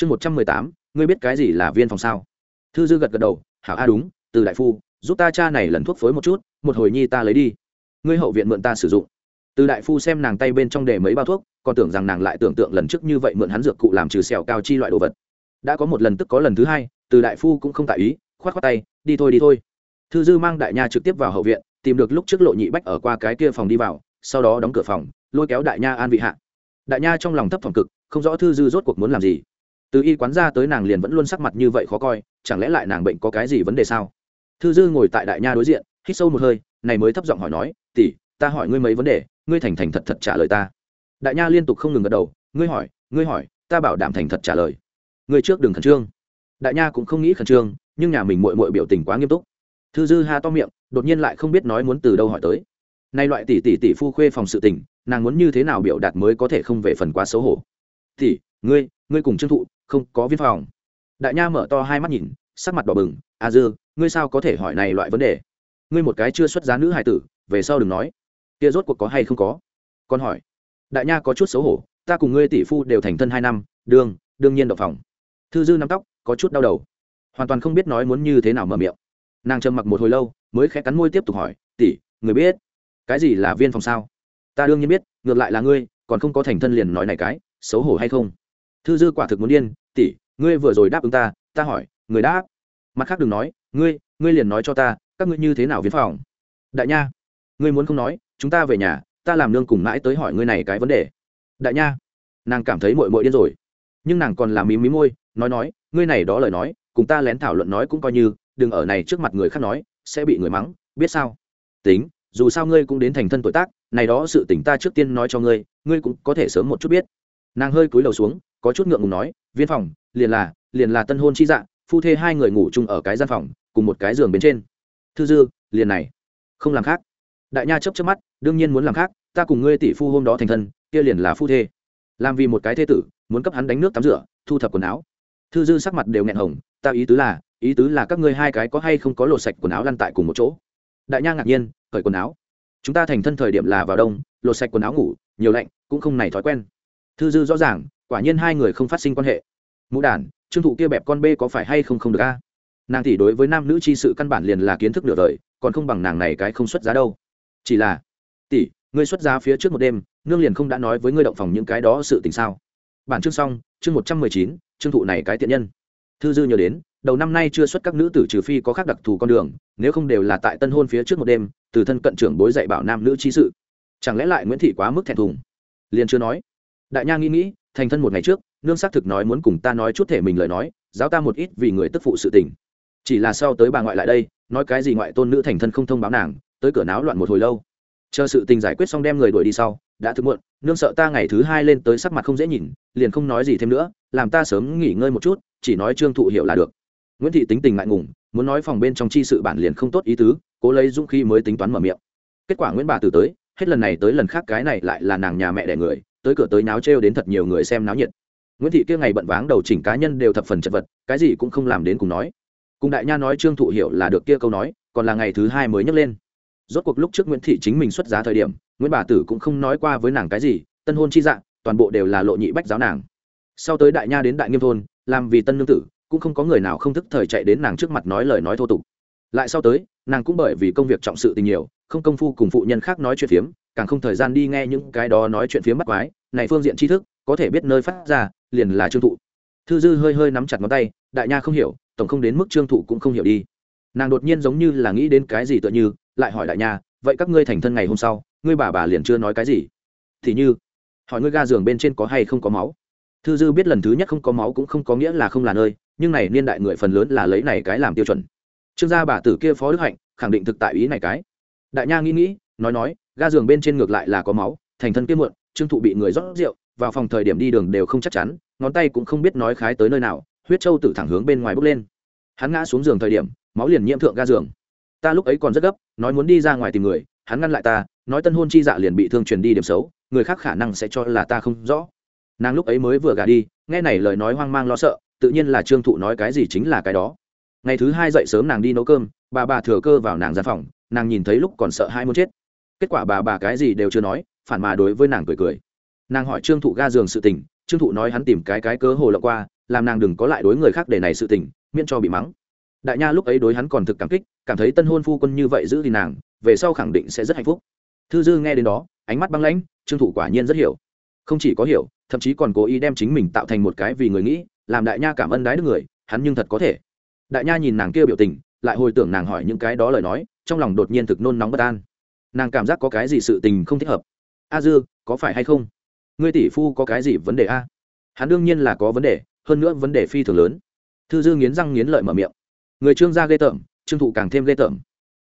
chương một trăm mười tám, ngươi biết cái gì là viên phòng sao? Thư dư gật gật đầu, hảo a, đúng, từ đại phu, giúp ta cha này lần thuốc phối một chút, một hồi nhi ta lấy đi. Ngươi hậu viện mượn ta sử dụng. Từ đại phu xem nàng tay bên trong để mấy bao thuốc, còn tưởng rằng nàng lại tưởng tượng lần trước như vậy mượn hắn dược cụ làm trừ sẹo cao chi loại đồ vật. Đã có một lần tức có lần thứ hai, từ đại phu cũng không tại ý, khoát khoát tay, đi thôi đi thôi. Thư dư mang đại nha trực tiếp vào hậu viện, tìm được lúc trước lộ nhị bách ở qua cái kia phòng đi vào, sau đó đóng cửa phòng, lôi kéo đại nha an vị hạ. Đại nha trong lòng thấp phòng cực, không rõ thư dư rốt cuộc muốn làm gì từ y quán ra tới nàng liền vẫn luôn sắc mặt như vậy khó coi, chẳng lẽ lại nàng bệnh có cái gì vấn đề sao? Thư dư ngồi tại đại nha đối diện, hít sâu một hơi, này mới thấp giọng hỏi nói, tỷ, ta hỏi ngươi mấy vấn đề, ngươi thành thành thật thật trả lời ta. Đại nha liên tục không ngừng gật đầu, ngươi hỏi ngươi hỏi, ta bảo đảm thành thật trả lời. Ngươi trước đừng khẩn trương. Đại nha cũng không nghĩ khẩn trương, nhưng nhà mình mội mội biểu tình quá nghiêm túc. Thư dư ha to miệng, đột nhiên lại không biết nói muốn từ đâu hỏi tới. Nay loại tỷ tỷ tỷ phu khuê phòng sự tình, nàng muốn như thế nào biểu đạt mới có thể không về phần quá xấu hổ. Tỷ ngươi ngươi cùng trương thụ không có viên phòng. Đại nha mở to hai mắt nhìn, sắc mặt đỏ bừng. A dư, ngươi sao có thể hỏi này loại vấn đề? Ngươi một cái chưa xuất giá nữ hài tử, về sau đừng nói. Kia rốt cuộc có hay không có? Con hỏi. Đại nha có chút xấu hổ. Ta cùng ngươi tỷ phu đều thành thân hai năm, đương đương nhiên độc phòng. Thư dư nắm tóc, có chút đau đầu. Hoàn toàn không biết nói muốn như thế nào mở miệng. Nàng trầm mặc một hồi lâu, mới khẽ cắn môi tiếp tục hỏi, tỷ, người biết cái gì là viên phòng sao? Ta đương nhiên biết, ngược lại là ngươi, còn không có thành thân liền nói này cái, xấu hổ hay không? Thư dư quả thực muốn điên, tỷ, ngươi vừa rồi đáp ứng ta ta hỏi, người đáp. Mặt khác đừng nói, ngươi ngươi liền nói cho ta, các ngươi như thế nào viễn phòng? Đại nha, ngươi muốn không nói, chúng ta về nhà, ta làm nương cùng mãi tới hỏi ngươi này cái vấn đề. Đại nha. Nàng cảm thấy mội mội điên rồi. Nhưng nàng còn làm mí mí môi, nói nói, ngươi này đó lời nói, cùng ta lén thảo luận nói cũng coi như, đừng ở này trước mặt người khác nói, sẽ bị người mắng, biết sao? Tính, dù sao ngươi cũng đến thành thân tuổi tác, này đó sự tỉnh ta trước tiên nói cho ngươi ngươi cũng có thể sớm một chút biết nàng hơi cúi đầu xuống, có chút ngượng ngùng nói, viên phòng, liền là liền là tân hôn chi dạ phu thê hai người ngủ chung ở cái gian phòng, cùng một cái giường bên trên. Thư dư, liền này, không làm khác. Đại nha chấp chấp mắt, đương nhiên muốn làm khác, ta cùng ngươi tỷ phu hôm đó thành thân, kia liền là phu thê. Làm vì một cái thê tử, muốn cấp hắn đánh nước tắm rửa, thu thập quần áo. Thư dư sắc mặt đều nghẹn hồng, ta ý tứ là, ý tứ là các ngươi hai cái có hay không có lột sạch quần áo lăn tại cùng một chỗ? Đại nha ngạc nhiên cởi quần áo. Chúng ta thành thân thời điểm là vào đông, lột sạch quần áo ngủ, nhiều lạnh, cũng không này thói quen thư dư rõ ràng, quả nhiên hai người không phát sinh quan hệ. Mũ đản, trương thụ kia bẹp con bê có phải hay không không được a? Nàng tỷ đối với nam nữ chi sự căn bản liền là kiến thức nửa đời, còn không bằng nàng này cái không xuất giá đâu. Chỉ là, tỷ, ngươi xuất giá phía trước một đêm, nương liền không đã nói với ngươi động phòng những cái đó sự tình sao? Bản chương xong, chương một trăm mười chín, trương thụ này cái tiện nhân. Thư dư nhớ đến, đầu năm nay chưa xuất các nữ tử trừ phi có khác đặc thù con đường, nếu không đều là tại tân hôn phía trước một đêm, từ thân cận trưởng bối dạy bảo nam nữ chi sự. Chẳng lẽ lại nguyễn thị quá mức thẹn thùng? Liền chưa nói đại nha nghĩ nghĩ, thành thân một ngày trước, nương xác thực nói muốn cùng ta nói chút thể mình lời nói, giáo ta một ít vì người tức phụ sự tình. Chỉ là sau tới bà ngoại lại đây, nói cái gì ngoại tôn nữ thành thân không thông báo nàng, tới cửa náo loạn một hồi lâu. Chờ sự tình giải quyết xong đem người đuổi đi sau, đã thức muộn, nương sợ ta ngày thứ hai lên tới sắc mặt không dễ nhìn, liền không nói gì thêm nữa, làm ta sớm nghỉ ngơi một chút, chỉ nói trương thụ hiểu là được. Nguyễn thị tính tình ngại ngùng, muốn nói phòng bên trong chi sự bản liền không tốt ý tứ, cố lấy dũng khi mới tính toán mở miệng. Kết quả nguyễn bà từ tới, hết lần này tới lần khác cái này lại là nàng nhà mẹ đẻ người tới cửa tới náo trêu đến thật nhiều người xem náo nhiệt. Nguyễn thị kia ngày bận váng đầu chỉnh cá nhân đều thập phần chật vật, cái gì cũng không làm đến cùng nói. Cùng đại nha nói trương thụ hiểu là được kia câu nói, còn là ngày thứ hai mới nhấc lên. Rốt cuộc lúc trước nguyễn thị chính mình xuất giá thời điểm, nguyễn bà tử cũng không nói qua với nàng cái gì, tân hôn chi dạng, toàn bộ đều là lộ nhị bách giáo nàng. Sau tới đại nha đến đại nghiêm thôn, làm vì tân nương tử, cũng không có người nào không thức thời chạy đến nàng trước mặt nói lời nói thô tục. Lại sau tới, nàng cũng bởi vì công việc trọng sự tình nhiều, không công phu cùng phụ nhân khác nói chuyện phiếm, càng không thời gian đi nghe những cái đó nói chuyện phiếm bắt quái này phương diện tri thức, có thể biết nơi phát ra, liền là trương thụ. Thư dư hơi hơi nắm chặt ngón tay, đại nha không hiểu, tổng không đến mức trương thụ cũng không hiểu đi. Nàng đột nhiên giống như là nghĩ đến cái gì tựa như, lại hỏi đại nha, vậy các ngươi thành thân ngày hôm sau, ngươi bà bà liền chưa nói cái gì? Thì như, hỏi ngươi ga giường bên trên có hay không có máu? Thư dư biết lần thứ nhất không có máu cũng không có nghĩa là không là nơi, nhưng này niên đại người phần lớn là lấy này cái làm tiêu chuẩn. Trương gia bà tử kia phó đức hạnh, khẳng định thực tại ý này cái. Đại nha nghĩ nghĩ, nói nói, ga giường bên trên ngược lại là có máu, thành thân kia muộn trương thụ bị người rót rượu, vào phòng thời điểm đi đường đều không chắc chắn, ngón tay cũng không biết nói khái tới nơi nào, huyết trâu tự thẳng hướng bên ngoài bốc lên. Hắn ngã xuống giường thời điểm, máu liền nhiễm thượng ga giường. Ta lúc ấy còn rất gấp, nói muốn đi ra ngoài tìm người, hắn ngăn lại ta, nói tân hôn chi dạ liền bị thương truyền đi điểm xấu, người khác khả năng sẽ cho là ta không rõ. Nàng lúc ấy mới vừa gả đi, nghe này lời nói hoang mang lo sợ, tự nhiên là trương thụ nói cái gì chính là cái đó. Ngày thứ hai dậy sớm nàng đi nấu cơm, bà bà thừa cơ vào nàng gian phòng, nàng nhìn thấy lúc còn sợ hai muốn chết. Kết quả bà bà cái gì đều chưa nói phản mà đối với nàng cười cười. Nàng hỏi trương thụ ga giường sự tình, trương thụ nói hắn tìm cái cái cớ hồ lộng qua, làm nàng đừng có lại đối người khác để này sự tình, miễn cho bị mắng. Đại nha lúc ấy đối hắn còn thực cảm kích, cảm thấy tân hôn phu quân như vậy giữ thì nàng, về sau khẳng định sẽ rất hạnh phúc. Thư dư nghe đến đó, ánh mắt băng lãnh, trương thụ quả nhiên rất hiểu. Không chỉ có hiểu, thậm chí còn cố ý đem chính mình tạo thành một cái vì người nghĩ, làm đại nha cảm ơn đái đức người, hắn nhưng thật có thể. Đại nha nhìn nàng kia biểu tình, lại hồi tưởng nàng hỏi những cái đó lời nói, trong lòng đột nhiên thực nôn nóng bất an. Nàng cảm giác có cái gì sự tình không thích hợp a dư, có phải hay không? Ngươi tỷ phu có cái gì vấn đề a? Hắn đương nhiên là có vấn đề, hơn nữa vấn đề phi thường lớn. Thư dư nghiến răng nghiến lợi mở miệng. Người trương gia ghê tởm trương thụ càng thêm ghê tởm.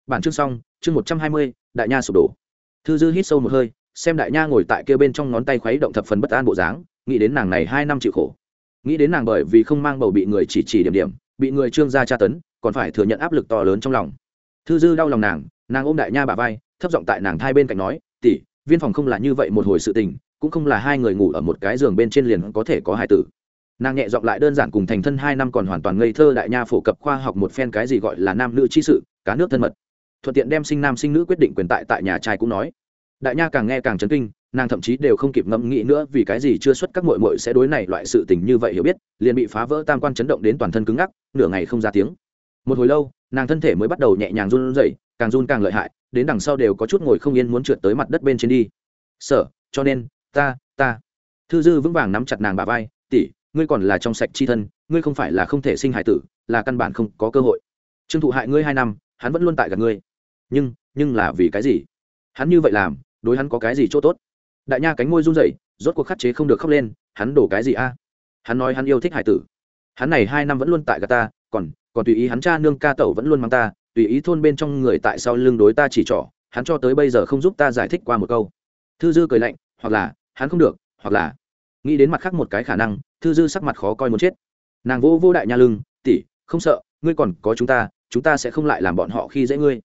Bản chương xong, chương một trăm hai mươi, đại nha sụp đổ. Thư dư hít sâu một hơi, xem đại nha ngồi tại kia bên trong ngón tay khuấy động thập phần bất an bộ dáng, nghĩ đến nàng này hai năm chịu khổ. Nghĩ đến nàng bởi vì không mang bầu bị người chỉ chỉ điểm điểm, bị người trương gia tra tấn, còn phải thừa nhận áp lực to lớn trong lòng. Thư dư đau lòng nàng nàng ôm đại nha bà vai, thấp giọng tại nàng thai bên cạnh nói viên phòng không là như vậy một hồi sự tình, cũng không là hai người ngủ ở một cái giường bên trên liền có thể có hài tử. Nàng nhẹ giọng lại đơn giản cùng thành thân hai năm còn hoàn toàn ngây thơ đại nha phổ cập khoa học một phen cái gì gọi là nam nữ chi sự, cá nước thân mật. Thuận tiện đem sinh nam sinh nữ quyết định quyền tại tại nhà trai cũng nói. Đại nha càng nghe càng chấn kinh, nàng thậm chí đều không kịp ngẫm nghĩ nữa vì cái gì chưa xuất các mội mội sẽ đối này loại sự tình như vậy hiểu biết, liền bị phá vỡ tam quan chấn động đến toàn thân cứng ngắc, nửa ngày không ra tiếng một hồi lâu, nàng thân thể mới bắt đầu nhẹ nhàng run rẩy, càng run càng lợi hại, đến đằng sau đều có chút ngồi không yên muốn trượt tới mặt đất bên trên đi. Sợ cho nên, ta ta. Thư dư vững vàng nắm chặt nàng bà vai, tỷ, ngươi còn là trong sạch chi thân, ngươi không phải là không thể sinh hải tử, là căn bản không có cơ hội. Trương thụ hại ngươi hai năm, hắn vẫn luôn tại gặp ngươi. Nhưng nhưng là vì cái gì? Hắn như vậy làm, đối hắn có cái gì chỗ tốt? Đại nha cánh môi run rẩy, rốt cuộc khắc chế không được khóc lên, hắn đổ cái gì a? Hắn nói hắn yêu thích hải tử. Hắn này hai năm vẫn luôn tại gà ta còn còn tùy ý hắn cha nương ca tẩu vẫn luôn mang ta, tùy ý thôn bên trong người tại sau lưng đối ta chỉ trỏ, hắn cho tới bây giờ không giúp ta giải thích qua một câu. Thư dư cười lạnh, hoặc là, hắn không được, hoặc là. Nghĩ đến mặt khác một cái khả năng, thư dư sắc mặt khó coi muốn chết. Nàng vô vô đại nha lưng tỉ không sợ, ngươi còn có chúng ta chúng ta sẽ không lại làm bọn họ khi dễ ngươi.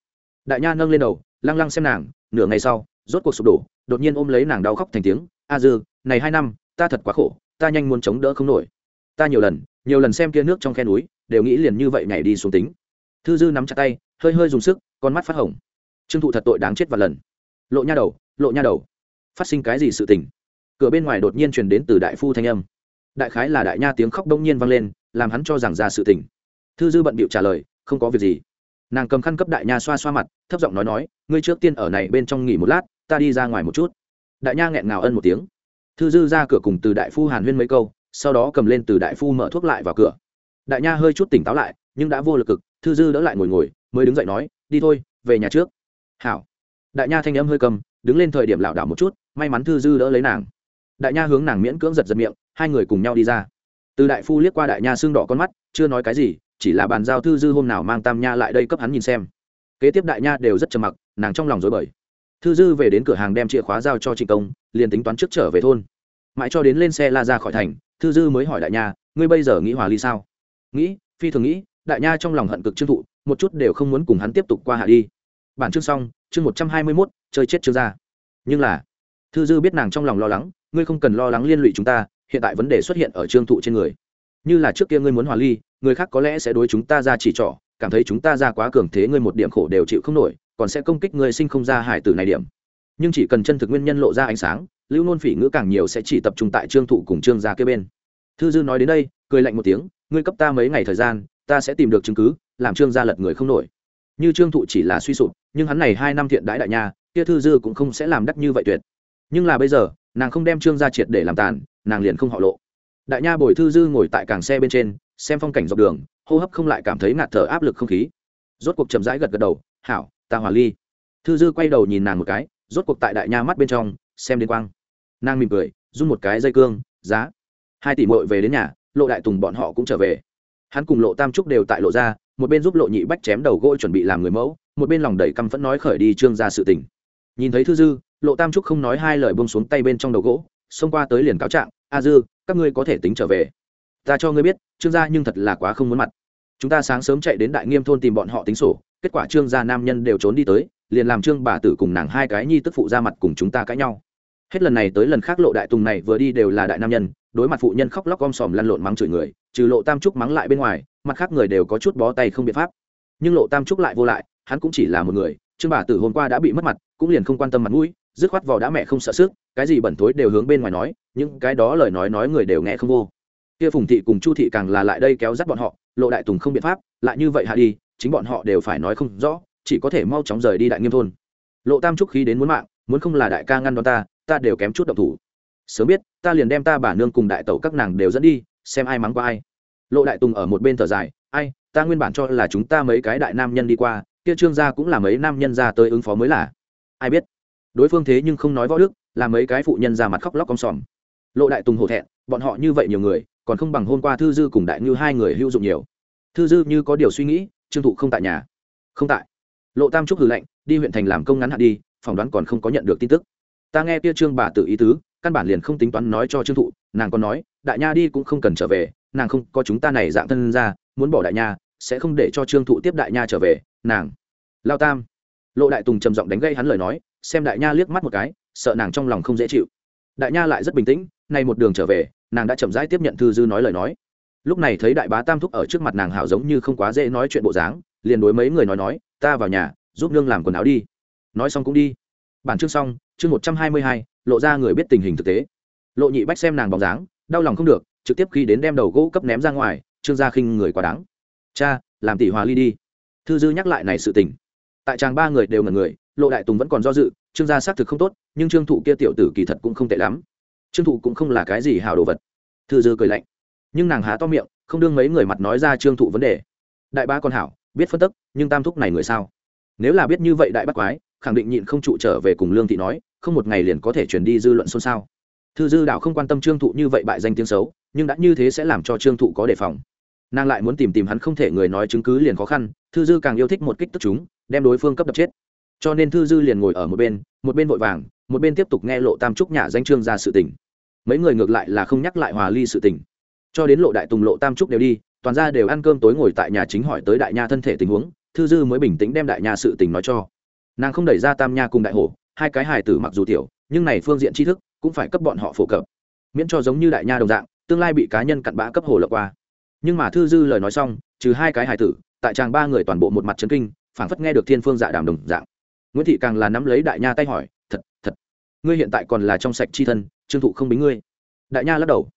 Đại nha nâng lên đầu, lăng lăng xem nàng, nửa ngày sau, rốt cuộc sụp đổ, đột nhiên ôm lấy nàng đau khóc thành tiếng, a dư, này hai năm, ta thật quá khổ, ta nhanh muốn chống đỡ không nổi. Ta nhiều lần nhiều lần xem kia nước trong khe núi đều nghĩ liền như vậy nhảy đi xuống tính. Thư dư nắm chặt tay, hơi hơi dùng sức, con mắt phát hồng. Trương thụ thật tội đáng chết và lần. Lộ nha đầu, lộ nha đầu. Phát sinh cái gì sự tình? Cửa bên ngoài đột nhiên truyền đến từ đại phu thanh âm. Đại khái là đại nha tiếng khóc đông nhiên vang lên, làm hắn cho rằng ra sự tình. Thư dư bận bịu trả lời, không có việc gì. Nàng cầm khăn cấp đại nha xoa xoa mặt, thấp giọng nói nói, ngươi trước tiên ở này bên trong nghỉ một lát, ta đi ra ngoài một chút. Đại nha nghẹn ngào ân một tiếng. Thư dư ra cửa cùng từ đại phu hàn huyên mấy câu, sau đó cầm lên từ đại phu mở thuốc lại vào cửa đại nha hơi chút tỉnh táo lại, nhưng đã vô lực cực, thư dư đỡ lại ngồi ngồi, mới đứng dậy nói, đi thôi, về nhà trước. Hảo. Đại nha thanh âm hơi cầm, đứng lên thời điểm lảo đảo một chút, may mắn thư dư đỡ lấy nàng. Đại nha hướng nàng miễn cưỡng giật giật miệng, hai người cùng nhau đi ra. Từ đại phu liếc qua đại nha xương đỏ con mắt, chưa nói cái gì, chỉ là bàn giao thư dư hôm nào mang tam nha lại đây cấp hắn nhìn xem. Kế tiếp đại nha đều rất trầm mặc, nàng trong lòng dối bời. Thư dư về đến cửa hàng đem chìa khóa giao cho trịnh công, liền tính toán trước trở về thôn. Mãi cho đến lên xe la ra khỏi thành, thư dư mới hỏi đại nha, ngươi bây giờ nghĩ hòa ly sao? Nghĩ, phi thường nghĩ, đại nha trong lòng hận cực trương thụ, một chút đều không muốn cùng hắn tiếp tục qua hạ đi. Bản chương xong, chương một trăm hai mươi mốt, chơi chết trương gia nhưng là, thư dư biết nàng trong lòng lo lắng, ngươi không cần lo lắng liên lụy chúng ta, hiện tại vấn đề xuất hiện ở trương thụ trên người. Như là trước kia ngươi muốn hòa ly, người khác có lẽ sẽ đối chúng ta ra chỉ trỏ, cảm thấy chúng ta ra quá cường thế ngươi một điểm khổ đều chịu không nổi, còn sẽ công kích ngươi sinh không ra hải tử này điểm. Nhưng chỉ cần chân thực nguyên nhân lộ ra ánh sáng, lưu nôn phỉ ngữ càng nhiều sẽ chỉ tập trung tại trương thụ cùng trương gia kế bên. Thư dư nói đến đây, cười lạnh một tiếng ngươi cấp ta mấy ngày thời gian, ta sẽ tìm được chứng cứ, làm trương gia lật người không nổi. Như trương thụ chỉ là suy sụp, nhưng hắn này hai năm thiện đãi đại nha, kia thư dư cũng không sẽ làm đắc như vậy tuyệt. Nhưng là bây giờ, nàng không đem trương gia triệt để làm tàn, nàng liền không họ lộ. Đại nha bồi thư dư ngồi tại càng xe bên trên, xem phong cảnh dọc đường, hô hấp không lại cảm thấy ngạt thở áp lực không khí. Rốt cuộc chậm rãi gật gật đầu, hảo, ta hòa ly. Thư dư quay đầu nhìn nàng một cái, rốt cuộc tại đại nha mắt bên trong, xem đến quang. Nàng mỉm cười, run một cái dây cương, giá, hai tỷ mội về đến nhà lộ đại tùng bọn họ cũng trở về. Hắn cùng lộ tam trúc đều tại lộ ra một bên giúp lộ nhị bách chém đầu gỗ chuẩn bị làm người mẫu, một bên lòng đầy căm phẫn nói khởi đi trương ra sự tình. Nhìn thấy thư dư, lộ tam trúc không nói hai lời bông xuống tay bên trong đầu gỗ, xông qua tới liền cáo trạng, a dư, các ngươi có thể tính trở về. Ta cho ngươi biết, trương gia nhưng thật là quá không muốn mặt. Chúng ta sáng sớm chạy đến đại nghiêm thôn tìm bọn họ tính sổ, kết quả trương gia nam nhân đều trốn đi tới, liền làm trương bà tử cùng nàng hai cái nhi tức phụ ra mặt cùng chúng ta cãi nhau. Hết lần này tới lần khác lộ đại tùng này vừa đi đều là đại nam nhân đối mặt phụ nhân khóc lóc om sòm lăn lộn mắng chửi người, trừ lộ tam trúc mắng lại bên ngoài, mặt khác người đều có chút bó tay không biện pháp. Nhưng lộ tam trúc lại vô lại, hắn cũng chỉ là một người, trương bà tử hôm qua đã bị mất mặt, cũng liền không quan tâm mặt mũi, dứt khoát vào đã mẹ không sợ sức, cái gì bẩn thối đều hướng bên ngoài nói, những cái đó lời nói nói người đều nghe không vô. Kia phùng thị cùng chu thị càng là lại đây kéo dắt bọn họ, lộ đại tùng không biện pháp, lại như vậy hạ đi, chính bọn họ đều phải nói không rõ, chỉ có thể mau chóng rời đi đại nghiêm thôn. Lộ tam trúc khí đến muốn mạng, muốn không là đại ca ngăn đón ta ta đều kém chút động thủ sớm biết, ta liền đem ta bà nương cùng đại tẩu các nàng đều dẫn đi, xem ai mắng qua ai. Lộ đại tùng ở một bên thở dài, ai, ta nguyên bản cho là chúng ta mấy cái đại nam nhân đi qua, kia trương gia cũng là mấy nam nhân ra tới ứng phó mới là. Ai biết? Đối phương thế nhưng không nói võ đức, là mấy cái phụ nhân ra mặt khóc lóc cong sòm. Lộ đại tùng hổ thẹn, bọn họ như vậy nhiều người, còn không bằng hôm qua thư dư cùng đại như hai người hữu dụng nhiều. Thư dư như có điều suy nghĩ, trương thụ không tại nhà. Không tại. Lộ tam trúc hử lệnh đi huyện thành làm công ngắn hạn đi, phỏng đoán còn không có nhận được tin tức. Ta nghe kia trương bà tự ý tứ căn bản liền không tính toán nói cho trương thụ, nàng còn nói, đại nha đi cũng không cần trở về, nàng không có chúng ta này dạng thân ra muốn bỏ đại nha, sẽ không để cho trương thụ tiếp đại nha trở về, nàng. Lao tam. Lộ đại tùng trầm giọng đánh gây hắn lời nói, xem đại nha liếc mắt một cái, sợ nàng trong lòng không dễ chịu. Đại nha lại rất bình tĩnh, nay một đường trở về, nàng đã chậm rãi tiếp nhận thư dư nói lời nói. Lúc này thấy đại bá tam thúc ở trước mặt nàng hảo giống như không quá dễ nói chuyện bộ dáng, liền đối mấy người nói nói, ta vào nhà, giúp nương làm quần áo đi. Nói xong cũng đi. Bản chương xong, chương một trăm hai mươi hai lộ ra người biết tình hình thực tế. Lộ nhị bách xem nàng bóng dáng, đau lòng không được, trực tiếp khi đến đem đầu gỗ cấp ném ra ngoài, trương gia khinh người quá đáng. Cha, làm tỷ hòa ly đi. Thư dư nhắc lại này sự tình. Tại chàng ba người đều ngần người, lộ đại tùng vẫn còn do dự, trương gia xác thực không tốt, nhưng trương thụ kia tiểu tử kỳ thật cũng không tệ lắm. Trương thụ cũng không là cái gì hào đồ vật. Thư dư cười lạnh. Nhưng nàng há to miệng, không đương mấy người mặt nói ra trương thụ vấn đề. Đại ba con hảo, biết phân tức, nhưng tam thúc này người sao? Nếu là biết như vậy đại bác quái khẳng định nhịn không trụ trở về cùng lương thị nói, không một ngày liền có thể chuyển đi dư luận xôn xao. Thư dư đạo không quan tâm trương thụ như vậy bại danh tiếng xấu, nhưng đã như thế sẽ làm cho trương thụ có đề phòng. Nàng lại muốn tìm tìm hắn không thể người nói chứng cứ liền khó khăn, thư dư càng yêu thích một kích tức chúng, đem đối phương cấp đập chết. Cho nên thư dư liền ngồi ở một bên một bên vội vàng, một bên tiếp tục nghe lộ tam trúc nhả danh trương ra sự tình. Mấy người ngược lại là không nhắc lại hòa ly sự tình. Cho đến lộ đại tùng, lộ tam trúc đều đi, toàn ra đều ăn cơm tối ngồi tại nhà chính hỏi tới đại nha thân thể tình huống, thư dư mới bình tĩnh đem đại nha sự tình nói cho nàng không đẩy ra tam nha cùng đại hổ, hai cái hài tử mặc dù tiểu, nhưng này phương diện tri thức cũng phải cấp bọn họ phổ cập. Miễn cho giống như đại nha đồng dạng, tương lai bị cá nhân cặn bã cấp hồ lọc qua. Nhưng mà thư dư lời nói xong, trừ hai cái hài tử, tại tràng ba người toàn bộ một mặt trấn kinh, phảng phất nghe được thiên phương dạ đàm đồng dạng. Nguyễn thị càng là nắm lấy đại nha tay hỏi, thật thật, ngươi hiện tại còn là trong sạch chi thân, trương thụ không bính ngươi. Đại nha lắc đầu.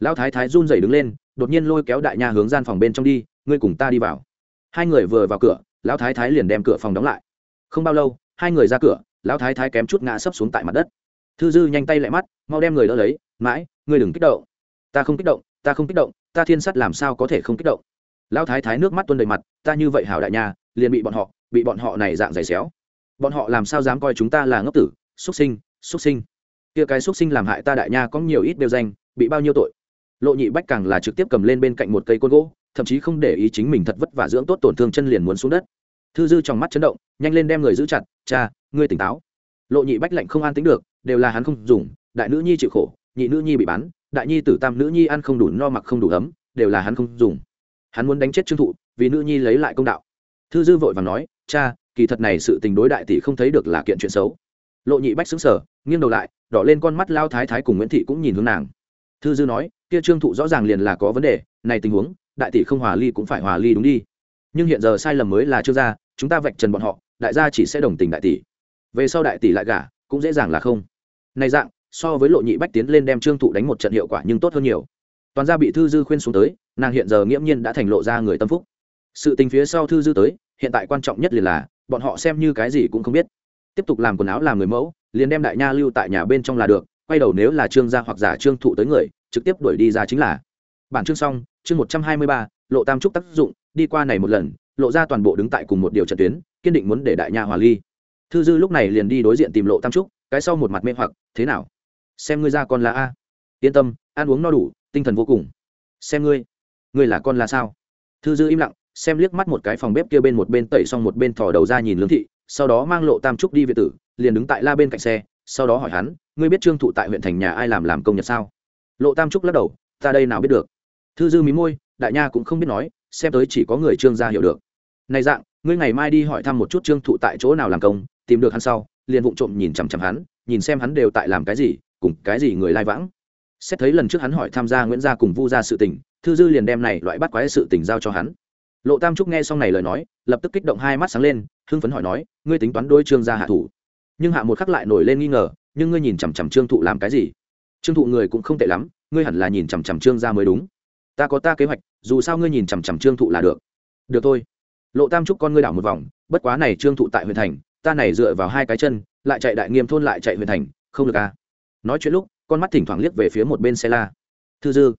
Lão thái thái run rẩy đứng lên, đột nhiên lôi kéo đại nha hướng gian phòng bên trong đi, ngươi cùng ta đi vào. Hai người vừa vào cửa, lão thái thái liền đem cửa phòng đóng lại không bao lâu, hai người ra cửa, lão thái thái kém chút ngã sấp xuống tại mặt đất. Thư dư nhanh tay lại mắt, mau đem người đỡ lấy, mãi, ngươi đừng kích động. Ta không kích động, ta không kích động, ta thiên sắt làm sao có thể không kích động? Lão thái thái nước mắt tuôn đầy mặt, ta như vậy hảo đại nha, liền bị bọn họ, bị bọn họ này dạng giày xéo. Bọn họ làm sao dám coi chúng ta là ngốc tử xuất sinh xuất sinh. Kia cái xuất sinh làm hại ta đại nha có nhiều ít đều danh, bị bao nhiêu tội. Lộ nhị bách càng là trực tiếp cầm lên bên cạnh một cây côn gỗ, thậm chí không để ý chính mình thật vất vả dưỡng tốt tổn thương chân liền muốn xuống đất thư dư trong mắt chấn động, nhanh lên đem người giữ chặt, cha, ngươi tỉnh táo. Lộ nhị bách lạnh không an tính được, đều là hắn không dùng, đại nữ nhi chịu khổ, nhị nữ nhi bị bắn đại nhi tử tam nữ nhi ăn không đủ no mặc không đủ ấm, đều là hắn không dùng. Hắn muốn đánh chết trương thụ, vì nữ nhi lấy lại công đạo. Thư dư vội và nói, cha, kỳ thật này sự tình đối đại tỷ không thấy được là kiện chuyện xấu. Lộ nhị bách xứng sở nghiêng đầu lại, đỏ lên con mắt lao thái thái cùng nguyễn thị cũng nhìn hướng nàng. Thư dư nói, kia trương thụ rõ ràng liền là có vấn đề, này tình huống, đại tỷ không hòa ly cũng phải hòa ly đúng đi nhưng hiện giờ sai lầm mới là chưa ra chúng ta vạch trần bọn họ, đại gia chỉ sẽ đồng tình đại tỷ. Về sau đại tỷ lại gả, cũng dễ dàng là không. Này dạng, so với lộ nhị bách tiến lên đem trương thụ đánh một trận hiệu quả nhưng tốt hơn nhiều. Toàn gia bị thư dư khuyên xuống tới, nàng hiện giờ nghiễm nhiên đã thành lộ ra người tâm phúc. Sự tình phía sau thư dư tới, hiện tại quan trọng nhất liền là, bọn họ xem như cái gì cũng không biết. Tiếp tục làm quần áo làm người mẫu, liền đem đại nha lưu tại nhà bên trong là được, quay đầu nếu là trương gia hoặc giả trương thụ tới người, trực tiếp đuổi đi ra chính là. Bản chương xong, chương một trăm hai mươi ba lộ tam trúc tác dụng, đi qua này một lần, lộ ra toàn bộ đứng tại cùng một điều trận tuyến, kiên định muốn để đại nha hòa ly. Thư dư lúc này liền đi đối diện tìm lộ tam trúc, cái sau một mặt mê hoặc, thế nào? Xem ngươi ra con là a. Yên tâm, ăn uống no đủ, tinh thần vô cùng. Xem ngươi ngươi là con là sao? Thư dư im lặng, xem liếc mắt một cái phòng bếp kia bên một bên tẩy xong một bên thò đầu ra nhìn lương thị, sau đó mang lộ tam trúc đi về tử, liền đứng tại la bên cạnh xe, sau đó hỏi hắn, ngươi biết trương thụ tại huyện thành nhà ai làm làm công nhật sao? Lộ tam trúc lắc đầu, ta đây nào biết được. Thư dư mí môi đại nha cũng không biết nói, xem tới chỉ có người trương gia hiểu được. Này dạng, ngươi ngày mai đi hỏi thăm một chút trương thụ tại chỗ nào làm công, tìm được hắn sau, liền vụng trộm nhìn chằm chằm hắn, nhìn xem hắn đều tại làm cái gì, cùng cái gì người lai vãng. Xét thấy lần trước hắn hỏi tham gia nguyễn gia cùng vu gia sự tình, thư dư liền đem này loại bắt quái sự tình giao cho hắn. Lộ tam trúc nghe xong này lời nói, lập tức kích động hai mắt sáng lên, hưng phấn hỏi nói, ngươi tính toán đôi trương gia hạ thủ? Nhưng hạ một khắc lại nổi lên nghi ngờ, nhưng ngươi nhìn chằm chằm trương thụ làm cái gì? Trương thụ người cũng không tệ lắm, ngươi hẳn là nhìn chằm chằm trương gia mới đúng. Ta có ta kế hoạch dù sao ngươi nhìn chằm chằm trương thụ là được. Được thôi. Lộ tam trúc con ngươi đảo một vòng, bất quá này trương thụ tại huyện thành, ta này dựa vào hai cái chân, lại chạy đại nghiêm thôn lại chạy huyện thành, không được à. Nói chuyện lúc, con mắt thỉnh thoảng liếc về phía một bên xe la thư dư.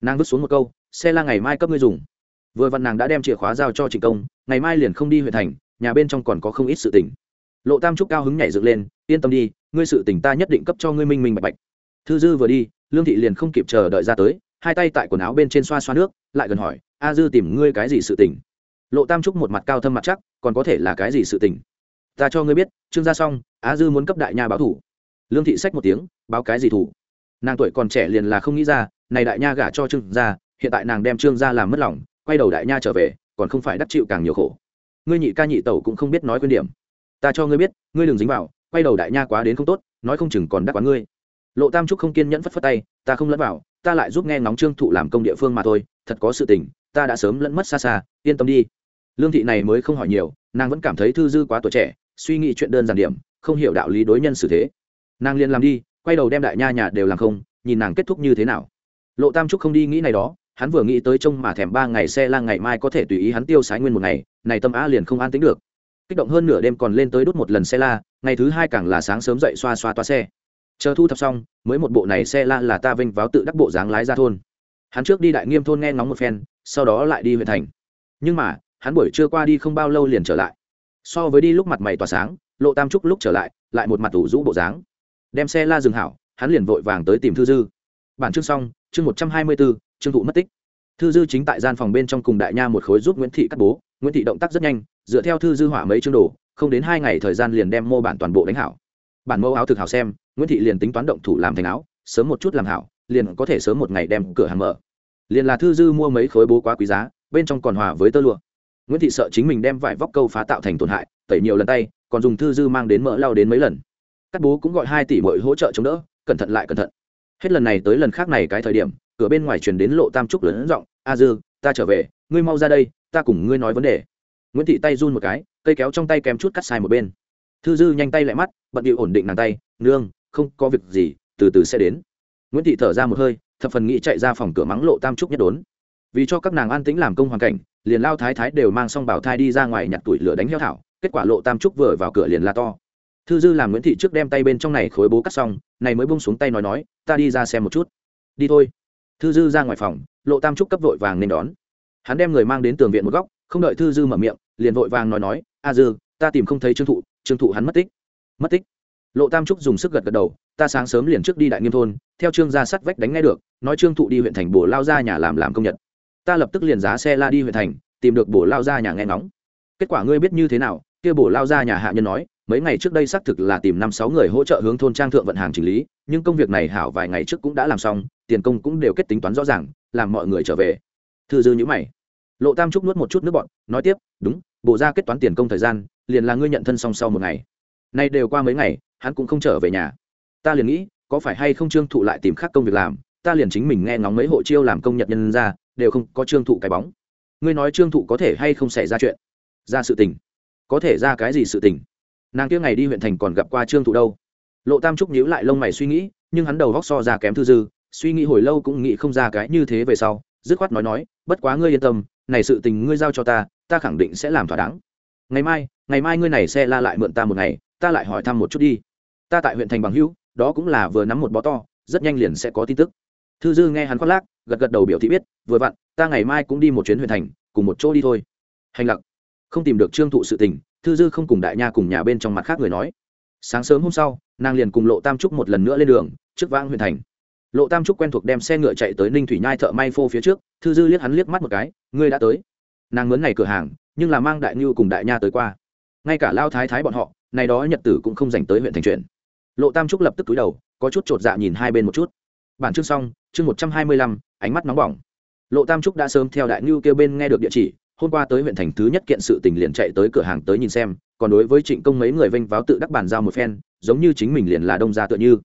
Nàng vứt xuống một câu xe la ngày mai cấp ngươi dùng. Vừa vặn nàng đã đem chìa khóa giao cho trịnh công, ngày mai liền không đi huyện thành, nhà bên trong còn có không ít sự tình. Lộ tam trúc cao hứng nhảy dựng lên, yên tâm đi, ngươi sự tình ta nhất định cấp cho ngươi minh minh bạch bạch. Thư dư vừa đi, lương thị liền không kịp chờ đợi ra tới hai tay tại quần áo bên trên xoa xoa nước, lại gần hỏi, a dư tìm ngươi cái gì sự tình? Lộ tam trúc một mặt cao thâm mặt chắc, còn có thể là cái gì sự tình? Ta cho ngươi biết, trương gia xong, a dư muốn cấp đại nha báo thủ. Lương thị sách một tiếng, báo cái gì thủ? Nàng tuổi còn trẻ liền là không nghĩ ra, này đại nha gả cho trương gia, hiện tại nàng đem trương gia làm mất lòng, quay đầu đại nha trở về, còn không phải đắc chịu càng nhiều khổ. Ngươi nhị ca nhị tẩu cũng không biết nói quan điểm. Ta cho ngươi biết, ngươi đừng dính vào, quay đầu đại nha quá đến không tốt, nói không chừng còn đắc quá ngươi. Lộ tam trúc không kiên nhẫn phất phất tay, ta không lẫn vào ta lại giúp nghe ngóng trương thụ làm công địa phương mà thôi, thật có sự tình, ta đã sớm lẫn mất xa xa, yên tâm đi. Lương thị này mới không hỏi nhiều, nàng vẫn cảm thấy thư dư quá tuổi trẻ, suy nghĩ chuyện đơn giản điểm, không hiểu đạo lý đối nhân xử thế. Nàng liền làm đi, quay đầu đem đại nha nhà đều làm không, nhìn nàng kết thúc như thế nào. Lộ tam trúc không đi nghĩ này đó, hắn vừa nghĩ tới trông mà thèm ba ngày xe lang ngày mai có thể tùy ý hắn tiêu sái nguyên một ngày, này tâm á liền không an tính được. Kích động hơn nửa đêm còn lên tới đốt một lần xe la, ngày thứ hai càng là sáng sớm dậy xoa xoa toa xe chờ thu thập xong, mới một bộ này xe la là ta vinh váo tự đắc bộ dáng lái ra thôn. Hắn trước đi đại nghiêm thôn nghe ngóng một phen, sau đó lại đi huyện thành. Nhưng mà, hắn buổi trưa qua đi không bao lâu liền trở lại. So với đi lúc mặt mày tỏa sáng, lộ tam trúc lúc trở lại lại một mặt tủ rũ bộ dáng. Đem xe la dừng hảo, hắn liền vội vàng tới tìm thư dư. Bản chương xong, chương một trăm hai mươi bốn, chương thụ mất tích. Thư dư chính tại gian phòng bên trong cùng đại nha một khối giúp nguyễn thị cắt bố. Nguyễn thị động tác rất nhanh, dựa theo thư dư hỏa mấy chương đồ, không đến hai ngày thời gian liền đem mô bản toàn bộ đánh hảo bản mẫu áo thực hảo xem, nguyễn thị liền tính toán động thủ làm thành áo, sớm một chút làm hảo, liền có thể sớm một ngày đem cửa hàng mở. Liền là thư dư mua mấy khối bố quá quý giá, bên trong còn hòa với tơ lụa. Nguyễn thị sợ chính mình đem vải vóc câu phá tạo thành tổn hại, tẩy nhiều lần tay, còn dùng thư dư mang đến mỡ lao đến mấy lần. Các bố cũng gọi hai tỷ mỗi hỗ trợ chống đỡ, cẩn thận lại cẩn thận. Hết lần này tới lần khác này cái thời điểm, cửa bên ngoài truyền đến lộ tam trúc lớn giọng, a dư, ta trở về, ngươi mau ra đây, ta cùng ngươi nói vấn đề. Nguyễn thị tay run một cái, cây kéo trong tay kém chút cắt sai một bên thư dư nhanh tay lại mắt, bận điệu ổn định nàng tay, nương, không có việc gì, từ từ sẽ đến. Nguyễn thị thở ra một hơi, thập phần nghĩ chạy ra phòng cửa mắng lộ tam trúc nhất đốn. Vì cho các nàng an tĩnh làm công hoàn cảnh, liền lao thái thái đều mang xong bảo thai đi ra ngoài nhặt tuổi lửa đánh heo thảo, kết quả lộ tam trúc vừa vào cửa liền la to. Thư dư làm nguyễn thị trước đem tay bên trong này khối bố cắt xong, này mới bung xuống tay nói nói, ta đi ra xem một chút. Đi thôi. Thư dư ra ngoài phòng, lộ tam trúc cấp vội vàng nên đón. Hắn đem người mang đến tường viện một góc, không đợi thư dư mở miệng, liền vội vàng nói nói, a dư, ta tìm không thấy trương thụ trương thụ hắn mất tích. Mất tích. Lộ tam trúc dùng sức gật gật đầu, ta sáng sớm liền trước đi đại nghiêm thôn, theo trương gia sắt vách đánh ngay được, nói trương thụ đi huyện thành bổ lao ra nhà làm làm công nhật. Ta lập tức liền giá xe la đi huyện thành, tìm được bổ lao ra nhà nghe ngóng. Kết quả ngươi biết như thế nào? Kia bổ lao ra nhà hạ nhân nói, mấy ngày trước đây xác thực là tìm năm sáu người hỗ trợ hướng thôn trang thượng vận hàng chỉnh lý, nhưng công việc này hảo vài ngày trước cũng đã làm xong, tiền công cũng đều kết tính toán rõ ràng, làm mọi người trở về. Thư dư nhữ mày. Lộ tam trúc nuốt một chút nước bọn nói tiếp, đúng bộ ra kết toán tiền công thời gian liền là ngươi nhận thân xong sau một ngày. Nay đều qua mấy ngày, hắn cũng không trở về nhà. Ta liền nghĩ, có phải hay không trương thụ lại tìm khác công việc làm, ta liền chính mình nghe ngóng mấy hộ chiêu làm công nhật nhân ra, đều không có trương thụ cái bóng. Ngươi nói trương thụ có thể hay không xảy ra chuyện? Ra sự tình. Có thể ra cái gì sự tình? Nàng kia ngày đi huyện thành còn gặp qua trương thụ đâu. Lộ tam trúc nhíu lại lông mày suy nghĩ, nhưng hắn đầu góc so ra kém thư dư, suy nghĩ hồi lâu cũng nghĩ không ra cái như thế về sau, dứt khoát nói nói, bất quá ngươi yên tâm, này sự tình ngươi giao cho ta ta khẳng định sẽ làm thỏa đáng ngày mai ngày mai ngươi này xe la lại mượn ta một ngày, ta lại hỏi thăm một chút đi. Ta tại huyện thành bằng hữu, đó cũng là vừa nắm một bó to, rất nhanh liền sẽ có tin tức. Thư dư nghe hắn khoác lác, gật gật đầu biểu thị biết, vừa vặn, ta ngày mai cũng đi một chuyến huyện thành, cùng một chỗ đi thôi. Hành lặng không tìm được trương thụ sự tình, thư dư không cùng đại nha cùng nhà bên trong mặt khác người nói. Sáng sớm hôm sau, nàng liền cùng lộ tam trúc một lần nữa lên đường, trước vãng huyện thành. Lộ tam trúc quen thuộc đem xe ngựa chạy tới ninh thủy nhai thợ may phô phía trước, thư dư liếc hắn liếc mắt một cái, ngươi đã tới. Nàng mướn này cửa hàng nhưng là mang đại ngưu cùng đại nha tới qua. Ngay cả lao thái thái bọn họ, này đó nhật tử cũng không dành tới huyện thành chuyện. Lộ tam trúc lập tức túi đầu, có chút chột dạ nhìn hai bên một chút. Bản chương xong, chương một trăm hai mươi lăm, ánh mắt nóng bỏng. Lộ tam trúc đã sớm theo đại ngưu kêu bên nghe được địa chỉ, hôm qua tới huyện thành thứ nhất kiện sự tình liền chạy tới cửa hàng tới nhìn xem, còn đối với trịnh công mấy người vênh váo tự đắc bàn giao một phen, giống như chính mình liền là đông gia tựa như.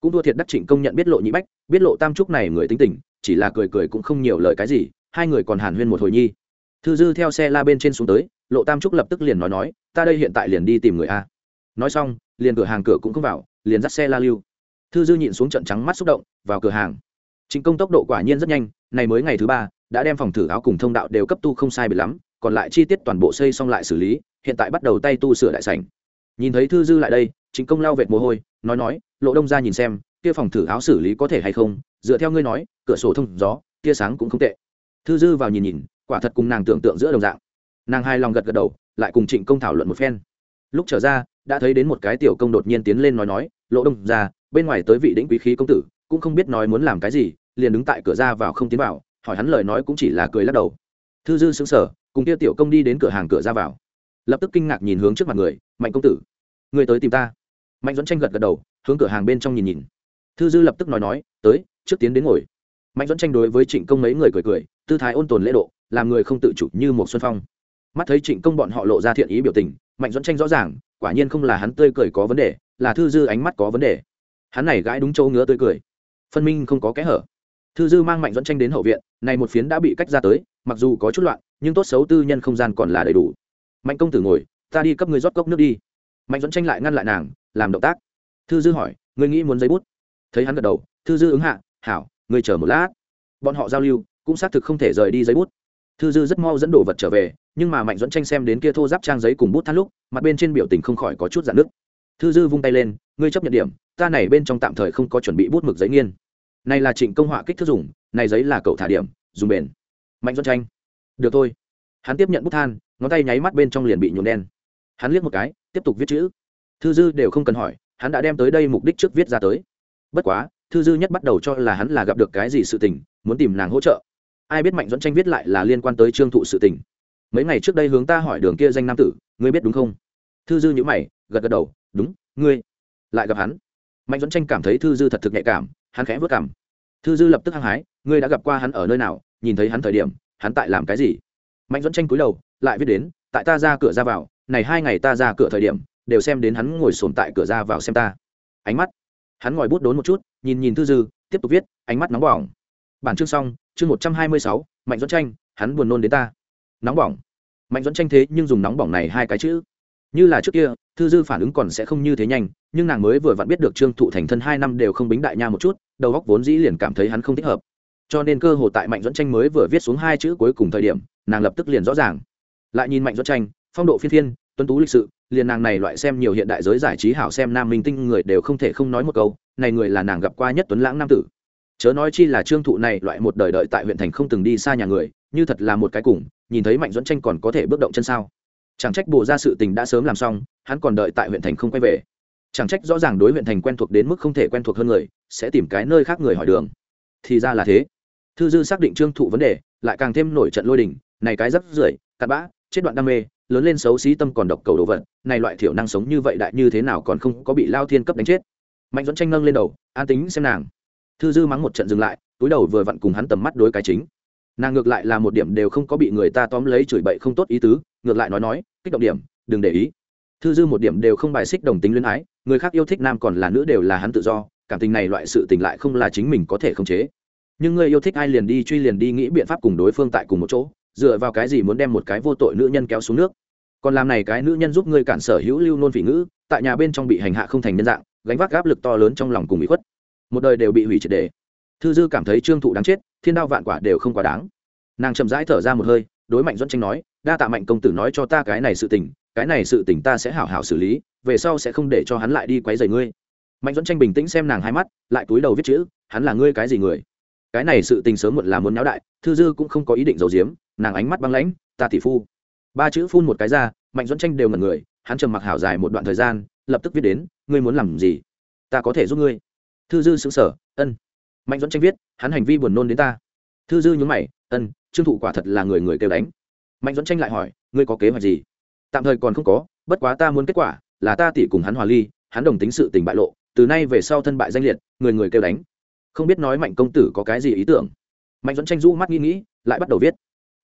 Cũng thua thiệt đắc trịnh công nhận biết lộ nhị bách, biết lộ tam trúc này người tính tình, chỉ là cười cười cũng không nhiều lời cái gì, hai người còn hàn huyên một hồi nhi thư dư theo xe la bên trên xuống tới, lộ tam trúc lập tức liền nói nói, ta đây hiện tại liền đi tìm người a. Nói xong, liền cửa hàng cửa cũng không vào, liền dắt xe la lưu. Thư dư nhịn xuống trận trắng mắt xúc động, vào cửa hàng. Chính công tốc độ quả nhiên rất nhanh, này mới ngày thứ ba, đã đem phòng thử áo cùng thông đạo đều cấp tu không sai bị lắm, còn lại chi tiết toàn bộ xây xong lại xử lý, hiện tại bắt đầu tay tu sửa đại sảnh. Nhìn thấy thư dư lại đây chính công lao vệt mồ hôi, nói nói, lộ đông ra nhìn xem, kia phòng thử áo xử lý có thể hay không? Dựa theo ngươi nói, cửa sổ thông gió, tia sáng cũng không tệ. Thư dư vào nhìn nhìn quả thật cùng nàng tưởng tượng giữa đồng dạng. Nàng hai lòng gật gật đầu, lại cùng trịnh công thảo luận một phen. Lúc trở ra, đã thấy đến một cái tiểu công đột nhiên tiến lên nói nói, lộ đông ra, bên ngoài tới vị đĩnh quý khí công tử, cũng không biết nói muốn làm cái gì, liền đứng tại cửa ra vào không tiến vào, hỏi hắn lời nói cũng chỉ là cười lắc đầu. Thư dư xứng sở cùng kia tiểu công đi đến cửa hàng cửa ra vào. Lập tức kinh ngạc nhìn hướng trước mặt người, mạnh công tử, người tới tìm ta. Mạnh dẫn tranh gật gật đầu, hướng cửa hàng bên trong nhìn nhìn. Thư dư lập tức nói nói, tới, trước tiến đến ngồi mạnh dẫn tranh đối với trịnh công mấy người cười cười, tư thái ôn tồn lễ độ, làm người không tự chủ như một xuân phong. Mắt thấy trịnh công bọn họ lộ ra thiện ý biểu tình, mạnh dẫn tranh rõ ràng, quả nhiên không là hắn tươi cười có vấn đề, là thư dư ánh mắt có vấn đề. Hắn này gãi đúng chỗ ngứa tươi cười. Phân minh không có kẽ hở. Thư dư mang mạnh dẫn tranh đến hậu viện, này một phiến đã bị cách ra tới, mặc dù có chút loạn, nhưng tốt xấu tư nhân không gian còn là đầy đủ. Mạnh công tử ngồi, ta đi cấp người rót cốc nước đi. Mạnh dẫn tranh lại ngăn lại nàng, làm động tác. Thư dư hỏi người nghĩ muốn giấy bút? Thấy hắn gật đầu, thư dư ứng hạ, hảo. Ngươi chờ một lát. Bọn họ giao lưu, cũng xác thực không thể rời đi giấy bút. Thư dư rất mau dẫn đồ vật trở về, nhưng mà mạnh dẫn tranh xem đến kia thô giáp trang giấy cùng bút than lúc, mặt bên trên biểu tình không khỏi có chút giãn nứt. Thư dư vung tay lên, ngươi chấp nhận điểm, ta này bên trong tạm thời không có chuẩn bị bút mực giấy nghiên. Này là trịnh công họa kích thước dùng, này giấy là cậu thả điểm, dùng bền. Mạnh dẫn tranh, được thôi. Hắn tiếp nhận bút than, ngón tay nháy mắt bên trong liền bị nhuộm đen. Hắn liếc một cái, tiếp tục viết chữ. Thư dư đều không cần hỏi, hắn đã đem tới đây mục đích trước viết ra tới. Bất quá thư dư nhất bắt đầu cho là hắn là gặp được cái gì sự tình, muốn tìm nàng hỗ trợ. Ai biết mạnh dẫn tranh viết lại là liên quan tới trương thụ sự tình. Mấy ngày trước đây hướng ta hỏi đường kia danh nam tử, ngươi biết đúng không? Thư dư nhữ mày, gật gật đầu, đúng, ngươi. Lại gặp hắn. Mạnh dẫn tranh cảm thấy thư dư thật thực nhạy cảm, hắn khẽ vất cảm thư dư lập tức hăng hái, ngươi đã gặp qua hắn ở nơi nào, nhìn thấy hắn thời điểm, hắn tại làm cái gì? Mạnh dẫn tranh cúi đầu, lại viết đến, tại ta ra cửa ra vào, này hai ngày ta ra cửa thời điểm, đều xem đến hắn ngồi sồn tại cửa ra vào xem ta. Ánh mắt hắn ngòi bút đốn một chút, nhìn nhìn thư dư, tiếp tục viết, ánh mắt nóng bỏng. Bản chương xong, chương một trăm hai mươi sáu, mạnh dẫn tranh, hắn buồn nôn đến ta. Nóng bỏng. Mạnh dẫn tranh thế nhưng dùng nóng bỏng này hai cái chữ. Như là trước kia, thư dư phản ứng còn sẽ không như thế nhanh, nhưng nàng mới vừa vặn biết được trương thụ thành thân hai năm đều không bính đại nha một chút, đầu góc vốn dĩ liền cảm thấy hắn không thích hợp. Cho nên cơ hồ tại mạnh dẫn tranh mới vừa viết xuống hai chữ cuối cùng thời điểm, nàng lập tức liền rõ ràng. Lại nhìn mạnh dẫn tranh, phong độ phiên thiên tuân tú lịch sự, liền nàng này loại xem nhiều hiện đại giới giải trí hảo xem nam minh tinh người đều không thể không nói một câu, này người là nàng gặp qua nhất tuấn lãng nam tử. Chớ nói chi là trương thụ này loại một đời đợi tại huyện thành không từng đi xa nhà người, như thật là một cái cùng, nhìn thấy mạnh dẫn tranh còn có thể bước động chân sao? Chẳng trách bồ ra sự tình đã sớm làm xong, hắn còn đợi tại huyện thành không quay về. Chẳng trách rõ ràng đối huyện thành quen thuộc đến mức không thể quen thuộc hơn người, sẽ tìm cái nơi khác người hỏi đường. Thì ra là thế. Thư dư xác định trương thụ vấn đề, lại càng thêm nổi trận lôi đình, này cái rất rưởi, cặn bã, chết đoạn đam mê lớn lên xấu xí tâm còn độc cầu đồ vật, này loại thiểu năng sống như vậy đại như thế nào còn không có bị lao thiên cấp đánh chết. Mạnh dẫn tranh nâng lên đầu, an tính xem nàng. Thư dư mắng một trận dừng lại, túi đầu vừa vặn cùng hắn tầm mắt đối cái chính. Nàng ngược lại là một điểm đều không có bị người ta tóm lấy chửi bậy không tốt ý tứ, ngược lại nói nói, kích động điểm, đừng để ý. Thư dư một điểm đều không bài xích đồng tính luyến ái, người khác yêu thích nam còn là nữ đều là hắn tự do, cảm tình này loại sự tình lại không là chính mình có thể khống chế. Nhưng người yêu thích ai liền đi truy liền đi nghĩ biện pháp cùng đối phương tại cùng một chỗ dựa vào cái gì muốn đem một cái vô tội nữ nhân kéo xuống nước? Còn làm này cái nữ nhân giúp ngươi cản sở hữu lưu nôn phỉ ngữ, tại nhà bên trong bị hành hạ không thành nhân dạng, gánh vác áp lực to lớn trong lòng cùng bị khuất. Một đời đều bị hủy triệt đề thư dư cảm thấy trương thụ đáng chết, thiên đao vạn quả đều không quá đáng. Nàng chậm rãi thở ra một hơi, đối mạnh dẫn tranh nói, đa tạ mạnh công tử nói cho ta cái này sự tình, cái này sự tình ta sẽ hảo hảo xử lý, về sau sẽ không để cho hắn lại đi quấy rầy ngươi. Mạnh dẫn tranh bình tĩnh xem nàng hai mắt, lại túi đầu viết chữ, hắn là ngươi cái gì người? Cái này sự tình sớm muộn là muốn náo đại, thư dư cũng không có ý định giấu giếm, nàng ánh mắt băng lãnh, ta tỷ phu. Ba chữ phun một cái ra, mạnh dẫn tranh đều ngẩn người, hắn trầm mặc hảo dài một đoạn thời gian, lập tức viết đến, ngươi muốn làm gì? Ta có thể giúp ngươi. Thư dư xứng sở ân. Mạnh dẫn tranh viết, hắn hành vi buồn nôn đến ta. Thư dư nhún mày, ân, trương thụ quả thật là người người kêu đánh. Mạnh dẫn tranh lại hỏi, ngươi có kế hoạch gì? Tạm thời còn không có, bất quá ta muốn kết quả là ta tỷ cùng hắn hòa ly, hắn đồng tính sự tình bại lộ, từ nay về sau thân bại danh liệt, người người kêu đánh không biết nói mạnh công tử có cái gì ý tưởng. Mạnh dẫn tranh du mắt nghĩ nghĩ, lại bắt đầu viết.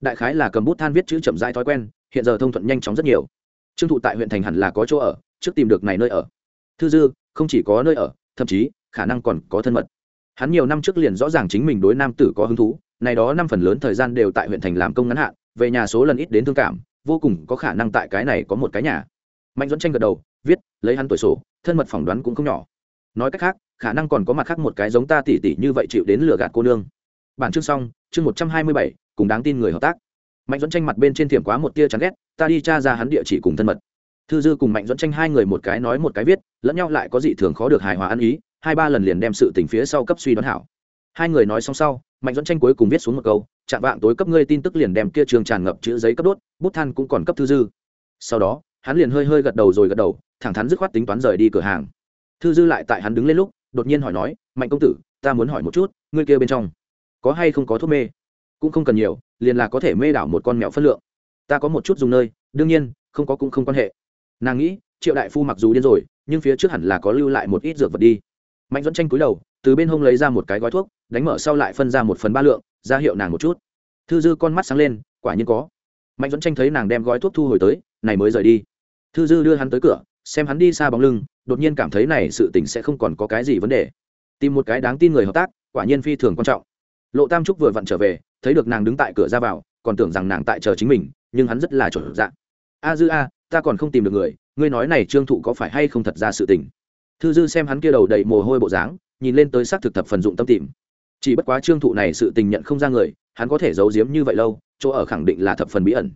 Đại khái là cầm bút than viết chữ chậm dai thói quen, hiện giờ thông thuận nhanh chóng rất nhiều. Trương thụ tại huyện thành hẳn là có chỗ ở, trước tìm được này nơi ở. Thư dư, không chỉ có nơi ở, thậm chí, khả năng còn có thân mật. Hắn nhiều năm trước liền rõ ràng chính mình đối nam tử có hứng thú, này đó năm phần lớn thời gian đều tại huyện thành làm công ngắn hạn, về nhà số lần ít đến thương cảm, vô cùng có khả năng tại cái này có một cái nhà. Mạnh dẫn tranh gật đầu, viết, lấy hắn tuổi sổ, thân mật phỏng đoán cũng không nhỏ. Nói cách khác khả năng còn có mặt khác một cái giống ta tỉ tỉ như vậy chịu đến lừa gạt cô nương. Bản chương xong, chương một trăm hai mươi bảy, cùng đáng tin người hợp tác. Mạnh dẫn tranh mặt bên trên thiểm quá một tia chán ghét, ta đi tra ra hắn địa chỉ cùng thân mật. Thư dư cùng mạnh dẫn tranh hai người một cái nói một cái viết, lẫn nhau lại có dị thường khó được hài hòa ăn ý, hai ba lần liền đem sự tình phía sau cấp suy đoán hảo. Hai người nói xong sau, mạnh dẫn tranh cuối cùng viết xuống một câu, chạm vạng tối cấp ngươi tin tức liền đem kia trường tràn ngập chữ giấy cấp đốt, bút than cũng còn cấp thư dư. Sau đó, hắn liền hơi hơi gật đầu rồi gật đầu, thẳng thắn dứt khoát tính toán rời đi cửa hàng. Thư dư lại tại hắn đứng lên lúc đột nhiên hỏi nói, mạnh công tử, ta muốn hỏi một chút, ngươi kia bên trong có hay không có thuốc mê? Cũng không cần nhiều, liền là có thể mê đảo một con mèo phân lượng. Ta có một chút dùng nơi, đương nhiên, không có cũng không quan hệ. Nàng nghĩ, triệu đại phu mặc dù điên rồi, nhưng phía trước hẳn là có lưu lại một ít dược vật đi. Mạnh dẫn tranh cúi đầu, từ bên hông lấy ra một cái gói thuốc, đánh mở sau lại phân ra một phần ba lượng, ra hiệu nàng một chút. Thư dư con mắt sáng lên, quả nhiên có. Mạnh dẫn tranh thấy nàng đem gói thuốc thu hồi tới, này mới rời đi. Thư dư đưa hắn tới cửa xem hắn đi xa bóng lưng, đột nhiên cảm thấy này sự tình sẽ không còn có cái gì vấn đề. Tìm một cái đáng tin người hợp tác, quả nhiên phi thường quan trọng. Lộ tam trúc vừa vặn trở về, thấy được nàng đứng tại cửa ra vào, còn tưởng rằng nàng tại chờ chính mình, nhưng hắn rất là trở dạng a dư a, ta còn không tìm được người, ngươi nói này trương thụ có phải hay không thật ra sự tình? Thư dư xem hắn kia đầu đầy mồ hôi bộ dáng, nhìn lên tới xác thực thập phần dụng tâm tìm. Chỉ bất quá trương thụ này sự tình nhận không ra người, hắn có thể giấu giếm như vậy lâu, chỗ ở khẳng định là thập phần bí ẩn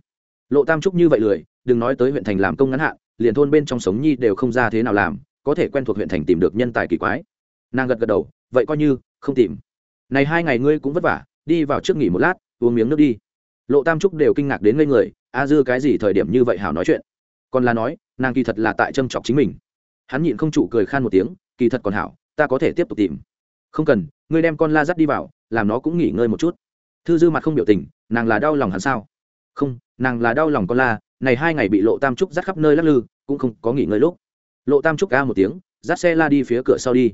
lộ tam trúc như vậy lười, đừng nói tới huyện thành làm công ngắn hạn, liền thôn bên trong sống nhi đều không ra thế nào làm, có thể quen thuộc huyện thành tìm được nhân tài kỳ quái. Nàng gật gật đầu, vậy coi như, không tìm. Này hai ngày ngươi cũng vất vả, đi vào trước nghỉ một lát, uống miếng nước đi. Lộ tam trúc đều kinh ngạc đến ngây người, a dư cái gì thời điểm như vậy hảo nói chuyện. Còn là nói, nàng kỳ thật là tại châm chọc chính mình. Hắn nhịn không trụ cười khan một tiếng, kỳ thật còn hảo, ta có thể tiếp tục tìm. Không cần, ngươi đem con la dắt đi vào, làm nó cũng nghỉ ngơi một chút. Thư dư mặt không biểu tình, nàng là đau lòng hắn sao? Không nàng là đau lòng con la, này hai ngày bị lộ tam trúc dắt khắp nơi lắc lư, cũng không có nghỉ ngơi lúc. Lộ tam trúc ca một tiếng, dắt xe la đi phía cửa sau đi.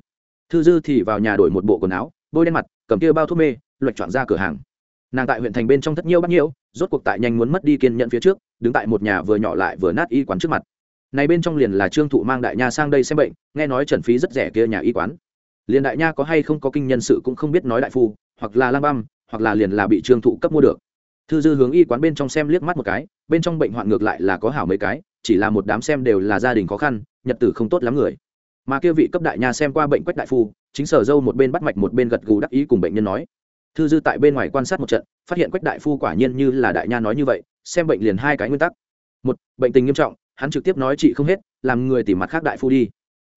Thư dư thì vào nhà đổi một bộ quần áo, bôi đen mặt, cầm kia bao thuốc mê, loạch chọn ra cửa hàng. Nàng tại huyện thành bên trong thất nhiêu bắt nhiêu rốt cuộc tại nhanh muốn mất đi kiên nhận phía trước, đứng tại một nhà vừa nhỏ lại vừa nát y quán trước mặt. Này bên trong liền là trương thụ mang đại nha sang đây xem bệnh, nghe nói trần phí rất rẻ kia nhà y quán. Liền đại nha có hay không có kinh nhân sự cũng không biết nói đại phu, hoặc là lang băm, hoặc là liền là bị trương thụ cấp mua được thư dư hướng y quán bên trong xem liếc mắt một cái, bên trong bệnh hoạn ngược lại là có hảo mấy cái, chỉ là một đám xem đều là gia đình khó khăn, nhật tử không tốt lắm người. Mà kia vị cấp đại nha xem qua bệnh quách đại phu, chính sở dâu một bên bắt mạch một bên gật gù đắc ý cùng bệnh nhân nói. Thư dư tại bên ngoài quan sát một trận, phát hiện quách đại phu quả nhiên như là đại nha nói như vậy, xem bệnh liền hai cái nguyên tắc. Một, bệnh tình nghiêm trọng, hắn trực tiếp nói chị không hết, làm người tìm mặt khác đại phu đi.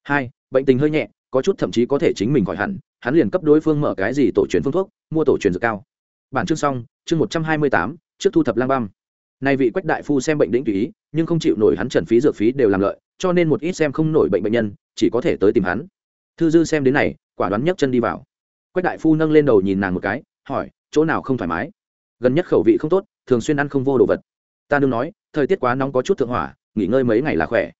Hai, bệnh tình hơi nhẹ, có chút thậm chí có thể chính mình khỏi hẳn, hắn liền cấp đối phương mở cái gì tổ truyền phương thuốc, mua tổ truyền dược cao bản chương xong, chương một trăm hai mươi tám, trước thu thập lang băm. Nay vị quách đại phu xem bệnh đĩnh tùy ý, nhưng không chịu nổi hắn trần phí dược phí đều làm lợi, cho nên một ít xem không nổi bệnh bệnh nhân, chỉ có thể tới tìm hắn. Thư dư xem đến này, quả đoán nhấc chân đi vào. Quách đại phu nâng lên đầu nhìn nàng một cái, hỏi, chỗ nào không thoải mái? Gần nhất khẩu vị không tốt, thường xuyên ăn không vô đồ vật. Ta đương nói, thời tiết quá nóng có chút thượng hỏa, nghỉ ngơi mấy ngày là khỏe.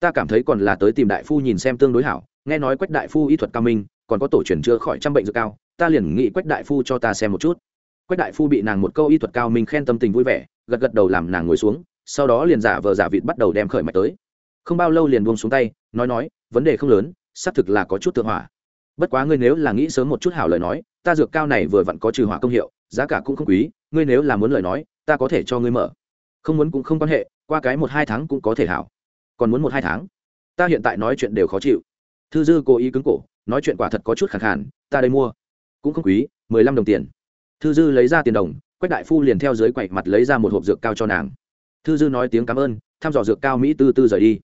Ta cảm thấy còn là tới tìm đại phu nhìn xem tương đối hảo, nghe nói quách đại phu y thuật cao minh, còn có tổ truyền chữa khỏi trăm bệnh dược cao, ta liền nghĩ quách đại phu cho ta xem một chút quách đại phu bị nàng một câu y thuật cao mình khen tâm tình vui vẻ, gật gật đầu làm nàng ngồi xuống, sau đó liền giả vờ giả vịt bắt đầu đem khởi mạch tới. Không bao lâu liền buông xuống tay, nói nói, vấn đề không lớn, xác thực là có chút thượng hỏa. Bất quá ngươi nếu là nghĩ sớm một chút hảo lời nói, ta dược cao này vừa vặn có trừ hỏa công hiệu, giá cả cũng không quý, ngươi nếu là muốn lời nói, ta có thể cho ngươi mở. Không muốn cũng không quan hệ, qua cái một hai tháng cũng có thể hảo. Còn muốn một hai tháng? Ta hiện tại nói chuyện đều khó chịu. Thư dư cố ý cứng cổ, nói chuyện quả thật có chút khẳng khản ta đây mua. Cũng không quý, mười lăm đồng tiền thư dư lấy ra tiền đồng, quách đại phu liền theo dưới quậy mặt lấy ra một hộp dược cao cho nàng. Thư dư nói tiếng cảm ơn, thăm dò dược cao mỹ tư tư rời đi.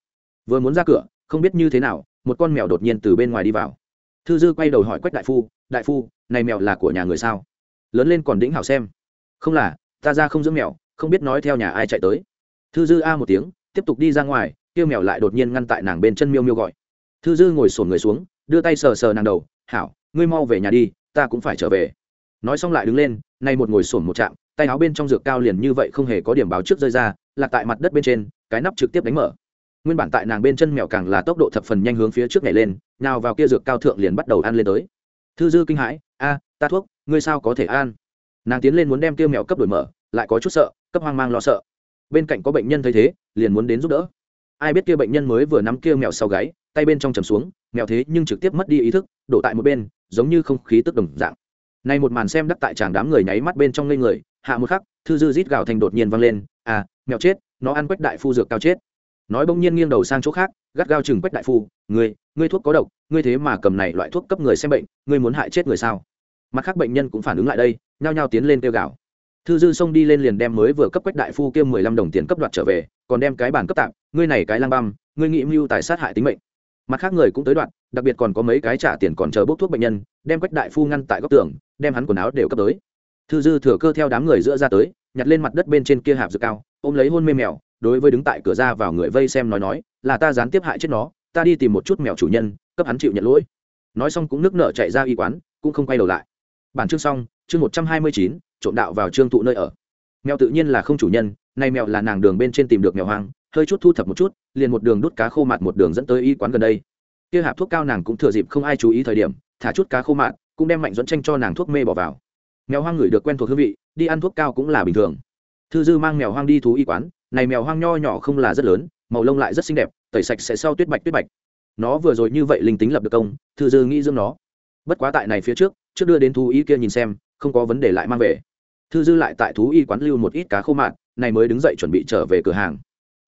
Vừa muốn ra cửa, không biết như thế nào, một con mèo đột nhiên từ bên ngoài đi vào. Thư dư quay đầu hỏi quách đại phu đại phu, này mèo là của nhà người sao? Lớn lên còn đĩnh hảo xem. Không là, ta ra không dưỡng mèo, không biết nói theo nhà ai chạy tới. Thư dư a một tiếng, tiếp tục đi ra ngoài kêu mèo lại đột nhiên ngăn tại nàng bên chân miêu miêu gọi. Thư dư ngồi sổn người xuống, đưa tay sờ sờ nàng đầu, hảo, ngươi mau về nhà đi, ta cũng phải trở về nói xong lại đứng lên nay một ngồi sổm một chạm tay áo bên trong dược cao liền như vậy không hề có điểm báo trước rơi ra lạc tại mặt đất bên trên, cái nắp trực tiếp đánh mở. Nguyên bản tại nàng bên chân mèo càng là tốc độ thập phần nhanh hướng phía trước nhảy lên, nào vào kia dược cao thượng liền bắt đầu ăn lên tới. Thư dư kinh hãi, a, ta thuốc, ngươi sao có thể ăn? Nàng tiến lên muốn đem kia mèo cấp đổi mở, lại có chút sợ, cấp hoang mang lo sợ. Bên cạnh có bệnh nhân thấy thế, liền muốn đến giúp đỡ. Ai biết kia bệnh nhân mới vừa nắm kia mèo sau gáy, tay bên trong chầm xuống, mèo thế nhưng trực tiếp mất đi ý thức, đổ tại một bên, giống như không khí tức đồng dạng này một màn xem đắc tại chàng đám người nháy mắt bên trong ngây người, hạ một khắc, thư dư rít gào thành đột nhiên vang lên à mèo chết, nó ăn quách đại phu dược cao chết. Nói bỗng nhiên nghiêng đầu sang chỗ khác, gắt gao chừng quách đại phu, ngươi ngươi thuốc có độc, ngươi thế mà cầm này loại thuốc cấp người xem bệnh, ngươi muốn hại chết người sao? Mặt khác bệnh nhân cũng phản ứng lại đây, nhao nhao tiến lên kêu gào. Thư dư xông đi lên liền đem mới vừa cấp quách đại phu kia mười lăm đồng tiền cấp đoạt trở về, còn đem cái bản cấp tạm, ngươi này cái lang băm, ngươi nghĩ mưu tài sát hại tính mệnh. Mặt khác người cũng tới đoạn, đặc biệt còn có mấy cái trả tiền còn chờ bốc thuốc bệnh nhân, đem quách đại phu ngăn tại góc tường đem hắn quần áo đều cấp tới. Thư dư thừa cơ theo đám người giữa ra tới, nhặt lên mặt đất bên trên kia hạp dược cao, ôm lấy hôn mê mèo, đối với đứng tại cửa ra vào người vây xem nói nói, là ta gián tiếp hại chết nó, ta đi tìm một chút mèo chủ nhân, cấp hắn chịu nhận lỗi. Nói xong cũng nước nở chạy ra y quán, cũng không quay đầu lại. Bản chương xong, chương một trăm hai mươi chín, trộm đạo vào trương tụ nơi ở. Mèo tự nhiên là không chủ nhân, nay mèo là nàng đường bên trên tìm được mèo hoang, hơi chút thu thập một chút, liền một đường đút cá khô mạt một đường dẫn tới y quán gần đây. Kia hạp thuốc cao nàng cũng thừa dịp không ai chú ý thời điểm, thả chút cá khô mạt cũng đem mạnh dẫn tranh cho nàng thuốc mê bỏ vào. Mèo hoang ngửi được quen thuộc hương vị, đi ăn thuốc cao cũng là bình thường. Thư dư mang mèo hoang đi thú y quán, này mèo hoang nho nhỏ không là rất lớn, màu lông lại rất xinh đẹp, tẩy sạch sẽ sau tuyết bạch tuyết bạch. Nó vừa rồi như vậy linh tính lập được công, thư dư nghĩ dưỡng nó. Bất quá tại này phía trước trước đưa đến thú y kia nhìn xem, không có vấn đề lại mang về. Thư dư lại tại thú y quán lưu một ít cá khô mạn này mới đứng dậy chuẩn bị trở về cửa hàng.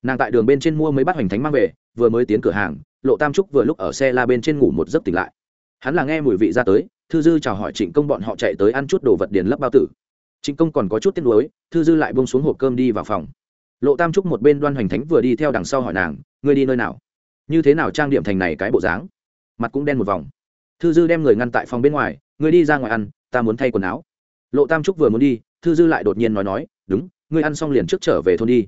Nàng tại đường bên trên mua mấy bát hoành thánh mang về, vừa mới tiến cửa hàng, lộ tam trúc vừa lúc ở xe la bên trên ngủ một giấc tỉnh lại. Hắn là nghe mùi vị ra tới thư dư chào hỏi trịnh công bọn họ chạy tới ăn chút đồ vật điền lấp bao tử. Trịnh công còn có chút tiếc nuối, thư dư lại bông xuống hộp cơm đi vào phòng. Lộ tam trúc một bên đoan hoành thánh vừa đi theo đằng sau hỏi nàng, ngươi đi nơi nào? Như thế nào trang điểm thành này cái bộ dáng? Mặt cũng đen một vòng. Thư dư đem người ngăn tại phòng bên ngoài, ngươi đi ra ngoài ăn, ta muốn thay quần áo. Lộ tam trúc vừa muốn đi, thư dư lại đột nhiên nói nói, đúng, ngươi ăn xong liền trước trở về thôn đi.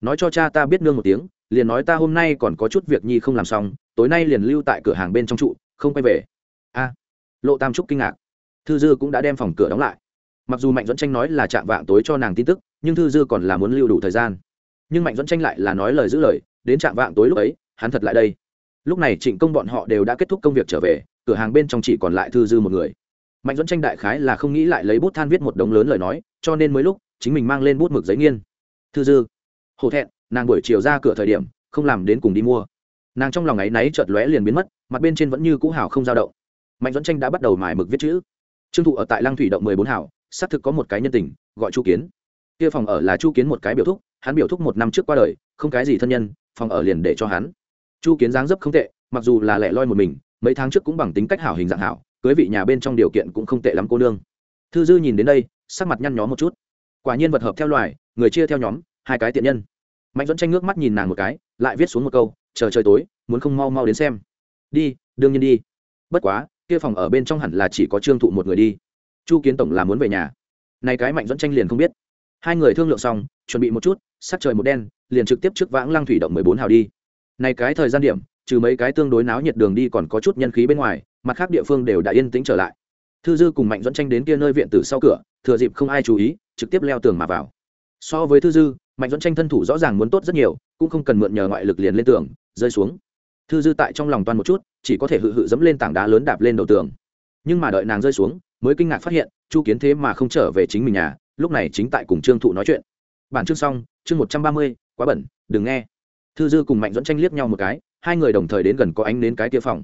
Nói cho cha ta biết nương một tiếng, liền nói ta hôm nay còn có chút việc nhi không làm xong, tối nay liền lưu tại cửa hàng bên trong trụ, không quay về. A lộ tam trúc kinh ngạc. Thư dư cũng đã đem phòng cửa đóng lại. Mặc dù mạnh dẫn tranh nói là chạm vạng tối cho nàng tin tức, nhưng thư dư còn là muốn lưu đủ thời gian. Nhưng mạnh dẫn tranh lại là nói lời giữ lời, đến chạm vạng tối lúc ấy, hắn thật lại đây. Lúc này trịnh công bọn họ đều đã kết thúc công việc trở về, cửa hàng bên trong chỉ còn lại thư dư một người. Mạnh dẫn tranh đại khái là không nghĩ lại lấy bút than viết một đống lớn lời nói, cho nên mới lúc, chính mình mang lên bút mực giấy nghiên. Thư dư, hổ thẹn, nàng buổi chiều ra cửa thời điểm, không làm đến cùng đi mua. Nàng trong lòng áy náy chợt lóe liền biến mất, mặt bên trên vẫn như cũ hảo không dao động mạnh dẫn tranh đã bắt đầu mài mực viết chữ trương thụ ở tại lăng thủy động mười bốn hảo xác thực có một cái nhân tình gọi chu kiến kia phòng ở là chu kiến một cái biểu thúc hắn biểu thúc một năm trước qua đời không cái gì thân nhân phòng ở liền để cho hắn chu kiến dáng dấp không tệ mặc dù là lẻ loi một mình mấy tháng trước cũng bằng tính cách hảo hình dạng hảo cưới vị nhà bên trong điều kiện cũng không tệ lắm cô nương thư dư nhìn đến đây sắc mặt nhăn nhó một chút quả nhiên vật hợp theo loài người chia theo nhóm hai cái tiện nhân mạnh dẫn tranh nước mắt nhìn nàng một cái lại viết xuống một câu chờ trời tối muốn không mau mau đến xem đi đương nhiên đi bất quá kia phòng ở bên trong hẳn là chỉ có trương thụ một người đi. Chu kiến tổng là muốn về nhà. Này cái mạnh dẫn tranh liền không biết. Hai người thương lượng xong, chuẩn bị một chút, sắc trời một đen, liền trực tiếp trước vãng lăng thủy động mười bốn hào đi. Này cái thời gian điểm, trừ mấy cái tương đối náo nhiệt đường đi còn có chút nhân khí bên ngoài, mặt khác địa phương đều đã yên tĩnh trở lại. Thư dư cùng mạnh dẫn tranh đến kia nơi viện tử sau cửa, thừa dịp không ai chú ý, trực tiếp leo tường mà vào. So với thư dư, mạnh dẫn tranh thân thủ rõ ràng muốn tốt rất nhiều, cũng không cần mượn nhờ ngoại lực liền lên tường, rơi xuống thư dư tại trong lòng toan một chút, chỉ có thể hự hự dẫm lên tảng đá lớn đạp lên đầu tường. Nhưng mà đợi nàng rơi xuống, mới kinh ngạc phát hiện, chu kiến thế mà không trở về chính mình nhà, lúc này chính tại cùng trương thụ nói chuyện. Bản chương xong, chương một trăm ba mươi, quá bẩn, đừng nghe. Thư dư cùng mạnh dẫn tranh liếc nhau một cái, hai người đồng thời đến gần có ánh đến cái kia phòng.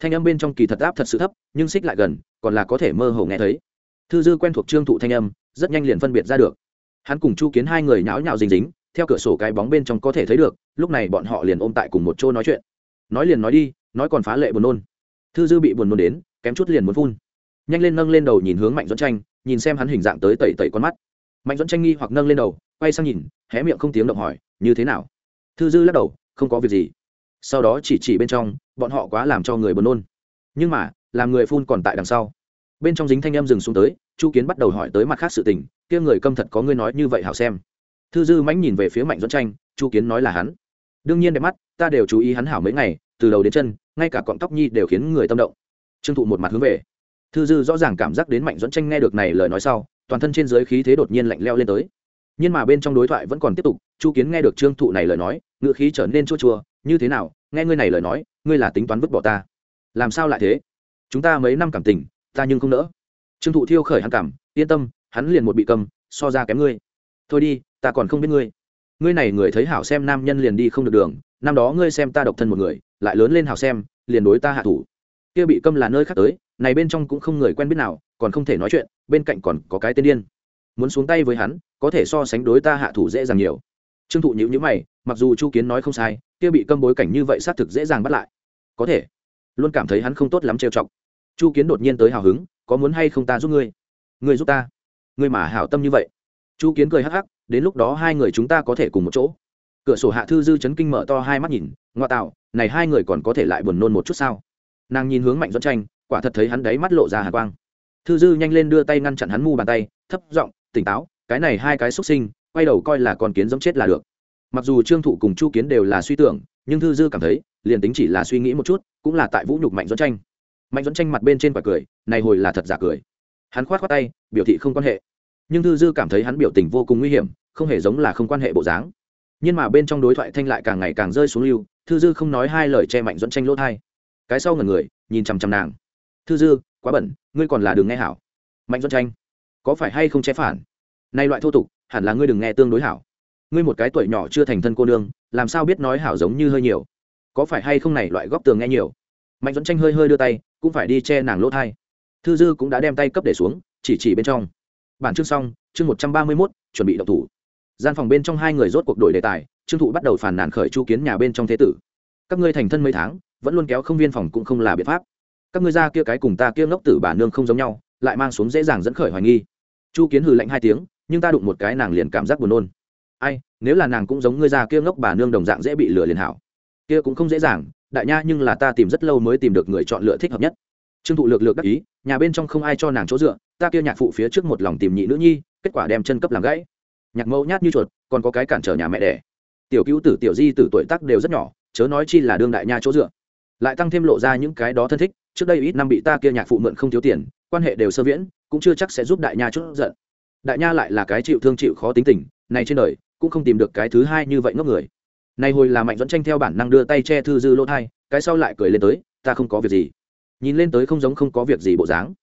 Thanh âm bên trong kỳ thật áp thật sự thấp, nhưng xích lại gần, còn là có thể mơ hồ nghe thấy. Thư dư quen thuộc trương thụ thanh âm, rất nhanh liền phân biệt ra được. Hắn cùng chu kiến hai người nháo nhào dính dính, theo cửa sổ cái bóng bên trong có thể thấy được, lúc này bọn họ liền ôm tại cùng một chỗ nói chuyện nói liền nói đi, nói còn phá lệ buồn nôn. Thư dư bị buồn nôn đến, kém chút liền muốn phun. Nhanh lên nâng lên đầu nhìn hướng mạnh dẫn tranh, nhìn xem hắn hình dạng tới tẩy tẩy con mắt. Mạnh dẫn tranh nghi hoặc nâng lên đầu, quay sang nhìn, hé miệng không tiếng động hỏi, như thế nào? Thư dư lắc đầu, không có việc gì. Sau đó chỉ chỉ bên trong, bọn họ quá làm cho người buồn nôn. Nhưng mà, làm người phun còn tại đằng sau. Bên trong dính thanh em dừng xuống tới, chu kiến bắt đầu hỏi tới mặt khác sự tình, kia người câm thật có ngươi nói như vậy hảo xem. Thư dư mãnh nhìn về phía mạnh dẫn tranh, chu kiến nói là hắn đương nhiên đẹp mắt, ta đều chú ý hắn hảo mấy ngày, từ đầu đến chân, ngay cả cọng tóc nhi đều khiến người tâm động. Trương thụ một mặt hướng về. Thư dư rõ ràng cảm giác đến mạnh dẫn tranh nghe được này lời nói sau, toàn thân trên giới khí thế đột nhiên lạnh leo lên tới. Nhưng mà bên trong đối thoại vẫn còn tiếp tục, chu kiến nghe được trương thụ này lời nói, ngựa khí trở nên chua chua, như thế nào, nghe ngươi này lời nói, ngươi là tính toán vứt bỏ ta. Làm sao lại thế? Chúng ta mấy năm cảm tình, ta nhưng không nỡ. Trương thụ thiêu khởi hắn cảm, yên tâm, hắn liền một bị cầm, so ra kém ngươi. Thôi đi, ta còn không biết ngươi ngươi này người thấy hảo xem nam nhân liền đi không được đường, năm đó ngươi xem ta độc thân một người, lại lớn lên hảo xem, liền đối ta hạ thủ. Kia bị câm là nơi khác tới, này bên trong cũng không người quen biết nào, còn không thể nói chuyện, bên cạnh còn có cái tên điên. Muốn xuống tay với hắn, có thể so sánh đối ta hạ thủ dễ dàng nhiều. Trương thụ nhữ nhữ mày, mặc dù chu kiến nói không sai, kia bị câm bối cảnh như vậy xác thực dễ dàng bắt lại. Có thể. Luôn cảm thấy hắn không tốt lắm trêu chọc. Chu kiến đột nhiên tới hào hứng, có muốn hay không ta giúp ngươi? Ngươi giúp ta. Ngươi mà hảo tâm như vậy. Chu kiến cười hắc hắc đến lúc đó hai người chúng ta có thể cùng một chỗ. Cửa sổ hạ thư dư chấn kinh mở to hai mắt nhìn, ngoa tạo, này hai người còn có thể lại buồn nôn một chút sao? Nàng nhìn hướng mạnh dẫn tranh, quả thật thấy hắn đấy mắt lộ ra hà quang. Thư dư nhanh lên đưa tay ngăn chặn hắn mu bàn tay, thấp giọng, tỉnh táo, cái này hai cái xuất sinh, quay đầu coi là con kiến giống chết là được. Mặc dù trương thụ cùng chu kiến đều là suy tưởng, nhưng thư dư cảm thấy, liền tính chỉ là suy nghĩ một chút, cũng là tại vũ nhục mạnh dẫn tranh. Mạnh dẫn tranh mặt bên trên quả cười, này hồi là thật giả cười. Hắn khoát khoát tay, biểu thị không quan hệ nhưng thư dư cảm thấy hắn biểu tình vô cùng nguy hiểm, không hề giống là không quan hệ bộ dáng. Nhưng mà bên trong đối thoại thanh lại càng ngày càng rơi xuống lưu, thư dư không nói hai lời che mạnh dẫn tranh lỗ thai. Cái sau ngần người, nhìn chằm chằm nàng. Thư dư, quá bẩn, ngươi còn là đường nghe hảo. Mạnh dẫn tranh, có phải hay không che phản? Nay loại thô tục, hẳn là ngươi đừng nghe tương đối hảo. Ngươi một cái tuổi nhỏ chưa thành thân cô nương, làm sao biết nói hảo giống như hơi nhiều? Có phải hay không này loại góc tường nghe nhiều? Mạnh dẫn tranh hơi hơi đưa tay, cũng phải đi che nàng lỗ thai. Thư dư cũng đã đem tay cấp để xuống, chỉ chỉ bên trong bản chương xong, chương một trăm ba mươi mốt, chuẩn bị đậu thủ. Gian phòng bên trong hai người rốt cuộc đổi đề tài, trương thụ bắt đầu phản nàn khởi chu kiến nhà bên trong thế tử. Các ngươi thành thân mấy tháng, vẫn luôn kéo không viên phòng cũng không là biện pháp. Các ngươi ra kia cái cùng ta kia ngốc tử bà nương không giống nhau, lại mang xuống dễ dàng dẫn khởi hoài nghi. Chu kiến hừ lạnh hai tiếng, nhưng ta đụng một cái nàng liền cảm giác buồn nôn. Ai, nếu là nàng cũng giống ngươi ra kia ngốc bà nương đồng dạng dễ bị lừa liền hảo. Kia cũng không dễ dàng, đại nha nhưng là ta tìm rất lâu mới tìm được người chọn lựa thích hợp nhất trương thụ lược lược đắc ý, nhà bên trong không ai cho nàng chỗ dựa, ta kia nhạc phụ phía trước một lòng tìm nhị nữ nhi, kết quả đem chân cấp làm gãy. Nhạc mẫu nhát như chuột, còn có cái cản trở nhà mẹ đẻ. Tiểu cứu tử, tiểu di tử tuổi tác đều rất nhỏ, chớ nói chi là đương đại nha chỗ dựa. Lại tăng thêm lộ ra những cái đó thân thích, trước đây ít năm bị ta kia nhạc phụ mượn không thiếu tiền, quan hệ đều sơ viễn, cũng chưa chắc sẽ giúp đại nha chút giận. Đại nha lại là cái chịu thương chịu khó tính tình, này trên đời, cũng không tìm được cái thứ hai như vậy ngốc người. Này hồi là mạnh dẫn tranh theo bản năng đưa tay che thư dư lỗ thai, cái sau lại cười lên tới, ta không có việc gì nhìn lên tới không giống không có việc gì bộ dáng.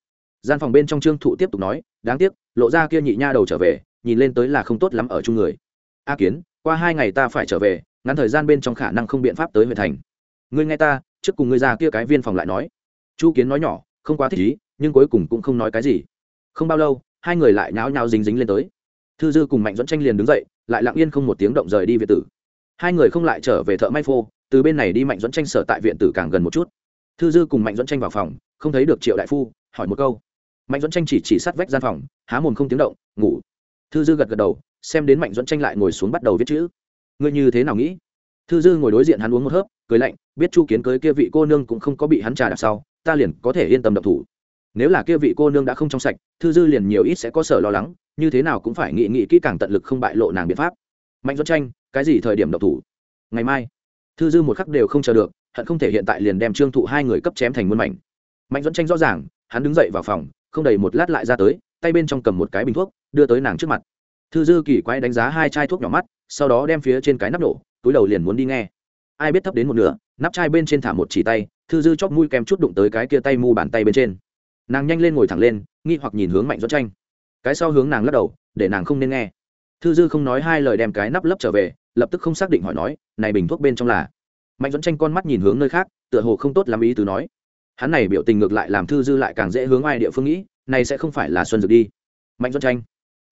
Gian phòng bên trong trương thụ tiếp tục nói, đáng tiếc, lộ ra kia nhị nha đầu trở về, nhìn lên tới là không tốt lắm ở chung người. A kiến, qua hai ngày ta phải trở về, ngắn thời gian bên trong khả năng không biện pháp tới huyện thành. Ngươi nghe ta, trước cùng ngươi ra kia cái viên phòng lại nói. Chu kiến nói nhỏ, không quá thích ý, nhưng cuối cùng cũng không nói cái gì. Không bao lâu, hai người lại nháo nháo dính dính lên tới. Thư dư cùng mạnh dẫn tranh liền đứng dậy, lại lặng yên không một tiếng động rời đi viện tử. Hai người không lại trở về thợ may phô, từ bên này đi mạnh dẫn tranh sở tại viện tử càng gần một chút thư dư cùng mạnh dẫn tranh vào phòng, không thấy được triệu đại phu, hỏi một câu. Mạnh dẫn tranh chỉ chỉ sát vách gian phòng, há mồm không tiếng động, ngủ. Thư dư gật gật đầu, xem đến mạnh dẫn tranh lại ngồi xuống bắt đầu viết chữ. Ngươi như thế nào nghĩ? Thư dư ngồi đối diện hắn uống một hớp, cười lạnh, biết chu kiến cưới kia vị cô nương cũng không có bị hắn trà đạp sau, ta liền có thể yên tâm độc thủ. Nếu là kia vị cô nương đã không trong sạch, thư dư liền nhiều ít sẽ có sở lo lắng, như thế nào cũng phải nghĩ nghĩ kỹ càng tận lực không bại lộ nàng biện pháp. Mạnh dẫn tranh, cái gì thời điểm độc thủ? Ngày mai. Thư dư một khắc đều không chờ được hận không thể hiện tại liền đem trương thụ hai người cấp chém thành muôn mảnh. Mạnh dẫn tranh rõ ràng, hắn đứng dậy vào phòng, không đầy một lát lại ra tới, tay bên trong cầm một cái bình thuốc, đưa tới nàng trước mặt. Thư dư kỳ quái đánh giá hai chai thuốc nhỏ mắt, sau đó đem phía trên cái nắp nổ túi đầu liền muốn đi nghe. Ai biết thấp đến một nửa, nắp chai bên trên thả một chỉ tay, thư dư chóp mũi kèm chút đụng tới cái kia tay mu bàn tay bên trên. Nàng nhanh lên ngồi thẳng lên, nghi hoặc nhìn hướng mạnh dẫn tranh. Cái sau hướng nàng lắc đầu, để nàng không nên nghe. Thư dư không nói hai lời đem cái nắp lấp trở về, lập tức không xác định hỏi nói, này bình thuốc bên trong là? Mạnh dẫn tranh con mắt nhìn hướng nơi khác, tựa hồ không tốt làm ý từ nói. Hắn này biểu tình ngược lại làm thư dư lại càng dễ hướng ai địa phương nghĩ, này sẽ không phải là xuân dược đi. Mạnh dẫn tranh.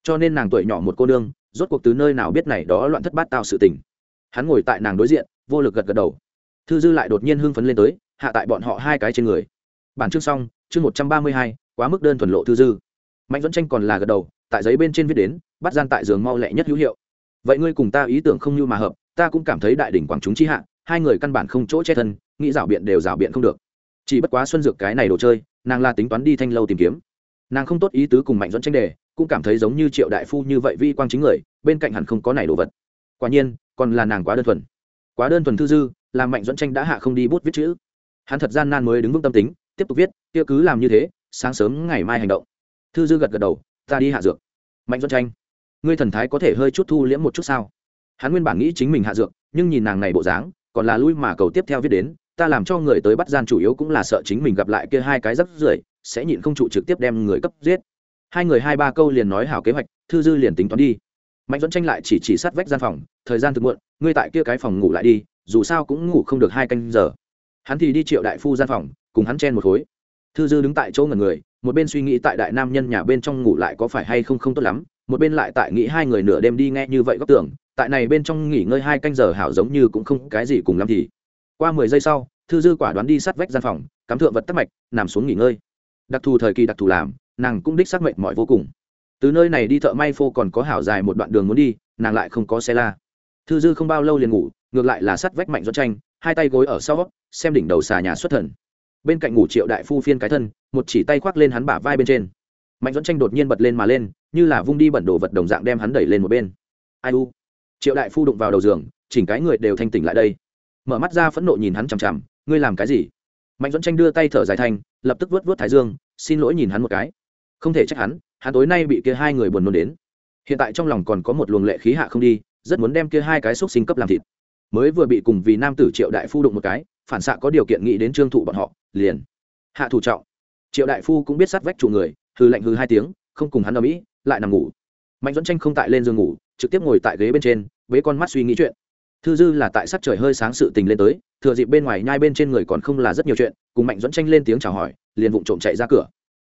Cho nên nàng tuổi nhỏ một cô nương, rốt cuộc từ nơi nào biết này đó loạn thất bát tạo sự tình. Hắn ngồi tại nàng đối diện, vô lực gật gật đầu. Thư dư lại đột nhiên hưng phấn lên tới, hạ tại bọn họ hai cái trên người. Bản chương xong, chương một trăm ba mươi hai, quá mức đơn thuần lộ thư dư. Mạnh dẫn tranh còn là gật đầu, tại giấy bên trên viết đến, bắt gian tại giường mau lẹ nhất hữu hiệu. Vậy ngươi cùng ta ý tưởng không như mà hợp, ta cũng cảm thấy đại đỉnh quảng chúng chi hạ hai người căn bản không chỗ che thân, nghĩ rảo biện đều rảo biện không được. Chỉ bất quá xuân dược cái này đồ chơi, nàng là tính toán đi thanh lâu tìm kiếm. Nàng không tốt ý tứ cùng mạnh dẫn tranh đề, cũng cảm thấy giống như triệu đại phu như vậy vi quang chính người, bên cạnh hẳn không có này đồ vật. Quả nhiên, còn là nàng quá đơn thuần. Quá đơn thuần thư dư, làm mạnh dẫn tranh đã hạ không đi bút viết chữ. Hắn thật gian nan mới đứng vững tâm tính, tiếp tục viết, kia cứ làm như thế, sáng sớm ngày mai hành động. Thư dư gật gật đầu, ta đi hạ dược. Mạnh dẫn tranh, ngươi thần thái có thể hơi chút thu liễm một chút sao? Hắn nguyên bản nghĩ chính mình hạ dược, nhưng nhìn nàng này bộ dáng còn là lui mà cầu tiếp theo viết đến, ta làm cho người tới bắt gian chủ yếu cũng là sợ chính mình gặp lại kia hai cái rắc rưởi, sẽ nhịn không trụ trực tiếp đem người cấp giết. Hai người hai ba câu liền nói hảo kế hoạch, thư dư liền tính toán đi. Mạnh dẫn tranh lại chỉ chỉ sát vách gian phòng, thời gian thực muộn, ngươi tại kia cái phòng ngủ lại đi, dù sao cũng ngủ không được hai canh giờ. Hắn thì đi triệu đại phu gian phòng, cùng hắn chen một khối. Thư dư đứng tại chỗ ngần người, một bên suy nghĩ tại đại nam nhân nhà bên trong ngủ lại có phải hay không không tốt lắm, một bên lại tại nghĩ hai người nửa đêm đi nghe như vậy góc tưởng tại này bên trong nghỉ ngơi hai canh giờ hảo giống như cũng không cái gì cùng lắm thì. Qua mười giây sau, thư dư quả đoán đi sát vách gian phòng, cắm thượng vật tắc mạch, nằm xuống nghỉ ngơi. Đặc thù thời kỳ đặc thù làm, nàng cũng đích xác mệnh mọi vô cùng. Từ nơi này đi thợ may phô còn có hảo dài một đoạn đường muốn đi, nàng lại không có xe la. Thư dư không bao lâu liền ngủ, ngược lại là sắt vách mạnh do tranh, hai tay gối ở sau xem đỉnh đầu xà nhà xuất thần. Bên cạnh ngủ triệu đại phu phiên cái thân, một chỉ tay khoác lên hắn bả vai bên trên. Mạnh dẫn tranh đột nhiên bật lên mà lên, như là vung đi bẩn đồ vật đồng dạng đem hắn đẩy lên một bên. Ai u? Triệu đại phu đụng vào đầu giường, chỉnh cái người đều thanh tỉnh lại đây. Mở mắt ra phẫn nộ nhìn hắn chằm chằm, ngươi làm cái gì? Mạnh dẫn tranh đưa tay thở dài thanh, lập tức vớt vớt thái dương, xin lỗi nhìn hắn một cái. Không thể trách hắn hắn tối nay bị kia hai người buồn nôn đến. Hiện tại trong lòng còn có một luồng lệ khí hạ không đi, rất muốn đem kia hai cái xúc sinh cấp làm thịt. Mới vừa bị cùng vì nam tử triệu đại phu đụng một cái, phản xạ có điều kiện nghĩ đến trương thụ bọn họ, liền hạ thủ trọng. Triệu đại phu cũng biết sát vách chủ người hư lạnh hư hai tiếng, không cùng hắn ở mỹ, lại nằm ngủ. Mạnh dẫn tranh không tại lên giường ngủ, trực tiếp ngồi tại ghế bên trên với con mắt suy nghĩ chuyện. Thư dư là tại sắc trời hơi sáng sự tình lên tới, thừa dịp bên ngoài nhai bên trên người còn không là rất nhiều chuyện, cùng mạnh dẫn tranh lên tiếng chào hỏi, liền vụng trộm chạy ra cửa.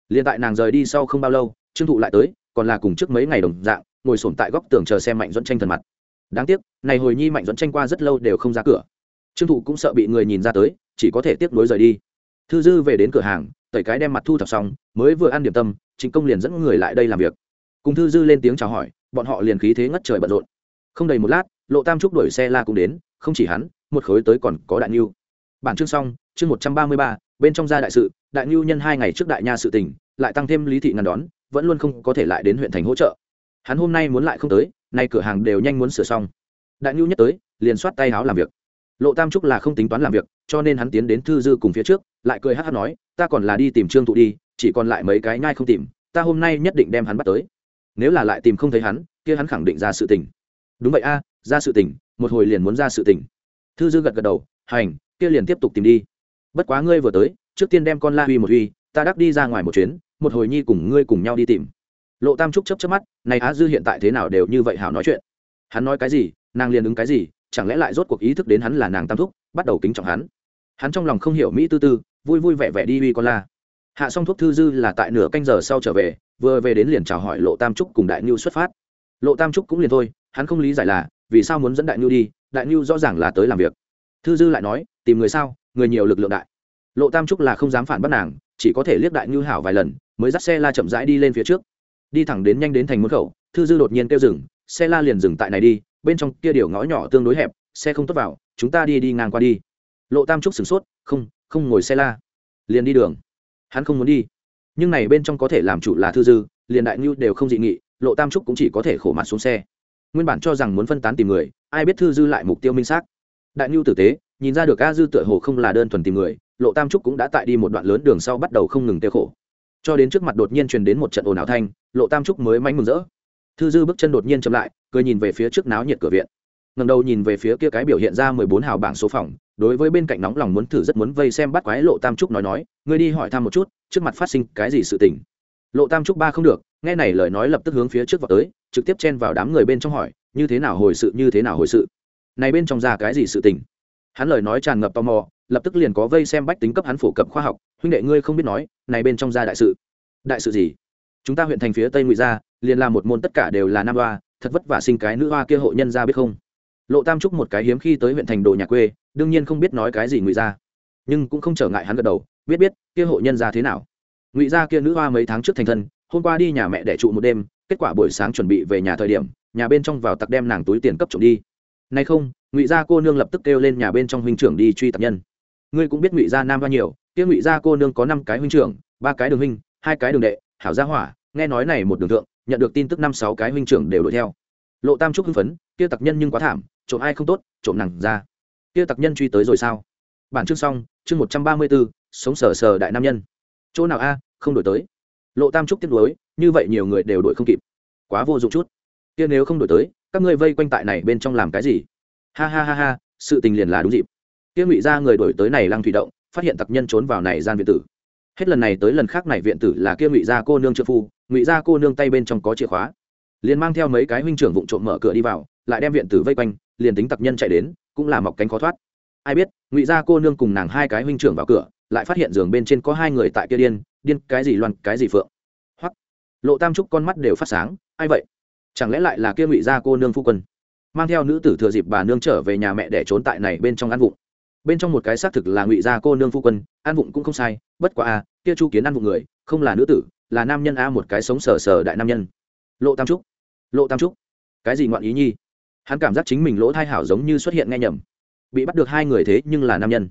Liền tại nàng rời đi sau không bao lâu, trương thụ lại tới, còn là cùng trước mấy ngày đồng dạng, ngồi sổm tại góc tường chờ xem mạnh dẫn tranh thần mặt. Đáng tiếc, này hồi nhi mạnh dẫn tranh qua rất lâu đều không ra cửa. Trương thụ cũng sợ bị người nhìn ra tới, chỉ có thể tiếp nối rời đi. Thư dư về đến cửa hàng, tẩy cái đem mặt thu thập xong, mới vừa ăn điểm tâm chính công liền dẫn người lại đây làm việc. Cùng thư dư lên tiếng chào hỏi, bọn họ liền khí thế ngất trời bận rộn không đầy một lát, lộ tam trúc đuổi xe la cũng đến, không chỉ hắn, một khối tới còn có đại niu bản chương xong, chương một trăm ba mươi ba, bên trong gia đại sự, đại niu nhân hai ngày trước đại nha sự tình, lại tăng thêm lý thị ngăn đón, vẫn luôn không có thể lại đến huyện thành hỗ trợ. Hắn hôm nay muốn lại không tới, nay cửa hàng đều nhanh muốn sửa xong. Đại niu nhất tới, liền soát tay háo làm việc. Lộ tam trúc là không tính toán làm việc, cho nên hắn tiến đến thư dư cùng phía trước, lại cười hát hát nói, ta còn là đi tìm trương thụ đi, chỉ còn lại mấy cái nhai không tìm, ta hôm nay nhất định đem hắn bắt tới. Nếu là lại tìm không thấy hắn, kia hắn khẳng định ra sự tình đúng vậy a, ra sự tình một hồi liền muốn ra sự tình thư dư gật gật đầu, hành, kia liền tiếp tục tìm đi. Bất quá ngươi vừa tới, trước tiên đem con la huy một huy, ta đắc đi ra ngoài một chuyến, một hồi nhi cùng ngươi cùng nhau đi tìm. Lộ tam trúc chấp chấp mắt, này á dư hiện tại thế nào đều như vậy hảo nói chuyện. Hắn nói cái gì, nàng liền ứng cái gì, chẳng lẽ lại rốt cuộc ý thức đến hắn là nàng tam thúc, bắt đầu kính trọng hắn. Hắn trong lòng không hiểu mỹ tư tư, vui vui vẻ vẻ đi uy con la. Hạ xong thuốc thư dư là tại nửa canh giờ sau trở về, vừa về đến liền chào hỏi lộ tam trúc cùng đại ngưu xuất phát. Lộ tam trúc cũng liền thôi hắn không lý giải là, vì sao muốn dẫn đại nhu đi, đại nhu rõ ràng là tới làm việc. Thư dư lại nói, tìm người sao, người nhiều lực lượng đại. Lộ tam trúc là không dám phản bắt nàng, chỉ có thể liếc đại nhu hảo vài lần, mới dắt xe la chậm rãi đi lên phía trước. Đi thẳng đến nhanh đến thành môn khẩu, thư dư đột nhiên kêu dừng, xe la liền dừng tại này đi, bên trong kia điều ngõ nhỏ tương đối hẹp, xe không tốt vào, chúng ta đi đi ngang qua đi. Lộ tam trúc sửng sốt, không không ngồi xe la. Liền đi đường. Hắn không muốn đi. Nhưng này bên trong có thể làm chủ là thư dư, liền đại ngưu đều không dị nghị, lộ tam trúc cũng chỉ có thể khổ mặt xuống xe nguyên bản cho rằng muốn phân tán tìm người, ai biết thư dư lại mục tiêu minh xác. Đại ngưu tử tế, nhìn ra được a dư tựa hồ không là đơn thuần tìm người, lộ tam trúc cũng đã tại đi một đoạn lớn đường sau bắt đầu không ngừng tiêu khổ. Cho đến trước mặt đột nhiên truyền đến một trận ồn ào thanh, lộ tam trúc mới manh mừng rỡ. Thư dư bước chân đột nhiên chậm lại, cười nhìn về phía trước náo nhiệt cửa viện. Ngầm đầu nhìn về phía kia cái biểu hiện ra mười bốn hào bảng số phòng, đối với bên cạnh nóng lòng muốn thử rất muốn vây xem bắt quái lộ tam trúc nói nói, ngươi đi hỏi thăm một chút, trước mặt phát sinh cái gì sự tình? Lộ tam trúc ba không được, nghe này lời nói lập tức hướng phía trước vào tới trực tiếp chen vào đám người bên trong hỏi, như thế nào hồi sự, như thế nào hồi sự? Này bên trong ra cái gì sự tình? Hắn lời nói tràn ngập tò mò, lập tức liền có vây xem bách tính cấp hắn phổ cập khoa học, huynh đệ ngươi không biết nói, này bên trong ra đại sự. Đại sự gì? Chúng ta huyện thành phía tây ngụy ra liền làm một môn tất cả đều là nam hoa, thật vất vả sinh cái nữ hoa kia hộ nhân ra biết không? Lộ tam trúc một cái hiếm khi tới huyện thành đồ nhà quê, đương nhiên không biết nói cái gì ngụy ra nhưng cũng không trở ngại hắn gật đầu, biết biết, kia hộ nhân ra thế nào? Ngụy ra kia nữ hoa mấy tháng trước thành thân, hôm qua đi nhà mẹ đẻ trụ một đêm kết quả buổi sáng chuẩn bị về nhà thời điểm, nhà bên trong vào tặc đem nàng túi tiền cấp trộm đi. Nay không, ngụy gia cô nương lập tức kêu lên nhà bên trong huynh trưởng đi truy tập nhân. Ngươi cũng biết ngụy gia nam bao nhiêu, kia ngụy gia cô nương có năm cái huynh trưởng, ba cái đường huynh, hai cái đường đệ, hảo gia hỏa, nghe nói này một đường thượng, nhận được tin tức năm sáu cái huynh trưởng đều đuổi theo. Lộ tam trúc hưng phấn, kia tặc nhân nhưng quá thảm, trộm ai không tốt, trộm nặng ra. Kia tặc nhân truy tới rồi sao? Bản chương xong, chương một trăm ba mươi bốn sống sờ sờ đại nam nhân. Chỗ nào a, không đổi tới lộ tam trúc tiếp nối, như vậy nhiều người đều đổi không kịp. Quá vô dụng chút. Kia nếu không đổi tới, các ngươi vây quanh tại này bên trong làm cái gì? Ha ha ha ha, sự tình liền là đúng dịp. Kia ngụy ra người đổi tới này lăng thủy động, phát hiện tặc nhân trốn vào này gian viện tử. Hết lần này tới lần khác này viện tử là kia ngụy gia cô nương trợ phu, ngụy gia cô nương tay bên trong có chìa khóa. Liền mang theo mấy cái huynh trưởng vụng trộm mở cửa đi vào, lại đem viện tử vây quanh, liền tính tặc nhân chạy đến, cũng là mọc cánh khó thoát. Ai biết, ngụy gia cô nương cùng nàng hai cái huynh trưởng vào cửa, lại phát hiện giường bên trên có hai người tại kia điên điên, cái gì loan, cái gì phượng. Hoặc lộ tam trúc con mắt đều phát sáng, ai vậy? Chẳng lẽ lại là kia ngụy gia cô nương phu quân? Mang theo nữ tử thừa dịp bà nương trở về nhà mẹ để trốn tại này bên trong ăn vụng. Bên trong một cái xác thực là ngụy gia cô nương phu quân, ăn vụng cũng không sai, bất quá a kia chu kiến ăn vụng người, không là nữ tử, là nam nhân a, một cái sống sờ sờ đại nam nhân. Lộ tam trúc. Lộ tam trúc. Cái gì ngoạn ý nhi? Hắn cảm giác chính mình lỗ thai hảo giống như xuất hiện nghe nhầm. Bị bắt được hai người thế nhưng là nam nhân.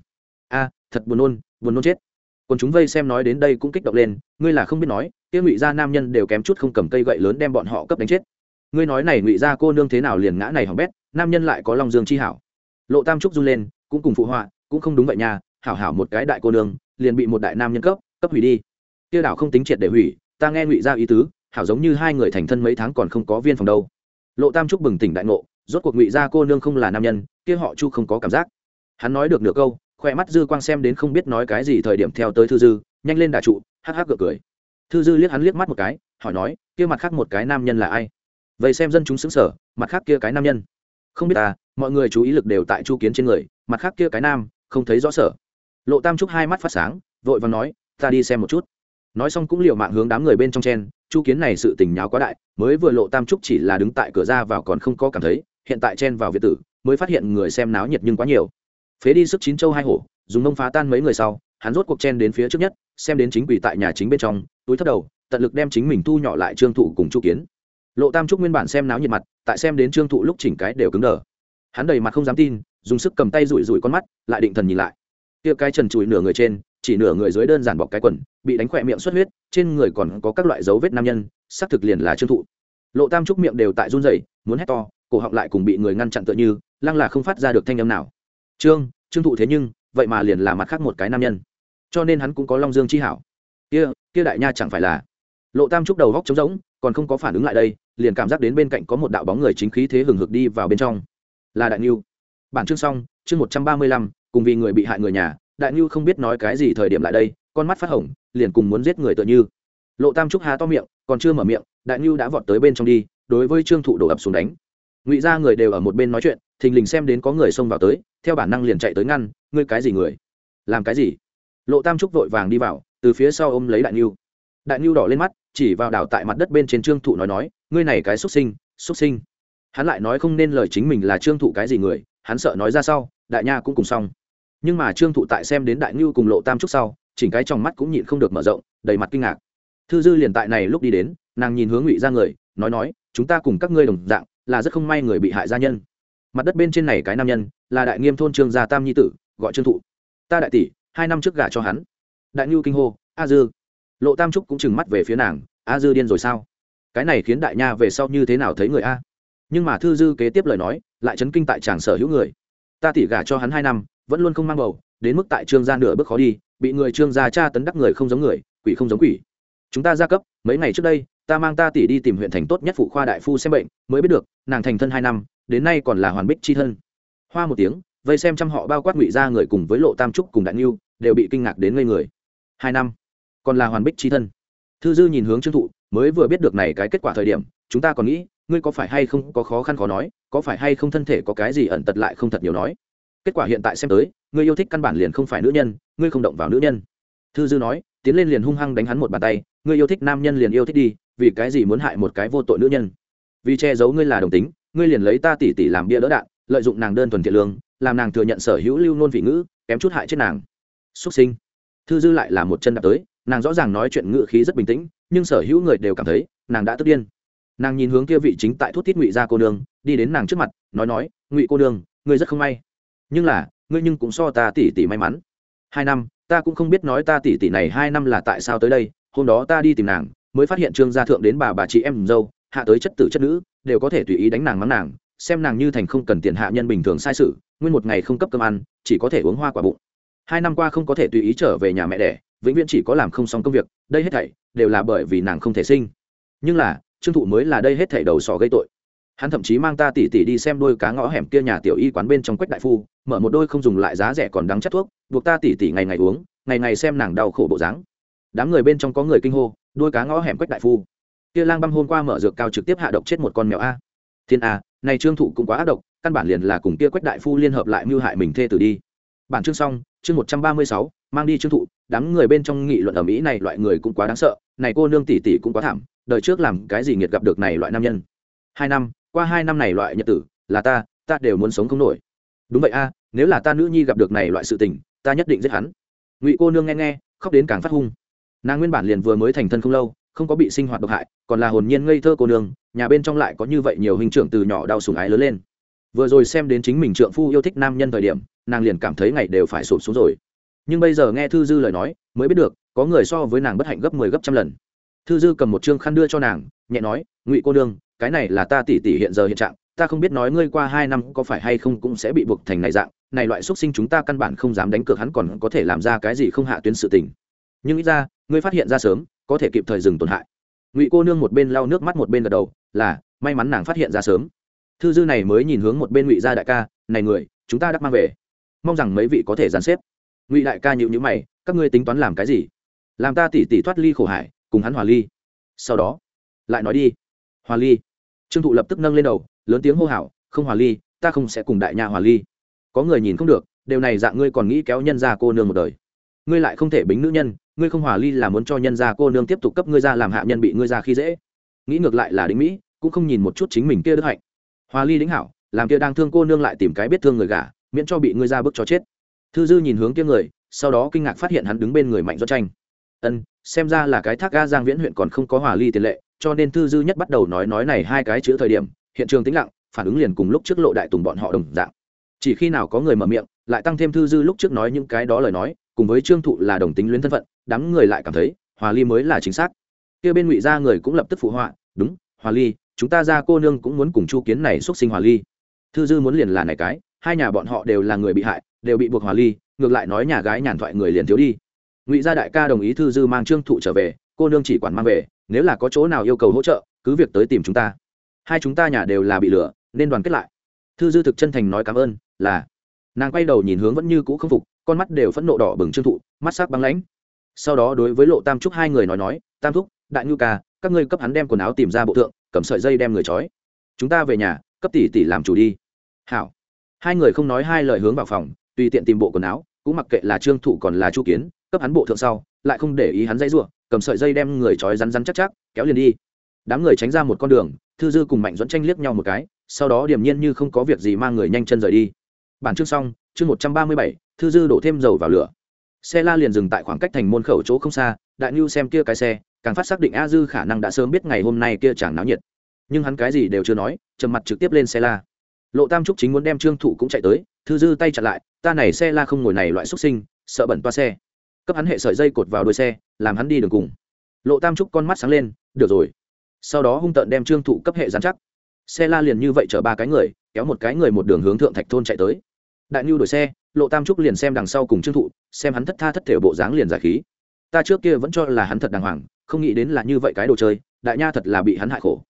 A, thật buồn nôn buồn nôn chết còn chúng vây xem nói đến đây cũng kích động lên, ngươi là không biết nói, kia ngụy gia nam nhân đều kém chút không cầm cây gậy lớn đem bọn họ cấp đánh chết. Ngươi nói này ngụy gia cô nương thế nào liền ngã này hỏng bét, nam nhân lại có lòng dương chi hảo. Lộ tam trúc run lên, cũng cùng phụ họa, cũng không đúng vậy nha, hảo hảo một cái đại cô nương, liền bị một đại nam nhân cấp cấp hủy đi. Kia đảo không tính triệt để hủy, ta nghe ngụy gia ý tứ, hảo giống như hai người thành thân mấy tháng còn không có viên phòng đâu. Lộ tam trúc bừng tỉnh đại ngộ, rốt cuộc ngụy gia cô nương không là nam nhân, kia họ chu không có cảm giác. Hắn nói được nửa câu khoe mắt dư quang xem đến không biết nói cái gì thời điểm theo tới thư dư, nhanh lên đà trụ, hắc hắc gượng cười. Thư dư liếc hắn liếc mắt một cái, hỏi nói, kia mặt khác một cái nam nhân là ai? Vậy xem dân chúng xứng sở, mặt khác kia cái nam nhân. Không biết à mọi người chú ý lực đều tại chu kiến trên người, mặt khác kia cái nam, không thấy rõ sở. Lộ tam trúc hai mắt phát sáng, vội và nói, ta đi xem một chút. Nói xong cũng liều mạng hướng đám người bên trong chen, chu kiến này sự tình nháo quá đại, mới vừa lộ tam trúc chỉ là đứng tại cửa ra vào còn không có cảm thấy, hiện tại chen vào việt tử, mới phát hiện người xem náo nhiệt nhưng quá nhiều phế đi sức chín châu hai hổ, dùng mông phá tan mấy người sau, hắn rốt cuộc chen đến phía trước nhất, xem đến chính quỷ tại nhà chính bên trong, túi thấp đầu, tận lực đem chính mình thu nhỏ lại trương thụ cùng chu kiến. Lộ tam trúc nguyên bản xem náo nhiệt mặt, tại xem đến trương thụ lúc chỉnh cái đều cứng đờ. Hắn đầy mặt không dám tin, dùng sức cầm tay rủi rủi con mắt, lại định thần nhìn lại. Kia cái trần trụi nửa người trên, chỉ nửa người dưới đơn giản bọc cái quần, bị đánh khỏe miệng xuất huyết, trên người còn có các loại dấu vết nam nhân, xác thực liền là trương thụ. Lộ tam trúc miệng đều tại run rẩy, muốn hét to, cổ họng lại cùng bị người ngăn chặn tựa như, lăng là không phát ra được thanh âm nào trương trương thụ thế nhưng, vậy mà liền là mặt khác một cái nam nhân. Cho nên hắn cũng có long dương chi hảo. Kia kia đại nha chẳng phải là. Lộ tam trúc đầu góc trống rỗng, còn không có phản ứng lại đây, liền cảm giác đến bên cạnh có một đạo bóng người chính khí thế hừng hực đi vào bên trong. Là đại niu bản chương xong, chương một trăm ba mươi lăm, cùng vì người bị hại người nhà, đại niu không biết nói cái gì thời điểm lại đây, con mắt phát hồng, liền cùng muốn giết người tựa như. Lộ tam trúc há to miệng, còn chưa mở miệng, đại niu đã vọt tới bên trong đi, đối với trương thụ đổ ập xuống đánh. Ngụy ra người đều ở một bên nói chuyện thình lình xem đến có người xông vào tới, theo bản năng liền chạy tới ngăn, ngươi cái gì người? Làm cái gì? Lộ tam trúc vội vàng đi vào, từ phía sau ôm lấy đại niu đại niu đỏ lên mắt, chỉ vào đảo tại mặt đất bên trên trương thụ nói nói, ngươi này cái xuất sinh xuất sinh. Hắn lại nói không nên lời chính mình là trương thụ cái gì người, hắn sợ nói ra sau, đại nha cũng cùng xong. Nhưng mà trương thụ tại xem đến đại niu cùng lộ tam trúc sau, chỉnh cái trong mắt cũng nhịn không được mở rộng, đầy mặt kinh ngạc. Thư dư liền tại này lúc đi đến, nàng nhìn hướng ngụy ra người, nói nói, chúng ta cùng các ngươi đồng dạng, là rất không may người bị hại gia nhân mặt đất bên trên này cái nam nhân, là đại nghiêm thôn trương gia tam nhi tử, gọi trương thụ. Ta đại tỷ, hai năm trước gả cho hắn. Đại ngưu kinh hô, a dư. Lộ tam trúc cũng trừng mắt về phía nàng, a dư điên rồi sao? Cái này khiến đại nha về sau như thế nào thấy người a? Nhưng mà thư dư kế tiếp lời nói, lại chấn kinh tại tràng sở hữu người. Ta tỷ gả cho hắn hai năm, vẫn luôn không mang bầu, đến mức tại trương gia nửa bước khó đi, bị người trương gia tra tấn đắc người không giống người, quỷ không giống quỷ. Chúng ta gia cấp, mấy ngày trước đây, ta mang ta tỷ đi tìm huyện thành tốt nhất phụ khoa đại phu xem bệnh, mới biết được, nàng thành thân hai năm đến nay còn là hoàn bích chi thân. Hoa một tiếng, vây xem trăm họ bao quát ngụy ra người cùng với lộ tam trúc cùng đại niu đều bị kinh ngạc đến ngây người. Hai năm, còn là hoàn bích chi thân. Thư dư nhìn hướng trương thụ, mới vừa biết được này cái kết quả thời điểm, chúng ta còn nghĩ, ngươi có phải hay không có khó khăn khó nói, có phải hay không thân thể có cái gì ẩn tật lại không thật nhiều nói. Kết quả hiện tại xem tới, ngươi yêu thích căn bản liền không phải nữ nhân, ngươi không động vào nữ nhân. Thư dư nói, tiến lên liền hung hăng đánh hắn một bàn tay, ngươi yêu thích nam nhân liền yêu thích đi, vì cái gì muốn hại một cái vô tội nữ nhân? Vì che giấu ngươi là đồng tính ngươi liền lấy ta tỉ tỉ làm bia đỡ đạn, lợi dụng nàng đơn thuần thiện lương, làm nàng thừa nhận sở hữu lưu nôn vị ngữ, kém chút hại chết nàng. Xuất sinh. Thư dư lại là một chân đạp tới, nàng rõ ràng nói chuyện ngữ khí rất bình tĩnh, nhưng sở hữu người đều cảm thấy, nàng đã tức điên. Nàng nhìn hướng kia vị chính tại thuốc tiết ngụy ra cô nương, đi đến nàng trước mặt, nói nói, ngụy cô nương, ngươi rất không may. Nhưng là, ngươi nhưng cũng so ta tỉ tỉ may mắn. Hai năm, ta cũng không biết nói ta tỉ tỉ này hai năm là tại sao tới đây, hôm đó ta đi tìm nàng, mới phát hiện trương gia thượng đến bà bà chị em dâu, hạ tới chất tử chất nữ đều có thể tùy ý đánh nàng mắng nàng, xem nàng như thành không cần tiền hạ nhân bình thường sai sự, nguyên một ngày không cấp cơm ăn, chỉ có thể uống hoa quả bụng. Hai năm qua không có thể tùy ý trở về nhà mẹ đẻ, vĩnh viễn chỉ có làm không xong công việc, đây hết thảy đều là bởi vì nàng không thể sinh. Nhưng là, trương thụ mới là đây hết thảy đầu sò gây tội. Hắn thậm chí mang ta tỉ tỉ đi xem đôi cá ngõ hẻm kia nhà tiểu y quán bên trong quách đại phu, mở một đôi không dùng lại giá rẻ còn đắng chất thuốc, buộc ta tỉ tỉ ngày ngày uống, ngày ngày xem nàng đau khổ bộ dáng. Đám người bên trong có người kinh hô, đôi cá ngõ hẻm quách đại phu kia lang băm hôm qua mở dược cao trực tiếp hạ độc chết một con mèo a. Thiên a, này trương thụ cũng quá ác độc, căn bản liền là cùng kia quách đại phu liên hợp lại mưu hại mình thê tử đi. Bản chương xong, chương một trăm ba mươi sáu, mang đi trương thụ, đám người bên trong nghị luận ở mỹ này loại người cũng quá đáng sợ, này cô nương tỷ tỷ cũng quá thảm, đời trước làm cái gì nghiệt gặp được này loại nam nhân. Hai năm, qua hai năm này loại nhật tử, là ta ta đều muốn sống không nổi. Đúng vậy a, nếu là ta nữ nhi gặp được này loại sự tình, ta nhất định giết hắn. Ngụy cô nương nghe nghe, khóc đến càng phát hung. Nàng nguyên bản liền vừa mới thành thân không lâu không có bị sinh hoạt độc hại, còn là hồn nhiên ngây thơ cô nương, nhà bên trong lại có như vậy nhiều hình trưởng từ nhỏ đau sùng ái lớn lên. Vừa rồi xem đến chính mình trượng phu yêu thích nam nhân thời điểm, nàng liền cảm thấy ngày đều phải sụp xuống rồi. Nhưng bây giờ nghe thư dư lời nói, mới biết được, có người so với nàng bất hạnh gấp mười 10 gấp trăm lần. Thư dư cầm một chương khăn đưa cho nàng, nhẹ nói, ngụy cô nương, cái này là ta tỉ tỷ hiện giờ hiện trạng, ta không biết nói ngươi qua hai năm có phải hay không cũng sẽ bị buộc thành này dạng, này loại xuất sinh chúng ta căn bản không dám đánh cược hắn còn có thể làm ra cái gì không hạ tuyến sự tình. Nhưng ít ra, ngươi phát hiện ra sớm có thể kịp thời dừng tổn hại. Ngụy cô nương một bên lau nước mắt một bên gật đầu, là, may mắn nàng phát hiện ra sớm. Thư dư này mới nhìn hướng một bên ngụy gia đại ca, này người, chúng ta đắc mang về. Mong rằng mấy vị có thể dàn xếp. Ngụy đại ca nhịu nhữ mày, các ngươi tính toán làm cái gì? Làm ta tỉ tỉ thoát ly khổ hải, cùng hắn hòa ly. Sau đó, lại nói đi. Hòa ly. Trương thụ lập tức nâng lên đầu, lớn tiếng hô hào, không hòa ly, ta không sẽ cùng đại nhà hòa ly. Có người nhìn không được điều này dạng ngươi còn nghĩ kéo nhân ra cô nương một đời. Ngươi lại không thể bính nữ nhân ngươi không hòa ly là muốn cho nhân gia cô nương tiếp tục cấp ngươi ra làm hạ nhân bị ngươi ra khi dễ. Nghĩ ngược lại là đính mỹ, cũng không nhìn một chút chính mình kia đức hạnh. Hòa ly đính hảo, làm kia đang thương cô nương lại tìm cái biết thương người gả, miễn cho bị ngươi ra bức cho chết. Thư dư nhìn hướng kia người, sau đó kinh ngạc phát hiện hắn đứng bên người mạnh do tranh. Ân, xem ra là cái thác ga giang viễn huyện còn không có hòa ly tiền lệ, cho nên thư dư nhất bắt đầu nói nói này hai cái chữ thời điểm, hiện trường tĩnh lặng, phản ứng liền cùng lúc trước lộ đại tùng bọn họ đồng dạng. Chỉ khi nào có người mở miệng, lại tăng thêm thư dư lúc trước nói những cái đó lời nói cùng với trương thụ là đồng tính luyến thân phận, đám người lại cảm thấy, hòa ly mới là chính xác. Kia bên ngụy gia người cũng lập tức phụ họa, đúng, hòa ly, chúng ta ra cô nương cũng muốn cùng chu kiến này xuất sinh hòa ly. Thư dư muốn liền là này cái, hai nhà bọn họ đều là người bị hại, đều bị buộc hòa ly, ngược lại nói nhà gái nhàn thoại người liền thiếu đi. Ngụy gia đại ca đồng ý thư dư mang trương thụ trở về, cô nương chỉ quản mang về, nếu là có chỗ nào yêu cầu hỗ trợ, cứ việc tới tìm chúng ta. Hai chúng ta nhà đều là bị lừa, nên đoàn kết lại. Thư dư thực chân thành nói cảm ơn, là. Nàng quay đầu nhìn hướng vẫn như cũ không phục con mắt đều phẫn nộ đỏ bừng trương thụ, mắt sắc băng lãnh. Sau đó đối với lộ tam trúc hai người nói nói, tam thúc, đại nhu ca, các ngươi cấp hắn đem quần áo tìm ra bộ tượng cầm sợi dây đem người trói. Chúng ta về nhà, cấp tỷ tỷ làm chủ đi. Hảo. Hai người không nói hai lời hướng vào phòng, tùy tiện tìm bộ quần áo, cũng mặc kệ là trương thụ còn là chu kiến, cấp hắn bộ thượng sau, lại không để ý hắn dây ruộng, cầm sợi dây đem người trói rắn rắn chắc chắc, kéo liền đi. Đám người tránh ra một con đường, thư dư cùng mạnh dẫn tranh liếc nhau một cái, sau đó điềm nhiên như không có việc gì mang người nhanh chân rời đi bản chương xong, chương một trăm ba mươi bảy, thư dư đổ thêm dầu vào lửa. Xe la liền dừng tại khoảng cách thành môn khẩu chỗ không xa, đại nhu xem kia cái xe, càng phát xác định a dư khả năng đã sớm biết ngày hôm nay kia chẳng náo nhiệt. Nhưng hắn cái gì đều chưa nói, trầm mặt trực tiếp lên xe la. Lộ tam trúc chính muốn đem trương thụ cũng chạy tới, thư dư tay chặn lại, ta này xe la không ngồi này loại xuất sinh, sợ bẩn toa xe. Cấp hắn hệ sợi dây cột vào đuôi xe, làm hắn đi đường cùng. Lộ tam trúc con mắt sáng lên, được rồi. Sau đó hung tợn đem trương thụ cấp hệ giám chắc. Xe la liền như vậy chở ba cái người kéo một cái người một đường hướng thượng thạch thôn chạy tới. Đại nhu đổi xe, lộ tam trúc liền xem đằng sau cùng trương thụ, xem hắn thất tha thất thể bộ dáng liền giải khí. Ta trước kia vẫn cho là hắn thật đàng hoàng, không nghĩ đến là như vậy cái đồ chơi, đại nha thật là bị hắn hại khổ.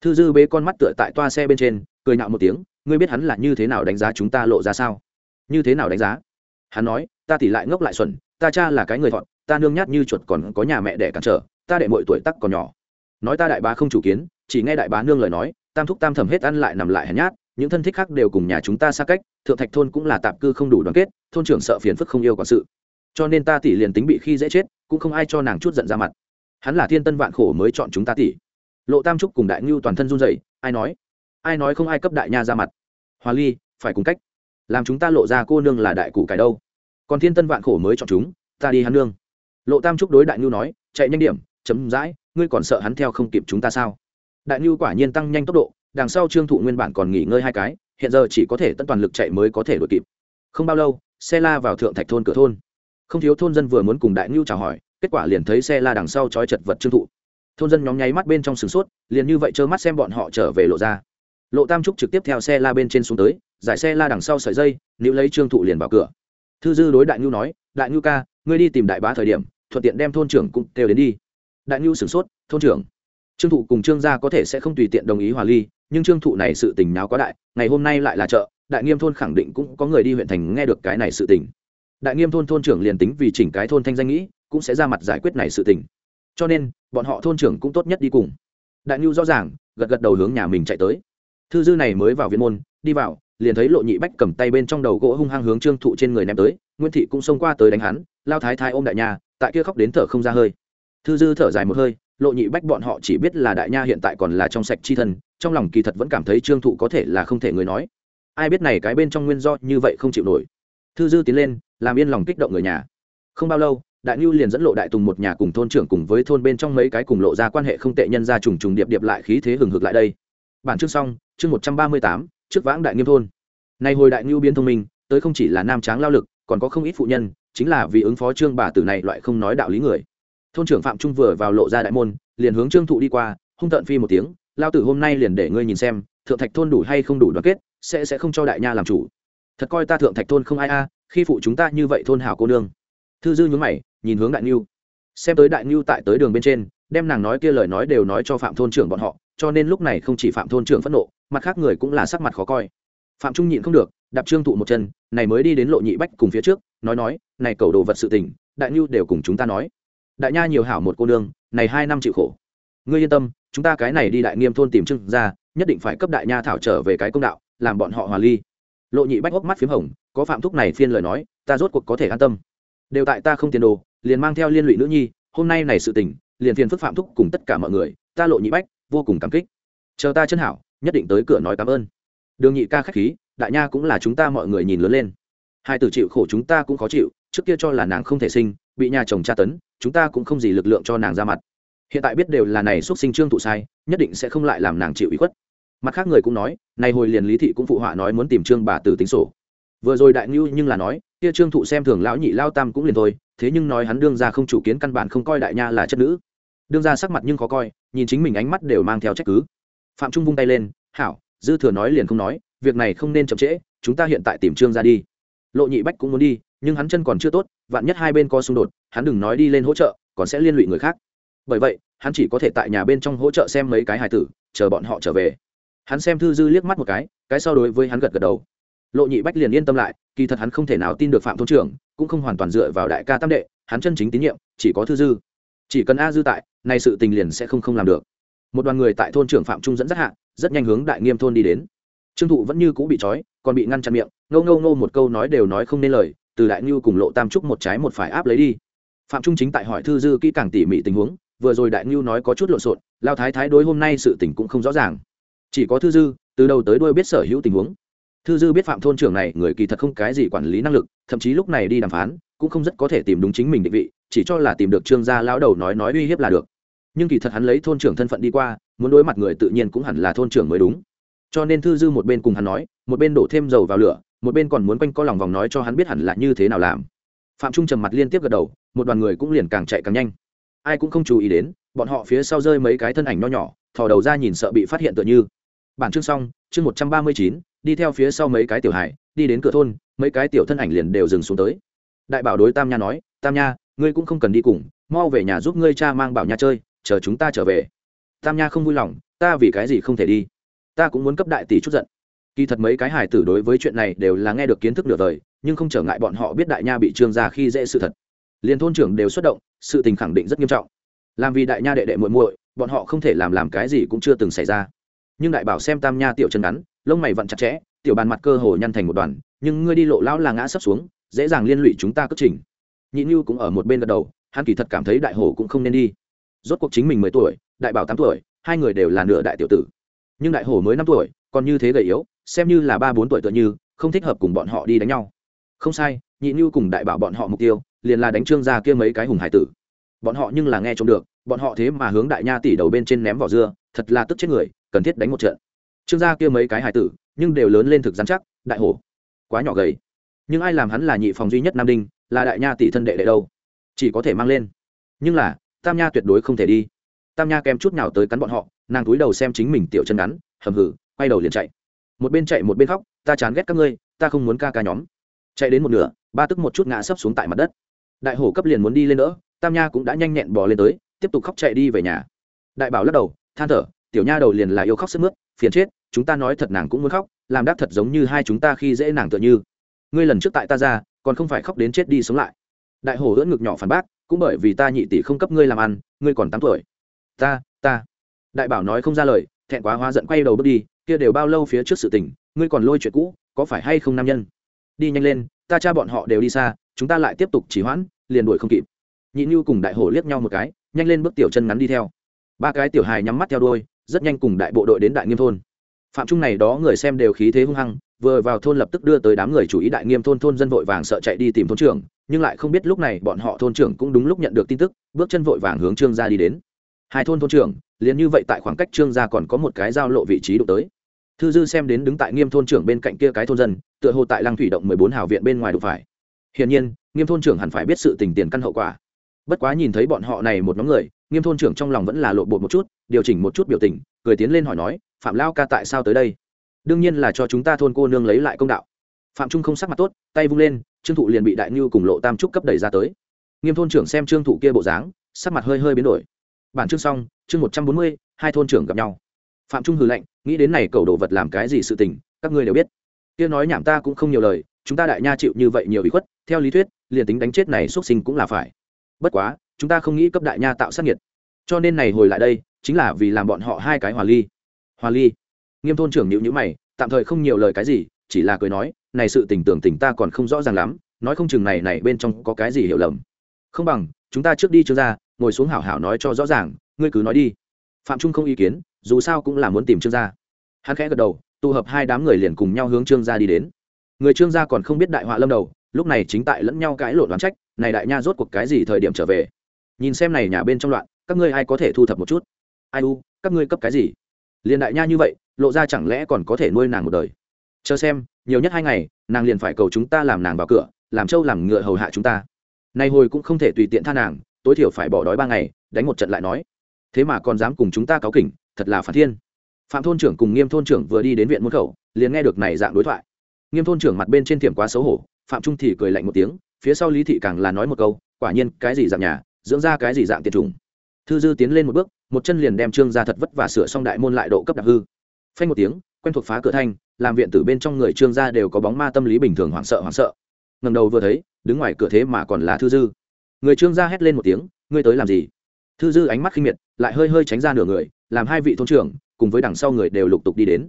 Thư dư bế con mắt tựa tại toa xe bên trên, cười nhạo một tiếng, ngươi biết hắn là như thế nào đánh giá chúng ta lộ ra sao? Như thế nào đánh giá? Hắn nói, ta tỉ lại ngốc lại xuẩn, ta cha là cái người thọn ta nương nhát như chuột còn có nhà mẹ đẻ cản trở, ta đệ mọi tuổi tắc còn nhỏ. Nói ta đại bá không chủ kiến, chỉ nghe đại bá nương lời nói, tam thúc tam thẩm hết ăn lại nằm lại hèn nhát những thân thích khác đều cùng nhà chúng ta xa cách, thượng thạch thôn cũng là tạm cư không đủ đoàn kết, thôn trưởng sợ phiền phức không yêu quản sự. Cho nên ta tỷ liền tính bị khi dễ chết, cũng không ai cho nàng chút giận ra mặt. Hắn là thiên tân vạn khổ mới chọn chúng ta tỷ. Lộ tam trúc cùng đại ngưu toàn thân run rẩy, ai nói? Ai nói không ai cấp đại nha ra mặt? Hòa ly, phải cùng cách. Làm chúng ta lộ ra cô nương là đại cụ cải đâu. Còn thiên tân vạn khổ mới chọn chúng, ta đi hắn nương. Lộ tam trúc đối đại ngưu nói, chạy nhanh điểm, chấm dãi, ngươi còn sợ hắn theo không kịp chúng ta sao? Đại ngưu quả nhiên tăng nhanh tốc độ đằng sau trương thụ nguyên bản còn nghỉ ngơi hai cái, hiện giờ chỉ có thể tận toàn lực chạy mới có thể đuổi kịp. Không bao lâu, xe la vào thượng thạch thôn cửa thôn. Không thiếu thôn dân vừa muốn cùng đại ngưu chào hỏi, kết quả liền thấy xe la đằng sau trói chật vật trương thụ. Thôn dân nhóm nháy mắt bên trong sửng sốt, liền như vậy trơ mắt xem bọn họ trở về lộ ra. Lộ tam trúc trực tiếp theo xe la bên trên xuống tới, giải xe la đằng sau sợi dây nữ lấy trương thụ liền vào cửa. Thư dư đối đại ngưu nói, đại ngưu ca, ngươi đi tìm đại bá thời điểm, thuận tiện đem thôn trưởng cũng kêu đến đi. Đại ngưu sửng sốt, thôn trưởng trương thụ cùng trương gia có thể sẽ không tùy tiện đồng ý hòa ly, nhưng trương thụ này sự tình nào quá đại, ngày hôm nay lại là chợ, đại nghiêm thôn khẳng định cũng có người đi huyện thành nghe được cái này sự tình. Đại nghiêm thôn thôn trưởng liền tính vì chỉnh cái thôn thanh danh nghĩ, cũng sẽ ra mặt giải quyết này sự tình. Cho nên, bọn họ thôn trưởng cũng tốt nhất đi cùng. Đại ngưu rõ ràng, gật gật đầu hướng nhà mình chạy tới. Thư dư này mới vào viên môn, đi vào, liền thấy lộ nhị bách cầm tay bên trong đầu gỗ hung hăng hướng trương thụ trên người ném tới nguyễn thị cũng xông qua tới đánh hắn, lao thái thái ôm đại nhà, tại kia khóc đến thở không ra hơi. Thư dư thở dài một hơi lộ nhị bách bọn họ chỉ biết là đại nha hiện tại còn là trong sạch chi thân, trong lòng kỳ thật vẫn cảm thấy trương thụ có thể là không thể người nói. Ai biết này cái bên trong nguyên do như vậy không chịu nổi. Thư dư tiến lên, làm yên lòng kích động người nhà. Không bao lâu, đại ngưu liền dẫn lộ đại tùng một nhà cùng thôn trưởng cùng với thôn bên trong mấy cái cùng lộ ra quan hệ không tệ nhân ra trùng trùng điệp điệp lại khí thế hừng hực lại đây. Bản chương xong, chương một trăm ba mươi tám, trước vãng đại nghiêm thôn. Nay hồi đại ngưu biến thông minh, tới không chỉ là nam tráng lao lực, còn có không ít phụ nhân, chính là vì ứng phó trương bà tử này loại không nói đạo lý người thôn trưởng phạm trung vừa vào lộ ra đại môn liền hướng trương thụ đi qua hung tợn phi một tiếng lao tử hôm nay liền để ngươi nhìn xem thượng thạch thôn đủ hay không đủ đoàn kết sẽ sẽ không cho đại nha làm chủ. Thật coi ta thượng thạch thôn không ai a khi phụ chúng ta như vậy thôn hảo cô nương. Thư dư nhún mày nhìn hướng đại Niu, xem tới đại Niu tại tới đường bên trên đem nàng nói kia lời nói đều nói cho phạm thôn trưởng bọn họ cho nên lúc này không chỉ phạm thôn trưởng phẫn nộ mặt khác người cũng là sắc mặt khó coi. Phạm trung nhịn không được đạp trương thụ một chân này mới đi đến lộ nhị bách cùng phía trước nói nói này cầu đồ vật sự tình đại Niu đều cùng chúng ta nói đại nha nhiều hảo một cô nương, này hai năm chịu khổ. Ngươi yên tâm, chúng ta cái này đi đại nghiêm thôn tìm trưng ra nhất định phải cấp đại nha thảo trở về cái công đạo, làm bọn họ hòa ly. Lộ nhị bách hốc mắt p h í m hồng, có phạm thúc này phiên lời nói, ta rốt cuộc có thể an tâm. Đều tại ta không tiền đồ, liền mang theo liên lụy nữ nhi, hôm nay này sự tình, liền phiền phức phạm thúc cùng tất cả mọi người, ta lộ nhị bách, vô cùng cảm kích. Chờ ta chân hảo, nhất định tới cửa nói cảm ơn. Đường nhị ca k h á c h khí, đại nha cũng là chúng ta mọi người nhìn lớn lên. Hai từ chịu khổ chúng ta cũng khó chịu, trước kia cho là nàng không thể sinh, bị nhà chồng tra tấn chúng ta cũng không gì lực lượng cho nàng ra mặt. Hiện tại biết đều là này xuất sinh trương thụ sai, nhất định sẽ không lại làm nàng chịu ý khuất. Mặt khác người cũng nói, này hồi liền lý thị cũng phụ họa nói muốn tìm trương bà tử tính sổ. Vừa rồi đại ngưu nhưng là nói, kia trương thụ xem thường lão nhị lao tam cũng liền thôi, thế nhưng nói hắn đương ra không chủ kiến căn bản không coi đại nha là chất nữ. Đương ra sắc mặt nhưng khó coi, nhìn chính mình ánh mắt đều mang theo trách cứ. Phạm trung vung tay lên, hảo, dư thừa nói liền không nói, việc này không nên chậm trễ, chúng ta hiện tại tìm trương ra đi. Lộ nhị bách cũng muốn đi nhưng hắn chân còn chưa tốt, vạn nhất hai bên có xung đột, hắn đừng nói đi lên hỗ trợ, còn sẽ liên lụy người khác. Bởi vậy, hắn chỉ có thể tại nhà bên trong hỗ trợ xem mấy cái hài tử, chờ bọn họ trở về. Hắn xem thư dư liếc mắt một cái cái so đối với hắn gật gật đầu. Lộ nhị bách liền yên tâm lại, kỳ thật hắn không thể nào tin được phạm thôn trưởng, cũng không hoàn toàn dựa vào đại ca tam đệ, hắn chân chính tín nhiệm, chỉ có thư dư. Chỉ cần a dư tại, nay sự tình liền sẽ không không làm được. Một đoàn người tại thôn trưởng phạm trung dẫn rất hạ, rất nhanh hướng đại nghiêm thôn đi đến. Trương thụ vẫn như cũ bị trói, còn bị ngăn chặn miệng ngâu ngâu ngô một câu nói đều nói không nên lời từ đại ngưu cùng lộ tam trúc một trái một phải áp lấy đi. Phạm trung chính tại hỏi thư dư kỹ càng tỉ mỉ tình huống, vừa rồi đại ngưu nói có chút lộn xộn, lao thái thái đối hôm nay sự tình cũng không rõ ràng. Chỉ có thư dư, từ đầu tới đuôi biết sở hữu tình huống. Thư dư biết phạm thôn trưởng này người kỳ thật không cái gì quản lý năng lực, thậm chí lúc này đi đàm phán, cũng không rất có thể tìm đúng chính mình định vị, chỉ cho là tìm được trương gia lão đầu nói nói uy hiếp là được. Nhưng kỳ thật hắn lấy thôn trưởng thân phận đi qua, muốn đối mặt người tự nhiên cũng hẳn là thôn trưởng mới đúng. Cho nên thư dư một bên cùng hắn nói, một bên đổ thêm dầu vào lửa một bên còn muốn quanh co lòng vòng nói cho hắn biết hẳn là như thế nào làm. Phạm trung trầm mặt liên tiếp gật đầu, một đoàn người cũng liền càng chạy càng nhanh. Ai cũng không chú ý đến, bọn họ phía sau rơi mấy cái thân ảnh nho nhỏ, thò đầu ra nhìn sợ bị phát hiện tựa như. Bản chương xong, chương một trăm ba mươi chín, đi theo phía sau mấy cái tiểu hải đi đến cửa thôn, mấy cái tiểu thân ảnh liền đều dừng xuống tới. Đại bảo đối tam nha nói, tam nha, ngươi cũng không cần đi cùng, mau về nhà giúp ngươi cha mang bảo nha chơi, chờ chúng ta trở về. Tam nha không vui lòng, ta vì cái gì không thể đi? Ta cũng muốn cấp đại tỷ chút giận kỳ thật mấy cái hải tử đối với chuyện này đều là nghe được kiến thức nửa đời, nhưng không trở ngại bọn họ biết đại nha bị trương ra khi dễ sự thật. Liền thôn trưởng đều xuất động, sự tình khẳng định rất nghiêm trọng. Làm vì đại nha đệ đệ muội muội, bọn họ không thể làm làm cái gì cũng chưa từng xảy ra. Nhưng đại bảo xem tam nha tiểu chân ngắn, lông mày vặn chặt chẽ, tiểu bàn mặt cơ hồ nhăn thành một đoàn, nhưng ngươi đi lộ lão là ngã sấp xuống, dễ dàng liên lụy chúng ta cất trình. Nhị như cũng ở một bên gật đầu, hắn kỳ thật cảm thấy đại hồ cũng không nên đi. Rốt cuộc chính mình mười tuổi, đại bảo tám tuổi, hai người đều là nửa đại tiểu tử. Nhưng đại hồ mới năm tuổi, còn như thế gầy yếu xem như là ba bốn tuổi tựa như, không thích hợp cùng bọn họ đi đánh nhau. Không sai, nhị như cùng đại bảo bọn họ mục tiêu, liền là đánh trương gia kia mấy cái hùng hải tử. Bọn họ nhưng là nghe trông được, bọn họ thế mà hướng đại nha tỷ đầu bên trên ném vỏ dưa, thật là tức chết người, cần thiết đánh một trận. Trương gia kia mấy cái hải tử, nhưng đều lớn lên thực dám chắc, đại hổ. Quá nhỏ gầy. Nhưng ai làm hắn là nhị phòng duy nhất nam đinh, là đại nha tỷ thân đệ đệ đâu? Chỉ có thể mang lên. Nhưng là, tam nha tuyệt đối không thể đi. Tam nha kèm chút nào tới cắn bọn họ, nàng túi đầu xem chính mình tiểu chân ngắn, hầm hử quay đầu liền chạy một bên chạy một bên khóc, ta chán ghét các ngươi, ta không muốn ca ca nhóm. Chạy đến một nửa, ba tức một chút ngã sấp xuống tại mặt đất. Đại hổ cấp liền muốn đi lên nữa tam nha cũng đã nhanh nhẹn bò lên tới, tiếp tục khóc chạy đi về nhà. Đại bảo lắc đầu, than thở, tiểu nha đầu liền là yêu khóc sức mướt, phiền chết, chúng ta nói thật nàng cũng muốn khóc, làm đáp thật giống như hai chúng ta khi dễ nàng tựa như. Ngươi lần trước tại ta ra, còn không phải khóc đến chết đi sống lại. Đại hổ ưỡn ngực nhỏ phản bác, cũng bởi vì ta nhị tỷ không cấp ngươi làm ăn, ngươi còn tám tuổi. Ta ta. Đại bảo nói không ra lời, thẹn quá hóa giận quay đầu bước đi kia đều bao lâu phía trước sự tình, ngươi còn lôi chuyện cũ, có phải hay không nam nhân? Đi nhanh lên, ta cha bọn họ đều đi xa, chúng ta lại tiếp tục chỉ hoãn, liền đuổi không kịp. Nhị như cùng đại hổ liếc nhau một cái, nhanh lên bước tiểu chân ngắn đi theo. Ba cái tiểu hài nhắm mắt theo đôi rất nhanh cùng đại bộ đội đến đại nghiêm thôn. Phạm trung này đó người xem đều khí thế hung hăng, vừa vào thôn lập tức đưa tới đám người chủ ý đại nghiêm thôn thôn dân vội vàng sợ chạy đi tìm thôn trưởng, nhưng lại không biết lúc này bọn họ thôn trưởng cũng đúng lúc nhận được tin tức, bước chân vội vàng hướng trương gia đi đến. Hai thôn thôn trưởng liền như vậy tại khoảng cách trương gia còn có một cái giao lộ vị trí đụng tới. Thư dư xem đến đứng tại nghiêm thôn trưởng bên cạnh kia cái thôn dân, tựa hồ tại lăng thủy động mười bốn hào viện bên ngoài đụng phải. Hiển nhiên, nghiêm thôn trưởng hẳn phải biết sự tình tiền căn hậu quả. Bất quá nhìn thấy bọn họ này một nhóm người, nghiêm thôn trưởng trong lòng vẫn là lộ bột một chút, điều chỉnh một chút biểu tình, cười tiến lên hỏi nói, phạm lao ca tại sao tới đây? Đương nhiên là cho chúng ta thôn cô nương lấy lại công đạo. Phạm trung không sắc mặt tốt, tay vung lên, trương thụ liền bị đại ngưu cùng lộ tam trúc cấp đẩy ra tới. Nghiêm thôn trưởng xem trương thụ kia bộ dáng, sắc mặt hơi hơi biến đổi bản chương xong, chương một trăm bốn mươi, hai thôn trưởng gặp nhau. Phạm trung hừ lạnh, nghĩ đến này cầu đồ vật làm cái gì sự tình, các ngươi đều biết. Kia nói nhảm ta cũng không nhiều lời, chúng ta đại nha chịu như vậy nhiều ý khuất, theo lý thuyết, liền tính đánh chết này xuất sinh cũng là phải. Bất quá, chúng ta không nghĩ cấp đại nha tạo sát nhiệt cho nên này hồi lại đây, chính là vì làm bọn họ hai cái hòa ly. Hòa ly. Nghiêm thôn trưởng nhịu nhữ mày, tạm thời không nhiều lời cái gì, chỉ là cười nói, này sự tình tưởng tình ta còn không rõ ràng lắm, nói không chừng này này bên trong có cái gì hiểu lầm. Không bằng, chúng ta trước đi trước ra ngồi xuống hảo hảo nói cho rõ ràng, ngươi cứ nói đi. Phạm trung không ý kiến, dù sao cũng là muốn tìm trương gia. Hắn khẽ gật đầu, tụ hợp hai đám người liền cùng nhau hướng trương gia đi đến. Người trương gia còn không biết đại họa lâm đầu, lúc này chính tại lẫn nhau cãi lộn đoán trách, này đại nha rốt cuộc cái gì thời điểm trở về? Nhìn xem này nhà bên trong loạn, các ngươi ai có thể thu thập một chút? Ai u, các ngươi cấp cái gì? Liền đại nha như vậy, lộ ra chẳng lẽ còn có thể nuôi nàng một đời? Chờ xem, nhiều nhất hai ngày, nàng liền phải cầu chúng ta làm nàng vào cửa, làm trâu làm ngựa hầu hạ chúng ta. Nay hồi cũng không thể tùy tiện tha nàng tối thiểu phải bỏ đói ba ngày, đánh một trận lại nói. Thế mà còn dám cùng chúng ta cáo kỉnh, thật là phản thiên. Phạm thôn trưởng cùng nghiêm thôn trưởng vừa đi đến viện môn khẩu, liền nghe được này dạng đối thoại. Nghiêm thôn trưởng mặt bên trên thiểm quá xấu hổ, phạm trung thì cười lạnh một tiếng, phía sau lý thị càng là nói một câu, quả nhiên, cái gì dạng nhà, dưỡng ra cái gì dạng tiệt trùng. Thư dư tiến lên một bước, một chân liền đem trương ra thật vất và sửa xong đại môn lại độ cấp đặc hư. Phanh một tiếng, quen thuộc phá cửa thanh, làm viện tử bên trong người trương gia đều có bóng ma tâm lý bình thường hoảng sợ hoảng sợ. Ngầm đầu vừa thấy, đứng ngoài cửa thế mà còn là thư dư người trương gia hét lên một tiếng, ngươi tới làm gì? Thư dư ánh mắt khinh miệt, lại hơi hơi tránh ra nửa người, làm hai vị thôn trưởng cùng với đằng sau người đều lục tục đi đến.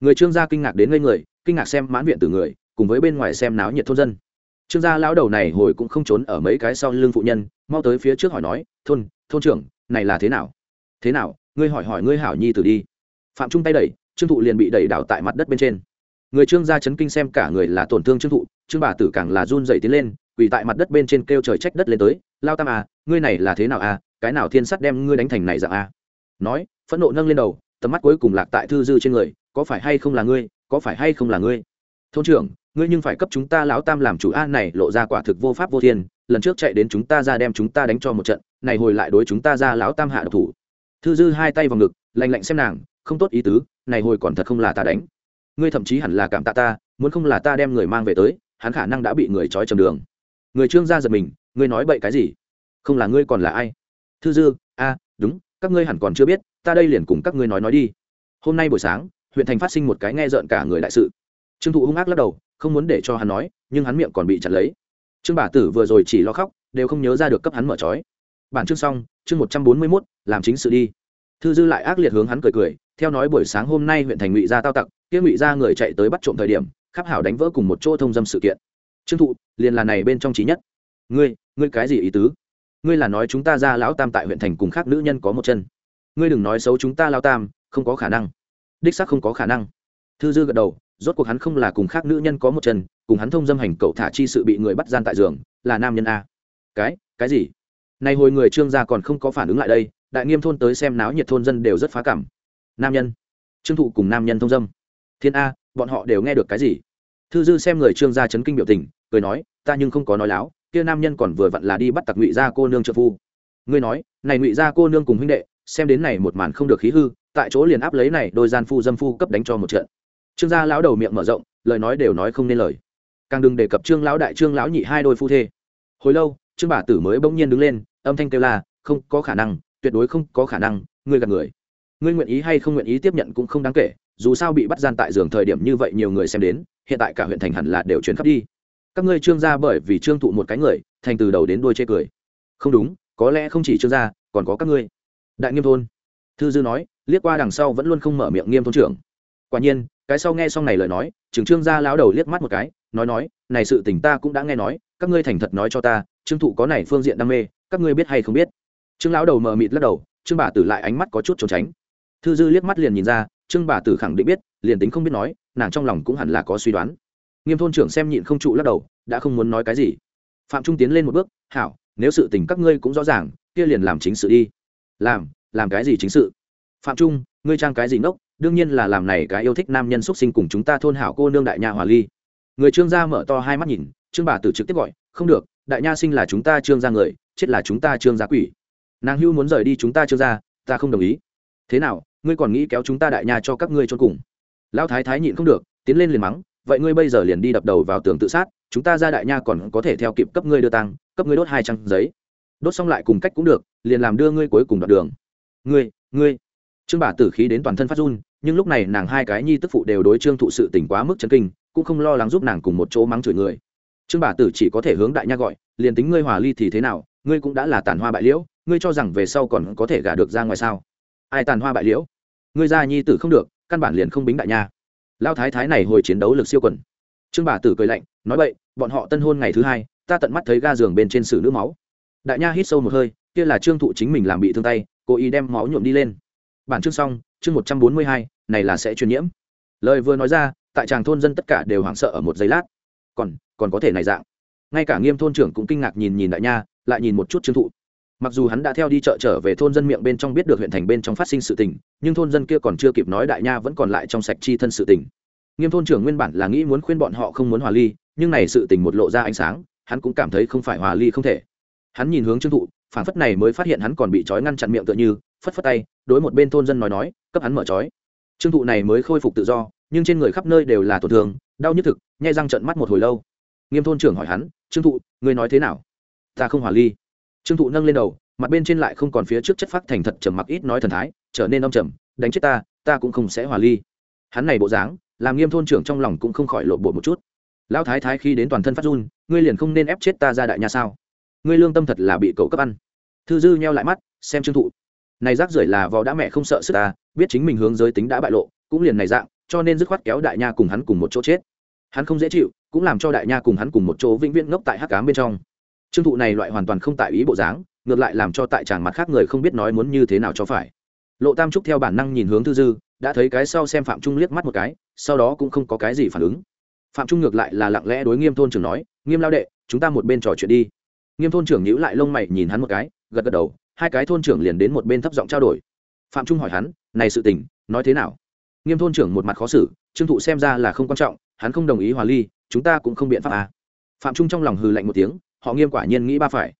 Người trương gia kinh ngạc đến ngây người, kinh ngạc xem mãn viện từ người, cùng với bên ngoài xem náo nhiệt thôn dân. Trương gia lão đầu này hồi cũng không trốn ở mấy cái sau lưng phụ nhân, mau tới phía trước hỏi nói, thôn thôn trưởng, này là thế nào? Thế nào? Ngươi hỏi hỏi ngươi hảo nhi từ đi. Phạm trung tay đẩy, trương thụ liền bị đẩy đảo tại mặt đất bên trên. Người trương gia chấn kinh xem cả người là tổn thương trương thụ, trương bà tử càng là run dậy tiến lên quỳ tại mặt đất bên trên kêu trời trách đất lên tới, lao tam à ngươi này là thế nào à? Cái nào thiên sắt đem ngươi đánh thành này dạng à? Nói, phẫn nộ nâng lên đầu, tầm mắt cuối cùng lạc tại thư dư trên người, có phải hay không là ngươi? Có phải hay không là ngươi? Thôn trưởng, ngươi nhưng phải cấp chúng ta lão tam làm chủ an này lộ ra quả thực vô pháp vô thiên, lần trước chạy đến chúng ta ra đem chúng ta đánh cho một trận, này hồi lại đối chúng ta ra lão tam hạ độc thủ. Thư dư hai tay vào ngực, lạnh lạnh xem nàng, không tốt ý tứ, này hồi còn thật không là ta đánh. Ngươi thậm chí hẳn là cảm tạ ta, muốn không là ta đem người mang về tới, hắn khả năng đã bị người trói trầm đường người trương gia giật mình, ngươi nói bậy cái gì? Không là ngươi còn là ai? Thư dư, a, đúng, các ngươi hẳn còn chưa biết, ta đây liền cùng các ngươi nói nói đi. Hôm nay buổi sáng, huyện thành phát sinh một cái nghe rợn cả người đại sự. Trương thụ hung ác lắc đầu, không muốn để cho hắn nói, nhưng hắn miệng còn bị chặt lấy. Trương bà tử vừa rồi chỉ lo khóc, đều không nhớ ra được cấp hắn mở trói. Bản chương xong, chương một trăm bốn mươi mốt, làm chính sự đi. Thư dư lại ác liệt hướng hắn cười cười, theo nói buổi sáng hôm nay huyện thành ngụy gia tao tặc, kia ngụy gia người chạy tới bắt trộm thời điểm, khắp hảo đánh vỡ cùng một chỗ thông dâm sự kiện trương thụ, liền là này bên trong trí nhất. Ngươi ngươi cái gì ý tứ? Ngươi là nói chúng ta ra lão tam tại huyện thành cùng khác nữ nhân có một chân. Ngươi đừng nói xấu chúng ta lao tam, không có khả năng. Đích xác không có khả năng. Thư dư gật đầu, rốt cuộc hắn không là cùng khác nữ nhân có một chân, cùng hắn thông dâm hành cậu thả chi sự bị người bắt gian tại giường, là nam nhân a. Cái cái gì? Nay hồi người trương gia còn không có phản ứng lại đây, đại nghiêm thôn tới xem náo nhiệt thôn dân đều rất phá cảm. Nam nhân. Trương thụ cùng nam nhân thông dâm. Thiên a, bọn họ đều nghe được cái gì? Thư dư xem người trương gia chấn kinh biểu tình cười nói ta nhưng không có nói láo kia nam nhân còn vừa vặn là đi bắt tặc ngụy gia cô nương trợ phu. Ngươi nói này ngụy gia cô nương cùng huynh đệ xem đến này một màn không được khí hư tại chỗ liền áp lấy này đôi gian phu dâm phu cấp đánh cho một trận. Trương gia lão đầu miệng mở rộng lời nói đều nói không nên lời. Càng đừng đề cập trương lão đại trương lão nhị hai đôi phu thê. Hồi lâu trương bà tử mới bỗng nhiên đứng lên âm thanh kêu là, không có khả năng tuyệt đối không có khả năng ngươi gạt người. Ngươi nguyện ý hay không nguyện ý tiếp nhận cũng không đáng kể dù sao bị bắt gian tại giường thời điểm như vậy nhiều người xem đến hiện tại cả huyện thành hẳn là đều chuyển khắp đi. Các ngươi trương gia bởi vì trương thụ một cái người, thành từ đầu đến đuôi chê cười. Không đúng, có lẽ không chỉ trương gia, còn có các ngươi. Đại nghiêm thôn. Thư dư nói, liếc qua đằng sau vẫn luôn không mở miệng nghiêm thôn trưởng. Quả nhiên, cái sau nghe xong này lời nói, trưởng trương gia lão đầu liếc mắt một cái, nói nói, này sự tình ta cũng đã nghe nói, các ngươi thành thật nói cho ta, trương thụ có này phương diện đam mê, các ngươi biết hay không biết? Trương lão đầu mờ mịt lắc đầu, trương bà tử lại ánh mắt có chút trốn tránh. Thư dư liếc mắt liền nhìn ra, trương bà tử khẳng định biết, liền tính không biết nói nàng trong lòng cũng hẳn là có suy đoán. Nghiêm thôn trưởng xem nhịn không trụ lắc đầu, đã không muốn nói cái gì. Phạm trung tiến lên một bước, hảo, nếu sự tình các ngươi cũng rõ ràng, kia liền làm chính sự đi. Làm làm cái gì chính sự? Phạm trung, ngươi trang cái gì ngốc? Đương nhiên là làm này cái yêu thích nam nhân xuất sinh cùng chúng ta thôn hảo cô nương đại nha hòa ly. Người trương gia mở to hai mắt nhìn, trương bà tử trực tiếp gọi, không được, đại nha sinh là chúng ta trương gia người, chết là chúng ta trương gia quỷ. Nàng hưu muốn rời đi chúng ta trương gia, ta không đồng ý. Thế nào, ngươi còn nghĩ kéo chúng ta đại nha cho các ngươi cho cùng? Lão thái thái nhịn không được, tiến lên liền mắng, vậy ngươi bây giờ liền đi đập đầu vào tường tự sát, chúng ta ra đại nha còn có thể theo kịp cấp ngươi đưa tăng cấp ngươi đốt hai trang giấy. Đốt xong lại cùng cách cũng được, liền làm đưa ngươi cuối cùng đoạn đường. Ngươi ngươi. Trương bà tử khí đến toàn thân phát run, nhưng lúc này nàng hai cái nhi tức phụ đều đối trương thụ sự tỉnh quá mức chân kinh, cũng không lo lắng giúp nàng cùng một chỗ mắng chửi người. Trương bà tử chỉ có thể hướng đại nha gọi, liền tính ngươi hòa ly thì thế nào, ngươi cũng đã là tàn hoa bại liễu, ngươi cho rằng về sau còn có thể gả được ra ngoài sao? Ai tàn hoa bại liễu? Ngươi ra nhi tử không được căn bản liền không bính đại nha. Lao thái thái này hồi chiến đấu lực siêu quần. Trương bà tử cười lạnh, nói vậy bọn họ tân hôn ngày thứ hai, ta tận mắt thấy ga giường bên trên sử nữ máu. Đại nha hít sâu một hơi, kia là trương thụ chính mình làm bị thương tay, cố ý đem máu nhuộm đi lên. Bản chương xong, chương một trăm bốn mươi hai, này là sẽ truyền nhiễm. Lời vừa nói ra, tại tràng thôn dân tất cả đều hoảng sợ ở một giây lát. Còn còn có thể này dạng. Ngay cả nghiêm thôn trưởng cũng kinh ngạc nhìn nhìn đại nha, lại nhìn một chút trương thụ mặc dù hắn đã theo đi chợ trở về thôn dân miệng bên trong biết được huyện thành bên trong phát sinh sự tình, nhưng thôn dân kia còn chưa kịp nói đại nha vẫn còn lại trong sạch chi thân sự tình. Nghiêm thôn trưởng nguyên bản là nghĩ muốn khuyên bọn họ không muốn hòa ly, nhưng này sự tình một lộ ra ánh sáng, hắn cũng cảm thấy không phải hòa ly không thể. Hắn nhìn hướng trương thụ phản phất này mới phát hiện hắn còn bị trói ngăn chặn miệng tựa như, phất phất tay, đối một bên thôn dân nói nói, cấp hắn mở trói. Trương thụ này mới khôi phục tự do, nhưng trên người khắp nơi đều là tổn thương, đau nhức thực, nhai răng trận mắt một hồi lâu. Nghiêm thôn trưởng hỏi hắn, trương thụ, ngươi nói thế nào? Ta không hòa ly trương thụ nâng lên đầu, mặt bên trên lại không còn phía trước chất phát thành thật trầm mặc ít nói thần thái, trở nên âm trầm, đánh chết ta ta cũng không sẽ hòa ly. Hắn này bộ dáng, làm nghiêm thôn trưởng trong lòng cũng không khỏi lộ bộ một chút. Lão thái thái khi đến toàn thân phát run, ngươi liền không nên ép chết ta ra đại nhà sao? Ngươi lương tâm thật là bị cậu cấp ăn. Thư dư nheo lại mắt, xem trương thụ. Này rác rưởi là vò đã mẹ không sợ sức ta, biết chính mình hướng giới tính đã bại lộ, cũng liền này dạng, cho nên dứt khoát kéo đại nha cùng hắn cùng một chỗ chết. Hắn không dễ chịu, cũng làm cho đại nha cùng hắn cùng một chỗ vĩnh viễn ngốc tại hắc cám bên trong trương thụ này loại hoàn toàn không tại ý bộ dáng, ngược lại làm cho tại tràng mặt khác người không biết nói muốn như thế nào cho phải. Lộ tam trúc theo bản năng nhìn hướng thư dư, đã thấy cái sau xem phạm trung liếc mắt một cái, sau đó cũng không có cái gì phản ứng. Phạm trung ngược lại là lặng lẽ đối nghiêm thôn trưởng nói, nghiêm lao đệ, chúng ta một bên trò chuyện đi. Nghiêm thôn trưởng nhíu lại lông mày nhìn hắn một cái, gật gật đầu, hai cái thôn trưởng liền đến một bên thấp giọng trao đổi. Phạm trung hỏi hắn, này sự tình, nói thế nào? Nghiêm thôn trưởng một mặt khó xử, trương thụ xem ra là không quan trọng, hắn không đồng ý hòa ly, chúng ta cũng không biện pháp à. phạm trung trong lòng hừ lạnh một tiếng họ nghiêm quả nhiên nghĩ ba phải.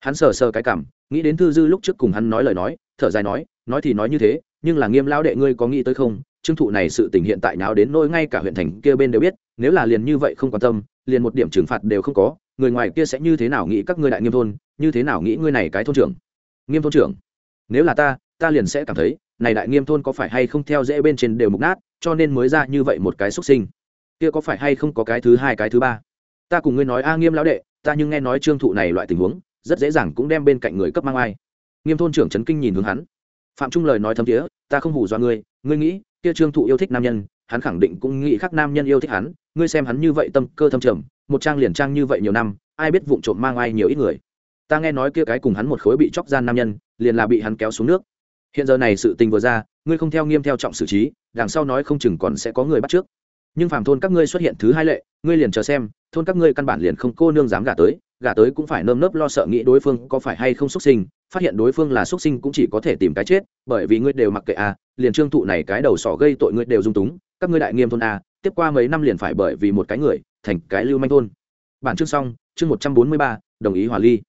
Hắn sờ sờ cái cảm, nghĩ đến thư dư lúc trước cùng hắn nói lời nói, thở dài nói nói thì nói như thế, nhưng là nghiêm lão đệ ngươi có nghĩ tới không? Trương thụ này sự tình hiện tại nào đến nỗi ngay cả huyện thành kia bên đều biết, nếu là liền như vậy không quan tâm, liền một điểm trừng phạt đều không có, người ngoài kia sẽ như thế nào nghĩ các ngươi đại nghiêm thôn, như thế nào nghĩ ngươi này cái thôn trưởng? Nghiêm thôn trưởng, nếu là ta ta liền sẽ cảm thấy, này đại nghiêm thôn có phải hay không theo dễ bên trên đều mục nát, cho nên mới ra như vậy một cái xuất sinh. Kia có phải hay không có cái thứ hai, cái thứ ba? Ta cùng ngươi nói, a, nghiêm lão đệ ta nhưng nghe nói trương thụ này loại tình huống, rất dễ dàng cũng đem bên cạnh người cấp mang ai. Nghiêm thôn trưởng trấn kinh nhìn hướng hắn. Phạm trung lời nói thấm thiế, ta không hù do ngươi ngươi nghĩ, kia trương thụ yêu thích nam nhân, hắn khẳng định cũng nghĩ khác nam nhân yêu thích hắn, ngươi xem hắn như vậy tâm cơ thâm trầm, một trang liền trang như vậy nhiều năm, ai biết vụng trộm mang ai nhiều ít người. Ta nghe nói kia cái cùng hắn một khối bị chóc gian nam nhân, liền là bị hắn kéo xuống nước. Hiện giờ này sự tình vừa ra, ngươi không theo nghiêm theo trọng xử trí, đằng sau nói không chừng còn sẽ có người bắt trước nhưng phàm thôn các ngươi xuất hiện thứ hai lệ, ngươi liền chờ xem, thôn các ngươi căn bản liền không cô nương dám gả tới gả tới cũng phải nơm nớp lo sợ nghĩ đối phương có phải hay không xuất sinh, phát hiện đối phương là xuất sinh cũng chỉ có thể tìm cái chết, bởi vì ngươi đều mặc kệ à liền trương thụ này cái đầu sỏ gây tội ngươi đều dung túng, các ngươi đại nghiêm thôn à tiếp qua mấy năm liền phải bởi vì một cái người, thành cái lưu manh thôn. Bản chương xong, chương một trăm bốn mươi ba, đồng ý hòa ly.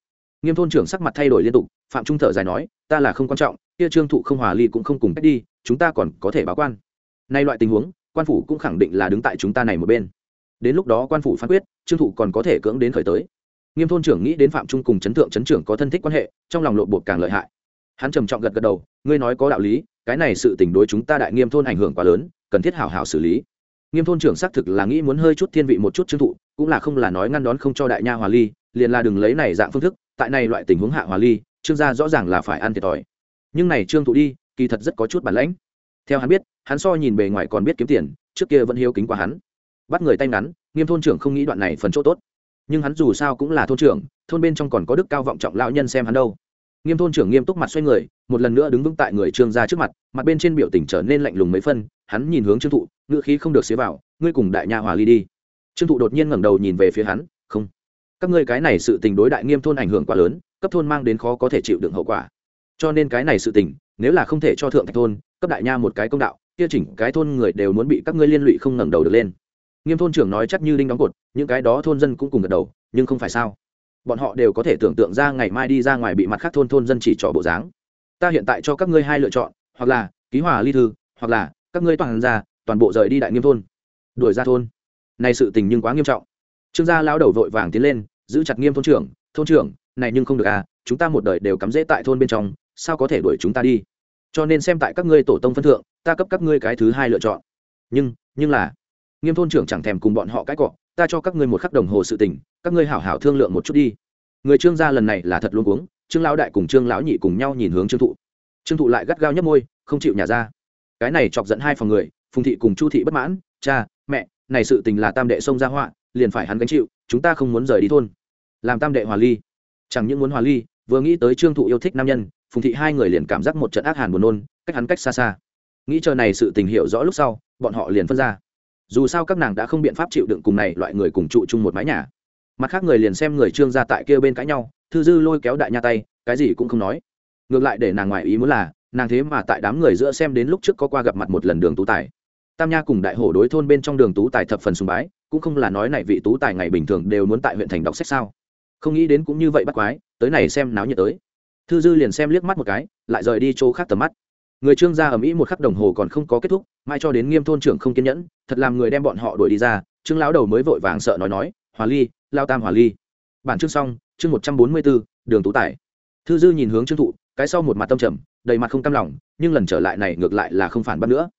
Nghiêm thôn trưởng sắc mặt thay đổi liên tục, phạm trung thở dài nói, ta là không quan trọng, kia trương thụ không hòa ly cũng không cùng cách đi, chúng ta còn có thể báo quan. Nay loại tình huống quan phủ cũng khẳng định là đứng tại chúng ta này một bên. Đến lúc đó quan phủ phán quyết, trương thụ còn có thể cưỡng đến khởi tới. Nghiêm thôn trưởng nghĩ đến phạm trung cùng chấn thượng chấn trưởng có thân thích quan hệ, trong lòng lộ bột càng lợi hại. Hắn trầm trọng gật gật đầu, ngươi nói có đạo lý, cái này sự tình đối chúng ta đại nghiêm thôn ảnh hưởng quá lớn, cần thiết hảo hảo xử lý. Nghiêm thôn trưởng xác thực là nghĩ muốn hơi chút thiên vị một chút trương thụ, cũng là không là nói ngăn đón không cho đại nha hòa ly, liền là đừng lấy này dạng phương thức, tại này loại tình huống hạ hòa ly, trương gia rõ ràng là phải ăn thiệt thòi. Nhưng này trương thụ đi, kỳ thật rất có chút bản lãnh theo hắn biết, hắn so nhìn bề ngoài còn biết kiếm tiền, trước kia vẫn hiếu kính qua hắn. Bắt người tay ngắn, nghiêm thôn trưởng không nghĩ đoạn này phần chỗ tốt. Nhưng hắn dù sao cũng là thôn trưởng, thôn bên trong còn có đức cao vọng trọng lão nhân xem hắn đâu. Nghiêm thôn trưởng nghiêm túc mặt xoay người, một lần nữa đứng vững tại người trương gia trước mặt mặt bên trên biểu tình trở nên lạnh lùng mấy phân, hắn nhìn hướng trương thụ, ngữ khí không được xế vào, ngươi cùng đại nha hòa ly đi. Trương thụ đột nhiên ngẩng đầu nhìn về phía hắn, không. Các ngươi cái này sự tình đối đại nghiêm thôn ảnh hưởng quá lớn, cấp thôn mang đến khó có thể chịu đựng hậu quả. Cho nên cái này sự tình, nếu là không thể cho thượng thạch thôn cấp đại nha một cái công đạo, kia chỉnh cái thôn người đều muốn bị các ngươi liên lụy không ngẩng đầu được lên. Nghiêm thôn trưởng nói chắc như đinh đóng cột, những cái đó thôn dân cũng cùng gật đầu, nhưng không phải sao. Bọn họ đều có thể tưởng tượng ra ngày mai đi ra ngoài bị mặt khác thôn thôn dân chỉ trỏ bộ dáng. Ta hiện tại cho các ngươi hai lựa chọn, hoặc là ký hòa ly thư, hoặc là các ngươi toàn ra, toàn bộ rời đi đại nghiêm thôn. Đuổi ra thôn. Này sự tình nhưng quá nghiêm trọng. Trương gia lão đầu vội vàng tiến lên, giữ chặt nghiêm thôn trưởng thôn trưởng, này nhưng không được à chúng ta một đời đều cắm rễ tại thôn bên trong, sao có thể đuổi chúng ta đi? Cho nên xem tại các ngươi tổ tông phân thượng, ta cấp các ngươi cái thứ hai lựa chọn. Nhưng nhưng là, nghiêm thôn trưởng chẳng thèm cùng bọn họ cãi cọ, ta cho các ngươi một khắc đồng hồ sự tình, các ngươi hảo hảo thương lượng một chút đi. Người trương gia lần này là thật luôn uống trương lão đại cùng trương lão nhị cùng nhau nhìn hướng trương thụ. Trương thụ lại gắt gao nhấp môi, không chịu nhà ra. Cái này chọc giận hai phòng người, phùng thị cùng chu thị bất mãn, cha, mẹ, này sự tình là tam đệ xông ra họa, liền phải hắn gánh chịu, chúng ta không muốn rời đi thôn. Làm tam đệ hòa ly. Chẳng những muốn hòa ly vừa nghĩ tới trương thụ yêu thích nam nhân, phùng thị hai người liền cảm giác một trận ác hàn buồn nôn, cách hắn cách xa xa. Nghĩ chờ này sự tình hiểu rõ lúc sau, bọn họ liền phân ra. Dù sao các nàng đã không biện pháp chịu đựng cùng này loại người cùng trụ chung một mái nhà. Mặt khác người liền xem người trương gia tại kia bên cãi nhau, thư dư lôi kéo đại nha tay, cái gì cũng không nói. Ngược lại để nàng ngoại ý muốn là, nàng thế mà tại đám người giữa xem đến lúc trước có qua gặp mặt một lần đường tú tài. Tam nha cùng đại hổ đối thôn bên trong đường tú tài thập phần sùng bái, cũng không là nói này vị tú tài ngày bình thường đều muốn tại huyện thành đọc sách sao không nghĩ đến cũng như vậy bắt quái, tới này xem náo nhiệt tới. Thư dư liền xem liếc mắt một cái, lại rời đi chỗ khác tầm mắt. Người trương gia ở mỹ một khắc đồng hồ còn không có kết thúc mai cho đến nghiêm thôn trưởng không kiên nhẫn, thật làm người đem bọn họ đuổi đi ra, trương lão đầu mới vội vàng sợ nói nói hòa ly, lao tam hòa ly. Bản chương xong, chương một trăm bốn mươi bốn, đường tú tài thư dư nhìn hướng trương thụ, cái sau một mặt tâm trầm, đầy mặt không cam lòng, nhưng lần trở lại này ngược lại là không phản bắt nữa.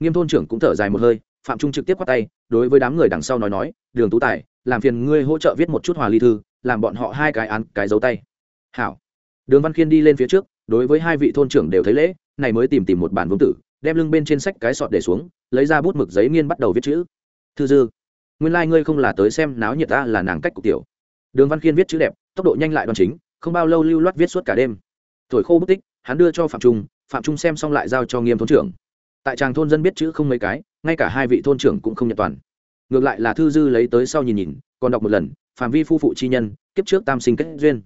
Nghiêm thôn trưởng cũng thở dài một hơi, phạm trung trực tiếp quát tay, đối với đám người đằng sau nói nói, đường tú tài làm phiền ngươi hỗ trợ viết một chút hòa ly thư, làm bọn họ hai cái án, cái dấu tay. Hảo. Đường văn khiên đi lên phía trước, đối với hai vị thôn trưởng đều thấy lễ, này mới tìm tìm một bản vương tử, đem lưng bên trên sách cái sọt để xuống, lấy ra bút mực giấy nghiên bắt đầu viết chữ. Thư dư. Nguyên lai、like、ngươi không là tới xem náo nhiệt ta là nàng cách cục tiểu. Đường văn khiên viết chữ đẹp, tốc độ nhanh lại đoàn chính, không bao lâu lưu loát viết suốt cả đêm. Thổi khô bút tích, hắn đưa cho phạm trung phạm trung xem xong lại giao cho nghiêm thôn trưởng. Tại tràng thôn dân biết chữ không mấy cái, ngay cả hai vị thôn trưởng cũng không nhận toàn ngược lại là thư dư lấy tới sau nhìn nhìn, còn đọc một lần, phạm vi phu phụ chi nhân, kiếp trước tam sinh kết duyên.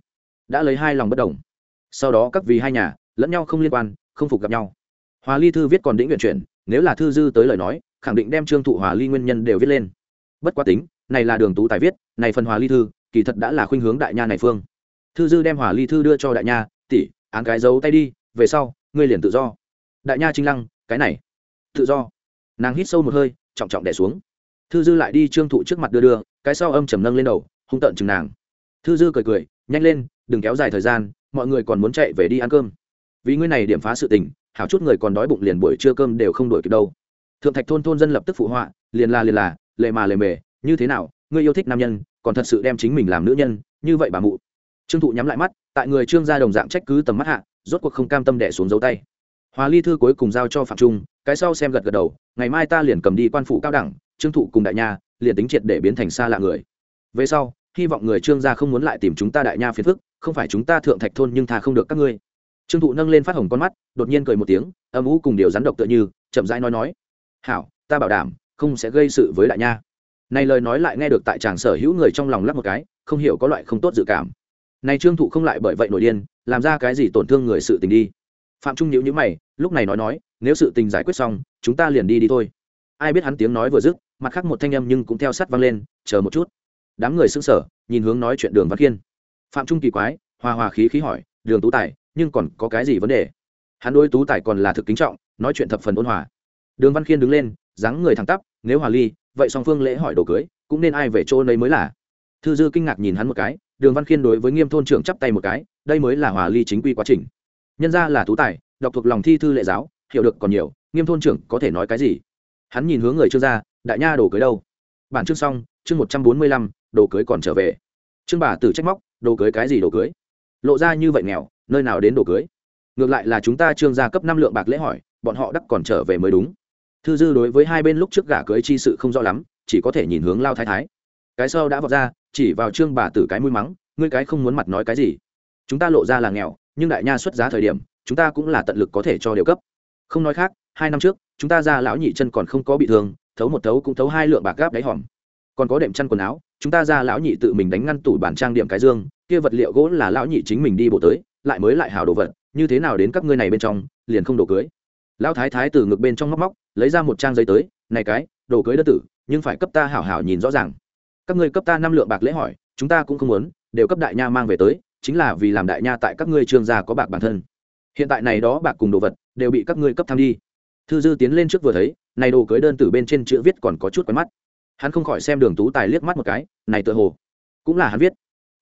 Đã lấy hai lòng bất đồng sau đó các vì hai nhà, lẫn nhau không liên quan, không phục gặp nhau. Hòa ly thư viết còn đĩnh nguyện chuyển, nếu là thư dư tới lời nói, khẳng định đem trương thụ hòa ly nguyên nhân đều viết lên. Bất quá tính, này là đường tú tài viết, này phần hòa ly thư, kỳ thật đã là khuynh hướng đại nha này phương. Thư dư đem hòa ly thư đưa cho đại nha, tỷ, án cái giấu tay đi, về sau, ngươi liền tự do. Đại nha trinh lăng, cái này, tự do. Nàng hít sâu một hơi, trọng trọng đẻ xuống thư dư lại đi trương thụ trước mặt đưa đưa, cái sau âm trầm nâng lên đầu, hung tợn chừng nàng. Thư dư cười cười, nhanh lên, đừng kéo dài thời gian, mọi người còn muốn chạy về đi ăn cơm. Vì ngươi này điểm phá sự tình, hảo chút người còn đói bụng liền buổi trưa cơm đều không đổi kịp đâu. Thượng thạch thôn thôn dân lập tức phụ họa, liền là liền là, lệ mà lề mề, như thế nào, ngươi yêu thích nam nhân, còn thật sự đem chính mình làm nữ nhân, như vậy bà mụ. Trương thụ nhắm lại mắt, tại người trương gia đồng dạng trách cứ tầm mắt hạ, rốt cuộc không cam tâm đẻ xuống dấu tay. Hòa ly thư cuối cùng giao cho phạm trung, cái sau xem gật gật đầu, ngày mai ta liền cầm đi quan phủ cao đẳng trương thụ cùng đại nha liền tính triệt để biến thành xa lạ người. Về sau, hy vọng người trương gia không muốn lại tìm chúng ta đại nha phiền phức, không phải chúng ta thượng thạch thôn nhưng thà không được các ngươi. Trương thụ nâng lên phát hồng con mắt, đột nhiên cười một tiếng, âm ú cùng điều rắn độc tựa như, chậm rãi nói nói, hảo, ta bảo đảm, không sẽ gây sự với đại nha. Này lời nói lại nghe được tại chàng sở hữu người trong lòng lắp một cái, không hiểu có loại không tốt dự cảm. Này trương thụ không lại bởi vậy nổi điên, làm ra cái gì tổn thương người sự tình đi. Phạm trung nhíu nhíu mày, lúc này nói nói, nếu sự tình giải quyết xong, chúng ta liền đi đi thôi. Ai biết hắn tiếng nói vừa dứt mặt khác một thanh âm nhưng cũng theo sát vang lên, chờ một chút. Đám người sững sờ, nhìn hướng nói chuyện đường văn khiên. Phạm trung kỳ quái, hòa hòa khí khí hỏi, đường tú tài, nhưng còn có cái gì vấn đề? Hắn đối tú tài còn là thực kính trọng, nói chuyện thập phần ôn hòa. Đường văn khiên đứng lên, dáng người thẳng tắp, nếu hòa ly, vậy song phương lễ hỏi đồ cưới, cũng nên ai về chỗ nấy mới là? Thư dư kinh ngạc nhìn hắn một cái, đường văn khiên đối với nghiêm thôn trưởng chắp tay một cái, đây mới là hòa ly chính quy quá trình. Nhân ra là tú tài, đọc thuộc lòng thi thư lệ giáo, hiểu được còn nhiều, nghiêm thôn trưởng có thể nói cái gì? Hắn nhìn hướng người trương gia đại nha đồ cưới đâu? Bản chương xong, chương một trăm bốn mươi lăm, đồ cưới còn trở về. Trương bà tử trách móc, đồ cưới cái gì đồ cưới? Lộ ra như vậy nghèo, nơi nào đến đồ cưới? Ngược lại là chúng ta trương gia cấp năm lượng bạc lễ hỏi, bọn họ đắc còn trở về mới đúng. Thư dư đối với hai bên lúc trước gả cưới chi sự không rõ lắm, chỉ có thể nhìn hướng lao thái thái. Cái sau đã vọt ra, chỉ vào trương bà tử cái mũi mắng, ngươi cái không muốn mặt nói cái gì? Chúng ta lộ ra là nghèo, nhưng đại nha xuất giá thời điểm, chúng ta cũng là tận lực có thể cho điều cấp. Không nói khác, hai năm trước, chúng ta ra lão nhị chân còn không có bị thương thấu một thấu cũng thấu hai lượng bạc gáp đáy hòm. Còn có đệm chăn quần áo, chúng ta ra lão nhị tự mình đánh ngăn tủ bản trang điểm cái dương, kia vật liệu gỗ là lão nhị chính mình đi bộ tới, lại mới lại hảo đồ vật, như thế nào đến các ngươi này bên trong, liền không đồ cưới. Lão thái thái từ ngực bên trong móc móc, lấy ra một trang giấy tới, này cái, đồ cưới đơn tử, nhưng phải cấp ta hảo hảo nhìn rõ ràng. Các ngươi cấp ta năm lượng bạc lễ hỏi, chúng ta cũng không muốn, đều cấp đại nha mang về tới, chính là vì làm đại nha tại các ngươi trương gia có bạc bản thân. Hiện tại này đó bạc cùng đồ vật, đều bị các ngươi cấp tham đi thư dư tiến lên trước vừa thấy, này đồ cưới đơn từ bên trên chữ viết còn có chút quen mắt. Hắn không khỏi xem đường tú tài liếc mắt một cái, này tựa hồ cũng là hắn viết.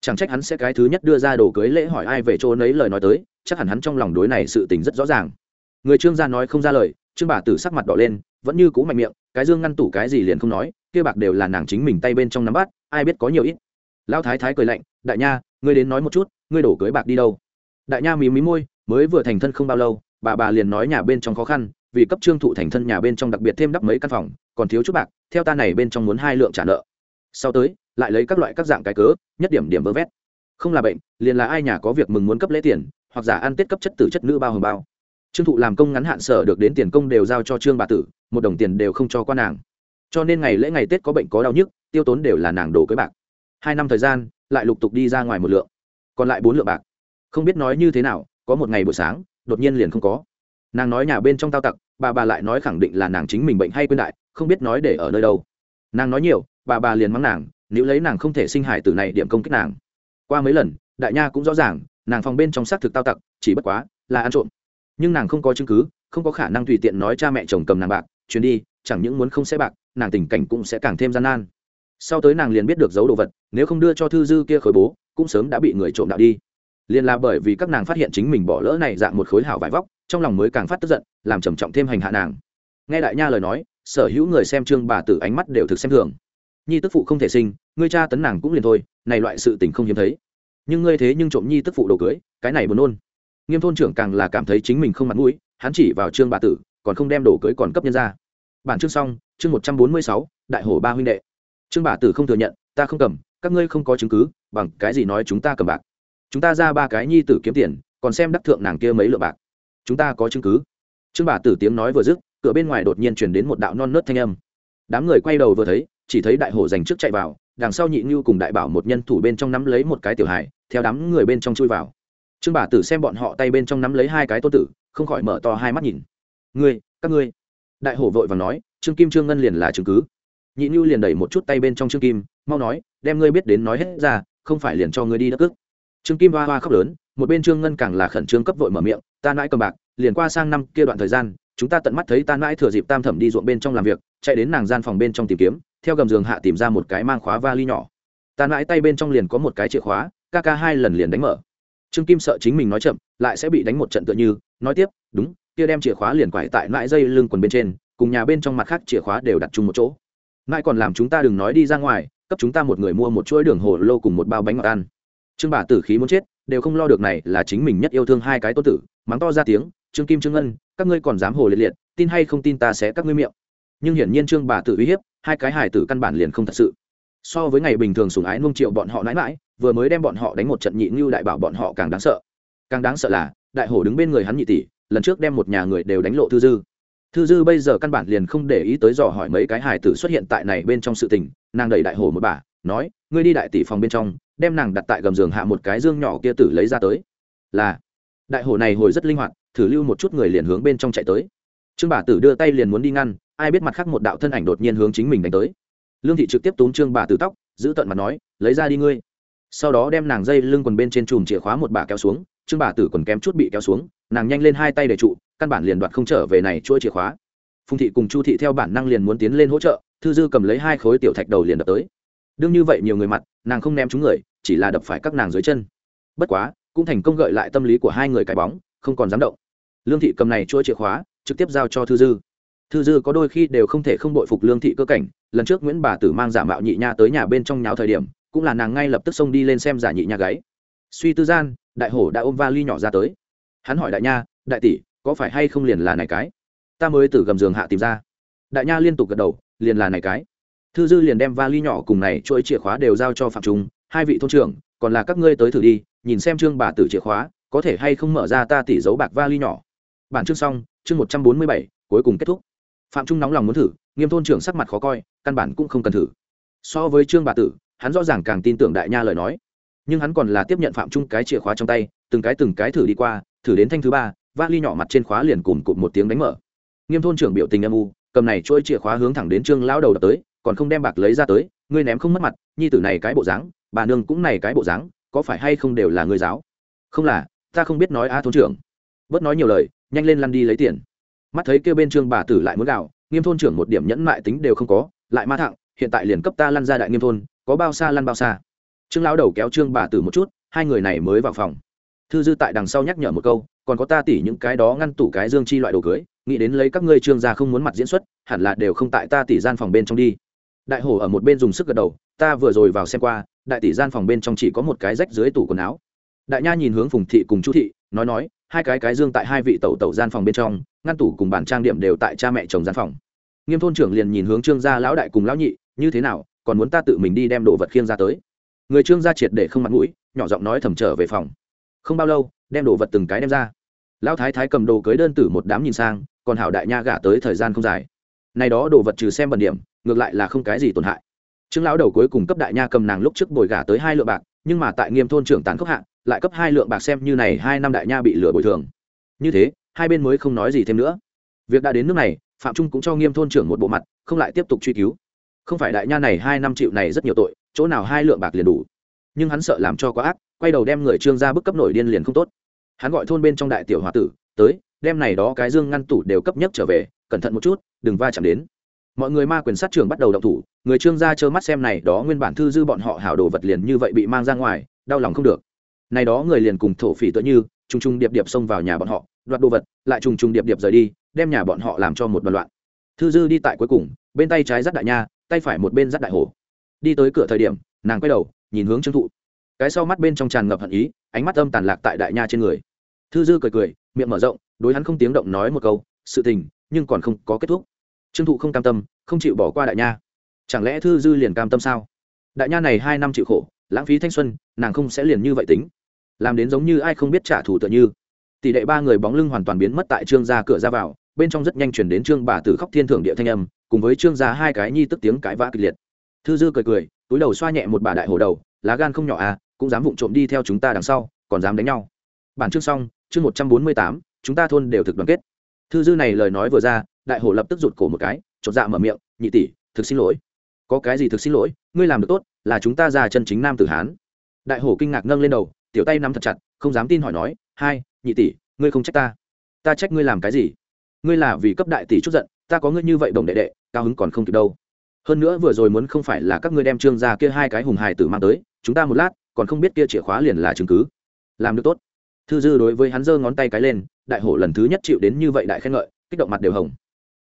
Chẳng trách hắn sẽ cái thứ nhất đưa ra đồ cưới lễ hỏi ai về chỗ nấy lời nói tới, chắc hẳn hắn trong lòng đối này sự tình rất rõ ràng. Người trương gia nói không ra lời, trương bà tử sắc mặt đỏ lên, vẫn như cũ mạnh miệng, cái dương ngăn tủ cái gì liền không nói, kia bạc đều là nàng chính mình tay bên trong nắm bắt, ai biết có nhiều ít. Lão thái thái cười lạnh, đại nha, ngươi đến nói một chút, ngươi đổ cưới bạc đi đâu? Đại nha mí mí môi, mới vừa thành thân không bao lâu, bà bà liền nói nhà bên trong khó khăn vì cấp trương thụ thành thân nhà bên trong đặc biệt thêm đắp mấy căn phòng, còn thiếu chút bạc, theo ta này bên trong muốn hai lượng trả nợ. Sau tới, lại lấy các loại các dạng cái cớ, nhất điểm điểm vơ vét. Không là bệnh, liền là ai nhà có việc mừng muốn cấp lễ tiền, hoặc giả ăn tết cấp chất tử chất nữ bao hồng bao. Trương thụ làm công ngắn hạn sở được đến tiền công đều giao cho trương bà tử, một đồng tiền đều không cho qua nàng. Cho nên ngày lễ ngày tết có bệnh có đau nhức, tiêu tốn đều là nàng đổ cưới bạc. Hai năm thời gian, lại lục tục đi ra ngoài một lượng. Còn lại bốn lượng bạc. Không biết nói như thế nào, có một ngày buổi sáng, đột nhiên liền không có. Nàng nói nhà bên trong tao tặc bà bà lại nói khẳng định là nàng chính mình bệnh hay quên đại, không biết nói để ở nơi đâu. Nàng nói nhiều, bà bà liền mắng nàng, nếu lấy nàng không thể sinh hải từ này điểm công kích nàng. Qua mấy lần, đại nha cũng rõ ràng, nàng phòng bên trong xác thực tao tặc, chỉ bất quá, là ăn trộm. Nhưng nàng không có chứng cứ, không có khả năng tùy tiện nói cha mẹ chồng cầm nàng bạc, chuyến đi, chẳng những muốn không sẽ bạc, nàng tình cảnh cũng sẽ càng thêm gian nan. Sau tới nàng liền biết được giấu đồ vật, nếu không đưa cho thư dư kia khởi bố, cũng sớm đã bị người trộm đạo đi liền là bởi vì các nàng phát hiện chính mình bỏ lỡ này dạng một khối hảo vải vóc, trong lòng mới càng phát tức giận, làm trầm trọng thêm hành hạ nàng. Nghe đại nha lời nói, sở hữu người xem trương bà tử ánh mắt đều thực xem thường. Nhi tức phụ không thể sinh, ngươi cha tấn nàng cũng liền thôi, này loại sự tình không hiếm thấy. Nhưng ngươi thế nhưng trộm nhi tức phụ đồ cưới, cái này buồn nôn. Nghiêm thôn trưởng càng là cảm thấy chính mình không mặt mũi, hắn chỉ vào trương bà tử, còn không đem đồ cưới còn cấp nhân ra. Bản chương xong, chương một trăm bốn mươi sáu, đại hổ ba huynh đệ. Trương bà tử không thừa nhận, ta không cầm, các ngươi không có chứng cứ, bằng cái gì nói chúng ta cầm bạc? Chúng ta ra ba cái nhi tử kiếm tiền, còn xem đắc thượng nàng kia mấy lượng bạc. Chúng ta có chứng cứ. Trương bà tử tiếng nói vừa dứt, cửa bên ngoài đột nhiên chuyển đến một đạo non nớt thanh âm. Đám người quay đầu vừa thấy, chỉ thấy đại hổ dành trước chạy vào, đằng sau nhị như cùng đại bảo một nhân thủ bên trong nắm lấy một cái tiểu hài, theo đám người bên trong chui vào. Trương bà tử xem bọn họ tay bên trong nắm lấy hai cái tô tử, không khỏi mở to hai mắt nhìn. Ngươi, các ngươi? Đại hổ vội và nói, trương kim, trương ngân liền là chứng cứ. Nhị như liền đẩy một chút tay bên trong trương kim, mau nói, đem ngươi biết đến nói hết ra, không phải liền cho ngươi đi đất cước trương kim hoa hoa khóc lớn, một bên trương ngân càng là khẩn trương cấp vội mở miệng, ta nãi cầm bạc, liền qua sang năm kia đoạn thời gian, chúng ta tận mắt thấy ta nãi thừa dịp tam thẩm đi ruộng bên trong làm việc, chạy đến nàng gian phòng bên trong tìm kiếm, theo gầm giường hạ tìm ra một cái mang khóa vali nhỏ. Ta nãi tay bên trong liền có một cái chìa khóa, ca ca hai lần liền đánh mở. Trương kim sợ chính mình nói chậm, lại sẽ bị đánh một trận tựa như, nói tiếp, đúng, kia đem chìa khóa liền quải tại nãi dây lưng quần bên trên, cùng nhà bên trong mặt khác chìa khóa đều đặt chung một chỗ. Nãi còn làm chúng ta đừng nói đi ra ngoài, cấp chúng ta một người mua một chuỗi đường hồ lô cùng một bao bánh ngọt ăn trương bà tử khí muốn chết, đều không lo được này là chính mình nhất yêu thương hai cái tôn tử, mắng to ra tiếng, trương kim, trương ngân, các ngươi còn dám hồ liệt liệt, tin hay không tin ta sẽ các ngươi miệng. Nhưng hiển nhiên trương bà tử uy hiếp, hai cái hài tử căn bản liền không thật sự. So với ngày bình thường sùng ái nung triệu bọn họ nãi mãi vừa mới đem bọn họ đánh một trận nhị như đại bảo bọn họ càng đáng sợ. Càng đáng sợ là, đại hổ đứng bên người hắn nhị tỷ, lần trước đem một nhà người đều đánh lộ thư dư. Thư dư bây giờ căn bản liền không để ý tới dò hỏi mấy cái hài tử xuất hiện tại này bên trong sự tình, nàng đẩy đại hổ một bà, nói, ngươi đi đại tỷ phòng bên trong đem nàng đặt tại gầm giường hạ một cái dương nhỏ kia tử lấy ra tới. Là, đại hổ này hồi rất linh hoạt, thử lưu một chút người liền hướng bên trong chạy tới. Trương bà tử đưa tay liền muốn đi ngăn, ai biết mặt khác một đạo thân ảnh đột nhiên hướng chính mình đánh tới. Lương thị trực tiếp túm trương bà tử tóc, giữ tận mặt nói, lấy ra đi ngươi. Sau đó đem nàng dây lưng quần bên trên chùm chìa khóa một bà kéo xuống, trương bà tử quần kém chút bị kéo xuống, nàng nhanh lên hai tay để trụ, căn bản liền đoạt không trở về này chuỗi chìa khóa. Phùng thị cùng chu thị theo bản năng liền muốn tiến lên hỗ trợ, thư dư cầm lấy hai khối tiểu thạch đầu liền đập tới. Đương như vậy nhiều người mặt nàng không ném chúng người, chỉ là đập phải các nàng dưới chân. Bất quá, cũng thành công gợi lại tâm lý của hai người cái bóng, không còn dám động. Lương thị cầm này chuỗi chìa khóa, trực tiếp giao cho thư dư. Thư dư có đôi khi đều không thể không bội phục lương thị cơ cảnh, lần trước nguyễn bà tử mang giả mạo nhị nha tới nhà bên trong nháo thời điểm, cũng là nàng ngay lập tức xông đi lên xem giả nhị nha gáy. Suy tư gian, đại hổ đã ôm va ly nhỏ ra tới. Hắn hỏi đại nha, đại tỷ, có phải hay không liền là này cái? Ta mới từ gầm giường hạ tìm ra. Đại nha liên tục gật đầu, liền là này cái thư dư liền đem vali nhỏ cùng này chuỗi chìa khóa đều giao cho phạm trung, hai vị thôn trưởng, còn là các ngươi tới thử đi, nhìn xem trương bà tử chìa khóa, có thể hay không mở ra ta tỷ dấu bạc vali nhỏ. Bản chương xong, chương một trăm bốn mươi bảy, cuối cùng kết thúc. Phạm trung nóng lòng muốn thử, nghiêm thôn trưởng sắc mặt khó coi, căn bản cũng không cần thử. So với trương bà tử, hắn rõ ràng càng tin tưởng đại nha lời nói. Nhưng hắn còn là tiếp nhận phạm trung cái chìa khóa trong tay, từng cái từng cái thử đi qua, thử đến thanh thứ ba, vali nhỏ mặt trên khóa liền cùng cụt một tiếng đánh mở. Nghiêm thôn trưởng biểu tình âm u, cầm này chuỗi chìa khóa hướng thẳng đến trương lão đầu đập tới còn không đem bạc lấy ra tới, ngươi ném không mất mặt, nhi tử này cái bộ dáng, bà nương cũng này cái bộ dáng, có phải hay không đều là người giáo? Không là, ta không biết nói a thôn trưởng. Bớt nói nhiều lời, nhanh lên lăn đi lấy tiền. Mắt thấy kêu bên trương bà tử lại muốn gạo, nghiêm thôn trưởng một điểm nhẫn mại tính đều không có, lại ma thẳng, hiện tại liền cấp ta lăn ra đại nghiêm thôn, có bao xa lăn bao xa. Trương lão đầu kéo trương bà tử một chút, hai người này mới vào phòng. Thư dư tại đằng sau nhắc nhở một câu, còn có ta tỉ những cái đó ngăn tủ cái dương chi loại đồ cưới, nghĩ đến lấy các ngươi trương gia không muốn mặt diễn xuất, hẳn là đều không tại ta tỉ gian phòng bên trong đi đại hổ ở một bên dùng sức gật đầu, ta vừa rồi vào xem qua, đại tỷ gian phòng bên trong chỉ có một cái rách dưới tủ quần áo. Đại nha nhìn hướng phùng thị cùng chu thị, nói nói, hai cái cái dương tại hai vị tẩu tẩu gian phòng bên trong, ngăn tủ cùng bàn trang điểm đều tại cha mẹ chồng gian phòng. Nghiêm thôn trưởng liền nhìn hướng trương gia lão đại cùng lão nhị, như thế nào, còn muốn ta tự mình đi đem đồ vật khiêng ra tới? Người trương gia triệt để không mặt mũi, nhỏ giọng nói thầm trở về phòng. Không bao lâu, đem đồ vật từng cái đem ra. Lão thái thái cầm đồ cưới đơn tử một đám nhìn sang, còn hảo đại nha gả tới thời gian không dài. Nay đó đồ vật trừ xem bẩn điểm ngược lại là không cái gì tổn hại. Trương lão đầu cuối cùng cấp đại nha cầm nàng lúc trước bồi gả tới hai lượng bạc, nhưng mà tại nghiêm thôn trưởng tàn khốc hạ, lại cấp hai lượng bạc xem như này hai năm đại nha bị lừa bồi thường. Như thế, hai bên mới không nói gì thêm nữa. Việc đã đến nước này, phạm trung cũng cho nghiêm thôn trưởng một bộ mặt, không lại tiếp tục truy cứu. Không phải đại nha này hai năm chịu này rất nhiều tội, chỗ nào hai lượng bạc liền đủ. Nhưng hắn sợ làm cho quá ác, quay đầu đem người trương ra bức cấp nổi điên liền không tốt. Hắn gọi thôn bên trong đại tiểu h tử, tới, đem này đó cái dương ngăn tủ đều cấp nhất trở về, cẩn thận một chút, đừng va chạm đến mọi người ma quyền sát trưởng bắt đầu động thủ, người trương gia trơ mắt xem này đó nguyên bản thư dư bọn họ hảo đồ vật liền như vậy bị mang ra ngoài, đau lòng không được. Này đó người liền cùng thổ phỉ tựa như, trùng trùng điệp điệp xông vào nhà bọn họ, đoạt đồ vật, lại trùng trùng điệp điệp rời đi, đem nhà bọn họ làm cho một đoàn loạn. Thư dư đi tại cuối cùng, bên tay trái dắt đại nha, tay phải một bên dắt đại hổ. Đi tới cửa thời điểm, nàng quay đầu, nhìn hướng trương thụ. Cái sau mắt bên trong tràn ngập hận ý, ánh mắt âm tàn lạc tại đại nha trên người. Thư dư cười cười, miệng mở rộng, đối hắn không tiếng động nói một câu, sự tình, nhưng còn không có kết thúc trương thụ không cam tâm, không chịu bỏ qua đại nha. Chẳng lẽ thư dư liền cam tâm sao? Đại nha này hai năm chịu khổ, lãng phí thanh xuân, nàng không sẽ liền như vậy tính. Làm đến giống như ai không biết trả thù tựa như. Tỷ đệ ba người bóng lưng hoàn toàn biến mất tại trương gia cửa ra vào, bên trong rất nhanh chuyển đến trương bà tử khóc thiên thượng địa thanh âm, cùng với trương gia hai cái nhi tức tiếng cãi vã kịch liệt. Thư dư cười cười, túi đầu xoa nhẹ một bà đại hổ đầu, lá gan không nhỏ à cũng dám vụng trộm đi theo chúng ta đằng sau, còn dám đánh nhau. Bản chương xong, chương một trăm bốn mươi tám, chúng ta thôn đều thực đoàn kết. Thư dư này lời nói vừa ra đại hổ lập tức rụt cổ một cái, chột dạ mở miệng, nhị tỷ, thực xin lỗi. Có cái gì thực xin lỗi? Ngươi làm được tốt, là chúng ta ra chân chính nam tử hán. Đại hổ kinh ngạc nâng lên đầu, tiểu tay nắm thật chặt, không dám tin hỏi nói, hai, nhị tỷ, ngươi không trách ta. Ta trách ngươi làm cái gì? Ngươi là vì cấp đại tỷ chút giận, ta có ngươi như vậy đồng đệ đệ, cao hứng còn không kịp đâu. Hơn nữa vừa rồi muốn không phải là các ngươi đem trương ra kia hai cái hùng hài tử mang tới, chúng ta một lát, còn không biết kia chìa khóa liền là chứng cứ. Làm được tốt. Thư dư đối với hắn giơ ngón tay cái lên, đại hổ lần thứ nhất chịu đến như vậy đại khen ngợi, kích động mặt đều hồng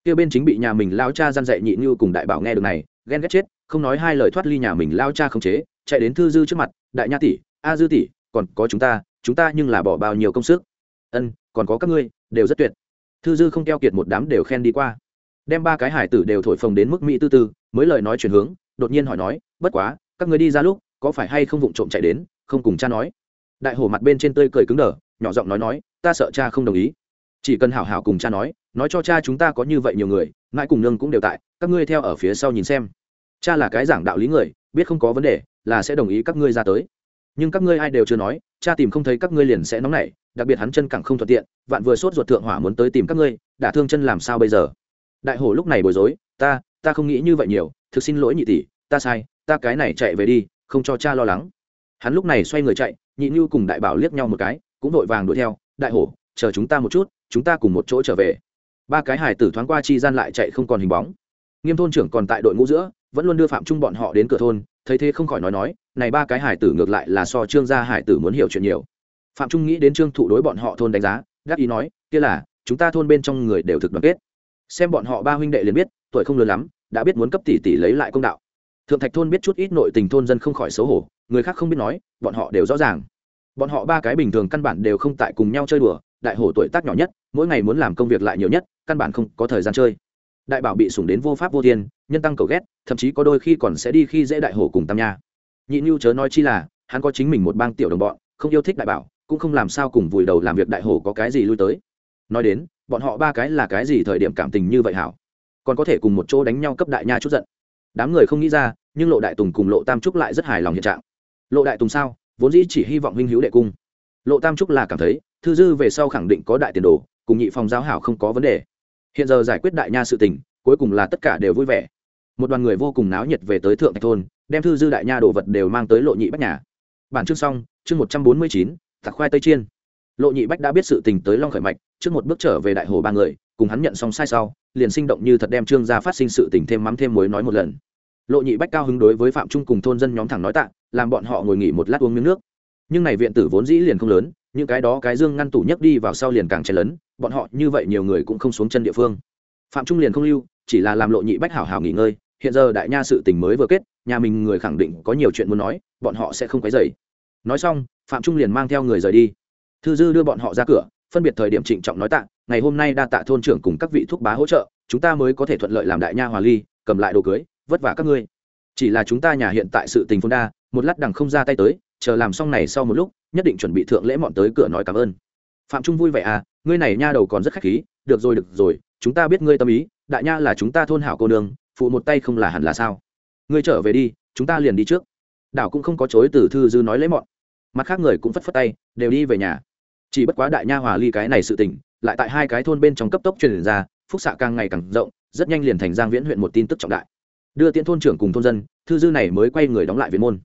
kia bên chính bị nhà mình lao cha gian dạy nhị như cùng đại bảo nghe được này, ghen ghét chết, không nói hai lời thoát ly nhà mình lao cha không chế, chạy đến thư dư trước mặt, đại nha tỷ, a dư tỷ, còn có chúng ta chúng ta nhưng là bỏ bao nhiêu công sức? Ân, còn có các ngươi, đều rất tuyệt. Thư dư không keo kiệt một đám đều khen đi qua. Đem ba cái hải tử đều thổi phồng đến mức mỹ tư tư, mới lời nói chuyển hướng, đột nhiên hỏi nói, bất quá, các người đi ra lúc, có phải hay không vụng trộm chạy đến, không cùng cha nói? Đại hổ mặt bên trên tươi cười cứng đờ, nhỏ giọng nói nói, ta sợ cha không đồng ý chỉ cần hảo hảo cùng cha nói nói cho cha chúng ta có như vậy nhiều người, mãi cùng nương cũng đều tại, các ngươi theo ở phía sau nhìn xem. Cha là cái giảng đạo lý người, biết không có vấn đề, là sẽ đồng ý các ngươi ra tới. Nhưng các ngươi ai đều chưa nói, cha tìm không thấy các ngươi liền sẽ nóng nảy, đặc biệt hắn chân cẳng không thuận tiện, vạn vừa sốt ruột thượng hỏa muốn tới tìm các ngươi, đả thương chân làm sao bây giờ? Đại hổ lúc này bối rối, ta ta không nghĩ như vậy nhiều, thực xin lỗi nhị tỷ, ta sai, ta cái này chạy về đi, không cho cha lo lắng. Hắn lúc này xoay người chạy, nhị như cùng đại bảo liếc nhau một cái, cũng vội vàng đuổi theo, đại hổ, chờ chúng ta một chút chúng ta cùng một chỗ trở về. Ba cái hải tử thoáng qua chi gian lại chạy không còn hình bóng. Nghiêm thôn trưởng còn tại đội ngũ giữa, vẫn luôn đưa phạm trung bọn họ đến cửa thôn, thấy thế không khỏi nói nói, này ba cái hải tử ngược lại là so trương gia hải tử muốn hiểu chuyện nhiều. Phạm trung nghĩ đến trương thụ đối bọn họ thôn đánh giá, gác ý nói, kia là, chúng ta thôn bên trong người đều thực đoàn kết. Xem bọn họ ba huynh đệ liền biết, tuổi không lớn lắm, đã biết muốn cấp tỷ tỷ lấy lại công đạo. Thượng thạch thôn biết chút ít nội tình thôn dân không khỏi xấu hổ, người khác không biết nói, bọn họ đều rõ ràng. Bọn họ ba cái bình thường căn bản đều không tại cùng nhau chơi đùa đại hổ tuổi tác nhỏ nhất, mỗi ngày muốn làm công việc lại nhiều nhất, căn bản không có thời gian chơi. Đại bảo bị sủng đến vô pháp vô thiên, nhân tăng cầu ghét, thậm chí có đôi khi còn sẽ đi khi dễ đại hổ cùng tam nha. Nhị nhu chớ nói chi là, hắn có chính mình một bang tiểu đồng bọn, không yêu thích đại bảo, cũng không làm sao cùng vùi đầu làm việc đại hổ có cái gì lui tới. Nói đến, bọn họ ba cái là cái gì thời điểm cảm tình như vậy hảo? Còn có thể cùng một chỗ đánh nhau cấp đại nha chút giận. Đám người không nghĩ ra, nhưng lộ đại tùng cùng lộ tam trúc lại rất hài lòng hiện trạng. Lộ đại tùng sao? Vốn dĩ chỉ hy vọng huynh hữu đệ cung. Lộ tam trúc là cảm thấy thư dư về sau khẳng định có đại tiền đồ, cùng nhị phòng giáo hảo không có vấn đề. Hiện giờ giải quyết đại nha sự tình, cuối cùng là tất cả đều vui vẻ. Một đoàn người vô cùng náo nhiệt về tới thượng thạch thôn, đem thư dư đại nha đồ vật đều mang tới lộ nhị bách nhà. Bản chương xong, chương một trăm bốn mươi chín thạc khoai tây chiên. Lộ nhị bách đã biết sự tình tới long khởi mạch, trước một bước trở về đại hồ ba người, cùng hắn nhận xong sai sau, liền sinh động như thật đem trương gia phát sinh sự tình thêm mắm thêm muối nói một lần. Lộ nhị bách cao hứng đối với phạm trung cùng thôn dân nhóm thẳng nói tạ, làm bọn họ ngồi nghỉ một lát uống miếng nước. Nhưng này viện tử vốn dĩ liền không lớn những cái đó cái dương ngăn tủ nhấc đi vào sau liền càng chen lớn, bọn họ như vậy nhiều người cũng không xuống chân địa phương. Phạm trung liền không lưu, chỉ là làm lộ nhị bách hảo hảo nghỉ ngơi, hiện giờ đại nha sự tình mới vừa kết, nhà mình người khẳng định có nhiều chuyện muốn nói, bọn họ sẽ không quấy dày nói xong, phạm trung liền mang theo người rời đi. Thư dư đưa bọn họ ra cửa, phân biệt thời điểm trịnh trọng nói tạ, ngày hôm nay đa tạ thôn trưởng cùng các vị thúc bá hỗ trợ, chúng ta mới có thể thuận lợi làm đại nha hòa ly, cầm lại đồ cưới, vất vả các ngươi. Chỉ là chúng ta nhà hiện tại sự tình phong đa, một lát đằng không ra tay tới chờ làm xong này sau một lúc, nhất định chuẩn bị thượng lễ mọn tới cửa nói cảm ơn. Phạm trung vui vẻ à ngươi này nha đầu còn rất khách khí, được rồi được rồi, chúng ta biết ngươi tâm ý, đại nha là chúng ta thôn hảo cô nương, phụ một tay không là hẳn là sao? Ngươi trở về đi, chúng ta liền đi trước. Đảo cũng không có chối từ thư dư nói lễ mọn. Mặt khác người cũng phất phất tay, đều đi về nhà. Chỉ bất quá đại nha hòa ly cái này sự tình, lại tại hai cái thôn bên trong cấp tốc truyền ra, phúc xạ càng ngày càng rộng, rất nhanh liền thành giang viễn huyện một tin tức trọng đại. Đưa tiễn thôn trưởng cùng thôn dân, thư dư này mới quay người đóng lại viện môn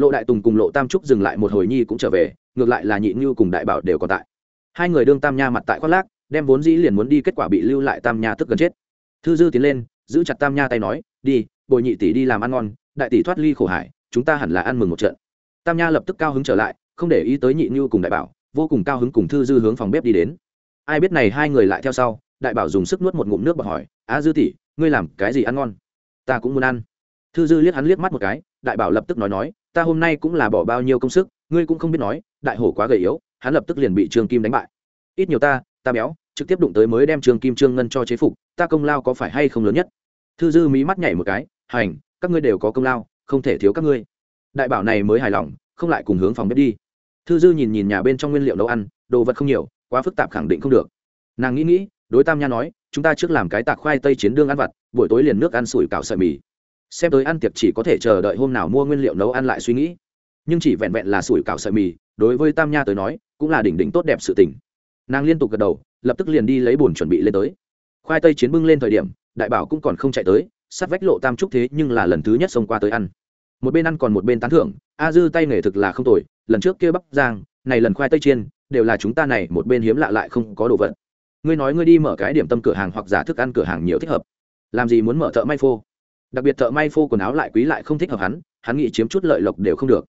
lộ đại tùng cùng lộ tam trúc dừng lại một hồi nhi cũng trở về, ngược lại là nhị như cùng đại bảo đều còn tại. Hai người đương tam nha mặt tại khoác lác, đem vốn dĩ liền muốn đi kết quả bị lưu lại tam nha tức gần chết. Thư dư tiến lên, giữ chặt tam nha tay nói, đi, bồi nhị tỷ đi làm ăn ngon, đại tỷ thoát ly khổ hải, chúng ta hẳn là ăn mừng một trận. Tam nha lập tức cao hứng trở lại, không để ý tới nhị như cùng đại bảo, vô cùng cao hứng cùng thư dư hướng phòng bếp đi đến. Ai biết này hai người lại theo sau, đại bảo dùng sức nuốt một ngụm nước và hỏi, á dư tỷ, ngươi làm cái gì ăn ngon? Ta cũng muốn ăn. Thư dư liếc hắn liếc mắt một cái, đại bảo lập tức nói nói ta hôm nay cũng là bỏ bao nhiêu công sức, ngươi cũng không biết nói, đại hổ quá gầy yếu, hắn lập tức liền bị trương kim đánh bại. Ít nhiều ta ta béo, trực tiếp đụng tới mới đem trương kim trương ngân cho chế phục, ta công lao có phải hay không lớn nhất? Thư dư mí mắt nhảy một cái, hành, các ngươi đều có công lao, không thể thiếu các ngươi. Đại bảo này mới hài lòng, không lại cùng hướng phòng bếp đi. Thư dư nhìn nhìn nhà bên trong nguyên liệu nấu ăn, đồ vật không nhiều, quá phức tạp khẳng định không được. Nàng nghĩ nghĩ, đối tam nha nói, chúng ta trước làm cái tạc khoai tây chiến đương ăn vặt, buổi tối liền nước ăn sủi cảo sợi mì xem tới ăn tiệc chỉ có thể chờ đợi hôm nào mua nguyên liệu nấu ăn lại suy nghĩ. Nhưng chỉ vẹn vẹn là sủi cảo sợi mì, đối với tam nha tới nói, cũng là đỉnh đỉnh tốt đẹp sự tình. Nàng liên tục gật đầu, lập tức liền đi lấy bồn chuẩn bị lên tới. Khoai tây chiến bưng lên thời điểm, đại bảo cũng còn không chạy tới sát vách lộ tam trúc thế nhưng là lần thứ nhất xông qua tới ăn. Một bên ăn còn một bên tán thưởng, a dư tay nghề thực là không tồi, lần trước kia bắp giang này lần khoai tây chiên, đều là chúng ta này một bên hiếm lạ lại không có đồ vật. Ngươi nói ngươi đi mở cái điểm tâm cửa hàng hoặc giả thức ăn cửa hàng nhiều thích hợp. Làm gì muốn mở thợ may phô? Đặc biệt thợ may phô quần áo lại quý lại không thích hợp hắn hắn nghĩ chiếm chút lợi lộc đều không được.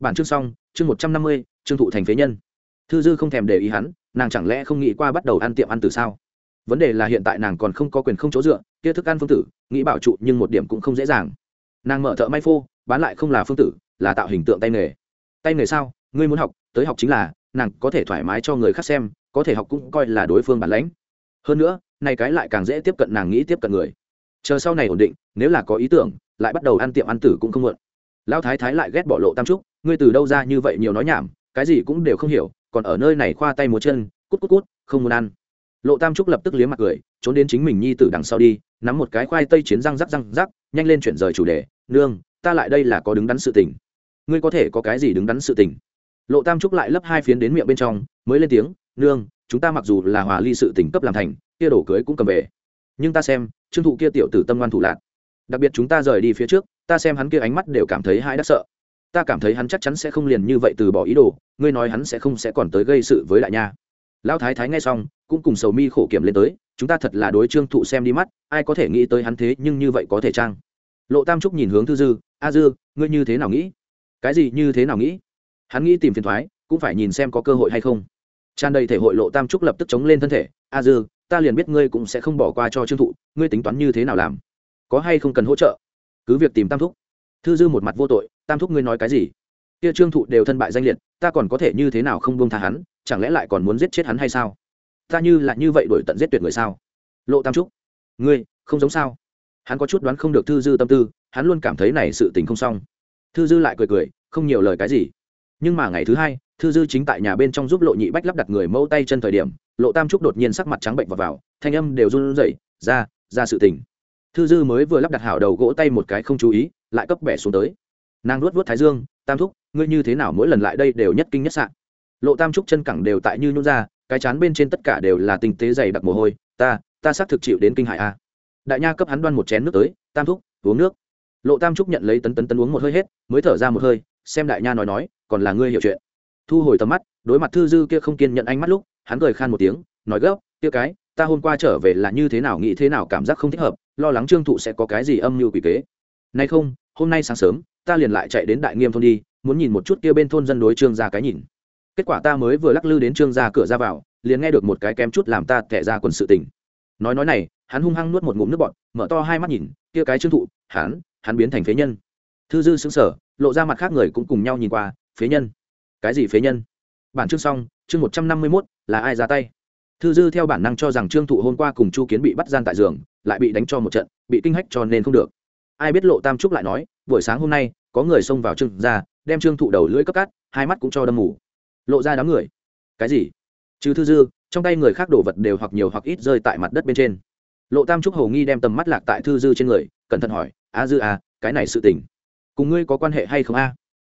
Bản chương xong, chương một trăm năm mươi, trương thụ thành phế nhân. Thư dư không thèm để ý hắn, nàng chẳng lẽ không nghĩ qua bắt đầu ăn tiệm ăn từ sao? Vấn đề là hiện tại nàng còn không có quyền không chỗ dựa, kia thức ăn phương tử, nghĩ bảo trụ nhưng một điểm cũng không dễ dàng. Nàng mở thợ may phô, bán lại không là phương tử, là tạo hình tượng tay nghề. Tay nghề sao? Ngươi muốn học, tới học chính là, nàng có thể thoải mái cho người khác xem, có thể học cũng coi là đối phương bản lãnh. Hơn nữa này cái lại càng dễ tiếp cận nàng nghĩ tiếp cận người chờ sau này ổn định, nếu là có ý tưởng, lại bắt đầu ăn tiệm ăn tử cũng không muộn. Lão thái thái lại ghét bỏ lộ tam trúc, ngươi từ đâu ra như vậy nhiều nói nhảm, cái gì cũng đều không hiểu, còn ở nơi này khoa tay múa chân, cút cút cút, không muốn ăn. Lộ tam trúc lập tức liếm mặt cười, trốn đến chính mình nhi tử đằng sau đi, nắm một cái khoai tây chiến răng rắc răng rắc, nhanh lên chuyển rời chủ đề, nương, ta lại đây là có đứng đắn sự tình. Ngươi có thể có cái gì đứng đắn sự tình? Lộ tam trúc lại lấp hai phiến đến miệng bên trong, mới lên tiếng, nương, chúng ta mặc dù là hòa ly sự tình cấp làm thành, kia đổ cưới cũng cầm về nhưng ta xem, trương thụ kia tiểu tử tâm ngoan thủ lạc đặc biệt chúng ta rời đi phía trước, ta xem hắn kia ánh mắt đều cảm thấy hãi đắc sợ. Ta cảm thấy hắn chắc chắn sẽ không liền như vậy từ bỏ ý đồ, ngươi nói hắn sẽ không sẽ còn tới gây sự với đại nha. Lão thái thái nghe xong, cũng cùng sầu mi khổ kiểm lên tới, chúng ta thật là đối trương thụ xem đi mắt, ai có thể nghĩ tới hắn thế nhưng như vậy có thể trang lộ tam trúc nhìn hướng thư dư, a dư, ngươi như thế nào nghĩ? Cái gì như thế nào nghĩ? Hắn nghĩ tìm phiền thoái, cũng phải nhìn xem có cơ hội hay không. Tràn đầy thể hội lộ tam trúc lập tức chống lên thân thể, a dư ta liền biết ngươi cũng sẽ không bỏ qua cho trương thụ, ngươi tính toán như thế nào làm? Có hay không cần hỗ trợ? Cứ việc tìm tam thúc. Thư dư một mặt vô tội, tam thúc ngươi nói cái gì? Kia trương thụ đều thân bại danh liệt, ta còn có thể như thế nào không buông tha hắn, chẳng lẽ lại còn muốn giết chết hắn hay sao? Ta như là như vậy đổi tận giết tuyệt người sao? Lộ tam trúc ngươi không giống sao? Hắn có chút đoán không được thư dư tâm tư, hắn luôn cảm thấy này sự tình không xong. Thư dư lại cười cười, không nhiều lời cái gì. Nhưng mà ngày thứ hai thư dư chính tại nhà bên trong giúp lộ nhị bách lắp đặt người mâu tay chân thời điểm, lộ tam trúc đột nhiên sắc mặt trắng bệnh và vào, thanh âm đều run rẩy, ra ra sự tình. Thư dư mới vừa lắp đặt hảo đầu gỗ tay một cái không chú ý, lại cấp bẻ xuống tới. Nàng luốt vuốt thái dương, tam thúc ngươi như thế nào mỗi lần lại đây đều nhất kinh nhất sạn lộ tam trúc chân cẳng đều tại như nhún ra, cái chán bên trên tất cả đều là tinh tế dày đặc mồ hôi, ta ta xác thực chịu đến kinh hại a. Đại nha cấp hắn đoan một chén nước tới, tam thúc uống nước. Lộ tam trúc nhận lấy tấn tấn tấn uống một hơi hết, mới thở ra một hơi, xem đại nha nói nói, còn là ngươi hiểu chuyện thu hồi tầm mắt, đối mặt thư dư kia không kiên nhận ánh mắt lúc, hắn cười khan một tiếng, nói gấp, kia cái, ta hôm qua trở về là như thế nào, nghĩ thế nào, cảm giác không thích hợp, lo lắng trương thụ sẽ có cái gì âm mưu quỷ kế. Nay không, hôm nay sáng sớm, ta liền lại chạy đến đại nghiêm thôn đi, muốn nhìn một chút kia bên thôn dân đối trương ra cái nhìn. Kết quả ta mới vừa lắc lư đến trương ra cửa ra vào, liền nghe được một cái kém chút làm ta thẻ ra quần sự tình. Nói nói này, hắn hung hăng nuốt một ngụm nước bọt, mở to hai mắt nhìn, kia cái trương thụ, hắn hắn biến thành phế nhân. Thư dư xứng sở lộ ra mặt khác người cũng cùng nhau nhìn qua, phế nhân cái gì phế nhân? Bản chương xong, chương một trăm năm mươi mốt, là ai ra tay? Thư dư theo bản năng cho rằng trương thụ hôm qua cùng chu kiến bị bắt gian tại giường, lại bị đánh cho một trận, bị kinh hách cho nên không được. Ai biết lộ tam trúc lại nói, buổi sáng hôm nay, có người xông vào trương ra đem trương thụ đầu lưỡi cấp cát hai mắt cũng cho đâm mù. Lộ ra đám người. Cái gì? Chứ thư dư, trong tay người khác đổ vật đều hoặc nhiều hoặc ít rơi tại mặt đất bên trên. Lộ tam trúc hầu nghi đem tầm mắt lạc tại thư dư trên người, cẩn thận hỏi, a dư à cái này sự tình, cùng ngươi có quan hệ hay không a?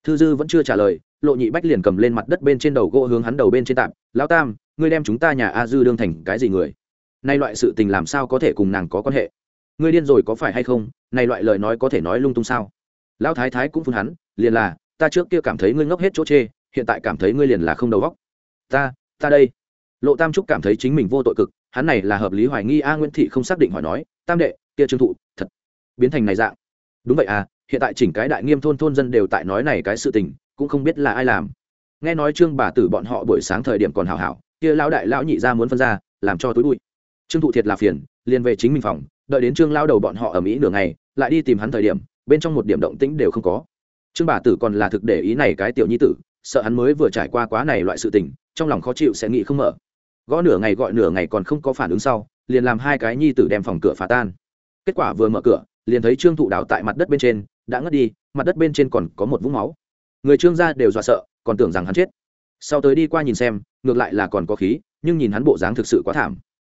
Thư dư vẫn chưa trả lời lộ nhị bách liền cầm lên mặt đất bên trên đầu gỗ hướng hắn đầu bên trên tạm lão tam, ngươi đem chúng ta nhà a dư đương thành cái gì người? Nay loại sự tình làm sao có thể cùng nàng có quan hệ? Ngươi điên rồi có phải hay không? Nay loại lời nói có thể nói lung tung sao? Lão thái thái cũng phun hắn, liền là, ta trước kia cảm thấy ngươi ngốc hết chỗ chê, hiện tại cảm thấy ngươi liền là không đầu góc ta ta đây. Lộ tam trúc cảm thấy chính mình vô tội cực, hắn này là hợp lý hoài nghi a nguyễn thị không xác định hỏi nói, tam đệ, kia trương thụ, thật biến thành này dạng. Đúng vậy à hiện tại chỉnh cái đại nghiêm thôn thôn dân đều tại nói này cái sự tình cũng không biết là ai làm. Nghe nói trương bà tử bọn họ buổi sáng thời điểm còn hào hảo, kia lão đại lão nhị ra muốn phân ra, làm cho túi bụi. Trương thụ thiệt là phiền, liền về chính mình phòng, đợi đến trương lao đầu bọn họ ở mỹ nửa ngày, lại đi tìm hắn thời điểm, bên trong một điểm động tĩnh đều không có. Trương bà tử còn là thực để ý này cái tiểu nhi tử, sợ hắn mới vừa trải qua quá này loại sự tình, trong lòng khó chịu sẽ nghĩ không mở. Gõ nửa ngày gọi nửa ngày còn không có phản ứng sau, liền làm hai cái nhi tử đem phòng cửa phá tan. Kết quả vừa mở cửa, liền thấy trương thụ đào tại mặt đất bên trên, đã ngất đi, mặt đất bên trên còn có một vũng máu người trương gia đều dọa sợ, còn tưởng rằng hắn chết. Sau tới đi qua nhìn xem, ngược lại là còn có khí, nhưng nhìn hắn bộ dáng thực sự quá thảm.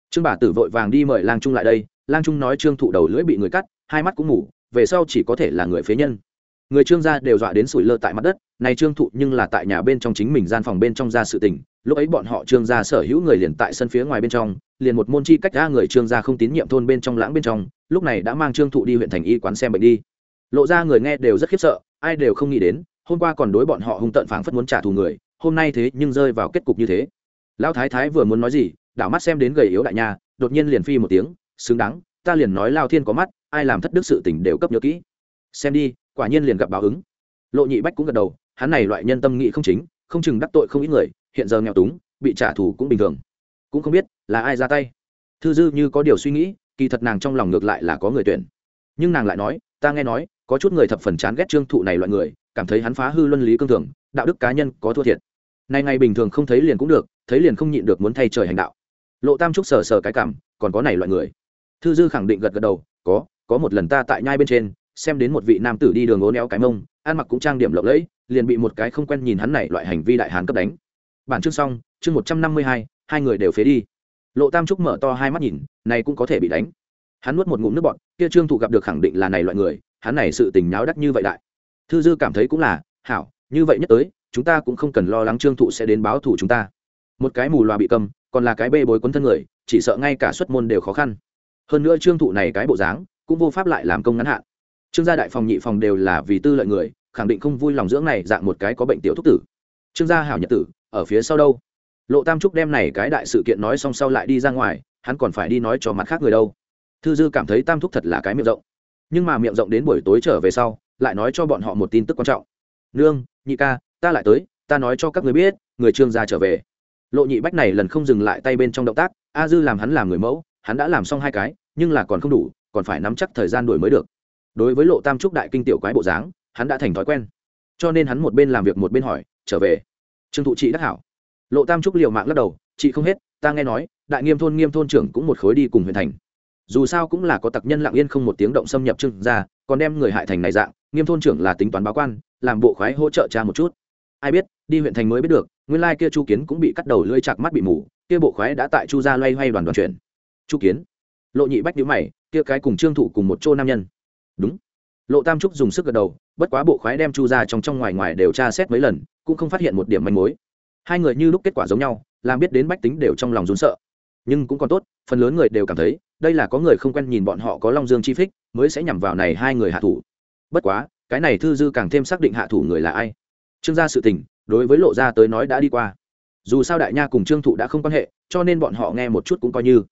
Trương bà tử vội vàng đi mời lang trung lại đây, lang trung nói trương thụ đầu lưỡi bị người cắt, hai mắt cũng ngủ về sau chỉ có thể là người phế nhân. Người trương gia đều dọa đến sủi lơ tại mặt đất, này trương thụ nhưng là tại nhà bên trong chính mình gian phòng bên trong ra sự tình, lúc ấy bọn họ trương gia sở hữu người liền tại sân phía ngoài bên trong, liền một môn chi cách ra người trương gia không tín nhiệm thôn bên trong lãng bên trong, lúc này đã mang trương thụ đi huyện thành y quán xem bệnh đi. Lộ ra người nghe đều rất khiếp sợ, ai đều không nghĩ đến hôm qua còn đối bọn họ hung tận phảng phất muốn trả thù người, hôm nay thế nhưng rơi vào kết cục như thế. Lão thái thái vừa muốn nói gì, đảo mắt xem đến gầy yếu đại nha, đột nhiên liền phi một tiếng, xứng đáng, ta liền nói lao thiên có mắt, ai làm thất đức sự tình đều cấp nhớ kỹ. Xem đi, quả nhiên liền gặp báo ứng. Lộ nhị bách cũng gật đầu, hắn này loại nhân tâm nghị không chính, không chừng đắc tội không ít người, hiện giờ nghèo túng, bị trả thù cũng bình thường. Cũng không biết là ai ra tay. Thư dư như có điều suy nghĩ, kỳ thật nàng trong lòng ngược lại là có người tuyển. Nhưng nàng lại nói, ta nghe nói có chút người thập phần chán ghét trương thụ này loại người, cảm thấy hắn phá hư luân lý cương thường, đạo đức cá nhân có thua thiệt. Nay ngày bình thường không thấy liền cũng được, thấy liền không nhịn được muốn thay trời hành đạo. Lộ tam trúc sờ sờ cái cảm, còn có này loại người. Thư dư khẳng định gật gật đầu, có có một lần ta tại nhai bên trên, xem đến một vị nam tử đi đường ố néo cái mông, ăn mặc cũng trang điểm lộng lẫy, liền bị một cái không quen nhìn hắn này loại hành vi đại hán cấp đánh. Bản chương xong, chương một trăm năm mươi hai hai người đều phế đi. Lộ tam trúc mở to hai mắt nhìn, này cũng có thể bị đánh. Hắn nuốt một ngụm nước bọt, kia trương thụ gặp được khẳng định là này loại người hắn này sự tình nháo đắc như vậy đại. Thư dư cảm thấy cũng là, hảo, như vậy nhất tới, chúng ta cũng không cần lo lắng trương thụ sẽ đến báo thủ chúng ta. Một cái mù loà bị cầm, còn là cái bê bối quấn thân người, chỉ sợ ngay cả xuất môn đều khó khăn. Hơn nữa trương thụ này cái bộ dáng, cũng vô pháp lại làm công ngắn hạn. Trương gia đại phòng nhị phòng đều là vì tư lợi người, khẳng định không vui lòng dưỡng này dạng một cái có bệnh tiểu thúc tử. Trương gia hảo nhật tử, ở phía sau đâu? Lộ tam trúc đem này cái đại sự kiện nói xong sau lại đi ra ngoài, hắn còn phải đi nói cho mặt khác người đâu. Thư dư cảm thấy tam thúc thật là cái miệng rộng nhưng mà miệng rộng đến buổi tối trở về sau, lại nói cho bọn họ một tin tức quan trọng. Nương, nhị ca, ta lại tới, ta nói cho các người biết, người trương gia trở về. Lộ nhị bách này lần không dừng lại tay bên trong động tác, a dư làm hắn làm người mẫu, hắn đã làm xong hai cái, nhưng là còn không đủ, còn phải nắm chắc thời gian đuổi mới được. Đối với lộ tam trúc đại kinh tiểu quái bộ dáng, hắn đã thành thói quen. Cho nên hắn một bên làm việc một bên hỏi, trở về? Trương thụ chị đắc hảo. Lộ tam trúc liều mạng lắc đầu, chị không hết, ta nghe nói, đại nghiêm thôn nghiêm thôn trưởng cũng một khối đi cùng huyện thành dù sao cũng là có tặc nhân lặng yên không một tiếng động xâm nhập trương gia, còn đem người hại thành này dạng nghiêm thôn trưởng là tính toán báo quan làm bộ khoái hỗ trợ cha một chút. Ai biết đi huyện thành mới biết được nguyên lai kia chu kiến cũng bị cắt đầu lưỡi chạc mắt bị mù kia bộ khoái đã tại chu gia loay hoay đoàn đoàn chuyển chu kiến lộ nhị bách nhíu mày kia cái cùng trương thủ cùng một chỗ nam nhân. Đúng. Lộ tam trúc dùng sức gật đầu bất quá bộ khoái đem chu ra trong trong ngoài ngoài đều tra xét mấy lần cũng không phát hiện một điểm manh mối. Hai người như lúc kết quả giống nhau làm biết đến bách tính đều trong lòng rún sợ. Nhưng cũng còn tốt phần lớn người đều cảm thấy đây là có người không quen nhìn bọn họ có long dương chi phích, mới sẽ nhằm vào này hai người hạ thủ. Bất quá, cái này thư dư càng thêm xác định hạ thủ người là ai. Trương gia sự tình, đối với lộ gia tới nói đã đi qua. Dù sao đại nha cùng trương thụ đã không quan hệ, cho nên bọn họ nghe một chút cũng coi như.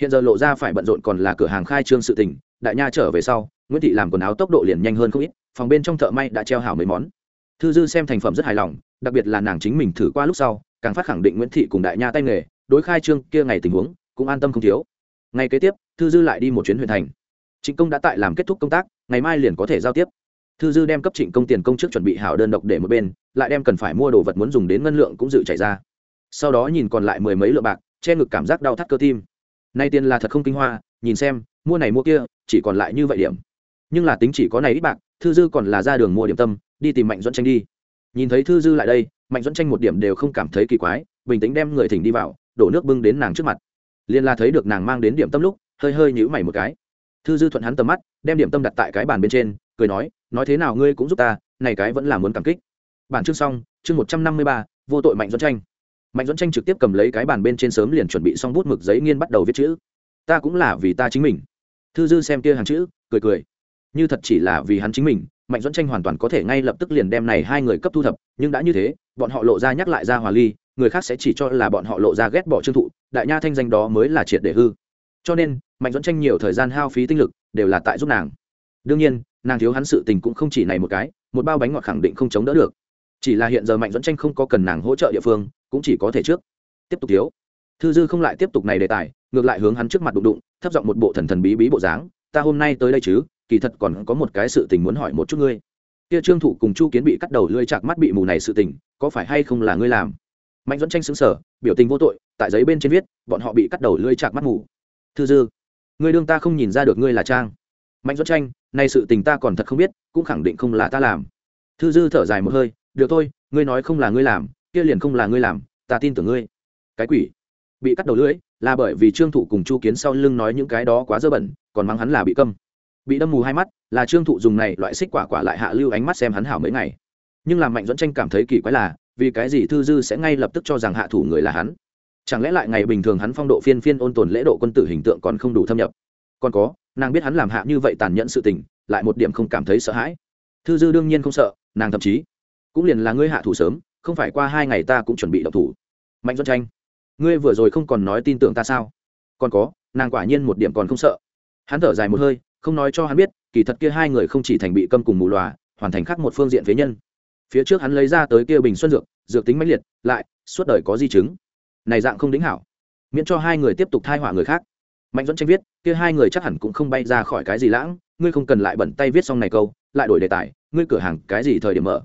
Hiện giờ lộ gia phải bận rộn còn là cửa hàng khai trương sự tình, đại nha trở về sau, nguyễn thị làm quần áo tốc độ liền nhanh hơn không ít, phòng bên trong thợ may đã treo hảo mấy món. Thư dư xem thành phẩm rất hài lòng, đặc biệt là nàng chính mình thử qua lúc sau, càng phát khẳng định nguyễn thị cùng đại nha tay nghề, đối khai trương kia ngày tình huống, cũng an tâm không thiếu ngày kế tiếp, thư dư lại đi một chuyến huyện thành. Trịnh công đã tại làm kết thúc công tác, ngày mai liền có thể giao tiếp. Thư dư đem cấp trịnh công tiền công trước chuẩn bị hảo đơn độc để một bên, lại đem cần phải mua đồ vật muốn dùng đến ngân lượng cũng dự chạy ra. Sau đó nhìn còn lại mười mấy lượng bạc, che ngực cảm giác đau thắt cơ tim. Nay tiền là thật không kinh hoa, nhìn xem, mua này mua kia, chỉ còn lại như vậy điểm. Nhưng là tính chỉ có này ít bạc, thư dư còn là ra đường mua điểm tâm, đi tìm mạnh dẫn tranh đi. Nhìn thấy thư dư lại đây, mạnh dẫn tranh một điểm đều không cảm thấy kỳ quái, bình tĩnh đem người thỉnh đi vào, đổ nước bưng đến nàng trước mặt liền là thấy được nàng mang đến điểm tâm lúc, hơi hơi nhữ mày một cái. Thư dư thuận hắn tầm mắt, đem điểm tâm đặt tại cái bàn bên trên, cười nói nói thế nào ngươi cũng giúp ta, này cái vẫn là muốn cảm kích. Bản chương xong, chương một trăm năm mươi ba, vô tội mạnh dẫn tranh. Mạnh dẫn tranh trực tiếp cầm lấy cái bàn bên trên sớm liền chuẩn bị xong bút mực giấy nghiên bắt đầu viết chữ. Ta cũng là vì ta chính mình. Thư dư xem kia hàng chữ, cười cười. Như thật chỉ là vì hắn chính mình, mạnh dẫn tranh hoàn toàn có thể ngay lập tức liền đem này hai người cấp thu thập, nhưng đã như thế, bọn họ lộ ra nhắc lại ra hòa ly người khác sẽ chỉ cho là bọn họ lộ ra ghét bỏ trương thụ, đại nha thanh danh đó mới là triệt để hư. Cho nên, mạnh dẫn tranh nhiều thời gian hao phí tinh lực, đều là tại giúp nàng. Đương nhiên, nàng thiếu hắn sự tình cũng không chỉ này một cái, một bao bánh ngọt khẳng định không chống đỡ được. Chỉ là hiện giờ mạnh dẫn tranh không có cần nàng hỗ trợ địa phương, cũng chỉ có thể trước. Tiếp tục thiếu. Thư dư không lại tiếp tục này đề tài, ngược lại hướng hắn trước mặt đụng đụng, thấp giọng một bộ thần thần bí bí bộ dáng, ta hôm nay tới đây chứ, kỳ thật còn có một cái sự tình muốn hỏi một chút ngươi. Kia trương thụ cùng chu kiến bị cắt đầu lưỡi chạc mắt bị mù này sự tình, có phải hay không là ngươi làm? Mạnh dẫn tranh xứng sở, biểu tình vô tội, tại giấy bên trên viết, bọn họ bị cắt đầu lưỡi chạc mắt mù. Thư dư ngươi đương ta không nhìn ra được ngươi là trang. Mạnh dẫn tranh, nay sự tình ta còn thật không biết, cũng khẳng định không là ta làm. Thư dư thở dài một hơi, được thôi, ngươi nói không là ngươi làm, kia liền không là ngươi làm, ta tin tưởng ngươi. Cái quỷ, bị cắt đầu lưỡi, là bởi vì trương thụ cùng chu kiến sau lưng nói những cái đó quá dơ bẩn, còn mắng hắn là bị câm. Bị đâm mù hai mắt, là trương thụ dùng này loại xích quả quả lại hạ lưu ánh mắt xem hắn hảo mấy ngày. Nhưng làm mạnh dẫn tranh cảm thấy kỳ quái là vì cái gì thư dư sẽ ngay lập tức cho rằng hạ thủ người là hắn? Chẳng lẽ lại ngày bình thường hắn phong độ phiên phiên ôn tồn lễ độ quân tử hình tượng còn không đủ thâm nhập? Còn có, nàng biết hắn làm hạ như vậy tàn nhẫn sự tình, lại một điểm không cảm thấy sợ hãi. Thư dư đương nhiên không sợ, nàng thậm chí cũng liền là ngươi hạ thủ sớm, không phải qua hai ngày ta cũng chuẩn bị độc thủ. Mạnh dẫn tranh, ngươi vừa rồi không còn nói tin tưởng ta sao? Còn có, nàng quả nhiên một điểm còn không sợ. Hắn thở dài một hơi, không nói cho hắn biết, kỳ thật kia hai người không chỉ thành bị câm cùng mù lòa, hoàn thành khác một phương diện phế nhân phía trước hắn lấy ra tới kia bình xuân dược dược tính mãnh liệt, lại, suốt đời có di chứng. Này dạng không đính hảo. Miễn cho hai người tiếp tục thai họa người khác. Mạnh dẫn tranh viết, kia hai người chắc hẳn cũng không bay ra khỏi cái gì lãng, ngươi không cần lại bẩn tay viết xong này câu, lại đổi đề tài, ngươi cửa hàng cái gì thời điểm mở.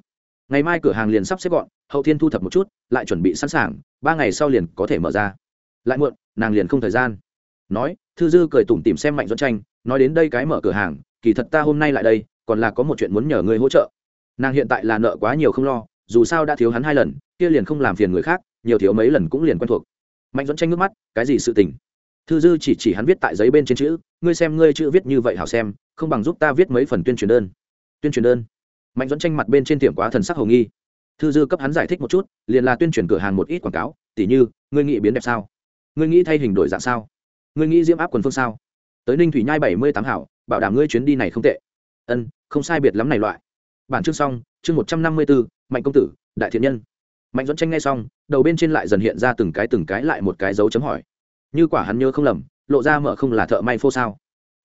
Ngày mai cửa hàng liền sắp xếp gọn, hậu thiên thu thập một chút, lại chuẩn bị sẵn sàng, ba ngày sau liền có thể mở ra. Lại muộn, nàng liền không thời gian. Nói, thư dư cười tủm tìm xem mạnh dẫn tranh, nói đến đây cái mở cửa hàng, kỳ thật ta hôm nay lại đây, còn là có một chuyện muốn nhờ ngươi hỗ trợ nàng hiện tại là nợ quá nhiều không lo, dù sao đã thiếu hắn hai lần, kia liền không làm phiền người khác, nhiều thiếu mấy lần cũng liền quen thuộc. Mạnh dẫn tranh nước mắt, cái gì sự tình? Thư dư chỉ chỉ hắn viết tại giấy bên trên chữ, ngươi xem ngươi chữ viết như vậy hảo xem, không bằng giúp ta viết mấy phần tuyên truyền đơn. Tuyên truyền đơn? Mạnh dẫn tranh mặt bên trên tiệm quá thần sắc hầu nghi. Thư dư cấp hắn giải thích một chút, liền là tuyên truyền cửa hàng một ít quảng cáo, tỉ như, ngươi nghĩ biến đẹp sao? Ngươi nghĩ thay hình đổi dạng sao? Ngươi nghĩ diễm áp quần phương sao? Tới ninh thủy nhai bảy mươi tám hảo, bảo đảm ngươi chuyến đi này không tệ. Ân, không sai biệt lắm này loại bản chương xong, chương một trăm năm mươi bốn mạnh công tử, đại thiện nhân. Mạnh dẫn tranh ngay xong, đầu bên trên lại dần hiện ra từng cái từng cái lại một cái dấu chấm hỏi. Như quả hắn nhớ không lầm, lộ ra mở không là thợ may phô sao?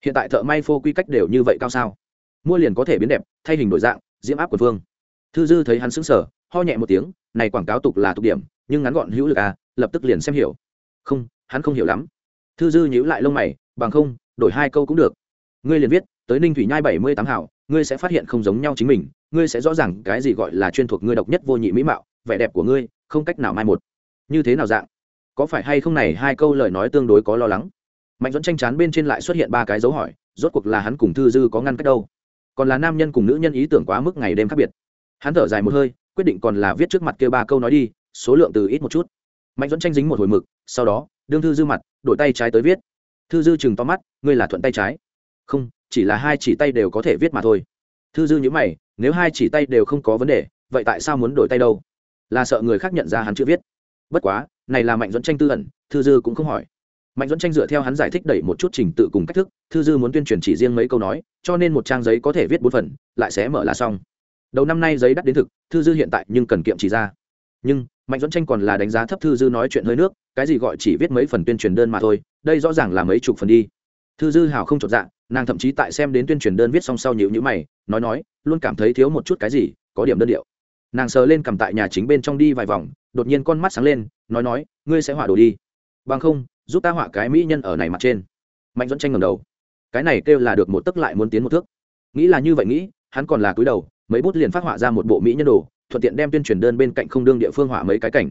Hiện tại thợ may phô quy cách đều như vậy cao sao? Mua liền có thể biến đẹp, thay hình đổi dạng, diễm áp của vương. Thư dư thấy hắn sững sờ, ho nhẹ một tiếng, này quảng cáo tục là tục điểm, nhưng ngắn gọn hữu lực à lập tức liền xem hiểu. Không, hắn không hiểu lắm. Thư dư nhíu lại lông mày, bằng không, đổi hai câu cũng được. Ngươi liền viết tới ninh thủy nhai bảy mươi tám hảo, ngươi sẽ phát hiện không giống nhau chính mình, ngươi sẽ rõ ràng cái gì gọi là chuyên thuộc ngươi độc nhất vô nhị mỹ mạo, vẻ đẹp của ngươi, không cách nào mai một. Như thế nào dạng? Có phải hay không này hai câu lời nói tương đối có lo lắng? Mạnh dẫn tranh chán bên trên lại xuất hiện ba cái dấu hỏi, rốt cuộc là hắn cùng thư dư có ngăn cách đâu? Còn là nam nhân cùng nữ nhân ý tưởng quá mức ngày đêm khác biệt. Hắn thở dài một hơi, quyết định còn là viết trước mặt kia ba câu nói đi, số lượng từ ít một chút. Mạnh dẫn tranh dính một hồi mực, sau đó, đương thư dư mặt, đổi tay trái tới viết. Thư dư chừng to mắt, ngươi là thuận tay trái. Không chỉ là hai chỉ tay đều có thể viết mà thôi. Thư dư nhữ mày, nếu hai chỉ tay đều không có vấn đề, vậy tại sao muốn đổi tay đâu? Là sợ người khác nhận ra hắn chữ viết. Bất quá, này là mạnh dẫn tranh tư ẩn, thư dư cũng không hỏi. Mạnh dẫn tranh dựa theo hắn giải thích đẩy một chút trình tự cùng cách thức, thư dư muốn tuyên truyền chỉ riêng mấy câu nói, cho nên một trang giấy có thể viết bốn phần, lại sẽ mở là xong. Đầu năm nay giấy đắt đến thực, thư dư hiện tại nhưng cần kiệm chỉ ra. Nhưng, mạnh dẫn tranh còn là đánh giá thấp thư dư nói chuyện hơi nước, cái gì gọi chỉ viết mấy phần tuyên truyền đơn mà thôi, đây rõ ràng là mấy chục phần đi. Thư dư hào không chột dạ nàng thậm chí tại xem đến tuyên truyền đơn viết xong sau nhịu nhữ mày, nói nói, luôn cảm thấy thiếu một chút cái gì, có điểm đơn điệu. Nàng sờ lên cầm tại nhà chính bên trong đi vài vòng, đột nhiên con mắt sáng lên, nói nói, ngươi sẽ họa đồ đi. Bằng không, giúp ta họa cái mỹ nhân ở này mặt trên. Mạnh dẫn tranh ngầm đầu. Cái này kêu là được một tấc lại muốn tiến một thước. Nghĩ là như vậy nghĩ, hắn còn là cúi đầu, mấy bút liền phát họa ra một bộ mỹ nhân đồ, thuận tiện đem tuyên truyền đơn bên cạnh không đương địa phương họa mấy cái cảnh.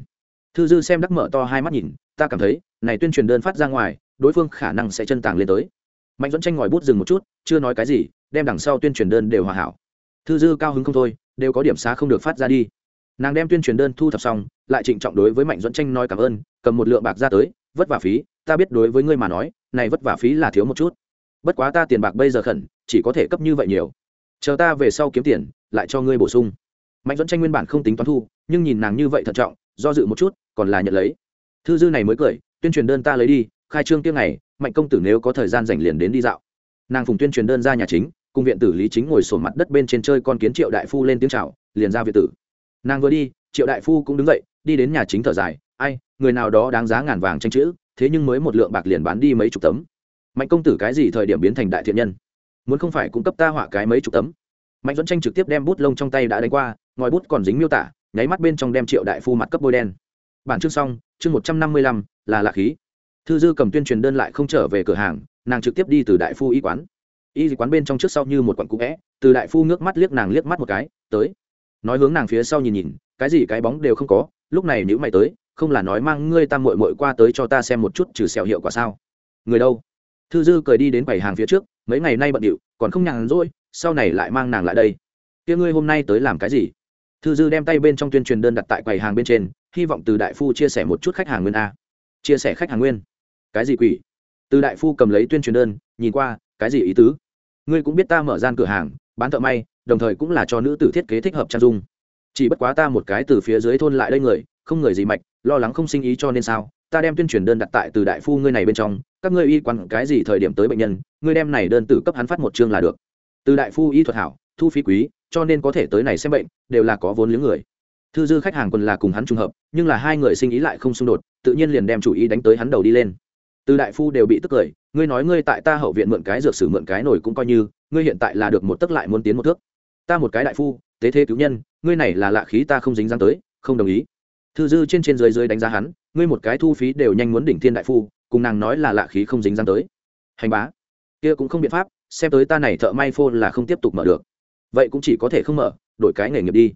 Thư dư xem đắc mở to hai mắt nhìn, ta cảm thấy, này tuyên truyền đơn phát ra ngoài, đối phương khả năng sẽ chân tàng lên tới mạnh dẫn tranh ngòi bút dừng một chút, chưa nói cái gì, đem đằng sau tuyên truyền đơn đều hòa hảo. Thư dư cao hứng không thôi, đều có điểm xá không được phát ra đi. Nàng đem tuyên truyền đơn thu thập xong, lại trịnh trọng đối với mạnh dẫn tranh nói cảm ơn, cầm một lượng bạc ra tới, vất vả phí, ta biết đối với ngươi mà nói, này vất vả phí là thiếu một chút. Bất quá ta tiền bạc bây giờ khẩn, chỉ có thể cấp như vậy nhiều. Chờ ta về sau kiếm tiền, lại cho ngươi bổ sung. Mạnh dẫn tranh nguyên bản không tính toán thu, nhưng nhìn nàng như vậy thận trọng, do dự một chút, còn là nhận lấy. Thư dư này mới cười, tuyên truyền đơn ta lấy đi, khai trương tiếng này mạnh công tử nếu có thời gian dành liền đến đi dạo. Nàng phùng tuyên truyền đơn ra nhà chính, cùng viện tử lý chính ngồi sổ mặt đất bên trên chơi con kiến triệu đại phu lên tiếng chào, liền ra viện tử. Nàng vừa đi, triệu đại phu cũng đứng dậy, đi đến nhà chính thở dài, ai, người nào đó đáng giá ngàn vàng tranh chữ, thế nhưng mới một lượng bạc liền bán đi mấy chục tấm. Mạnh công tử cái gì thời điểm biến thành đại thiện nhân? Muốn không phải cung cấp ta họa cái mấy chục tấm. Mạnh dẫn tranh trực tiếp đem bút lông trong tay đã đánh qua, ngòi bút còn dính miêu tả, nháy mắt bên trong đem triệu đại phu mặt cấp bôi đen. Bản chương xong, chương một trăm năm mươi lăm, là lạ khí thư dư cầm tuyên truyền đơn lại không trở về cửa hàng, nàng trực tiếp đi từ đại phu y quán. Y quán bên trong trước sau như một quận cũ vẽ, từ đại phu ngước mắt liếc nàng liếc mắt một cái, tới. Nói hướng nàng phía sau nhìn nhìn, cái gì cái bóng đều không có, lúc này nếu mày tới, không là nói mang ngươi ta mội mội qua tới cho ta xem một chút trừ sẹo hiệu quả sao. Người đâu? Thư dư cười đi đến quầy hàng phía trước, mấy ngày nay bận điệu, còn không nhàn rỗi, sau này lại mang nàng lại đây. Kia ngươi hôm nay tới làm cái gì? Thư dư đem tay bên trong tuyên truyền đơn đặt tại quầy hàng bên trên, hy vọng từ đại phu chia sẻ một chút khách hàng nguyên a. Chia sẻ khách hàng nguyên cái gì quỷ? Từ đại phu cầm lấy tuyên truyền đơn, nhìn qua, cái gì ý tứ? Ngươi cũng biết ta mở gian cửa hàng, bán thợ may, đồng thời cũng là cho nữ tử thiết kế thích hợp trang dung. Chỉ bất quá ta một cái từ phía dưới thôn lại đây người, không người gì mạch, lo lắng không sinh ý cho nên sao? Ta đem tuyên truyền đơn đặt tại từ đại phu ngươi này bên trong, các ngươi y quan cái gì thời điểm tới bệnh nhân, ngươi đem này đơn tử cấp hắn phát một chương là được. Từ đại phu y thuật hảo, thu phí quý, cho nên có thể tới này xem bệnh, đều là có vốn liếng người. Thư dư khách hàng còn là cùng hắn trùng hợp, nhưng là hai người sinh ý lại không xung đột, tự nhiên liền đem chủ ý đánh tới hắn đầu đi lên từ đại phu đều bị tức cười, ngươi nói ngươi tại ta hậu viện mượn cái dược sử mượn cái nổi cũng coi như, ngươi hiện tại là được một tức lại muốn tiến một thước. Ta một cái đại phu, tế thế cứu nhân, ngươi này là lạ khí ta không dính dáng tới, không đồng ý. Thư dư trên trên dưới dưới đánh giá hắn, ngươi một cái thu phí đều nhanh muốn đỉnh thiên đại phu, cùng nàng nói là lạ khí không dính dáng tới. Hành bá, kia cũng không biện pháp, xem tới ta này thợ may phô là không tiếp tục mở được. Vậy cũng chỉ có thể không mở, đổi cái nghề nghiệp đi.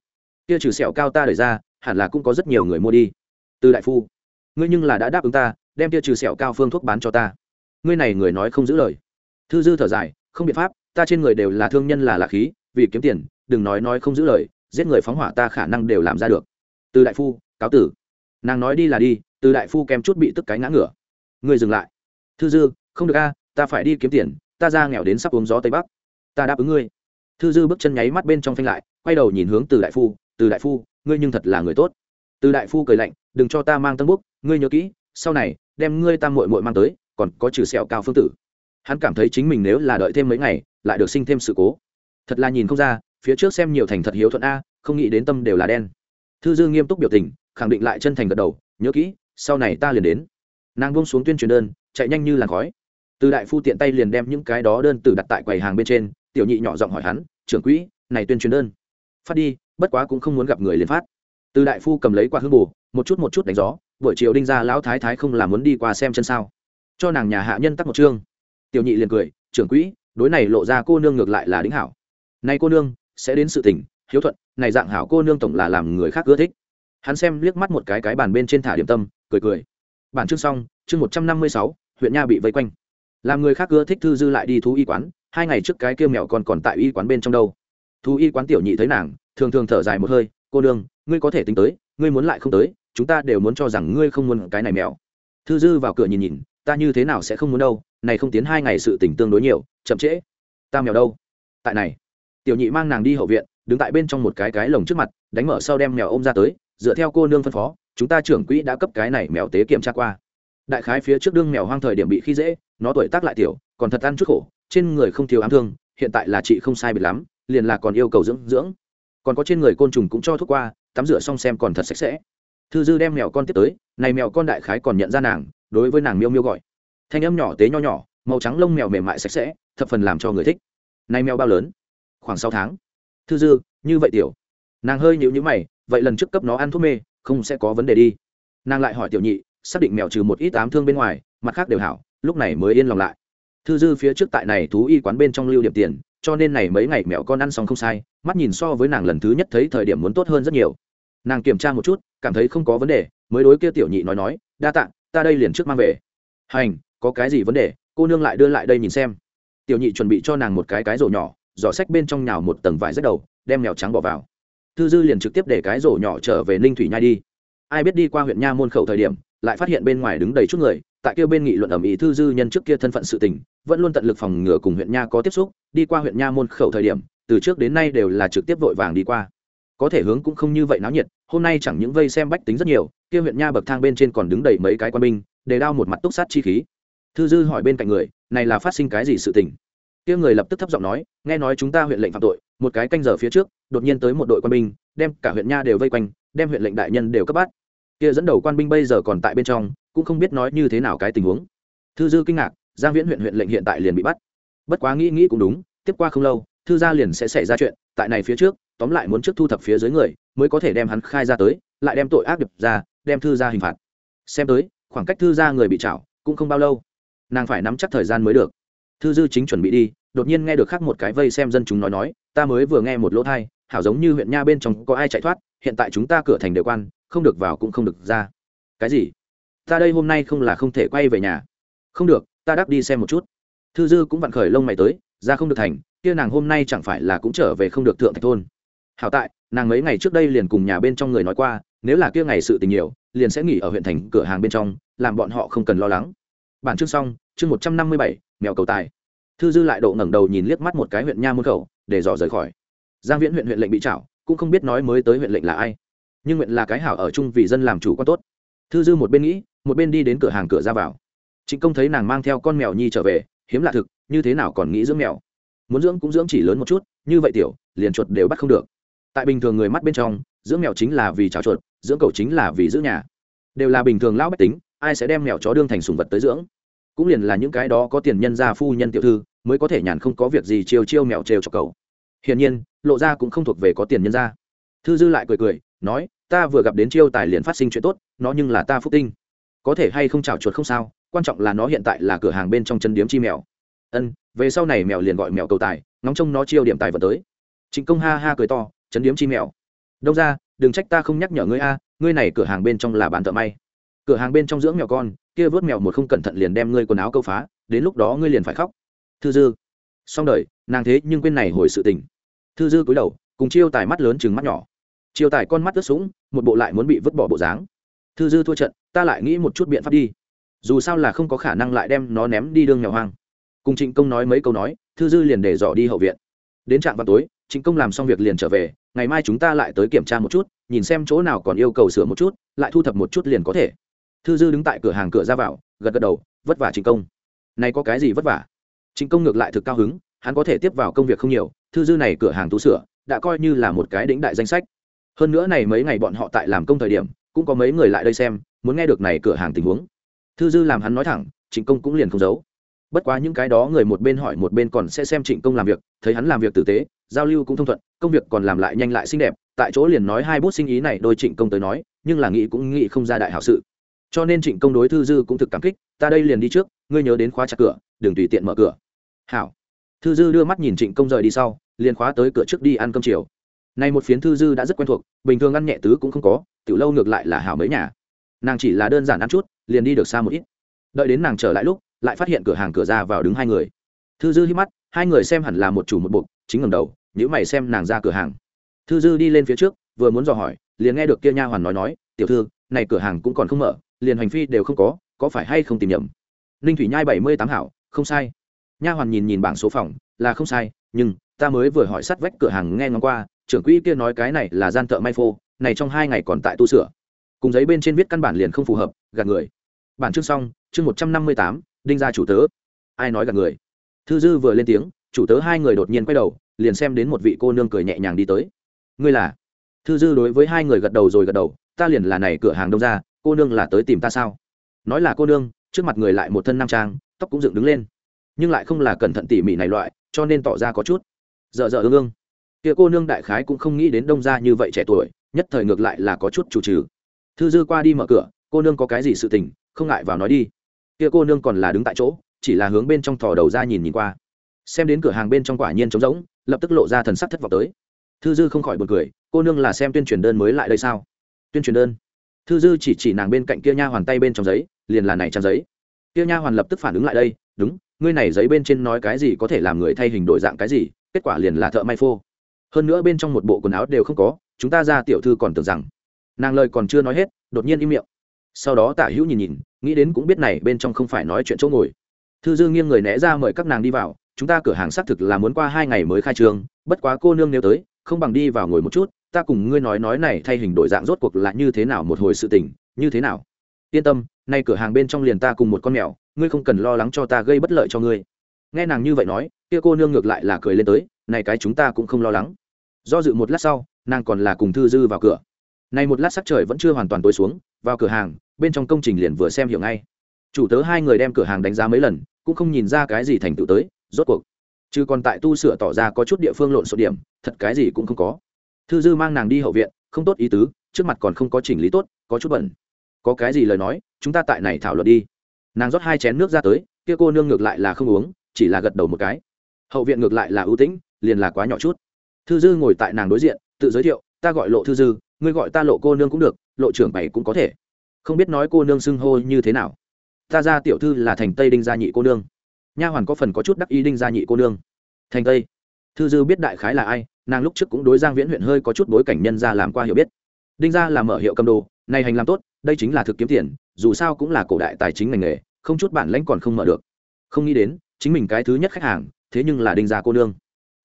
Kia trừ sẹo cao ta đẩy ra, hẳn là cũng có rất nhiều người mua đi. Từ đại phu, ngươi nhưng là đã đáp ứng ta đem tia trừ sẹo cao phương thuốc bán cho ta. Ngươi này người nói không giữ lời. Thư dư thở dài, không biện pháp, ta trên người đều là thương nhân là lạ khí, vì kiếm tiền, đừng nói nói không giữ lời, giết người phóng hỏa ta khả năng đều làm ra được. Từ đại phu, cáo tử. Nàng nói đi là đi, từ đại phu kèm chút bị tức cái ngã ngửa. Ngươi dừng lại. Thư dư, không được a, ta phải đi kiếm tiền, ta ra nghèo đến sắp uống gió tây bắc. Ta đáp ứng ngươi. Thư dư bước chân nháy mắt bên trong phanh lại, quay đầu nhìn hướng từ đại phu, từ đại phu, ngươi nhưng thật là người tốt. Từ đại phu cười lạnh, đừng cho ta mang tân búc ngươi nhớ kỹ, sau này đem ngươi tam muội muội mang tới, còn có trừ sẹo cao phương tử. Hắn cảm thấy chính mình nếu là đợi thêm mấy ngày, lại được sinh thêm sự cố. Thật là nhìn không ra, phía trước xem nhiều thành thật hiếu thuận a, không nghĩ đến tâm đều là đen. Thư dư nghiêm túc biểu tình, khẳng định lại chân thành gật đầu, nhớ kỹ, sau này ta liền đến. Nàng buông xuống tuyên truyền đơn, chạy nhanh như làn khói. Từ đại phu tiện tay liền đem những cái đó đơn từ đặt tại quầy hàng bên trên, tiểu nhị nhỏ giọng hỏi hắn, trưởng quỹ, này tuyên truyền đơn. Phát đi, bất quá cũng không muốn gặp người liền phát. Từ đại phu cầm lấy qua hương bù, một chút một chút đánh gió buổi chiều đinh ra lão thái thái không làm muốn đi qua xem chân sao. Cho nàng nhà hạ nhân tắc một chương. Tiểu nhị liền cười, trưởng quỹ, đối này lộ ra cô nương ngược lại là đính hảo. Nay cô nương sẽ đến sự tình, hiếu thuận, này dạng hảo cô nương tổng là làm người khác ưa thích. Hắn xem liếc mắt một cái cái bàn bên trên thả điểm tâm, cười cười. Bản chương xong, chương một trăm năm mươi sáu, huyện nha bị vây quanh. Làm người khác ưa thích thư dư lại đi thú y quán, hai ngày trước cái kia mèo còn còn tại y quán bên trong đâu. Thú y quán tiểu nhị thấy nàng, thường thường thở dài một hơi, cô nương, ngươi có thể tính tới, ngươi muốn lại không tới chúng ta đều muốn cho rằng ngươi không muốn cái này mèo. Thư dư vào cửa nhìn nhìn, ta như thế nào sẽ không muốn đâu, này không tiến hai ngày sự tỉnh tương đối nhiều, chậm trễ. Ta mèo đâu? Tại này. Tiểu nhị mang nàng đi hậu viện, đứng tại bên trong một cái cái lồng trước mặt, đánh mở sau đem mèo ôm ra tới, dựa theo cô nương phân phó, chúng ta trưởng quỹ đã cấp cái này mèo tế kiểm tra qua. Đại khái phía trước đương mèo hoang thời điểm bị khi dễ, nó tuổi tác lại tiểu, còn thật ăn chút khổ, trên người không thiếu ám thương, hiện tại là chị không sai biệt lắm, liền là còn yêu cầu dưỡng dưỡng. Còn có trên người côn trùng cũng cho thuốc qua, tắm rửa xong xem còn thật sạch sẽ thư dư đem mèo con tiếp tới, này mèo con đại khái còn nhận ra nàng, đối với nàng miêu miêu gọi. Thanh âm nhỏ tế nho nhỏ, màu trắng lông mèo mềm mại sạch sẽ, thập phần làm cho người thích. Này mèo bao lớn? Khoảng sáu tháng. Thư dư, như vậy tiểu. Nàng hơi nhịu nhữ mày, vậy lần trước cấp nó ăn thuốc mê, không sẽ có vấn đề đi. Nàng lại hỏi tiểu nhị, xác định mèo trừ một ít ám thương bên ngoài, mặt khác đều hảo, lúc này mới yên lòng lại. Thư dư phía trước tại này thú y quán bên trong lưu điểm tiền, cho nên này mấy ngày mèo con ăn xong không sai, mắt nhìn so với nàng lần thứ nhất thấy thời điểm muốn tốt hơn rất nhiều nàng kiểm tra một chút, cảm thấy không có vấn đề, mới đối kia tiểu nhị nói nói, đa tạ, ta đây liền trước mang về. Hành, có cái gì vấn đề, cô nương lại đưa lại đây nhìn xem. Tiểu nhị chuẩn bị cho nàng một cái cái rổ nhỏ, giỏ sách bên trong nhào một tầng vải rất đầu, đem mèo trắng bỏ vào. Thư dư liền trực tiếp để cái rổ nhỏ trở về ninh thủy nhai đi. Ai biết đi qua huyện nha môn khẩu thời điểm, lại phát hiện bên ngoài đứng đầy chút người, tại kia bên nghị luận ẩm ý thư dư nhân trước kia thân phận sự tình, vẫn luôn tận lực phòng ngừa cùng huyện nha có tiếp xúc, đi qua huyện nha môn khẩu thời điểm, từ trước đến nay đều là trực tiếp vội vàng đi qua có thể hướng cũng không như vậy náo nhiệt, hôm nay chẳng những vây xem bách tính rất nhiều, kia huyện nha bậc thang bên trên còn đứng đầy mấy cái quan binh, để đao một mặt túc sát chi khí. Thư dư hỏi bên cạnh người, này là phát sinh cái gì sự tình? Kia người lập tức thấp giọng nói, nghe nói chúng ta huyện lệnh phạm tội, một cái canh giờ phía trước, đột nhiên tới một đội quan binh, đem cả huyện nha đều vây quanh, đem huyện lệnh đại nhân đều cấp bắt kia dẫn đầu quan binh bây giờ còn tại bên trong, cũng không biết nói như thế nào cái tình huống. Thư dư kinh ngạc, giang viễn huyện huyện lệnh hiện tại liền bị bắt. Bất quá nghĩ nghĩ cũng đúng, tiếp qua không lâu, thư gia liền sẽ xảy ra chuyện, tại này phía trước tóm lại muốn trước thu thập phía dưới người, mới có thể đem hắn khai ra tới, lại đem tội ác điệp ra, đem thư gia hình phạt. Xem tới, khoảng cách thư gia người bị chảo cũng không bao lâu. Nàng phải nắm chắc thời gian mới được. Thư dư chính chuẩn bị đi, đột nhiên nghe được khác một cái vây xem dân chúng nói nói, ta mới vừa nghe một lỗ thai, hảo giống như huyện nha bên trong có ai chạy thoát, hiện tại chúng ta cửa thành đều quan, không được vào cũng không được ra. Cái gì? Ta đây hôm nay không là không thể quay về nhà. Không được, ta đắp đi xem một chút. Thư dư cũng vặn khởi lông mày tới, ra không được thành, kia nàng hôm nay chẳng phải là cũng trở về không được thượng thạch thôn hảo tại, nàng mấy ngày trước đây liền cùng nhà bên trong người nói qua, nếu là kia ngày sự tình nhiều, liền sẽ nghỉ ở huyện thành cửa hàng bên trong, làm bọn họ không cần lo lắng. Bản chương xong, chương một trăm năm mươi bảy, mèo cầu tài. Thư dư lại độ ngẩng đầu nhìn liếc mắt một cái huyện nha môn khẩu, để dò rời khỏi. Giang viễn huyện huyện lệnh bị chảo cũng không biết nói mới tới huyện lệnh là ai. Nhưng huyện là cái hảo ở chung vì dân làm chủ quan tốt. Thư dư một bên nghĩ, một bên đi đến cửa hàng cửa ra vào. Trịnh công thấy nàng mang theo con mèo nhi trở về, hiếm lạ thực, như thế nào còn nghĩ dưỡng mèo? Muốn dưỡng cũng dưỡng chỉ lớn một chút, như vậy tiểu, liền chuột đều bắt không được tại bình thường người mắt bên trong, dưỡng mèo chính là vì cháo chuột, dưỡng cậu chính là vì giữ nhà. Đều là bình thường lão bách tính, ai sẽ đem mèo chó đương thành sùng vật tới dưỡng? Cũng liền là những cái đó có tiền nhân gia phu nhân tiểu thư, mới có thể nhàn không có việc gì chiêu chiêu mèo trêu cho cậu. Hiển nhiên, lộ ra cũng không thuộc về có tiền nhân gia. Thư dư lại cười cười, nói, ta vừa gặp đến chiêu tài liền phát sinh chuyện tốt, nó nhưng là ta phúc tinh. Có thể hay không chảo chuột không sao, quan trọng là nó hiện tại là cửa hàng bên trong chân điếm chi mèo. Ân, về sau này mèo liền gọi mèo cầu tài, ngóng trông nó chiêu điểm tài vật tới. Trịnh công ha ha cười to chấn điếm chi mèo. Đông ra, đừng trách ta không nhắc nhở ngươi a, ngươi này cửa hàng bên trong là bán thợ may. Cửa hàng bên trong dưỡng mèo con, kia vớt mèo một không cẩn thận liền đem ngươi quần áo câu phá, đến lúc đó ngươi liền phải khóc. Thư dư. Xong đời, nàng thế nhưng quên này hồi sự tình. Thư dư cúi đầu, cùng chiêu tài mắt lớn chừng mắt nhỏ. Chiêu tài con mắt ướt sũng, một bộ lại muốn bị vứt bỏ bộ dáng. Thư dư thua trận, ta lại nghĩ một chút biện pháp đi. Dù sao là không có khả năng lại đem nó ném đi đương mèo hoang. Cùng trịnh công nói mấy câu nói, thư dư liền để dò đi hậu viện. Đến trạm vào tối Chính công làm xong việc liền trở về, ngày mai chúng ta lại tới kiểm tra một chút, nhìn xem chỗ nào còn yêu cầu sửa một chút, lại thu thập một chút liền có thể. Thư dư đứng tại cửa hàng cửa ra vào, gật gật đầu, vất vả chính công. Này có cái gì vất vả? Chính công ngược lại thực cao hứng, hắn có thể tiếp vào công việc không nhiều, thư dư này cửa hàng tú sửa, đã coi như là một cái đĩnh đại danh sách. Hơn nữa này mấy ngày bọn họ tại làm công thời điểm, cũng có mấy người lại đây xem, muốn nghe được này cửa hàng tình huống. Thư dư làm hắn nói thẳng, chính công cũng liền không giấu bất quá những cái đó người một bên hỏi một bên còn sẽ xem trịnh công làm việc, thấy hắn làm việc tử tế, giao lưu cũng thông thuận, công việc còn làm lại nhanh lại xinh đẹp, tại chỗ liền nói hai bút sinh ý này đôi trịnh công tới nói, nhưng là nghĩ cũng nghĩ không ra đại hảo sự. Cho nên trịnh công đối thư dư cũng thực cảm kích, ta đây liền đi trước, ngươi nhớ đến khóa chặt cửa, đừng tùy tiện mở cửa. Hảo. Thư dư đưa mắt nhìn trịnh công rời đi sau, liền khóa tới cửa trước đi ăn cơm chiều. Này một phiến thư dư đã rất quen thuộc, bình thường ăn nhẹ tứ cũng không có, tiểu lâu ngược lại là hảo mấy nhà. Nàng chỉ là đơn giản ăn chút, liền đi được xa một ít. Đợi đến nàng trở lại lúc lại phát hiện cửa hàng cửa ra vào đứng hai người. Thư dư hít mắt, hai người xem hẳn là một chủ một buộc, chính ngầm đầu nhữ mày xem nàng ra cửa hàng. Thư dư đi lên phía trước, vừa muốn dò hỏi, liền nghe được kia nha hoàn nói nói, tiểu thư, này cửa hàng cũng còn không mở, liền hành phi đều không có có phải hay không tìm nhầm? Ninh thủy nhai bảy mươi tám hảo, không sai. Nha hoàn nhìn nhìn bảng số phòng, là không sai, nhưng ta mới vừa hỏi sát vách cửa hàng nghe ngóng qua, trưởng quỹ kia nói cái này là gian thợ may phô, này trong hai ngày còn tại tu sửa. Cùng giấy bên trên viết căn bản liền không phù hợp, gạt người. Bản chương xong, chương một trăm năm mươi tám đinh ra chủ tớ. Ai nói gặp người? Thư dư vừa lên tiếng, chủ tớ hai người đột nhiên quay đầu, liền xem đến một vị cô nương cười nhẹ nhàng đi tới. Ngươi là? Thư dư đối với hai người gật đầu rồi gật đầu, ta liền là này cửa hàng đông ra, cô nương là tới tìm ta sao? Nói là cô nương, trước mặt người lại một thân nam trang, tóc cũng dựng đứng lên. Nhưng lại không là cẩn thận tỉ mỉ này loại, cho nên tỏ ra có chút dợ dợ ương ương. Kia cô nương đại khái cũng không nghĩ đến đông ra như vậy trẻ tuổi, nhất thời ngược lại là có chút chủ trừ thư dư qua đi mở cửa, cô nương có cái gì sự tình, không ngại vào nói đi kia cô nương còn là đứng tại chỗ, chỉ là hướng bên trong thò đầu ra nhìn nhìn qua. Xem đến cửa hàng bên trong quả nhiên trống rỗng, lập tức lộ ra thần sắc thất vọng tới. Thư dư không khỏi b u ồ n cười, cô nương là xem tuyên truyền đơn mới lại đây sao? Tuyên truyền đơn? Thư dư chỉ chỉ nàng bên cạnh kia nha hoàn tay bên trong giấy, liền là này trang giấy. Kia nha hoàn lập tức phản ứng lại đây, đúng, ngươi này giấy bên trên nói cái gì có thể làm người thay hình đổi dạng cái gì, kết quả liền là thợ may phô. Hơn nữa bên trong một bộ quần áo đều không có, chúng ta ra tiểu thư còn tưởng rằng. Nàng lời còn chưa nói hết, đột nhiên im miệng. Sau đó Tả hữu nhìn nhìn nghĩ đến cũng biết này bên trong không phải nói chuyện chỗ ngồi. Thư dư nghiêng người né ra mời các nàng đi vào, chúng ta cửa hàng xác thực là muốn qua hai ngày mới khai trương, bất quá cô nương nếu tới, không bằng đi vào ngồi một chút, ta cùng ngươi nói nói này thay hình đổi dạng rốt cuộc là như thế nào một hồi sự tình, như thế nào? Yên tâm, nay cửa hàng bên trong liền ta cùng một con mèo, ngươi không cần lo lắng cho ta gây bất lợi cho ngươi. Nghe nàng như vậy nói, kia cô nương ngược lại là cười lên tới, này cái chúng ta cũng không lo lắng. Do dự một lát sau, nàng còn là cùng thư dư vào cửa. Này một lát sắc trời vẫn chưa hoàn toàn tối xuống, vào cửa hàng bên trong công trình liền vừa xem hiểu ngay. Chủ tớ hai người đem cửa hàng đánh giá mấy lần, cũng không nhìn ra cái gì thành tựu tới, rốt cuộc. Chứ còn tại tu sửa tỏ ra có chút địa phương lộn số điểm, thật cái gì cũng không có. Thư dư mang nàng đi hậu viện, không tốt ý tứ, trước mặt còn không có chỉnh lý tốt, có chút bẩn. Có cái gì lời nói, chúng ta tại này thảo luận đi. Nàng rót hai chén nước ra tới, kia cô nương ngược lại là không uống, chỉ là gật đầu một cái. Hậu viện ngược lại là ưu tĩnh, liền là quá nhỏ chút. Thư dư ngồi tại nàng đối diện, tự giới thiệu, ta gọi lộ thư dư, ngươi gọi ta lộ cô nương cũng được, lộ trưởng bảy cũng có thể không biết nói cô nương xưng hô như thế nào. Ta ra tiểu thư là thành tây đinh gia nhị cô nương. Nha hoàn có phần có chút đắc ý đinh gia nhị cô nương. Thành tây. Thư dư biết đại khái là ai, nàng lúc trước cũng đối giang viễn huyện hơi có chút bối cảnh nhân ra làm qua hiểu biết. Đinh gia là mở hiệu cầm đồ này hành làm tốt, đây chính là thực kiếm tiền, dù sao cũng là cổ đại tài chính ngành nghề, không chút bản lãnh còn không mở được. Không nghĩ đến, chính mình cái thứ nhất khách hàng, thế nhưng là đinh gia cô nương.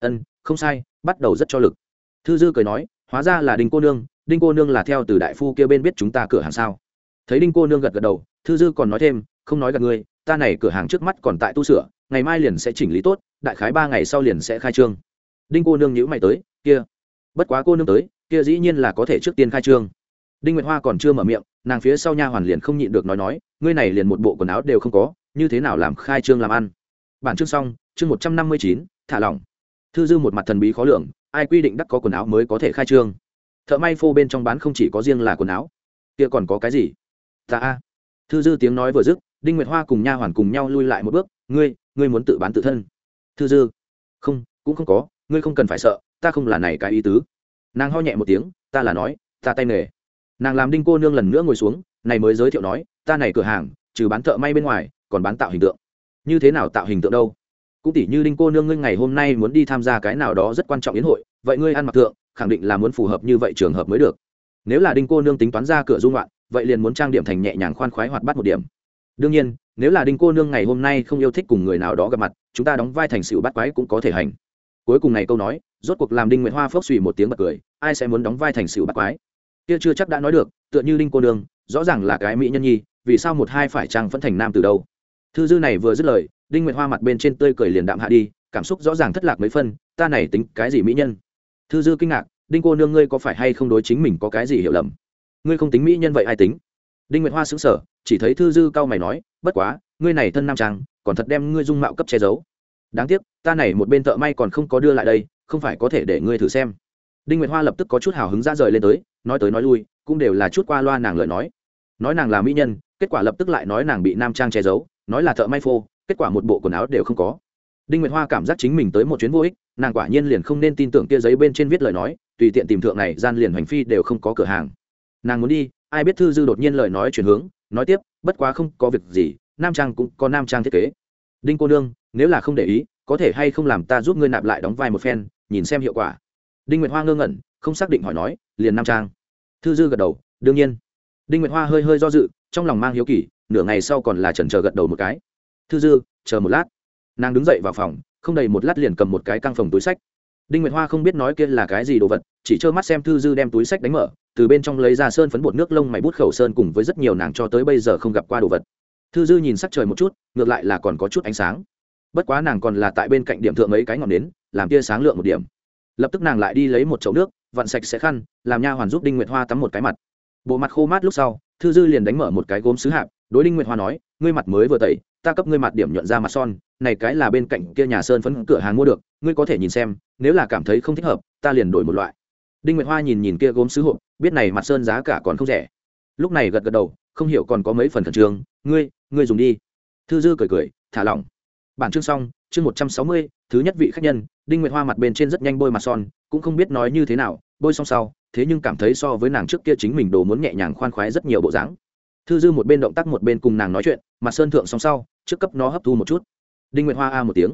Ân, không sai, bắt đầu rất cho lực. Thư dư cười nói, hóa ra là đinh cô nương, đinh cô nương là theo từ đại phu kia bên biết chúng ta cửa hàng sao? Thấy đinh cô nương gật gật đầu, thư dư còn nói thêm, không nói gặp ngươi, ta này cửa hàng trước mắt còn tại tu sửa, ngày mai liền sẽ chỉnh lý tốt, đại khái ba ngày sau liền sẽ khai trương. Đinh cô nương nhữ mày tới, kia, bất quá cô nương tới, kia dĩ nhiên là có thể trước tiên khai trương. Đinh nguyệt hoa còn chưa mở miệng, nàng phía sau nha hoàn liền không nhịn được nói nói, ngươi này liền một bộ quần áo đều không có, như thế nào làm khai trương làm ăn? Bản chương xong, chương một trăm năm mươi chín, thả lỏng. Thư dư một mặt thần bí khó lường, ai quy định đắc có quần áo mới có thể khai trương? Thợ may phô bên trong bán không chỉ có riêng là quần áo, kia còn có cái gì? Ta a. Thư dư tiếng nói vừa dứt, đinh nguyệt hoa cùng nha hoàn cùng nhau lui lại một bước, ngươi ngươi muốn tự bán tự thân? Thư dư. Không, cũng không có, ngươi không cần phải sợ, ta không là này cái ý tứ. Nàng ho nhẹ một tiếng, ta là nói, ta tay nghề. Nàng làm đinh cô nương lần nữa ngồi xuống, này mới giới thiệu nói, ta này cửa hàng, trừ bán thợ may bên ngoài, còn bán tạo hình tượng. Như thế nào tạo hình tượng đâu? Cũng tỉ như đinh cô nương ngươi ngày hôm nay muốn đi tham gia cái nào đó rất quan trọng yến hội, vậy ngươi ăn mặc tượng khẳng định là muốn phù hợp như vậy trường hợp mới được. Nếu là đinh cô nương tính toán ra cửa dung loạn vậy liền muốn trang điểm thành nhẹ nhàng khoan khoái hoạt bắt một điểm. Đương nhiên, nếu là đinh cô nương ngày hôm nay không yêu thích cùng người nào đó gặp mặt, chúng ta đóng vai thành sự bắt quái cũng có thể hành. Cuối cùng này câu nói, rốt cuộc làm đinh nguyệt hoa phốc suy một tiếng bật cười, ai sẽ muốn đóng vai thành sự bắt quái? Kia chưa chắc đã nói được, tựa như đinh cô nương, rõ ràng là cái mỹ nhân nhi, vì sao một hai phải trang phẫn thành nam từ đâu? Thư dư này vừa dứt lời, đinh nguyệt hoa mặt bên trên tươi cười liền đạm hạ đi, cảm xúc rõ ràng thất lạc mấy phân, ta này tính cái gì mỹ nhân? Thư dư kinh ngạc, đinh cô nương ngươi có phải hay không đối chính mình có cái gì hiểu lầm? Ngươi không tính mỹ nhân vậy ai tính? Đinh nguyệt hoa xứng sở chỉ thấy thư dư cao mày nói, bất quá, ngươi này thân nam trang, còn thật đem ngươi dung mạo cấp che giấu. Đáng tiếc, ta này một bên thợ may còn không có đưa lại đây, không phải có thể để ngươi thử xem. Đinh nguyệt hoa lập tức có chút hào hứng ra rời lên tới, nói tới nói lui, cũng đều là chút qua loa nàng lời nói. Nói nàng là mỹ nhân, kết quả lập tức lại nói nàng bị nam trang che giấu, nói là thợ may phô, kết quả một bộ quần áo đều không có. Đinh nguyệt hoa cảm giác chính mình tới một chuyến vô ích, nàng quả nhiên liền không nên tin tưởng kia giấy bên trên viết lời nói, tùy tiện tìm thượng này gian liền hành phi đều không có cửa hàng nàng muốn đi, ai biết thư dư đột nhiên lời nói chuyển hướng, nói tiếp, bất quá không có việc gì, nam trang cũng có nam trang thiết kế. Đinh cô nương, nếu là không để ý, có thể hay không làm ta giúp ngươi nạp lại đóng vai một phen, nhìn xem hiệu quả. Đinh nguyệt hoa ngơ ngẩn, không xác định hỏi nói, liền nam trang. Thư dư gật đầu, đương nhiên. Đinh nguyệt hoa hơi hơi do dự, trong lòng mang hiếu kỳ, nửa ngày sau còn là trần chờ gật đầu một cái. Thư dư, chờ một lát. Nàng đứng dậy vào phòng, không đầy một lát liền cầm một cái căng phòng túi sách. Đinh nguyệt hoa không biết nói kia là cái gì đồ vật, chỉ trơ mắt xem thư dư đem túi sách đánh mở từ bên trong lấy ra sơn phấn bột nước lông mày bút khẩu sơn cùng với rất nhiều nàng cho tới bây giờ không gặp qua đồ vật. Thư dư nhìn sắc trời một chút, ngược lại là còn có chút ánh sáng. Bất quá nàng còn là tại bên cạnh điểm thượng mấy cái ngọn nến, làm tia sáng lượng một điểm. Lập tức nàng lại đi lấy một chậu nước, vặn sạch sẽ khăn, làm nha hoàn giúp đinh nguyệt hoa tắm một cái mặt. Bộ mặt khô mát lúc sau, thư dư liền đánh mở một cái gốm xứ hạp, đối đinh nguyệt hoa nói, ngươi mặt mới vừa tẩy, ta cấp ngươi mặt điểm nhuận ra mặt son, này cái là bên cạnh kia nhà sơn phấn cửa hàng mua được, ngươi có thể nhìn xem, nếu là cảm thấy không thích hợp, ta liền đổi một loại đinh nguyệt hoa nhìn nhìn kia gốm sứ hộp, biết này mặt sơn giá cả còn không rẻ. Lúc này gật gật đầu, không hiểu còn có mấy phần khẩn trương. Ngươi ngươi dùng đi. Thư dư cười cười, thả lỏng. Bản chương xong, chương một trăm sáu mươi, thứ nhất vị khách nhân, đinh nguyệt hoa mặt bên trên rất nhanh bôi mặt son, cũng không biết nói như thế nào, bôi xong sau, thế nhưng cảm thấy so với nàng trước kia chính mình đồ muốn nhẹ nhàng khoan khoái rất nhiều bộ dáng. Thư dư một bên động tác một bên cùng nàng nói chuyện, mặt sơn thượng xong sau, trước cấp nó hấp thu một chút. Đinh nguyệt hoa a một tiếng.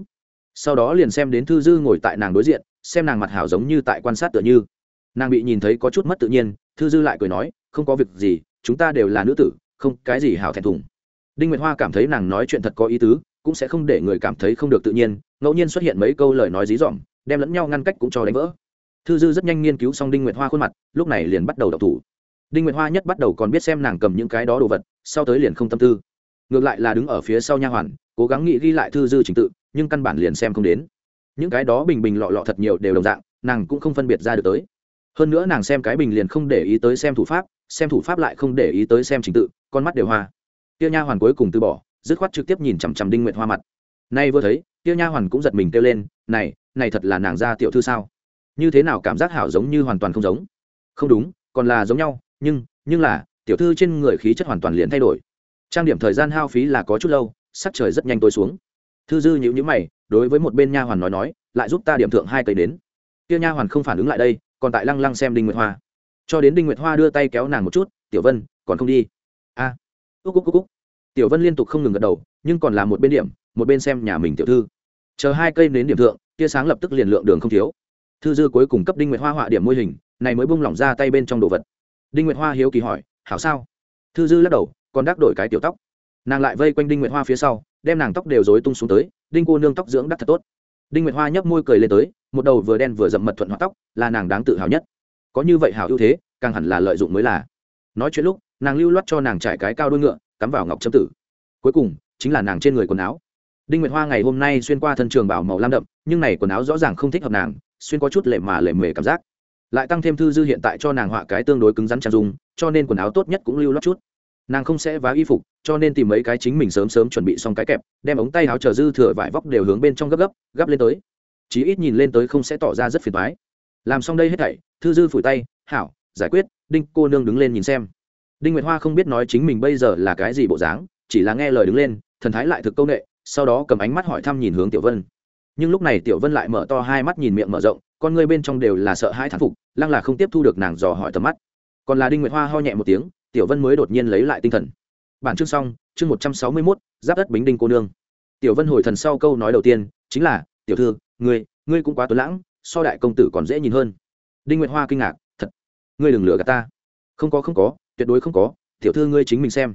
Sau đó liền xem đến thư dư ngồi tại nàng đối diện, xem nàng mặt hảo giống như tại quan sát tựa như nàng bị nhìn thấy có chút mất tự nhiên, thư dư lại cười nói, không có việc gì, chúng ta đều là nữ tử, không, cái gì hảo thẹn thùng. Đinh nguyệt hoa cảm thấy nàng nói chuyện thật có ý tứ, cũng sẽ không để người cảm thấy không được tự nhiên, ngẫu nhiên xuất hiện mấy câu lời nói dí dỏm, đem lẫn nhau ngăn cách cũng cho đánh vỡ. Thư dư rất nhanh nghiên cứu xong đinh nguyệt hoa khuôn mặt, lúc này liền bắt đầu đọc thủ. Đinh nguyệt hoa nhất bắt đầu còn biết xem nàng cầm những cái đó đồ vật, sau tới liền không tâm tư. Ngược lại là đứng ở phía sau nha hoàn, cố gắng nghĩ ghi lại thư dư trình tự, nhưng căn bản liền xem không đến. Những cái đó bình bình lọ lọ thật nhiều đều đồng dạng, nàng cũng không phân biệt ra được tới hơn nữa nàng xem cái bình liền không để ý tới xem thủ pháp, xem thủ pháp lại không để ý tới xem trình tự, con mắt đều hoa. Tiêu nha hoàn cuối cùng từ bỏ, dứt khoát trực tiếp nhìn chằm chằm đinh nguyệt hoa mặt. Nay vừa thấy tiêu nha hoàn cũng giật mình kêu lên, này này thật là nàng gia tiểu thư sao? Như thế nào cảm giác hảo giống như hoàn toàn không giống? Không đúng, còn là giống nhau, nhưng nhưng là, tiểu thư trên người khí chất hoàn toàn liền thay đổi. Trang điểm thời gian hao phí là có chút lâu, sắc trời rất nhanh tối xuống. Thư dư nhữ nhữ mày, đối với một bên nha hoàn nói nói, lại giúp ta điểm thượng hai cây đến. Tiêu nha hoàn không phản ứng lại đây còn tại lăng lăng xem đinh nguyệt hoa. Cho đến đinh nguyệt hoa đưa tay kéo nàng một chút, tiểu vân, còn không đi? A. À. úc úc úc úc. Tiểu vân liên tục không ngừng gật đầu, nhưng còn là một bên điểm, một bên xem nhà mình tiểu thư. Chờ hai cây đến điểm thượng, tia sáng lập tức liền lượng đường không thiếu. Thư dư cuối cùng cấp đinh nguyệt hoa họa điểm môi hình, này mới bung lỏng ra tay bên trong đồ vật. Đinh nguyệt hoa hiếu kỳ hỏi, hảo sao? Thư dư lắc đầu, còn đắc đổi cái tiểu tóc. Nàng lại vây quanh đinh nguyệt hoa phía sau, đem nàng tóc đều dối tung xuống tới, đinh cô nương tóc dưỡng đắc thật tốt đinh nguyệt hoa nhấp môi cười lên tới, một đầu vừa đen vừa dậm mật thuận hoa tóc, là nàng đáng tự hào nhất. Có như vậy hảo ưu thế, càng hẳn là lợi dụng mới là. Nói chuyện lúc, nàng lưu loát cho nàng trải cái cao đôi ngựa, cắm vào ngọc châm tử. Cuối cùng, chính là nàng trên người quần áo. Đinh nguyệt hoa ngày hôm nay xuyên qua thân trường bảo màu lam đậm, nhưng này quần áo rõ ràng không thích hợp nàng, xuyên có chút lệ mà lệ mề cảm giác. Lại tăng thêm thư dư hiện tại cho nàng họa cái tương đối cứng rắn trang dung, cho nên quần áo tốt nhất cũng lưu loát chút nàng không sẽ vá y phục, cho nên tìm mấy cái chính mình sớm sớm chuẩn bị xong cái kẹp, đem ống tay áo chờ dư thừa vải vóc đều hướng bên trong gấp gấp gấp lên tới. Chí ít nhìn lên tới không sẽ tỏ ra rất phiền thoái làm xong đây hết thảy, thư dư phủi tay, hảo, giải quyết. Đinh cô nương đứng lên nhìn xem. Đinh nguyệt hoa không biết nói chính mình bây giờ là cái gì bộ dáng, chỉ là nghe lời đứng lên, thần thái lại thực công nghệ sau đó cầm ánh mắt hỏi thăm nhìn hướng tiểu vân. Nhưng lúc này tiểu vân lại mở to hai mắt nhìn miệng mở rộng, con người bên trong đều là sợ hãi thán phục, lăng là không tiếp thu được nàng dò hỏi tầm mắt. Còn là đinh nguyệt hoa ho nhẹ một tiếng tiểu vân mới đột nhiên lấy lại tinh thần. Bản chương xong, chương một trăm sáu mươi mốt, giáp đất bính đinh cô nương. Tiểu vân hồi thần sau câu nói đầu tiên, chính là, tiểu thư, ngươi ngươi cũng quá tuấn lãng, so đại công tử còn dễ nhìn hơn. Đinh nguyệt hoa kinh ngạc, thật, ngươi đừng lừa gạt ta. Không có không có, tuyệt đối không có, tiểu thư ngươi chính mình xem.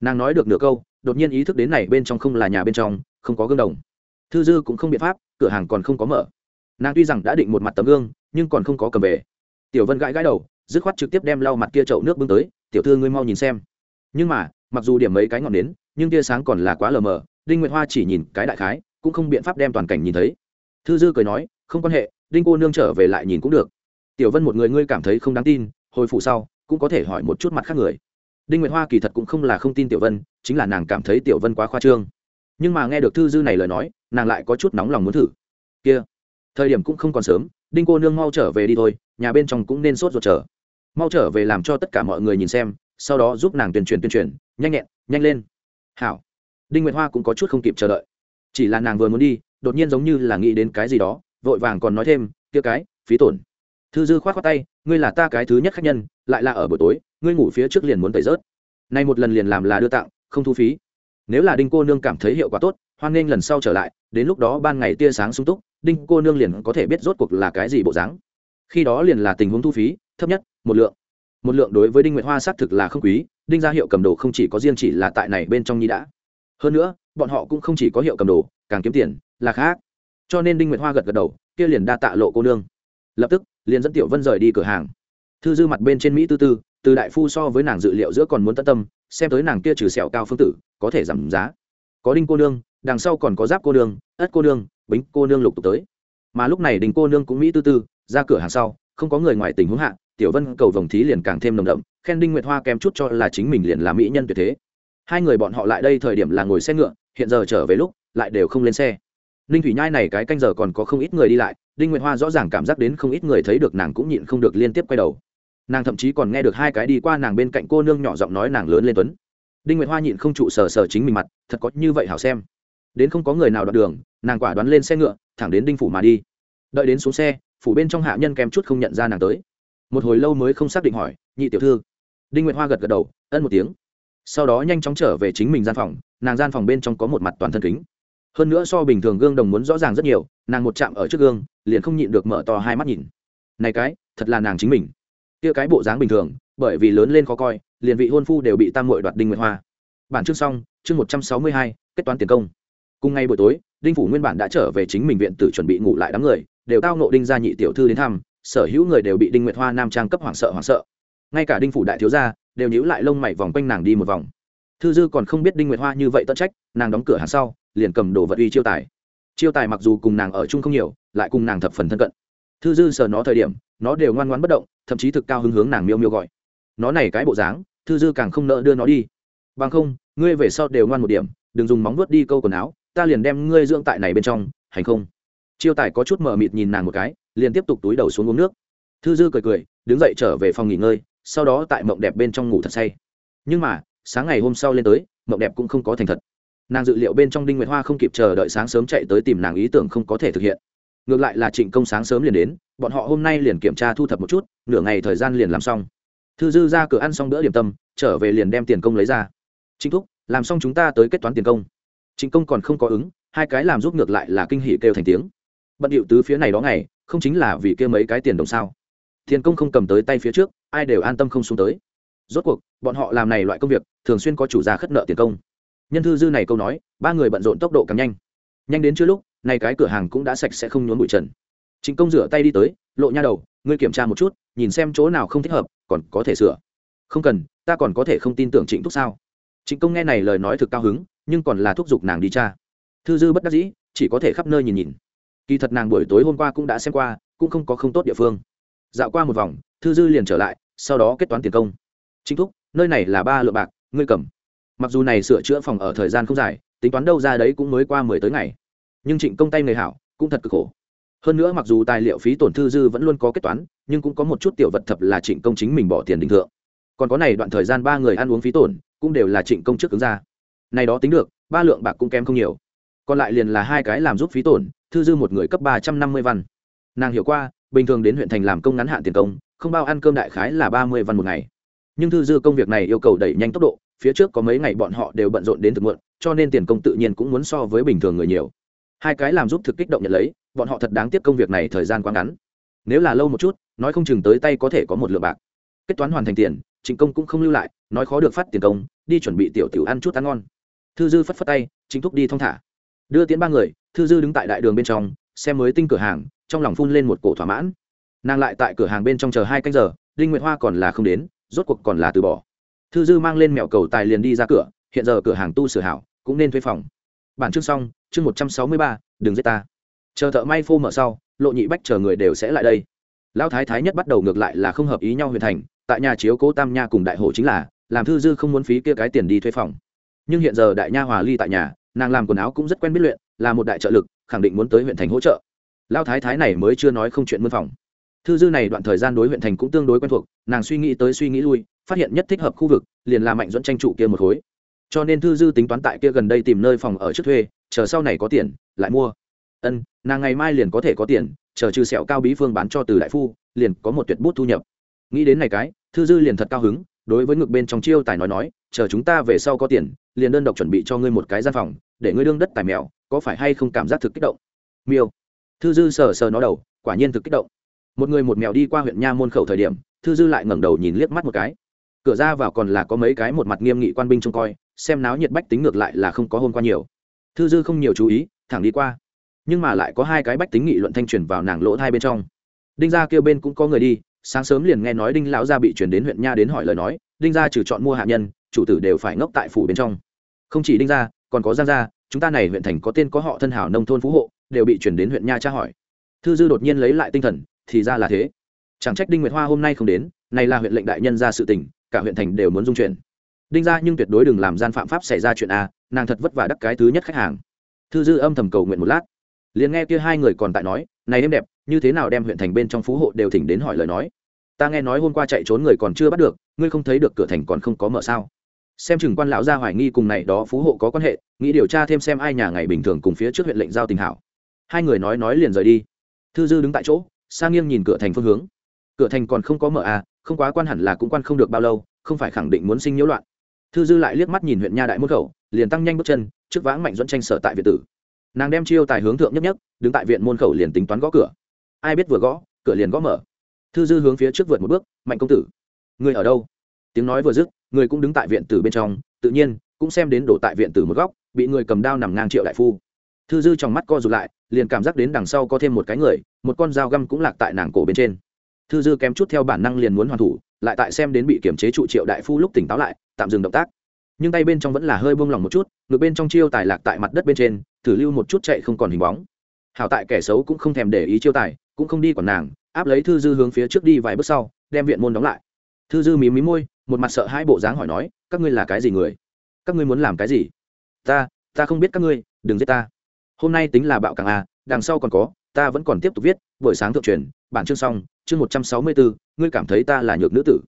Nàng nói được nửa câu, đột nhiên ý thức đến này bên trong không là nhà bên trong, không có gương đồng. Thư dư cũng không biện pháp, cửa hàng còn không có mở. Nàng tuy rằng đã định một mặt tấm gương, nhưng còn không có cầm về. Tiểu vân gãi gãi đầu, dứt khoát trực tiếp đem lau mặt kia chậu nước bưng tới tiểu thư ngươi mau nhìn xem. Nhưng mà, mặc dù điểm mấy cái ngọn nến, nhưng tia sáng còn là quá lờ mờ, đinh nguyệt hoa chỉ nhìn cái đại khái, cũng không biện pháp đem toàn cảnh nhìn thấy. Thư dư cười nói, không quan hệ, đinh cô nương trở về lại nhìn cũng được. Tiểu vân một người ngươi cảm thấy không đáng tin, hồi phụ sau, cũng có thể hỏi một chút mặt khác người. Đinh nguyệt hoa kỳ thật cũng không là không tin tiểu vân, chính là nàng cảm thấy tiểu vân quá khoa trương. Nhưng mà nghe được thư dư này lời nói, nàng lại có chút nóng lòng muốn thử. Kia, thời điểm cũng không còn sớm, đinh cô nương mau trở về đi thôi, nhà bên trong cũng nên sốt ruột chờ mau trở về làm cho tất cả mọi người nhìn xem, sau đó giúp nàng tuyên truyền tuyên truyền, nhanh nhẹn, nhanh lên. Hảo. Đinh nguyệt hoa cũng có chút không kịp chờ đợi. Chỉ là nàng vừa muốn đi, đột nhiên giống như là nghĩ đến cái gì đó, vội vàng còn nói thêm, kia cái, phí tổn. Thư dư k h o á t tay, ngươi là ta cái thứ nhất khách nhân, lại là ở buổi tối, ngươi ngủ phía trước liền muốn tẩy rớt. Nay một lần liền làm là đưa tặng, không thu phí. Nếu là đinh cô nương cảm thấy hiệu quả tốt, hoan nghênh lần sau trở lại, đến lúc đó ban ngày tia sáng sung túc, đinh cô nương liền có thể biết rốt cuộc là cái gì bộ dáng khi đó liền là tình huống thu phí, thấp nhất, một lượng. Một lượng đối với đinh nguyệt hoa xác thực là không quý, đinh gia hiệu cầm đồ không chỉ có riêng chỉ là tại này bên trong nhi đã. Hơn nữa, bọn họ cũng không chỉ có hiệu cầm đồ, càng kiếm tiền, là khác. Cho nên đinh nguyệt hoa gật gật đầu, kia liền đa tạ lộ cô nương. Lập tức, liền dẫn tiểu vân rời đi cửa hàng. Thư dư mặt bên trên mỹ tư tư, từ đại phu so với nàng dự liệu giữa còn muốn tận tâm, xem tới nàng kia trừ sẹo cao phương tử, có thể giảm giá. Có đinh cô nương, đằng sau còn có giáp cô nương, ất cô nương, bính cô nương lục tục tới. Mà lúc này đình cô nương cũng mỹ tư tư ra cửa hàng sau, không có người ngoài tình huống hạ, tiểu vân cầu vồng thí liền càng thêm nồng đậm, khen đinh nguyệt hoa kém chút cho là chính mình liền là mỹ nhân tuyệt thế. Hai người bọn họ lại đây thời điểm là ngồi xe ngựa, hiện giờ trở về lúc, lại đều không lên xe. Ninh thủy nhai này cái canh giờ còn có không ít người đi lại, đinh nguyệt hoa rõ ràng cảm giác đến không ít người thấy được nàng cũng nhịn không được liên tiếp quay đầu. Nàng thậm chí còn nghe được hai cái đi qua nàng bên cạnh cô nương nhỏ giọng nói nàng lớn lên tuấn. Đinh nguyệt hoa nhịn không trụ sờ sờ chính mình mặt, thật có như vậy hảo xem. Đến không có người nào đoạn đường, nàng quả đoán lên xe ngựa, thẳng đến đinh phủ mà đi. Đợi đến xuống xe phủ bên trong hạ nhân kém chút không nhận ra nàng tới. Một hồi lâu mới không xác định hỏi, nhị tiểu thư. Đinh nguyệt hoa gật gật đầu, ân một tiếng. Sau đó nhanh chóng trở về chính mình gian phòng, nàng gian phòng bên trong có một mặt toàn thân kính. Hơn nữa so bình thường gương đồng muốn rõ ràng rất nhiều, nàng một chạm ở trước gương, liền không nhịn được mở to hai mắt nhìn. Này cái, thật là nàng chính mình. Kia cái bộ dáng bình thường, bởi vì lớn lên khó coi, liền vị hôn phu đều bị tam mội đoạt đinh nguyệt hoa. Bản chương xong, chương một trăm sáu mươi hai, kết toán tiền công. Cùng ngày buổi tối, đinh phủ nguyên bản đã trở về chính mình viện tử chuẩn bị ngủ lại đám người đều tao nộ đinh gia nhị tiểu thư đến thăm, sở hữu người đều bị đinh nguyệt hoa nam trang cấp hoảng sợ hoảng sợ. Ngay cả đinh phủ đại thiếu gia đều nhíu lại lông mày vòng quanh nàng đi một vòng. Thư dư còn không biết đinh nguyệt hoa như vậy tận trách, nàng đóng cửa hàng sau, liền cầm đồ vật uy chiêu tài. Chiêu tài mặc dù cùng nàng ở chung không nhiều, lại cùng nàng thập phần thân cận. Thư dư sờ nó thời điểm, nó đều ngoan ngoãn bất động, thậm chí thực cao hứng hướng nàng miêu miêu gọi. Nó này cái bộ dáng, thư dư càng không nỡ đưa nó đi. Bằng không, ngươi về sau đều ngoan một điểm, đừng dùng móng vuốt đi câu quần áo, ta liền đem ngươi dưỡng tại này bên trong, hành không? Chiêu tài có chút mờ mịt nhìn nàng một cái, liền tiếp tục túi đầu xuống uống nước. Thư dư cười cười, đứng dậy trở về phòng nghỉ ngơi, sau đó tại mộng đẹp bên trong ngủ thật say. Nhưng mà, sáng ngày hôm sau lên tới, mộng đẹp cũng không có thành thật. Nàng dự liệu bên trong đinh nguyệt hoa không kịp chờ đợi sáng sớm chạy tới tìm nàng ý tưởng không có thể thực hiện. Ngược lại là trịnh công sáng sớm liền đến, bọn họ hôm nay liền kiểm tra thu thập một chút, nửa ngày thời gian liền làm xong. Thư dư ra cửa ăn xong bữa điểm tâm, trở về liền đem tiền công lấy ra. Chính thúc, làm xong chúng ta tới kết toán tiền công. Trịnh công còn không có ứng, hai cái làm giúp ngược lại là kinh hỉ kêu thành tiếng bận điệu tứ phía này đó ngày, không chính là vì kia mấy cái tiền đồng sao? Tiền công không cầm tới tay phía trước, ai đều an tâm không xuống tới. Rốt cuộc, bọn họ làm này loại công việc, thường xuyên có chủ gia khất nợ tiền công. Nhân thư dư này câu nói, ba người bận rộn tốc độ càng nhanh. Nhanh đến chưa lúc nay cái cửa hàng cũng đã sạch sẽ không nhốn bụi trần. Chính công rửa tay đi tới, lộ nha đầu, ngươi kiểm tra một chút, nhìn xem chỗ nào không thích hợp, còn có thể sửa. Không cần, ta còn có thể không tin tưởng trịnh thúc sao? Trịnh công nghe này lời nói thực cao hứng, nhưng còn là thúc giục nàng đi cha thư dư bất đắc dĩ, chỉ có thể khắp nơi nhìn nhìn kỳ thật nàng buổi tối hôm qua cũng đã xem qua, cũng không có không tốt địa phương. Dạo qua một vòng, thư dư liền trở lại, sau đó kết toán tiền công. Chính thúc, nơi này là ba lượng bạc, ngươi cầm. Mặc dù này sửa chữa phòng ở thời gian không dài, tính toán đâu ra đấy cũng mới qua mười tới ngày. Nhưng trịnh công tay người hảo, cũng thật cực khổ. Hơn nữa mặc dù tài liệu phí tổn thư dư vẫn luôn có kết toán, nhưng cũng có một chút tiểu vật thập là trịnh công chính mình bỏ tiền định thượng. Còn có này đoạn thời gian ba người ăn uống phí tổn, cũng đều là trịnh công trước ứng ra. Này đó tính được, ba lượng bạc cũng kém không nhiều. Còn lại liền là hai cái làm giúp phí tổn thư dư một người cấp ba trăm năm mươi văn. Nàng hiểu qua, bình thường đến huyện thành làm công ngắn hạn tiền công, không bao ăn cơm đại khái là ba mươi văn một ngày. Nhưng thư dư công việc này yêu cầu đẩy nhanh tốc độ, phía trước có mấy ngày bọn họ đều bận rộn đến thực muộn, cho nên tiền công tự nhiên cũng muốn so với bình thường người nhiều. Hai cái làm giúp thực kích động nhận lấy, bọn họ thật đáng tiếc công việc này thời gian quá ngắn. Nếu là lâu một chút, nói không chừng tới tay có thể có một lượng bạc. Kết toán hoàn thành tiền chính công cũng không lưu lại, nói khó được phát tiền công, đi chuẩn bị tiểu tiểu ăn chút ăn ngon. Thư dư phất phất tay chính thúc đi thong thả đưa tiến ba người, thư dư đứng tại đại đường bên trong, xem mới tinh cửa hàng, trong lòng phun lên một cổ thỏa mãn. Nàng lại tại cửa hàng bên trong chờ hai canh giờ, đinh nguyệt hoa còn là không đến, rốt cuộc còn là từ bỏ. Thư dư mang lên mẹo cầu tài liền đi ra cửa, hiện giờ cửa hàng tu sửa hảo, cũng nên thuê phòng. Bản chương xong, chương một trăm sáu mươi ba, đừng giết ta. Chờ thợ may phô mở sau, lộ nhị bách chờ người đều sẽ lại đây. Lão thái thái nhất bắt đầu ngược lại là không hợp ý nhau huyền thành, tại nhà chiếu cố tam nha cùng đại hồ chính là, làm thư dư không muốn phí kia cái tiền đi thuê phòng. Nhưng hiện giờ đại nha hòa ly tại nhà nàng làm quần áo cũng rất quen biết luyện, là một đại trợ lực, khẳng định muốn tới huyện thành hỗ trợ. Lao thái thái này mới chưa nói không chuyện mân phòng. Thư dư này đoạn thời gian đối huyện thành cũng tương đối quen thuộc, nàng suy nghĩ tới suy nghĩ lui, phát hiện nhất thích hợp khu vực, liền là mạnh dẫn tranh trụ kia một khối. Cho nên thư dư tính toán tại kia gần đây tìm nơi phòng ở trước thuê, chờ sau này có tiền, lại mua. Ân, nàng ngày mai liền có thể có tiền, chờ trừ sẹo cao bí phương bán cho từ đại phu, liền có một tuyệt bút thu nhập. Nghĩ đến này cái, thư dư liền thật cao hứng, đối với ngực bên trong chiêu tài nói nói, chờ chúng ta về sau có tiền, liền đơn độc chuẩn bị cho ngươi một cái gian phòng để ngươi đương đất tài mèo, có phải hay không cảm giác thực kích động? Miêu. Thư dư sờ sờ nó đầu, quả nhiên thực kích động. Một người một mèo đi qua huyện nha môn khẩu thời điểm, thư dư lại ngẩng đầu nhìn liếc mắt một cái. Cửa ra vào còn là có mấy cái một mặt nghiêm nghị quan binh trông coi, xem náo nhiệt bách tính ngược lại là không có hôm qua nhiều. Thư dư không nhiều chú ý, thẳng đi qua. Nhưng mà lại có hai cái bách tính nghị luận thanh truyền vào nàng lỗ thai bên trong. Đinh gia kêu bên cũng có người đi, sáng sớm liền nghe nói đinh lão gia bị chuyển đến huyện nha đến hỏi lời nói, đinh gia trừ chọn mua hạ nhân, chủ tử đều phải ngốc tại phủ bên trong. Không chỉ đinh gia còn có giang gia, chúng ta này huyện thành có tên có họ thân hảo nông thôn phú hộ, đều bị chuyển đến huyện nha tra hỏi. Thư dư đột nhiên lấy lại tinh thần, thì ra là thế. Chẳng trách đinh nguyệt hoa hôm nay không đến, này là huyện lệnh đại nhân ra sự tình, cả huyện thành đều muốn dung chuyển đinh ra nhưng tuyệt đối đừng làm gian phạm pháp xảy ra chuyện a, nàng thật vất vả đắc cái thứ nhất khách hàng. Thư dư âm thầm cầu nguyện một lát. Liền nghe kia hai người còn tại nói, này em đẹp, như thế nào đem huyện thành bên trong phú hộ đều thỉnh đến hỏi lời nói? Ta nghe nói hôm qua chạy trốn người còn chưa bắt được, ngươi không thấy được cửa thành còn không có mở sao? Xem chừng quan lão gia hoài nghi cùng này đó phú hộ có quan hệ, nghĩ điều tra thêm xem ai nhà ngày bình thường cùng phía trước huyện lệnh giao tình hảo. Hai người nói nói liền rời đi. Thư dư đứng tại chỗ, sang nghiêng nhìn cửa thành phương hướng. Cửa thành còn không có mở à không quá quan hẳn là cũng quan không được bao lâu, không phải khẳng định muốn sinh nhiễu loạn. Thư dư lại liếc mắt nhìn huyện nha đại môn khẩu, liền tăng nhanh bước chân, trước vãng mạnh dẫn tranh sở tại viện tử. Nàng đem chiêu tài hướng thượng nhất nhất, đứng tại viện môn khẩu liền tính toán gõ cửa. Ai biết vừa gõ, cửa liền gõ mở. Thư dư hướng phía trước vượt một bước, mạnh công tử, người ở đâu? Tiếng nói vừa dứt người cũng đứng tại viện tử bên trong, tự nhiên, cũng xem đến đổ tại viện tử một góc, bị người cầm đao nằm ngang triệu đại phu. Thư dư trong mắt co rụt lại, liền cảm giác đến đằng sau có thêm một cái người, một con dao găm cũng lạc tại nàng cổ bên trên. Thư dư kém chút theo bản năng liền muốn hoàn thủ, lại tại xem đến bị kiểm chế trụ triệu đại phu lúc tỉnh táo lại, tạm dừng động tác. Nhưng tay bên trong vẫn là hơi buông lỏng một chút ngược bên trong chiêu tài lạc tại mặt đất bên trên, thử lưu một chút chạy không còn hình bóng. Hảo tại kẻ xấu cũng không thèm để ý chiêu tài, cũng không đi còn nàng, áp lấy thư dư hướng phía trước đi vài bước sau, đem viện môn đóng lại thư dư mí mí môi, một mặt sợ hai bộ dáng hỏi nói, các ngươi là cái gì người? Các ngươi muốn làm cái gì? Ta ta không biết các ngươi, đừng giết ta. Hôm nay tính là bạo càng a, đằng sau còn có, ta vẫn còn tiếp tục viết, buổi sáng thượng truyền, bản chương xong, chương một trăm sáu mươi bốn, ngươi cảm thấy ta là nhược nữ tử.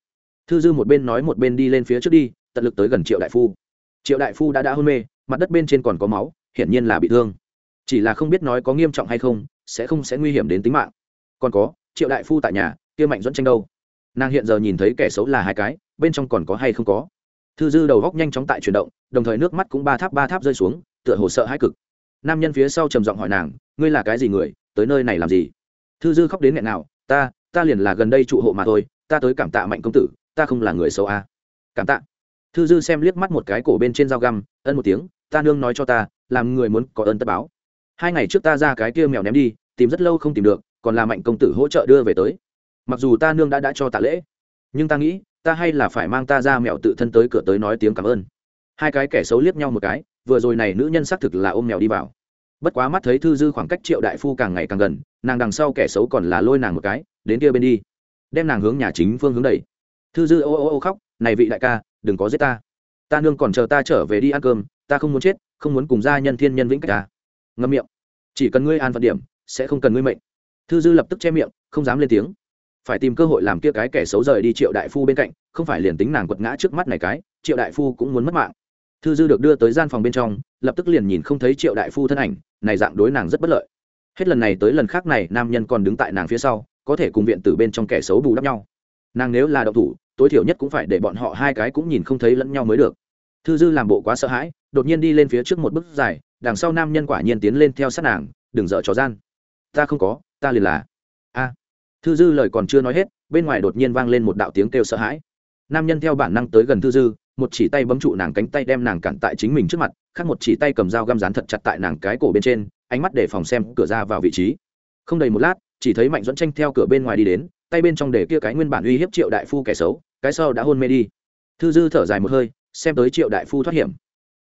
Thư dư một bên nói một bên đi lên phía trước đi, tận lực tới gần triệu đại phu. Triệu đại phu đã đã hôn mê, mặt đất bên trên còn có máu, hiển nhiên là bị thương. Chỉ là không biết nói có nghiêm trọng hay không, sẽ không sẽ nguy hiểm đến tính mạng. Còn có, triệu đại phu tại nhà, kia mạnh dẫn tranh đâu? Nàng hiện giờ nhìn thấy kẻ xấu là hai cái, bên trong còn có hay không có. Thư dư đầu góc nhanh chóng tại chuyển động, đồng thời nước mắt cũng ba tháp ba tháp rơi xuống, tựa hồ sợ hai cực. Nam nhân phía sau trầm giọng hỏi nàng, ngươi là cái gì người? Tới nơi này làm gì? Thư dư khóc đến nghẹn nào, ta ta liền là gần đây trụ hộ mà thôi, ta tới cảm tạ mạnh công tử, ta không là người xấu à. cảm tạ. Thư dư xem liếc mắt một cái cổ bên trên dao găm, ân một tiếng, ta nương nói cho ta, làm người muốn có ơn tất báo. Hai ngày trước ta ra cái kia mèo ném đi, tìm rất lâu không tìm được, còn là mạnh công tử hỗ trợ đưa về tới mặc dù ta nương đã đã cho tạ lễ, nhưng ta nghĩ, ta hay là phải mang ta ra mẹo tự thân tới cửa tới nói tiếng cảm ơn. Hai cái kẻ xấu liếc nhau một cái, vừa rồi này nữ nhân xác thực là ôm mèo đi vào. Bất quá mắt thấy thư dư khoảng cách triệu đại phu càng ngày càng gần, nàng đằng sau kẻ xấu còn là lôi nàng một cái, đến kia bên đi, đem nàng hướng nhà chính phương hướng đẩy. Thư dư ô ô ô khóc, này vị đại ca, đừng có giết ta. Ta nương còn chờ ta trở về đi ăn cơm, ta không muốn chết, không muốn cùng gia nhân thiên nhân vĩnh cách ta. Ngâm miệng. Chỉ cần ngươi an phận điểm, sẽ không cần ngươi mệnh. Thư dư lập tức che miệng, không dám lên tiếng phải tìm cơ hội làm kia cái kẻ xấu rời đi triệu đại phu bên cạnh, không phải liền tính nàng quật ngã trước mắt này cái, triệu đại phu cũng muốn mất mạng. Thư dư được đưa tới gian phòng bên trong, lập tức liền nhìn không thấy triệu đại phu thân ảnh, này dạng đối nàng rất bất lợi. Hết lần này tới lần khác này, nam nhân còn đứng tại nàng phía sau, có thể cùng viện từ bên trong kẻ xấu bù đắp nhau. Nàng nếu là động thủ, tối thiểu nhất cũng phải để bọn họ hai cái cũng nhìn không thấy lẫn nhau mới được. Thư dư làm bộ quá sợ hãi, đột nhiên đi lên phía trước một bước dài, đằng sau nam nhân quả nhiên tiến lên theo sát nàng, đừng dở trò gian. Ta không có, ta liền là thư dư lời còn chưa nói hết, bên ngoài đột nhiên vang lên một đạo tiếng kêu sợ hãi. Nam nhân theo bản năng tới gần thư dư, một chỉ tay bấm trụ nàng cánh tay đem nàng cản tại chính mình trước mặt, khác một chỉ tay cầm dao găm rán thật chặt tại nàng cái cổ bên trên, ánh mắt để phòng xem cửa ra vào vị trí. Không đầy một lát, chỉ thấy mạnh dẫn tranh theo cửa bên ngoài đi đến, tay bên trong để kia cái nguyên bản uy hiếp triệu đại phu kẻ xấu, cái sau đã hôn mê đi. Thư dư thở dài một hơi, xem tới triệu đại phu thoát hiểm.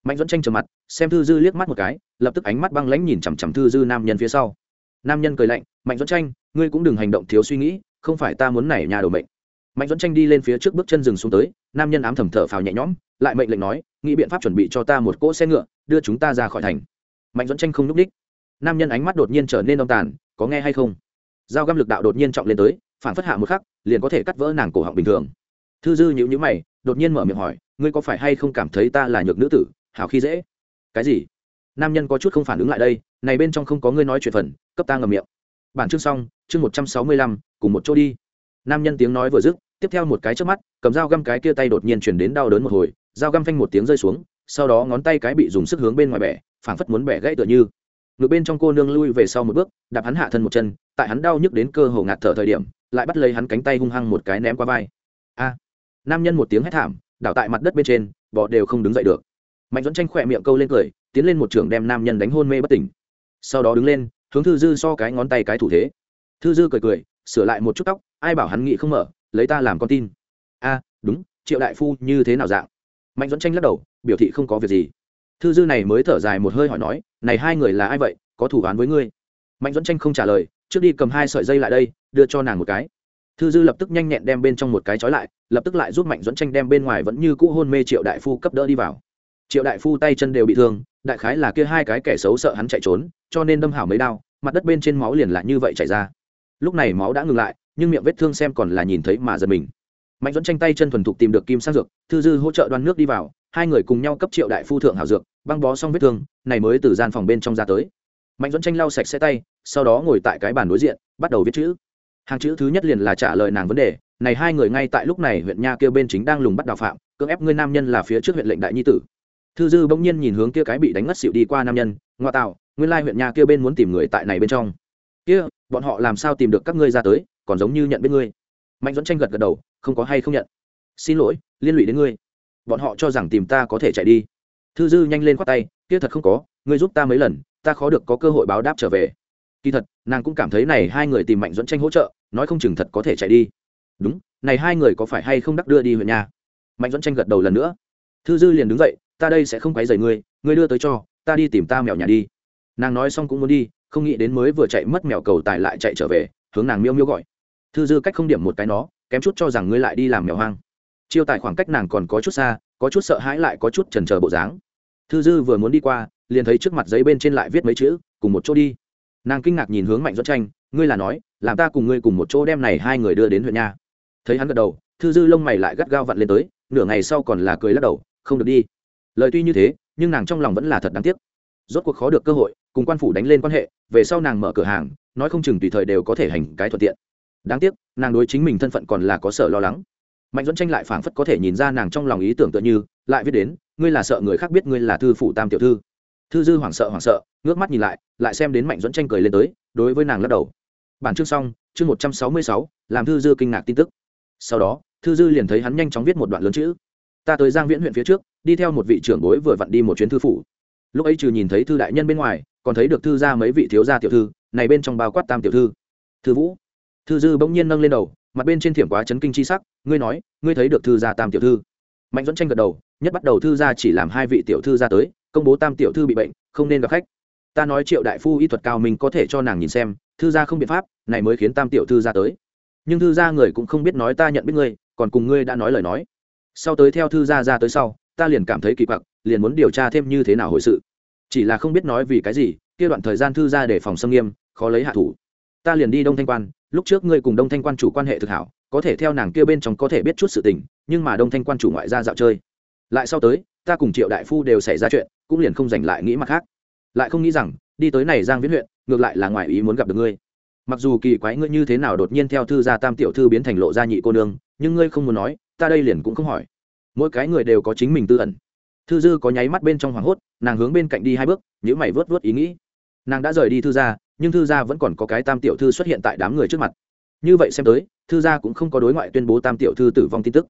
Mạnh dẫn tranh trầm mặt, xem thư dư liếc mắt một cái, lập tức ánh mắt băng lãnh nhìn chằm chằm thư dư nam nhân phía sau nam nhân cười lạnh, mạnh dẫn tranh ngươi cũng đừng hành động thiếu suy nghĩ, không phải ta muốn nảy nhà đồ mệnh. Mạnh dẫn tranh đi lên phía trước bước chân rừng xuống tới, nam nhân ám thầm thở phào nhẹ nhõm, lại mệnh lệnh nói, nghĩ biện pháp chuẩn bị cho ta một cỗ xe ngựa, đưa chúng ta ra khỏi thành. Mạnh dẫn tranh không núp đích. Nam nhân ánh mắt đột nhiên trở nên đông tàn, có nghe hay không? Dao găm lực đạo đột nhiên trọng lên tới, phản phất hạ một khắc, liền có thể cắt vỡ nàng cổ họng bình thường. Thư dư nhữ nhữ mày, đột nhiên mở miệng hỏi, ngươi có phải hay không cảm thấy ta là nhược nữ tử? Hảo khi dễ. Cái gì? Nam nhân có chút không phản ứng lại đây, này bên trong không có ngươi nói chuyện phần, cấp ta ngầm miệng. Bản chương xong, chương một trăm sáu mươi lăm, cùng một chỗ đi. Nam nhân tiếng nói vừa dứt, tiếp theo một cái trước mắt, cầm dao găm cái kia tay đột nhiên chuyển đến đau đớn một hồi, dao găm phanh một tiếng rơi xuống, sau đó ngón tay cái bị dùng sức hướng bên ngoài bẻ, phảng phất muốn bẻ gãy tựa như. Ngược bên trong cô nương lui về sau một bước, đạp hắn hạ thân một chân, tại hắn đau nhức đến cơ hồ ngạt thở thời điểm, lại bắt lấy hắn cánh tay hung hăng một cái ném qua vai. A. Nam nhân một tiếng hét thảm, đảo tại mặt đất bên trên bọ đều không đứng dậy được mạnh dẫn tranh khỏe miệng câu lên cười, tiến lên một trường đem nam nhân đánh hôn mê bất tỉnh. Sau đó đứng lên, hướng thư dư so cái ngón tay cái thủ thế. Thư dư cười cười, sửa lại một chút tóc, ai bảo hắn nghị không mở, lấy ta làm con tin. A, đúng, triệu đại phu như thế nào dạng? Mạnh dẫn tranh lắc đầu, biểu thị không có việc gì. Thư dư này mới thở dài một hơi hỏi nói, này hai người là ai vậy, có thủ án với ngươi? Mạnh dẫn tranh không trả lời, trước đi cầm hai sợi dây lại đây, đưa cho nàng một cái. Thư dư lập tức nhanh nhẹn đem bên trong một cái trói lại, lập tức lại giúp mạnh dẫn tranh đem bên ngoài vẫn như cũ hôn mê triệu đại phu cấp đỡ đi vào triệu đại phu tay chân đều bị thương, đại khái là kia hai cái kẻ xấu sợ hắn chạy trốn, cho nên đâm hảo mấy đao, mặt đất bên trên máu liền lại như vậy chảy ra. Lúc này máu đã ngừng lại, nhưng miệng vết thương xem còn là nhìn thấy mà giật mình. Mạnh dẫn tranh tay chân thuần thục tìm được kim sang dược, thư dư hỗ trợ đoan nước đi vào, hai người cùng nhau cấp triệu đại phu thượng hảo dược, băng bó xong vết thương, này mới từ gian phòng bên trong ra tới. Mạnh dẫn tranh lau sạch xe tay, sau đó ngồi tại cái bàn đối diện, bắt đầu viết chữ. Hàng chữ thứ nhất liền là trả lời nàng vấn đề, này hai người ngay tại lúc này huyện nha kêu bên chính đang lùng bắt đào phạm, cưỡng ép ngươi nam nhân là phía trước huyện lệnh đại nhi tử thư dư bỗng nhiên nhìn hướng kia cái bị đánh ngất xịu đi qua nam nhân, ngoa tạo nguyên lai huyện nhà kia bên muốn tìm người tại này bên trong. Kia, bọn họ làm sao tìm được các ngươi ra tới, còn giống như nhận biết ngươi. Mạnh dẫn tranh gật gật đầu, không có hay không nhận. Xin lỗi, liên lụy đến ngươi. Bọn họ cho rằng tìm ta có thể chạy đi. Thư dư nhanh lên khoát tay, kia thật không có, ngươi giúp ta mấy lần, ta khó được có cơ hội báo đáp trở về. Kỳ thật, nàng cũng cảm thấy này hai người tìm mạnh dẫn tranh hỗ trợ, nói không chừng thật có thể chạy đi. Đúng, này hai người có phải hay không đắc đưa đi huyện nhà? Mạnh dẫn tranh gật đầu lần nữa. Thư dư liền đứng dậy ta đây sẽ không quấy rầy ngươi ngươi đưa tới cho, ta đi tìm ta mèo nhà đi. Nàng nói xong cũng muốn đi, không nghĩ đến mới vừa chạy mất mèo cầu tài lại chạy trở về, hướng nàng miêu miêu gọi. Thư dư cách không điểm một cái nó, kém chút cho rằng ngươi lại đi làm mèo hoang. Chiêu tài khoảng cách nàng còn có chút xa, có chút sợ hãi lại có chút trần trờ bộ dáng. Thư dư vừa muốn đi qua, liền thấy trước mặt giấy bên trên lại viết mấy chữ, cùng một chỗ đi. Nàng kinh ngạc nhìn hướng mạnh dẫn tranh, ngươi là nói, làm ta cùng ngươi cùng một chỗ đem này hai người đưa đến huyện nha. Thấy hắn gật đầu, thư dư lông mày lại gắt gao vặn lên tới, nửa ngày sau còn là cười lắc đầu, không được đi lời tuy như thế, nhưng nàng trong lòng vẫn là thật đáng tiếc. Rốt cuộc khó được cơ hội, cùng quan phủ đánh lên quan hệ, về sau nàng mở cửa hàng, nói không chừng tùy thời đều có thể hành cái thuận tiện. Đáng tiếc, nàng đối chính mình thân phận còn là có sở lo lắng. Mạnh dẫn tranh lại phảng phất có thể nhìn ra nàng trong lòng ý tưởng tựa như, lại viết đến, ngươi là sợ người khác biết ngươi là thư phủ tam tiểu thư. Thư dư hoảng sợ hoảng sợ, ngước mắt nhìn lại lại xem đến mạnh dẫn tranh cười lên tới, đối với nàng lắc đầu. Bản chương xong, chương một trăm sáu mươi sáu, làm thư dư kinh ngạc tin tức. Sau đó, thư dư liền thấy hắn nhanh chóng viết một đoạn lớn chữ. Ta tới giang viễn huyện phía trước đi theo một vị trưởng bối vừa vặn đi một chuyến thư phủ. Lúc ấy trừ nhìn thấy thư đại nhân bên ngoài, còn thấy được thư ra mấy vị thiếu gia tiểu thư, này bên trong bao quát tam tiểu thư. Thư vũ. Thư dư bỗng nhiên nâng lên đầu, mặt bên trên thiểm quá chấn kinh chi sắc, ngươi nói, ngươi thấy được thư gia tam tiểu thư? Mạnh dẫn tranh gật đầu, nhất bắt đầu thư gia chỉ làm hai vị tiểu thư ra tới, công bố tam tiểu thư bị bệnh, không nên gặp khách. Ta nói triệu đại phu y thuật cao mình có thể cho nàng nhìn xem, thư gia không biện pháp, này mới khiến tam tiểu thư ra tới. Nhưng thư gia người cũng không biết nói ta nhận biết ngươi, còn cùng ngươi đã nói lời nói. Sau tới theo thư gia ra tới sau ta liền cảm thấy kỳ quặc, liền muốn điều tra thêm như thế nào hồi sự. Chỉ là không biết nói vì cái gì, kia đoạn thời gian thư gia để phòng xâm nghiêm, khó lấy hạ thủ. Ta liền đi đông thanh quan, lúc trước ngươi cùng đông thanh quan chủ quan hệ thực hảo, có thể theo nàng kia bên trong có thể biết chút sự tình, nhưng mà đông thanh quan chủ ngoại ra dạo chơi. Lại sau tới, ta cùng triệu đại phu đều xảy ra chuyện, cũng liền không giành lại nghĩ mặt khác. Lại không nghĩ rằng, đi tới này giang viễn huyện, ngược lại là ngoài ý muốn gặp được ngươi. Mặc dù kỳ quái ngươi như thế nào đột nhiên theo thư gia tam tiểu thư biến thành lộ gia nhị cô nương, nhưng ngươi không muốn nói, ta đây liền cũng không hỏi mỗi cái người đều có chính mình tư ẩn. Thư dư có nháy mắt bên trong hoảng hốt, nàng hướng bên cạnh đi hai bước nhữ mày vớt vớt ý nghĩ. Nàng đã rời đi thư gia, nhưng thư gia vẫn còn có cái tam tiểu thư xuất hiện tại đám người trước mặt. Như vậy xem tới, thư gia cũng không có đối ngoại tuyên bố tam tiểu thư tử vong tin tức.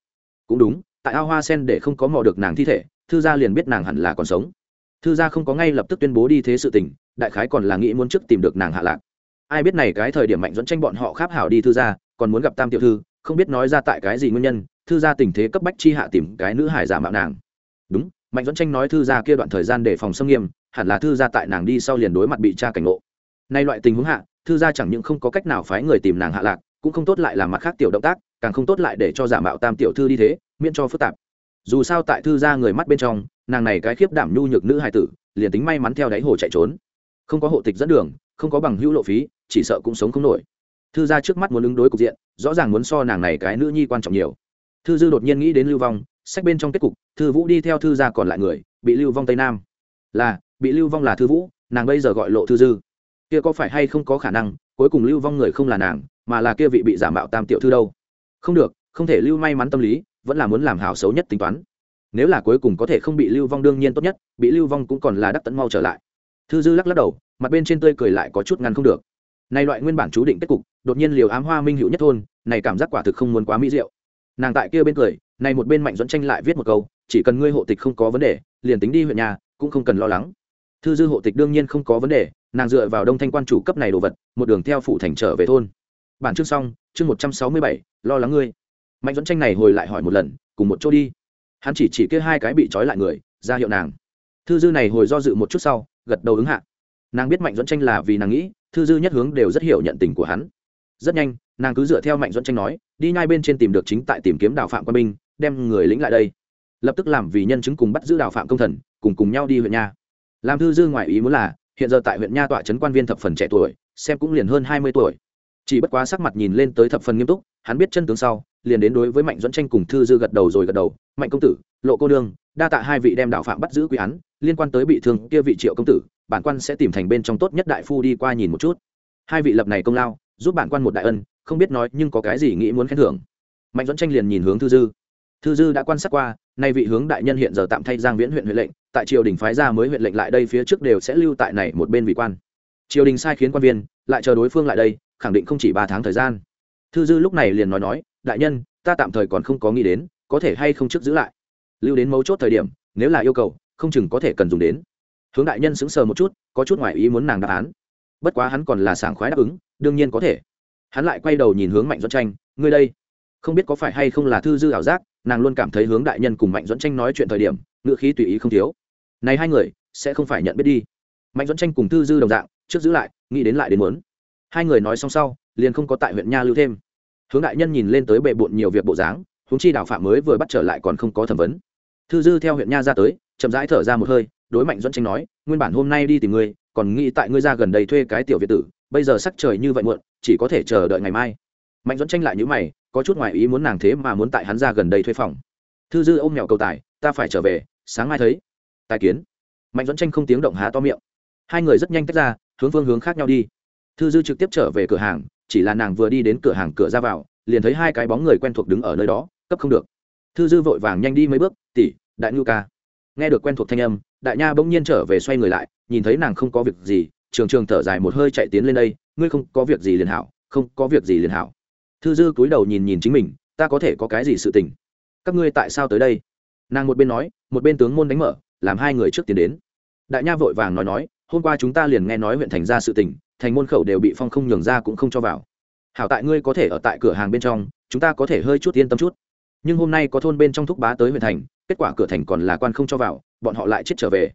Cũng đúng, tại ao hoa sen để không có mò được nàng thi thể, thư gia liền biết nàng hẳn là còn sống. Thư gia không có ngay lập tức tuyên bố đi thế sự tình, đại khái còn là nghĩ muốn trước tìm được nàng hạ lạc. Ai biết này cái thời điểm mạnh dẫn tranh bọn họ kháp hảo đi thư gia, còn muốn gặp tam tiểu thư, không biết nói ra tại cái gì nguyên nhân thư gia tình thế cấp bách chi hạ tìm cái nữ hải giả mạo nàng. Đúng, mạnh dẫn tranh nói thư gia kia đoạn thời gian để phòng xâm nghiêm, hẳn là thư gia tại nàng đi sau liền đối mặt bị tra cảnh ngộ. Nay loại tình huống hạ, thư gia chẳng những không có cách nào phái người tìm nàng hạ lạc, cũng không tốt lại làm mặt khác tiểu động tác, càng không tốt lại để cho giả mạo tam tiểu thư đi thế, miễn cho phức tạp. Dù sao tại thư gia người mắt bên trong, nàng này cái khiếp đảm nhu nhược nữ hài tử, liền tính may mắn theo đáy hồ chạy trốn. Không có hộ tịch dẫn đường, không có bằng hữu lộ phí, chỉ sợ cũng sống không nổi. Thư gia trước mắt muốn ứng đối cục diện, rõ ràng muốn so nàng này cái nữ nhi quan trọng nhiều thư dư đột nhiên nghĩ đến lưu vong, sách bên trong kết cục, thư vũ đi theo thư gia còn lại người, bị lưu vong tây nam. Là, bị lưu vong là thư vũ, nàng bây giờ gọi lộ thư dư. Kia có phải hay không có khả năng, cuối cùng lưu vong người không là nàng, mà là kia vị bị giả mạo tam tiểu thư đâu? Không được, không thể lưu may mắn tâm lý, vẫn là muốn làm hảo xấu nhất tính toán. Nếu là cuối cùng có thể không bị lưu vong đương nhiên tốt nhất, bị lưu vong cũng còn là đắc tận mau trở lại. Thư dư lắc lắc đầu, mặt bên trên tươi cười lại có chút ngăn không được. Này loại nguyên bản chú định kết cục, đột nhiên liều ám hoa minh hữu nhất thôn, này cảm giác quả thực không muốn quá mỹ diệu nàng tại kia bên cười, này một bên mạnh dẫn tranh lại viết một câu, chỉ cần ngươi hộ tịch không có vấn đề, liền tính đi huyện nhà, cũng không cần lo lắng. Thư dư hộ tịch đương nhiên không có vấn đề, nàng dựa vào đông thanh quan chủ cấp này đồ vật, một đường theo phủ thành trở về thôn. Bản chương xong, chương một trăm sáu mươi bảy, lo lắng ngươi. Mạnh dẫn tranh này hồi lại hỏi một lần, cùng một chỗ đi. Hắn chỉ chỉ kia hai cái bị trói lại người, ra hiệu nàng. Thư dư này hồi do dự một chút sau, gật đầu ứng hạ. Nàng biết mạnh dẫn tranh là vì nàng nghĩ, thư dư nhất hướng đều rất hiểu nhận tình của hắn. Rất nhanh nàng cứ dựa theo mạnh dẫn tranh nói, đi nhai bên trên tìm được chính tại tìm kiếm đào phạm quân binh, đem người lĩnh lại đây. Lập tức làm vì nhân chứng cùng bắt giữ đào phạm công thần, cùng cùng nhau đi huyện nha. Làm thư dư ngoại ý muốn là, hiện giờ tại huyện nha tọa trấn quan viên thập phần trẻ tuổi, xem cũng liền hơn hai mươi tuổi. Chỉ bất quá sắc mặt nhìn lên tới thập phần nghiêm túc, hắn biết chân tướng sau, liền đến đối với mạnh dẫn tranh cùng thư dư gật đầu rồi gật đầu, mạnh công tử, lộ cô đương đa tạ hai vị đem đạo phạm bắt giữ quy án, liên quan tới bị thương kia vị triệu công tử, bản quan sẽ tìm thành bên trong tốt nhất đại phu đi qua nhìn một chút. Hai vị lập này công lao, giúp bản quan một đại ân không biết nói nhưng có cái gì nghĩ muốn khen thưởng. Mạnh dẫn tranh liền nhìn hướng thư dư. Thư dư đã quan sát qua, nay vị hướng đại nhân hiện giờ tạm thay giang viễn huyện huyện lệnh, tại triều đình phái ra mới huyện lệnh lại đây phía trước đều sẽ lưu tại này một bên vị quan. Triều đình sai khiến quan viên, lại chờ đối phương lại đây, khẳng định không chỉ ba tháng thời gian. Thư dư lúc này liền nói nói, đại nhân, ta tạm thời còn không có nghĩ đến, có thể hay không trước giữ lại? Lưu đến mấu chốt thời điểm, nếu là yêu cầu, không chừng có thể cần dùng đến. Hướng đại nhân sững sờ một chút, có chút ngoại ý muốn nàng đáp án. Bất quá hắn còn là sảng khoái đáp ứng, đương nhiên có thể hắn lại quay đầu nhìn hướng mạnh dẫn tranh ngươi đây, không biết có phải hay không là thư dư ảo giác, nàng luôn cảm thấy hướng đại nhân cùng mạnh dẫn tranh nói chuyện thời điểm ngựa khí tùy ý không thiếu. Này hai người, sẽ không phải nhận biết đi. Mạnh dẫn tranh cùng thư dư đồng dạng, trước giữ lại, nghĩ đến lại đến muốn. Hai người nói xong sau, liền không có tại huyện nha lưu thêm. Hướng đại nhân nhìn lên tới bệ bộn nhiều việc bộ dáng húng chi đào phạm mới vừa bắt trở lại còn không có thẩm vấn. Thư dư theo huyện nha ra tới, chậm rãi thở ra một hơi, đối mạnh dẫn tranh nói, nguyên bản hôm nay đi tìm ngươi, còn nghĩ tại ngươi ra gần đây thuê cái tiểu việt tử, bây giờ sắc trời như vậy muộn chỉ có thể chờ đợi ngày mai. Mạnh dẫn tranh lại nhữ mày, có chút ngoài ý muốn nàng thế mà muốn tại hắn ra gần đây thuê phòng. Thư dư ôm mèo cầu tài, ta phải trở về, sáng mai thấy. Tài kiến. Mạnh dẫn tranh không tiếng động há to miệng. Hai người rất nhanh tách ra, hướng phương hướng khác nhau đi. Thư dư trực tiếp trở về cửa hàng, chỉ là nàng vừa đi đến cửa hàng cửa ra vào, liền thấy hai cái bóng người quen thuộc đứng ở nơi đó, cấp không được. Thư dư vội vàng nhanh đi mấy bước, tỷ, đại ngưu ca. Nghe được quen thuộc thanh âm, đại nha bỗng nhiên trở về xoay người lại, nhìn thấy nàng không có việc gì trường trường thở dài một hơi chạy tiến lên đây, ngươi không có việc gì liền hảo, không có việc gì liền hảo. Thư dư cúi đầu nhìn nhìn chính mình, ta có thể có cái gì sự tình? Các ngươi tại sao tới đây? Nàng một bên nói, một bên tướng môn đánh mở, làm hai người trước tiến đến. Đại nha vội vàng nói nói, hôm qua chúng ta liền nghe nói huyện thành ra sự tình, thành môn khẩu đều bị phong không nhường ra cũng không cho vào. Hảo tại ngươi có thể ở tại cửa hàng bên trong, chúng ta có thể hơi chút yên tâm chút. Nhưng hôm nay có thôn bên trong thúc bá tới huyện thành, kết quả cửa thành còn là quan không cho vào, bọn họ lại chết trở về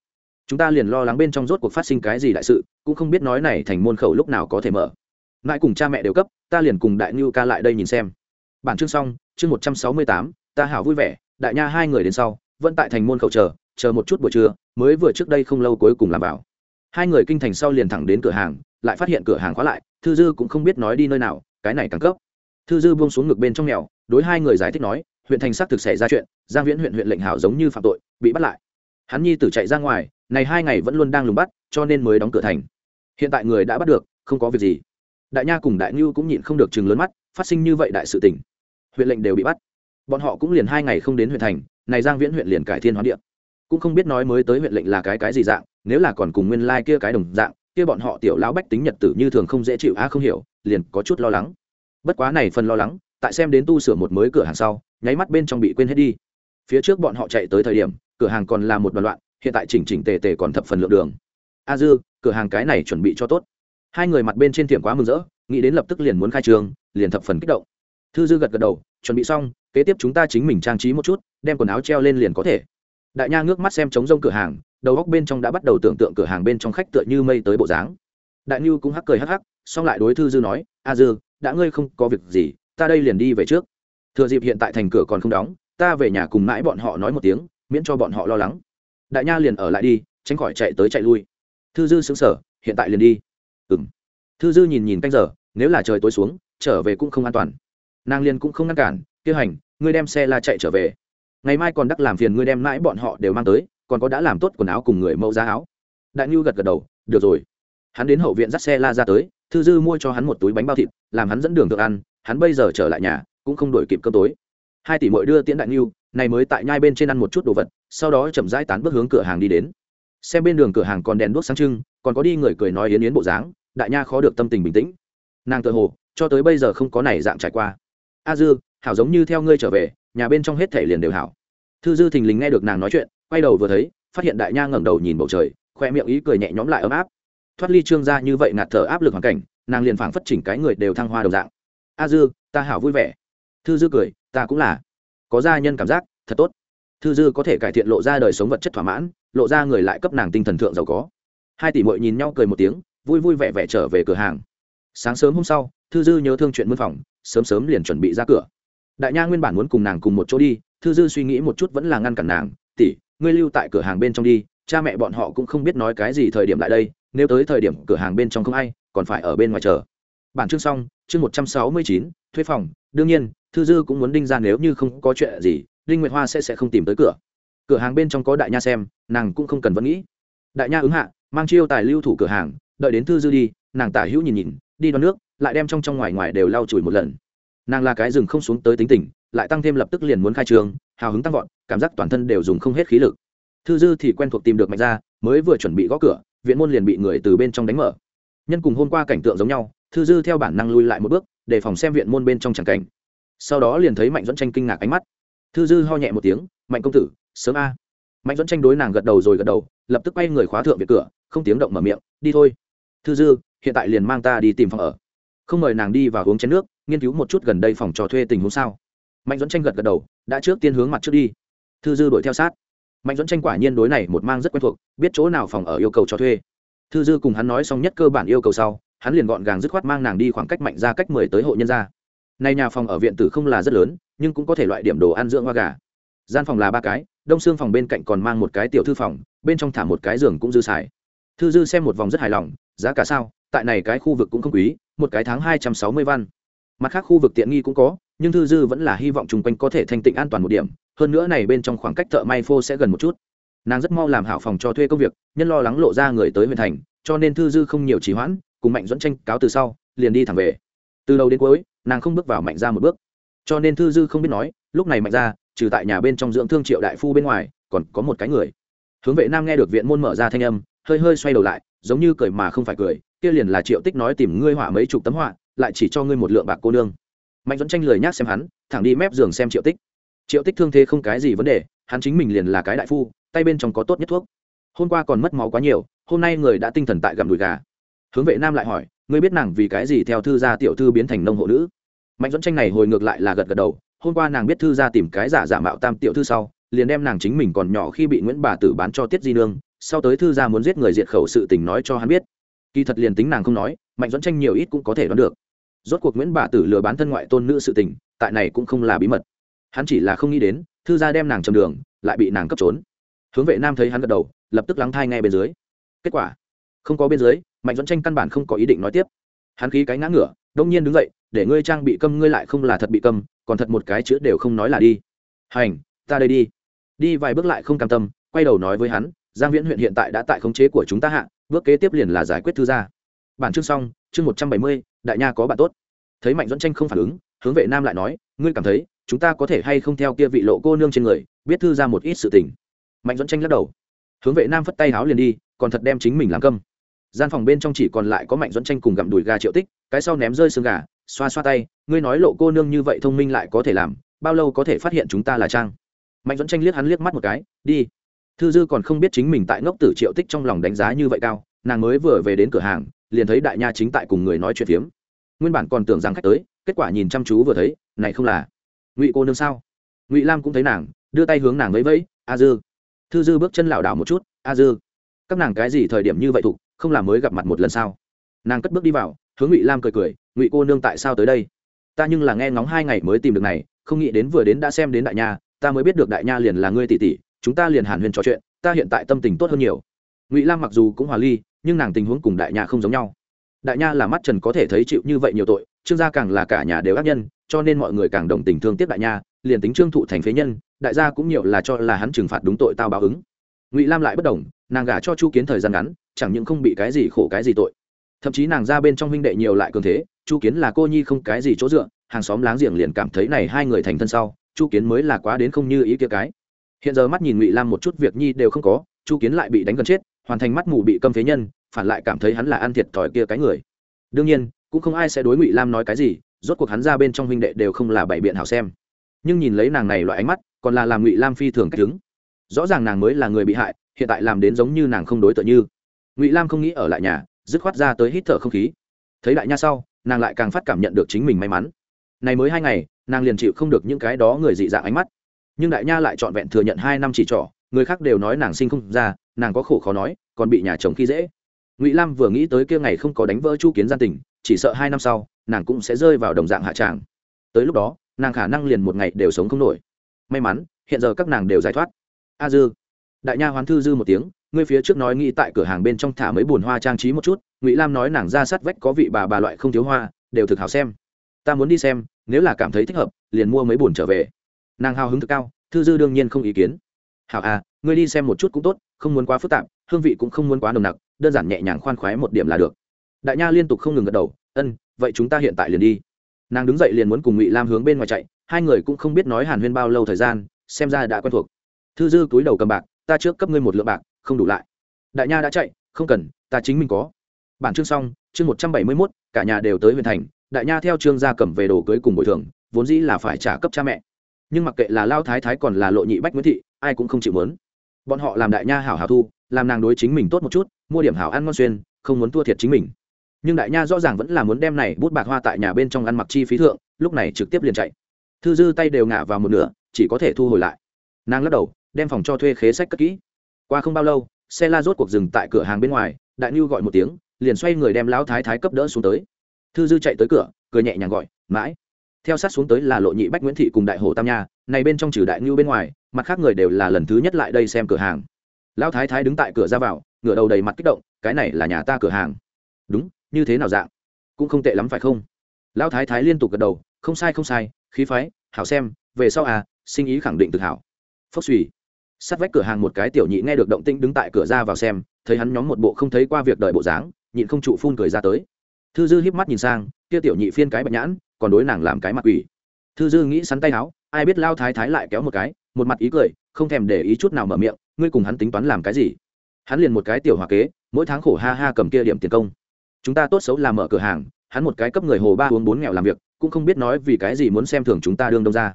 chúng ta liền lo lắng bên trong rốt cuộc phát sinh cái gì đại sự, cũng không biết nói này thành môn khẩu lúc nào có thể mở. Mãi cùng cha mẹ đều cấp, ta liền cùng đại ngưu ca lại đây nhìn xem. Bản chương xong, chương một trăm sáu mươi tám, ta hảo vui vẻ, đại nha hai người đến sau, vẫn tại thành môn khẩu chờ chờ một chút buổi trưa, mới vừa trước đây không lâu cuối cùng làm vào. Hai người kinh thành sau liền thẳng đến cửa hàng, lại phát hiện cửa hàng khóa lại, thư dư cũng không biết nói đi nơi nào, cái này càng cấp. Thư dư buông xuống ngực bên trong mèo, đối hai người giải thích nói, huyện thành xác thực xảy ra chuyện, giang viễn huyện huyện lệnh hảo giống như phạm tội, bị bắt lại. Hắn nhi tử chạy ra ngoài này hai ngày vẫn luôn đang lùng bắt, cho nên mới đóng cửa thành. Hiện tại người đã bắt được, không có việc gì. Đại nha cùng đại ngưu cũng nhịn không được chừng lớn mắt, phát sinh như vậy đại sự tình. Huyện lệnh đều bị bắt. Bọn họ cũng liền hai ngày không đến huyện thành, này giang viễn huyện liền cải thiên hoán địa. Cũng không biết nói mới tới huyện lệnh là cái cái gì dạng, nếu là còn cùng nguyên lai kia cái đồng dạng, kia bọn họ tiểu lão bách tính nhật tử như thường không dễ chịu a không hiểu, liền có chút lo lắng. Bất quá này phần lo lắng, tại xem đến tu sửa một mới cửa hàng sau, nháy mắt bên trong bị quên hết đi. Phía trước bọn họ chạy tới thời điểm, cửa hàng còn là một đoàn loạn hiện tại chỉnh chỉnh tề tề còn thập phần lượng đường. A dư, cửa hàng cái này chuẩn bị cho tốt. Hai người mặt bên trên tiệm quá mừng rỡ, nghĩ đến lập tức liền muốn khai trường liền thập phần kích động. Thư dư gật gật đầu, chuẩn bị xong, kế tiếp chúng ta chính mình trang trí một chút, đem quần áo treo lên liền có thể. Đại nha ngước mắt xem trống rông cửa hàng, đầu góc bên trong đã bắt đầu tưởng tượng cửa hàng bên trong khách tựa như mây tới bộ dáng. Đại nhu cũng hắc cười hắc hắc, xong lại đối thư dư nói, a dư, đã ngươi không có việc gì, ta đây liền đi về trước. Thừa dịp hiện tại thành cửa còn không đóng, ta về nhà cùng mãi bọn họ nói một tiếng, miễn cho bọn họ lo lắng đại nha liền ở lại đi, tránh khỏi chạy tới chạy lui. Thư dư xứng sở hiện tại liền đi. Ừ m thư dư nhìn nhìn canh giờ, nếu là trời tối xuống, trở về cũng không an toàn. Nàng liền cũng không ngăn cản, tiêu hành, ngươi đem xe la chạy trở về. Ngày mai còn đắc làm phiền ngươi đem mãi bọn họ đều mang tới, còn có đã làm tốt quần áo cùng người mẫu giá áo. Đại nhu gật gật đầu, được rồi. Hắn đến hậu viện dắt xe la ra tới, thư dư mua cho hắn một túi bánh bao thịt, làm hắn dẫn đường được ăn, hắn bây giờ trở lại nhà, cũng không đổi kịp cơm tối hai tỷ mội đưa tiễn đại niu, này mới tại nhai bên trên ăn một chút đồ vật, sau đó chậm rãi tán bước hướng cửa hàng đi đến. Xem bên đường cửa hàng còn đèn đuốc sáng trưng, còn có đi người cười nói yến yến bộ dáng, đại nha khó được tâm tình bình tĩnh. Nàng tự hồ, cho tới bây giờ không có này dạng trải qua. A dư, hảo giống như theo ngươi trở về, nhà bên trong hết thể liền đều hảo. Thư dư thình lình nghe được nàng nói chuyện, quay đầu vừa thấy, phát hiện đại nha ngẩng đầu nhìn bầu trời, khoe miệng ý cười nhẹ nhõm lại ấm áp. Thoát ly trương ra như vậy ngạt thở áp lực hoàn cảnh, nàng liền phảng phất chỉnh cái người đều thăng hoa đồng dạng. A dư, ta hảo vui vẻ. Thư dư cười ta cũng là. Có gia nhân cảm giác, thật tốt. Thư dư có thể cải thiện lộ ra đời sống vật chất thỏa mãn, lộ ra người lại cấp nàng tinh thần thượng giàu có. Hai tỷ mội nhìn nhau cười một tiếng, vui vui vẻ vẻ trở về cửa hàng. Sáng sớm hôm sau, thư dư nhớ thương chuyện mân phòng, sớm sớm liền chuẩn bị ra cửa. Đại nha nguyên bản muốn cùng nàng cùng một chỗ đi, thư dư suy nghĩ một chút vẫn là ngăn cản nàng, tỷ, ngươi lưu tại cửa hàng bên trong đi, cha mẹ bọn họ cũng không biết nói cái gì thời điểm lại đây, nếu tới thời điểm cửa hàng bên trong không ai, còn phải ở bên ngoài chờ. Bản chương xong, chương một trăm sáu mươi chín, thuê phòng, đương nhiên thư dư cũng muốn đinh ra nếu như không có chuyện gì, đinh nguyệt hoa sẽ sẽ không tìm tới cửa. Cửa hàng bên trong có đại nha xem, nàng cũng không cần vẫn nghĩ. Đại nha ứng hạ, mang chiêu tài lưu thủ cửa hàng, đợi đến thư dư đi, nàng tả hữu nhìn nhìn, đi đón nước, lại đem trong trong ngoài ngoài đều lau chùi một lần. Nàng là cái rừng không xuống tới tính tình, lại tăng thêm lập tức liền muốn khai trường, hào hứng tăng vọt, cảm giác toàn thân đều dùng không hết khí lực. Thư dư thì quen thuộc tìm được mạnh ra mới vừa chuẩn bị gõ cửa, viện môn liền bị người từ bên trong đánh mở. Nhân cùng hôm qua cảnh tượng giống nhau, thư dư theo bản năng lui lại một bước, để phòng xem viện môn bên trong tràng cảnh sau đó liền thấy mạnh dẫn tranh kinh ngạc ánh mắt thư dư ho nhẹ một tiếng mạnh công tử sớm a mạnh dẫn tranh đối nàng gật đầu rồi gật đầu lập tức quay người khóa thượng việc cửa không tiếng động mở miệng đi thôi thư dư hiện tại liền mang ta đi tìm phòng ở không mời nàng đi vào uống chén nước nghiên cứu một chút gần đây phòng trò thuê tình huống sao mạnh dẫn tranh gật gật đầu đã trước tiên hướng mặt trước đi thư dư đuổi theo sát mạnh dẫn tranh quả nhiên đối này một mang rất quen thuộc biết chỗ nào phòng ở yêu cầu cho thuê thư dư cùng hắn nói xong nhất cơ bản yêu cầu sau hắn liền gọn gàng dứt khoát mang nàng đi khoảng cách mạnh ra cách mười tới hộ nhân ra nay nhà phòng ở viện tử không là rất lớn, nhưng cũng có thể loại điểm đồ ăn dưỡng hoa gà. Gian phòng là ba cái, đông xương phòng bên cạnh còn mang một cái tiểu thư phòng, bên trong thả một cái giường cũng dư xài. Thư dư xem một vòng rất hài lòng, giá cả sao, tại này cái khu vực cũng không quý, một cái tháng hai trăm sáu mươi văn. Mặt khác khu vực tiện nghi cũng có, nhưng thư dư vẫn là hy vọng chung quanh có thể thanh tịnh an toàn một điểm, hơn nữa này bên trong khoảng cách thợ may phô sẽ gần một chút. Nàng rất mau làm hảo phòng cho thuê công việc, nhân lo lắng lộ ra người tới huyện thành, cho nên thư dư không nhiều trì hoãn, cùng mạnh dẫn tranh cáo từ sau, liền đi thẳng về. Từ đầu đến cuối nàng không bước vào mạnh ra một bước. Cho nên thư dư không biết nói, lúc này mạnh ra, trừ tại nhà bên trong dưỡng thương triệu đại phu bên ngoài, còn có một cái người. Hướng vệ nam nghe được viện môn mở ra thanh âm, hơi hơi xoay đầu lại, giống như cười mà không phải cười, kia liền là triệu tích nói tìm ngươi họa mấy chục tấm họa, lại chỉ cho ngươi một lượng bạc cô nương. Mạnh dẫn tranh lười nhác xem hắn, thẳng đi mép giường xem triệu tích. Triệu tích thương thế không cái gì vấn đề, hắn chính mình liền là cái đại phu, tay bên trong có tốt nhất thuốc. Hôm qua còn mất máu quá nhiều, hôm nay người đã tinh thần tại gặm đùi gà. Hướng vệ nam lại hỏi ngươi biết nàng vì cái gì theo thư gia tiểu thư biến thành nông hộ nữ? Mạnh dẫn tranh này hồi ngược lại là gật gật đầu, hôm qua nàng biết thư gia tìm cái giả giả mạo tam tiểu thư sau, liền đem nàng chính mình còn nhỏ khi bị nguyễn bà tử bán cho tiết di nương, sau tới thư gia muốn giết người diệt khẩu sự tình nói cho hắn biết. Kỳ thật liền tính nàng không nói, mạnh dẫn tranh nhiều ít cũng có thể đoán được. Rốt cuộc nguyễn bà tử lừa bán thân ngoại tôn nữ sự tình, tại này cũng không là bí mật. Hắn chỉ là không nghĩ đến, thư gia đem nàng chầm đường, lại bị nàng cấp trốn. Hướng vệ nam thấy hắn gật đầu, lập tức lắng thai ngay bên dưới. Kết quả không có bên dưới, mạnh dẫn tranh căn bản không có ý định nói tiếp. Hắn khí cái ngã ngửa, đông nhiên đứng dậy, để ngươi trang bị câm, ngươi lại không là thật bị câm, còn thật một cái chữ đều không nói là đi. Hành, ta đây đi. Đi vài bước lại không cam tâm, quay đầu nói với hắn, giang viễn huyện hiện tại đã tại khống chế của chúng ta hạ, bước kế tiếp liền là giải quyết thư gia. Bản chương xong, chương một trăm bảy mươi, đại nha có bạn tốt. Thấy mạnh dẫn tranh không phản ứng, hướng vệ nam lại nói, ngươi cảm thấy, chúng ta có thể hay không theo kia vị lộ cô nương trên người, biết thư ra một ít sự tình. Mạnh dẫn tranh lắc đầu. Hướng vệ nam phất tay háo liền đi, còn thật đem chính mình làm câm gian phòng bên trong chỉ còn lại có mạnh dẫn tranh cùng gặm đùi gà triệu tích, cái sau ném rơi xương gà, xoa xoa tay, ngươi nói lộ cô nương như vậy thông minh lại có thể làm, bao lâu có thể phát hiện chúng ta là trang? Mạnh dẫn tranh liếc hắn liếc mắt một cái, đi. Thư dư còn không biết chính mình tại ngốc tử triệu tích trong lòng đánh giá như vậy cao, nàng mới vừa về đến cửa hàng, liền thấy đại nha chính tại cùng người nói chuyện phiếm. Nguyên bản còn tưởng rằng khách tới, kết quả nhìn chăm chú vừa thấy, này không là ngụy cô nương sao? Ngụy lam cũng thấy nàng, đưa tay hướng nàng lấy vẫy, a dư. Thư dư bước chân lảo đảo một chút, a dư, các nàng cái gì thời điểm như vậy thục không làm mới gặp mặt một lần sao? Nàng cất bước đi vào, hướng ngụy lam cười cười, ngụy cô nương tại sao tới đây? Ta nhưng là nghe ngóng hai ngày mới tìm được này, không nghĩ đến vừa đến đã xem đến đại nha, ta mới biết được đại nha liền là ngươi tỷ tỷ, chúng ta liền hàn huyền trò chuyện, ta hiện tại tâm tình tốt hơn nhiều. Ngụy lam mặc dù cũng hòa ly, nhưng nàng tình huống cùng đại nha không giống nhau. Đại nha là mắt trần có thể thấy chịu như vậy nhiều tội, trương gia càng là cả nhà đều ác nhân, cho nên mọi người càng đồng tình thương tiếc đại nha, liền tính trương thụ thành phế nhân, đại gia cũng nhiều là cho là hắn trừng phạt đúng tội tao báo ứng. Ngụy lam lại bất đồng, nàng gả cho chu kiến thời gian ngắn chẳng những không bị cái gì khổ cái gì tội. Thậm chí nàng ra bên trong huynh đệ nhiều lại cường thế, chu kiến là cô nhi không cái gì chỗ dựa, hàng xóm láng giềng liền cảm thấy này hai người thành thân sau, chu kiến mới là quá đến không như ý kia cái. Hiện giờ mắt nhìn ngụy lam một chút việc nhi đều không có, chu kiến lại bị đánh gần chết, hoàn thành mắt mù bị câm phế nhân, phản lại cảm thấy hắn là ăn thiệt thòi kia cái người. Đương nhiên, cũng không ai sẽ đối ngụy lam nói cái gì, rốt cuộc hắn ra bên trong huynh đệ đều không là bảy biện hảo xem. Nhưng nhìn lấy nàng này loại ánh mắt, còn là làm ngụy lam phi thường cách đứng. Rõ ràng nàng mới là người bị hại, hiện tại làm đến giống như nàng không đối tượng như ngụy lam không nghĩ ở lại nhà dứt khoát ra tới hít thở không khí thấy đại nha sau nàng lại càng phát cảm nhận được chính mình may mắn này mới hai ngày nàng liền chịu không được những cái đó người dị dạng ánh mắt nhưng đại nha lại trọn vẹn thừa nhận hai năm chỉ trỏ người khác đều nói nàng sinh không ra nàng có khổ khó nói còn bị nhà chồng khi dễ ngụy lam vừa nghĩ tới kia ngày không có đánh vỡ chu kiến gian tình chỉ sợ hai năm sau nàng cũng sẽ rơi vào đồng dạng hạ tràng tới lúc đó nàng khả năng liền một ngày đều sống không nổi may mắn hiện giờ các nàng đều giải thoát a dư đại nha hoán thư dư một tiếng ngươi phía trước nói nghĩ tại cửa hàng bên trong thả mấy bùn hoa trang trí một chút, ngụy lam nói nàng ra sát vách có vị bà bà loại không thiếu hoa, đều thực hào xem. Ta muốn đi xem, nếu là cảm thấy thích hợp, liền mua mấy bùn trở về. Nàng hào hứng thực cao, thư dư đương nhiên không ý kiến. Hảo à ngươi đi xem một chút cũng tốt, không muốn quá phức tạp, hương vị cũng không muốn quá nồng nặc, đơn giản nhẹ nhàng khoan khoái một điểm là được. Đại nha liên tục không ngừng gật đầu, ân, vậy chúng ta hiện tại liền đi. Nàng đứng dậy liền muốn cùng ngụy lam hướng bên ngoài chạy, hai người cũng không biết nói hàn huyên bao lâu thời gian, xem ra đã quen thuộc. Thư dư túi đầu cầm bạc, ta trước cấp ngươi một lượng bạc không đủ lại. Đại nha đã chạy, không cần, ta chính mình có. Bản chương xong, chương một trăm bảy mươi mốt, cả nhà đều tới huyện thành. Đại nha theo trương gia cầm về đồ cưới cùng bồi thường, vốn dĩ là phải trả cấp cha mẹ. Nhưng mặc kệ là lao thái thái còn là lộ nhị bách nguyễn thị, ai cũng không chịu mớn. Bọn họ làm đại nha hảo hảo thu, làm nàng đối chính mình tốt một chút, mua điểm hảo ăn ngon xuyên, không muốn thua thiệt chính mình. Nhưng đại nha rõ ràng vẫn là muốn đem này bút bạc hoa tại nhà bên trong ăn mặc chi phí thượng, lúc này trực tiếp liền chạy. Thư dư tay đều ngả vào một nửa, chỉ có thể thu hồi lại. Nàng lắc đầu, đem phòng cho thuê khế sách cất kỹ qua không bao lâu, xe la rốt cuộc dừng tại cửa hàng bên ngoài, đại nhu gọi một tiếng, liền xoay người đem lão thái thái cấp đỡ xuống tới. Thư dư chạy tới cửa, cười nhẹ nhàng gọi, mãi. Theo sát xuống tới là lộ nhị bách nguyễn thị cùng đại hồ tam nha, này bên trong trừ đại nhu bên ngoài, mặt khác người đều là lần thứ nhất lại đây xem cửa hàng. Lão thái thái đứng tại cửa ra vào, ngửa đầu đầy mặt kích động, cái này là nhà ta cửa hàng. Đúng, như thế nào dạng? Cũng không tệ lắm phải không? Lão thái thái liên tục gật đầu, không sai không sai, khí phái, hảo xem, về sau à sinh ý khẳng định tự hào. Phốc suy sát vách cửa hàng một cái tiểu nhị nghe được động tĩnh đứng tại cửa ra vào xem, thấy hắn nhóm một bộ không thấy qua việc đợi bộ dáng, nhịn không trụ phun cười ra tới. Thư dư híp mắt nhìn sang, kia tiểu nhị phiên cái bạch nhãn, còn đối nàng làm cái mặt quỷ. Thư dư nghĩ sắn tay áo, ai biết lao thái thái lại kéo một cái, một mặt ý cười, không thèm để ý chút nào mở miệng, ngươi cùng hắn tính toán làm cái gì? Hắn liền một cái tiểu hòa kế, mỗi tháng khổ ha ha cầm kia điểm tiền công. Chúng ta tốt xấu làm mở cửa hàng, hắn một cái cấp người hồ ba uống bốn nghèo làm việc, cũng không biết nói vì cái gì muốn xem thường chúng ta đương đông ra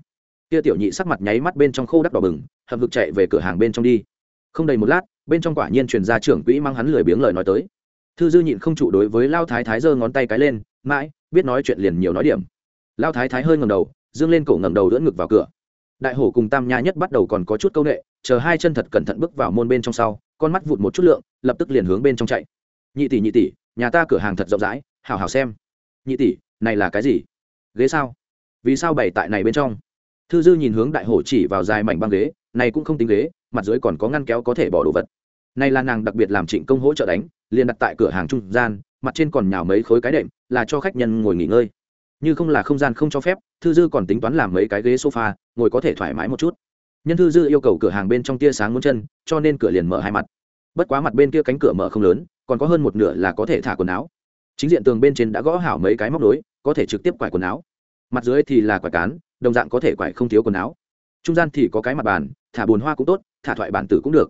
kia tiểu nhị sắc mặt nháy mắt bên trong khô đắc đỏ bừng, hậm hực chạy về cửa hàng bên trong đi. Không đầy một lát, bên trong quả nhiên truyền ra trưởng quỹ mang hắn lười biếng lời nói tới. Thư dư nhịn không trụ đối với lao thái thái giơ ngón tay cái lên, mãi, biết nói chuyện liền nhiều nói điểm. Lao thái thái hơi ngầm đầu, dương lên cổ ngầm đầu đỡ ngực vào cửa. Đại hổ cùng tam nha nhất bắt đầu còn có chút c â u n ệ chờ hai chân thật cẩn thận bước vào môn bên trong sau, con mắt vụt một chút lượng, lập tức liền hướng bên trong chạy. Nhị tỷ nhị tỷ, nhà ta cửa hàng thật rộng rãi hào hào xem. Nhị tỷ, này là cái gì? Ghế sao? Vì sao bày tại này bên trong? Thư dư nhìn hướng đại hổ chỉ vào dài mảnh băng ghế, này cũng không tính ghế, mặt dưới còn có ngăn kéo có thể bỏ đồ vật. Này là nàng đặc biệt làm trịnh công hỗ trợ đánh, liền đặt tại cửa hàng trung gian, mặt trên còn nhào mấy khối cái đệm, là cho khách nhân ngồi nghỉ ngơi. Như không là không gian không cho phép, thư dư còn tính toán làm mấy cái ghế sofa, ngồi có thể thoải mái một chút. Nhân thư dư yêu cầu cửa hàng bên trong tia sáng muốn chân, cho nên cửa liền mở hai mặt. Bất quá mặt bên kia cánh cửa mở không lớn, còn có hơn một nửa là có thể thả quần áo. Chính diện tường bên trên đã gõ hảo mấy cái móc nối, có thể trực tiếp quải quần áo. Mặt dưới thì là quải cán đồng dạng có thể quải không thiếu quần áo. Trung gian thì có cái mặt bàn, thả bồn hoa cũng tốt, thả thoại bản tử cũng được.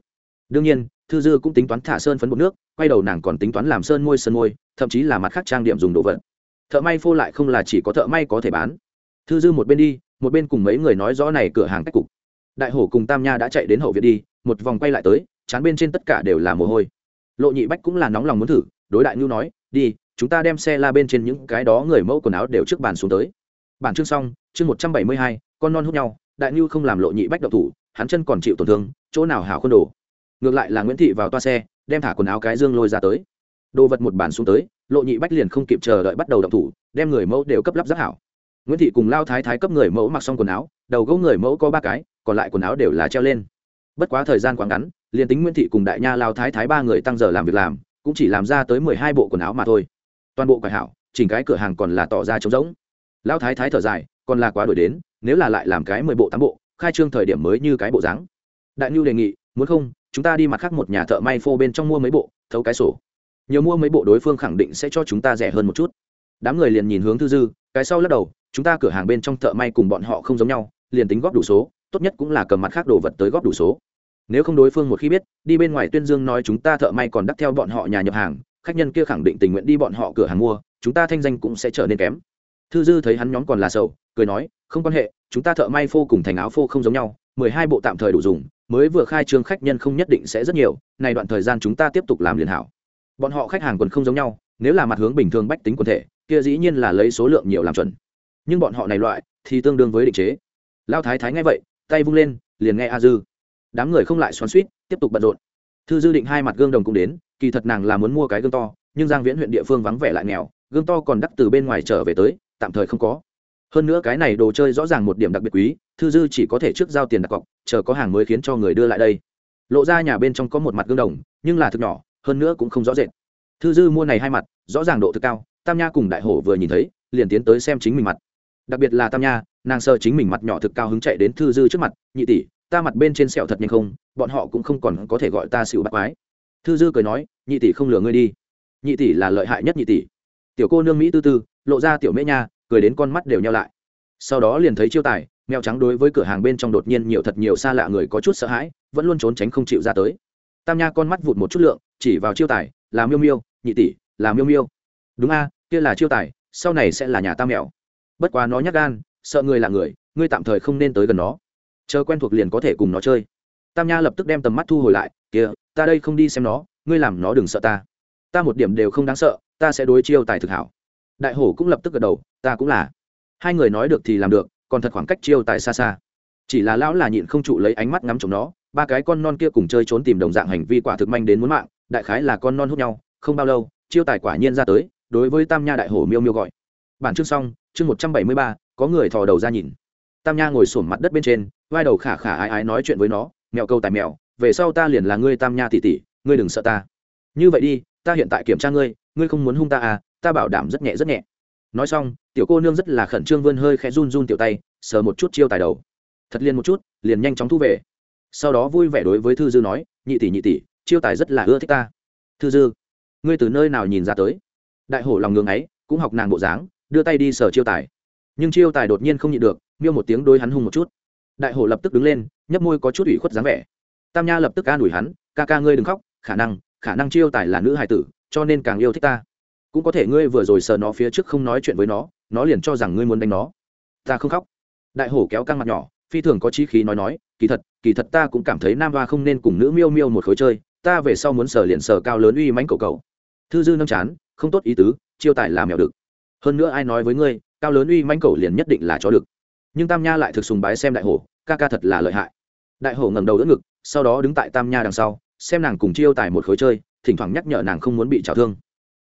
Đương nhiên, thư dư cũng tính toán thả sơn phấn bột nước, quay đầu nàng còn tính toán làm sơn môi sơn môi, thậm chí là mặt khác trang điểm dùng đồ vật. Thợ may phô lại không là chỉ có thợ may có thể bán. Thư dư một bên đi, một bên cùng mấy người nói rõ này cửa hàng cách cục. Đại hổ cùng tam nha đã chạy đến hậu viện đi, một vòng quay lại tới, chán bên trên tất cả đều là mồ hôi. Lộ nhị bách cũng là nóng lòng muốn thử, đối đại nhu nói, đi, chúng ta đem xe la bên trên những cái đó người mẫu quần áo đều trước bàn xuống tới. Bản chương xong chương một trăm bảy mươi hai, con non hút nhau, đại nhu không làm lộ nhị bách độc thủ, hắn chân còn chịu tổn thương, chỗ nào hảo khuôn đồ. Ngược lại là nguyễn thị vào toa xe, đem thả quần áo cái dương lôi ra tới. Đồ vật một bàn xuống tới, lộ nhị bách liền không kịp chờ đợi bắt đầu động thủ, đem người mẫu đều cấp lắp giáp hảo. Nguyễn thị cùng lao thái thái cấp người mẫu mặc xong quần áo, đầu gấu người mẫu có ba cái, còn lại quần áo đều là treo lên. Bất quá thời gian quá ngắn, liền tính nguyễn thị cùng đại nha lao thái thái ba người tăng giờ làm việc làm, cũng chỉ làm ra tới mười hai bộ quần áo mà thôi. Toàn bộ quải hảo, chỉnh cái cửa hàng còn là tỏ ra trống rỗng. Lao thái thái thở dài còn là quá đổi đến, nếu là lại làm cái mười bộ tám bộ, khai trương thời điểm mới như cái bộ dáng. Đại nhu đề nghị, muốn không, chúng ta đi mặt khác một nhà thợ may phô bên trong mua mấy bộ, thấu cái sổ. Nhiều mua mấy bộ đối phương khẳng định sẽ cho chúng ta rẻ hơn một chút. Đám người liền nhìn hướng thư dư, cái sau lắc đầu, chúng ta cửa hàng bên trong thợ may cùng bọn họ không giống nhau, liền tính góp đủ số, tốt nhất cũng là cầm mặt khác đồ vật tới góp đủ số. Nếu không đối phương một khi biết, đi bên ngoài tuyên dương nói chúng ta thợ may còn đắc theo bọn họ nhà nhập hàng, khách nhân kia khẳng định tình nguyện đi bọn họ cửa hàng mua, chúng ta thanh danh cũng sẽ trở nên kém thư dư thấy hắn nhóm còn là sầu, cười nói, không quan hệ, chúng ta thợ may phô cùng thành áo phô không giống nhau, mười hai bộ tạm thời đủ dùng, mới vừa khai trương khách nhân không nhất định sẽ rất nhiều, này đoạn thời gian chúng ta tiếp tục làm liền hảo. Bọn họ khách hàng quần không giống nhau, nếu là mặt hướng bình thường bách tính quần thể, kia dĩ nhiên là lấy số lượng nhiều làm chuẩn. Nhưng bọn họ này loại, thì tương đương với định chế. Lao thái thái nghe vậy, tay vung lên, liền nghe a dư. Đám người không lại xoắn suýt tiếp tục bận rộn. Thư dư định hai mặt gương đồng cũng đến, kỳ thật nàng là muốn mua cái gương to, nhưng giang viễn huyện địa phương vắng vẻ lại nghèo, gương to còn đắt từ bên ngoài trở về tới tạm thời không có. Hơn nữa cái này đồ chơi rõ ràng một điểm đặc biệt quý, thư dư chỉ có thể trước giao tiền đặt cọc, chờ có hàng mới khiến cho người đưa lại đây. Lộ ra nhà bên trong có một mặt gương đồng, nhưng là thực nhỏ, hơn nữa cũng không rõ rệt. Thư dư mua này hai mặt, rõ ràng độ thực cao, tam nha cùng đại hổ vừa nhìn thấy, liền tiến tới xem chính mình mặt. Đặc biệt là tam nha, nàng sơ chính mình mặt nhỏ thực cao hứng chạy đến thư dư trước mặt, nhị tỷ, ta mặt bên trên sẹo thật nhanh không, bọn họ cũng không còn có thể gọi ta xỉu bắt quái. Thư dư cười nói, nhị tỷ không lừa ngươi đi. Nhị tỷ là lợi hại nhất nhị tỷ tiểu cô nương mỹ tư tư, lộ ra tiểu mễ nha, cười đến con mắt đều nhau lại. Sau đó liền thấy chiêu tài, mèo trắng đối với cửa hàng bên trong đột nhiên nhiều thật nhiều xa lạ người có chút sợ hãi, vẫn luôn trốn tránh không chịu ra tới. Tam nha con mắt vụt một chút lượng, chỉ vào chiêu tài, là miêu miêu, nhị tỷ, là miêu miêu. Đúng a, kia là chiêu tài, sau này sẽ là nhà tam mèo. Bất quá nó nhắc gan, sợ người là người, ngươi tạm thời không nên tới gần nó. Chờ quen thuộc liền có thể cùng nó chơi. Tam nha lập tức đem tầm mắt thu hồi lại kia ta đây không đi xem nó, ngươi làm nó đừng sợ ta ta một điểm đều không đáng sợ, ta sẽ đối chiêu tài thực hảo. Đại hổ cũng lập tức gật đầu, ta cũng là. Hai người nói được thì làm được, còn thật khoảng cách chiêu tài xa xa. Chỉ là lão là nhịn không trụ lấy ánh mắt ngắm chồng nó, ba cái con non kia cùng chơi trốn tìm đồng dạng hành vi quả thực manh đến muốn mạng, đại khái là con non hút nhau, không bao lâu, chiêu tài quả nhiên ra tới, đối với tam nha đại hổ miêu miêu gọi. Bản chương xong, chương một trăm bảy mươi ba, có người thò đầu ra nhìn. Tam nha ngồi sổm mặt đất bên trên, vai đầu khả khả ái ái nói chuyện với nó, mèo câu tài mèo, về sau ta liền là ngươi tam nha tỉ tỉ ngươi đừng sợ ta như vậy đi, ta hiện tại kiểm tra ngươi ngươi không muốn hung ta à ta bảo đảm rất nhẹ rất nhẹ. Nói xong, tiểu cô nương rất là khẩn trương vươn hơi khẽ run run tiểu tay, sờ một chút chiêu tài đầu. Thật liền một chút, liền nhanh chóng thu về. Sau đó vui vẻ đối với thư dư nói, nhị tỷ nhị tỷ, chiêu tài rất là ưa thích ta. Thư dư, ngươi từ nơi nào nhìn ra tới? Đại hổ lòng ngưng ấy, cũng học nàng bộ dáng, đưa tay đi sờ chiêu tài. Nhưng chiêu tài đột nhiên không nhịn được, miêu một tiếng đôi hắn hung một chút. Đại hổ lập tức đứng lên, nhấp môi có chút ủy khuất dáng vẻ. Tam nha lập tức an ủi hắn, ca ca ngươi đừng khóc, khả năng khả năng chiêu tài là nữ hài tử, cho nên càng yêu thích ta. Cũng có thể ngươi vừa rồi sờ nó phía trước không nói chuyện với nó nó liền cho rằng ngươi muốn đánh nó. Ta không khóc. Đại hổ kéo căng mặt nhỏ, phi thường có trí khí nói nói, kỳ thật kỳ thật ta cũng cảm thấy nam hoa không nên cùng nữ miêu miêu một khối chơi, ta về sau muốn sờ liền sờ cao lớn uy mánh cầu cầu thư dư nâm chán, không tốt ý tứ, chiêu tài làm mèo được hơn nữa ai nói với ngươi, cao lớn uy manh cầu liền nhất định là chó được nhưng tam nha lại thực sùng bái xem đại hổ, ca ca thật là lợi hại. Đại hổ ngẩng đầu đỡ ngực, sau đó đứng tại tam nha đằng sau xem nàng cùng chiêu tài một khối chơi, thỉnh thoảng nhắc nhở nàng không muốn bị trào thương.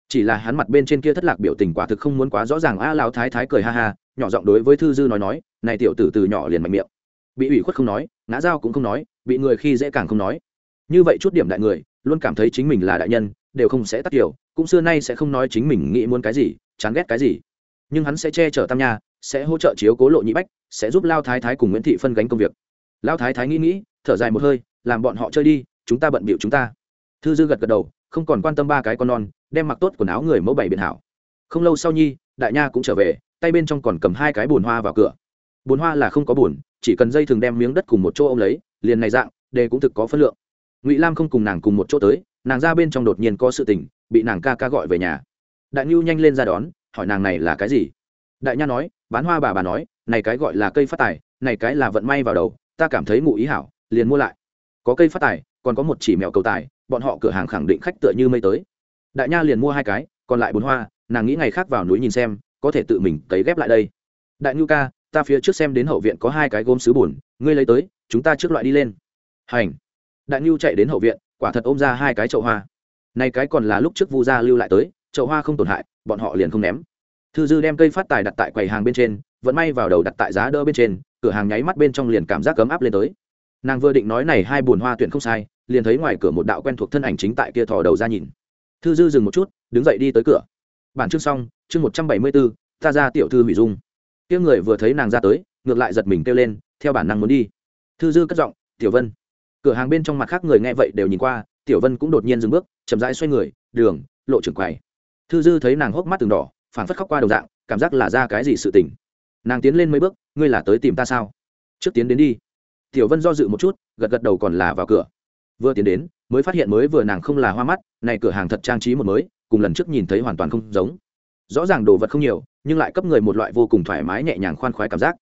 Chỉ là hắn mặt bên trên kia thất lạc biểu tình quả thực không muốn quá rõ ràng, a lao thái thái cười ha ha, nhỏ giọng đối với thư dư nói nói, này tiểu tử từ nhỏ liền mạnh miệng. Bị ủy khuất không nói, ngã dao cũng không nói, bị người khi dễ càng không nói. Như vậy chút điểm đại người, luôn cảm thấy chính mình là đại nhân, đều không sẽ tắt kiểu cũng xưa nay sẽ không nói chính mình nghĩ muốn cái gì, chán ghét cái gì. Nhưng hắn sẽ che chở tam nha, sẽ hỗ trợ chiếu cố lộ nhị bách, sẽ giúp lao thái thái cùng nguyễn thị phân gánh công việc. Lao thái thái nghĩ nghĩ, thở dài một hơi, làm bọn họ chơi đi chúng ta bận bịu chúng ta. Thư dư gật gật đầu, không còn quan tâm ba cái con non, đem mặc tốt quần áo người mẫu bảy biện hảo. Không lâu sau nhi, đại nha cũng trở về, tay bên trong còn cầm hai cái bồn hoa vào cửa. Bồn hoa là không có bồn, chỉ cần dây thường đem miếng đất cùng một chỗ ông lấy, liền này dạng đề cũng thực có phân lượng. Ngụy lam không cùng nàng cùng một chỗ tới, nàng ra bên trong đột nhiên có sự tình, bị nàng ca ca gọi về nhà. Đại nhu nhanh lên ra đón, hỏi nàng này là cái gì? Đại nha nói, bán hoa bà bà nói, này cái gọi là cây phát tài, này cái là vận may vào đầu, ta cảm thấy ngụ ý hảo, liền mua lại. Có cây phát tài còn có một chỉ mèo cầu tài, bọn họ cửa hàng khẳng định khách tựa như mây tới. Đại nha liền mua hai cái, còn lại bốn hoa, nàng nghĩ ngày khác vào núi nhìn xem, có thể tự mình cấy ghép lại đây. Đại ngưu ca, ta phía trước xem đến hậu viện có hai cái gốm sứ bùn ngươi lấy tới, chúng ta trước loại đi lên. Hành. Đại ngưu chạy đến hậu viện, quả thật ôm ra hai cái chậu hoa. Nay cái còn là lúc trước vu gia lưu lại tới, chậu hoa không tổn hại, bọn họ liền không ném. Thư dư đem cây phát tài đặt tại quầy hàng bên trên vẫn may vào đầu đặt tại giá đỡ bên trên, cửa hàng nháy mắt bên trong liền cảm giác cấm áp lên tới nàng vừa định nói này hai bùn hoa tuyển không sai, liền thấy ngoài cửa một đạo quen thuộc thân ảnh chính tại kia thò đầu ra nhìn. Thư dư dừng một chút, đứng dậy đi tới cửa. Bản chương xong, chương một trăm bảy mươi bốn, ta ra tiểu thư hủy dung. Tiếng người vừa thấy nàng ra tới, ngược lại giật mình kêu lên, theo bản năng muốn đi. Thư dư cất giọng, tiểu vân. Cửa hàng bên trong mặt khác người nghe vậy đều nhìn qua, tiểu vân cũng đột nhiên dừng bước, chậm rãi xoay người, đường, lộ trưởng quầy. Thư dư thấy nàng hốc mắt từng đỏ phản phất khóc qua đầu dạng, cảm giác là ra cái gì sự tình. Nàng tiến lên mấy bước, ngươi là tới tìm ta sao? Trước tiến đến đi tiểu vân do dự một chút, gật gật đầu còn là vào cửa. Vừa tiến đến, mới phát hiện mới vừa nàng không là hoa mắt, này cửa hàng thật trang trí một mới, cùng lần trước nhìn thấy hoàn toàn không giống. Rõ ràng đồ vật không nhiều, nhưng lại cấp người một loại vô cùng thoải mái nhẹ nhàng khoan khoái cảm giác.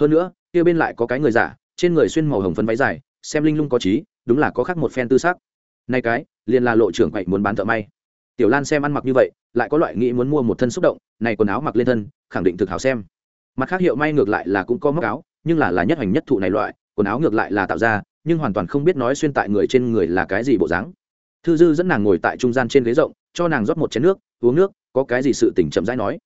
Hơn nữa, kia bên lại có cái người giả, trên người xuyên màu hồng phấn váy dài, xem linh lung có trí, đúng là có khác một phen tư xác nay cái, liền là lộ trưởng quậy muốn bán thợ may. Tiểu lan xem ăn mặc như vậy, lại có loại nghĩ muốn mua một thân xúc động, này quần áo mặc lên thân, khẳng định thực hảo xem. Mặt khác hiệu may ngược lại là cũng có móc áo, nhưng là là nhất hành nhất thụ này loại quần áo ngược lại là tạo ra, nhưng hoàn toàn không biết nói xuyên tại người trên người là cái gì bộ dáng. Thư dư dẫn nàng ngồi tại trung gian trên ghế rộng, cho nàng rót một chén nước, uống nước, có cái gì sự tỉnh chậm rãi nói.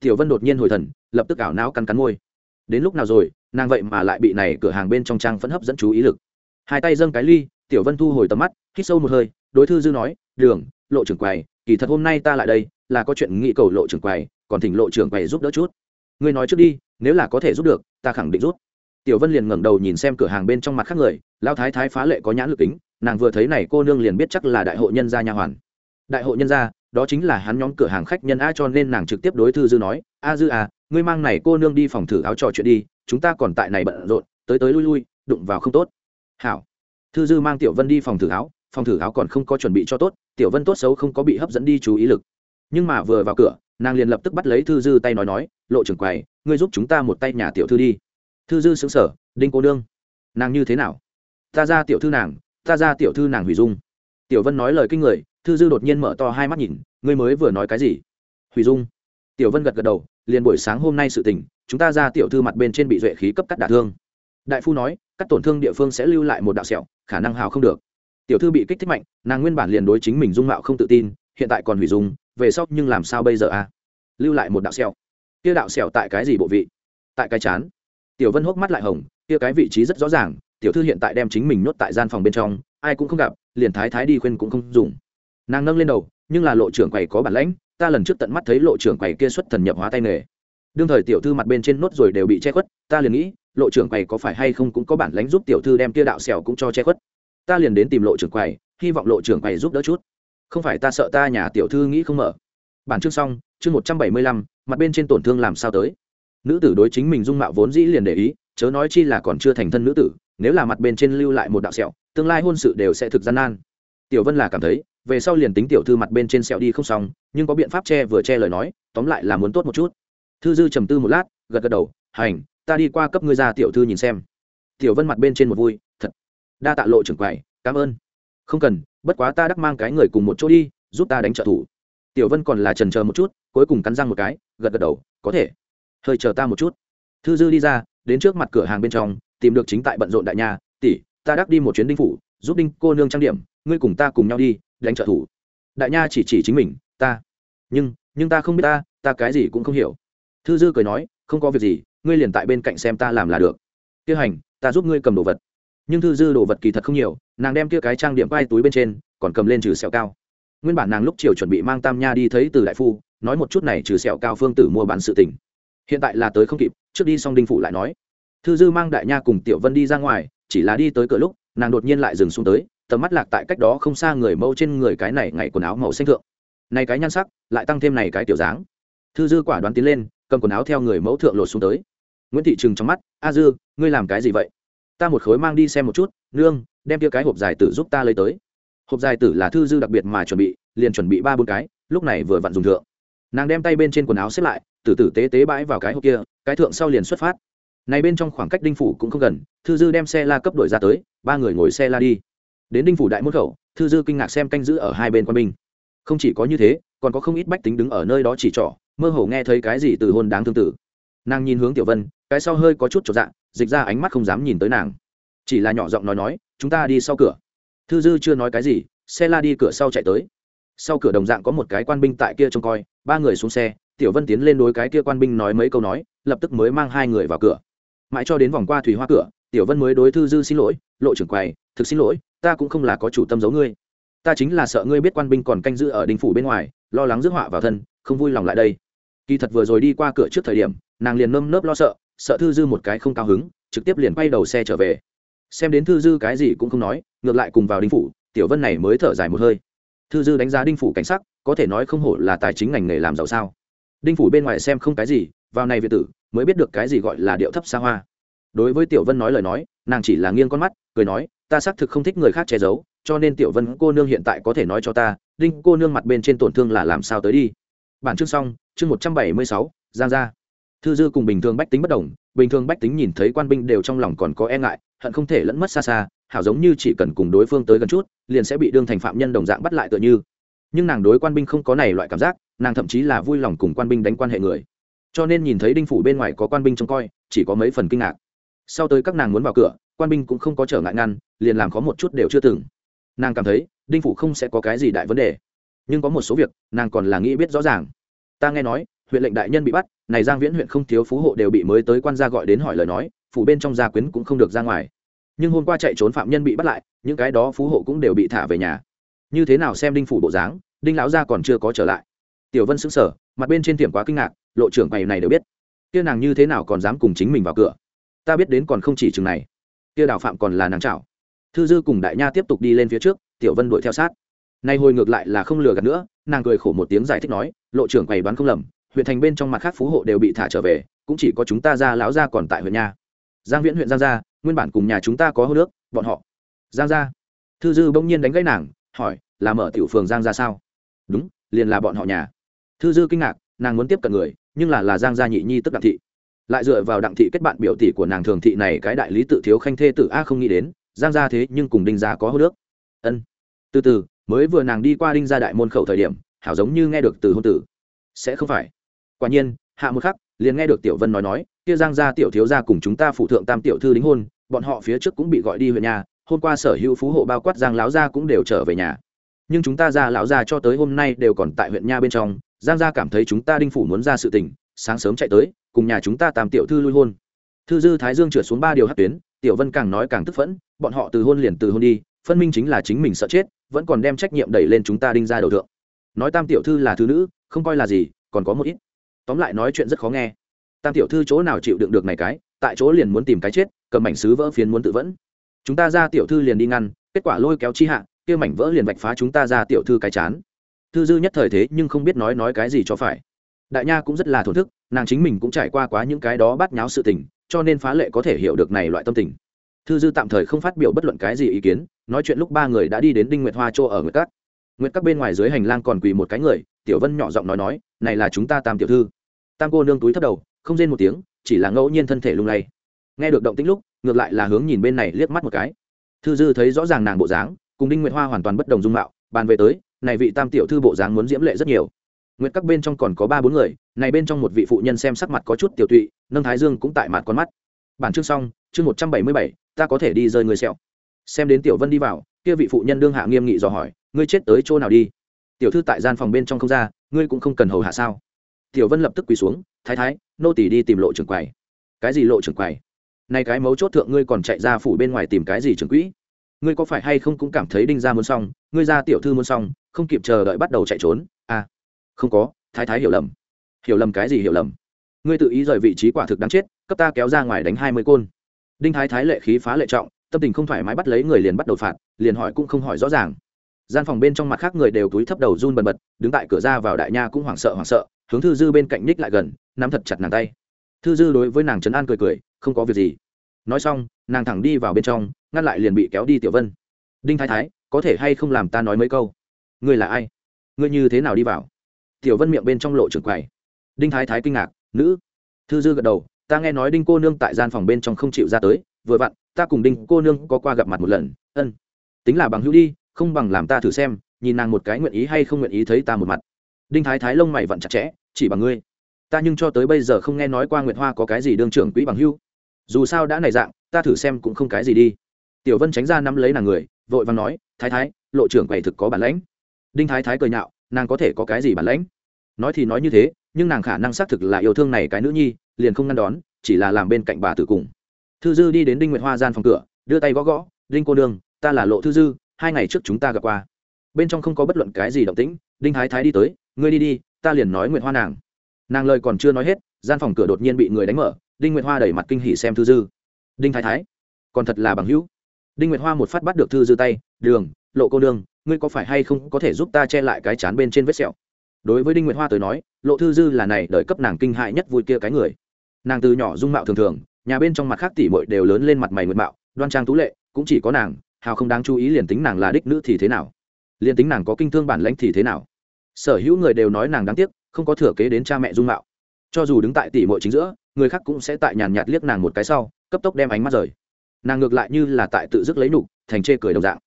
Tiểu vân đột nhiên hồi thần, lập tức ảo não cắn cắn môi. Đến lúc nào rồi, nàng vậy mà lại bị này cửa hàng bên trong trang phẫn hấp dẫn chú ý lực. Hai tay dâng cái ly, tiểu vân thu hồi tầm mắt, hít sâu một hơi, đối thư dư nói, đường, lộ trưởng quầy, kỳ thật hôm nay ta lại đây, là có chuyện nghị cầu lộ trưởng quầy, còn thỉnh lộ trưởng quầy giúp đỡ chút. Ngươi nói trước đi, nếu là có thể giúp được, ta khẳng định giúp tiểu vân liền ngẩng đầu nhìn xem cửa hàng bên trong mặt khác người lao thái thái phá lệ có nhãn lực kính nàng vừa thấy này cô nương liền biết chắc là đại hội nhân gia nha hoàn. Đại hội nhân gia, đó chính là hắn nhóm cửa hàng khách nhân a cho nên nàng trực tiếp đối thư dư nói, a dư à ngươi mang này cô nương đi phòng thử áo trò chuyện đi, chúng ta còn tại này bận rộn, tới tới lui lui, đụng vào không tốt. Hảo. Thư dư mang tiểu vân đi phòng thử áo, phòng thử áo còn không có chuẩn bị cho tốt, tiểu vân tốt xấu không có bị hấp dẫn đi chú ý lực. Nhưng mà vừa vào cửa, nàng liền lập tức bắt lấy thư dư tay nói nói, lộ trưởng quầy, ngươi giúp chúng ta một tay nhà tiểu thư đi thư dư xứng sở, đinh cô nương. Nàng như thế nào? Ta ra tiểu thư nàng, ta ra tiểu thư nàng hủy dung. Tiểu vân nói lời kinh người, thư dư đột nhiên mở to hai mắt nhìn, ngươi mới vừa nói cái gì? Hủy dung. Tiểu vân gật gật đầu, liền buổi sáng hôm nay sự tình, chúng ta ra tiểu thư mặt bên trên bị duệ khí cấp cắt đả thương. Đại phu nói, cắt tổn thương địa phương sẽ lưu lại một đạo sẹo, khả năng hào không được. Tiểu thư bị kích thích mạnh, nàng nguyên bản liền đối chính mình dung mạo không tự tin, hiện tại còn hủy dung, về sóc nhưng làm sao bây giờ a lưu lại một đạo sẹo. Kia đạo sẹo tại cái gì bộ vị? Tại cái chán tiểu vân hốc mắt lại hồng, kia cái vị trí rất rõ ràng, tiểu thư hiện tại đem chính mình nhốt tại gian phòng bên trong, ai cũng không gặp, liền thái thái đi khuyên cũng không dùng. Nàng nâng lên đầu, nhưng là lộ trưởng quầy có bản lãnh, ta lần trước tận mắt thấy lộ trưởng quầy kia xuất thần nhập hóa tay nghề. Đương thời tiểu thư mặt bên trên nốt rồi đều bị che khuất, ta liền nghĩ, lộ trưởng quầy có phải hay không cũng có bản lãnh giúp tiểu thư đem kia đạo xẻo cũng cho che khuất. Ta liền đến tìm lộ trưởng quầy, hy vọng lộ trưởng quầy giúp đỡ chút. Không phải ta sợ ta nhà tiểu thư nghĩ không mở. Bản chương xong, chương một trăm bảy mươi lăm, mặt bên trên tổn thương làm sao tới? Nữ tử đối chính mình dung mạo vốn dĩ liền để ý, chớ nói chi là còn chưa thành thân nữ tử, nếu là mặt bên trên lưu lại một đạo sẹo, tương lai hôn sự đều sẽ thực gian nan. Tiểu vân là cảm thấy, về sau liền tính tiểu thư mặt bên trên sẹo đi không xong, nhưng có biện pháp che vừa che lời nói, tóm lại là muốn tốt một chút. Thư dư trầm tư một lát, gật gật đầu, hành, ta đi qua cấp ngươi ra tiểu thư nhìn xem. Tiểu vân mặt bên trên một vui, thật, đa tạ lộ trưởng quầy, cảm ơn. Không cần, bất quá ta đắc mang cái người cùng một chỗ đi, giúp ta đánh trợ thủ. Tiểu vân còn là trần chờ một chút, cuối cùng cắn răng một cái, gật gật đầu, có thể hơi chờ ta một chút. Thư dư đi ra, đến trước mặt cửa hàng bên trong, tìm được chính tại bận rộn đại nhà, tỷ, ta đắc đi một chuyến đinh phủ, giúp đinh cô nương trang điểm, ngươi cùng ta cùng nhau đi, đánh trợ thủ. Đại nha chỉ chỉ chính mình, ta. Nhưng nhưng ta không biết ta ta cái gì cũng không hiểu. Thư dư cười nói, không có việc gì, ngươi liền tại bên cạnh xem ta làm là được. Tiêu hành, ta giúp ngươi cầm đồ vật. Nhưng thư dư đồ vật kỳ thật không nhiều, nàng đem kia cái trang điểm vai túi bên trên, còn cầm lên trừ sẹo cao. Nguyên bản nàng lúc chiều chuẩn bị mang tam nha đi thấy từ đại phu, nói một chút này trừ sẹo cao phương tử mua bán sự tình hiện tại là tới không kịp, trước đi xong đinh phủ lại nói. Thư dư mang đại nha cùng tiểu vân đi ra ngoài, chỉ là đi tới cửa lúc, nàng đột nhiên lại dừng xuống tới, tầm mắt lạc tại cách đó không xa người mẫu trên người cái này ngày quần áo màu xanh thượng. Này cái nhan sắc, lại tăng thêm này cái tiểu dáng. Thư dư quả đoán tiến lên, cầm quần áo theo người mẫu thượng lột xuống tới. Nguyễn thị trừng trong mắt, a dư, ngươi làm cái gì vậy? Ta một khối mang đi xem một chút, nương, đem kia cái hộp dài tử giúp ta lấy tới. Hộp dài tử là thư dư đặc biệt mà chuẩn bị, liền chuẩn bị ba bốn cái, lúc này vừa vặn dùng thượng nàng đem tay bên trên quần áo xếp lại, từ tử tế tế bãi vào cái hộp kia, cái thượng sau liền xuất phát. Này bên trong khoảng cách đinh phủ cũng không gần, thư dư đem xe la cấp đổi ra tới, ba người ngồi xe la đi. Đến đinh phủ đại môn khẩu, thư dư kinh ngạc xem canh giữ ở hai bên quân binh. Không chỉ có như thế, còn có không ít bách tính đứng ở nơi đó chỉ trỏ, mơ hồ nghe thấy cái gì từ hôn đáng thương tử. Nàng nhìn hướng tiểu vân, cái sau hơi có chút trọn dạng dịch ra ánh mắt không dám nhìn tới nàng. Chỉ là nhỏ giọng nói nói, chúng ta đi sau cửa. Thư dư chưa nói cái gì, xe la đi cửa sau chạy tới sau cửa đồng dạng có một cái quan binh tại kia trông coi, ba người xuống xe, tiểu vân tiến lên đối cái kia quan binh nói mấy câu nói, lập tức mới mang hai người vào cửa. Mãi cho đến vòng qua thủy hoa cửa, tiểu vân mới đối thư dư xin lỗi, lộ trưởng quầy, thực xin lỗi, ta cũng không là có chủ tâm giấu ngươi. Ta chính là sợ ngươi biết quan binh còn canh giữ ở đình phủ bên ngoài, lo lắng rước họa vào thân, không vui lòng lại đây. Kỳ thật vừa rồi đi qua cửa trước thời điểm, nàng liền nơm nớp lo sợ sợ thư dư một cái không cao hứng, trực tiếp liền quay đầu xe trở về. Xem đến thư dư cái gì cũng không nói, ngược lại cùng vào đình phủ, tiểu vân này mới thở dài một hơi thư dư đánh giá đinh phủ cảnh sắc, có thể nói không hổ là tài chính ngành nghề làm giàu sao. Đinh phủ bên ngoài xem không cái gì, vào này việt tử, mới biết được cái gì gọi là điệu thấp xa hoa. Đối với tiểu vân nói lời nói, nàng chỉ là nghiêng con mắt, cười nói, ta xác thực không thích người khác che giấu, cho nên tiểu vân cô nương hiện tại có thể nói cho ta, đinh cô nương mặt bên trên tổn thương là làm sao tới đi. Bản chương xong, chương một trăm bảy mươi sáu, giang gia. Thư dư cùng bình thường bách tính bất đồng, bình thường bách tính nhìn thấy quan binh đều trong lòng còn có e ngại, hận không thể lẫn mất xa xa hảo giống như chỉ cần cùng đối phương tới gần chút, liền sẽ bị đương thành phạm nhân đồng dạng bắt lại tựa như. Nhưng nàng đối quan binh không có này loại cảm giác, nàng thậm chí là vui lòng cùng quan binh đánh quan hệ người. Cho nên nhìn thấy đinh phủ bên ngoài có quan binh trông coi, chỉ có mấy phần kinh ngạc. Sau tới các nàng muốn vào cửa, quan binh cũng không có trở ngại ngăn, liền làm có một chút đều chưa từng. Nàng cảm thấy, đinh phủ không sẽ có cái gì đại vấn đề. Nhưng có một số việc, nàng còn là nghĩ biết rõ ràng. Ta nghe nói, huyện lệnh đại nhân bị bắt, này giang viễn huyện không thiếu phú hộ đều bị mới tới quan gia gọi đến hỏi lời nói, phủ bên trong gia quyến cũng không được ra ngoài nhưng hôm qua chạy trốn phạm nhân bị bắt lại, những cái đó phú hộ cũng đều bị thả về nhà. Như thế nào xem đinh phủ bộ dáng, đinh lão gia còn chưa có trở lại. Tiểu vân sững sờ, mặt bên trên tiệm quá kinh ngạc, lộ trưởng quầy này đều biết. Kia nàng như thế nào còn dám cùng chính mình vào cửa? Ta biết đến còn không chỉ chừng này. Kia đào phạm còn là nàng chảo. Thư dư cùng đại nha tiếp tục đi lên phía trước, tiểu vân đuổi theo sát. Nay hồi ngược lại là không lừa gạt nữa, nàng cười khổ một tiếng giải thích nói, lộ trưởng quầy đoán không lầm, huyện thành bên trong mặt khác phú hộ đều bị thả trở về, cũng chỉ có chúng ta ra lão gia còn tại huyện nha. Giang viễn huyện giang gia nguyên bản cùng nhà chúng ta có hô nước, bọn họ. Giang gia. Thư dư bỗng nhiên đánh gãy nàng, hỏi, là mở tiểu phường giang gia sao? Đúng, liền là bọn họ nhà. Thư dư kinh ngạc, nàng muốn tiếp cận người, nhưng là là giang gia nhị nhi tức đặng thị. Lại dựa vào đặng thị kết bạn biểu tỷ của nàng thường thị này, cái đại lý tự thiếu khanh thê tử a không nghĩ đến, giang gia thế nhưng cùng đinh gia có hô nước. Ân. Từ từ, mới vừa nàng đi qua đinh gia đại môn khẩu thời điểm, hảo giống như nghe được từ hôn tử. Sẽ không phải. Quả nhiên, hạ một khắc, liền nghe được tiểu vân nói nói, kia giang gia tiểu thiếu gia cùng chúng ta phụ thượng tam tiểu thư đính hôn bọn họ phía trước cũng bị gọi đi huyện nhà, hôm qua sở hữu phú hộ bao quát giang lão gia cũng đều trở về nhà. Nhưng chúng ta ra lão gia cho tới hôm nay đều còn tại huyện nha bên trong, giang gia cảm thấy chúng ta đinh phủ muốn ra sự tình, sáng sớm chạy tới, cùng nhà chúng ta tam tiểu thư lui hôn. Thư dư thái dương trượt xuống ba điều hát tuyến, tiểu vân càng nói càng tức phẫn, bọn họ từ hôn liền từ hôn đi, phân minh chính là chính mình sợ chết, vẫn còn đem trách nhiệm đẩy lên chúng ta đinh ra đầu thượng. Nói tam tiểu thư là thứ nữ, không coi là gì, còn có một ít. Tóm lại nói chuyện rất khó nghe. Tam tiểu thư chỗ nào chịu đựng được này cái, tại chỗ liền muốn tìm cái chết cầm mảnh sứ vỡ phiến muốn tự vẫn. Chúng ta ra tiểu thư liền đi ngăn, kết quả lôi kéo chi hạ, kia mảnh vỡ liền vạch phá chúng ta ra tiểu thư cái chán. Thư dư nhất thời thế nhưng không biết nói nói cái gì cho phải. Đại nha cũng rất là thổn thức, nàng chính mình cũng trải qua quá những cái đó bắt nháo sự tình, cho nên phá lệ có thể hiểu được này loại tâm tình. Thư dư tạm thời không phát biểu bất luận cái gì ý kiến, nói chuyện lúc ba người đã đi đến đinh nguyệt hoa chỗ ở nguyệt các. Nguyệt các bên ngoài dưới hành lang còn quỳ một cái người, tiểu vân nhỏ giọng nói nói, này là chúng ta tam tiểu thư. Tam cô nương túi thấp đầu, không rên một tiếng, chỉ là ngẫu nhiên thân thể lung lay nghe được động tĩnh lúc, ngược lại là hướng nhìn bên này liếc mắt một cái. Thư dư thấy rõ ràng nàng bộ dáng, cùng đinh nguyệt hoa hoàn toàn bất đồng dung mạo, bàn về tới, này vị tam tiểu thư bộ dáng muốn diễm lệ rất nhiều. Nguyệt các bên trong còn có ba bốn người, này bên trong một vị phụ nhân xem sắc mặt có chút tiểu tụy, nâng thái dương cũng tại mặt con mắt. Bản chương xong, chương một trăm bảy mươi bảy, ta có thể đi rơi người sẹo. Xem đến tiểu vân đi vào, kia vị phụ nhân đương hạ nghiêm nghị dò hỏi, ngươi chết tới chỗ nào đi? Tiểu thư tại gian phòng bên trong không ra, ngươi cũng không cần hầu hạ sao? Tiểu vân lập tức quỳ xuống, thái thái, nô tỳ đi tìm lộ trưởng quầy. Cái gì lộ trưởng quầy? Nay cái mấu chốt thượng ngươi còn chạy ra phủ bên ngoài tìm cái gì trưởng quỹ? Ngươi có phải hay không cũng cảm thấy đinh ra muốn xong, ngươi ra tiểu thư muốn xong, không kịp chờ đợi bắt đầu chạy trốn? À không có, thái thái hiểu lầm. Hiểu lầm cái gì hiểu lầm? Ngươi tự ý rời vị trí quả thực đáng chết, cấp ta kéo ra ngoài đánh hai mươi côn. Đinh thái thái lệ khí phá lệ trọng, tâm tình không thoải mái bắt lấy người liền bắt đầu phạt, liền hỏi cũng không hỏi rõ ràng. Gian phòng bên trong mặt khác người đều túi thấp đầu run bần bật, đứng tại cửa ra vào đại nha cũng hoảng sợ hoảng sợ, hướng thư dư bên cạnh ních lại gần, nắm thật chặt nàng tay. Thư dư đối với nàng trấn an cười cười không có việc gì. Nói xong, nàng thẳng đi vào bên trong, ngăn lại liền bị kéo đi tiểu vân. Đinh thái thái, có thể hay không làm ta nói mấy câu? Ngươi là ai? Ngươi như thế nào đi vào? Tiểu vân miệng bên trong lộ trưởng quầy. Đinh thái thái kinh ngạc, nữ. Thư dư gật đầu, ta nghe nói đinh cô nương tại gian phòng bên trong không chịu ra tới, vừa vặn, ta cùng đinh cô nương có qua gặp mặt một lần, ân. Tính là bằng hữu đi, không bằng làm ta thử xem, nhìn nàng một cái nguyện ý hay không nguyện ý thấy ta một mặt. Đinh thái thái lông mày vặn chặt chẽ, chỉ bằng ngươi. Ta nhưng cho tới bây giờ không nghe nói qua nguyệt hoa có cái gì đương trưởng quỹ bằng hữu dù sao đã này dạng, ta thử xem cũng không cái gì đi. Tiểu vân tránh ra nắm lấy nàng người, vội vàng nói, thái thái, lộ trưởng quầy thực có bản lãnh. Đinh thái thái cười nhạo, nàng có thể có cái gì bản lãnh? Nói thì nói như thế, nhưng nàng khả năng xác thực là yêu thương này cái nữ nhi, liền không ngăn đón, chỉ là làm bên cạnh bà tử cùng. Thư dư đi đến đinh nguyệt hoa gian phòng cửa, đưa tay gõ gõ, đinh cô nương, ta là lộ thư dư, hai ngày trước chúng ta gặp qua. Bên trong không có bất luận cái gì động tĩnh, đinh thái thái đi tới, ngươi đi đi, ta liền nói nguyệt hoa nàng. Nàng lời còn chưa nói hết, gian phòng cửa đột nhiên bị người đánh mở đinh nguyệt hoa đẩy mặt kinh hỉ xem thư dư. Đinh thái thái, còn thật là bằng hữu. Đinh nguyệt hoa một phát bắt được thư dư tay, đường, lộ cô đường ngươi có phải hay không có thể giúp ta che lại cái chán bên trên vết sẹo? Đối với đinh nguyệt hoa tới nói, lộ thư dư là này đợi cấp nàng kinh hại nhất vui kia cái người. Nàng từ nhỏ dung mạo thường thường, nhà bên trong mặt khác tỉ bội đều lớn lên mặt mày nguyệt mạo, đoan trang tú lệ, cũng chỉ có nàng, hào không đáng chú ý liền tính nàng là đích nữ thì thế nào. Liền tính nàng có kinh thương bản lãnh thì thế nào. Sở hữu người đều nói nàng đáng tiếc, không có thừa kế đến cha mẹ dung mạo. Cho dù đứng tại tỉ bội chính giữa người khác cũng sẽ tại nhàn nhạt liếc nàng một cái sau, cấp tốc đem ánh mắt rời. Nàng ngược lại như là tại tự dứt lấy nục thành chê cười đồng dạng.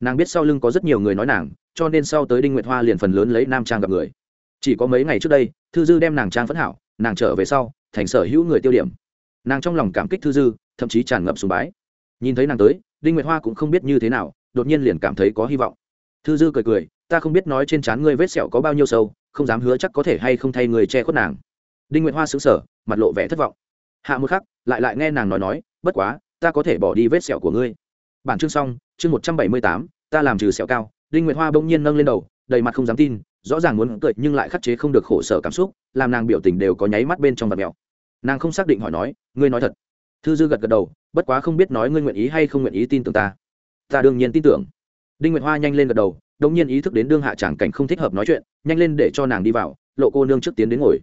Nàng biết sau lưng có rất nhiều người nói nàng, cho nên sau tới đinh nguyệt hoa liền phần lớn lấy nam trang gặp người. Chỉ có mấy ngày trước đây, thư dư đem nàng trang phẫn hảo, nàng trở về sau, thành sở hữu người tiêu điểm. Nàng trong lòng cảm kích thư dư, thậm chí tràn ngập sùng bái. Nhìn thấy nàng tới, đinh nguyệt hoa cũng không biết như thế nào, đột nhiên liền cảm thấy có hy vọng. Thư dư cười cười, ta không biết nói trên trán ngươi vết sẹo có bao nhiêu sâu, không dám hứa chắc có thể hay không thay người che khuất nàng đinh nguyệt hoa xứng sở mặt lộ vẻ thất vọng. Hạ một khắc, lại lại nghe nàng nói nói, bất quá, ta có thể bỏ đi vết sẹo của ngươi. Bản chương xong, chương một trăm bảy mươi tám, ta làm trừ sẹo cao. Đinh nguyệt hoa bỗng nhiên nâng lên đầu, đầy mặt không dám tin, rõ ràng muốn cười nhưng lại khắc chế không được khổ sở cảm xúc, làm nàng biểu tình đều có nháy mắt bên trong vật mèo. Nàng không xác định hỏi nói, ngươi nói thật? Thư dư gật gật đầu, bất quá không biết nói ngươi nguyện ý hay không nguyện ý tin tưởng ta. Ta đương nhiên tin tưởng. Đinh nguyệt hoa nhanh lên gật đầu đông nhiên ý thức đến đương hạ tràng cảnh không thích hợp nói chuyện, nhanh lên để cho nàng đi vào, lộ cô nương trước tiến đến ngồi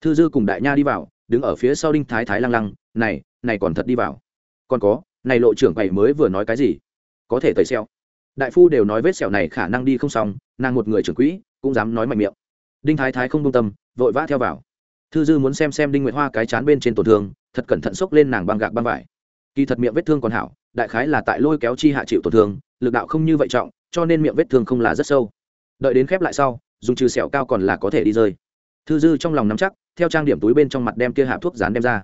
thư dư cùng đại nha đi vào, đứng ở phía sau đinh thái thái lăng lăng, này này còn thật đi vào. Còn có, này lộ trưởng quầy mới vừa nói cái gì? Có thể tẩy xeo đại phu đều nói vết sẹo này khả năng đi không xong, nàng một người trưởng quỹ, cũng dám nói mạnh miệng. Đinh thái thái không công tâm, vội vã theo vào. Thư dư muốn xem xem đinh nguyệt hoa cái chán bên trên tổn thương, thật cẩn thận xốc lên nàng băng gạc băng vải. Kỳ thật miệng vết thương còn hảo, đại khái là tại lôi kéo chi hạ chịu tổn thương, lực đạo không như vậy trọng, cho nên miệng vết thương không là rất sâu. Đợi đến khép lại sau, dùng trừ sẹo cao còn là có thể đi rơi thư dư trong lòng nắm chắc, theo trang điểm túi bên trong mặt đem kia hạ thuốc dán đem ra.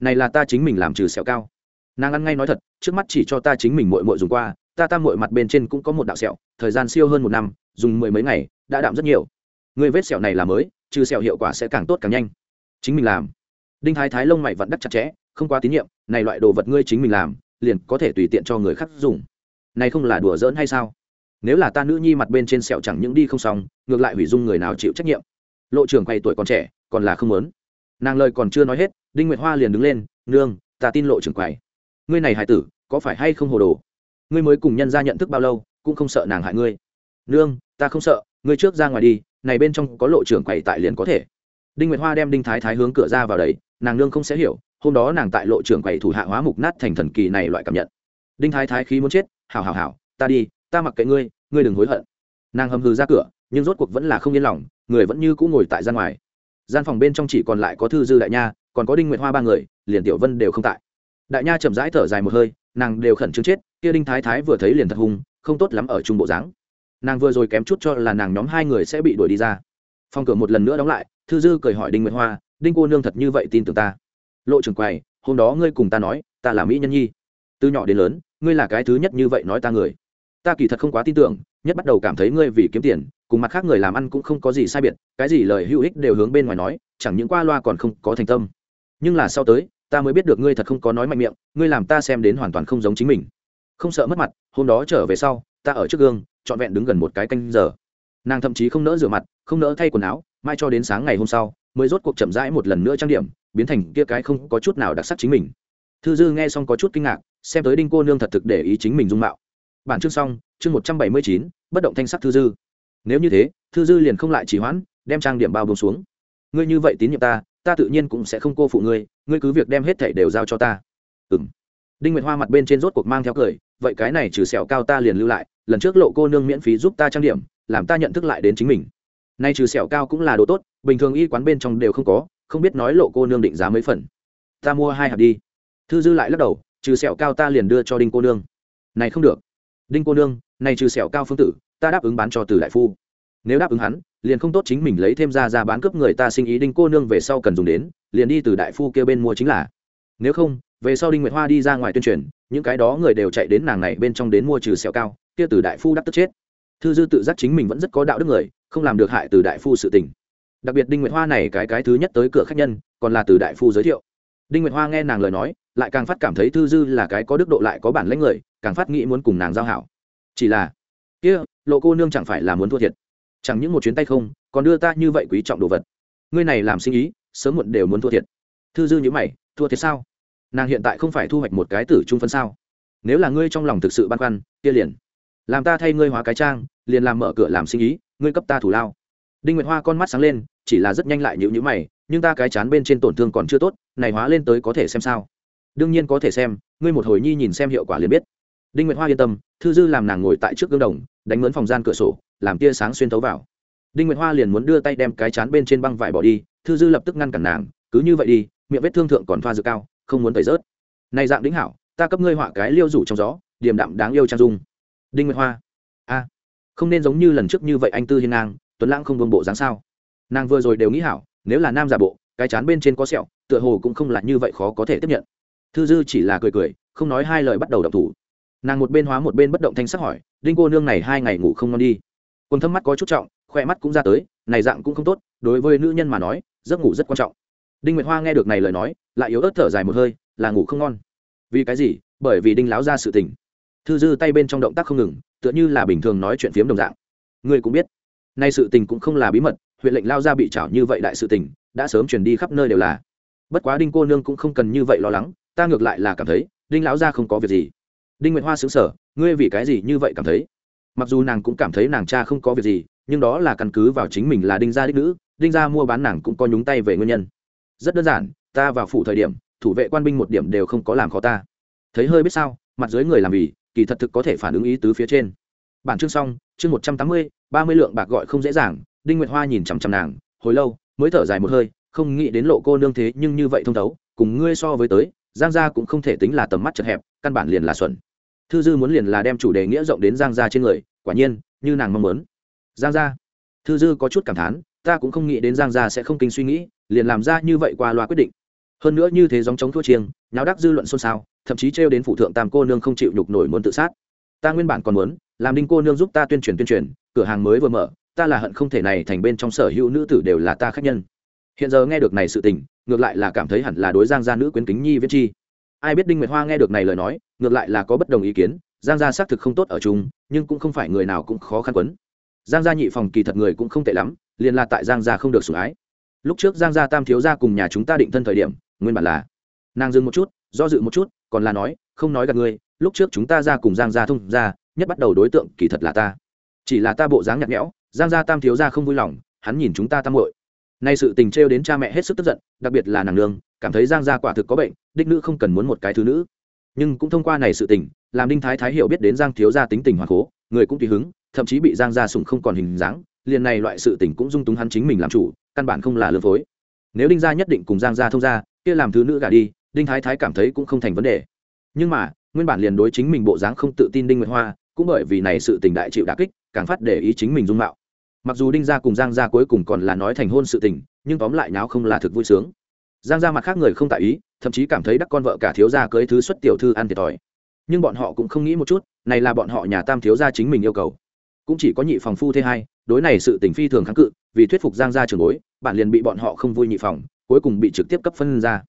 Này là ta chính mình làm trừ sẹo cao. Nàng ăn ngay nói thật, trước mắt chỉ cho ta chính mình mội mội dùng qua, ta ta mội mặt bên trên cũng có một đạo sẹo, thời gian siêu hơn một năm, dùng mười mấy ngày, đã đạm rất nhiều. Người vết sẹo này là mới, trừ sẹo hiệu quả sẽ càng tốt càng nhanh. Chính mình làm. Đinh thái thái lông mày vẫn đắc chặt chẽ, không quá tín nhiệm, này loại đồ vật ngươi chính mình làm, liền có thể tùy tiện cho người khác dùng. Này không là đùa giỡn hay sao? Nếu là ta nữ nhi mặt bên trên sẹo chẳng những đi không xong, ngược lại hủy dung người nào chịu trách nhiệm lộ trưởng quay tuổi còn trẻ, còn là không muốn. Nàng lời còn chưa nói hết, đinh nguyệt hoa liền đứng lên, nương, ta tin lộ trưởng quầy ngươi này hải tử, có phải hay không hồ đồ? Ngươi mới cùng nhân ra nhận thức bao lâu, cũng không sợ nàng hại ngươi. Nương, ta không sợ, ngươi trước ra ngoài đi, này bên trong có lộ trưởng quầy tại liền có thể. Đinh nguyệt hoa đem đinh thái thái hướng cửa ra vào đấy nàng nương không sẽ hiểu, hôm đó nàng tại lộ trưởng quầy thủ hạ hóa mục nát thành thần kỳ này loại cảm nhận. Đinh thái thái khí muốn chết, hảo hảo hảo, ta đi, ta mặc kệ ngươi ngươi đừng hối hận. Nàng hầm hừ ra cửa nhưng rốt cuộc vẫn là không yên lòng, người vẫn như cũ ngồi tại gian ngoài. Gian phòng bên trong chỉ còn lại có thư dư đại nha, còn có đinh nguyệt hoa ba người, liền tiểu vân đều không tại. Đại nha chậm rãi thở dài một hơi, nàng đều khẩn trương chết, kia đinh thái thái vừa thấy liền thật hung, không tốt lắm ở trung bộ dáng. Nàng vừa rồi kém chút cho là nàng nhóm hai người sẽ bị đuổi đi ra. Phòng cửa một lần nữa đóng lại, thư dư cười hỏi đinh nguyệt hoa, đinh cô nương thật như vậy tin tưởng ta? Lộ trưởng quầy, hôm đó ngươi cùng ta nói, ta là mỹ nhân nhi. Từ nhỏ đến lớn, ngươi là cái thứ nhất như vậy nói ta người ta kỳ thật không quá tin tưởng, nhất bắt đầu cảm thấy ngươi vì kiếm tiền, cùng mặt khác người làm ăn cũng không có gì sai biệt, cái gì lời hữu ích đều hướng bên ngoài nói, chẳng những qua loa còn không có thành tâm. Nhưng là sau tới, ta mới biết được ngươi thật không có nói mạnh miệng, ngươi làm ta xem đến hoàn toàn không giống chính mình. Không sợ mất mặt, hôm đó trở về sau, ta ở trước gương, trọn vẹn đứng gần một cái canh giờ. Nàng thậm chí không nỡ rửa mặt, không nỡ thay quần áo, mai cho đến sáng ngày hôm sau, mới rốt cuộc chậm rãi một lần nữa trang điểm, biến thành kia cái không có chút nào đặc sắc chính mình. Thư dư nghe xong có chút kinh ngạc, xem tới đinh cô nương thật thực để ý chính mình dung mạo bản chương xong, chương một trăm bảy mươi chín, bất động thanh sắc thư dư. Nếu như thế, thư dư liền không lại chỉ hoãn, đem trang điểm bao bông xuống. Ngươi như vậy tín nhiệm ta ta tự nhiên cũng sẽ không cô phụ ngươi ngươi cứ việc đem hết thảy đều giao cho ta. Ừ m đinh nguyệt hoa mặt bên trên rốt cuộc mang theo cười, vậy cái này trừ sẹo cao ta liền lưu lại, lần trước lộ cô nương miễn phí giúp ta trang điểm, làm ta nhận thức lại đến chính mình. Nay trừ sẹo cao cũng là đồ tốt, bình thường y quán bên trong đều không có, không biết nói lộ cô nương định giá mấy phần. Ta mua hai hạt đi. Thư dư lại lắc đầu, trừ sẹo cao ta liền đưa cho đinh cô nương. Này không được đinh cô nương, này trừ sẹo cao phương tử, ta đáp ứng bán cho từ đại phu. Nếu đáp ứng hắn, liền không tốt chính mình lấy thêm ra ra bán cướp người ta sinh ý đinh cô nương về sau cần dùng đến, liền đi từ đại phu kia bên mua chính là. Nếu không, về sau đinh nguyệt hoa đi ra ngoài tuyên truyền, những cái đó người đều chạy đến nàng này bên trong đến mua trừ sẹo cao, kia từ đại phu đắc tức chết. Thư dư tự giác chính mình vẫn rất có đạo đức người, không làm được hại từ đại phu sự tình. Đặc biệt đinh nguyệt hoa này cái cái thứ nhất tới cửa khách nhân, còn là từ đại phu giới thiệu. Đinh nguyệt hoa nghe nàng lời nói, lại càng phát cảm thấy thư dư là cái có đức độ lại có bản lãnh người càng phát nghĩ muốn cùng nàng giao hảo. Chỉ là, kia, lộ cô nương chẳng phải là muốn thua thiệt. Chẳng những một chuyến tay không, còn đưa ta như vậy quý trọng đồ vật. Ngươi này làm sinh ý, sớm muộn đều muốn thua thiệt. Thư dư nhữ mày, thua thiệt sao? Nàng hiện tại không phải thu hoạch một cái tử trung phân sao? Nếu là ngươi trong lòng thực sự băn khoăn, kia liền. Làm ta thay ngươi hóa cái trang, liền làm mở cửa làm sinh ý, ngươi cấp ta thủ lao. Đinh nguyệt hoa con mắt sáng lên, chỉ là rất nhanh lại nhữ nhữ mày, nhưng ta cái chán bên trên tổn thương còn chưa tốt, này hóa lên tới có thể xem sao? Đương nhiên có thể xem, ngươi một hồi nhi nhìn xem hiệu quả liền biết đinh nguyệt hoa yên tâm, thư dư làm nàng ngồi tại trước gương đồng, đánh mướn phòng gian cửa sổ, làm tia sáng xuyên thấu vào. Đinh nguyệt hoa liền muốn đưa tay đem cái chán bên trên băng vải bỏ đi, thư dư lập tức ngăn cản nàng, cứ như vậy đi, miệng vết thương thượng còn thoa dược cao, không muốn tẩy rớt. Này dạng đính hảo, ta cấp ngươi họa cái liêu rủ trong gió, điềm đạm đáng yêu trang dung. Đinh nguyệt hoa, a, không nên giống như lần trước như vậy anh tư hiên ngang, tuấn lãng không vương bộ dáng sao. Nàng vừa rồi đều nghĩ hảo, nếu là nam giả bộ, cái chán bên trên có sẹo, tựa hồ cũng không là như vậy khó có thể tiếp nhận. Thư dư chỉ là cười cười, không nói hai lời bắt đầu đọc thủ nàng một bên hóa một bên bất động thanh sắc hỏi, đinh cô nương này hai ngày ngủ không ngon đi? Quần thâm mắt có chút trọng khoe mắt cũng ra tới, này dạng cũng không tốt, đối với nữ nhân mà nói, giấc ngủ rất quan trọng. Đinh nguyệt hoa nghe được này lời nói, lại yếu ớt thở dài một hơi, là ngủ không ngon. Vì cái gì? Bởi vì đinh láo ra sự tình. Thư dư tay bên trong động tác không ngừng, tựa như là bình thường nói chuyện phiếm đồng dạng. Ngươi cũng biết, nay sự tình cũng không là bí mật, huyện lệnh lao ra bị trảo như vậy đại sự tình, đã sớm truyền đi khắp nơi đều là. Bất quá đinh cô nương cũng không cần như vậy lo lắng, ta ngược lại là cảm thấy, đinh lão gia không có việc gì đinh nguyệt hoa xứng sở ngươi vì cái gì như vậy cảm thấy? Mặc dù nàng cũng cảm thấy nàng cha không có việc gì, nhưng đó là căn cứ vào chính mình là đinh gia đích nữ, đinh gia mua bán nàng cũng có nhúng tay về nguyên nhân. Rất đơn giản, ta vào phủ thời điểm, thủ vệ quan binh một điểm đều không có làm khó ta. Thấy hơi biết sao, mặt dưới người làm vì, kỳ thật thực có thể phản ứng ý tứ phía trên. Bản chương xong, chương một trăm tám mươi, ba mươi lượng bạc gọi không dễ dàng, đinh nguyệt hoa nhìn chằm chằm nàng, hồi lâu, mới thở dài một hơi, không nghĩ đến lộ cô nương thế nhưng như vậy thông thấu, cùng ngươi so với tới, giang gia cũng không thể tính là tầm mắt chật hẹp, căn bản liền là xuẩn thư dư muốn liền là đem chủ đề nghĩa rộng đến giang gia trên người, quả nhiên, như nàng mong muốn. Giang gia. Thư dư có chút cảm thán, ta cũng không nghĩ đến giang gia sẽ không kinh suy nghĩ, liền làm ra như vậy qua loa quyết định. Hơn nữa như thế giống chống thua chiêng, nháo đắc dư luận xôn xao, thậm chí trêu đến phụ thượng tam cô nương không chịu nhục nổi muốn tự sát. Ta nguyên bản còn muốn, làm đinh cô nương giúp ta tuyên truyền tuyên truyền, cửa hàng mới vừa mở, ta là hận không thể này thành bên trong sở hữu nữ tử đều là ta khách nhân. Hiện giờ nghe được này sự tình, ngược lại là cảm thấy hẳn là đối giang gia nữ quyến kính nhi viết chi ai biết đinh nguyệt hoa nghe được này lời nói, ngược lại là có bất đồng ý kiến, giang gia xác thực không tốt ở chung, nhưng cũng không phải người nào cũng khó khăn quấn. Giang gia nhị phòng kỳ thật người cũng không tệ lắm, liền là tại giang gia không được sủng ái. Lúc trước giang gia tam thiếu gia cùng nhà chúng ta định thân thời điểm, nguyên bản là nàng dừng một chút, do dự một chút, còn là nói, không nói gặp ngươi, lúc trước chúng ta ra cùng giang gia thông ra nhất bắt đầu đối tượng kỳ thật là ta. Chỉ là ta bộ dáng nhạt nhẽo, giang gia tam thiếu gia không vui lòng, hắn nhìn chúng ta tam muội. Nay sự tình trêu đến cha mẹ hết sức tức giận, đặc biệt là nàng nương cảm thấy giang gia quả thực có bệnh, đích nữ không cần muốn một cái thứ nữ. Nhưng cũng thông qua này sự tình, làm đinh thái thái hiểu biết đến giang thiếu gia tính tình hoàng cố, người cũng tùy hứng, thậm chí bị giang gia sủng không còn hình dáng, liền này loại sự tình cũng dung túng hắn chính mình làm chủ, căn bản không là lừa phối. Nếu đinh gia nhất định cùng giang gia thông gia, kia làm thứ nữ gả đi, đinh thái thái cảm thấy cũng không thành vấn đề. Nhưng mà, nguyên bản liền đối chính mình bộ dáng không tự tin đinh nguyệt hoa, cũng bởi vì này sự tình đại chịu đả kích, càng phát để ý chính mình dung mạo. Mặc dù đinh gia cùng giang gia cuối cùng còn là nói thành hôn sự tình, nhưng tóm lại nháo không là thực vui sướng giang gia mặt khác người không tại ý, thậm chí cảm thấy đắc con vợ cả thiếu gia cưới thứ xuất tiểu thư ăn thiệt thòi. Nhưng bọn họ cũng không nghĩ một chút, này là bọn họ nhà tam thiếu gia chính mình yêu cầu. Cũng chỉ có nhị phòng phu thế hai, đối này sự tình phi thường kháng cự, vì thuyết phục giang gia trường bối, bạn liền bị bọn họ không vui nhị phòng, cuối cùng bị trực tiếp cấp phân ra.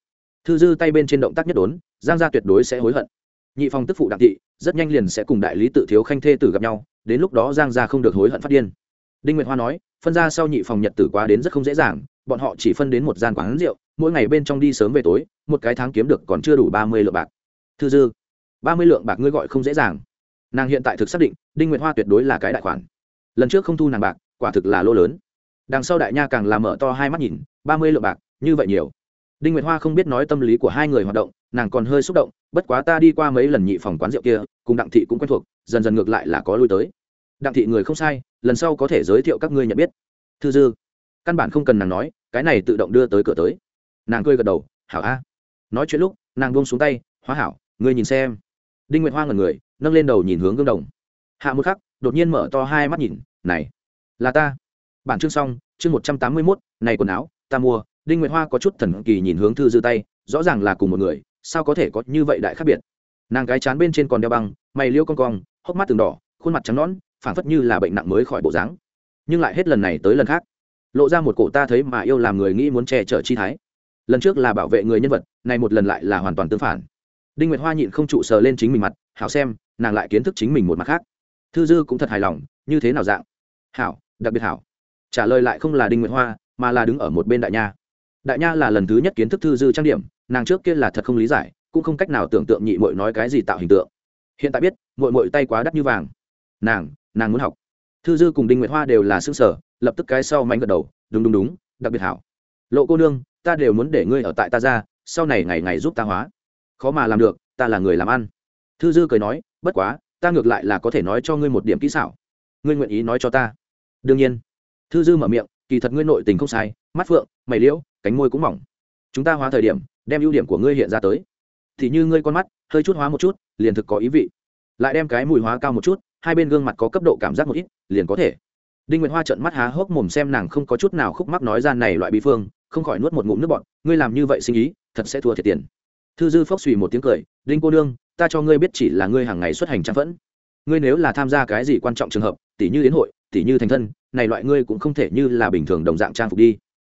Thư dư tay bên trên động tác nhất đốn, giang gia tuyệt đối sẽ hối hận. Nhị phòng tức phụ đặng thị, rất nhanh liền sẽ cùng đại lý tự thiếu khanh thê tử gặp nhau, đến lúc đó giang gia không được hối hận phát điên. Đinh nguyệt hoa nói, phân ra sau nhị phòng nhật tử quá đến rất không dễ dàng bọn họ chỉ phân đến một gian quán rượu, mỗi ngày bên trong đi sớm về tối, một cái tháng kiếm được còn chưa đủ ba mươi lượng bạc. Thư dư, ba mươi lượng bạc ngươi gọi không dễ dàng. Nàng hiện tại thực xác định, đinh nguyệt hoa tuyệt đối là cái đại khoản. Lần trước không thu nàng bạc, quả thực là lô lớn. Đằng sau đại nha càng làm mở to hai mắt nhìn, ba mươi lượng bạc, như vậy nhiều. Đinh nguyệt hoa không biết nói tâm lý của hai người hoạt động, nàng còn hơi xúc động, bất quá ta đi qua mấy lần nhị phòng quán rượu kia, cùng đặng thị cũng quen thuộc, dần dần ngược lại là có lui tới. Đặng thị người không sai, lần sau có thể giới thiệu các ngươi nhận biết. Thư dư căn bản không cần nàng nói, cái này tự động đưa tới cửa tới. Nàng cười gật đầu, hảo a. Nói chuyện lúc, nàng buông xuống tay, hóa hảo, ngươi nhìn xem. Đinh nguyệt hoa ngần người, nâng lên đầu nhìn hướng gương đồng. Hạ một khắc, đột nhiên mở to hai mắt nhìn, này, là ta. Bản chương xong, chương một trăm tám mươi mốt, này quần áo, ta mua. Đinh nguyệt hoa có chút thần kỳ nhìn hướng thư dư tay, rõ ràng là cùng một người, sao có thể có như vậy đại khác biệt? Nàng cái chán bên trên còn đeo băng, mày liêu con cong, hốc mắt từng đỏ, khuôn mặt trắng nõn, phảng phất như là bệnh nặng mới khỏi bộ dáng. Nhưng lại hết lần này tới lần khác lộ ra một cổ ta thấy mà yêu làm người nghĩ muốn che chở chi thái. Lần trước là bảo vệ người nhân vật này một lần lại là hoàn toàn tương phản. Đinh nguyệt hoa nhịn không trụ sờ lên chính mình mặt, hảo xem, nàng lại kiến thức chính mình một mặt khác. Thư dư cũng thật hài lòng, như thế nào dạng? Hảo, đặc biệt hảo. Trả lời lại không là đinh nguyệt hoa, mà là đứng ở một bên đại nha. Đại nha là lần thứ nhất kiến thức thư dư trang điểm, nàng trước kia là thật không lý giải, cũng không cách nào tưởng tượng nhị mội nói cái gì tạo hình tượng. Hiện tại biết mội mội tay quá đắt như vàng. Nàng nàng muốn học. Thư dư cùng đinh nguyệt hoa đều là xương sở lập tức cái sau mạnh gật đầu, đúng đúng đúng, đặc biệt hảo. Lộ cô nương, ta đều muốn để ngươi ở tại ta ra, sau này ngày ngày giúp ta hóa. Khó mà làm được, ta là người làm ăn. Thư dư cười nói, bất quá, ta ngược lại là có thể nói cho ngươi một điểm kỹ xảo. Ngươi nguyện ý nói cho ta? Đương nhiên. Thư dư mở miệng, kỳ thật ngươi nội tình không sai, mắt phượng, mày liễu, cánh môi cũng mỏng. Chúng ta hóa thời điểm, đem ưu điểm của ngươi hiện ra tới. Thì như ngươi con mắt, hơi chút hóa một chút, liền thực có ý vị. Lại đem cái mùi hóa cao một chút, hai bên gương mặt có cấp độ cảm giác một ít, liền có thể đinh nguyệt hoa trợn mắt há hốc mồm xem nàng không có chút nào khúc mắc nói ra này loại bí phương, không khỏi nuốt một ngụm nước bọt, ngươi làm như vậy sinh ý, thật sẽ thua thiệt tiền. Thư dư phốc suy một tiếng cười, đinh cô nương, ta cho ngươi biết chỉ là ngươi hàng ngày xuất hành trang phẫn. Ngươi nếu là tham gia cái gì quan trọng trường hợp tỷ như đến hội tỷ như thành thân, này loại ngươi cũng không thể như là bình thường đồng dạng trang phục đi.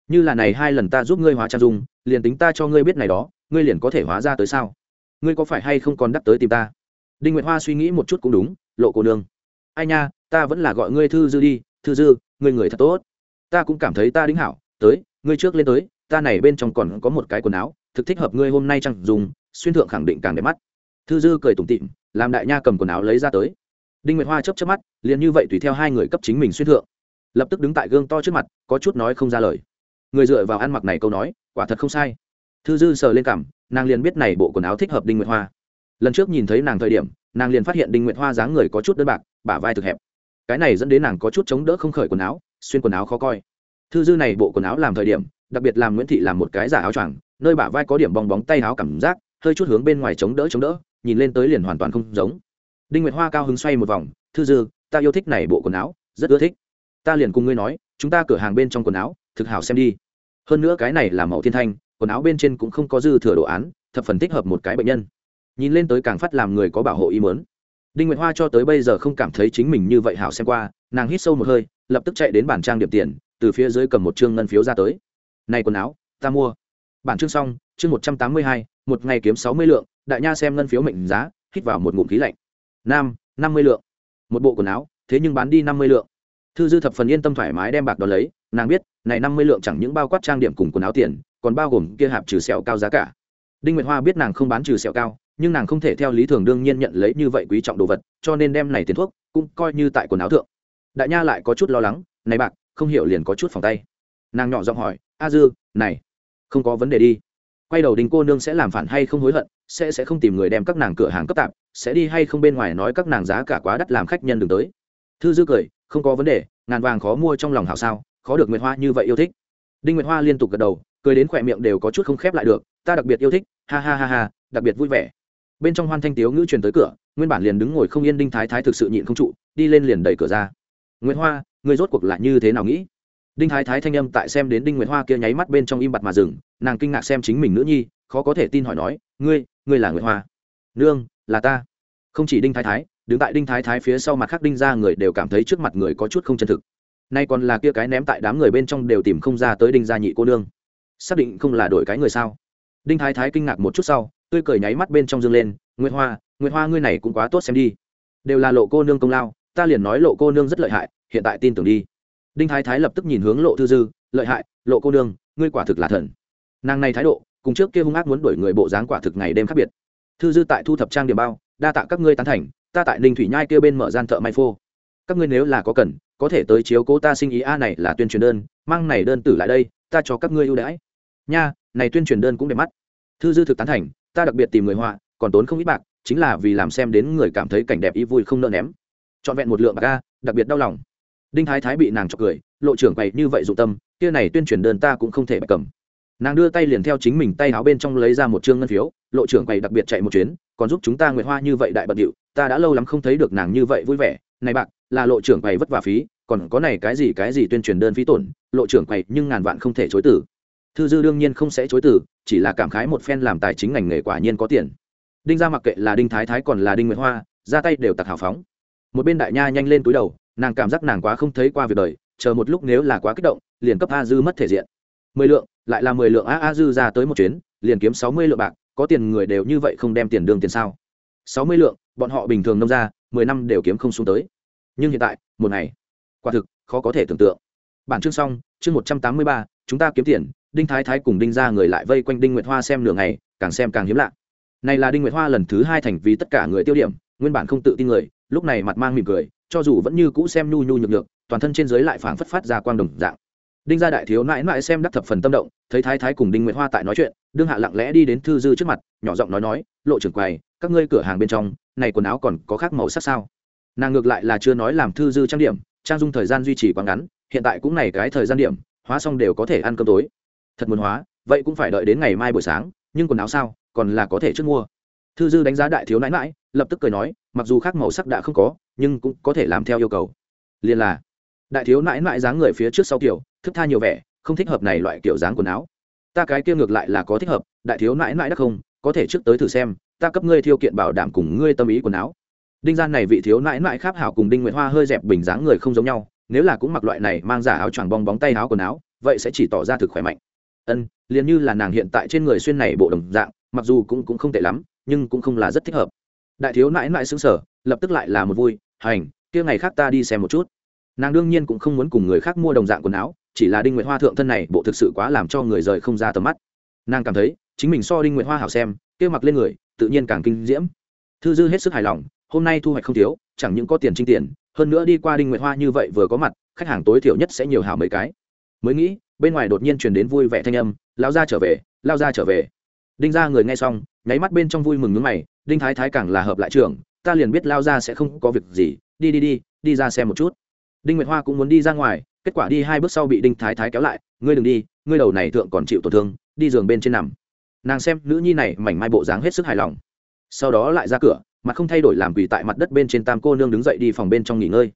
Như là này hai lần ta giúp ngươi hóa trang dung, liền tính ta cho ngươi biết này đó, ngươi liền có thể hóa ra tới sao? Ngươi có phải hay không còn đắc tới tìm ta? Đinh nguyệt hoa suy nghĩ một chút cũng đúng, lộ cô nương. Ai nha, ta vẫn là gọi ngươi thư dư đi thư dư, ngươi người thật tốt. Ta cũng cảm thấy ta đính hảo, tới, ngươi trước lên tới, ta này bên trong còn có một cái quần áo, thực thích hợp ngươi hôm nay chẳng dùng, xuyên thượng khẳng định càng đẹp mắt. Thư dư cười tủm tịm làm đại nha cầm quần áo lấy ra tới. Đinh nguyệt hoa chấp chấp mắt, liền như vậy tùy theo hai người cấp chính mình xuyên thượng. Lập tức đứng tại gương to trước mặt, có chút nói không ra lời. Người dựa vào ăn mặc này câu nói, quả thật không sai. Thư dư sờ lên cảm nàng liền biết này bộ quần áo thích hợp đinh nguyệt hoa. Lần trước nhìn thấy nàng thời điểm, nàng liền phát hiện đinh nguyệt hoa dáng người có chút đơn bạc, bả vai thực hẹp cái này dẫn đến nàng có chút chống đỡ không khởi quần áo, xuyên quần áo khó coi. Thư dư này bộ quần áo làm thời điểm, đặc biệt làm nguyễn thị làm một cái giả áo choàng, nơi bả vai có điểm bong bóng tay áo cảm giác, hơi chút hướng bên ngoài chống đỡ chống đỡ, nhìn lên tới liền hoàn toàn không giống. Đinh nguyệt hoa cao hứng xoay một vòng, thư dư, ta yêu thích này bộ quần áo, rất ưa thích. Ta liền cùng ngươi nói, chúng ta cửa hàng bên trong quần áo, thực hảo xem đi. Hơn nữa cái này là màu thiên thanh, quần áo bên trên cũng không có dư thừa đồ án, thập phần thích hợp một cái bệnh nhân. Nhìn lên tới càng phát làm người có bảo hộ ý mớn đinh nguyệt hoa cho tới bây giờ không cảm thấy chính mình như vậy hảo xem qua, nàng hít sâu một hơi, lập tức chạy đến bản trang điểm tiền, từ phía dưới cầm một chương ngân phiếu ra tới. Này quần áo, ta mua. Bản chương xong, chương một trăm tám mươi hai, một ngày kiếm sáu mươi lượng, đại nha xem ngân phiếu mệnh giá, hít vào một ngụm khí lạnh. Nam, năm mươi lượng. Một bộ quần áo, thế nhưng bán đi năm mươi lượng. Thư dư thập phần yên tâm thoải mái đem bạc đ ó lấy, nàng biết, này năm mươi lượng chẳng những bao quát trang điểm cùng quần áo tiền, còn bao gồm kia hạp trừ sẹo cao giá cả. Đinh nguyệt hoa biết nàng không bán trừ sẹo cao nhưng nàng không thể theo lý thường đương nhiên nhận lấy như vậy quý trọng đồ vật, cho nên đem này tiền thuốc cũng coi như tại quần áo thượng. Đại nha lại có chút lo lắng, này bạc, không hiểu liền có chút phòng tay. Nàng nhỏ giọng hỏi, a dư, này, không có vấn đề đi. Quay đầu đình cô nương sẽ làm phản hay không hối hận, sẽ sẽ không tìm người đem các nàng cửa hàng cấp tạp, sẽ đi hay không bên ngoài nói các nàng giá cả quá đắt làm khách nhân đừng tới. Thư dư cười, không có vấn đề, ngàn vàng khó mua trong lòng hảo sao, khó được nguyệt hoa như vậy yêu thích. Đinh nguyệt hoa liên tục gật đầu, cười đến khỏe miệng đều có chút không khép lại được, ta đặc biệt yêu thích, ha ha ha ha, đặc biệt vui vẻ bên trong hoan thanh tiếu ngữ truyền tới cửa, nguyên bản liền đứng ngồi không yên đinh thái thái thực sự nhịn không trụ, đi lên liền đẩy cửa ra. Nguyễn hoa, người rốt cuộc lại như thế nào nghĩ? Đinh thái thái thanh âm tại xem đến đinh nguyễn hoa kia nháy mắt bên trong im bặt mà dừng, nàng kinh ngạc xem chính mình nữ nhi, khó có thể tin hỏi nói, ngươi ngươi là nguyễn hoa? Nương, là ta. Không chỉ đinh thái thái, đứng tại đinh thái thái phía sau mặt khác đinh ra người đều cảm thấy trước mặt người có chút không chân thực. Nay còn là kia cái ném tại đám người bên trong đều tìm không ra tới đinh gia nhị cô nương. Xác định không là đổi cái người sao? Đinh thái thái kinh ngạc một chút sau, tươi cười nháy mắt bên trong dương lên nguyễn hoa nguyễn hoa ngươi này cũng quá tốt xem đi. Đều là lộ cô nương công lao, ta liền nói lộ cô nương rất lợi hại, hiện tại tin tưởng đi. Đinh thái thái lập tức nhìn hướng lộ thư dư, lợi hại, lộ cô nương, ngươi quả thực là thần. Nàng này thái độ, cùng trước kia hung ác muốn đuổi người bộ dáng quả thực ngày đêm khác biệt. Thư dư tại thu thập trang điểm bao, đa tạ các ngươi tán thành, ta tại ninh thủy nhai kia bên mở gian thợ may phô. Các ngươi nếu là có cần, có thể tới chiếu cố ta sinh ý a này là tuyên truyền đơn, mang này đơn tử lại đây, ta cho các ngươi ưu đãi. Nha này tuyên truyền đơn cũng đẹp mắt. Thư dư thực tán thành, ta đặc biệt tìm người họa, còn tốn không ít bạc, chính là vì làm xem đến người cảm thấy cảnh đẹp ý vui không nợ ném. Trọn vẹn một lượng bạc ca đặc biệt đau lòng. Đinh thái thái bị nàng chọc cười, lộ trưởng bày như vậy dụng tâm, kia này tuyên truyền đơn ta cũng không thể bạch cầm. Nàng đưa tay liền theo chính mình tay áo bên trong lấy ra một chương ngân phiếu, lộ trưởng bày đặc biệt chạy một chuyến, còn giúp chúng ta nguyện hoa như vậy đại bận điệu, ta đã lâu lắm không thấy được nàng như vậy vui vẻ. Này bạc, là lộ trưởng bày vất vả phí, còn có này cái gì cái gì tuyên truyền đơn phí tổn, lộ trưởng bày nhưng ngàn vạn không thể chối từ thư dư đương nhiên không sẽ chối từ, chỉ là cảm khái một phen làm tài chính ngành nghề quả nhiên có tiền. Đinh ra mặc kệ là đinh thái thái còn là đinh nguyễn hoa, ra tay đều tặc hào phóng. Một bên đại nha nhanh lên túi đầu, nàng cảm giác nàng quá không thấy qua việc đời, chờ một lúc nếu là quá kích động, liền cấp a dư mất thể diện. Mười lượng, lại là mười lượng a a dư ra tới một chuyến, liền kiếm sáu mươi lượng bạc, có tiền người đều như vậy không đem tiền đương tiền sao? Sáu mươi lượng, bọn họ bình thường nông ra, mười năm đều kiếm không xuống tới. Nhưng hiện tại, một ngày, quả thực khó có thể tưởng tượng. Bản chương xong, chương một trăm tám mươi ba, chúng ta kiếm tiền đinh thái thái cùng đinh ra người lại vây quanh đinh nguyệt hoa xem nửa ngày, càng xem càng hiếm lạ. Này là đinh nguyệt hoa lần thứ hai thành vì tất cả người tiêu điểm, nguyên bản không tự tin người, lúc này mặt mang mỉm cười, cho dù vẫn như cũ xem nhu nhu nhược nhược, toàn thân trên dưới lại phảng phất phát ra quang đồng dạng. Đinh gia đại thiếu mãi mãi xem đắc thập phần tâm động, thấy thái thái cùng đinh nguyệt hoa tại nói chuyện, đương hạ lặng lẽ đi đến thư dư trước mặt, nhỏ giọng nói nói, lộ trưởng quầy, các ngươi cửa hàng bên trong, này quần áo còn có khác màu sắc sao? Nàng ngược lại là chưa nói làm thư dư trang điểm, trang dung thời gian duy trì quá ngắn, hiện tại cũng này cái thời gian điểm, hóa xong đều có thể ăn cơm tối thật muốn hóa, vậy cũng phải đợi đến ngày mai buổi sáng, nhưng quần áo sao, còn là có thể trước mua. Thư dư đánh giá đại thiếu nãi mãi lập tức cười nói, mặc dù khác màu sắc đã không có, nhưng cũng có thể làm theo yêu cầu. Liền là, đại thiếu nãi nãi dáng người phía trước sau kiểu, thức tha nhiều vẻ, không thích hợp này loại kiểu dáng quần áo. Ta cái kia ngược lại là có thích hợp, đại thiếu nãi nãi đắc không, có thể trước tới thử xem, ta cấp ngươi thiêu kiện bảo đảm cùng ngươi tâm ý quần áo. Đinh gian này vị thiếu nãi nãi kháp hảo cùng đinh nguyệt hoa hơi dẹp bình dáng người không giống nhau, nếu là cũng mặc loại này mang giả áo choàng bong bóng tay áo quần áo, vậy sẽ chỉ tỏ ra thực khỏe mạnh ân, liền như là nàng hiện tại trên người xuyên này bộ đồng dạng, mặc dù cũng cũng không tệ lắm, nhưng cũng không là rất thích hợp. Đại thiếu nãi nãi xứng sở lập tức lại là một vui, hành, kia ngày khác ta đi xem một chút. Nàng đương nhiên cũng không muốn cùng người khác mua đồng dạng quần áo, chỉ là đinh nguyệt hoa thượng thân này bộ thực sự quá làm cho người rời không ra tầm mắt. Nàng cảm thấy, chính mình so đinh nguyệt hoa hảo xem, kia mặc lên người, tự nhiên càng kinh diễm. Thư dư hết sức hài lòng, hôm nay thu hoạch không thiếu, chẳng những có tiền trinh tiền, hơn nữa đi qua đinh nguyệt hoa như vậy vừa có mặt, khách hàng tối thiểu nhất sẽ nhiều hảo mấy cái. Mới nghĩ bên ngoài đột nhiên truyền đến vui vẻ thanh âm lao ra trở về lao ra trở về. Đinh ra người nghe xong, nháy mắt bên trong vui mừng nước mày, đinh thái thái càng là hợp lại trường, ta liền biết lao ra sẽ không có việc gì, đi đi đi đi ra xem một chút. Đinh nguyệt hoa cũng muốn đi ra ngoài, kết quả đi hai bước sau bị đinh thái thái kéo lại, ngươi đừng đi, ngươi đầu này thượng còn chịu tổn thương, đi giường bên trên nằm. Nàng xem nữ nhi này mảnh mai bộ dáng hết sức hài lòng. Sau đó lại ra cửa, mặt không thay đổi làm quỳ tại mặt đất bên trên tam cô nương đứng dậy đi phòng bên trong nghỉ ngơi.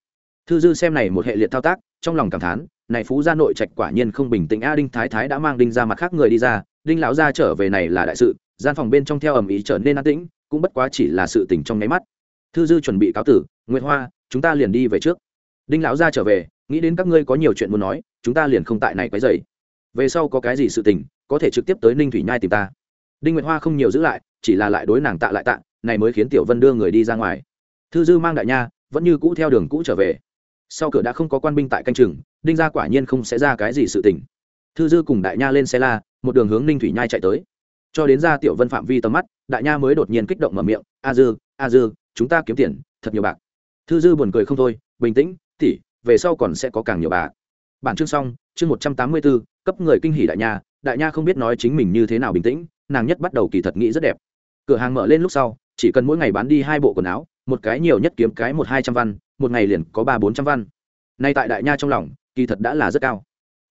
Thư dư xem này một hệ liệt thao tác, trong lòng cảm thán này phú gia nội trạch quả nhiên không bình tĩnh. A đinh thái thái đã mang đinh ra mặt khác người đi ra, đinh lão gia trở về này là đại sự, gian phòng bên trong theo ầm ý trở nên an tĩnh, cũng bất quá chỉ là sự tình trong nháy mắt. Thư dư chuẩn bị cáo tử nguyễn hoa, chúng ta liền đi về trước. Đinh lão gia trở về, nghĩ đến các ngươi có nhiều chuyện muốn nói, chúng ta liền không tại này quấy dày về sau có cái gì sự tình, có thể trực tiếp tới ninh thủy nhai tìm ta. Đinh nguyệt hoa không nhiều giữ lại, chỉ là lại đối nàng tạ lại tạ, này mới khiến tiểu vân đưa người đi ra ngoài. Thư dư mang đại nha, vẫn như cũ theo đường cũ trở về sau cửa đã không có quan binh tại canh chừng, đinh gia quả nhiên không sẽ ra cái gì sự tình. Thư dư cùng đại nha lên xe la, một đường hướng ninh thủy nhai chạy tới. Cho đến ra tiểu vân phạm vi tầm mắt, đại nha mới đột nhiên kích động mở miệng, a dư a dư, chúng ta kiếm tiền, thật nhiều bạc. Thư dư buồn cười không thôi, bình tĩnh tỉ về sau còn sẽ có càng nhiều bạc. Bản chương xong, chương một trăm tám mươi bốn, cấp người kinh hỉ đại nha. Đại nha không biết nói chính mình như thế nào bình tĩnh, nàng nhất bắt đầu kỳ thật nghĩ rất đẹp. Cửa hàng mở lên lúc sau, chỉ cần mỗi ngày bán đi hai bộ quần áo, một cái nhiều nhất kiếm cái một hai trăm văn một ngày liền có ba bốn trăm văn. Nay tại đại nha trong lòng, kỳ thật đã là rất cao.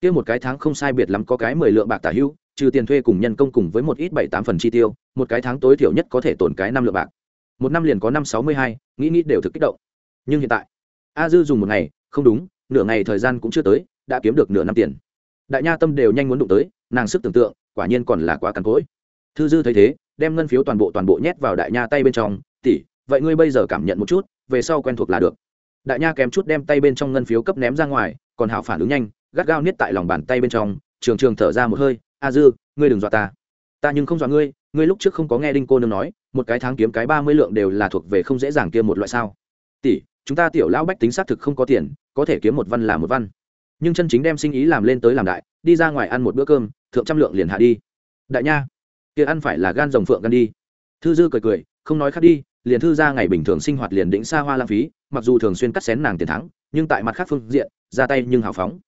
Kia một cái tháng không sai biệt lắm có cái mười lượng bạc tả hữu trừ tiền thuê cùng nhân công cùng với một ít bảy tám phần chi tiêu, một cái tháng tối thiểu nhất có thể tồn cái năm lượng bạc. Một năm liền có năm sáu mươi hai, nghĩ nghĩ đều thực kích động. Nhưng hiện tại, a dư dùng một ngày, không đúng, nửa ngày thời gian cũng chưa tới, đã kiếm được nửa năm tiền. Đại nha tâm đều nhanh muốn đụng tới, nàng sức tưởng tượng, quả nhiên còn là quá cằn cỗi. Thư dư thấy thế, đem ngân phiếu toàn bộ toàn bộ nhét vào đại nha tay bên trong, tỷ, vậy ngươi bây giờ cảm nhận một chút, về sau quen thuộc là được đại nha kém chút đem tay bên trong ngân phiếu cấp ném ra ngoài, còn hảo phản ứng nhanh, gắt gao niết tại lòng bàn tay bên trong, trường trường thở ra một hơi, a dư, ngươi đừng dọa ta. Ta nhưng không dọa ngươi ngươi lúc trước không có nghe đinh cô nương nói, một cái tháng kiếm cái ba mươi lượng đều là thuộc về không dễ dàng kia một loại sao. Tỷ, chúng ta tiểu lão bách tính xác thực không có tiền, có thể kiếm một văn là một văn. Nhưng chân chính đem sinh ý làm lên tới làm đại, đi ra ngoài ăn một bữa cơm, thượng trăm lượng liền hạ đi. Đại nha, kia ăn phải là gan rồng phượng gan đi. Thư dư cười cười, không nói khác đi, liền thư ra ngày bình thường sinh hoạt liền đỉnh xa hoa lãng phí mặc dù thường xuyên cắt xén nàng tiền thắng, nhưng tại mặt khác phương diện, ra tay nhưng hào phóng.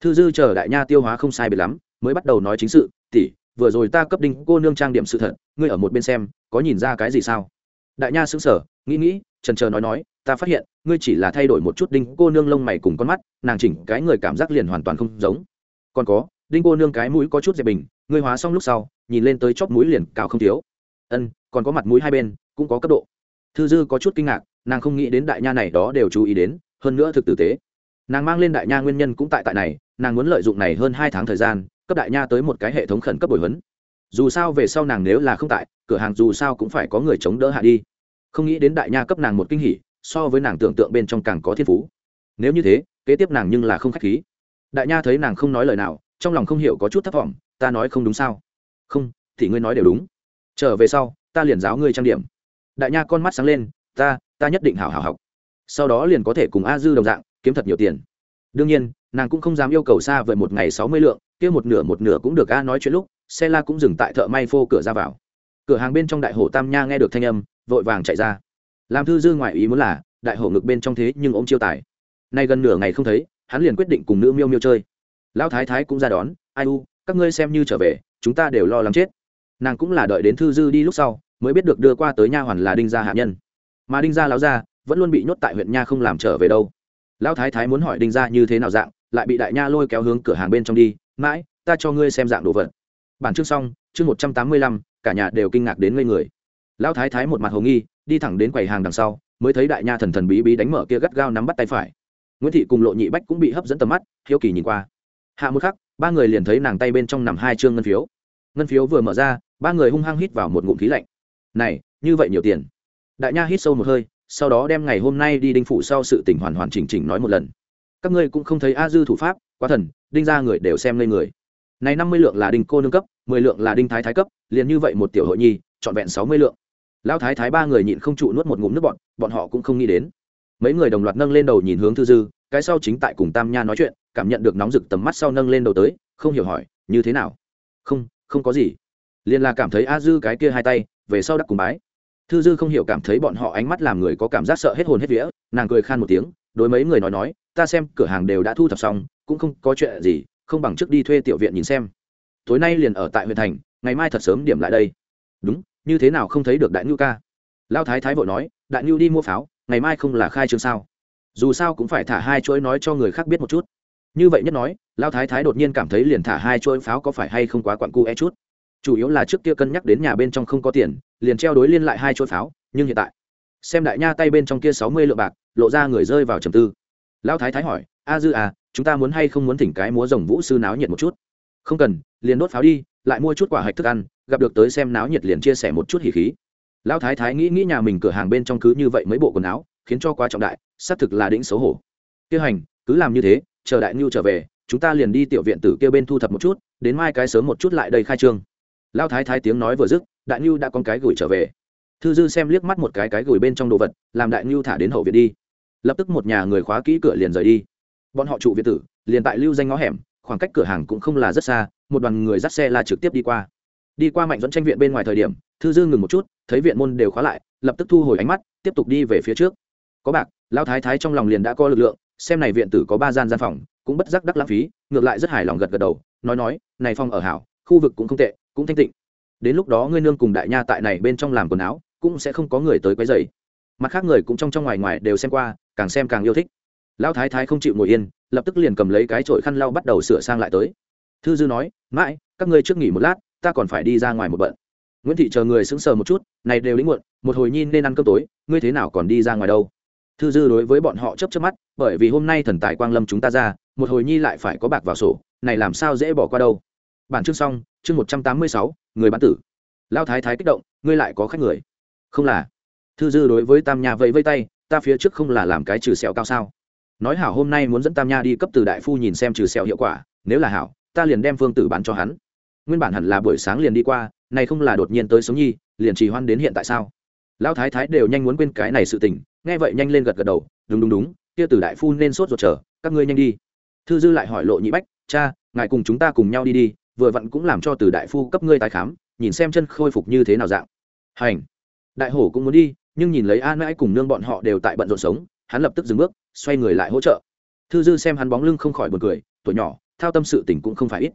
Thư dư chờ đại nha tiêu hóa không sai biệt lắm, mới bắt đầu nói chính sự, tỷ, vừa rồi ta cấp đinh cô nương trang điểm sự thật, ngươi ở một bên xem, có nhìn ra cái gì sao? Đại nha xứng sở nghĩ nghĩ trần chờ nói nói, ta phát hiện, ngươi chỉ là thay đổi một chút đinh cô nương lông mày cùng con mắt, nàng chỉnh cái người cảm giác liền hoàn toàn không giống. Còn có, đinh cô nương cái mũi có chút dẹp bình, ngươi hóa xong lúc sau, nhìn lên tới chóp mũi liền cao không thiếu. Ân, còn có mặt mũi hai bên, cũng có cấp độ. Thư dư có chút kinh ngạc nàng không nghĩ đến đại nha này đó đều chú ý đến, hơn nữa thực tử tế. Nàng mang lên đại nha nguyên nhân cũng tại tại này, nàng muốn lợi dụng này hơn hai tháng thời gian, cấp đại nha tới một cái hệ thống khẩn cấp bồi huấn. Dù sao về sau nàng nếu là không tại, cửa hàng dù sao cũng phải có người chống đỡ hạ đi. Không nghĩ đến đại nha cấp nàng một kinh hỉ, so với nàng tưởng tượng bên trong càng có thiên phú. Nếu như thế, kế tiếp nàng nhưng là không khách khí. Đại nha thấy nàng không nói lời nào, trong lòng không hiểu có chút thất vọng, ta nói không đúng sao? Không, thì ngươi nói đều đúng. Trở về sau, ta liền giáo ngươi trang điểm. Đại nha con mắt sáng lên, ta ta nhất định hảo hảo học. Sau đó liền có thể cùng a dư đồng dạng, kiếm thật nhiều tiền. Đương nhiên, nàng cũng không dám yêu cầu xa vậy một ngày sáu mươi lượng, kia một nửa một nửa cũng được a nói chuyện lúc, xe la cũng dừng tại thợ may phô cửa ra vào. Cửa hàng bên trong đại hồ tam nha nghe được thanh âm, vội vàng chạy ra. Làm thư dư ngoại ý muốn là, đại hồ ngực bên trong thế nhưng ôm chiêu tài. Nay gần nửa ngày không thấy, hắn liền quyết định cùng nữ miêu miêu chơi. Lão thái thái cũng ra đón, ai u, các ngươi xem như trở về, chúng ta đều lo lắng chết. Nàng cũng là đợi đến thư dư đi lúc sau, mới biết được đưa qua tới nha hoàn là đinh gia hạ nhân mà đinh gia lão gia vẫn luôn bị nhốt tại huyện nha không làm trở về đâu. Lão thái thái muốn hỏi đinh gia như thế nào dạng, lại bị đại nha lôi kéo hướng cửa hàng bên trong đi, mãi, ta cho ngươi xem dạng đồ vật. Bản chương xong, chương một trăm tám mươi lăm, cả nhà đều kinh ngạc đến ngây người. Lão thái thái một mặt hồ nghi, đi thẳng đến quầy hàng đằng sau, mới thấy đại nha thần thần bí bí đánh mở kia gắt gao nắm bắt tay phải. Nguyễn thị cùng lộ nhị bách cũng bị hấp dẫn tầm mắt, hiếu kỳ nhìn qua. Hạ một khắc, ba người liền thấy nàng tay bên trong nằm hai chương ngân phiếu. Ngân phiếu vừa mở ra, ba người hung hăng hít vào một ngụm khí lạnh. Này, như vậy nhiều tiền đại nha hít sâu một hơi, sau đó đem ngày hôm nay đi đinh phủ sau sự tỉnh hoàn hoàn chỉnh chỉnh nói một lần. Các ngươi cũng không thấy a dư thủ pháp, quá thần, đinh ra người đều xem lên người. Này năm mươi lượng là đinh cô nương cấp, mười lượng là đinh thái thái cấp, liền như vậy một tiểu hội nhi, trọn vẹn sáu mươi lượng. Lão thái thái ba người nhịn không trụ nuốt một ngụm nước bọn bọn họ cũng không nghĩ đến. Mấy người đồng loạt nâng lên đầu nhìn hướng thư dư, cái sau chính tại cùng tam nha nói chuyện, cảm nhận được nóng rực tầm mắt sau nâng lên đầu tới, không hiểu hỏi, như thế nào? Không không có gì. Liền là cảm thấy a dư cái kia hai tay, về sau đắc cùng bái thư dư không hiểu cảm thấy bọn họ ánh mắt làm người có cảm giác sợ hết hồn hết vía, nàng cười khan một tiếng, đối mấy người nói nói, ta xem, cửa hàng đều đã thu thập xong, cũng không có chuyện gì, không bằng trước đi thuê tiểu viện nhìn xem. Tối nay liền ở tại huyện thành, ngày mai thật sớm điểm lại đây. Đúng, như thế nào không thấy được đại ngưu ca? Lao thái thái vội nói, đại ngưu đi mua pháo, ngày mai không là khai trương sao? Dù sao cũng phải thả hai chuỗi nói cho người khác biết một chút. Như vậy nhất nói lao thái thái đột nhiên cảm thấy liền thả hai chuỗi pháo có phải hay không quá quặn cu e chút chủ yếu là trước kia cân nhắc đến nhà bên trong không có tiền, liền treo đối liên lại hai chuỗi pháo, nhưng hiện tại, xem đại nha tay bên trong kia sáu mươi lượng bạc, lộ ra người rơi vào trầm tư. Lão thái thái hỏi, a dư à chúng ta muốn hay không muốn thỉnh cái múa rồng vũ sư náo nhiệt một chút? Không cần, liền đốt pháo đi, lại mua chút quả hạch thức ăn, gặp được tới xem náo nhiệt liền chia sẻ một chút hỉ khí. Lão thái thái nghĩ nghĩ nhà mình cửa hàng bên trong cứ như vậy mấy bộ quần áo, khiến cho quá trọng đại, xác thực là đĩnh xấu hổ. Tiêu hành, cứ làm như thế, chờ đại ngưu trở về, chúng ta liền đi tiểu viện tử kia bên thu thập một chút, đến mai cái sớm một chút lại đây khai trương lão thái thái tiếng nói vừa dứt, đại ngưu đã con cái gửi trở về. Thư dư xem liếc mắt một cái cái gửi bên trong đồ vật, làm đại ngưu thả đến hậu viện đi. Lập tức một nhà người khóa kỹ cửa liền rời đi. Bọn họ trụ viện tử, liền tại lưu danh ngõ hẻm, khoảng cách cửa hàng cũng không là rất xa, một đoàn người dắt xe la trực tiếp đi qua. Đi qua mạnh dẫn tranh viện bên ngoài thời điểm, thư dư ngừng một chút, thấy viện môn đều khóa lại, lập tức thu hồi ánh mắt, tiếp tục đi về phía trước. Có bạc, lao thái thái trong lòng liền đã có lực lượng, xem này viện tử có ba gian gian phòng, cũng bất giác đắc lãng phí, ngược lại rất hài lòng gật gật đầu, nói nói, này phòng ở hảo, khu vực cũng không tệ cũng thanh tịnh. Đến lúc đó ngươi nương cùng đại nha tại này bên trong làm quần áo, cũng sẽ không có người tới quấy dày mặt khác người cũng trong trong ngoài ngoài đều xem qua, càng xem càng yêu thích. Lão thái thái không chịu ngồi yên, lập tức liền cầm lấy cái chổi khăn lau bắt đầu sửa sang lại tới. Thư dư nói, mãi, các ngươi trước nghỉ một lát, ta còn phải đi ra ngoài một bận. Nguyễn thị chờ người sững sờ một chút, này đều lĩnh muộn, một hồi nhi nên ăn cơm tối, ngươi thế nào còn đi ra ngoài đâu? Thư dư đối với bọn họ chấp chấp mắt, bởi vì hôm nay thần tài quang lâm chúng ta ra, một hồi nhi lại phải có bạc vào sổ, này làm sao dễ bỏ qua đâu. Bản chương xong chương một trăm tám mươi sáu, người bán tử. Lao thái thái kích động, ngươi lại có khách người. Không là. Thư dư đối với tam nha vẫy vây tay, ta phía trước không là làm cái trừ sẹo cao sao? Nói hảo hôm nay muốn dẫn tam nha đi cấp từ đại phu nhìn xem trừ sẹo hiệu quả, nếu là hảo, ta liền đem phương tử bán cho hắn. Nguyên bản hẳn là buổi sáng liền đi qua, này không là đột nhiên tới sống nhi, liền trì hoan đến hiện tại sao? Lão thái thái đều nhanh muốn quên cái này sự tình, nghe vậy nhanh lên gật gật đầu, đúng đúng đúng, kia từ đại phu nên sốt ruột chờ, các ngươi nhanh đi. Thư dư lại hỏi lộ nhị bách, cha, ngài cùng chúng ta cùng nhau đi đi vừa vặn cũng làm cho từ đại phu cấp ngươi tái khám, nhìn xem chân khôi phục như thế nào dạng. Hành. Đại hổ cũng muốn đi, nhưng nhìn lấy an mãi cùng nương bọn họ đều tại bận rộn sống, hắn lập tức dừng bước, xoay người lại hỗ trợ. Thư dư xem hắn bóng lưng không khỏi b u ồ n cười, tuổi nhỏ, thao tâm sự tình cũng không phải ít.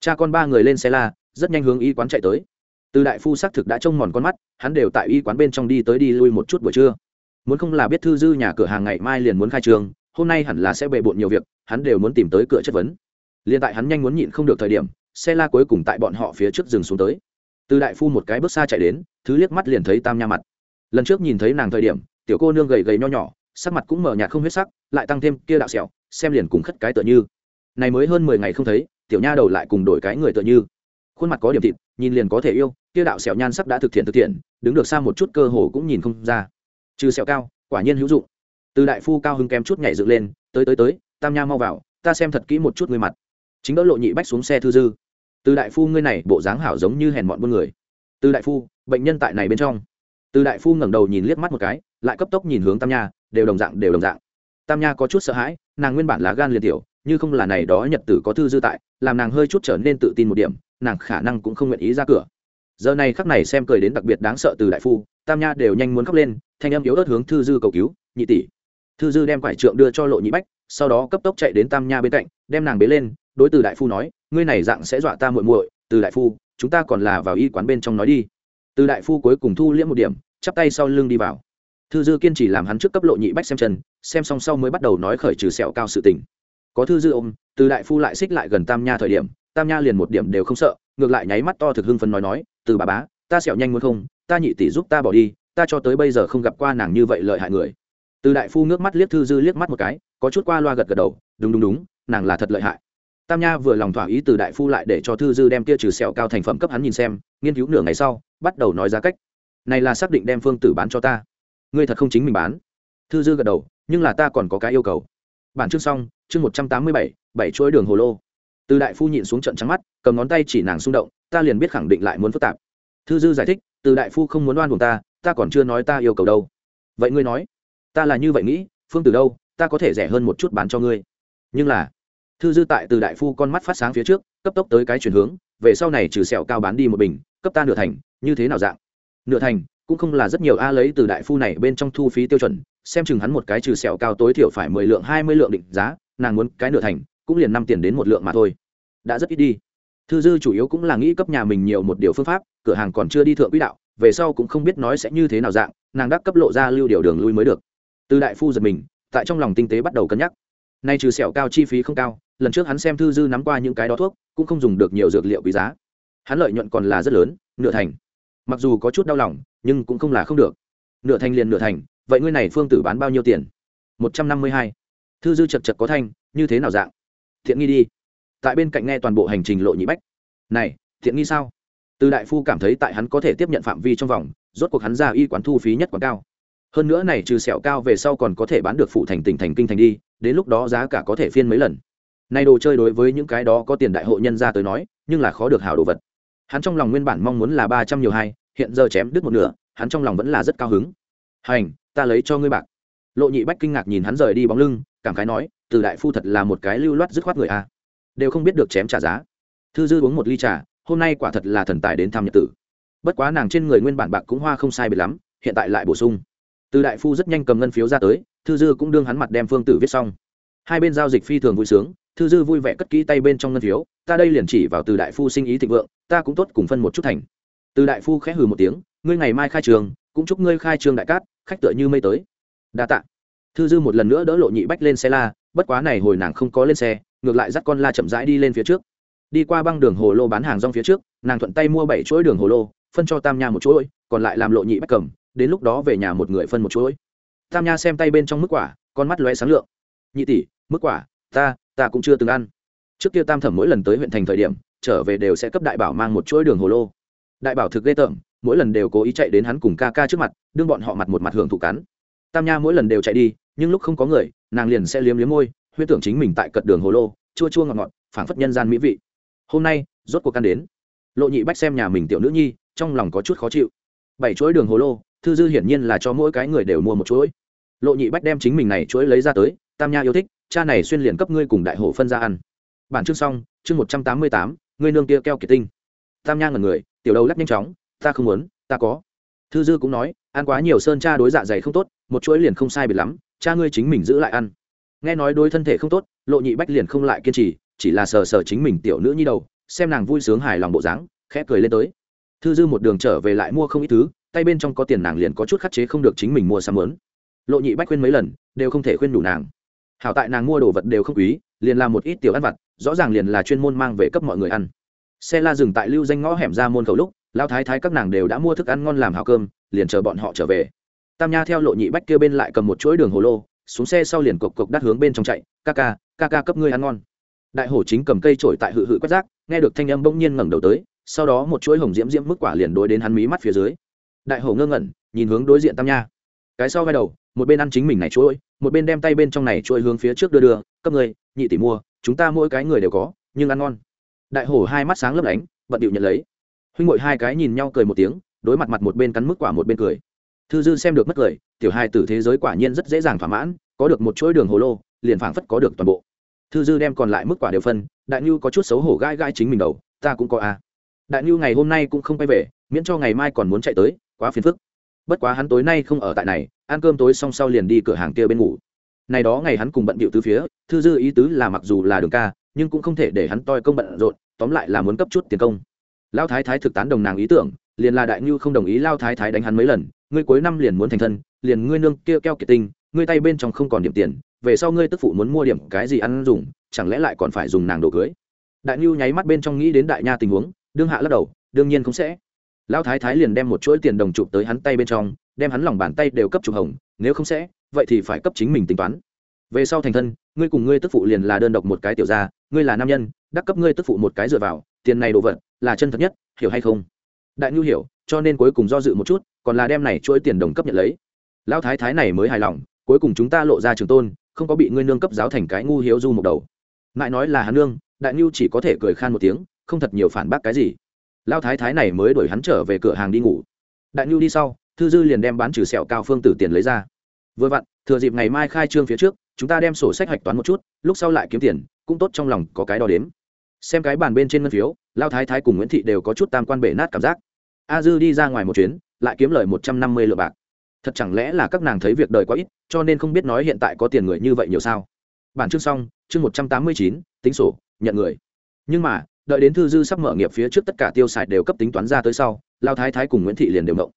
Cha con ba người lên xe la, rất nhanh hướng y quán chạy tới. Từ đại phu xác thực đã trông mòn con mắt, hắn đều tại y quán bên trong đi tới đi lui một chút buổi trưa. Muốn không là biết thư dư nhà cửa hàng ngày mai liền muốn khai trường, hôm nay hẳn là sẽ bề bộn nhiều việc, hắn đều muốn tìm tới cửa chất vấn. Liền tại hắn nhanh muốn nhịn không được thời điểm xe la cuối cùng tại bọn họ phía trước rừng xuống tới. Từ đại phu một cái bước xa chạy đến, thứ liếc mắt liền thấy tam nha mặt. Lần trước nhìn thấy nàng thời điểm, tiểu cô nương gầy gầy nho nhỏ, sắc mặt cũng mở nhạt không huyết sắc, lại tăng thêm kia đạo sẹo, xem liền cùng khất cái tựa như. Này mới hơn mười ngày không thấy, tiểu nha đầu lại cùng đổi cái người tựa như. Khuôn mặt có điểm thịt, nhìn liền có thể yêu, kia đạo sẹo nhan sắc đã thực thiện thực thiện, đứng được xa một chút cơ hồ cũng nhìn không ra. Trừ sẹo cao, quả nhiên hữu dụng. Từ đại phu cao hưng kém chút nhảy dựng lên, tới tới tới, tam nha mau vào, ta xem thật kỹ một chút người mặt. Chính đỡ lộ nhị bách xuống xe thư dư từ đại phu ngươi này, bộ dáng hảo giống như hèn mọn buôn người. Từ đại phu, bệnh nhân tại này bên trong. Từ đại phu ngẩng đầu nhìn liếc mắt một cái, lại cấp tốc nhìn hướng tam nha, đều đồng dạng, đều đồng dạng. Tam nha có chút sợ hãi, nàng nguyên bản là gan liền tiểu, như không là này đó nhật tử có thư dư tại, làm nàng hơi chút trở nên tự tin một điểm, nàng khả năng cũng không nguyện ý ra cửa. Giờ này khắc này xem cười đến đặc biệt đáng sợ từ đại phu, tam nha đều nhanh muốn khóc lên, thanh âm yếu ớt hướng thư dư cầu cứu, nhị tỷ. Thư dư đem quải trượng đưa cho lộ nhị bách, sau đó cấp tốc chạy đến tam nha bên cạnh, đem nàng bế lên đối từ đại phu nói, ngươi này dạng sẽ dọa ta muội muội, từ đại phu, chúng ta còn là vào y quán bên trong nói đi. Từ đại phu cuối cùng thu liễm một điểm, chắp tay sau lưng đi vào. Thư dư kiên trì làm hắn trước cấp lộ nhị bách xem chân, xem xong sau mới bắt đầu nói khởi trừ sẹo cao sự tình. Có thư dư ôm, từ đại phu lại xích lại gần tam nha thời điểm, tam nha liền một điểm đều không sợ, ngược lại nháy mắt to thực hưng phấn nói nói, từ bà bá, ta sẹo nhanh muốn không, ta nhị tỷ giúp ta bỏ đi, ta cho tới bây giờ không gặp qua nàng như vậy lợi hại người. Từ đại phu nước mắt liếc thư dư liếc mắt một cái, có chút qua loa gật gật đầu, đúng đúng đúng, nàng là thật lợi hại tam nha vừa lòng thỏa ý từ đại phu lại để cho thư dư đem kia trừ sẹo cao thành phẩm cấp hắn nhìn xem, nghiên cứu nửa ngày sau, bắt đầu nói giá cách. Này là xác định đem phương tử bán cho ta. Ngươi thật không chính mình bán. Thư dư gật đầu, nhưng là ta còn có cái yêu cầu. Bản chương xong, chương một trăm tám mươi bảy bảy chuỗi đường hồ lô. Từ đại phu nhịn xuống trận trắng mắt, cầm ngón tay chỉ nàng xung động, ta liền biết khẳng định lại muốn phức tạp. Thư dư giải thích, từ đại phu không muốn oan buồn ta ta còn chưa nói ta yêu cầu đâu. Vậy ngươi nói, ta là như vậy nghĩ, phương từ đâu, ta có thể rẻ hơn một chút bán cho ngươi. Nhưng là thư dư tại từ đại phu con mắt phát sáng phía trước, cấp tốc tới cái chuyển hướng, về sau này trừ sẹo cao bán đi một bình, cấp ta nửa thành, như thế nào dạng? Nửa thành, cũng không là rất nhiều a lấy từ đại phu này bên trong thu phí tiêu chuẩn, xem chừng hắn một cái trừ sẹo cao tối thiểu phải mười lượng, hai mươi lượng định giá, nàng muốn cái nửa thành, cũng liền năm tiền đến một lượng mà thôi. Đã rất ít đi. Thư dư chủ yếu cũng là nghĩ cấp nhà mình nhiều một điều phương pháp, cửa hàng còn chưa đi thượng quỹ đạo, về sau cũng không biết nói sẽ như thế nào dạng, nàng đắc cấp lộ ra lưu điều đường lui mới được. Từ đại phu giật mình, tại trong lòng tinh tế bắt đầu cân nhắc nay trừ sẹo cao chi phí không cao, lần trước hắn xem thư dư nắm qua những cái đó thuốc, cũng không dùng được nhiều dược liệu quý giá. Hắn lợi nhuận còn là rất lớn, nửa thành. Mặc dù có chút đau lòng, nhưng cũng không là không được. Nửa thành liền nửa thành, vậy ngươi này phương tử bán bao nhiêu tiền? Một trăm năm mươi hai. Thư dư chật chật có thanh, như thế nào dạng? Thiện nghi đi. Tại bên cạnh nghe toàn bộ hành trình lộ nhị bách. Này, thiện nghi sao? Từ đại phu cảm thấy tại hắn có thể tiếp nhận phạm vi trong vòng, rốt cuộc hắn ra y quán thu phí nhất quán cao. Hơn nữa này trừ sẹo cao về sau còn có thể bán được phụ thành tỉnh thành kinh thành đi đến lúc đó giá cả có thể phiên mấy lần. Nay đồ chơi đối với những cái đó có tiền đại hộ nhân ra tới nói, nhưng là khó được hảo đồ vật. Hắn trong lòng nguyên bản mong muốn là ba trăm nhiều hai, hiện giờ chém đứt một nửa, hắn trong lòng vẫn là rất cao hứng. Hành, ta lấy cho ngươi bạc. Lộ nhị bách kinh ngạc nhìn hắn rời đi bóng lưng, cảm khái nói, từ đại phu thật là một cái lưu loát dứt khoát người a. Đều không biết được chém trả giá. Thư dư uống một ly trà, hôm nay quả thật là thần tài đến thăm nhật tử. Bất quá nàng trên người nguyên bản bạc cũng hoa không sai biệt lắm, hiện tại lại bổ sung từ đại phu rất nhanh cầm ngân phiếu ra tới, thư dư cũng đương hắn mặt đem phương tử viết xong. Hai bên giao dịch phi thường vui sướng, thư dư vui vẻ cất kỹ tay bên trong ngân phiếu, ta đây liền chỉ vào từ đại phu sinh ý thịnh vượng, ta cũng tốt cùng phân một chút thành. Từ đại phu khẽ hừ một tiếng, ngươi ngày mai khai trường, cũng chúc ngươi khai trường đại cát, khách tựa như mây tới. Đa tạ. Thư dư một lần nữa đỡ lộ nhị bách lên xe la, bất quá này hồi nàng không có lên xe, ngược lại dắt con la chậm rãi đi lên phía trước. Đi qua băng đường hồ lô bán hàng rong phía trước, nàng thuận tay mua bảy chuỗi đường hồ lô, phân cho tam nha một chuỗi, còn lại làm lộ nhị bách cầm đến lúc đó về nhà một người phân một chuỗi. Tam nha xem tay bên trong mức quả, con mắt lóe sáng lượng. Nhị tỷ, mức quả, ta ta cũng chưa từng ăn. Trước kia tam thẩm mỗi lần tới huyện thành thời điểm, trở về đều sẽ cấp đại bảo mang một chuỗi đường hồ lô. Đại bảo thực ghê tởm, mỗi lần đều cố ý chạy đến hắn cùng ca ca trước mặt, đương bọn họ mặt một mặt hưởng thụ cắn. Tam nha mỗi lần đều chạy đi, nhưng lúc không có người, nàng liền sẽ liếm liếm môi huyết tưởng chính mình tại cật đường hồ lô, chua chua ngọt ngọt, phảng phất nhân gian mỹ vị. Hôm nay, rốt cuộc căn đến. Lộ nhị bách xem nhà mình tiểu nữ nhi, trong lòng có chút khó chịu. Bảy chuỗi đường hồ lô thư dư hiển nhiên là cho mỗi cái người đều mua một chuỗi. Lộ nhị bách đem chính mình này chuỗi lấy ra tới, tam nha yêu thích, cha này xuyên liền cấp ngươi cùng đại hổ phân ra ăn. Bản chương xong, chương một trăm tám mươi tám, ngươi nương kia keo kiệt tinh. Tam nha ngần người, tiểu đầu lắc nhanh chóng, ta không muốn, ta có. Thư dư cũng nói, ăn quá nhiều sơn cha đối dạ dày không tốt, một chuỗi liền không sai biệt lắm, cha ngươi chính mình giữ lại ăn. Nghe nói đối thân thể không tốt, lộ nhị bách liền không lại kiên trì, chỉ là sờ sờ chính mình tiểu nữ nhi đầu, xem nàng vui sướng hài lòng bộ dáng, khẽ cười lên tới. Thư dư một đường trở về lại mua không ít thứ tay bên trong có tiền nàng liền có chút khắc chế không được chính mình mua sắm lớn. Lộ nhị bách khuyên mấy lần, đều không thể khuyên đủ nàng. Hảo tại nàng mua đồ vật đều không quý, liền làm một ít tiểu ăn vặt, rõ ràng liền là chuyên môn mang về cấp mọi người ăn. Xe la dừng tại lưu danh ngõ hẻm ra môn khẩu lúc lao thái thái các nàng đều đã mua thức ăn ngon làm hào cơm, liền chờ bọn họ trở về. Tam nha theo lộ nhị bách kia bên lại cầm một chuỗi đường hồ lô, xuống xe sau liền cộc cộc đắt hướng bên trong chạy, ca ca ca ca cấp ngươi ăn ngon. Đại hổ chính cầm cây trổi tại hự hự quét rác, nghe được thanh âm bỗng nhiên ngẩng đầu tới, sau đó một chuỗi hồng diễm diễm mức quả liền đối đến hắn mí mắt phía dưới đại hổ ngơ ngẩn, nhìn hướng đối diện tam nha. Cái sau vai đầu, một bên ăn chính mình này chuỗi, một bên đem tay bên trong này chuỗi hướng phía trước đưa đưa cấp người nhị tỷ mua, chúng ta mỗi cái người đều có, nhưng ăn ngon. Đại hổ hai mắt sáng lấp lánh, bận điệu nhận lấy. Huynh ngội hai cái nhìn nhau cười một tiếng, đối mặt mặt một bên cắn mức quả một bên cười. Thư dư xem được mất cười, tiểu hai tử thế giới quả nhiên rất dễ dàng thỏa mãn, có được một chuỗi đường hồ lô, liền phảng phất có được toàn bộ. Thư dư đem còn lại mức quả đều phân, đại nhu có chút xấu hổ gai gai chính mình đầu, ta cũng có a à. đại nhu ngày hôm nay cũng không quay về, miễn cho ngày mai còn muốn chạy tới quá phiền phức. Bất quá hắn tối nay không ở tại này, ăn cơm tối xong sau liền đi cửa hàng kia bên ngủ. Này đó ngày hắn cùng bận bịu từ phía, thư dư ý tứ là mặc dù là đường ca, nhưng cũng không thể để hắn toi công bận rộn, tóm lại là muốn cấp chút tiền công. Lao thái thái thực tán đồng nàng ý tưởng, liền là đại ngưu không đồng ý lao thái thái đánh hắn mấy lần, ngươi cuối năm liền muốn thành thân, liền ngươi nương kia keo kiệt tinh, ngươi tay bên trong không còn điểm tiền, về sau ngươi tức phụ muốn mua điểm cái gì ăn dùng, chẳng lẽ lại còn phải dùng nàng đồ cưới? Đại ngưu nháy mắt bên trong nghĩ đến đại nha tình huống, đương hạ lắc đầu, đương nhiên không sẽ lão thái thái liền đem một chuỗi tiền đồng chụp tới hắn tay bên trong, đem hắn lòng bàn tay đều cấp trục hồng, nếu không sẽ, vậy thì phải cấp chính mình tính toán. Về sau thành thân, ngươi cùng ngươi tức phụ liền là đơn độc một cái tiểu gia, ngươi là nam nhân, đắc cấp ngươi tức phụ một cái dựa vào, tiền này đồ vật, là chân thật nhất, hiểu hay không? Đại nhu hiểu, cho nên cuối cùng do dự một chút, còn là đem này chuỗi tiền đồng cấp nhận lấy. Lão thái thái này mới hài lòng, cuối cùng chúng ta lộ ra trường tôn, không có bị ngươi nương cấp giáo thành cái ngu hiếu du một đầu. Ngại nói là hắn nương, đại nhu chỉ có thể cười khan một tiếng, không thật nhiều phản bác cái gì lão thái thái này mới đuổi hắn trở về cửa hàng đi ngủ. Đại nhu đi sau, thư dư liền đem bán trừ sẹo cao phương tử tiền lấy ra. Vừa vặn, thừa dịp ngày mai khai trương phía trước, chúng ta đem sổ sách hạch toán một chút, lúc sau lại kiếm tiền, cũng tốt trong lòng có cái đo đếm. Xem cái bàn bên trên ngân phiếu, lao thái thái cùng nguyễn thị đều có chút tam quan bể nát cảm giác. A dư đi ra ngoài một chuyến, lại kiếm lời một trăm năm mươi lượng bạc. Thật chẳng lẽ là các nàng thấy việc đời quá ít, cho nên không biết nói hiện tại có tiền người như vậy nhiều sao? Bản chương xong, chương một trăm tám mươi chín, tính sổ, nhận người. Nhưng mà đợi đến thư dư sắp mở nghiệp phía trước tất cả tiêu xài đều cấp tính toán ra tới sau, lao thái thái cùng nguyễn thị liền đều mộng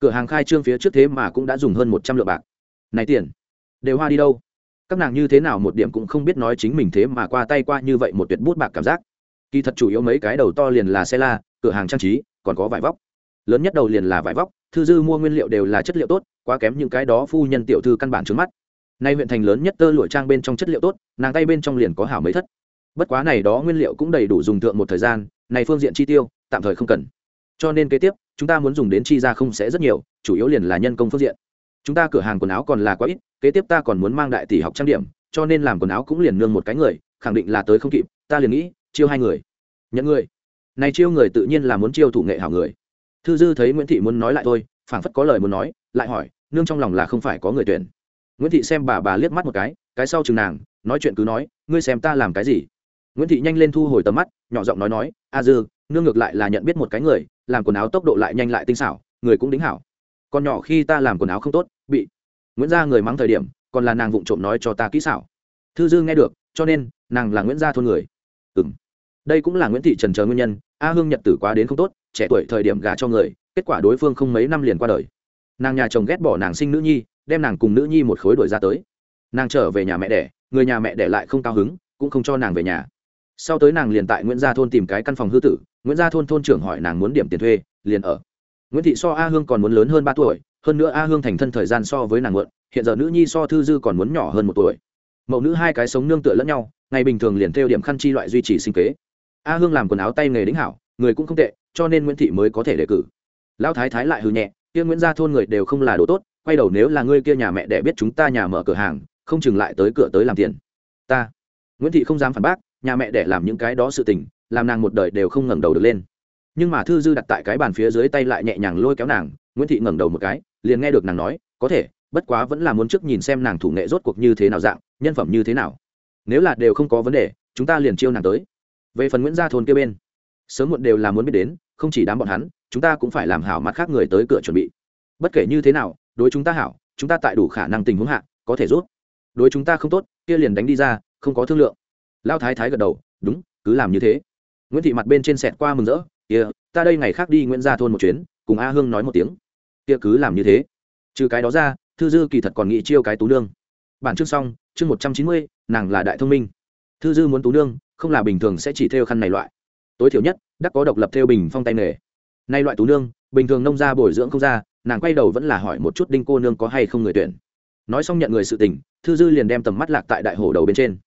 cửa hàng khai trương phía trước thế mà cũng đã dùng hơn một trăm lượng bạc. Này tiền, đều hoa đi đâu? Các nàng như thế nào một điểm cũng không biết nói chính mình thế mà qua tay qua như vậy một tuyệt bút bạc cảm giác. Kỳ thật chủ yếu mấy cái đầu to liền là xe la, cửa hàng trang trí, còn có vải vóc. Lớn nhất đầu liền là vải vóc, thư dư mua nguyên liệu đều là chất liệu tốt, quá kém những cái đó phu nhân tiểu thư căn bản trước mắt. Nay huyện thành lớn nhất tơ lụa trang bên trong chất liệu tốt, nàng tay bên trong liền có hảo mấy thất bất quá này đó nguyên liệu cũng đầy đủ dùng thượng một thời gian, này phương diện chi tiêu, tạm thời không cần. Cho nên kế tiếp, chúng ta muốn dùng đến chi ra không sẽ rất nhiều, chủ yếu liền là nhân công phương diện. Chúng ta cửa hàng quần áo còn là quá ít, kế tiếp ta còn muốn mang đại tỷ học trang điểm, cho nên làm quần áo cũng liền nương một cái người, khẳng định là tới không kịp, ta liền nghĩ, chiêu hai người. Nhận người. Này chiêu người tự nhiên là muốn chiêu thủ nghệ hảo người. Thư dư thấy nguyễn thị muốn nói lại thôi, phảng phất có lời muốn nói, lại hỏi, nương trong lòng là không phải có người tuyển? Nguyễn thị xem bà bà liếc mắt một cái cái sau chừng nàng, nói chuyện cứ nói, ngươi xem ta làm cái gì? Nguyễn thị nhanh lên thu hồi tầm mắt, nhỏ giọng nói nói, a dư, nương ngược lại là nhận biết một cái người, làm quần áo tốc độ lại nhanh lại tinh xảo, người cũng đính hảo. Còn nhỏ khi ta làm quần áo không tốt, bị nguyễn gia người mắng thời điểm, còn là nàng vụng trộm nói cho ta kỹ xảo. Thư dư nghe được, cho nên, nàng là nguyễn gia thôn người. Ừ m đây cũng là nguyễn thị trần chờ nguyên nhân, a hương nhật tử quá đến không tốt, trẻ tuổi thời điểm gả cho người, kết quả đối phương không mấy năm liền qua đời. Nàng nhà chồng ghét bỏ nàng sinh nữ nhi, đem nàng cùng nữ nhi một khối đuổi ra tới. Nàng trở về nhà mẹ đẻ, người nhà mẹ đẻ lại không cao hứng, cũng không cho nàng về nhà sau tới nàng liền tại nguyễn gia thôn tìm cái căn phòng hư tử, nguyễn gia thôn thôn trưởng hỏi nàng muốn điểm tiền thuê, liền ở. Nguyễn thị so a hương còn muốn lớn hơn ba tuổi, hơn nữa a hương thành thân thời gian so với nàng mượn hiện giờ nữ nhi so thư dư còn muốn nhỏ hơn một tuổi. Mẫu nữ hai cái sống nương tựa lẫn nhau, ngày bình thường liền theo điểm khăn chi loại duy trì sinh kế. A hương làm quần áo tay nghề đính hảo, người cũng không tệ, cho nên nguyễn thị mới có thể đề cử. Lão thái thái lại hư nhẹ, kia nguyễn gia thôn người đều không là đồ tốt, quay đầu nếu là ngươi kia nhà mẹ để biết chúng ta nhà mở cửa hàng, không chừng lại tới cửa tới làm tiền. Ta. Nguyễn thị không dám phản bác nhà mẹ để làm những cái đó sự tình, làm nàng một đời đều không ngẩng đầu được lên. Nhưng mà thư dư đặt tại cái bàn phía dưới tay lại nhẹ nhàng lôi kéo nàng, nguyễn thị ngẩng đầu một cái, liền nghe được nàng nói, có thể, bất quá vẫn là muốn trước nhìn xem nàng thủ nghệ rốt cuộc như thế nào dạng, nhân phẩm như thế nào. Nếu là đều không có vấn đề, chúng ta liền chiêu nàng tới. Về phần nguyễn gia thôn kia bên, sớm muộn đều là muốn biết đến, không chỉ đám bọn hắn, chúng ta cũng phải làm hảo mặt khác người tới cửa chuẩn bị. Bất kể như thế nào, đối chúng ta hảo, chúng ta tại đủ khả năng tình huống hạ, có thể rút. Đối chúng ta không tốt, kia liền đánh đi ra, không có thương lượng lao thái thái gật đầu, đúng, cứ làm như thế. Nguyễn thị mặt bên trên sẹt qua mừng rỡ kia ta đây ngày khác đi nguyễn gia thôn một chuyến, cùng a hương nói một tiếng. Kia cứ làm như thế. Trừ cái đó ra, thư dư kỳ thật còn nghĩ chiêu cái tú nương. Bản chương xong, chương một trăm chín mươi, nàng là đại thông minh. Thư dư muốn tú nương, không là bình thường sẽ chỉ theo khăn này loại. Tối thiểu nhất, đắc có độc lập theo bình phong tay nghề. Nay loại tú nương, bình thường nông ra bồi dưỡng không ra, nàng quay đầu vẫn là hỏi một chút đinh cô nương có hay không người tuyển. Nói xong nhận người sự tình, thư dư liền đem tầm mắt lạc tại đại hồ đầu bên trên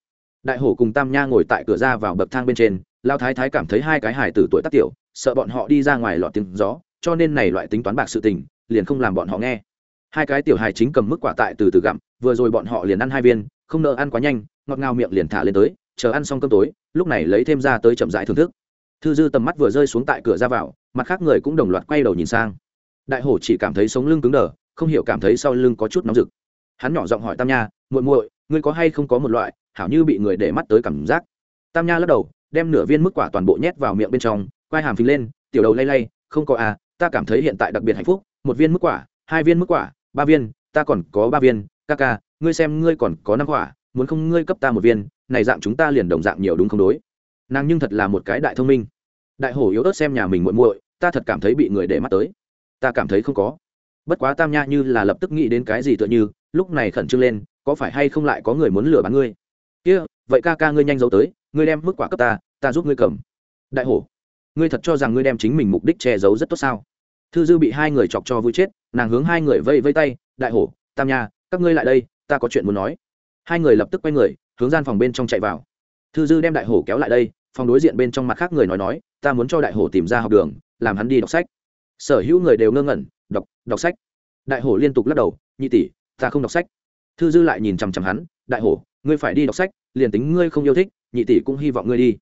đại hổ cùng tam nha ngồi tại cửa ra vào bậc thang bên trên, lao thái thái cảm thấy hai cái hải tử tuổi tác tiểu, sợ bọn họ đi ra ngoài lọt tiếng gió, cho nên này loại tính toán bạc sự tình, liền không làm bọn họ nghe. Hai cái tiểu hài chính cầm mức quả tại từ từ gặm, vừa rồi bọn họ liền ăn hai viên, không nợ ăn quá nhanh, ngọt ngào miệng liền thả lên tới, chờ ăn xong cơm tối, lúc này lấy thêm ra tới chậm rãi thưởng thức. Thư dư tầm mắt vừa rơi xuống tại cửa ra vào, mặt khác người cũng đồng loạt quay đầu nhìn sang. Đại hổ chỉ cảm thấy sống lưng cứng đờ, không hiểu cảm thấy sau lưng có chút nóng rực. Hắn nhỏ giọng hỏi tam nha, muội muội, ngươi có hay không có một loại hảo như bị người để mắt tới cảm giác. Tam nha lắc đầu, đem nửa viên mức quả toàn bộ nhét vào miệng bên trong, quai hàm phình lên, tiểu đầu lay lay, không có à ta cảm thấy hiện tại đặc biệt hạnh phúc, một viên mức quả, hai viên mức quả, ba viên, ta còn có ba viên, ca ca, ngươi xem ngươi còn có năm quả, muốn không ngươi cấp ta một viên, này dạng chúng ta liền đồng dạng nhiều đúng không đối? Nàng nhưng thật là một cái đại thông minh. Đại hổ yếu ớt xem nhà mình muội muội, ta thật cảm thấy bị người để mắt tới. Ta cảm thấy không có. Bất quá tam nha như là lập tức nghĩ đến cái gì tựa như, lúc này khẩn trương lên, có phải hay không lại có người muốn lừa bán ngươi? Kia, vậy ca ca ngươi nhanh giấu tới, ngươi đem mức quả cấp ta ta giúp ngươi cầm. Đại hổ, ngươi thật cho rằng ngươi đem chính mình mục đích che giấu rất tốt sao? Thư dư bị hai người chọc cho vui chết, nàng hướng hai người vây vây tay, đại hổ, tam nha, các ngươi lại đây, ta có chuyện muốn nói. Hai người lập tức quay người, hướng gian phòng bên trong chạy vào. Thư dư đem đại hổ kéo lại đây, phòng đối diện bên trong mặt khác người nói nói, ta muốn cho đại hổ tìm ra học đường, làm hắn đi đọc sách. Sở hữu người đều ngơ ngẩn, đọc đọc sách. Đại hổ liên tục lắc đầu, nhị tỷ, ta không đọc sách. Thư dư lại nhìn chằm chằm hắn, đại hổ ngươi phải đi đọc sách, liền tính ngươi không yêu thích, nhị tỷ cũng hy vọng ngươi đi.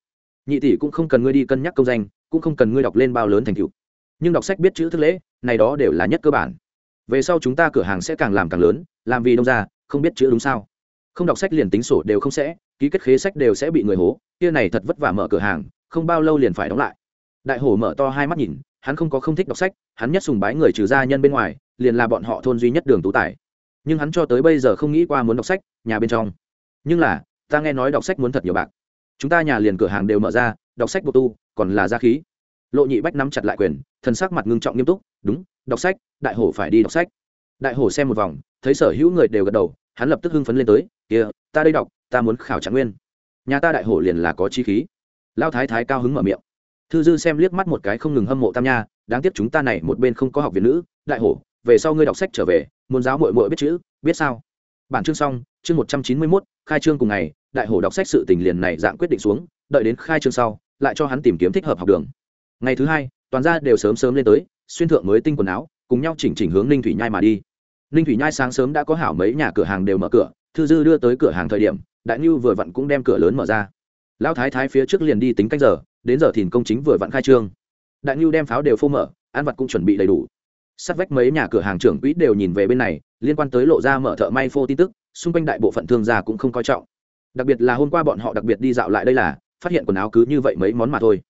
Nhị tỷ cũng không cần ngươi đi cân nhắc công danh, cũng không cần ngươi đọc lên bao lớn thành tựu. Nhưng đọc sách biết chữ thức lễ, này đó đều là nhất cơ bản. Về sau chúng ta cửa hàng sẽ càng làm càng lớn, làm vì đông ra không biết chữ đúng sao. Không đọc sách liền tính sổ đều không sẽ, ký kết khế sách đều sẽ bị người hố, kia này thật vất vả mở cửa hàng, không bao lâu liền phải đóng lại. Đại hổ mở to hai mắt nhìn, hắn không có không thích đọc sách, hắn nhất sùng bái người trừ gia nhân bên ngoài, liền là bọn họ thôn duy nhất đường tú tài. Nhưng hắn cho tới bây giờ không nghĩ qua muốn đọc sách, nhà bên trong nhưng là, ta nghe nói đọc sách muốn thật nhiều bạc. Chúng ta nhà liền cửa hàng đều mở ra, đọc sách bộ tu, còn là gia khí. Lộ nhị bách nắm chặt lại quyền, thần sắc mặt ngưng trọng nghiêm túc, đúng, đọc sách, đại hổ phải đi đọc sách. Đại hổ xem một vòng, thấy sở hữu người đều gật đầu, hắn lập tức hưng phấn lên tới, kia, ta đây đọc, ta muốn khảo trạng nguyên. Nhà ta đại hổ liền là có chi khí. Lao thái thái cao hứng mở miệng. Thư dư xem liếc mắt một cái không ngừng hâm mộ tam nha, đáng tiếc chúng ta này một bên không có học viện nữ. Đại hổ, về sau ngươi đọc sách trở về, muốn giáo mội mội biết chữ, biết sao? Bản chương xong, chương một trăm chín mươi mốt, khai trương cùng ngày, đại hổ đọc sách sự tình liền này dạng quyết định xuống, đợi đến khai trương sau, lại cho hắn tìm kiếm thích hợp học đường. Ngày thứ hai, toàn gia đều sớm sớm lên tới, xuyên thượng mới tinh quần áo, cùng nhau chỉnh chỉnh hướng ninh thủy nhai mà đi. Ninh thủy nhai sáng sớm đã có hảo mấy nhà cửa hàng đều mở cửa, thư dư đưa tới cửa hàng thời điểm, đại ngưu vừa vặn cũng đem cửa lớn mở ra. Lão thái thái phía trước liền đi tính cách giờ, đến giờ thìn công chính vừa vặn khai trương. Đại ngưu đem pháo đều phô mở, ăn vặt cũng chuẩn bị đầy đủ. Sát vách mấy nhà cửa hàng trưởng quỹ đều nhìn về bên này liên quan tới lộ ra mở thợ may phô tin tức, xung quanh đại bộ phận thương gia cũng không coi trọng. Đặc biệt là hôm qua bọn họ đặc biệt đi dạo lại đây là, phát hiện quần áo cứ như vậy mấy món mà thôi.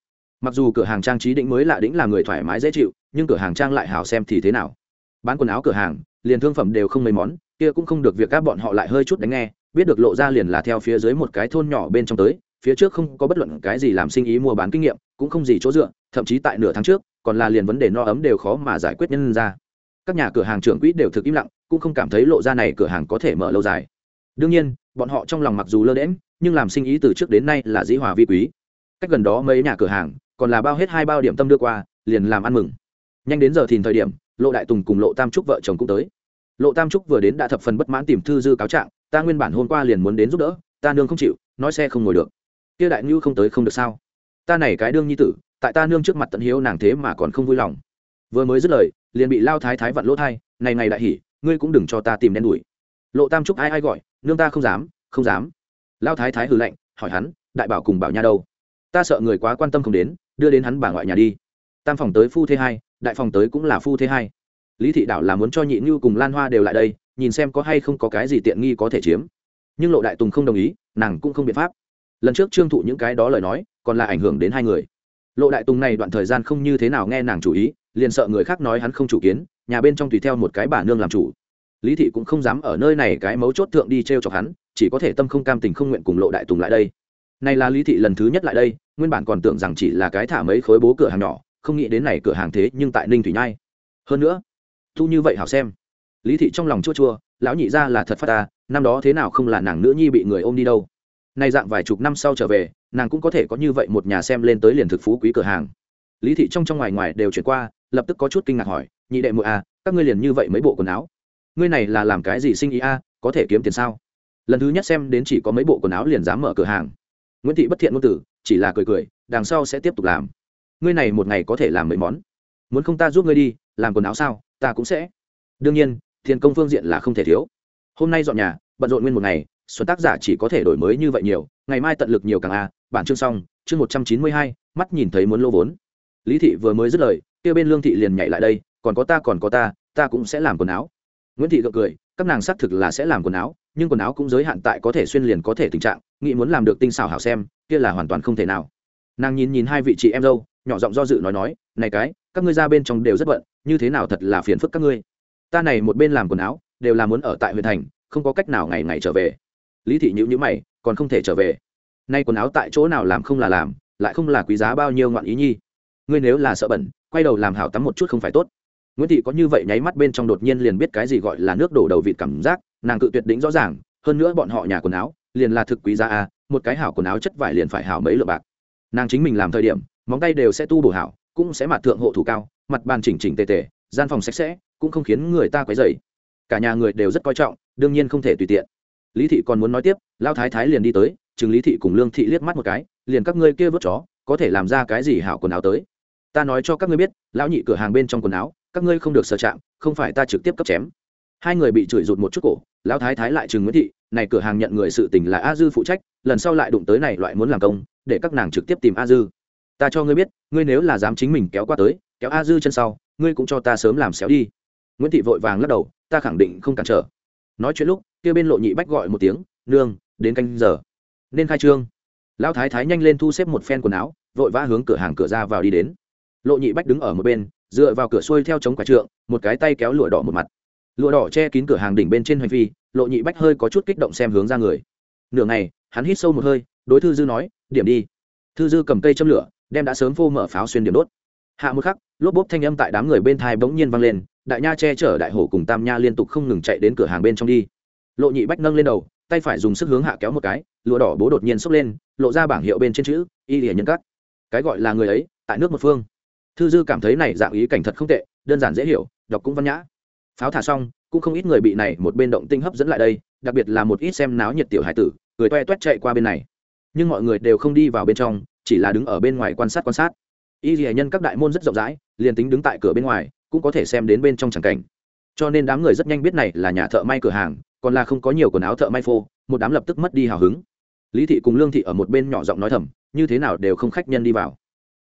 Mặc dù cửa hàng trang trí định mới lạ đĩnh là người thoải mái dễ chịu, nhưng cửa hàng trang lại hảo xem thì thế nào. Bán quần áo cửa hàng, liền thương phẩm đều không mấy món, kia cũng không được việc các bọn họ lại hơi chút đánh nghe, biết được lộ ra liền là theo phía dưới một cái thôn nhỏ bên trong tới, phía trước không có bất luận cái gì làm sinh ý mua bán kinh nghiệm, cũng không gì chỗ dựa, thậm chí tại nửa tháng trước, còn là liền vấn đề no ấm đều khó mà giải quyết nhân ra. Các nhà cửa hàng trưởng quỹ đều thực im lặng cũng không cảm thấy lộ ra này cửa hàng có thể mở lâu dài. Đương nhiên, bọn họ trong lòng mặc dù lơ đễm nhưng làm sinh ý từ trước đến nay là dĩ hòa vi quý. Cách gần đó mấy nhà cửa hàng, còn là bao hết hai bao điểm tâm đưa qua, liền làm ăn mừng. Nhanh đến giờ thìn thời điểm, lộ đại tùng cùng lộ tam trúc vợ chồng cũng tới. Lộ tam trúc vừa đến đã thập phần bất mãn tìm thư dư cáo trạng, ta nguyên bản hôm qua liền muốn đến giúp đỡ, ta nương không chịu, nói xe không ngồi được. Kia đại ngưu không tới không được sao? Ta này cái đương nhi tử, tại ta nương trước mặt tận hiếu nàng thế mà còn không vui lòng. Vừa mới dứt lời, liền bị lao thái thái vặn lỗ thai, này ngày đại hỉ ngươi cũng đừng cho ta tìm đen đuổi lộ tam trúc ai ai gọi, nương ta không dám không dám. Lao thái thái hừ lạnh, hỏi hắn, đại bảo cùng bảo nha đâu? Ta sợ người quá quan tâm không đến, đưa đến hắn bà ngoại nhà đi. Tam phòng tới phu thế hai, đại phòng tới cũng là phu thế hai. Lý thị đảo là muốn cho nhị như cùng lan hoa đều lại đây, nhìn xem có hay không có cái gì tiện nghi có thể chiếm. Nhưng lộ đại tùng không đồng ý, nàng cũng không biện pháp. Lần trước trương thụ những cái đó lời nói, còn là ảnh hưởng đến hai người. Lộ đại tùng này đoạn thời gian không như thế nào nghe nàng chủ ý, liền sợ người khác nói hắn không chủ kiến nhà bên trong tùy theo một cái bà nương làm chủ. Lý thị cũng không dám ở nơi này cái mấu chốt thượng đi t r e o chọc hắn, chỉ có thể tâm không cam tình không nguyện cùng lộ đại tùng lại đây. Này là lý thị lần thứ nhất lại đây, nguyên bản còn tưởng rằng chỉ là cái thả mấy khối bố cửa hàng nhỏ, không nghĩ đến này cửa hàng thế nhưng tại ninh thủy nhai. Hơn nữa, thu như vậy hảo xem. Lý thị trong lòng chua chua, lão nhị ra là thật phát ta, năm đó thế nào không là nàng nữ nhi bị người ôm đi đâu. Nay dạng vài chục năm sau trở về, nàng cũng có thể có như vậy một nhà xem lên tới liền thực phú quý cửa hàng. Lý thị trong trong ngoài ngoài đều chuyển qua, lập tức có chút kinh ngạc hỏi nhị đệ muội à các ngươi liền như vậy mấy bộ quần áo. Ngươi này là làm cái gì sinh ý a à, có thể kiếm tiền sao? Lần thứ nhất xem đến chỉ có mấy bộ quần áo liền dám mở cửa hàng. Nguyễn thị bất thiện ngôn tử chỉ là cười cười đằng sau sẽ tiếp tục làm. Ngươi này một ngày có thể làm mấy món? Muốn không ta giúp ngươi đi làm quần áo sao ta cũng sẽ. Đương nhiên tiền công phương diện là không thể thiếu. Hôm nay dọn nhà bận rộn nguyên một ngày xuân tác giả chỉ có thể đổi mới như vậy nhiều ngày mai tận lực nhiều càng a bản chương xong chương một trăm chín mươi hai mắt nhìn thấy muốn lô vốn. Lý thị vừa mới dứt lời kia bên lương thị liền nhảy lại đây còn có ta còn có ta ta cũng sẽ làm quần áo. Nguyễn thị gượng cười, các nàng xác thực là sẽ làm quần áo, nhưng quần áo cũng giới hạn tại có thể xuyên liền có thể tình trạng, nghĩ muốn làm được tinh xảo hảo xem, kia là hoàn toàn không thể nào. Nàng nhìn nhìn hai vị chị em dâu, nhỏ giọng do dự nói nói, này cái, các ngươi ra bên trong đều rất bận, như thế nào thật là phiền phức các ngươi. Ta này một bên làm quần áo, đều là muốn ở tại huyện thành, không có cách nào ngày ngày trở về. Lý thị nhữ nhữ mày, còn không thể trở về. Nay quần áo tại chỗ nào làm không là làm, lại không là quý giá bao nhiêu ngoạn ý nhi. Ngươi nếu là sợ bẩn, quay đầu làm hảo tắm một chút không phải tốt nguyễn thị có như vậy nháy mắt bên trong đột nhiên liền biết cái gì gọi là nước đổ đầu vịt cảm giác, nàng cự tuyệt đỉnh rõ ràng, hơn nữa bọn họ nhà quần áo, liền là thực quý giá a, một cái hảo quần áo chất vải liền phải hảo mấy lượng bạc. Nàng chính mình làm thời điểm, móng tay đều sẽ tu bổ hảo, cũng sẽ mặt thượng hộ thủ cao, mặt bàn chỉnh chỉnh tề tề, gian phòng sạch sẽ, cũng không khiến người ta quấy dày cả nhà người đều rất coi trọng, đương nhiên không thể tùy tiện. Lý thị còn muốn nói tiếp lao thái thái liền đi tới, chừng lý thị cùng lương thị liếc mắt một cái, liền các ngươi kia vớt chó, có thể làm ra cái gì hảo quần áo tới? Ta nói cho các ngươi biết, lão nhị cửa hàng bên trong quần áo các ngươi không được sờ chạm, không phải ta trực tiếp cấp chém. Hai người bị chửi rụt một chút cổ, lão thái thái lại chừng nguyễn thị, này cửa hàng nhận người sự tình là a dư phụ trách, lần sau lại đụng tới này loại muốn làm công, để các nàng trực tiếp tìm a dư. Ta cho ngươi biết, ngươi nếu là dám chính mình kéo qua tới, kéo a dư chân sau, ngươi cũng cho ta sớm làm xéo đi. Nguyễn thị vội vàng lắc đầu, ta khẳng định không cản trở. Nói chuyện lúc, kia bên lộ nhị bách gọi một tiếng, nương, đến canh giờ. Nên khai trương. Lão thái thái nhanh lên thu xếp một phen quần áo, vội vã hướng cửa hàng cửa ra vào đi đến. Lộ nhị bách đứng ở một bên dựa vào cửa xuôi theo chống quả trượng một cái tay kéo lụa đỏ một mặt. Lụa đỏ che kín cửa hàng đỉnh bên trên hành vi, lộ nhị bách hơi có chút kích động xem hướng ra người. Nửa ngày hắn hít sâu một hơi đối thư dư nói điểm đi. Thư dư cầm cây châm lửa đem đã sớm phô mở pháo xuyên điểm đốt. Hạ một khắc lốp bốp thanh âm tại đám người bên thai bỗng nhiên vang lên đại nha che chở đại hổ cùng tam nha liên tục không ngừng chạy đến cửa hàng bên trong đi. Lộ nhị bách nâng lên đầu tay phải dùng sức hướng hạ kéo một cái lụa đỏ bố đột nhiên xốc lên lộ ra bảng hiệu bên trên chữ y lìa nhân cắt cái gọi là người ấy tại nước một phương thư dư cảm thấy này dạng ý cảnh thật không tệ, đơn giản dễ hiểu, đọc cũng văn nhã. Pháo thả xong, cũng không ít người bị này một bên động tinh hấp dẫn lại đây, đặc biệt là một ít xem náo nhiệt tiểu hải tử người toe toét chạy qua bên này. Nhưng mọi người đều không đi vào bên trong, chỉ là đứng ở bên ngoài quan sát quan sát. Y dì nhân các đại môn rất rộng rãi, liền tính đứng tại cửa bên ngoài, cũng có thể xem đến bên trong tràng cảnh. Cho nên đám người rất nhanh biết này là nhà thợ may cửa hàng, còn là không có nhiều quần áo thợ may phô, một đám lập tức mất đi hào hứng. Lý thị cùng lương thị ở một bên nhỏ giọng nói thầm, như thế nào đều không khách nhân đi vào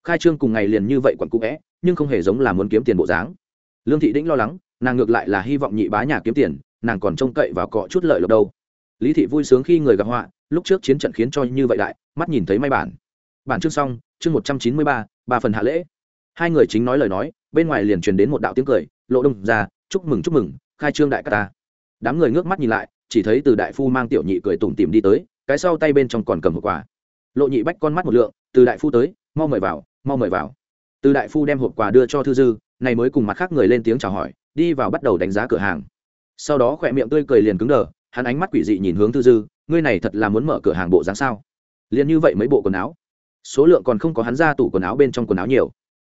khai trương cùng ngày liền như vậy quận cũ vẽ, nhưng không hề giống là muốn kiếm tiền bộ dáng. Lương thị đĩnh lo lắng, nàng ngược lại là hy vọng nhị bá nhà kiếm tiền, nàng còn trông cậy vào cọ chút lợi lộc đâu. Lý thị vui sướng khi người gặp họa, lúc trước chiến trận khiến cho như vậy đại, mắt nhìn thấy may bản. Bản chương xong, chương một trăm chín mươi ba ba phần hạ lễ. Hai người chính nói lời nói, bên ngoài liền truyền đến một đạo tiếng cười, lộ đông ra, chúc mừng chúc mừng, khai trương đại ca ta. Đám người ngước mắt nhìn lại, chỉ thấy từ đại phu mang tiểu nhị cười tủm tìm đi tới, cái sau tay bên trong còn cầm hộp quà. Lộ nhị bách con mắt một lượng, từ đại phu tới, mau mời vào mau mời vào. Từ đại phu đem hộp quà đưa cho thư dư, này mới cùng mặt khác người lên tiếng chào hỏi, đi vào bắt đầu đánh giá cửa hàng. Sau đó khỏe miệng tươi cười liền cứng đờ, hắn ánh mắt quỷ dị nhìn hướng thư dư, ngươi này thật là muốn mở cửa hàng bộ dáng sao? Liền như vậy mấy bộ quần áo. Số lượng còn không có hắn ra tủ quần áo bên trong quần áo nhiều.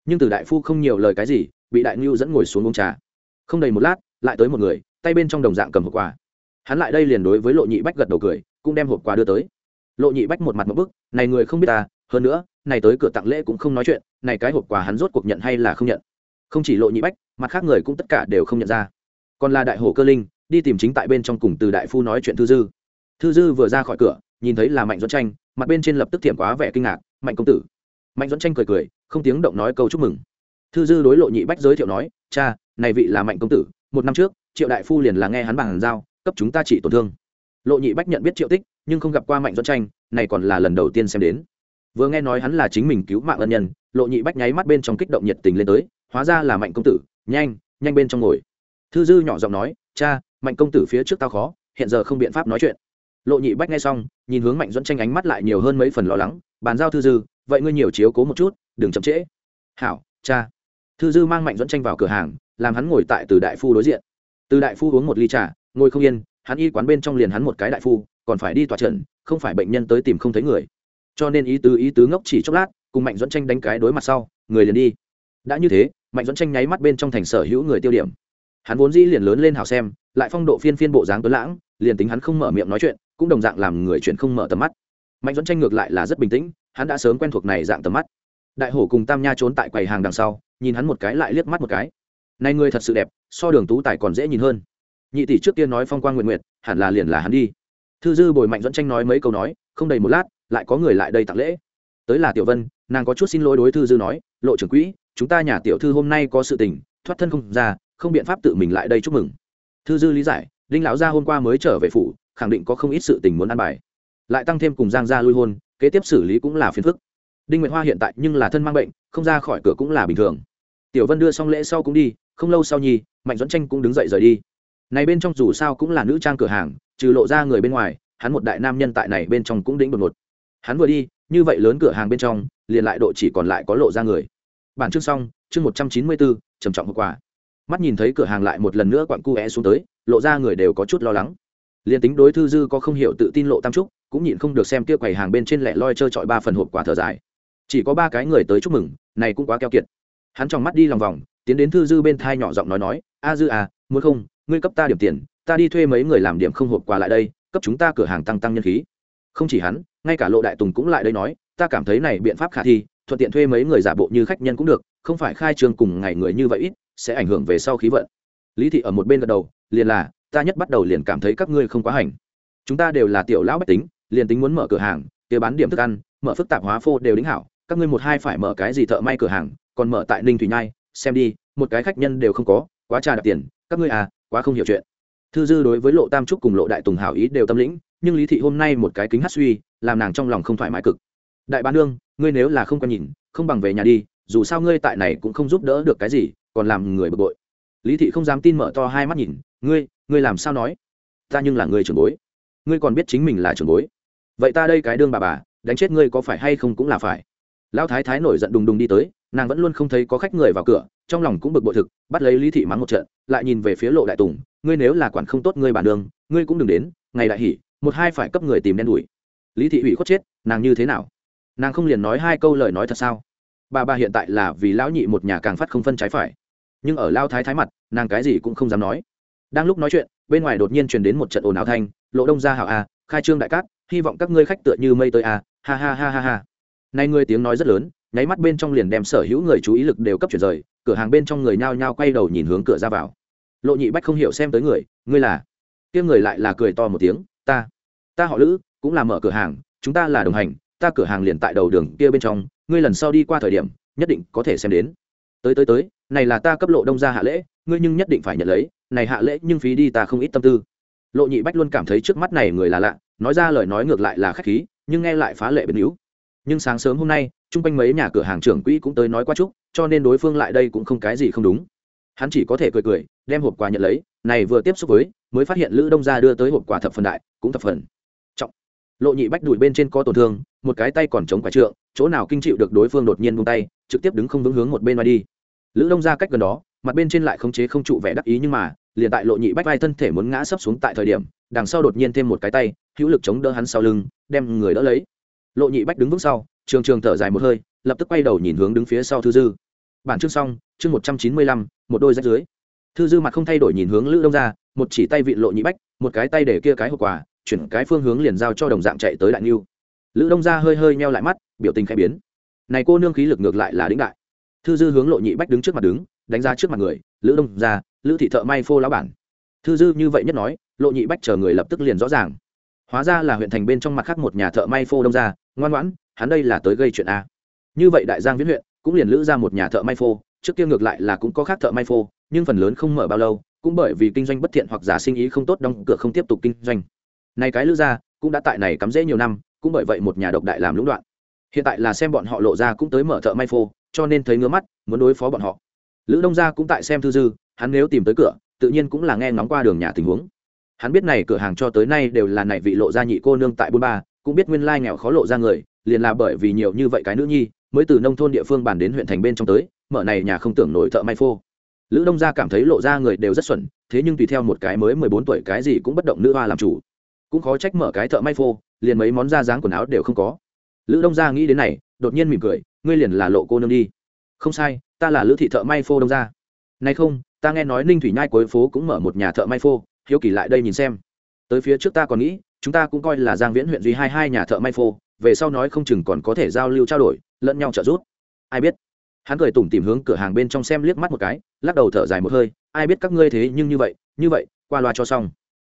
Nhưng từ đại phu không nhiều lời cái gì, bị đại ngưu dẫn ngồi xuống uống trà. Không đầy một lát, lại tới một người, tay bên trong đồng dạng cầm hộp quà. Hắn lại đây liền đối với lộ nhị bách gật đầu cười, cũng đem hộp quà đưa tới. Lộ nhị bách một mặt một bức, này người không biết ta, hơn nữa này tới cửa tặng lễ cũng không nói chuyện, này cái hộp quà hắn rốt cuộc nhận hay là không nhận? Không chỉ lộ nhị bách, mặt khác người cũng tất cả đều không nhận ra. Còn là đại hồ cơ linh, đi tìm chính tại bên trong cùng từ đại phu nói chuyện thư dư. Thư dư vừa ra khỏi cửa, nhìn thấy là mạnh dẫn tranh, mặt bên trên lập tức thiểm quá vẻ kinh ngạc, mạnh công tử. Mạnh dẫn tranh cười cười, không tiếng động nói câu chúc mừng. Thư dư đối lộ nhị bách giới thiệu nói, cha, này vị là mạnh công tử, một năm trước, triệu đại phu liền là nghe hắn bằng giao, cấp chúng ta chỉ tổn thương. Lộ nhị bách nhận biết triệu tích, nhưng không gặp qua mạnh dẫn tranh, này còn là lần đầu tiên xem đến vừa nghe nói hắn là chính mình cứu mạng ân nhân, lộ nhị bách nháy mắt bên trong kích động nhiệt tình lên tới, hóa ra là mạnh công tử, nhanh nhanh bên trong ngồi. Thư dư nhỏ giọng nói, cha, mạnh công tử phía trước tao khó, hiện giờ không biện pháp nói chuyện. Lộ nhị bách nghe xong, nhìn hướng mạnh dẫn tranh ánh mắt lại nhiều hơn mấy phần lo lắng, bàn giao thư dư, vậy ngươi nhiều chiếu cố một chút, đừng chậm trễ. Hảo, cha. Thư dư mang mạnh dẫn tranh vào cửa hàng, làm hắn ngồi tại từ đại phu đối diện. Từ đại phu uống một ly trà, ngồi không yên, hắn y quán bên trong liền hắn một cái đại phu, còn phải đi tòa trận không phải bệnh nhân tới tìm không thấy người cho nên ý tứ ý tứ ngốc chỉ chốc lát, cùng mạnh dẫn tranh đánh cái đối mặt sau, người liền đi. Đã như thế, mạnh dẫn tranh nháy mắt bên trong thành sở hữu người tiêu điểm. Hắn vốn dĩ liền lớn lên hào xem, lại phong độ phiên phiên bộ dáng tuấn lãng, liền tính hắn không mở miệng nói chuyện, cũng đồng dạng làm người chuyện không mở tầm mắt. Mạnh dẫn tranh ngược lại là rất bình tĩnh, hắn đã sớm quen thuộc này dạng tầm mắt. Đại hổ cùng tam nha trốn tại quầy hàng đằng sau, nhìn hắn một cái lại liếc mắt một cái. Này người thật sự đẹp, so đường tú tài còn dễ nhìn hơn. Nhị tỷ trước kia nói phong quang nguyện nguyện, hẳn là liền là hắn đi. Thư dư bồi mạnh dẫn tranh nói mấy câu nói, không đầy một lát lại có người lại đây tặng lễ. Tới là tiểu vân, nàng có chút xin lỗi đối thư dư nói, lộ trưởng quỹ, chúng ta nhà tiểu thư hôm nay có sự tình, thoát thân không ra, không biện pháp tự mình lại đây chúc mừng. Thư dư lý giải, đinh lão gia hôm qua mới trở về phủ, khẳng định có không ít sự tình muốn ăn bài. Lại tăng thêm cùng giang gia lui hôn, kế tiếp xử lý cũng là phiền phức. Đinh nguyệt hoa hiện tại nhưng là thân mang bệnh, không ra khỏi cửa cũng là bình thường. Tiểu vân đưa xong lễ sau cũng đi, không lâu sau nhi, mạnh dẫn tranh cũng đứng dậy rời đi. Này bên trong dù sao cũng là nữ trang cửa hàng, trừ lộ ra người bên ngoài, hắn một đại nam nhân tại này bên trong cũng đĩnh đột ngột hắn vừa đi, như vậy lớn cửa hàng bên trong, liền lại độ chỉ còn lại có lộ ra người. Bản chương xong, chương một trăm chín mươi bốn trầm trọng hậu quả. Mắt nhìn thấy cửa hàng lại một lần nữa quặn cu é xuống tới, lộ ra người đều có chút lo lắng. Liền tính đối thư dư có không hiểu tự tin lộ tam trúc, cũng nhịn không được xem kia quầy hàng bên trên lẻ loi trơ trọi ba phần hộp quả thở dài. Chỉ có ba cái người tới chúc mừng, này cũng quá keo kiệt. Hắn tròng mắt đi lòng vòng, tiến đến thư dư bên thai nhỏ giọng nói nói, a dư à muốn không, ngươi cấp ta điểm tiền, ta đi thuê mấy người làm điểm không hộp quà lại đây, cấp chúng ta cửa hàng tăng tăng nhân khí. Không chỉ hắn ngay cả lộ đại tùng cũng lại đây nói, ta cảm thấy này biện pháp khả thi, thuận tiện thuê mấy người giả bộ như khách nhân cũng được, không phải khai trương cùng ngày người như vậy ít, sẽ ảnh hưởng về sau khí vận. Lý thị ở một bên gật đầu, liền là, ta nhất bắt đầu liền cảm thấy các ngươi không quá hành. Chúng ta đều là tiểu lão bách tính, liền tính muốn mở cửa hàng, kia bán điểm thức ăn, mở phức tạp hóa phô đều đính hảo, các ngươi một hai phải mở cái gì thợ may cửa hàng, còn mở tại ninh thủy nhai, xem đi, một cái khách nhân đều không có, quá trà đặt tiền, các ngươi à quá không hiểu chuyện. Thư dư đối với lộ tam trúc cùng lộ đại tùng hảo ý đều tâm lĩnh nhưng lý thị hôm nay một cái kính hát suy, làm nàng trong lòng không thoải mái cực. Đại bán nương, ngươi nếu là không quen nhìn, không bằng về nhà đi, dù sao ngươi tại này cũng không giúp đỡ được cái gì, còn làm người bực bội. Lý thị không dám tin mở to hai mắt nhìn, ngươi ngươi làm sao nói? Ta nhưng là người trưởng bối. Ngươi còn biết chính mình là trưởng bối. Vậy ta đây cái đương bà bà, đánh chết ngươi có phải hay không cũng là phải. Lão thái thái nổi giận đùng đùng đi tới, nàng vẫn luôn không thấy có khách người vào cửa, trong lòng cũng bực bội thực, bắt lấy lý thị mắng một trận, lại nhìn về phía lộ đại tùng, ngươi nếu là quản không tốt ngươi bản đường ngươi cũng đừng đến, ngày đại hỉ một hai phải cấp người tìm đen đủi. Lý thị ủy khuất chết, nàng như thế nào? Nàng không liền nói hai câu lời nói thật sao? Bà bà hiện tại là vì lão nhị một nhà càng phát không phân trái phải. Nhưng ở lao thái thái mặt, nàng cái gì cũng không dám nói. Đang lúc nói chuyện, bên ngoài đột nhiên truyền đến một trận ồn ào thanh, lộ đông ra hảo a khai trương đại cát, hy vọng các ngươi khách tựa như mây tới a ha ha ha ha ha. Nay ngươi tiếng nói rất lớn, nháy mắt bên trong liền đem sở hữu người chú ý lực đều cấp chuyển rời, cửa hàng bên trong người nhao nhao quay đầu nhìn hướng cửa ra vào. Lộ nhị bách không hiểu xem tới người, ngươi là? Kia người lại là cười to một tiếng ta ta họ lữ, cũng là mở cửa hàng, chúng ta là đồng hành, ta cửa hàng liền tại đầu đường kia bên trong, ngươi lần sau đi qua thời điểm, nhất định có thể xem đến. Tới tới tới, này là ta cấp lộ đông ra hạ lễ, ngươi nhưng nhất định phải nhận lấy, này hạ lễ nhưng phí đi ta không ít tâm tư. Lộ nhị bách luôn cảm thấy trước mắt này người là lạ, nói ra lời nói ngược lại là khách khí, nhưng nghe lại phá lệ bên hữu nhưng sáng sớm hôm nay, chung quanh mấy nhà cửa hàng trưởng quỹ cũng tới nói qua chúc, cho nên đối phương lại đây cũng không cái gì không đúng hắn chỉ có thể cười cười, đem hộp quà nhận lấy, này vừa tiếp xúc với, mới phát hiện lữ đông gia đưa tới hộp quà thập phần đại, cũng thập phần trọng. Lộ nhị bách đùi bên trên có tổn thương, một cái tay còn chống quả trượng, chỗ nào kinh chịu được đối phương đột nhiên buông tay, trực tiếp đứng không vững hướng một bên mà đi. Lữ đông gia cách gần đó, mặt bên trên lại khống chế không trụ vẻ đắc ý nhưng mà, liền tại lộ nhị bách vai thân thể muốn ngã sấp xuống tại thời điểm, đằng sau đột nhiên thêm một cái tay, hữu lực chống đỡ hắn sau lưng, đem người đỡ lấy. Lộ nhị bách đứng vững sau, trường trường thở dài một hơi, lập tức quay đầu nhìn hướng đứng phía sau thư dư. Bản chương xong, chương một trăm chín mươi lăm một đôi rách dưới. Thư dư mặt không thay đổi nhìn hướng lữ đông ra, một chỉ tay vị lộ nhị bách, một cái tay để kia cái hộp quà, chuyển cái phương hướng liền giao cho đồng dạng chạy tới đại niu lữ đông ra hơi hơi meo lại mắt, biểu tình khẽ biến. Này cô nương khí lực ngược lại là đĩnh đại. Thư dư hướng lộ nhị bách đứng trước mặt đứng, đánh ra trước mặt người, lữ đông ra, lữ thị thợ may phô lão bản. Thư dư như vậy nhất nói, lộ nhị bách chờ người lập tức liền rõ ràng. Hóa ra là huyện thành bên trong mặt khác một nhà thợ may phô đông ra, ngoan ngoãn, hắn đây là tới gây chuyện a. Như vậy đại giang viễn huyện, cũng liền lữ ra một nhà thợ may phô trước kia ngược lại là cũng có khác thợ may phô, nhưng phần lớn không mở bao lâu, cũng bởi vì kinh doanh bất thiện hoặc giả sinh ý không tốt đóng cửa không tiếp tục kinh doanh. Này cái lữ gia cũng đã tại này cắm rễ nhiều năm, cũng bởi vậy một nhà độc đại làm lũng đoạn. Hiện tại là xem bọn họ lộ ra cũng tới mở thợ may phô, cho nên thấy ngứa mắt, muốn đối phó bọn họ. Lữ đông gia cũng tại xem thư dư, hắn nếu tìm tới cửa, tự nhiên cũng là nghe ngóng qua đường nhà tình huống. Hắn biết này cửa hàng cho tới nay đều là này vị lộ gia nhị cô nương tại bôn ba, cũng biết nguyên lai nghèo khó lộ ra người, liền là bởi vì nhiều như vậy cái nữ nhi mới từ nông thôn địa phương bàn đến huyện thành bên trong tới, mở này nhà không tưởng nổi thợ may phô. Lữ đông gia cảm thấy lộ ra người đều rất xuẩn, thế nhưng tùy theo một cái mới mười bốn tuổi cái gì cũng bất động nữ hoa làm chủ. Cũng khó trách mở cái thợ may phô, liền mấy món da dáng quần áo đều không có. Lữ đông gia nghĩ đến này, đột nhiên mỉm cười, ngươi liền là lộ cô nương đi. Không sai, ta là lữ thị thợ may phô đông gia. Nay không, ta nghe nói ninh thủy nhai cuối phố cũng mở một nhà thợ may phô, hiếu kỳ lại đây nhìn xem. Tới phía trước ta còn nghĩ, chúng ta cũng coi là giang viễn huyện duy hai hai nhà thợ may phô, về sau nói không chừng còn có thể giao lưu trao đổi lẫn nhau trợ giúp. Ai biết? Hắn cười tủm tìm hướng cửa hàng bên trong xem liếc mắt một cái, lắc đầu thở dài một hơi, ai biết các ngươi thế nhưng như vậy như vậy, qua loa cho xong.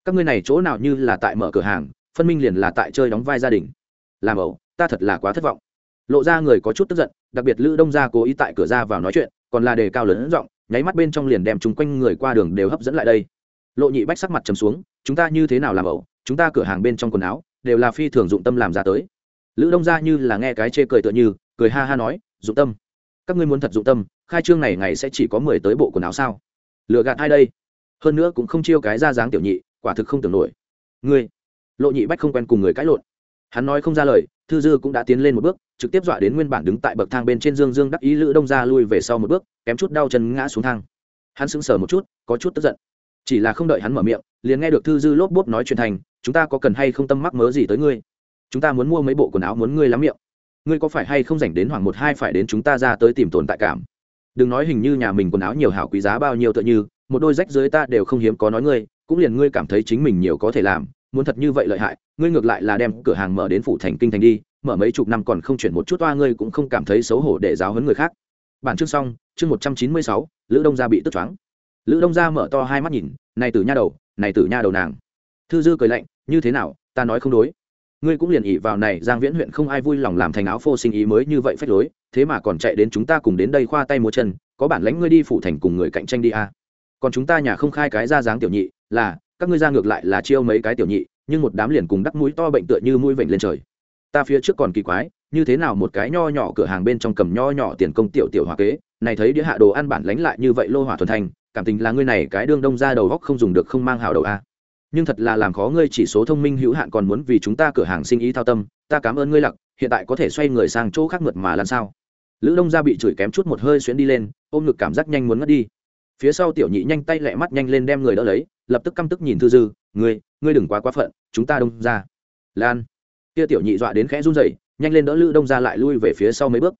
Các ngươi này chỗ nào như là tại mở cửa hàng, phân minh liền là tại chơi đóng vai gia đình. Làm ẩu, ta thật là quá thất vọng. Lộ ra người có chút tức giận, đặc biệt lữ đông gia cố ý tại cửa ra vào nói chuyện, còn là đề cao lớn giọng, nháy mắt bên trong liền đem chúng quanh người qua đường đều hấp dẫn lại đây. Lộ nhị bách sắc mặt trầm xuống, chúng ta như thế nào làm ẩu? Chúng ta cửa hàng bên trong quần áo đều là phi thường dụng tâm làm ra tới. Lữ đông gia như là nghe cái chê cười tựa như cười ha ha nói, dụng tâm. Các ngươi muốn thật dụng tâm, khai trương này ngày sẽ chỉ có mười tới bộ quần áo sao? Lựa gạt ai đây? Hơn nữa cũng không chiêu cái ra dáng tiểu nhị, quả thực không tưởng nổi. Ngươi? Lộ nhị bách không quen cùng người cãi lộn. Hắn nói không ra lời, thư dư cũng đã tiến lên một bước, trực tiếp dọa đến nguyên bản đứng tại bậc thang bên trên dương dương đắc ý lữ đông ra lui về sau một bước, kém chút đau chân ngã xuống thang. Hắn sững sờ một chút, có chút tức giận. Chỉ là không đợi hắn mở miệng, liền nghe được thư dư lốp bốp nói chuyện thành, chúng ta có cần hay không tâm mắc mớ gì tới ngươi? Chúng ta muốn mua mấy bộ quần áo muốn ngươi lắm miệng ngươi có phải hay không dành đến hoàng một hai phải đến chúng ta ra tới tìm tồn tại cảm? Đừng nói hình như nhà mình quần áo nhiều hảo quý giá bao nhiêu tựa như, một đôi rách dưới ta đều không hiếm có nói ngươi, cũng liền ngươi cảm thấy chính mình nhiều có thể làm, muốn thật như vậy lợi hại, ngươi ngược lại là đem cửa hàng mở đến phủ thành kinh thành đi, mở mấy chục năm còn không chuyển một chút toa ngươi cũng không cảm thấy xấu hổ để giáo huấn người khác. Bản chương xong, chương một trăm chín mươi sáu, lữ đông gia bị tức choáng. Lữ đông gia mở to hai mắt nhìn, này tử nha đầu, này tử nha đầu nàng. Thư dư cười lạnh, như thế nào, ta nói không đối ngươi cũng liền ỉ vào này, giang viễn huyện không ai vui lòng làm thành áo phô sinh ý mới như vậy phách lối, thế mà còn chạy đến chúng ta cùng đến đây khoa tay múa chân, có bản lãnh ngươi đi phủ thành cùng người cạnh tranh đi a à. còn chúng ta nhà không khai cái ra dáng tiểu nhị, là, các ngươi ra ngược lại là chiêu mấy cái tiểu nhị, nhưng một đám liền cùng đắc mũi to bệnh tựa như mũi vểnh lên trời ta phía trước còn kỳ quái, như thế nào một cái nho nhỏ cửa hàng bên trong cầm nho nhỏ tiền công tiểu tiểu hòa kế, này thấy đĩa hạ đồ ăn bản lánh lại như vậy lô hỏa thuần thành, cảm tình là ngươi này cái đương đông ra đầu góc không dùng được không mang hào đầu a nhưng thật là làm khó ngươi chỉ số thông minh hữu hạn còn muốn vì chúng ta cửa hàng sinh ý thao tâm, ta cảm ơn ngươi lặc, hiện tại có thể xoay người sang chỗ khác mượt mà làm sao? Lữ đông gia bị chửi kém chút một hơi xuyến đi lên, ôm ngực cảm giác nhanh muốn ngất đi. Phía sau tiểu nhị nhanh tay lẹ mắt nhanh lên đem người đỡ lấy, lập tức căm tức nhìn thư dư, ngươi ngươi đừng quá quá phận, chúng ta đông ra lan. Kia tiểu nhị dọa đến khẽ run rẩy, nhanh lên đỡ lữ đông gia lại lui về phía sau mấy bước.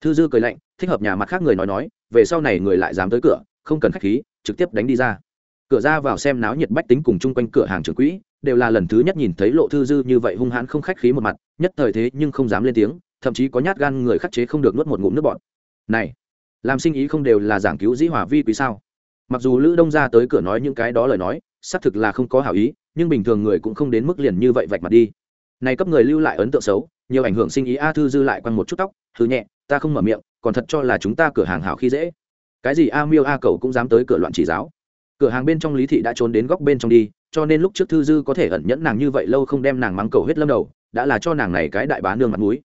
Thư dư cười lạnh, thích hợp nhà mặt khác người nói nói, về sau này người lại dám tới cửa, không cần khách khí, trực tiếp đánh đi ra cửa ra vào xem náo nhiệt bách tính cùng chung quanh cửa hàng trường quỹ, đều là lần thứ nhất nhìn thấy lộ thư dư như vậy hung hãn không khách khí một mặt, nhất thời thế nhưng không dám lên tiếng, thậm chí có nhát gan người khắc chế không được nuốt một ngụm nước bọt. Này, làm sinh ý không đều là giảng cứu dĩ hòa vi quý sao? Mặc dù lữ đông ra tới cửa nói những cái đó lời nói, xác thực là không có hảo ý, nhưng bình thường người cũng không đến mức liền như vậy vạch mặt đi. Này cấp người lưu lại ấn tượng xấu, nhiều ảnh hưởng sinh ý a thư dư lại quăng một chút tóc thứ nhẹ, ta không mở miệng, còn thật cho là chúng ta cửa hàng hảo khi dễ. Cái gì a miêu a cầu cũng dám tới cửa loạn chỉ giáo cửa hàng bên trong lý thị đã trốn đến góc bên trong đi, cho nên lúc trước thư dư có thể ẩn nhẫn nàng như vậy lâu không đem nàng mắng cầu hết lâm đầu, đã là cho nàng này cái đại bá nương mặt mũi.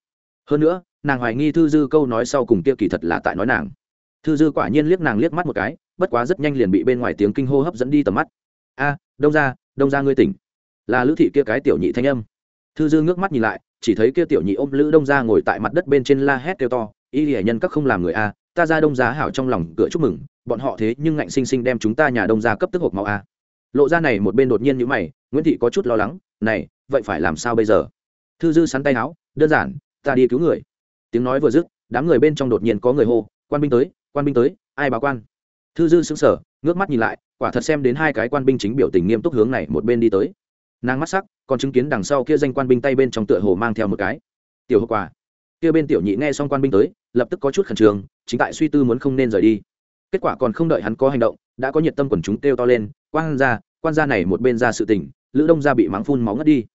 Hơn nữa, nàng hoài nghi thư dư câu nói sau cùng kia kỳ thật là tại nói nàng. Thư dư quả nhiên liếc nàng liếc mắt một cái, bất quá rất nhanh liền bị bên ngoài tiếng kinh hô hấp dẫn đi tầm mắt. A, đông ra đông ra ngươi tỉnh. Là lữ thị kia cái tiểu nhị thanh âm. Thư dư ngước mắt nhìn lại, chỉ thấy kia tiểu nhị ôm lữ đông ra ngồi tại mặt đất bên trên la hét kêu to, y hiển nhân các không làm người a, ta ra đông giá hảo trong lòng cửa chúc mừng bọn họ thế nhưng ngạnh sinh sinh đem chúng ta nhà đông gia cấp tức hộp máu a. Lộ ra này một bên đột nhiên như mày, nguyễn thị có chút lo lắng, này, vậy phải làm sao bây giờ? Thư dư sắn tay áo, đơn giản, ta đi cứu người. Tiếng nói vừa dứt, đám người bên trong đột nhiên có người hô, quan binh tới, quan binh tới, ai báo quan? Thư dư sững sờ, ngước mắt nhìn lại, quả thật xem đến hai cái quan binh chính biểu tình nghiêm túc hướng này một bên đi tới. Nàng mắt sắc, còn chứng kiến đằng sau kia danh quan binh tay bên trong tựa hồ mang theo một cái. Tiểu hậu quả. Kia bên tiểu nhị nghe xong quan binh tới, lập tức có chút khẩn trương, chính tại suy tư muốn không nên rời đi kết quả còn không đợi hắn có hành động, đã có nhiệt tâm quần chúng kêu to lên, quan ra quan gia này một bên ra sự tình, lữ đông gia bị mắng phun máu ngất đi.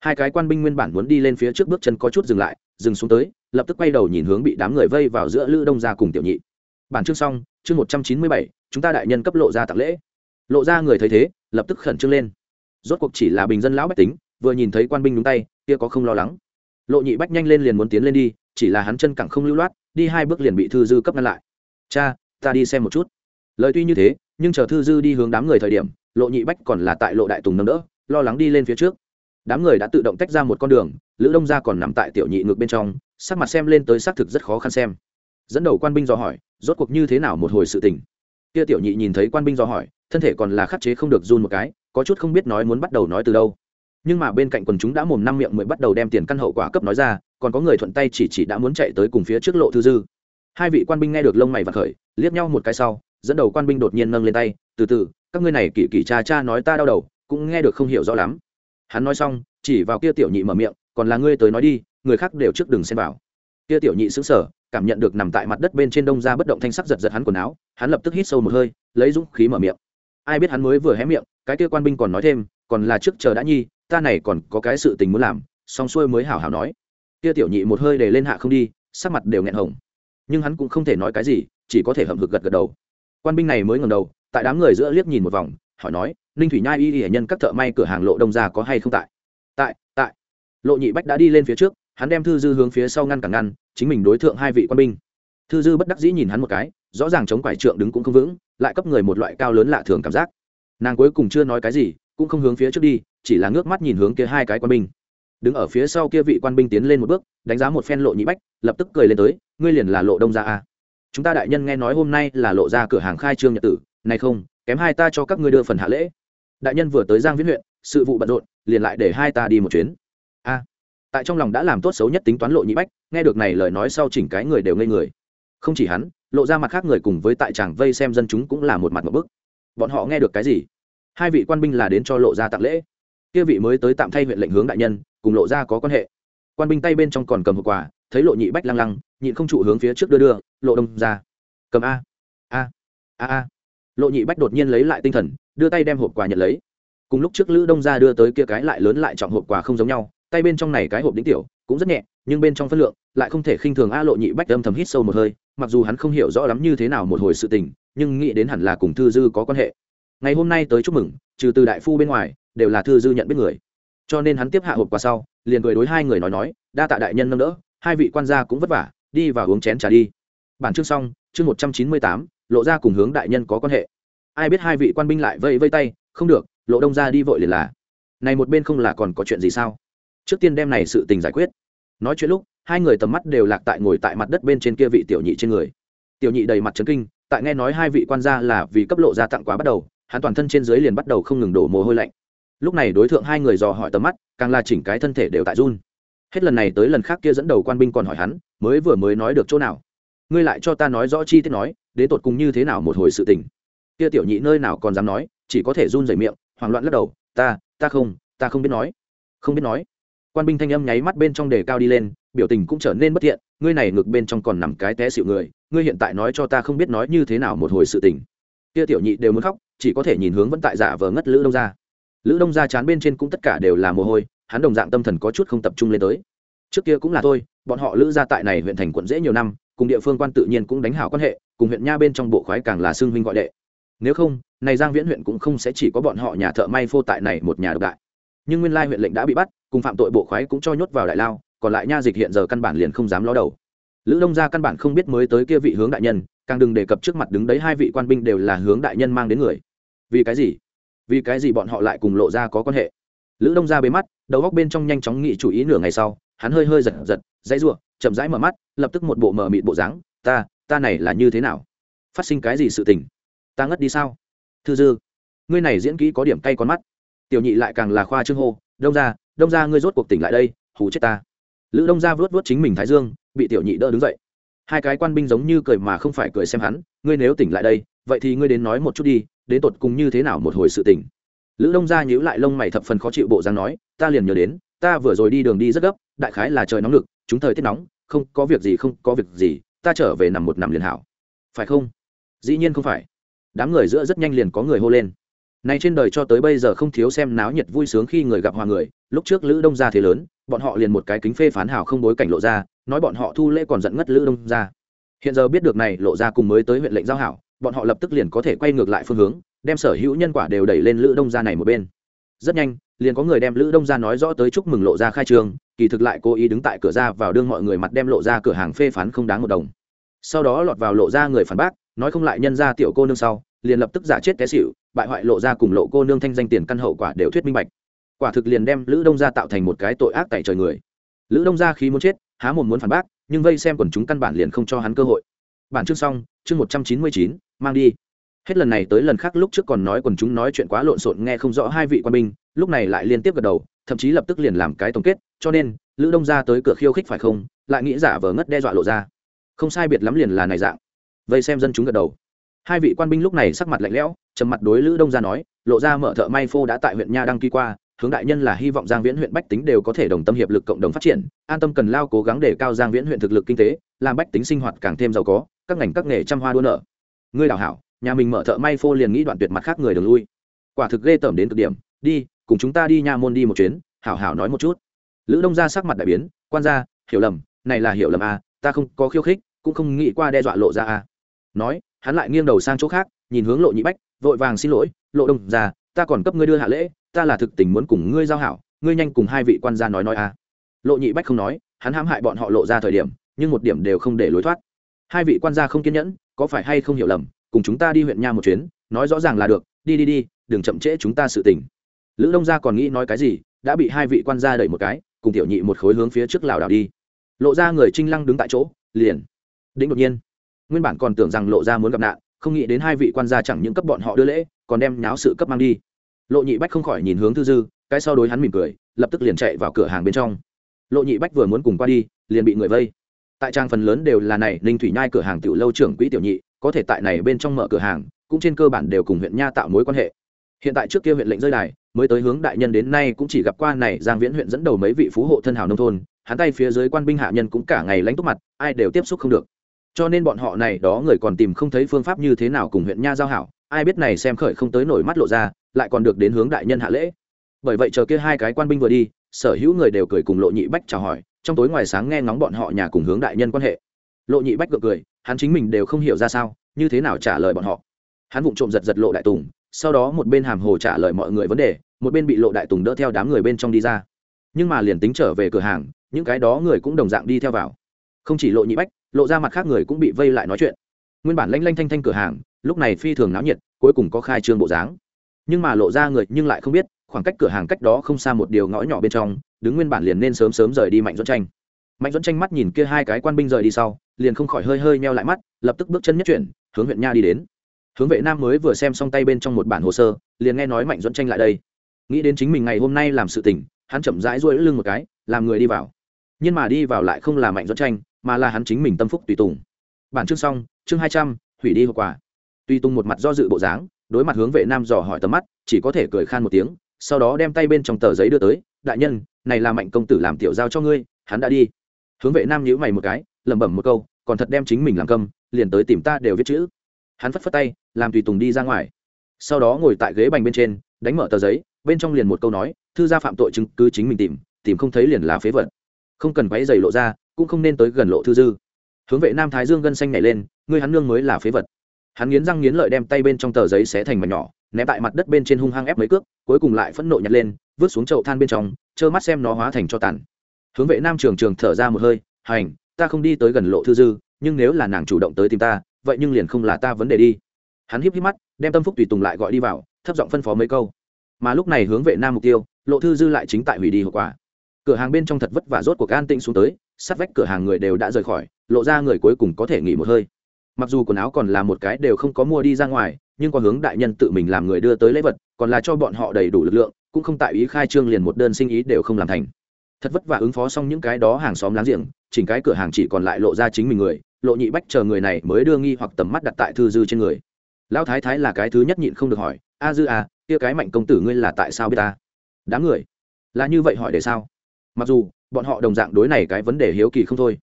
Hai cái quan binh nguyên bản muốn đi lên phía trước bước chân có chút dừng lại, dừng xuống tới, lập tức quay đầu nhìn hướng bị đám người vây vào giữa lữ đông gia cùng tiểu nhị. Bản chương xong, chương một trăm chín mươi bảy, chúng ta đại nhân cấp lộ ra tặng lễ. Lộ ra người thấy thế, lập tức khẩn trương lên. Rốt cuộc chỉ là bình dân lão bách tính, vừa nhìn thấy quan binh đúng tay, kia có không lo lắng. Lộ nhị bách nhanh lên liền muốn tiến lên đi, chỉ là hắn chân cẳng không lưu loát, đi hai bước liền bị thư dư cấp ngăn lại. Cha ta đi xem một chút. Lời tuy như thế, nhưng chờ thư dư đi hướng đám người thời điểm, lộ nhị bách còn là tại lộ đại tùng nâng đỡ, lo lắng đi lên phía trước. Đám người đã tự động tách ra một con đường, lữ đông gia còn nằm tại tiểu nhị ngược bên trong, sắc mặt xem lên tới xác thực rất khó khăn xem. Dẫn đầu quan binh do hỏi, rốt cuộc như thế nào một hồi sự tình? Kia tiểu nhị nhìn thấy quan binh do hỏi, thân thể còn là khắc chế không được run một cái, có chút không biết nói muốn bắt đầu nói từ đâu. Nhưng mà bên cạnh quần chúng đã mồm năm miệng mới bắt đầu đem tiền căn hậu quả cấp nói ra, còn có người thuận tay chỉ chỉ đã muốn chạy tới cùng phía trước lộ thư dư hai vị quan binh nghe được lông mày và khởi, liếc nhau một cái sau, dẫn đầu quan binh đột nhiên nâng lên tay, từ từ, các ngươi này kỳ kỳ cha cha nói ta đau đầu, cũng nghe được không hiểu rõ lắm. Hắn nói xong, chỉ vào kia tiểu nhị mở miệng, còn là ngươi tới nói đi, người khác đều trước đừng xem vào. Kia tiểu nhị sững sờ, cảm nhận được nằm tại mặt đất bên trên đông ra bất động thanh sắc giật giật hắn quần áo, hắn lập tức hít sâu một hơi, lấy dũng khí mở miệng. Ai biết hắn mới vừa hé miệng, cái kia quan binh còn nói thêm, còn là trước chờ đã nhi, ta này còn có cái sự tình muốn làm, xong xuôi mới hảo hảo nói. Kia tiểu nhị một hơi để lên hạ không đi, sắc mặt đều nghẹn hồng nhưng hắn cũng không thể nói cái gì, chỉ có thể hậm hực gật gật đầu. Quan binh này mới ngầm đầu, tại đám người giữa liếc nhìn một vòng, hỏi nói, ninh thủy nhai y y nhân các thợ may cửa hàng lộ đông ra có hay không tại? Tại tại. Lộ nhị bách đã đi lên phía trước, hắn đem thư dư hướng phía sau ngăn cản ngăn, chính mình đối tượng hai vị quan binh. Thư dư bất đắc dĩ nhìn hắn một cái, rõ ràng chống quải trượng đứng cũng không vững, lại cấp người một loại cao lớn lạ thường cảm giác. Nàng cuối cùng chưa nói cái gì, cũng không hướng phía trước đi, chỉ là ngước mắt nhìn hướng kia hai cái quan binh đứng ở phía sau kia vị quan binh tiến lên một bước, đánh giá một phen lộ nhị bách, lập tức cười lên tới, ngươi liền là lộ đông gia a. Chúng ta đại nhân nghe nói hôm nay là lộ ra cửa hàng khai trương nhật tử, này không, kém hai ta cho các ngươi đưa phần hạ lễ. Đại nhân vừa tới giang viễn huyện, sự vụ bận rộn, liền lại để hai ta đi một chuyến. A. Tại trong lòng đã làm tốt xấu nhất tính toán lộ nhị bách, nghe được này lời nói sau chỉnh cái người đều ngây người. Không chỉ hắn, lộ ra mặt khác người cùng với tại tràng vây xem dân chúng cũng là một mặt một bức. Bọn họ nghe được cái gì? Hai vị quan binh là đến cho lộ ra tặng lễ kia vị mới tới tạm thay huyện lệnh hướng đại nhân, cùng lộ ra có quan hệ. Quan binh tay bên trong còn cầm hộp quà, thấy lộ nhị bách lăng lăng, nhịn không trụ hướng phía trước đưa đưa, lộ đông ra. Cầm a. A. A a. Lộ nhị bách đột nhiên lấy lại tinh thần, đưa tay đem hộp quà nhận lấy. Cùng lúc trước lữ đông ra đưa tới kia cái lại lớn lại trọng hộp quà không giống nhau, tay bên trong này cái hộp đính tiểu, cũng rất nhẹ, nhưng bên trong phân lượng, lại không thể khinh thường a lộ nhị bách âm thầm hít sâu một hơi, mặc dù hắn không hiểu rõ lắm như thế nào một hồi sự tình, nhưng nghĩ đến hẳn là cùng thư dư có quan hệ. Ngày hôm nay tới chúc mừng, trừ từ đại phu bên ngoài đều là thư dư nhận biết người. Cho nên hắn tiếp hạ hộp quà sau, liền cười đối hai người nói nói, đa tạ đại nhân nâng đỡ, hai vị quan gia cũng vất vả, đi và uống chén trà đi. Bản chương xong, chương một trăm chín mươi tám, lộ ra cùng hướng đại nhân có quan hệ. Ai biết hai vị quan binh lại vây vây tay, không được, lộ đông ra đi vội liền là. Này một bên không là còn có chuyện gì sao? Trước tiên đem này sự tình giải quyết. Nói chuyện lúc, hai người tầm mắt đều lạc tại ngồi tại mặt đất bên trên kia vị tiểu nhị trên người. Tiểu nhị đầy mặt trấn kinh, tại nghe nói hai vị quan gia là vì cấp lộ ra tặng quá bắt đầu, hắn toàn thân trên dưới liền bắt đầu không ngừng đổ mồ hôi lạnh lúc này đối tượng hai người dò hỏi tầm mắt, càng là chỉnh cái thân thể đều tại run. Hết lần này tới lần khác kia dẫn đầu quan binh còn hỏi hắn, mới vừa mới nói được chỗ nào? Ngươi lại cho ta nói rõ chi tiết nói, đến tột cùng như thế nào một hồi sự tình. Kia tiểu nhị nơi nào còn dám nói, chỉ có thể run rẩy miệng, hoảng loạn lắc đầu, ta ta không ta không biết nói. Không biết nói. Quan binh thanh âm nháy mắt bên trong đề cao đi lên, biểu tình cũng trở nên bất thiện, ngươi này ngược bên trong còn nằm cái té xịu người, ngươi hiện tại nói cho ta không biết nói như thế nào một hồi sự tình. Kia tiểu nhị đều muốn khóc, chỉ có thể nhìn hướng vẫn tại giả vờ ngất lữ đâu ra lữ đông ra chán bên trên cũng tất cả đều là mồ hôi, hắn đồng dạng tâm thần có chút không tập trung lên tới. Trước kia cũng là thôi, bọn họ lữ ra tại này huyện thành quận dễ nhiều năm, cùng địa phương quan tự nhiên cũng đánh hảo quan hệ, cùng huyện nha bên trong bộ khoái càng là xương huynh gọi đệ. Nếu không, này giang viễn huyện cũng không sẽ chỉ có bọn họ nhà thợ may phô tại này một nhà độc đại. Nhưng nguyên lai huyện lệnh đã bị bắt, cùng phạm tội bộ khoái cũng cho nhốt vào đại lao, còn lại nha dịch hiện giờ căn bản liền không dám ló đầu. Lữ đông gia căn bản không biết mới tới kia vị hướng đại nhân, càng đừng đề cập trước mặt đứng đấy hai vị quan binh đều là hướng đại nhân mang đến người. Vì cái gì? Vì cái gì bọn họ lại cùng lộ ra có quan hệ? Lữ đông gia bế mắt, đầu góc bên trong nhanh chóng nghĩ chủ ý nửa ngày sau, hắn hơi hơi giật giật, dãy r u ộ chậm rãi mở mắt, lập tức một bộ mờ mịt bộ dáng, ta ta này là như thế nào? Phát sinh cái gì sự tình? Ta ngất đi sao? Thư dư, ngươi này diễn kỹ có điểm cay con mắt. Tiểu nhị lại càng là khoa trương hô, đông ra đông ra ngươi rốt cuộc tỉnh lại đây, hù chết ta. Lữ đông ra vớt vớt chính mình thái dương, bị tiểu nhị đỡ đứng dậy. Hai cái quan binh giống như cười mà không phải cười xem hắn, ngươi nếu tỉnh lại đây, vậy thì ngươi đến nói một chút đi đến tột cùng như thế nào một hồi sự tình, lữ đông gia nhíu lại lông mày thập phần khó chịu bộ dáng nói ta liền nhớ đến ta vừa rồi đi đường đi rất gấp đại khái là trời nóng lực chúng thời tiết nóng không có việc gì không có việc gì ta trở về nằm một nằm liền hảo. Phải không? Dĩ nhiên không phải. Đám người giữa rất nhanh liền có người hô lên. Này trên đời cho tới bây giờ không thiếu xem náo nhiệt vui sướng khi người gặp hòa người lúc trước lữ đông gia thế lớn bọn họ liền một cái kính phê phán hảo không bối cảnh lộ ra nói bọn họ thu lễ còn giận ngất lữ đông gia. Hiện giờ biết được này lộ ra cùng mới tới huyện lệnh giao hảo bọn họ lập tức liền có thể quay ngược lại phương hướng, đem sở hữu nhân quả đều đẩy lên lữ đông gia này một bên. Rất nhanh, liền có người đem lữ đông gia nói rõ tới chúc mừng lộ ra khai trương kỳ thực lại cố ý đứng tại cửa ra vào đương mọi người mặt đem lộ ra cửa hàng phê phán không đáng một đồng. Sau đó lọt vào lộ ra người phản bác, nói không lại nhân ra tiểu cô nương sau, liền lập tức giả chết té xịu bại hoại lộ ra cùng lộ cô nương thanh danh tiền căn hậu quả đều thuyết minh bạch. Quả thực liền đem lữ đông gia tạo thành một cái tội ác tại trời người. Lữ đông gia khi muốn chết, há một muốn phản bác, nhưng vây xem quần chúng căn bản liền không cho hắn cơ hội bản chương xong, chương một trăm chín mươi chín, mang đi. Hết lần này tới lần khác lúc trước còn nói quần chúng nói chuyện quá lộn xộn nghe không rõ hai vị quan binh, lúc này lại liên tiếp gật đầu, thậm chí lập tức liền làm cái tổng kết, cho nên, lữ đông gia tới cửa khiêu khích phải không? Lại nghĩ giả vờ ngất đe dọa lộ ra. Không sai biệt lắm liền là này dạng. Vây xem dân chúng gật đầu. Hai vị quan binh lúc này sắc mặt lạnh lẽo, trầm mặt đối lữ đông gia nói, lộ ra mở thợ may phô đã tại huyện nha đăng ký qua, hướng đại nhân là hy vọng giang viễn huyện bách tính đều có thể đồng tâm hiệp lực cộng đồng phát triển, an tâm cần lao cố gắng để cao giang viễn huyện thực lực kinh tế, làm bách tính sinh hoạt càng thêm giàu có các ngành các nghề trăm hoa đua nở ngươi đào hảo, nhà mình mở thợ may phô liền nghĩ đoạn tuyệt mặt khác người đường lui. Quả thực ghê tởm đến cực điểm. Đi, cùng chúng ta đi nha môn đi một chuyến, hảo hảo nói một chút. Lữ đông gia sắc mặt đại biến, quan gia, hiểu lầm, này là hiểu lầm à ta không có khiêu khích, cũng không nghĩ qua đe dọa lộ ra à. Nói, hắn lại nghiêng đầu sang chỗ khác, nhìn hướng lộ nhị bách, vội vàng xin lỗi, lộ đông ra ta còn cấp ngươi đưa hạ lễ, ta là thực tình muốn cùng ngươi giao hảo, ngươi nhanh cùng hai vị quan gia nói nói à. lộ nhị bách không nói, hắn hãm hại bọn họ lộ ra thời điểm, nhưng một điểm đều không để lối thoát hai vị quan gia không kiên nhẫn, có phải hay không hiểu lầm, cùng chúng ta đi huyện nha một chuyến, nói rõ ràng là được, đi đi đi, đừng chậm trễ chúng ta sự tình. Lữ đông gia còn nghĩ nói cái gì, đã bị hai vị quan gia đẩy một cái, cùng tiểu nhị một khối hướng phía trước lảo đảo đi. Lộ ra người trinh lăng đứng tại chỗ, liền. Đĩnh đột nhiên, nguyên bản còn tưởng rằng lộ ra muốn gặp nạn, không nghĩ đến hai vị quan gia chẳng những cấp bọn họ đưa lễ, còn đem nháo sự cấp mang đi. Lộ nhị bách không khỏi nhìn hướng thư dư, cái sau đối hắn mỉm cười, lập tức liền chạy vào cửa hàng bên trong. Lộ nhị bách vừa muốn cùng qua đi, liền bị người vây tại trang phần lớn đều là này, ninh thủy nhai cửa hàng tiểu lâu trưởng quỹ tiểu nhị, có thể tại này bên trong mở cửa hàng, cũng trên cơ bản đều cùng huyện nha tạo mối quan hệ. Hiện tại trước kia huyện lệnh rơi đài, mới tới hướng đại nhân đến nay cũng chỉ gặp qua này, giang viễn huyện dẫn đầu mấy vị phú hộ thân hào nông thôn, hắn tay phía dưới quan binh hạ nhân cũng cả ngày lánh túc mặt, ai đều tiếp xúc không được. Cho nên bọn họ này đó người còn tìm không thấy phương pháp như thế nào cùng huyện nha giao hảo, ai biết này xem khởi không tới nổi mắt lộ ra, lại còn được đến hướng đại nhân hạ lễ. Bởi vậy chờ kia hai cái quan binh vừa đi, sở hữu người đều cười cùng lộ nhị bách chào hỏi trong tối ngoài sáng nghe ngóng bọn họ nhà cùng hướng đại nhân quan hệ. Lộ nhị bách gượng cười, hắn chính mình đều không hiểu ra sao, như thế nào trả lời bọn họ. Hắn vụng trộm giật giật lộ đại tùng, sau đó một bên hàm hồ trả lời mọi người vấn đề, một bên bị lộ đại tùng đỡ theo đám người bên trong đi ra. Nhưng mà liền tính trở về cửa hàng, những cái đó người cũng đồng dạng đi theo vào. Không chỉ lộ nhị bách, lộ ra mặt khác người cũng bị vây lại nói chuyện. Nguyên bản lanh lanh thanh thanh cửa hàng, lúc này phi thường náo nhiệt, cuối cùng có khai trương bộ dáng. Nhưng mà lộ ra người nhưng lại không biết khoảng cách cửa hàng cách đó không xa một điều ngõ nhỏ bên trong, đứng nguyên bản liền nên sớm sớm rời đi mạnh dẫn tranh mạnh dẫn tranh mắt nhìn kia hai cái quan binh rời đi sau, liền không khỏi hơi hơi meo lại mắt, lập tức bước chân nhất chuyển, hướng huyện nha đi đến. Hướng vệ nam mới vừa xem xong tay bên trong một bản hồ sơ, liền nghe nói mạnh dẫn tranh lại đây. Nghĩ đến chính mình ngày hôm nay làm sự tình, hắn chậm rãi ruỗi lưng một cái, làm người đi vào. Nhưng mà đi vào lại không là mạnh dẫn tranh mà là hắn chính mình tâm phúc tùy tùng. Bản chương xong, chương hai trăm, hủy đi hậu quả. Tùy tùng một mặt do dự bộ dáng, đối mặt hướng vệ nam dò hỏi tầm mắt, chỉ có thể cười khan một tiếng sau đó đem tay bên trong tờ giấy đưa tới, đại nhân, này là mạnh công tử làm tiểu giao cho ngươi, hắn đã đi. Hướng vệ nam nhíu mày một cái, lẩm bẩm một câu, còn thật đem chính mình làm câm, liền tới tìm ta đều viết chữ. Hắn phất phất tay, làm tùy tùng đi ra ngoài. Sau đó ngồi tại ghế bành bên trên, đánh mở tờ giấy, bên trong liền một câu nói, thư gia phạm tội chứng cứ chính mình tìm tìm không thấy liền là phế vật. Không cần quấy giày lộ ra, cũng không nên tới gần lộ thư dư. Hướng vệ nam thái dương gân xanh nhảy lên, ngươi hắn nương mới là phế vật. Hắn nghiến răng nghiến lợi đem tay bên trong tờ giấy xé thành mảnh nhỏ ném tại mặt đất bên trên hung hăng ép mấy cước, cuối cùng lại phẫn nộ nhặt lên, vứt xuống chậu than bên trong, trơ mắt xem nó hóa thành cho tàn. Hướng vệ nam trường trường thở ra một hơi, hành, ta không đi tới gần lộ thư dư, nhưng nếu là nàng chủ động tới tìm ta, vậy nhưng liền không là ta vấn đề đi. Hắn híp híp mắt, đem tâm phúc tùy tùng lại gọi đi vào, thấp giọng phân phó mấy câu. Mà lúc này hướng vệ nam mục tiêu, lộ thư dư lại chính tại hủy đi hậu quả. Cửa hàng bên trong thật vất vả rốt cuộc an tĩnh xuống tới, sát vách cửa hàng người đều đã rời khỏi, lộ ra người cuối cùng có thể nghỉ một hơi. Mặc dù quần áo còn là một cái đều không có mua đi ra ngoài nhưng có hướng đại nhân tự mình làm người đưa tới lễ vật, còn là cho bọn họ đầy đủ lực lượng, cũng không tại ý khai trương liền một đơn sinh ý đều không làm thành. Thật vất vả ứng phó xong những cái đó hàng xóm láng giềng, chỉnh cái cửa hàng chỉ còn lại lộ ra chính mình người, lộ nhị bách chờ người này mới đưa nghi hoặc tầm mắt đặt tại thư dư trên người. Lão thái thái là cái thứ nhất nhịn không được hỏi, a dư à kia cái mạnh công tử ngươi là tại sao biết ta? Đám người. Là như vậy hỏi để sao? Mặc dù, bọn họ đồng dạng đối này cái vấn đề hiếu kỳ không thôi.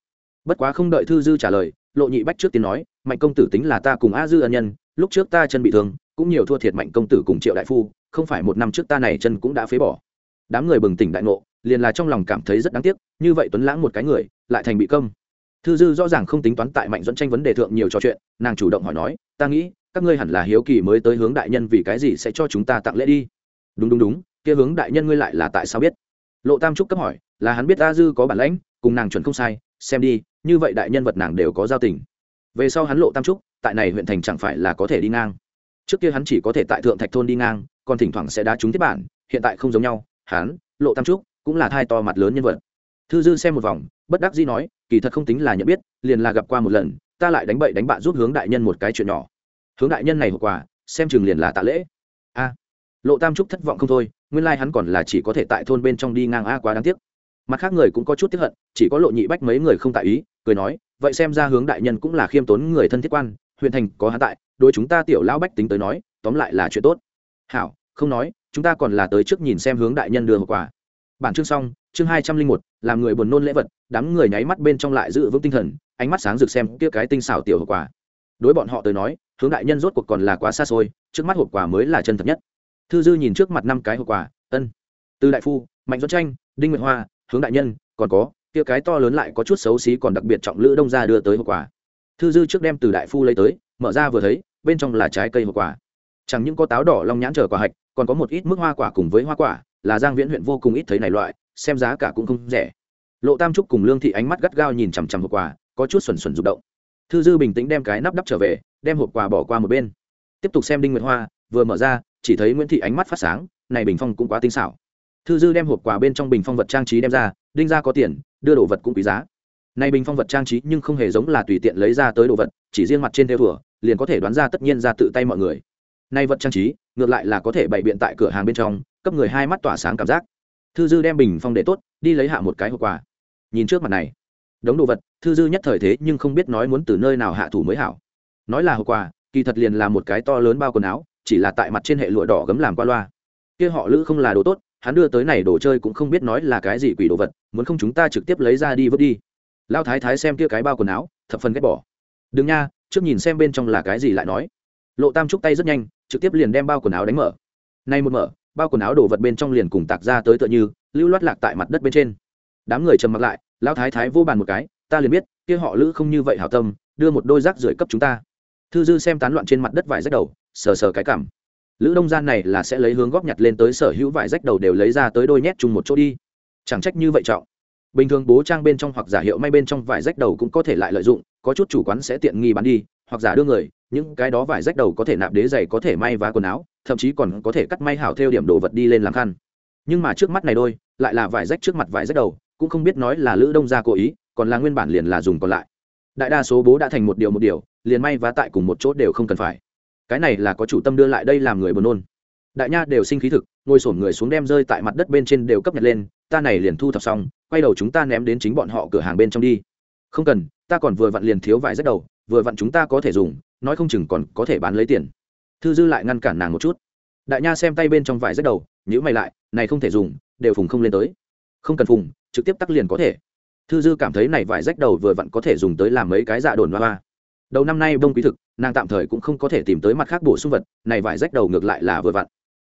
Bất quá không đợi thư dư trả lời, lộ nhị bách trước tiên nói, mạnh công tử tính là ta cùng a dư ân nhân lúc trước ta chân bị thương, cũng nhiều thua thiệt mạnh công tử cùng triệu đại phu, không phải một năm trước ta này chân cũng đã phế bỏ. Đám người bừng tỉnh đại ngộ, liền là trong lòng cảm thấy rất đáng tiếc, như vậy tuấn lãng một cái người, lại thành bị công thư dư rõ ràng không tính toán tại mạnh dẫn tranh vấn đề thượng nhiều trò chuyện, nàng chủ động hỏi nói, ta nghĩ, các ngươi hẳn là hiếu kỳ mới tới hướng đại nhân vì cái gì sẽ cho chúng ta tặng lễ đi? Đúng đúng đúng, kia hướng đại nhân ngươi lại là tại sao biết? Lộ tam trúc cấp hỏi, là hắn biết a dư có bản lãnh, cùng nàng chuẩn không sai, xem đi, như vậy đại nhân vật nàng đều có giao tình về sau hắn lộ tam trúc, tại này huyện thành chẳng phải là có thể đi ngang. Trước kia hắn chỉ có thể tại thượng thạch thôn đi ngang, còn thỉnh thoảng sẽ đá trúng tiếp bản, hiện tại không giống nhau, hắn, lộ tam trúc, cũng là thai to mặt lớn nhân vật. Thư dư xem một vòng, bất đắc dĩ nói, kỳ thật không tính là nhận biết, liền là gặp qua một lần, ta lại đánh bậy đánh bạ giúp hướng đại nhân một cái chuyện nhỏ. Hướng đại nhân này hậu quả, xem chừng liền là tạ lễ. A, lộ tam trúc thất vọng không thôi, nguyên lai hắn còn là chỉ có thể tại thôn bên trong đi ngang, a, quá đáng tiếc mặt khác người cũng có chút tiếp hận, chỉ có lộ nhị bách mấy người không tại ý, cười nói, vậy xem ra hướng đại nhân cũng là khiêm tốn người thân thiết quan, huyện thành có hắn tại, đối chúng ta tiểu lão bách tính tới nói, tóm lại là chuyện tốt. Hảo, không nói, chúng ta còn là tới trước nhìn xem hướng đại nhân đưa hậu quả. Bản chương xong, chương hai trăm linh một, làm người buồn nôn lễ vật, đám người nháy mắt bên trong lại giữ vững tinh thần, ánh mắt sáng rực xem kia cái tinh xảo tiểu hậu quả. Đối bọn họ tới nói, hướng đại nhân rốt cuộc còn là quá xa xôi, trước mắt hộp quả mới là chân thật nhất. Thư dư nhìn trước mặt năm cái hộp quả, ân. Từ đại phu, mạnh dẫn tranh, đinh nguyệt hoa hướng đại nhân, còn có, kia cái to lớn lại có chút xấu xí còn đặc biệt trọng lữ đông ra đưa tới hậu quả. Thư dư trước đem từ đại phu lấy tới, mở ra vừa thấy, bên trong là trái cây hậu quả. Chẳng những có táo đỏ long nhãn trở quả hạch, còn có một ít mức hoa quả cùng với hoa quả, là giang viễn huyện vô cùng ít thấy này loại, xem giá cả cũng không rẻ. Lộ tam trúc cùng lương thị ánh mắt gắt gao nhìn chằm chằm hộp quà có chút xuẩn xuẩn rụng động. Thư dư bình tĩnh đem cái nắp đắp trở về, đem hộp quà bỏ qua một bên. Tiếp tục xem đinh nguyệt hoa, vừa mở ra, chỉ thấy nguyễn thị ánh mắt phát sáng, này bình phong cũng quá tinh xảo thư dư đem hộp quà bên trong bình phong vật trang trí đem ra đinh ra có tiền đưa đồ vật cũng quý giá. Nay bình phong vật trang trí nhưng không hề giống là tùy tiện lấy ra tới đồ vật chỉ riêng mặt trên theo thủa liền có thể đoán ra tất nhiên ra tự tay mọi người. Nay vật trang trí ngược lại là có thể bày biện tại cửa hàng bên trong cấp người hai mắt tỏa sáng cảm giác. Thư dư đem bình phong để tốt đi lấy hạ một cái hộp quà. Nhìn trước mặt này đống đồ vật thư dư nhất thời thế nhưng không biết nói muốn từ nơi nào hạ thủ mới hảo. Nói là hộp quà, kỳ thật liền là một cái to lớn bao quần áo chỉ là tại mặt trên hệ lụa đỏ gấm làm qua loa. Kia họ lữ không là đồ tốt hắn đưa tới này đồ chơi cũng không biết nói là cái gì quỷ đồ vật, muốn không chúng ta trực tiếp lấy ra đi vứt đi. Lao thái thái xem kia cái bao quần áo, thập phần ghét bỏ. Đừng nha, trước nhìn xem bên trong là cái gì lại nói. Lộ tam trúc tay rất nhanh, trực tiếp liền đem bao quần áo đánh mở. Nay một mở, bao quần áo đồ vật bên trong liền cùng tạc ra tới tựa như, lưu loát lạc tại mặt đất bên trên. Đám người trầm mặc lại, lao thái thái vô bàn một cái, ta liền biết, kia họ lữ không như vậy hảo tâm, đưa một đôi rác rưởi cấp chúng ta. Thư dư xem tán loạn trên mặt đất vải rách đầu, sờ sờ cái cảm lữ đông gian này là sẽ lấy hướng góp nhặt lên tới sở hữu vải rách đầu đều lấy ra tới đôi nhét chung một chỗ đi. Chẳng trách như vậy trọng. Bình thường bố trang bên trong hoặc giả hiệu may bên trong vải rách đầu cũng có thể lại lợi dụng, có chút chủ quán sẽ tiện nghi bán đi, hoặc giả đưa người, những cái đó vải rách đầu có thể nạp đế giày, có thể may vá quần áo, thậm chí còn có thể cắt may hảo theo điểm đồ vật đi lên làm khăn. Nhưng mà trước mắt này đôi, lại là vải rách trước mặt vải rách đầu, cũng không biết nói là lữ đông gia cố ý, còn là nguyên bản liền là dùng còn lại. Đại đa số bố đã thành một điều một điều, liền may vá tại cùng một chỗ đều không cần phải cái này là có chủ tâm đưa lại đây làm người buồn nôn. Đại nha đều sinh khí thực, ngồi sổn người xuống đem rơi tại mặt đất bên trên đều cấp nhật lên, ta này liền thu thập xong, quay đầu chúng ta ném đến chính bọn họ cửa hàng bên trong đi. Không cần, ta còn vừa vặn liền thiếu vải rất đầu, vừa vặn chúng ta có thể dùng, nói không chừng còn có thể bán lấy tiền. Thư dư lại ngăn cản nàng một chút. Đại nha xem tay bên trong vải rất đầu nhữ mày lại, này không thể dùng, đều phùng không lên tới. Không cần phùng, trực tiếp tắt liền có thể. Thư dư cảm thấy này vải rách đầu vừa vặn có thể dùng tới làm mấy cái dạ đồn hoa hoa đầu năm nay bông quý thực, nàng tạm thời cũng không có thể tìm tới mặt khác bổ sung vật, này vải rách đầu ngược lại là vừa vặn.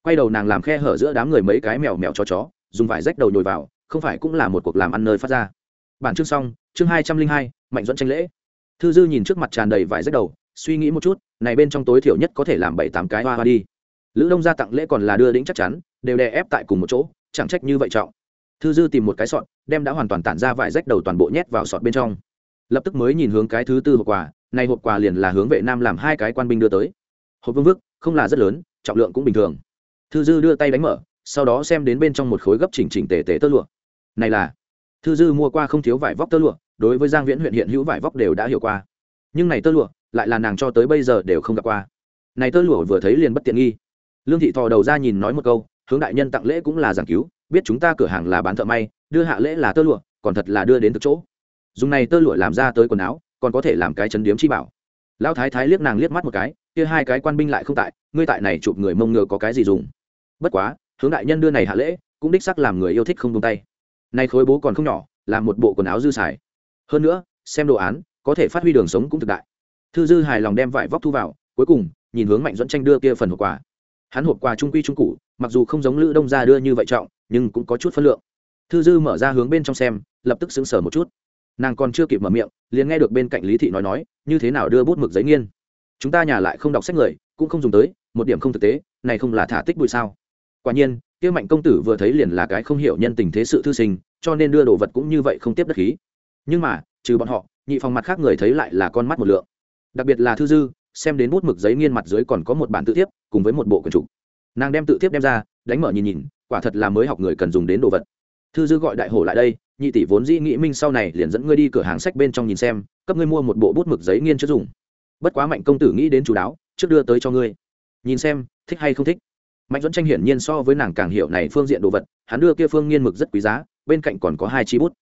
Quay đầu nàng làm khe hở giữa đám người mấy cái mèo mèo cho chó, dùng vải rách đầu nhồi vào, không phải cũng là một cuộc làm ăn nơi phát ra. Bản chương xong, chương hai trăm linh hai, mạnh dẫn tranh lễ. Thư dư nhìn trước mặt tràn đầy vải rách đầu, suy nghĩ một chút, này bên trong tối thiểu nhất có thể làm bảy tám cái hoa hoa đi. Lữ đông ra tặng lễ còn là đưa đĩnh chắc chắn, đều đè ép tại cùng một chỗ, chẳng trách như vậy trọng. Thư dư tìm một cái sọt, đem đã hoàn toàn tản ra vải rách đầu toàn bộ nhét vào sọt bên trong. Lập tức mới nhìn hướng cái thứ tư hộp quà này hộp quà liền là hướng vệ nam làm hai cái quan binh đưa tới. Hộp vương vức, không là rất lớn, trọng lượng cũng bình thường. Thư dư đưa tay đánh mở, sau đó xem đến bên trong một khối gấp chỉnh chỉnh tề tề tơ lụa. Này là, thư dư mua qua không thiếu vải vóc tơ lụa, đối với giang viễn huyện hiện hữu vải vóc đều đã hiểu qua. Nhưng này tơ lụa, lại là nàng cho tới bây giờ đều không gặp qua. Này tơ lụa vừa thấy liền bất tiện nghi. Lương thị thò đầu ra nhìn nói một câu, hướng đại nhân tặng lễ cũng là giảng cứu, biết chúng ta cửa hàng là bán thợ may, đưa hạ lễ là tơ lụa, còn thật là đưa đến từ chỗ. Dùng này tơ lụa làm ra tới quần áo còn có thể làm cái chấn điếm chi bảo. Lão thái thái liếc nàng liếc mắt một cái, kia hai cái quan binh lại không tại, ngươi tại này chụp người mông ngựa có cái gì dùng? Bất quá, hướng đại nhân đưa này hạ lễ, cũng đích sắc làm người yêu thích không tung tay. Nay khối bố còn không nhỏ làm một bộ quần áo dư xài. Hơn nữa, xem đồ án, có thể phát huy đường sống cũng thực đại. Thư dư hài lòng đem vải vóc thu vào, cuối cùng, nhìn hướng mạnh dẫn tranh đưa kia phần hộp quà. Hắn hộp quà trung quy trung cụ, mặc dù không giống lữ đông gia đưa như vậy trọng, nhưng cũng có chút phân lượng. Thư dư mở ra hướng bên trong xem, lập tức xứng sở một chút nàng còn chưa kịp mở miệng, liền nghe được bên cạnh lý thị nói nói, như thế nào đưa bút mực giấy nghiên? Chúng ta nhà lại không đọc sách người, cũng không dùng tới, một điểm không thực tế, này không là thả tích bụi sao? Quả nhiên, kia mạnh công tử vừa thấy liền là cái không hiểu nhân tình thế sự thư sinh, cho nên đưa đồ vật cũng như vậy không tiếp đất khí. Nhưng mà, trừ bọn họ, nhị phòng mặt khác người thấy lại là con mắt một lượng. Đặc biệt là thư dư, xem đến bút mực giấy nghiên mặt dưới còn có một bản tự tiếp cùng với một bộ quần trục. Nàng đem tự tiếp đem ra, đánh mở nhìn nhìn, quả thật là mới học người cần dùng đến đồ vật. Thư dư gọi đại hổ lại đây nhị tỷ vốn dĩ nghĩ minh sau này liền dẫn ngươi đi cửa hàng sách bên trong nhìn xem, cấp ngươi mua một bộ bút mực giấy nghiên trước dùng. Bất quá mạnh công tử nghĩ đến chú đáo, trước đưa tới cho ngươi. Nhìn xem, thích hay không thích. Mạnh dẫn tranh hiển nhiên so với nàng càng hiểu này phương diện đồ vật, hắn đưa kia phương nghiên mực rất quý giá, bên cạnh còn có hai chi bút.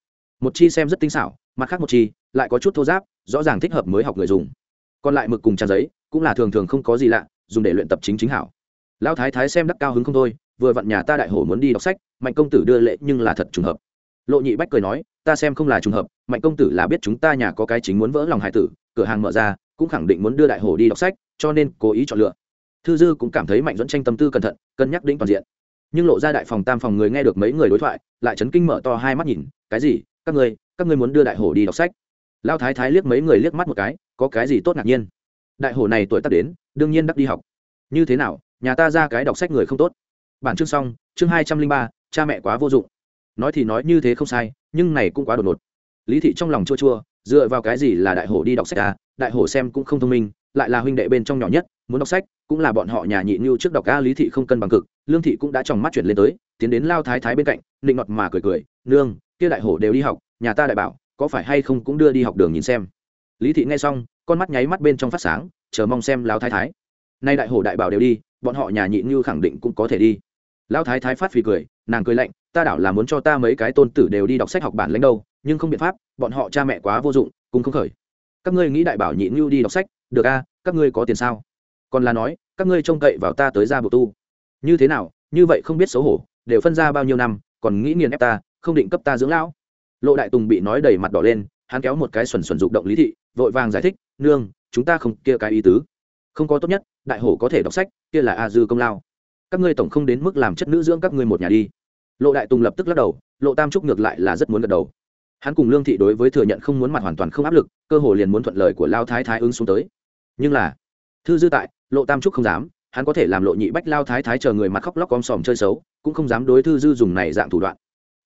Một chi xem rất tinh xảo, mặt khác một chi, lại có chút thô giáp, rõ ràng thích hợp mới học người dùng. Còn lại mực cùng trang giấy, cũng là thường thường không có gì lạ, dùng để luyện tập chính chính hảo. Lão thái thái xem đắc cao hứng không thôi, vừa vặn nhà ta đại hổ muốn đi đọc sách, mạnh công tử đưa lễ nhưng là thật trùng hợp lộ nhị bách cười nói, ta xem không là trùng hợp, mạnh công tử là biết chúng ta nhà có cái chính muốn vỡ lòng hải tử, cửa hàng mở ra, cũng khẳng định muốn đưa đại hổ đi đọc sách, cho nên cố ý chọn lựa. Thư dư cũng cảm thấy mạnh dẫn tranh tâm tư cẩn thận, cân nhắc đĩnh toàn diện. Nhưng lộ ra đại phòng tam phòng người nghe được mấy người đối thoại, lại chấn kinh mở to hai mắt nhìn, cái gì? Các ngươi các ngươi muốn đưa đại hổ đi đọc sách? Lao thái thái liếc mấy người liếc mắt một cái, có cái gì tốt ngạc nhiên? Đại hổ này tuổi tác đến, đương nhiên đắc đi học. Như thế nào? Nhà ta ra cái đọc sách người không tốt. Bản chương xong, chương hai trăm linh ba, cha mẹ quá vô dụng nói thì nói như thế không sai, nhưng này cũng quá đột ngột. Lý thị trong lòng chua chua, dựa vào cái gì là đại hổ đi đọc sách à? Đại hổ xem cũng không thông minh, lại là huynh đệ bên trong nhỏ nhất, muốn đọc sách cũng là bọn họ nhà nhị như trước đọc ca lý thị không cân bằng cực, lương thị cũng đã tròng mắt chuyển lên tới, tiến đến lao thái thái bên cạnh định ngọt mà cười cười, nương, kia đại hổ đều đi học, nhà ta đại bảo, có phải hay không cũng đưa đi học đường nhìn xem. Lý thị nghe xong, con mắt nháy mắt bên trong phát sáng, chờ mong xem lao thái thái. Nay đại hổ đại bảo đều đi, bọn họ nhà nhị như khẳng định cũng có thể đi. Lao thái thái phát phì cười, nàng cười lạnh ta đảo là muốn cho ta mấy cái tôn tử đều đi đọc sách học bản lãnh đâu, nhưng không biện pháp, bọn họ cha mẹ quá vô dụng, cũng không khởi. Các ngươi nghĩ đại bảo nhị ngưu đi đọc sách, được a, các ngươi có tiền sao? Còn là nói, các ngươi trông cậy vào ta tới ra bộ tu. Như thế nào, như vậy không biết xấu hổ, đều phân ra bao nhiêu năm, còn nghĩ nghiền ép ta, không định cấp ta dưỡng lão. Lộ đại tùng bị nói đầy mặt đỏ lên, hắn kéo một cái xuẩn xuẩn dục động lý thị, vội vàng giải thích, nương, chúng ta không kia cái ý tứ. Không có tốt nhất, đại hổ có thể đọc sách, kia là a dư công lao. Các ngươi tổng không đến mức làm chất nữ dưỡng các ngươi một nhà đi lộ đại tùng lập tức lắc đầu, lộ tam trúc ngược lại là rất muốn gật đầu. Hắn cùng lương thị đối với thừa nhận không muốn mặt hoàn toàn không áp lực, cơ hồ liền muốn thuận lời của lao thái thái ứng xuống tới. Nhưng là, thư dư tại, lộ tam trúc không dám, hắn có thể làm lộ nhị bách lao thái thái chờ người mặt khóc lóc om sòm chơi xấu, cũng không dám đối thư dư dùng này dạng thủ đoạn.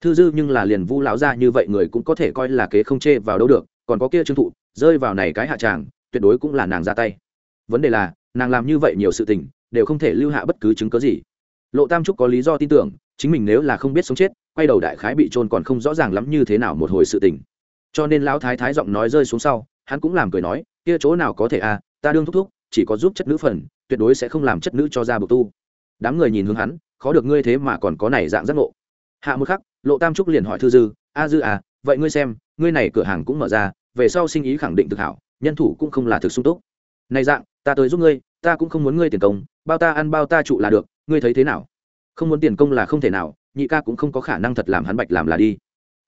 Thư dư nhưng là liền vu lão ra như vậy người cũng có thể coi là kế không chê vào đâu được, còn có kia trương thụ, rơi vào này cái hạ tràng, tuyệt đối cũng là nàng ra tay. Vấn đề là, nàng làm như vậy nhiều sự tình, đều không thể lưu hạ bất cứ chứng cớ gì. Lộ tam trúc có lý do tin tưởng chính mình nếu là không biết sống chết, quay đầu đại khái bị trôn còn không rõ ràng lắm như thế nào một hồi sự tình. Cho nên lão thái thái giọng nói rơi xuống sau, hắn cũng làm cười nói, kia chỗ nào có thể à ta đương thúc thúc, chỉ có giúp chất nữ phần, tuyệt đối sẽ không làm chất nữ cho ra bực tu. Đám người nhìn hướng hắn, khó được ngươi thế mà còn có này dạng giác ngộ. Hạ một khắc, lộ tam trúc liền hỏi thư dư, a dư à vậy ngươi xem, ngươi này cửa hàng cũng mở ra, về sau sinh ý khẳng định thực hảo, nhân thủ cũng không là thực sung túc. Này dạng, ta tới giúp ngươi, ta cũng không muốn ngươi tiền công, bao ta ăn bao ta trụ là được, ngươi thấy thế nào? Không muốn tiền công là không thể nào, nhị ca cũng không có khả năng thật làm hắn bạch làm là đi.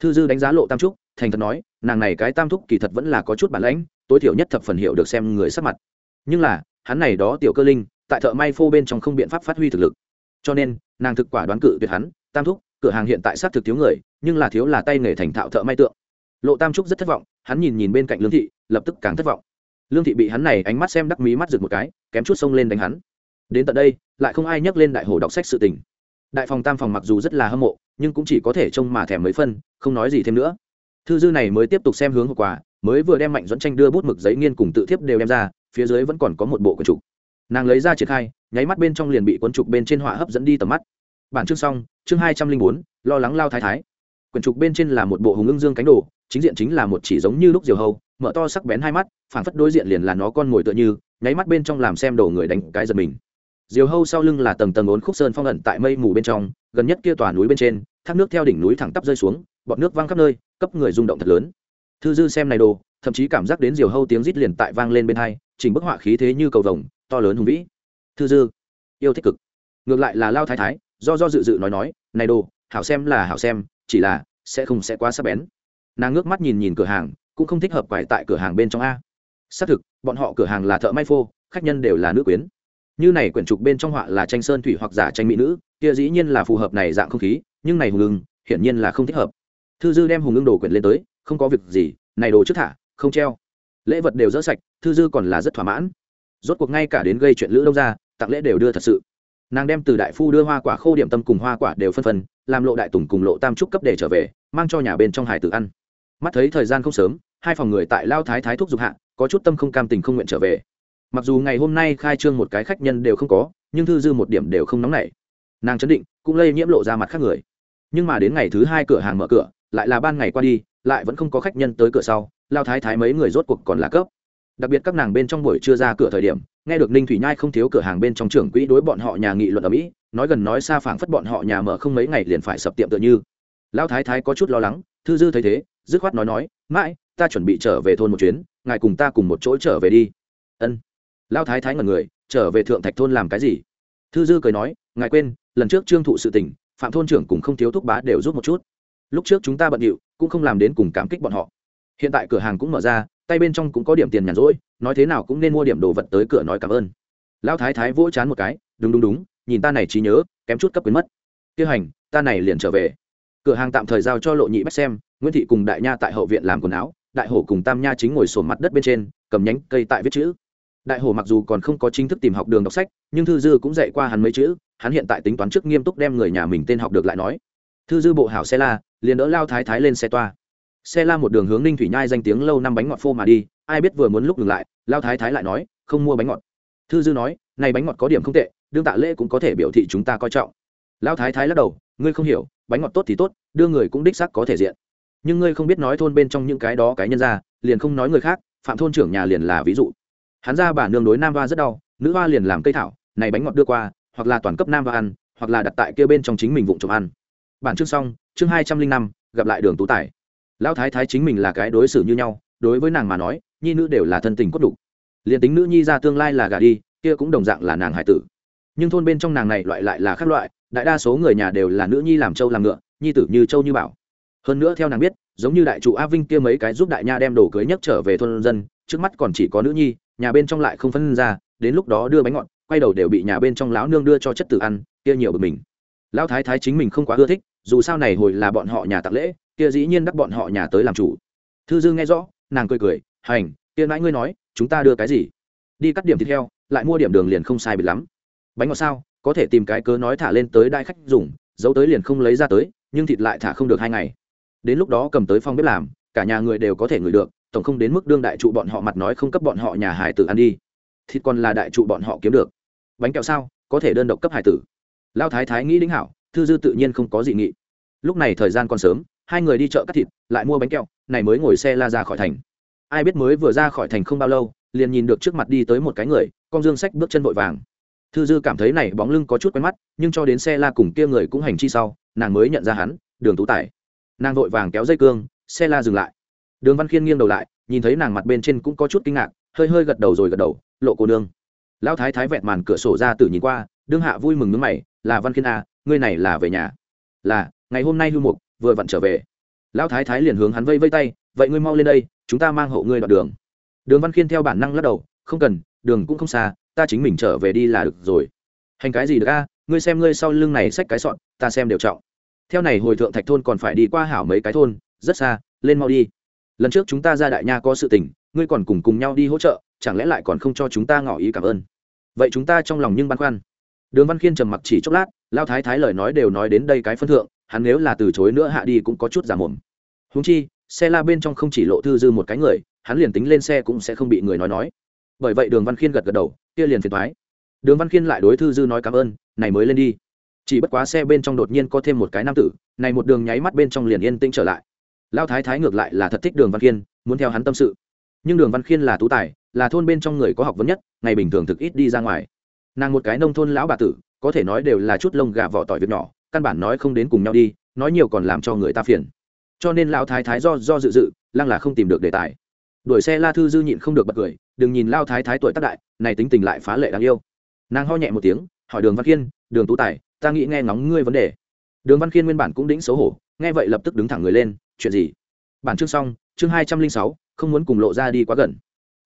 Thư dư đánh giá lộ tam trúc, thành thật nói, nàng này cái tam thúc kỳ thật vẫn là có chút bản lãnh, tối thiểu nhất thập phần hiệu được xem người sắc mặt. Nhưng là, hắn này đó tiểu cơ linh, tại thợ may phô bên trong không biện pháp phát huy thực lực. Cho nên, nàng thực quả đoán cự tuyệt hắn, tam thúc, cửa hàng hiện tại xác thực thiếu người, nhưng là thiếu là tay nghề thành thạo thợ may tượng. Lộ tam trúc rất thất vọng, hắn nhìn nhìn bên cạnh lương thị, lập tức càng thất vọng. Lương thị bị hắn này ánh mắt xem đắc mí mắt rực một cái, kém chút xông lên đánh hắn. Đến tận đây, lại không ai nhắc lên đại hồ đọc sách sự tình đại phòng tam phòng mặc dù rất là hâm mộ, nhưng cũng chỉ có thể trông mà thèm mấy phân, không nói gì thêm nữa. Thư dư này mới tiếp tục xem hướng hậu quả, mới vừa đem mạnh dẫn tranh đưa bút mực giấy nghiên cùng tự thiếp đều đem ra, phía dưới vẫn còn có một bộ quần trục. Nàng lấy ra triển khai, nháy mắt bên trong liền bị quần trục bên trên họa hấp dẫn đi tầm mắt. Bản chương xong, chương hai trăm linh bốn, lo lắng lao thái thái. Quần trục bên trên là một bộ hùng ưng dương cánh đồ, chính diện chính là một chỉ giống như lúc diều hâu, mở to sắc bén hai mắt phản phất đối diện liền là nó con ngồi tựa như, nháy mắt bên trong làm xem đồ người đánh cái giật mình diều hâu sau lưng là tầng tầng ốn khúc sơn phong ẩn tại mây mù bên trong, gần nhất kia tòa núi bên trên, thác nước theo đỉnh núi thẳng tắp rơi xuống bọn nước văng khắp nơi, cấp người rung động thật lớn. Thư dư xem này đồ, thậm chí cảm giác đến diều hâu tiếng rít liền tại vang lên bên hai, chỉnh bức họa khí thế như cầu vồng, to lớn hùng vĩ. Thư dư, yêu thích cực. Ngược lại là lao thái thái, do do dự dự nói nói, này đồ, hảo xem là hảo xem, chỉ là sẽ không sẽ quá sắc bén. Nàng ngước mắt nhìn nhìn cửa hàng, cũng không thích hợp quải tại cửa hàng bên trong a. Xác thực, bọn họ cửa hàng là thợ may phô, khách nhân đều là nữ quyến như này quyển trục bên trong họa là tranh sơn thủy hoặc giả tranh mỹ nữ, kia dĩ nhiên là phù hợp này dạng không khí, nhưng này hùng ưng, hiển nhiên là không thích hợp. Thư dư đem hùng ưng đồ quyển lên tới, không có việc gì, này đồ trước thả, không treo. Lễ vật đều dỡ sạch, thư dư còn là rất thỏa mãn. Rốt cuộc ngay cả đến gây chuyện lữ đông ra, tặng lễ đều đưa thật sự. Nàng đem từ đại phu đưa hoa quả khô điểm tâm cùng hoa quả đều phân phân, làm lộ đại tùng cùng lộ tam trúc cấp để trở về, mang cho nhà bên trong hải tử ăn. Mắt thấy thời gian không sớm, hai phòng người tại lao thái thái thuốc dục hạ, có chút tâm không cam tình không nguyện trở về mặc dù ngày hôm nay khai trương một cái khách nhân đều không có, nhưng thư dư một điểm đều không nóng nảy. Nàng chấn định, cũng lây nhiễm lộ ra mặt khác người. Nhưng mà đến ngày thứ hai cửa hàng mở cửa, lại là ban ngày qua đi, lại vẫn không có khách nhân tới cửa sau, lao thái thái mấy người rốt cuộc còn là cấp. Đặc biệt các nàng bên trong buổi chưa ra cửa thời điểm, nghe được ninh thủy nhai không thiếu cửa hàng bên trong trưởng quỹ đối bọn họ nhà nghị luận ở mỹ, nói gần nói xa phảng phất bọn họ nhà mở không mấy ngày liền phải sập tiệm tựa như. Lao thái thái có chút lo lắng, thư dư thấy thế, dứt khoát nói nói, mãi, ta chuẩn bị trở về thôn một chuyến, ngài cùng ta cùng một chỗ trở về đi. Ân lão thái thái ngần người, trở về thượng thạch thôn làm cái gì? Thư dư cười nói, ngài quên, lần trước trương thụ sự tình, phạm thôn trưởng cùng không thiếu thúc bá đều giúp một chút. Lúc trước chúng ta bận điệu, cũng không làm đến cùng cảm kích bọn họ. Hiện tại cửa hàng cũng mở ra, tay bên trong cũng có điểm tiền nhàn rỗi, nói thế nào cũng nên mua điểm đồ vật tới cửa nói cảm ơn. Lão thái thái vỗ chán một cái, đúng đúng đúng, nhìn ta này trí nhớ, kém chút cấp quyến mất. Tiêu hành, ta này liền trở về. Cửa hàng tạm thời giao cho lộ nhị bách xem, nguyễn thị cùng đại nha tại hậu viện làm quần áo, đại hổ cùng tam nha chính ngồi sổ mặt đất bên trên, cầm nhánh cây tại viết chữ đại hổ mặc dù còn không có chính thức tìm học đường đọc sách, nhưng thư dư cũng dạy qua hắn mấy chữ, hắn hiện tại tính toán trước nghiêm túc đem người nhà mình tên học được lại nói. Thư dư bộ hảo xe la, liền đỡ lao thái thái lên xe toa. Xe la một đường hướng ninh thủy nhai danh tiếng lâu năm bánh ngọt phô mà đi, ai biết vừa muốn lúc ngừng lại, lao thái thái lại nói, không mua bánh ngọt. Thư dư nói, này bánh ngọt có điểm không tệ, đương tạ lễ cũng có thể biểu thị chúng ta coi trọng. Lao thái thái lắc đầu, ngươi không hiểu, bánh ngọt tốt thì tốt, đưa người cũng đích sắc có thể diện. Nhưng ngươi không biết nói thôn bên trong những cái đó cái nhân ra, liền không nói người khác, phạm thôn trưởng nhà liền là ví dụ hắn ra bà nương đối nam hoa rất đau, nữ hoa liền làm cây thảo, này bánh ngọt đưa qua, hoặc là toàn cấp nam hoa ăn, hoặc là đặt tại kia bên trong chính mình vụng trộm ăn. Bản chương xong, chương hai trăm linh năm, gặp lại đường tú tài. Lão thái thái chính mình là cái đối xử như nhau, đối với nàng mà nói, nhi nữ đều là thân tình cốt đủ. Liền tính nữ nhi ra tương lai là gà đi, kia cũng đồng dạng là nàng hải tử. Nhưng thôn bên trong nàng này loại lại là khác loại, đại đa số người nhà đều là nữ nhi làm trâu làm ngựa, nhi tử như trâu như bảo hơn nữa theo nàng biết, giống như đại trụ a vinh kia mấy cái giúp đại nha đem đồ cưới nhất trở về thôn dân, trước mắt còn chỉ có nữ nhi nhà bên trong lại không phân ra, đến lúc đó đưa bánh ngọt, quay đầu đều bị nhà bên trong lão nương đưa cho chất tử ăn, kia nhiều bực mình. Lão thái thái chính mình không quá ưa thích, dù sao này hồi là bọn họ nhà tặng lễ, kia dĩ nhiên đắc bọn họ nhà tới làm chủ. Thư dư nghe rõ, nàng cười cười, hành, kia nãy ngươi nói, chúng ta đưa cái gì? Đi cắt điểm thịt heo, lại mua điểm đường liền không sai biệt lắm. Bánh ngọt sao? Có thể tìm cái cớ nói thả lên tới đai khách dùng, giấu tới liền không lấy ra tới, nhưng thịt lại thả không được hai ngày. Đến lúc đó cầm tới phong bếp làm, cả nhà người đều có thể ngửi được tổng không đến mức đương đại trụ bọn họ mặt nói không cấp bọn họ nhà hải tử ăn đi. Thịt còn là đại trụ bọn họ kiếm được. Bánh kẹo sao? Có thể đơn độc cấp hải tử. Lao thái thái nghĩ đính hảo, thư dư tự nhiên không có gì nghị. Lúc này thời gian còn sớm, hai người đi chợ cắt thịt, lại mua bánh kẹo, này mới ngồi xe la ra khỏi thành. Ai biết mới vừa ra khỏi thành không bao lâu, liền nhìn được trước mặt đi tới một cái người, con dương sách bước chân vội vàng. Thư dư cảm thấy này bóng lưng có chút quen mắt, nhưng cho đến xe la cùng kia người cũng hành chi sau, nàng mới nhận ra hắn, đường tú tài. nàng vội vàng kéo dây cương, xe la dừng lại đường văn khiên nghiêng đầu lại nhìn thấy nàng mặt bên trên cũng có chút kinh ngạc hơi hơi gật đầu rồi gật đầu lộ cô nương. Lão thái thái vẹn màn cửa sổ ra từ nhìn qua đương hạ vui mừng nước mày là văn khiên a à, ngươi này là về nhà? Là ngày hôm nay hưu mục vừa vặn trở về. Lão thái thái liền hướng hắn vây vây tay vậy ngươi mau lên đây chúng ta mang hộ ngươi đoạn đường. Đường văn khiên theo bản năng lắc đầu không cần đường cũng không xa ta chính mình trở về đi là được rồi. Hành cái gì được a ngươi xem ngươi sau lưng này xách cái sọn ta xem đều trọng. Theo này hồi thượng thạch thôn còn phải đi qua hảo mấy cái thôn rất xa lên mau đi lần trước chúng ta ra đại nha có sự tình, ngươi còn cùng cùng nhau đi hỗ trợ, chẳng lẽ lại còn không cho chúng ta ngỏ ý cảm ơn? Vậy chúng ta trong lòng nhưng băn khoăn. Đường văn khiên trầm mặc chỉ chốc lát, lao thái thái lời nói đều nói đến đây cái phân thượng, hắn nếu là từ chối nữa hạ đi cũng có chút giả mồm. Húng chi, xe la bên trong không chỉ lộ thư dư một cái người, hắn liền tính lên xe cũng sẽ không bị người nói nói. Bởi vậy đường văn khiên gật gật đầu, kia liền phiền thoái đường văn khiên lại đối thư dư nói cảm ơn, này mới lên đi. Chỉ bất quá xe bên trong đột nhiên có thêm một cái nam tử, này một đường nháy mắt bên trong liền yên tĩnh trở lại lao thái thái ngược lại là thật thích đường văn khiên, muốn theo hắn tâm sự. Nhưng đường văn khiên là tú tài, là thôn bên trong người có học vấn nhất, ngày bình thường thực ít đi ra ngoài. Nàng một cái nông thôn lão bà tử, có thể nói đều là chút lông gà vỏ tỏi việc nhỏ, căn bản nói không đến cùng nhau đi, nói nhiều còn làm cho người ta phiền. Cho nên lão thái thái do do dự dự, lăng là không tìm được đề tài. Đuổi xe la thư dư nhịn không được bật cười, đừng nhìn lao thái thái tuổi tác đại, này tính tình lại phá lệ đáng yêu. Nàng ho nhẹ một tiếng, hỏi đường văn khiên, đường tú tài, ta nghĩ nghe ngóng ngươi vấn đề. Đường văn khiên nguyên bản cũng đĩnh xấu hổ, nghe vậy lập tức đứng thẳng người lên chuyện gì? Bản chương xong, chương hai trăm linh sáu, không muốn cùng lộ ra đi quá gần.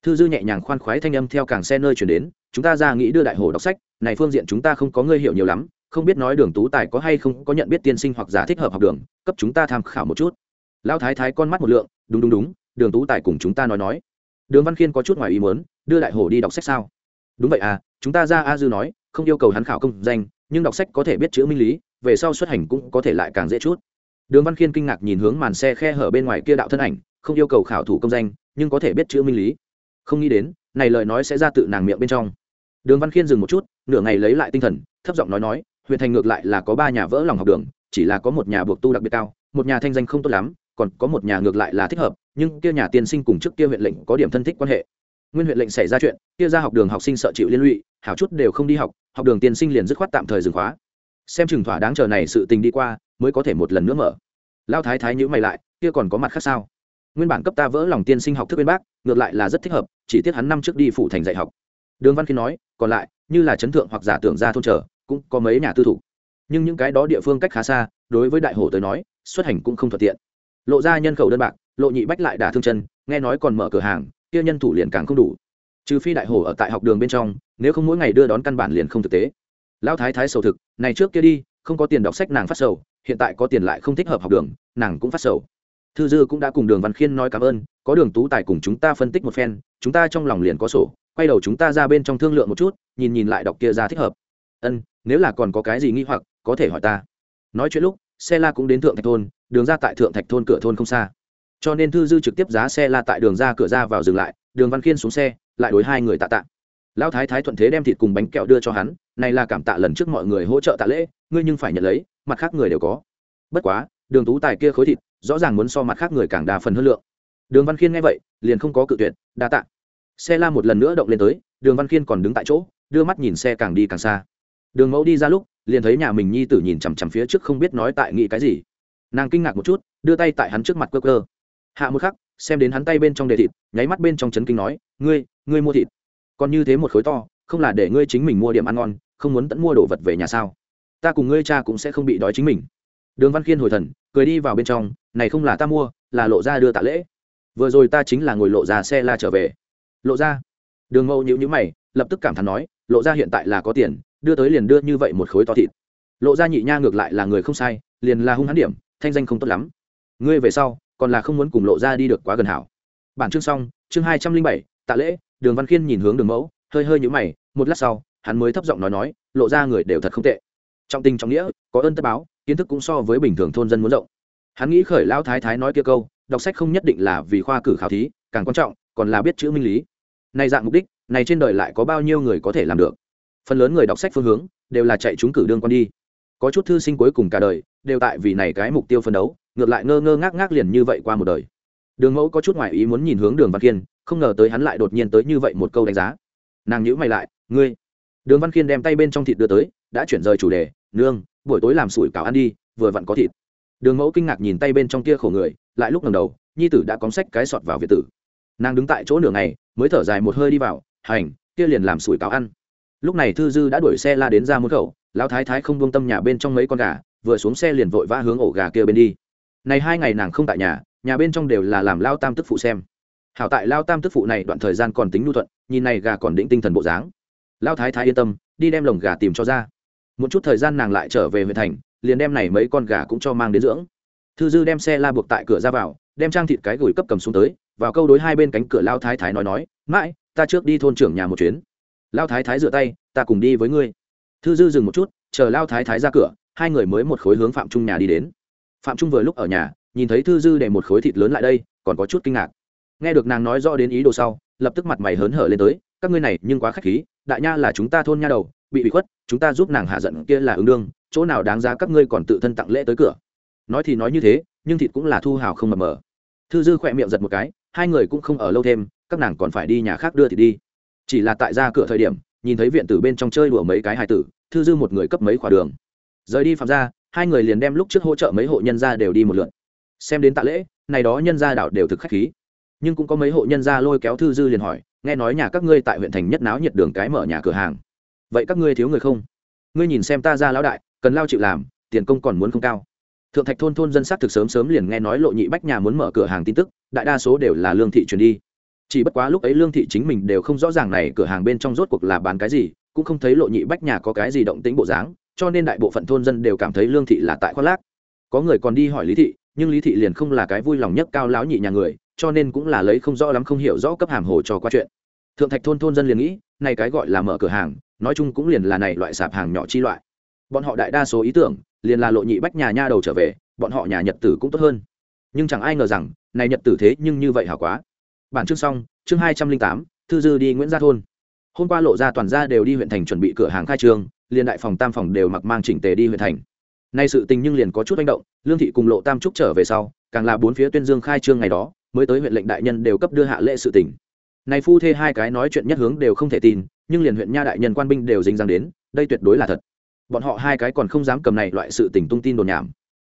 Thư dư nhẹ nhàng khoan khoái thanh âm theo cảng xe nơi chuyển đến, chúng ta ra nghĩ đưa đại hồ đọc sách, này phương diện chúng ta không có ngươi hiểu nhiều lắm, không biết nói đường tú tài có hay không có nhận biết tiên sinh hoặc giả thích hợp học đường, cấp chúng ta tham khảo một chút. Lão thái thái con mắt một lượng, đúng đúng đúng, đường tú tài cùng chúng ta nói nói. Đường văn khiên có chút ngoài ý muốn, đưa đại hồ đi đọc sách sao? Đúng vậy à chúng ta ra a dư nói, không yêu cầu hắn khảo công danh, nhưng đọc sách có thể biết chữ minh lý, về sau xuất hành cũng có thể lại càng dễ chút đường văn khiên kinh ngạc nhìn hướng màn xe khe hở bên ngoài kia đạo thân ảnh, không yêu cầu khảo thủ công danh, nhưng có thể biết chữ minh lý. Không nghĩ đến, này lời nói sẽ ra tự nàng miệng bên trong. Đường văn khiên dừng một chút, nửa ngày lấy lại tinh thần, thấp giọng nói nói, huyện thành ngược lại là có ba nhà vỡ lòng học đường, chỉ là có một nhà buộc tu đặc biệt cao, một nhà thanh danh không tốt lắm, còn có một nhà ngược lại là thích hợp, nhưng kia nhà tiên sinh cùng trước kia huyện lệnh có điểm thân thích quan hệ. Nguyên huyện lệnh xảy ra chuyện, kia ra học đường học sinh sợ chịu liên lụy, hảo chút đều không đi học học đường tiên sinh liền dứt khoát tạm thời dừng khóa. Xem chừng thỏa đáng chờ này sự tình đi qua mới có thể một lần nữa mở. Lao thái thái nhữ mày lại, kia còn có mặt khác sao? Nguyên bản cấp ta vỡ lòng tiên sinh học thức bên bác, ngược lại là rất thích hợp, chỉ tiếc hắn năm trước đi phủ thành dạy học. Đường văn khi nói, còn lại, như là chấn thượng hoặc giả tưởng ra thôn trở, cũng có mấy nhà tư thủ. Nhưng những cái đó địa phương cách khá xa, đối với đại hổ tới nói, xuất hành cũng không thuận tiện. Lộ ra nhân khẩu đơn bạc, lộ nhị bách lại đả thương chân, nghe nói còn mở cửa hàng, kia nhân thủ liền càng không đủ. Trừ phi đại hổ ở tại học đường bên trong, nếu không mỗi ngày đưa đón căn bản liền không thực tế. Lão thái thái sầu thực, này trước kia đi, không có tiền đọc sách nàng phát sầu hiện tại có tiền lại không thích hợp học đường, nàng cũng phát sầu. Thư dư cũng đã cùng đường văn khiên nói cảm ơn, có đường tú tài cùng chúng ta phân tích một phen, chúng ta trong lòng liền có sổ, quay đầu chúng ta ra bên trong thương lượng một chút, nhìn nhìn lại đọc kia ra thích hợp. Ân, nếu là còn có cái gì nghi hoặc, có thể hỏi ta. Nói chuyện lúc, xe la cũng đến thượng thạch thôn, đường ra tại thượng thạch thôn cửa thôn không xa. Cho nên thư dư trực tiếp giá xe la tại đường ra cửa ra vào dừng lại, đường văn khiên xuống xe, lại đối hai người tạ tạ. Lão thái thái thuận thế đem thịt cùng bánh kẹo đưa cho hắn, này là cảm tạ lần trước mọi người hỗ trợ tạ lễ, ngươi nhưng phải nhận lấy mặt khác người đều có. Bất quá, đường tú tài kia khối thịt, rõ ràng muốn so mặt khác người càng đa phần hơn lượng. Đường văn khiên nghe vậy, liền không có cự tuyệt, đa tạ. Xe la một lần nữa động lên tới, đường văn khiên còn đứng tại chỗ, đưa mắt nhìn xe càng đi càng xa. Đường mẫu đi ra lúc, liền thấy nhà mình nhi tử nhìn chằm chằm phía trước không biết nói tại nghĩ cái gì. Nàng kinh ngạc một chút, đưa tay tại hắn trước mặt cơ cơ hạ một khắc, xem đến hắn tay bên trong đề thịt, nháy mắt bên trong chấn kinh nói, ngươi ngươi mua thịt. Còn như thế một khối to, không là để ngươi chính mình mua điểm ăn ngon, không muốn tận mua đồ vật về nhà sao? Ta cùng ngươi cha cũng sẽ không bị đói chính mình. Đường văn khiên hồi thần, cười đi vào bên trong, này không là ta mua, là lộ ra đưa tạ lễ. Vừa rồi ta chính là ngồi lộ ra xe la trở về. Lộ ra. Đường mẫu nhữ nhữ mày, lập tức cảm thán nói, lộ ra hiện tại là có tiền, đưa tới liền đưa như vậy một khối to thịt. Lộ ra nhị nha ngược lại là người không sai, liền là hung hãn điểm, thanh danh không tốt lắm. Ngươi về sau, còn là không muốn cùng lộ ra đi được quá gần hảo. Bản chương xong, chương hai trăm linh bảy, tạ lễ, đường văn khiên nhìn hướng đường mẫu hơi hơi nhữ mày, một lát sau, hắn mới thấp giọng nói nói, lộ ra người đều thật không tệ trong tình trong nghĩa, có ơn tất báo, kiến thức cũng so với bình thường thôn dân muốn rộng. Hắn nghĩ khởi lão thái thái nói kia câu, đọc sách không nhất định là vì khoa cử khảo thí, càng quan trọng, còn là biết chữ minh lý. Này dạng mục đích, này trên đời lại có bao nhiêu người có thể làm được? Phần lớn người đọc sách phương hướng, đều là chạy chúng cử đương con đi. Có chút thư sinh cuối cùng cả đời, đều tại vì này cái mục tiêu phân đấu, ngược lại ngơ ngơ ngác ngác liền như vậy qua một đời. Đường mẫu có chút ngoại ý muốn nhìn hướng đường văn kiên không ngờ tới hắn lại đột nhiên tới như vậy một câu đánh giá. Nàng nhữ mày lại, ngươi? Đường văn kiên đem tay bên trong thịt đưa tới đã chuyển rời chủ đề, nương, buổi tối làm sủi cảo ăn đi, vừa vặn có thịt. Đường mẫu kinh ngạc nhìn tay bên trong kia khổ người, lại lúc lần đầu, nhi tử đã cóng sách cái sọt vào việt tử. Nàng đứng tại chỗ nửa ngày, mới thở dài một hơi đi vào, hành, kia liền làm sủi cảo ăn. Lúc này thư dư đã đuổi xe la đến ra môn khẩu, lão thái thái không buông tâm nhà bên trong mấy con gà, vừa xuống xe liền vội vã hướng ổ gà kia bên đi. Này hai ngày nàng không tại nhà nhà bên trong đều là làm lao tam tức phụ xem. Hảo tại lao tam tức phụ này đoạn thời gian còn tính nhu thuận, nhìn này gà còn định tinh thần bộ dáng. Lao thái thái yên tâm, đi đem lồng gà tìm cho ra một chút thời gian nàng lại trở về huyện thành, liền đem này mấy con gà cũng cho mang đến dưỡng. Thư dư đem xe la buộc tại cửa ra vào, đem trang thịt cái gửi cấp cầm xuống tới, vào câu đối hai bên cánh cửa lao thái thái nói nói, mãi, ta trước đi thôn trưởng nhà một chuyến. Lao thái thái rửa tay, ta cùng đi với ngươi. Thư dư dừng một chút, chờ lao thái thái ra cửa, hai người mới một khối hướng phạm trung nhà đi đến. Phạm trung vừa lúc ở nhà, nhìn thấy thư dư để một khối thịt lớn lại đây, còn có chút kinh ngạc. Nghe được nàng nói rõ đến ý đồ sau, lập tức mặt mày hớn hở lên tới, các ngươi này nhưng quá khách khí, đại nha là chúng ta thôn nha đầu bị bị khuất, chúng ta giúp nàng hạ giận kia là ứng đương, chỗ nào đáng giá các ngươi còn tự thân tặng lễ tới cửa. Nói thì nói như thế, nhưng thịt cũng là thu hào không mờ mờ. Thư dư khỏe miệng giật một cái, hai người cũng không ở lâu thêm, các nàng còn phải đi nhà khác đưa thịt đi. Chỉ là tại ra cửa thời điểm, nhìn thấy viện tử bên trong chơi đùa mấy cái hài tử, thư dư một người cấp mấy khỏa đường. Rời đi phạm ra hai người liền đem lúc trước hỗ trợ mấy hộ nhân gia đều đi một lượt. Xem đến tạ lễ, này đó nhân gia đảo đều thực khách khí. Nhưng cũng có mấy hộ nhân gia lôi kéo thư dư liền hỏi, nghe nói nhà các ngươi tại huyện thành nhất náo nhiệt đường cái mở nhà cửa hàng vậy các ngươi thiếu người không? Ngươi nhìn xem ta ra lão đại, cần lao chịu làm, tiền công còn muốn không cao. Thượng thạch thôn thôn dân xác thực sớm sớm liền nghe nói lộ nhị bách nhà muốn mở cửa hàng tin tức, đại đa số đều là lương thị truyền đi. Chỉ bất quá lúc ấy lương thị chính mình đều không rõ ràng này cửa hàng bên trong rốt cuộc là bán cái gì, cũng không thấy lộ nhị bách nhà có cái gì động tính bộ dáng, cho nên đại bộ phận thôn dân đều cảm thấy lương thị là tại khoác lác. Có người còn đi hỏi lý thị, nhưng lý thị liền không là cái vui lòng nhất cao lão nhị nhà người, cho nên cũng là lấy không rõ lắm không hiểu rõ cấp hàm hồ cho qua chuyện. Thượng thạch thôn thôn dân liền nghĩ, này cái gọi là mở cửa hàng nói chung cũng liền là này loại sạp hàng nhỏ chi loại. Bọn họ đại đa số ý tưởng, liền là lộ nhị bách nhà nha đầu trở về, bọn họ nhà nhật tử cũng tốt hơn. Nhưng chẳng ai ngờ rằng, này nhật tử thế nhưng như vậy hảo quá. Bản chương xong, chương hai trăm linh tám, thư dư đi nguyễn gia thôn. Hôm qua lộ ra toàn gia đều đi huyện thành chuẩn bị cửa hàng khai trương, liền đại phòng tam phòng đều mặc mang chỉnh tề đi huyện thành. Nay sự tình nhưng liền có chút manh động, lương thị cùng lộ tam trúc trở về sau, càng là bốn phía tuyên dương khai trương ngày đó, mới tới huyện lệnh đại nhân đều cấp đưa hạ lễ sự tình. Này phu thê hai cái nói chuyện nhất hướng đều không thể tin nhưng liền huyện nha đại nhân quan binh đều dính dáng đến, đây tuyệt đối là thật. Bọn họ hai cái còn không dám cầm này loại sự tình tung tin đồn nhảm.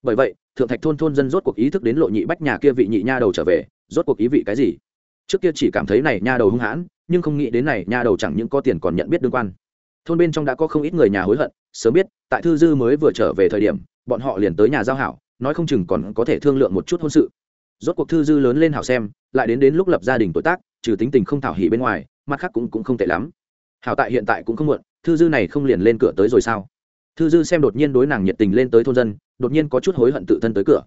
Bởi vậy, thượng thạch thôn thôn dân rốt cuộc ý thức đến lộ nhị bách nhà kia vị nhị nha đầu trở về, rốt cuộc ý vị cái gì? Trước kia chỉ cảm thấy này nha đầu hung hãn, nhưng không nghĩ đến này nha đầu chẳng những có tiền còn nhận biết đương quan. Thôn bên trong đã có không ít người nhà hối hận, sớm biết, tại thư dư mới vừa trở về thời điểm, bọn họ liền tới nhà giao hảo, nói không chừng còn có thể thương lượng một chút hôn sự. Rốt cuộc thư dư lớn lên hảo xem, lại đến đến lúc lập gia đình tuổi tác, trừ tính tình không thảo hỉ bên ngoài, mặt khác cũng cũng không tệ lắm hảo tại hiện tại cũng không muộn, thư dư này không liền lên cửa tới rồi sao? Thư dư xem đột nhiên đối nàng nhiệt tình lên tới thôn dân, đột nhiên có chút hối hận tự thân tới cửa.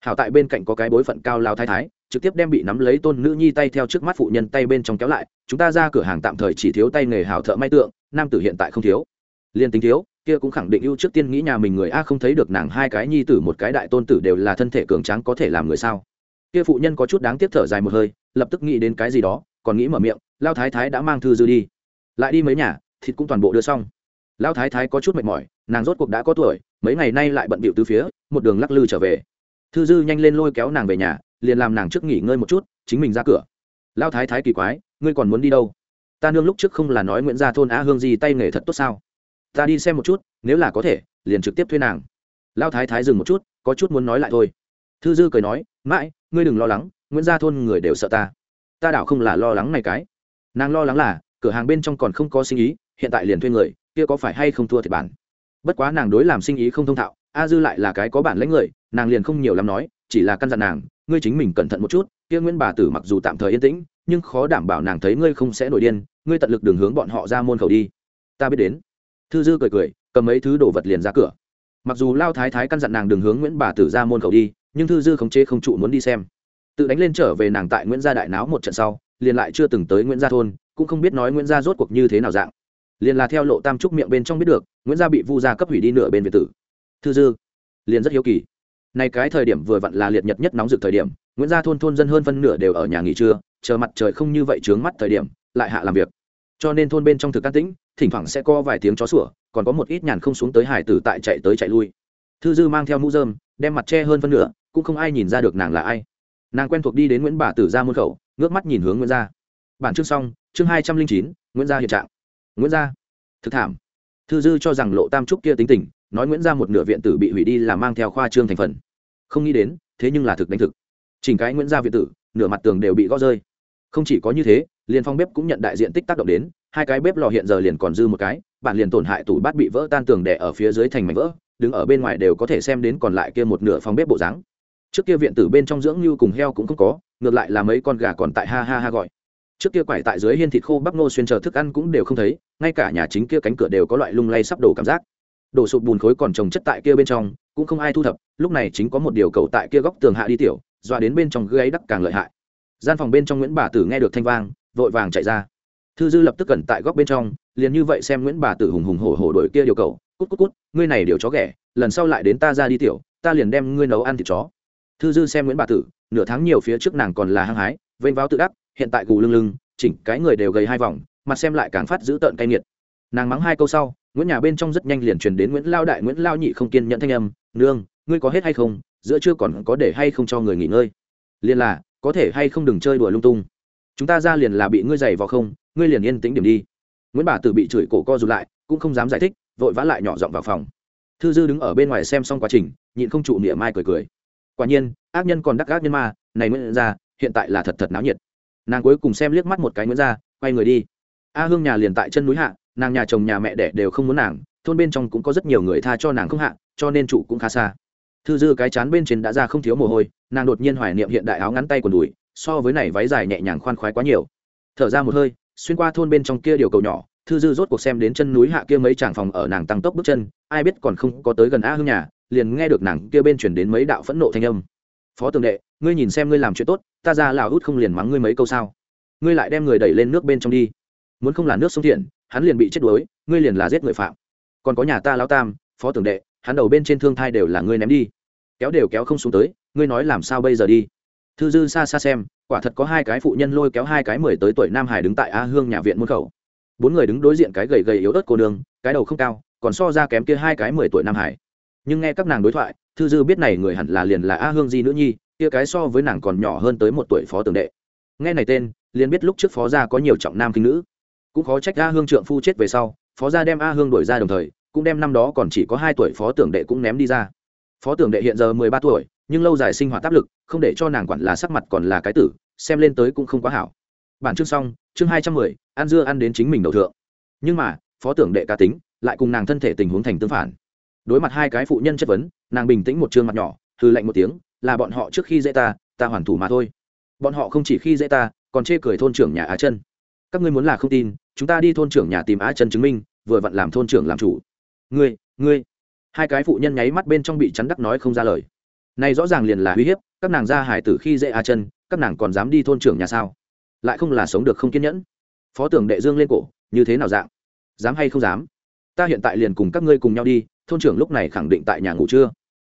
Hảo tại bên cạnh có cái bối phận cao lao thái thái, trực tiếp đem bị nắm lấy tôn nữ nhi tay theo trước mắt phụ nhân tay bên trong kéo lại, chúng ta ra cửa hàng tạm thời chỉ thiếu tay nghề hảo thợ may tượng, nam tử hiện tại không thiếu. Liên tính thiếu, kia cũng khẳng định ưu trước tiên nghĩ nhà mình người a không thấy được nàng hai cái nhi tử một cái đại tôn tử đều là thân thể cường tráng có thể làm người sao. Kia phụ nhân có chút đáng tiếc thở dài một hơi, lập tức nghĩ đến cái gì đó, còn nghĩ mở miệng, lao thái thái đã mang thư dư đi lại đi mấy nhà, thịt cũng toàn bộ đưa xong. Lão thái thái có chút mệt mỏi, nàng rốt cuộc đã có tuổi, mấy ngày nay lại bận bịu từ phía, một đường lắc lư trở về. Thư dư nhanh lên lôi kéo nàng về nhà, liền làm nàng trước nghỉ ngơi một chút, chính mình ra cửa. Lão thái thái kỳ quái, ngươi còn muốn đi đâu? Ta nương lúc trước không là nói nguyễn gia thôn á hương gì tay nghề thật tốt sao? Ta đi xem một chút, nếu là có thể, liền trực tiếp thuê nàng. Lão thái thái dừng một chút, có chút muốn nói lại thôi. Thư dư cười nói, mãi, ngươi đừng lo lắng, nguyễn gia thôn người đều sợ ta. Ta đảo không là lo lắng này cái. Nàng lo lắng là cửa hàng bên trong còn không có sinh ý, hiện tại liền thuê người, kia có phải hay không thua thiệt bản. Bất quá nàng đối làm sinh ý không thông thạo, a dư lại là cái có bản lãnh người, nàng liền không nhiều lắm nói, chỉ là căn dặn nàng, ngươi chính mình cẩn thận một chút, kia nguyễn bà tử mặc dù tạm thời yên tĩnh, nhưng khó đảm bảo nàng thấy ngươi không sẽ nổi điên, ngươi tận lực đường hướng bọn họ ra môn khẩu đi. Ta biết đến. Thư dư cười cười, cầm mấy thứ đồ vật liền ra cửa. Mặc dù lao thái thái căn dặn nàng đường hướng nguyễn bà tử ra môn khẩu đi, nhưng thư dư không chế không trụ muốn đi xem. Tự đánh lên trở về nàng tại nguyễn gia đại náo một trận sau, liền lại chưa từng tới nguyễn gia thôn cũng không biết nói nguyễn gia rốt cuộc như thế nào dạng. Liền là theo lộ tam trúc miệng bên trong biết được, nguyễn gia bị vu gia cấp hủy đi nửa bên việt tử. Thư dư, liền rất hiếu kỳ. Này cái thời điểm vừa vặn là liệt nhật nhất nóng rực thời điểm, nguyễn gia thôn thôn dân hơn phân nửa đều ở nhà nghỉ trưa, chờ mặt trời không như vậy trướng mắt thời điểm, lại hạ làm việc. Cho nên thôn bên trong thực can tĩnh, thỉnh thoảng sẽ có vài tiếng chó sủa, còn có một ít nhàn không xuống tới hải tử tại chạy tới chạy lui. Thư dư mang theo mũ dơm đem mặt che hơn phân nửa, cũng không ai nhìn ra được nàng là ai. Nàng quen thuộc đi đến nguyễn bà tử ra môn khẩu, ngước mắt nhìn hướng nguyễn gia. Bản chương xong chương hai trăm linh chín, nguyễn gia hiện trạng. Nguyễn gia, thực thảm. Thư dư cho rằng lộ tam trúc kia tính tình, nói nguyễn gia một nửa viện tử bị hủy đi là mang theo khoa trương thành phần. Không nghĩ đến, thế nhưng là thực đánh thực. Chỉnh cái nguyễn gia viện tử, nửa mặt tường đều bị gõ rơi. Không chỉ có như thế, liền phong bếp cũng nhận đại diện tích tác động đến, hai cái bếp lò hiện giờ liền còn dư một cái, bản liền tổn hại tủ bát bị vỡ tan tường đẻ ở phía dưới thành mảnh vỡ, đứng ở bên ngoài đều có thể xem đến còn lại kia một nửa phòng bếp bộ dáng. Trước kia viện tử bên trong dưỡng như cùng heo cũng không có, ngược lại là mấy con gà còn tại ha ha ha gọi trước kia quải tại dưới hiên thịt khô bắp nô xuyên chờ thức ăn cũng đều không thấy, ngay cả nhà chính kia cánh cửa đều có loại lung lay sắp đổ cảm giác. Đổ sụp bùn khối còn trồng chất tại kia bên trong, cũng không ai thu thập, lúc này chính có một điều cầu tại kia góc tường hạ đi tiểu, dọa đến bên trong gáy đắc càng lợi hại. Gian phòng bên trong nguyễn bà tử nghe được thanh vang, vội vàng chạy ra. Thư dư lập tức cẩn tại góc bên trong, liền như vậy xem nguyễn bà tử hùng hùng hổ hổ đổi kia điều cầu, cút cút cút, ngươi này điều chó ghẻ, lần sau lại đến ta ra đi tiểu, ta liền đem ngươi nấu ăn thịt chó. Thư dư xem nguyễn bà tử, nửa tháng nhiều phía trước nàng còn là hăng hái, vênh váo tự đắc hiện tại gù lưng lưng, chỉnh cái người đều gầy hai vòng mặt xem lại càng phát giữ tợn cay nghiệt. Nàng mắng hai câu sau, nguyễn nhà bên trong rất nhanh liền truyền đến nguyễn lao đại, nguyễn lao nhị không kiên nhận thanh âm, nương, ngươi có hết hay không? Giữa chưa còn có để hay không cho người nghỉ ngơi? Liền là, có thể hay không đừng chơi đùa lung tung. Chúng ta ra liền là bị ngươi giày vào không, ngươi liền yên tĩnh điểm đi. Nguyễn bà tử bị chửi cổ co rụt lại, cũng không dám giải thích, vội vã lại nhỏ giọng vào phòng. Thư dư đứng ở bên ngoài xem xong quá trình, nhịn không trụ miệng mai cười cười. Quả nhiên, ác nhân còn đắc ác nhân ma, này nguyễn ra, hiện tại là thật thật náo nhiệt nàng cuối cùng xem liếc mắt một cái nguyễn ra quay người đi. A hương nhà liền tại chân núi hạ, nàng nhà chồng nhà mẹ đẻ đều không muốn nàng, thôn bên trong cũng có rất nhiều người tha cho nàng không hạ, cho nên trụ cũng khá xa. Thư dư cái chán bên trên đã ra không thiếu mồ hôi, nàng đột nhiên hoài niệm hiện đại áo ngắn tay quần đùi, so với này váy dài nhẹ nhàng khoan khoái quá nhiều. Thở ra một hơi, xuyên qua thôn bên trong kia điều cầu nhỏ, thư dư rốt cuộc xem đến chân núi hạ kia mấy tràng phòng ở nàng tăng tốc bước chân, ai biết còn không có tới gần a hương nhà, liền nghe được nàng kia bên chuyển đến mấy đạo phẫn nộ thanh âm phó tường đệ, ngươi nhìn xem ngươi làm chuyện tốt, ta ra lào út không liền mắng ngươi mấy câu sao? Ngươi lại đem người đẩy lên nước bên trong đi. Muốn không là nước sông thiện, hắn liền bị chết đuối, ngươi liền là giết người phạm. Còn có nhà ta lao tam, phó tường đệ, hắn đầu bên trên thương thai đều là ngươi ném đi. Kéo đều kéo không xuống tới, ngươi nói làm sao bây giờ đi? Thư dư xa xa xem, quả thật có hai cái phụ nhân lôi kéo hai cái mười tới tuổi nam hải đứng tại a hương nhà viện môn khẩu. Bốn người đứng đối diện cái gầy gầy yếu ớt cô đường cái đầu không cao, còn so ra kém kia hai cái mười tuổi nam hải. Nhưng nghe các nàng đối thoại thư dư biết này người hẳn là liền là a hương di nữ nhi, kia cái so với nàng còn nhỏ hơn tới một tuổi phó tường đệ. Nghe này tên, liền biết lúc trước phó gia có nhiều trọng nam kinh nữ. Cũng khó trách a hương trượng phu chết về sau, phó gia đem a hương đổi ra đồng thời, cũng đem năm đó còn chỉ có hai tuổi phó tưởng đệ cũng ném đi ra. Phó tưởng đệ hiện giờ mười ba tuổi, nhưng lâu dài sinh hoạt áp lực, không để cho nàng quản là sắc mặt còn là cái tử, xem lên tới cũng không quá hảo. Bản chương xong, chương hai trăm mười, ăn dưa ăn đến chính mình đầu thượng. Nhưng mà, phó tưởng đệ cá tính, lại cùng nàng thân thể tình huống thành tương phản đối mặt hai cái phụ nhân chất vấn, nàng bình tĩnh một trường mặt nhỏ hư lạnh một tiếng, là bọn họ trước khi dễ ta ta hoàn thủ mà thôi. Bọn họ không chỉ khi dễ ta, còn chê cười thôn trưởng nhà á chân. Các ngươi muốn là không tin, chúng ta đi thôn trưởng nhà tìm á chân chứng minh, vừa vặn làm thôn trưởng làm chủ. Ngươi ngươi? Hai cái phụ nhân nháy mắt bên trong bị chắn đắc nói không ra lời. Này rõ ràng liền là uy hiếp, các nàng ra hải tử khi dễ á chân, các nàng còn dám đi thôn trưởng nhà sao? Lại không là sống được không kiên nhẫn? Phó tưởng đệ dương lên cổ, như thế nào dạng? Dám hay không dám? Ta hiện tại liền cùng các ngươi cùng nhau đi thôn trưởng lúc này khẳng định tại nhà ngủ chưa?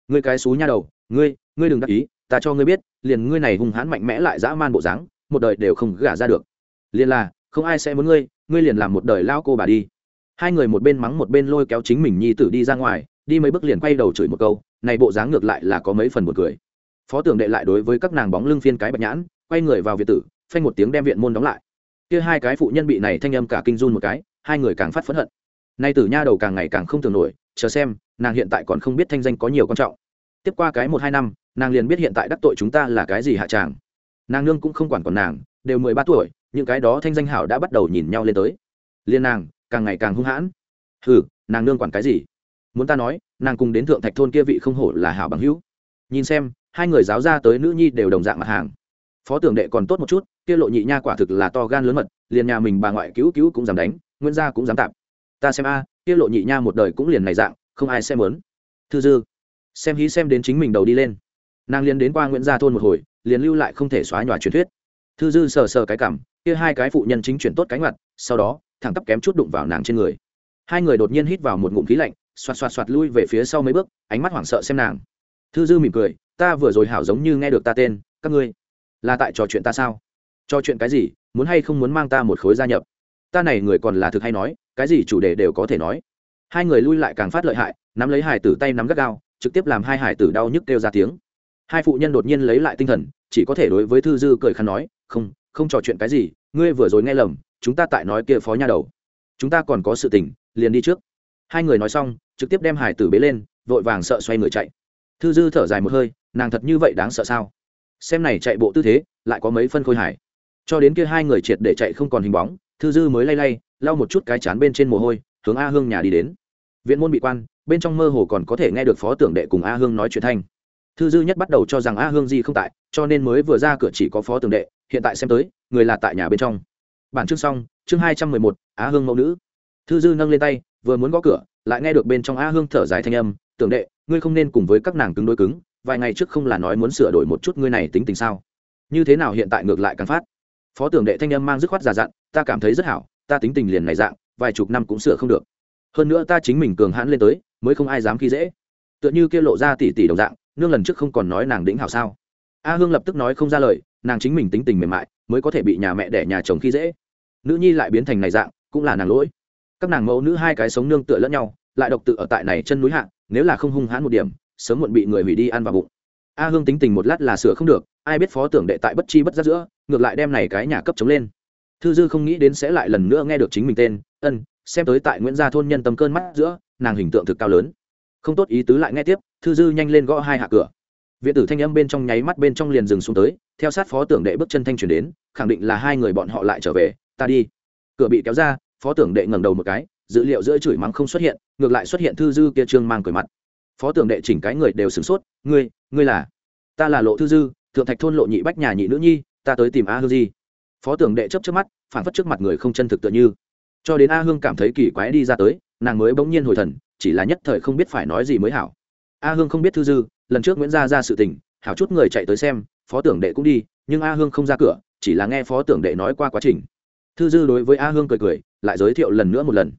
Ngươi cái xú nha đầu, ngươi ngươi đừng đắc ý, ta cho ngươi biết, liền ngươi này hung hãn mạnh mẽ lại dã man bộ dáng, một đời đều không gả ra được. Liền là, không ai sẽ muốn ngươi ngươi liền làm một đời lao cô bà đi. Hai người một bên mắng một bên lôi kéo chính mình nhi tử đi ra ngoài, đi mấy bước liền quay đầu chửi một câu, này bộ dáng ngược lại là có mấy phần một cười. Phó tưởng đệ lại đối với các nàng bóng lưng phiên cái bạch nhãn, quay người vào việt tử, phanh một tiếng đem viện môn đóng lại. Kia hai cái phụ nhân bị này thanh âm cả kinh run một cái, hai người càng phát phẫn hận. Nay tử nha đầu càng ngày càng không tưởng nổi chờ xem, nàng hiện tại còn không biết thanh danh có nhiều quan trọng. Tiếp qua cái một hai năm, nàng liền biết hiện tại đắc tội chúng ta là cái gì hạ tràng. Nàng nương cũng không quản còn nàng, đều mười ba tuổi, những cái đó thanh danh hảo đã bắt đầu nhìn nhau lên tới. Liên nàng, càng ngày càng hung hãn. Hừ, nàng nương quản cái gì? Muốn ta nói, nàng cùng đến thượng thạch thôn kia vị không hổ là hảo bằng hữu. Nhìn xem, hai người giáo ra tới nữ nhi đều đồng dạng mặt hàng. Phó tưởng đệ còn tốt một chút, kia lộ nhị nha quả thực là to gan lớn mật, liền nhà mình bà ngoại cứu cứu cũng dám đánh, nguyên gia cũng dám tạp. Ta xem a kia lộ nhị nha một đời cũng liền này dạng, không ai xem muốn. Thư dư, xem hí xem đến chính mình đầu đi lên. Nàng liền đến qua nguyễn gia thôn một hồi, liền lưu lại không thể xóa nhòa truyền thuyết. Thư dư sờ sờ cái cảm, kia hai cái phụ nhân chính chuyển tốt cánh mặt, sau đó, thẳng tắp kém chút đụng vào nàng trên người. Hai người đột nhiên hít vào một ngụm khí lạnh, xoạt xoạt xoạt lui về phía sau mấy bước, ánh mắt hoảng sợ xem nàng. Thư dư mỉm cười, ta vừa rồi hảo giống như nghe được ta tên, các ngươi là tại trò chuyện ta sao? Trò chuyện cái gì? Muốn hay không muốn mang ta một khối gia nhập? Ta này người còn là thực hay nói, cái gì chủ đề đều có thể nói. Hai người lui lại càng phát lợi hại, nắm lấy hải tử tay nắm gắt gao, trực tiếp làm hai hải tử đau nhức kêu ra tiếng. Hai phụ nhân đột nhiên lấy lại tinh thần, chỉ có thể đối với thư dư cười khăn nói, không không trò chuyện cái gì, ngươi vừa rồi nghe lầm, chúng ta tại nói kia phó nha đầu. Chúng ta còn có sự tình, liền đi trước. Hai người nói xong, trực tiếp đem hải tử bế lên, vội vàng sợ xoay người chạy. Thư dư thở dài một hơi, nàng thật như vậy đáng sợ sao? Xem này chạy bộ tư thế, lại có mấy phân khôi hải cho đến kia hai người triệt để chạy không còn hình bóng thư dư mới lay lay, lau một chút cái chán bên trên mồ hôi, hướng a hương nhà đi đến. Viện môn bị quan, bên trong mơ hồ còn có thể nghe được phó tưởng đệ cùng a hương nói chuyện thanh. Thư dư nhất bắt đầu cho rằng a hương di không tại, cho nên mới vừa ra cửa chỉ có phó tưởng đệ, hiện tại xem tới, người là tại nhà bên trong. Bản chương xong, chương hai trăm mười một, A hương mẫu nữ. Thư dư nâng lên tay, vừa muốn gõ cửa, lại nghe được bên trong a hương thở dài thanh âm, tưởng đệ, ngươi không nên cùng với các nàng cứng đối cứng, vài ngày trước không là nói muốn sửa đổi một chút ngươi này tính tình sao? Như thế nào hiện tại ngược lại càng phát? Phó tưởng đệ thanh âm mang dứt khoát già dặn, ta cảm thấy rất hảo, ta tính tình liền này dạng, vài chục năm cũng sửa không được. Hơn nữa ta chính mình cường hãn lên tới, mới không ai dám khi dễ. Tựa như kia lộ ra tỉ tỉ đồng dạng, nương lần trước không còn nói nàng đĩnh hảo sao. A hương lập tức nói không ra lời, nàng chính mình tính tình mềm mại, mới có thể bị nhà mẹ đẻ nhà chồng khi dễ. Nữ nhi lại biến thành này dạng, cũng là nàng lỗi. Các nàng mẫu nữ hai cái sống nương tựa lẫn nhau, lại độc tự ở tại này chân núi hạ, nếu là không hung hãn một điểm, sớm muộn bị người hủy đi ăn vào bụng a hương tính tình một lát là sửa không được, ai biết phó tưởng đệ tại bất chi bất giác giữa, ngược lại đem này cái nhà cấp chống lên. Thư dư không nghĩ đến sẽ lại lần nữa nghe được chính mình tên, ân, xem tới tại nguyễn gia thôn nhân tâm cơn mắt giữa, nàng hình tượng thực cao lớn. Không tốt ý tứ lại nghe tiếp, thư dư nhanh lên gõ hai hạ cửa. Viện tử thanh âm bên trong nháy mắt bên trong liền dừng xuống tới, theo sát phó tưởng đệ bước chân thanh chuyển đến, khẳng định là hai người bọn họ lại trở về, ta đi. Cửa bị kéo ra, phó tưởng đệ ngẩng đầu một cái, dữ liệu giữa chửi mắng không xuất hiện, ngược lại xuất hiện thư dư kia trương mang cười mặt. Phó tưởng đệ chỉnh cái người đều sửng sốt, ngươi ngươi là? Ta là lộ thư dư, thượng thạch thôn lộ nhị bách nhà nhị nữ nhi, ta tới tìm a hương di. Phó tưởng đệ chấp trước mắt, phản phất trước mặt người không chân thực tựa như. Cho đến a hương cảm thấy kỳ quái đi ra tới, nàng mới bỗng nhiên hồi thần, chỉ là nhất thời không biết phải nói gì mới hảo. A hương không biết thư dư, lần trước nguyễn gia ra sự tình, hảo chút người chạy tới xem, phó tưởng đệ cũng đi, nhưng a hương không ra cửa, chỉ là nghe phó tưởng đệ nói qua quá trình. Thư dư đối với a hương cười cười, lại giới thiệu lần nữa một lần.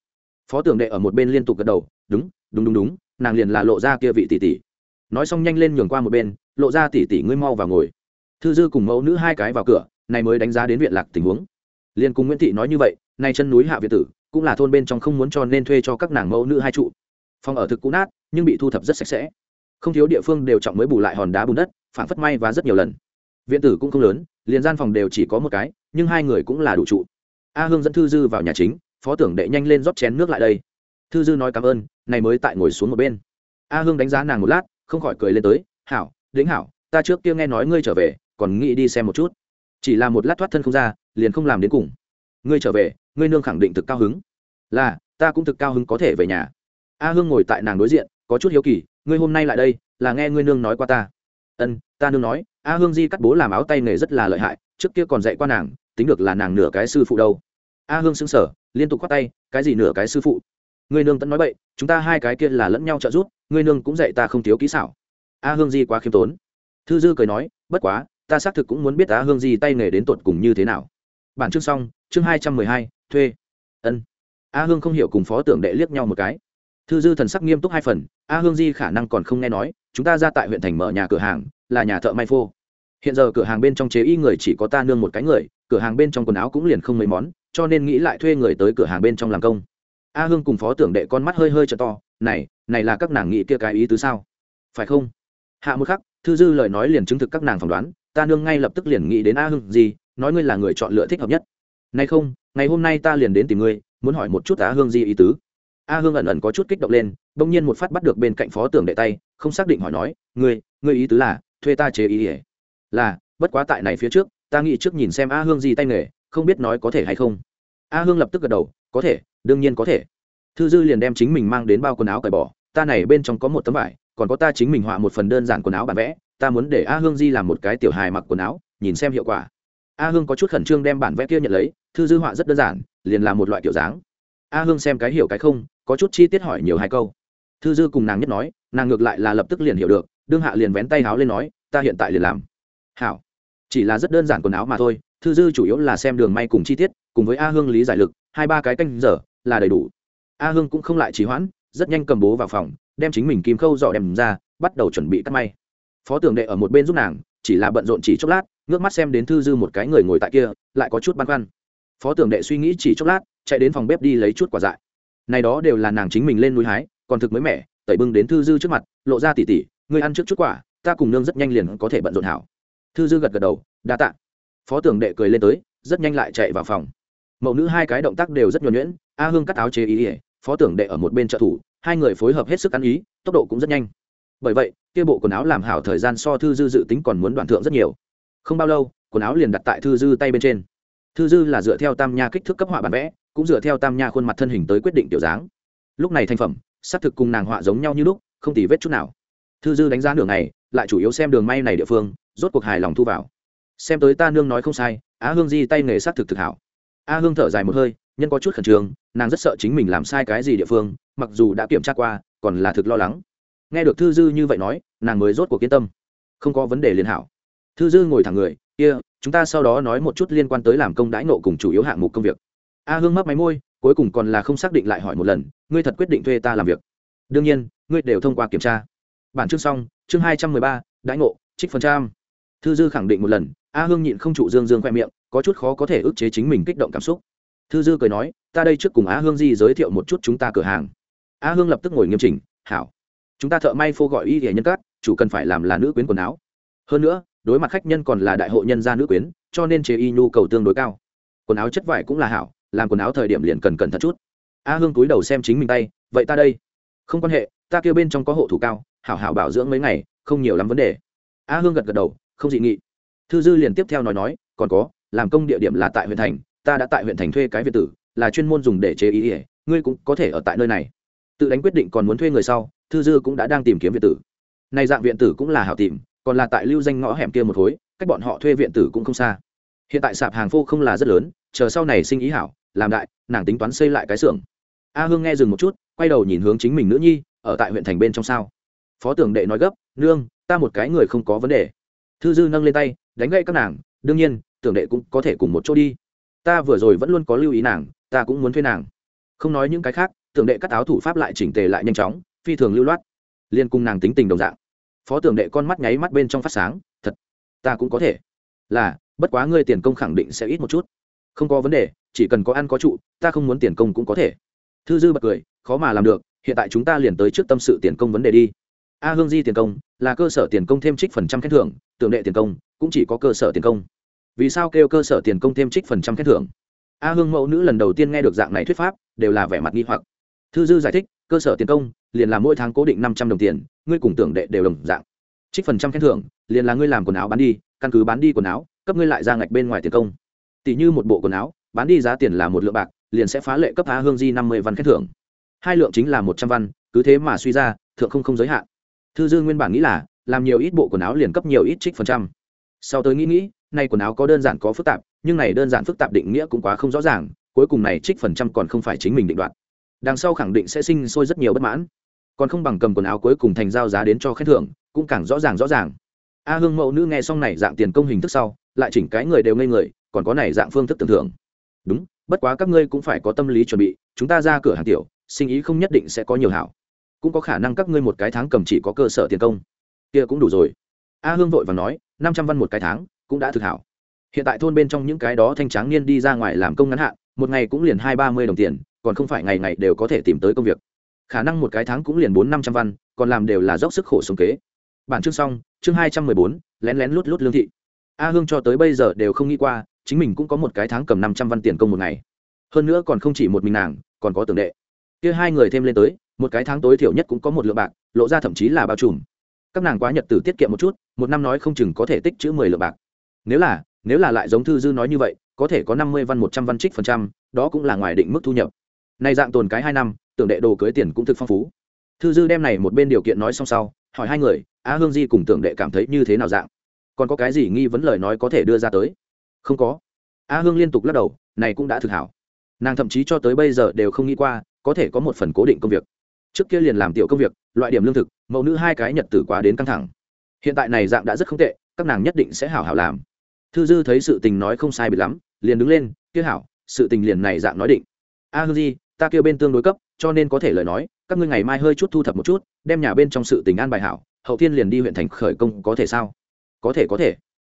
Phó tưởng đệ ở một bên liên tục gật đầu, đúng đúng đúng đúng, nàng liền là lộ ra kia vị tỷ tỷ nói xong nhanh lên nhường qua một bên, lộ ra tỷ tỷ ngươi mau vào ngồi. Thư dư cùng mẫu nữ hai cái vào cửa, này mới đánh giá đến viện lạc tình huống. Liên cùng nguyễn thị nói như vậy nay chân núi hạ việt tử, cũng là thôn bên trong không muốn cho nên thuê cho các nàng mẫu nữ hai trụ. Phòng ở thực cũ nát, nhưng bị thu thập rất sạch sẽ. Không thiếu địa phương đều trọng mới bù lại hòn đá bùn đất, phản phất may và rất nhiều lần. Viện tử cũng không lớn, liền gian phòng đều chỉ có một cái, nhưng hai người cũng là đủ trụ. A hương dẫn thư dư vào nhà chính, phó tưởng đệ nhanh lên rót chén nước lại đây. Thư dư nói cảm ơn, này mới tại ngồi xuống một bên. A hương đánh giá nàng một lát không khỏi cười lên tới, hảo, đĩnh hảo, ta trước kia nghe nói ngươi trở về, còn nghĩ đi xem một chút. Chỉ là một lát thoát thân không ra, liền không làm đến cùng. Ngươi trở về, ngươi nương khẳng định thực cao hứng. Là, ta cũng thực cao hứng có thể về nhà. A hương ngồi tại nàng đối diện, có chút hiếu kỳ, ngươi hôm nay lại đây, là nghe ngươi nương nói qua ta. Ân, ta nương nói, a hương di cắt bố làm áo tay nghề rất là lợi hại, trước kia còn dạy qua nàng, tính được là nàng nửa cái sư phụ đâu. A hương xứng sở liên tục khoát tay, cái gì nửa cái sư phụ? Ngươi nương tẫn nói bậy, chúng ta hai cái kia là lẫn nhau trợ giúp ngươi nương cũng dạy ta không thiếu kỹ xảo. A hương di quá khiêm tốn. Thư dư cười nói, bất quá, ta xác thực cũng muốn biết a hương di tay nghề đến tột cùng như thế nào. Bản chương xong, chương hai trăm mười hai, thuê. Ân. A hương không hiểu cùng phó tưởng đệ liếc nhau một cái. Thư dư thần sắc nghiêm túc hai phần, a hương di khả năng còn không nghe nói, chúng ta ra tại huyện thành mở nhà cửa hàng, là nhà thợ may phô. Hiện giờ cửa hàng bên trong chế y người chỉ có ta nương một cái người, cửa hàng bên trong quần áo cũng liền không mấy món, cho nên nghĩ lại thuê người tới cửa hàng bên trong làm công. A hương cùng phó tưởng đệ con mắt hơi hơi t to này này là các nàng nghĩ kia cái ý tứ sao? Phải không? Hạ một khắc, thư dư lời nói liền chứng thực các nàng phỏng đoán, ta nương ngay lập tức liền nghĩ đến a hương gì, nói ngươi là người chọn lựa thích hợp nhất. Nay không, ngày hôm nay ta liền đến tìm ngươi, muốn hỏi một chút a hương gì ý tứ. A hương ẩn ẩn có chút kích động lên, bỗng nhiên một phát bắt được bên cạnh phó tưởng đệ tay, không xác định hỏi nói, ngươi ngươi ý tứ là, thuê ta chế ý ỉa là, bất quá tại này phía trước, ta nghĩ trước nhìn xem a hương gì tay nghề, không biết nói có thể hay không. A hương lập tức gật đầu, có thể, đương nhiên có thể thư dư liền đem chính mình mang đến bao quần áo cởi bỏ, ta này bên trong có một tấm vải, còn có ta chính mình họa một phần đơn giản quần áo bản vẽ, ta muốn để a hương di làm một cái tiểu hài mặc quần áo, nhìn xem hiệu quả. A hương có chút khẩn trương đem bản vẽ kia nhận lấy, thư dư họa rất đơn giản, liền là một loại kiểu dáng. A hương xem cái hiểu cái không, có chút chi tiết hỏi nhiều hai câu. Thư dư cùng nàng nhất nói, nàng ngược lại là lập tức liền hiểu được, đương hạ liền vén tay háo lên nói, ta hiện tại liền làm. Hảo. Chỉ là rất đơn giản quần áo mà thôi, thư dư chủ yếu là xem đường may cùng chi tiết, cùng với a hương lý giải lực, hai ba cái canh giờ là đầy đủ a hương cũng không lại trì hoãn, rất nhanh cầm bố vào phòng, đem chính mình kim khâu dọ đem ra, bắt đầu chuẩn bị cắt may. Phó tưởng đệ ở một bên giúp nàng, chỉ là bận rộn chỉ chốc lát, ngước mắt xem đến thư dư một cái người ngồi tại kia, lại có chút băn khoăn. Phó tưởng đệ suy nghĩ chỉ chốc lát, chạy đến phòng bếp đi lấy chút quả dại. Này đó đều là nàng chính mình lên núi hái, còn thực mới mẻ, tẩy bưng đến thư dư trước mặt, lộ ra tỉ tỉ người ăn trước chút quả, ta cùng nương rất nhanh liền có thể bận rộn hảo. Thư dư gật gật đầu, đa tạ. Phó tưởng đệ cười lên tới, rất nhanh lại chạy vào phòng. Mẫu nữ hai cái động tác đều rất nhuẩn nhuyễn, a hương cắt áo chế ý ỉa phó tưởng đệ ở một bên trợ thủ, hai người phối hợp hết sức ăn ý, tốc độ cũng rất nhanh. Bởi vậy, kia bộ quần áo làm hảo thời gian so thư dư dự tính còn muốn đoạn thượng rất nhiều. Không bao lâu, quần áo liền đặt tại thư dư tay bên trên. Thư dư là dựa theo tam nha kích thước cấp họa bản vẽ, cũng dựa theo tam nha khuôn mặt thân hình tới quyết định tiểu dáng. Lúc này thành phẩm, xác thực cùng nàng họa giống nhau như lúc, không tì vết chút nào. Thư dư đánh giá đường này lại chủ yếu xem đường may này địa phương, rốt cuộc hài lòng thu vào. Xem tới ta nương nói không sai, á hương di tay nghề xác thực thực hảo. A hương thở dài một hơi nhân có chút khẩn trương nàng rất sợ chính mình làm sai cái gì địa phương mặc dù đã kiểm tra qua còn là thực lo lắng. Nghe được thư dư như vậy nói nàng mới rốt cuộc yên tâm. Không có vấn đề liên hảo. Thư dư ngồi thẳng người kia、yeah, chúng ta sau đó nói một chút liên quan tới làm công đãi nộ cùng chủ yếu hạng mục công việc. A hương mấp máy môi cuối cùng còn là không xác định lại hỏi một lần ngươi thật quyết định thuê ta làm việc? Đương nhiên ngươi đều thông qua kiểm tra. Bản chương xong chương hai trăm mười ba đãi ngộ trích phần trăm. Thư dư khẳng định một lần a hương nhịn không trụ dương dương khoe miệng có chút khó có thể ức chế chính mình kích động cảm xúc thư dư cười nói, ta đây trước cùng á hương di giới thiệu một chút chúng ta cửa hàng. Á hương lập tức ngồi nghiêm chỉnh, hảo. Chúng ta thợ may phô gọi y hệ nhân các, chủ cần phải làm là nữ quyến quần áo. Hơn nữa, đối mặt khách nhân còn là đại hộ nhân gia nữ quyến, cho nên chế y nhu cầu tương đối cao. Quần áo chất vải cũng là hảo, làm quần áo thời điểm liền cần cẩn thận chút. A hương cúi đầu xem chính mình tay, vậy ta đây. Không quan hệ, ta kêu bên trong có hộ thủ cao, hảo hảo bảo dưỡng mấy ngày, không nhiều lắm vấn đề. A hương gật gật đầu, không dị nghị. Thư dư liền tiếp theo nói nói, còn có, làm công địa điểm là tại huyện thành ta đã tại huyện thành thuê cái việt tử, là chuyên môn dùng để chế ý ỉa, ngươi cũng có thể ở tại nơi này. Tự đánh quyết định còn muốn thuê người sau, thư dư cũng đã đang tìm kiếm viện tử. Này dạng viện tử cũng là hảo tìm, còn là tại lưu danh ngõ hẻm kia một khối, cách bọn họ thuê viện tử cũng không xa. Hiện tại sạp hàng phô không là rất lớn, chờ sau này sinh ý hảo, làm đại, nàng tính toán xây lại cái xưởng. A hương nghe dừng một chút, quay đầu nhìn hướng chính mình nữ nhi, ở tại huyện thành bên trong sao. Phó tưởng đệ nói gấp, nương, ta một cái người không có vấn đề. Thư dư nâng lên tay, đánh gậy các nàng, đương nhiên, tưởng đệ cũng có thể cùng một chỗ đi ta vừa rồi vẫn luôn có lưu ý nàng, ta cũng muốn thuê nàng. Không nói những cái khác, tưởng đệ cắt áo thủ pháp lại chỉnh tề lại nhanh chóng, phi thường lưu loát. Liên cung nàng tính tình đồng dạng. Phó tưởng đệ con mắt nháy mắt bên trong phát sáng, thật, ta cũng có thể. Là, bất quá ngươi tiền công khẳng định sẽ ít một chút. Không có vấn đề, chỉ cần có ăn có trụ, ta không muốn tiền công cũng có thể. Thư dư bật cười, khó mà làm được, hiện tại chúng ta liền tới trước tâm sự tiền công vấn đề đi. A hương di tiền công, là cơ sở tiền công thêm trích phần trăm khen thưởng, tưởng đệ tiền công, cũng chỉ có cơ sở tiền công vì sao kêu cơ sở tiền công thêm trích phần trăm khen thưởng? A hương mẫu nữ lần đầu tiên nghe được dạng này thuyết pháp, đều là vẻ mặt nghi hoặc. Thư dư giải thích, cơ sở tiền công, liền là mỗi tháng cố định năm trăm đồng tiền, ngươi cùng tưởng đệ đều đồng dạng. Trích phần trăm khen thưởng, liền là ngươi làm quần áo bán đi, căn cứ bán đi quần áo, cấp ngươi lại ra ngạch bên ngoài tiền công. Tỷ như một bộ quần áo, bán đi giá tiền là một lượng bạc, liền sẽ phá lệ cấp a hương di năm mươi văn khen thưởng. Hai lượng chính là một trăm văn, cứ thế mà suy ra, thượng không không giới hạn. Thư dư nguyên bản nghĩ là, làm nhiều ít bộ quần áo liền cấp nhiều ít trích phần trăm. Sau tới nghĩ nghĩ nay quần áo có đơn giản có phức tạp, nhưng này đơn giản phức tạp định nghĩa cũng quá không rõ ràng, cuối cùng này trích phần trăm còn không phải chính mình định đoạt. Đằng sau khẳng định sẽ sinh sôi rất nhiều bất mãn. Còn không bằng cầm quần áo cuối cùng thành giao giá đến cho khen thưởng, cũng càng rõ ràng rõ ràng. A hương mẫu nữ nghe xong này dạng tiền công hình thức sau, lại chỉnh cái người đều ngây người, còn có này dạng phương thức tưởng thưởng. Đúng, bất quá các ngươi cũng phải có tâm lý chuẩn bị, chúng ta ra cửa hàng tiểu, sinh ý không nhất định sẽ có nhiều hảo. Cũng có khả năng các ngươi một cái tháng cầm chỉ có cơ sở tiền công. Kia cũng đủ rồi. A hương vội và nói, năm trăm văn một cái tháng cũng đã thực hảo. Hiện tại thôn bên trong những cái đó thanh tráng niên đi ra ngoài làm công ngắn hạn, một ngày cũng liền hai ba mươi đồng tiền, còn không phải ngày ngày đều có thể tìm tới công việc. Khả năng một cái tháng cũng liền bốn năm trăm văn, còn làm đều là dốc sức khổ sống kế. Bản chương xong, chương hai trăm mười bốn, lén lén lút lút lương thị. A hương cho tới bây giờ đều không nghĩ qua, chính mình cũng có một cái tháng cầm năm trăm văn tiền công một ngày. Hơn nữa còn không chỉ một mình nàng, còn có tưởng đệ. Kia hai người thêm lên tới, một cái tháng tối thiểu nhất cũng có một lượng bạc, lộ ra thậm chí là bao trùm. Các nàng quá nhật tử tiết kiệm một chút, một năm nói không chừng có thể tích chữ mười lượng bạc nếu là nếu là lại giống thư dư nói như vậy, có thể có năm mươi văn một trăm văn trích phần trăm, đó cũng là ngoài định mức thu nhập. Nay dạng tồn cái hai năm, tưởng đệ đồ cưới tiền cũng thực phong phú. Thư dư đem này một bên điều kiện nói xong sau, hỏi hai người, á hương di cùng tưởng đệ cảm thấy như thế nào dạng? Còn có cái gì nghi vấn lời nói có thể đưa ra tới? Không có. A hương liên tục lắc đầu, này cũng đã thực hảo. Nàng thậm chí cho tới bây giờ đều không nghĩ qua, có thể có một phần cố định công việc. Trước kia liền làm tiểu công việc, loại điểm lương thực, mẫu nữ hai cái nhật tử quá đến căng thẳng. Hiện tại này dạng đã rất không tệ, các nàng nhất định sẽ hảo hảo làm thư dư thấy sự tình nói không sai bị lắm, liền đứng lên, kia hảo, sự tình liền này dạng nói định. A Hư di, ta kêu bên tương đối cấp, cho nên có thể lời nói, các ngươi ngày mai hơi chút thu thập một chút, đem nhà bên trong sự tình an bài hảo, hậu thiên liền đi huyện thành khởi công có thể sao? Có thể có thể.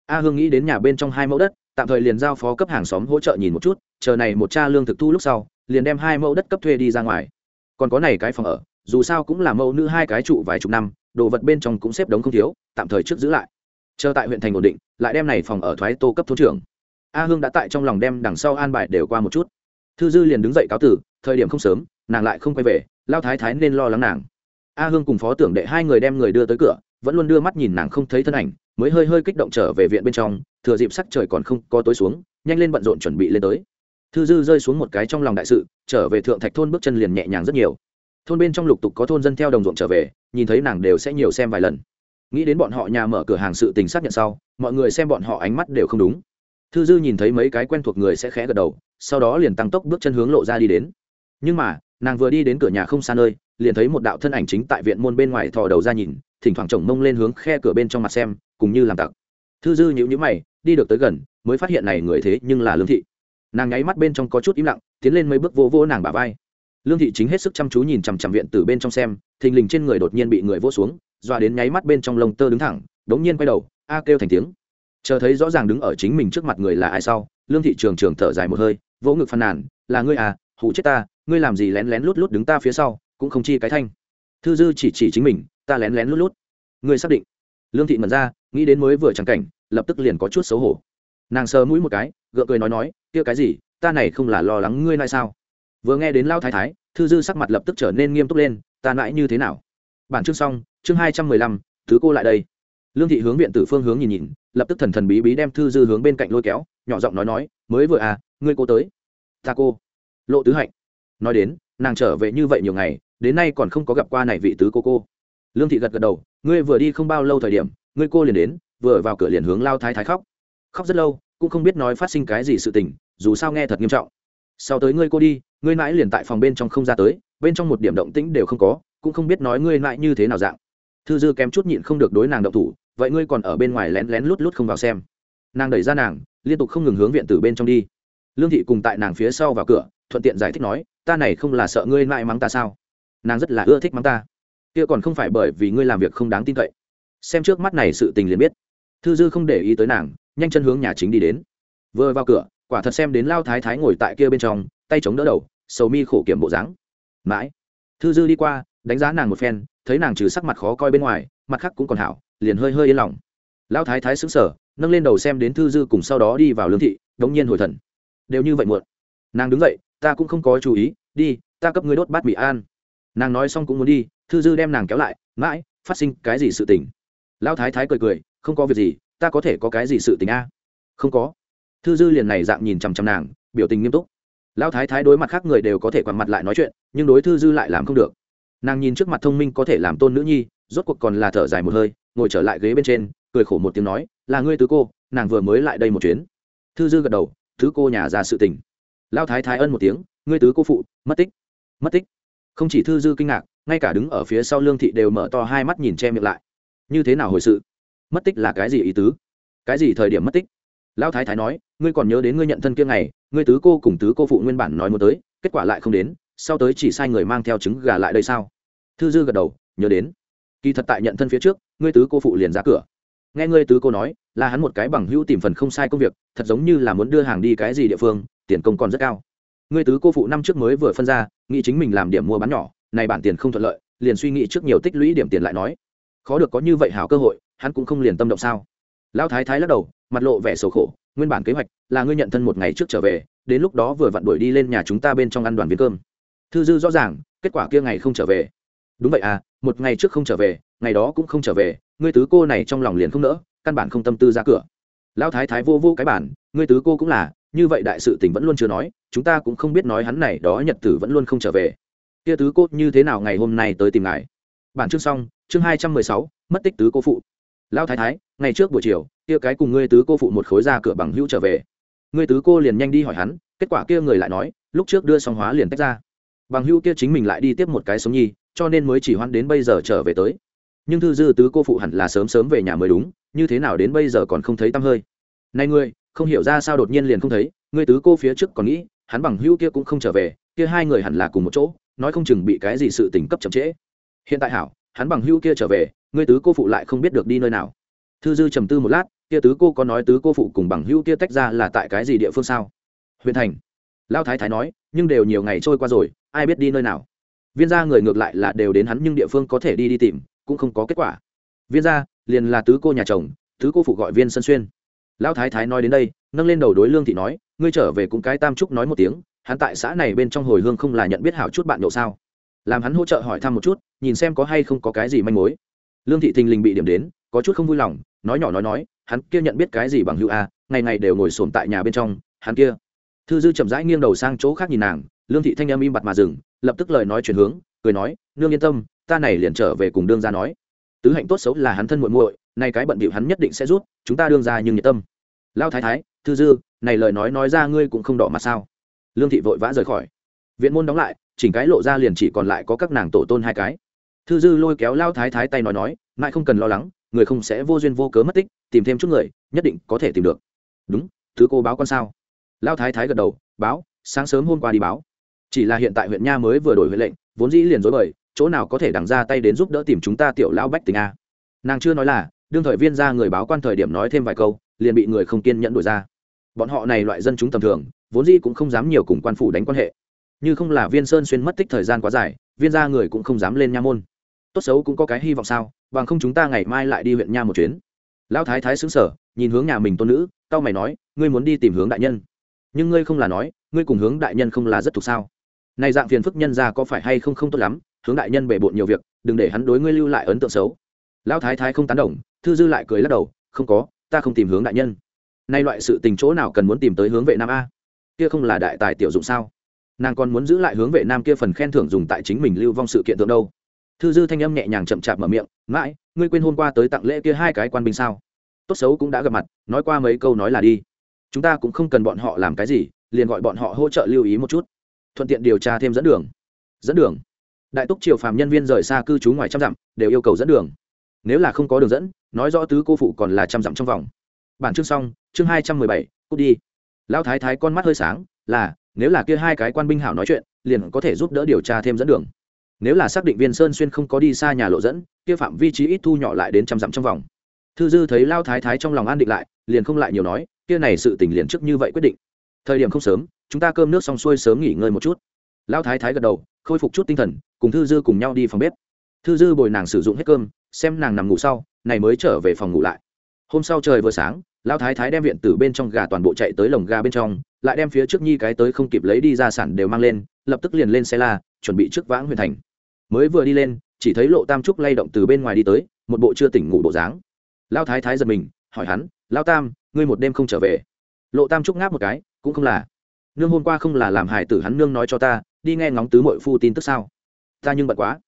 A hương nghĩ đến nhà bên trong hai mẫu đất, tạm thời liền giao phó cấp hàng xóm hỗ trợ nhìn một chút, chờ này một cha lương thực thu lúc sau, liền đem hai mẫu đất cấp thuê đi ra ngoài. Còn có này cái phòng ở, dù sao cũng là mẫu nữ hai cái trụ vài chục năm, đồ vật bên trong cũng xếp đống không thiếu, tạm thời trước giữ lại chờ tại huyện thành ổn định, lại đem này phòng ở thoái tô cấp thôn trưởng. A hương đã tại trong lòng đem đằng sau an bài đều qua một chút. Thư dư liền đứng dậy cáo tử, thời điểm không sớm, nàng lại không quay về, lao thái thái nên lo lắng nàng. A hương cùng phó tưởng đệ hai người đem người đưa tới cửa, vẫn luôn đưa mắt nhìn nàng không thấy thân ảnh, mới hơi hơi kích động trở về viện bên trong, thừa dịp sắc trời còn không có tối xuống, nhanh lên bận rộn chuẩn bị lên tới. Thư dư rơi xuống một cái trong lòng đại sự, trở về thượng thạch thôn bước chân liền nhẹ nhàng rất nhiều. Thôn bên trong lục tục có thôn dân theo đồng ruộng trở về, nhìn thấy nàng đều sẽ nhiều xem vài lần nghĩ đến bọn họ nhà mở cửa hàng sự tình xác nhận sau, mọi người xem bọn họ ánh mắt đều không đúng. Thư dư nhìn thấy mấy cái quen thuộc người sẽ khẽ gật đầu, sau đó liền tăng tốc bước chân hướng lộ ra đi đến. Nhưng mà, nàng vừa đi đến cửa nhà không xa nơi, liền thấy một đạo thân ảnh chính tại viện môn bên ngoài thò đầu ra nhìn, thỉnh thoảng chồng mông lên hướng khe cửa bên trong mặt xem, cùng như làm tặc. Thư dư nhữ nhữ mày, đi được tới gần, mới phát hiện này người thế nhưng là lương thị. Nàng nháy mắt bên trong có chút im lặng, tiến lên mấy bước vô vô nàng bà vai. Lương thị chính hết sức chăm chú nhìn chằm chằm viện từ bên trong xem, thình lình trên người đột nhiên bị người vỗ xuống dọa đến nháy mắt bên trong lông tơ đứng thẳng đống nhiên quay đầu, a kêu thành tiếng. Chờ thấy rõ ràng đứng ở chính mình trước mặt người là ai sau, lương thị trường trường thở dài một hơi, vỗ ngực phàn nàn, là ngươi à hụ chết ta, ngươi làm gì lén lén lút lút đứng ta phía sau, cũng không chi cái thanh. Thư dư chỉ chỉ chính mình, ta lén lén lút lút. Ngươi xác định? Lương thị mật ra, nghĩ đến mới vừa chẳng cảnh, lập tức liền có chút xấu hổ. Nàng sờ mũi một cái, gượng cười nói nói, kia cái gì, ta này không là lo lắng ngươi lại sao? Vừa nghe đến lao thái thái, thư dư sắc mặt lập tức trở nên nghiêm túc lên, ta mãi như thế nào? Bản chương xong, chương hai trăm mười lăm, thứ cô lại đây. Lương thị hướng viện tử phương hướng nhìn nhìn, lập tức thần thần bí bí đem thư dư hướng bên cạnh lôi kéo, nhỏ giọng nói nói, mới vừa à ngươi cô tới. Ta cô. Lộ tứ hạnh nói đến, nàng trở về như vậy nhiều ngày, đến nay còn không có gặp qua này vị tứ cô cô. Lương thị gật gật đầu, ngươi vừa đi không bao lâu thời điểm, ngươi cô liền đến, vừa vào cửa liền hướng lao thái thái khóc. Khóc rất lâu, cũng không biết nói phát sinh cái gì sự tình, dù sao nghe thật nghiêm trọng. Sau tới ngươi cô đi, ngươi mãi liền tại phòng bên trong không ra tới, bên trong một điểm động tĩnh đều không có cũng không biết nói ngươi lại như thế nào dạng. Thư dư kém chút nhịn không được đối nàng động thủ, vậy ngươi còn ở bên ngoài lén lén lút lút không vào xem. Nàng đẩy ra nàng, liên tục không ngừng hướng viện từ bên trong đi. Lương thị cùng tại nàng phía sau vào cửa, thuận tiện giải thích nói, ta này không là sợ ngươi lại mắng ta sao? Nàng rất là ưa thích mắng ta. Kia còn không phải bởi vì ngươi làm việc không đáng tin cậy. Xem trước mắt này sự tình liền biết. Thư dư không để ý tới nàng, nhanh chân hướng nhà chính đi đến. Vừa vào cửa, quả thật xem đến lao thái thái ngồi tại kia bên trong, tay chống đỡ đầu, sầu mi khổ kiểm bộ dáng. Mãi. Thư dư đi qua đánh giá nàng một phen, thấy nàng trừ sắc mặt khó coi bên ngoài, mặt khác cũng còn hảo, liền hơi hơi yên lòng. Lão thái thái xứng sở nâng lên đầu xem đến thư dư cùng sau đó đi vào lương thị, đống nhiên hồi thần. Đều như vậy muộn. Nàng đứng dậy, ta cũng không có chú ý, đi, ta cấp ngươi đốt bát mì an nàng nói xong cũng muốn đi, thư dư đem nàng kéo lại, mãi, phát sinh cái gì sự tình. Lão thái thái cười cười, không có việc gì, ta có thể có cái gì sự tình a? Không có. Thư dư liền này dạng nhìn chằm chằm nàng, biểu tình nghiêm túc. Lão thái thái đối mặt khác người đều có thể quằn mặt lại nói chuyện, nhưng đối thư dư lại làm không được nàng nhìn trước mặt thông minh có thể làm tôn nữ nhi, rốt cuộc còn là thở dài một hơi, ngồi trở lại ghế bên trên, cười khổ một tiếng nói, là ngươi tứ cô, nàng vừa mới lại đây một chuyến. Thư dư gật đầu thứ cô nhà ra sự tình. Lao thái thái ân một tiếng, ngươi tứ cô phụ, mất tích. Mất tích? Không chỉ thư dư kinh ngạc, ngay cả đứng ở phía sau lương thị đều mở to hai mắt nhìn che miệng lại. Như thế nào hồi sự? Mất tích là cái gì ý tứ? Cái gì thời điểm mất tích? Lão thái thái nói, ngươi còn nhớ đến ngươi nhận thân kia ngày, ngươi tứ cô cùng tứ cô phụ nguyên bản nói muốn tới, kết quả lại không đến, sau tới chỉ sai người mang theo trứng gà lại đây sao? Thư dư gật đầu, nhớ đến. Kỳ thật tại nhận thân phía trước, ngươi tứ cô phụ liền ra cửa. Nghe ngươi tứ cô nói, là hắn một cái bằng hữu tìm phần không sai công việc, thật giống như là muốn đưa hàng đi cái gì địa phương, tiền công còn rất cao. Ngươi tứ cô phụ năm trước mới vừa phân ra, nghĩ chính mình làm điểm mua bán nhỏ, này bản tiền không thuận lợi, liền suy nghĩ trước nhiều tích lũy điểm tiền lại nói. Khó được có như vậy hảo cơ hội, hắn cũng không liền tâm động sao. Lão thái thái lắc đầu, mặt lộ vẻ sầu khổ, nguyên bản kế hoạch là ngươi nhận thân một ngày trước trở về, đến lúc đó vừa vặn đuổi đi lên nhà chúng ta bên trong ăn đoàn viên cơm. Thư dư rõ ràng, kết quả kia ngày không trở về đúng vậy à một ngày trước không trở về, ngày đó cũng không trở về, ngươi tứ cô này trong lòng liền không nỡ, căn bản không tâm tư ra cửa. Lão thái thái vô vô cái bản, ngươi tứ cô cũng là, như vậy đại sự tình vẫn luôn chưa nói, chúng ta cũng không biết nói hắn này đó nhật tử vẫn luôn không trở về. Kia tứ cô như thế nào ngày hôm nay tới tìm ngài? Bản chương xong, chương hai trăm mười sáu, mất tích tứ cô phụ. Lão thái thái, ngày trước buổi chiều, kia cái cùng ngươi tứ cô phụ một khối ra cửa bằng hữu trở về. Ngươi tứ cô liền nhanh đi hỏi hắn, kết quả kia người lại nói, lúc trước đưa xong hóa liền tách ra. Bằng hữu kia chính mình lại đi tiếp một cái sống nhi cho nên mới chỉ hoãn đến bây giờ trở về tới. Nhưng thư dư tứ cô phụ hẳn là sớm sớm về nhà mới đúng, như thế nào đến bây giờ còn không thấy tăm hơi. Này ngươi, không hiểu ra sao đột nhiên liền không thấy, ngươi tứ cô phía trước còn nghĩ, hắn bằng hữu kia cũng không trở về, kia hai người hẳn là cùng một chỗ, nói không chừng bị cái gì sự tình cấp chậm trễ. Hiện tại hảo, hắn bằng hữu kia trở về, ngươi tứ cô phụ lại không biết được đi nơi nào. Thư dư trầm tư một lát, kia tứ cô có nói tứ cô phụ cùng bằng hữu kia tách ra là tại cái gì địa phương sao? Huyện thành. Lao thái thái nói, nhưng đều nhiều ngày trôi qua rồi, ai biết đi nơi nào? Viên gia người ngược lại là đều đến hắn nhưng địa phương có thể đi đi tìm, cũng không có kết quả. Viên gia, liền là tứ cô nhà chồng, tứ cô phụ gọi viên sân xuyên. Lão thái thái nói đến đây, nâng lên đầu đối lương thị nói, ngươi trở về cũng cái tam trúc nói một tiếng, hắn tại xã này bên trong hồi hương không là nhận biết hảo chút bạn nhậu sao. Làm hắn hỗ trợ hỏi thăm một chút, nhìn xem có hay không có cái gì manh mối. Lương thị thình lình bị điểm đến, có chút không vui lòng, nói nhỏ nói nói, hắn kia nhận biết cái gì bằng hữu a, ngày ngày đều ngồi xổm tại nhà bên trong, hắn kia. Thư dư chậm rãi nghiêng đầu sang chỗ khác nhìn nàng lương thị thanh em im bặt mà dừng, lập tức lời nói chuyển hướng, cười nói, nương yên tâm, ta này liền trở về cùng đương ra nói. Tứ hạnh tốt xấu là hắn thân muội muội nay cái bận bịu hắn nhất định sẽ rút, chúng ta đương ra nhưng nhiệt tâm. Lao thái thái, thư dư, này lời nói nói ra ngươi cũng không đỏ mặt sao? Lương thị vội vã rời khỏi. Viện môn đóng lại, chỉnh cái lộ ra liền chỉ còn lại có các nàng tổ tôn hai cái. Thư dư lôi kéo lao thái thái tay nói nói, mãi không cần lo lắng, người không sẽ vô duyên vô cớ mất tích, tìm thêm chút người, nhất định có thể tìm được. Đúng, thứ cô báo con sao? Lao thái thái gật đầu, báo, sáng sớm hôm qua đi báo chỉ là hiện tại huyện nha mới vừa đổi huyện lệnh, vốn dĩ liền dối bời, chỗ nào có thể đằng ra tay đến giúp đỡ tìm chúng ta tiểu lão bách tình a. Nàng chưa nói là, đương thời viên ra người báo quan thời điểm nói thêm vài câu, liền bị người không kiên nhẫn đổi ra. Bọn họ này loại dân chúng tầm thường, vốn dĩ cũng không dám nhiều cùng quan phủ đánh quan hệ. Như không là viên sơn xuyên mất tích thời gian quá dài, viên ra người cũng không dám lên nha môn. Tốt xấu cũng có cái hy vọng sao, bằng không chúng ta ngày mai lại đi huyện nha một chuyến. Lão thái thái xứng sở nhìn hướng nhà mình tôn nữ tao mày nói, ngươi muốn đi tìm hướng đại nhân. Nhưng ngươi không là nói, ngươi cùng hướng đại nhân không là rất thuộc sao? Này dạng phiền phức nhân ra có phải hay không không tốt lắm, hướng đại nhân bề bộn nhiều việc, đừng để hắn đối ngươi lưu lại ấn tượng xấu. Lão thái thái không tán đồng, thư dư lại cười lắc đầu, không có, ta không tìm hướng đại nhân. Nay loại sự tình chỗ nào cần muốn tìm tới hướng vệ nam a? Kia không là đại tài tiểu dụng sao? Nàng còn muốn giữ lại hướng vệ nam kia phần khen thưởng dùng tại chính mình lưu vong sự kiện tượng đâu. Thư dư thanh âm nhẹ nhàng chậm chạp mở miệng, mãi, ngươi quên hôm qua tới tặng lễ kia hai cái quan binh sao? Tốt xấu cũng đã gặp mặt, nói qua mấy câu nói là đi. Chúng ta cũng không cần bọn họ làm cái gì, liền gọi bọn họ hỗ trợ lưu ý một chút thuận tiện điều tra thêm dẫn đường. Dẫn đường? Đại túc triều phàm nhân viên rời xa cư trú ngoài trăm dặm, đều yêu cầu dẫn đường. Nếu là không có đường dẫn, nói rõ tứ cô phụ còn là trăm dặm trong vòng. Bản chương xong, chương hai trăm mười bảy, cút đi. Lão thái thái con mắt hơi sáng, là, nếu là kia hai cái quan binh hảo nói chuyện, liền có thể giúp đỡ điều tra thêm dẫn đường. Nếu là xác định viên sơn xuyên không có đi xa nhà lộ dẫn, kia phạm vi trí ít thu nhỏ lại đến trăm dặm trong vòng. Thư dư thấy lao thái thái trong lòng an định lại, liền không lại nhiều nói, kia này sự tình liền trước như vậy quyết định. Thời điểm không sớm chúng ta cơm nước xong xuôi sớm nghỉ ngơi một chút. Lão thái thái gật đầu, khôi phục chút tinh thần, cùng thư dư cùng nhau đi phòng bếp. Thư dư bồi nàng sử dụng hết cơm, xem nàng nằm ngủ sau, này mới trở về phòng ngủ lại. Hôm sau trời vừa sáng, Lão thái thái đem viện từ bên trong gà toàn bộ chạy tới lồng gà bên trong, lại đem phía trước nhi cái tới không kịp lấy đi ra sản đều mang lên, lập tức liền lên xe la, chuẩn bị trước vãng huyền thành. Mới vừa đi lên, chỉ thấy lộ tam trúc lay động từ bên ngoài đi tới, một bộ chưa tỉnh ngủ bộ dáng. Lao thái thái giật mình, hỏi hắn lao tam, ngươi một đêm không trở về? Lộ tam trúc ngáp một cái, cũng không là nương hôm qua không là làm hài tử hắn nương nói cho ta, đi nghe ngóng tứ mội phu tin tức sao? Ta nhưng bận quá.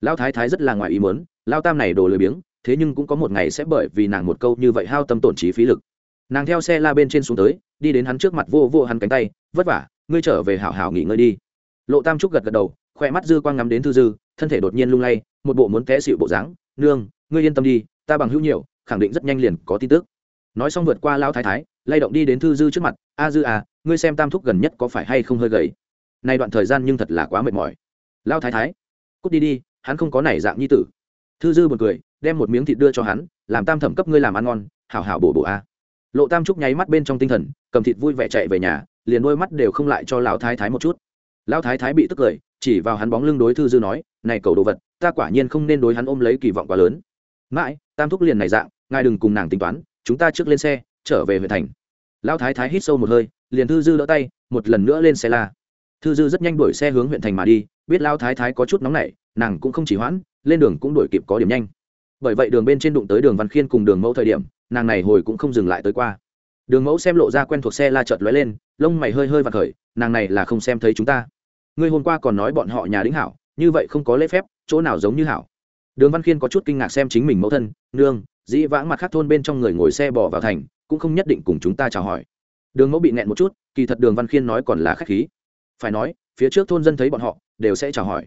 Lão thái thái rất là ngoài ý muốn lao tam này đồ lười biếng, thế nhưng cũng có một ngày sẽ bởi vì nàng một câu như vậy hao tâm tổn trí phí lực. Nàng theo xe la bên trên xuống tới, đi đến hắn trước mặt vô vô hắn cánh tay, vất vả, ngươi trở về hảo hảo nghỉ ngơi đi. Lộ tam trúc gật gật đầu khoe mắt dư quang ngắm đến thư dư, thân thể đột nhiên lung lay, một bộ muốn té xịu bộ dáng, nương, ngươi yên tâm đi, ta bằng hữu nhiều, khẳng định rất nhanh liền có tin tức. Nói xong vượt qua lao thái thái, lay động đi đến thư dư trước mặt, a dư à ngươi xem tam thúc gần nhất có phải hay không hơi gầy? Nay đoạn thời gian nhưng thật là quá mệt mỏi. Lao thái thái, cút đi đi, hắn không có nảy dạng nhi tử. Thư dư một cười, đem một miếng thịt đưa cho hắn, làm tam thẩm cấp ngươi làm ăn ngon, hảo hảo bổ bổ a. Lộ tam trúc nháy mắt bên trong tinh thần, cầm thịt vui vẻ chạy về nhà, liền đôi mắt đều không lại cho lão thái thái một chút. Lão thái thái bị tức cười, chỉ vào hắn bóng lưng đối thư dư nói, này cầu đồ vật, ta quả nhiên không nên đối hắn ôm lấy kỳ vọng quá lớn. Mãi, tam thúc liền này dạng, ngài đừng cùng nàng tính toán, chúng ta trước lên xe, trở về huyện thành lão thái thái hít sâu một hơi, liền thư dư đỡ tay, một lần nữa lên xe la. Thư dư rất nhanh đuổi xe hướng huyện thành mà đi, biết lão thái thái có chút nóng nảy, nàng cũng không chỉ hoãn, lên đường cũng đuổi kịp có điểm nhanh. Bởi vậy đường bên trên đụng tới đường văn khiên cùng đường mẫu thời điểm, nàng này hồi cũng không dừng lại tới qua. Đường mẫu xem lộ ra quen thuộc xe la chợt lóe lên, lông mày hơi hơi và khởi, nàng này là không xem thấy chúng ta. Ngươi hôm qua còn nói bọn họ nhà đính hảo, như vậy không có lễ phép, chỗ nào giống như hảo. Đường văn khiên có chút kinh ngạc xem chính mình mẫu thân, nương, dĩ vãng mặt khác thôn bên trong người ngồi xe bỏ vào thành cũng không nhất định cùng chúng ta chào hỏi. Đường mẫu bị nẹn một chút, kỳ thật đường văn khiên nói còn là k h á c h khí. Phải nói, phía trước thôn dân thấy bọn họ, đều sẽ chào hỏi.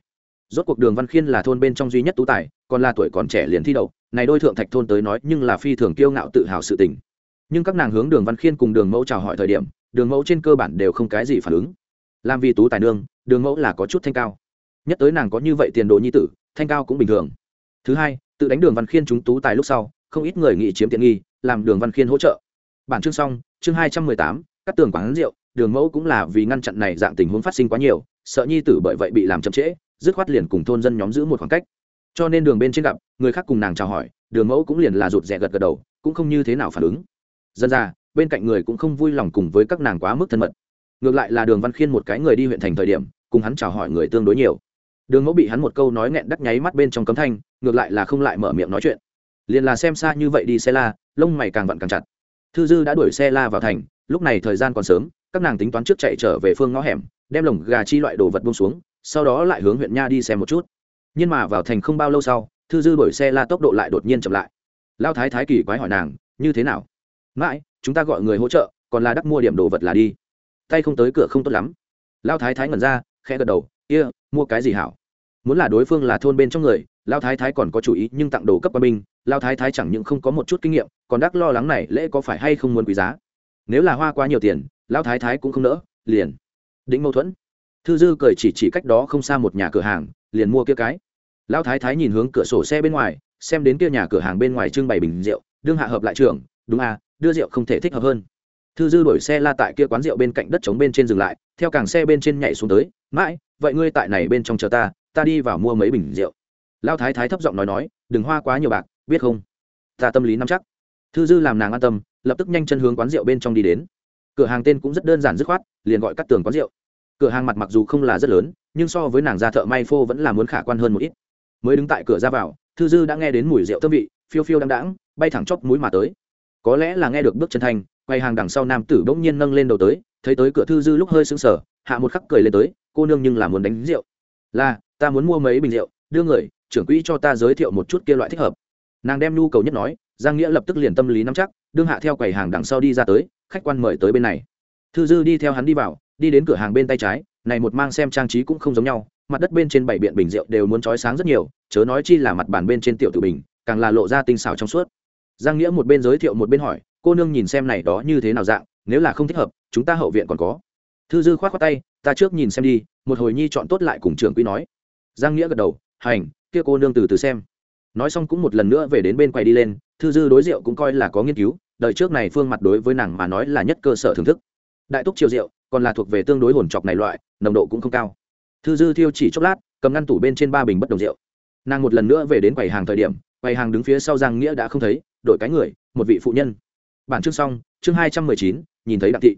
Rốt cuộc đường văn khiên là thôn bên trong duy nhất tú tài, còn là tuổi còn trẻ liền thi đậu, này đôi thượng thạch thôn tới nói nhưng là phi thường kiêu ngạo tự hào sự tình. Nhưng các nàng hướng đường văn khiên cùng đường mẫu chào hỏi thời điểm, đường mẫu trên cơ bản đều không cái gì phản ứng. Làm vì tú tài nương, đường mẫu là có chút thanh cao. Nhất tới nàng có như vậy tiền đồ nhi tử, thanh cao cũng bình thường. Thứ hai, tự đánh đường văn khiên chúng tú tài lúc sau, không ít người nghĩ chiếm tiện nghi, làm đường văn khiên hỗ trợ bản chương xong, chương hai trăm mười tám các tường quán rượu, đường mẫu cũng là vì ngăn chặn này dạng tình huống phát sinh quá nhiều, sợ nhi tử bởi vậy bị làm chậm trễ, dứt khoát liền cùng thôn dân nhóm giữ một khoảng cách. Cho nên đường bên trên gặp, người khác cùng nàng chào hỏi, đường mẫu cũng liền là rụt rè gật gật đầu, cũng không như thế nào phản ứng. Dân ra, bên cạnh người cũng không vui lòng cùng với các nàng quá mức thân mật. Ngược lại là đường văn khiên một cái người đi huyện thành thời điểm, cùng hắn chào hỏi người tương đối nhiều. Đường mẫu bị hắn một câu nói nghẹn đắc nháy mắt bên trong cấm thanh, ngược lại là không lại mở miệng nói chuyện. Liền là xem xa như vậy đi xe la, lông mày càng vặn càng chặt thư dư đã đuổi xe la vào thành lúc này thời gian còn sớm các nàng tính toán trước chạy trở về phương ngõ hẻm đem lồng gà chi loại đồ vật bông xuống sau đó lại hướng huyện nha đi xem một chút. Nhưng mà vào thành không bao lâu sau thư dư đuổi xe la tốc độ lại đột nhiên chậm lại. Lao thái thái kỳ quái hỏi nàng như thế nào? Mãi chúng ta gọi người hỗ trợ còn là đắc mua điểm đồ vật là đi. Tay không tới cửa không tốt lắm. Lao thái thái ngẩn ra khẽ gật đầu kia、yeah, mua cái gì hảo? Muốn là đối phương là thôn bên trong người lao thái thái còn có chủ ý, nhưng tặng đồ cấp quân binh, lao thái thái chẳng những không có một chút kinh nghiệm, còn đắc lo lắng này lễ có phải hay không muốn quý giá. Nếu là hoa quá nhiều tiền, lao thái thái cũng không nỡ, liền. Định mâu thuẫn. Thư dư cười chỉ chỉ cách đó không xa một nhà cửa hàng, liền mua kia cái. Lao thái thái nhìn hướng cửa sổ xe bên ngoài, xem đến kia nhà cửa hàng bên ngoài trưng bày bình rượu, đương hạ hợp lại trường, đúng à đưa rượu không thể thích hợp hơn. Thư dư đổi xe la tại kia quán rượu bên cạnh đất trống bên trên dừng lại, theo càng xe bên trên nhảy xuống tới, mãi, vậy ngươi tại này bên trong chờ ta ta đi vào mua mấy bình rượu lao thái thái thấp giọng nói nói đừng hoa quá nhiều bạc biết không? Ta tâm lý nắm chắc. Thư dư làm nàng an tâm lập tức nhanh chân hướng quán rượu bên trong đi đến. Cửa hàng tên cũng rất đơn giản dứt khoát liền gọi cắt tường quán rượu. Cửa hàng mặt mặc dù không là rất lớn nhưng so với nàng gia thợ may phô vẫn là muốn khả quan hơn một ít. Mới đứng tại cửa ra vào thư dư đã nghe đến mùi rượu thơm vị phiêu phiêu đăng đãng bay thẳng chóc mũi mà tới. Có lẽ là nghe được bước chân thành, quay hàng đằng sau nam tử bỗng nhiên nâng lên đầu tới thấy tới cửa thư dư lúc hơi sững sờ hạ một khắc cười lên tới cô nương nhưng là muốn đánh rượu. Là ta muốn mua mấy bình rượu đưa người trưởng quỹ cho ta giới thiệu một chút kia loại thích hợp. Nàng đem nhu cầu nhất nói, giang nghĩa lập tức liền tâm lý nắm chắc, đương hạ theo quầy hàng đằng sau đi ra tới, khách quan mời tới bên này. Thư dư đi theo hắn đi vào, đi đến cửa hàng bên tay trái, này một mang xem trang trí cũng không giống nhau, mặt đất bên trên bảy biện bình rượu đều muốn trói sáng rất nhiều, chớ nói chi là mặt bàn bên trên tiểu tự bình, càng là lộ ra tinh xảo trong suốt. Giang nghĩa một bên giới thiệu một bên hỏi, cô nương nhìn xem này đó như thế nào dạng, nếu là không thích hợp, chúng ta hậu viện còn có. Thư dư k h o á t khoác tay, ta trước nhìn xem đi. Một hồi nhi chọn tốt lại cùng trưởng quỹ nói. Giang nghĩa gật đầu, hành kia cô nương từ từ xem. Nói xong cũng một lần nữa về đến bên quầy đi lên, thư dư đối rượu cũng coi là có nghiên cứu đợi trước này phương mặt đối với nàng mà nói là nhất cơ sở thưởng thức. Đại túc triều rượu, còn là thuộc về tương đối hồn chọc này loại, nồng độ cũng không cao. Thư dư thiêu chỉ chốc lát, cầm ngăn tủ bên trên ba bình bất đồng rượu. Nàng một lần nữa về đến quầy hàng thời điểm, quầy hàng đứng phía sau giang nghĩa đã không thấy, đổi cái người, một vị phụ nhân. Bản chương xong, chương hai trăm mười chín, nhìn thấy đặng thị.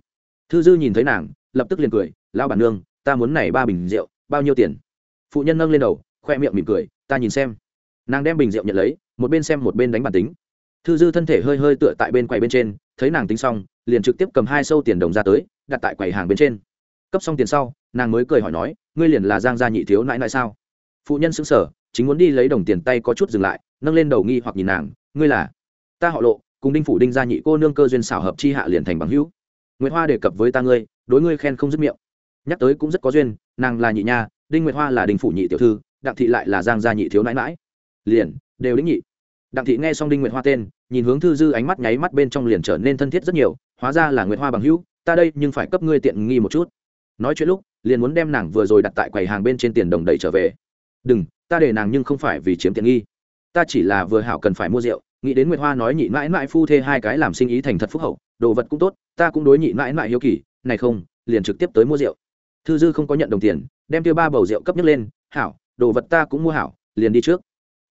Thư dư nhìn thấy nàng, lập tức liền cười lao bản nương, ta muốn này ba bình rượu, bao nhiêu tiền? Phụ nhân nâng lên đầu khoe miệng mỉm cười, ta nhìn xem. Nàng đem bình rượu nhận lấy, một bên xem một bên đánh bản tính. Thư dư thân thể hơi hơi tựa tại bên quầy bên trên, thấy nàng tính xong, liền trực tiếp cầm hai sâu tiền đồng ra tới, đặt tại quầy hàng bên trên. Cấp xong tiền sau, nàng mới cười hỏi nói, ngươi liền là giang gia nhị thiếu nãi nãi sao? Phụ nhân xứng sở chính muốn đi lấy đồng tiền tay có chút dừng lại, nâng lên đầu nghi hoặc nhìn nàng, ngươi là? Ta họ lộ, cùng đinh phủ đinh gia nhị cô nương cơ duyên xảo hợp chi hạ liền thành bằng hữu. Nguyễn hoa đề cập với ta ngươi, đối ngươi khen không dứt miệng. Nhắc tới cũng rất có duyên, nàng là nhị nha, đinh nguyệt hoa là đinh phủ nhị tiểu thư đặng thị lại là giang gia nhị thiếu nãi mãi liền, đều đính nhị. Đặng thị nghe xong đinh nguyệt hoa tên, nhìn hướng thư dư ánh mắt nháy mắt bên trong liền trở nên thân thiết rất nhiều, hóa ra là nguyệt hoa bằng hữu, ta đây, nhưng phải cấp ngươi tiện nghi một chút. Nói chuyện lúc, liền muốn đem nàng vừa rồi đặt tại quầy hàng bên trên tiền đồng đẩy trở về. Đừng, ta để nàng nhưng không phải vì chiếm tiện nghi. Ta chỉ là vừa hảo cần phải mua rượu, nghĩ đến nguyệt hoa nói nhị mãi mãi phu thê hai cái làm sinh ý thành thật phúc hậu, đồ vật cũng tốt, ta cũng đối nhị mãi mãi hiếu kỳ, này không, liền trực tiếp tới mua rượu. Thư dư không có nhận đồng tiền, đem tiêu ba bầu rượu cấp nhất lên, hảo đồ vật ta cũng mua hảo, liền đi trước.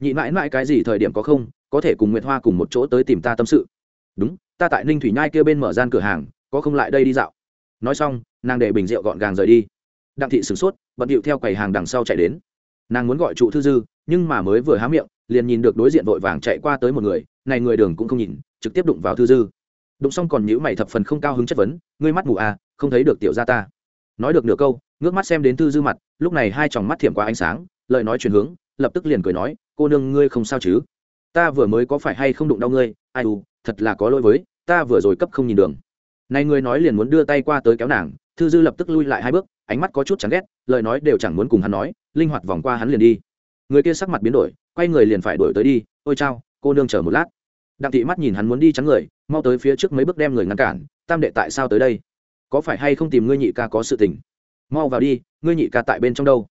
Nhị mãi mãi cái gì thời điểm có không, có thể cùng nguyệt hoa cùng một chỗ tới tìm ta tâm sự. Đúng, ta tại ninh thủy nhai kia bên mở gian cửa hàng, có không lại đây đi dạo. Nói xong, nàng để bình rượu gọn gàng rời đi. Đặng thị sửng sốt, bận điệu theo quầy hàng đằng sau chạy đến. Nàng muốn gọi trụ thư dư, nhưng mà mới vừa há miệng, liền nhìn được đối diện vội vàng chạy qua tới một người, này người đường cũng không nhìn, trực tiếp đụng vào thư dư. Đụng xong còn nhữ mày thập phần không cao hứng chất vấn, ngươi mắt mù à không thấy được tiểu gia ta nói được nửa câu, ngước mắt xem đến thư dư mặt, lúc này hai tròng mắt thiểm qua ánh sáng, lời nói chuyển hướng, lập tức liền cười nói, cô nương ngươi không sao chứ? Ta vừa mới có phải hay không đụng đau ngươi? Ai u, thật là có lỗi với, ta vừa rồi cấp không nhìn đường. Này ngươi nói liền muốn đưa tay qua tới kéo nàng thư dư lập tức lui lại hai bước, ánh mắt có chút chán ghét, lời nói đều chẳng muốn cùng hắn nói, linh hoạt vòng qua hắn liền đi. Người kia sắc mặt biến đổi, quay người liền phải đổi tới đi, ôi chao, cô nương chờ một lát. Đặng thị mắt nhìn hắn muốn đi trắng người, mau tới phía trước mấy bước đem người ngăn cản, tam đệ tại sao tới đây? Có phải hay không tìm ngươi nhị ca có sự tình? Mau vào đi, ngươi nhị ca tại bên trong đâu?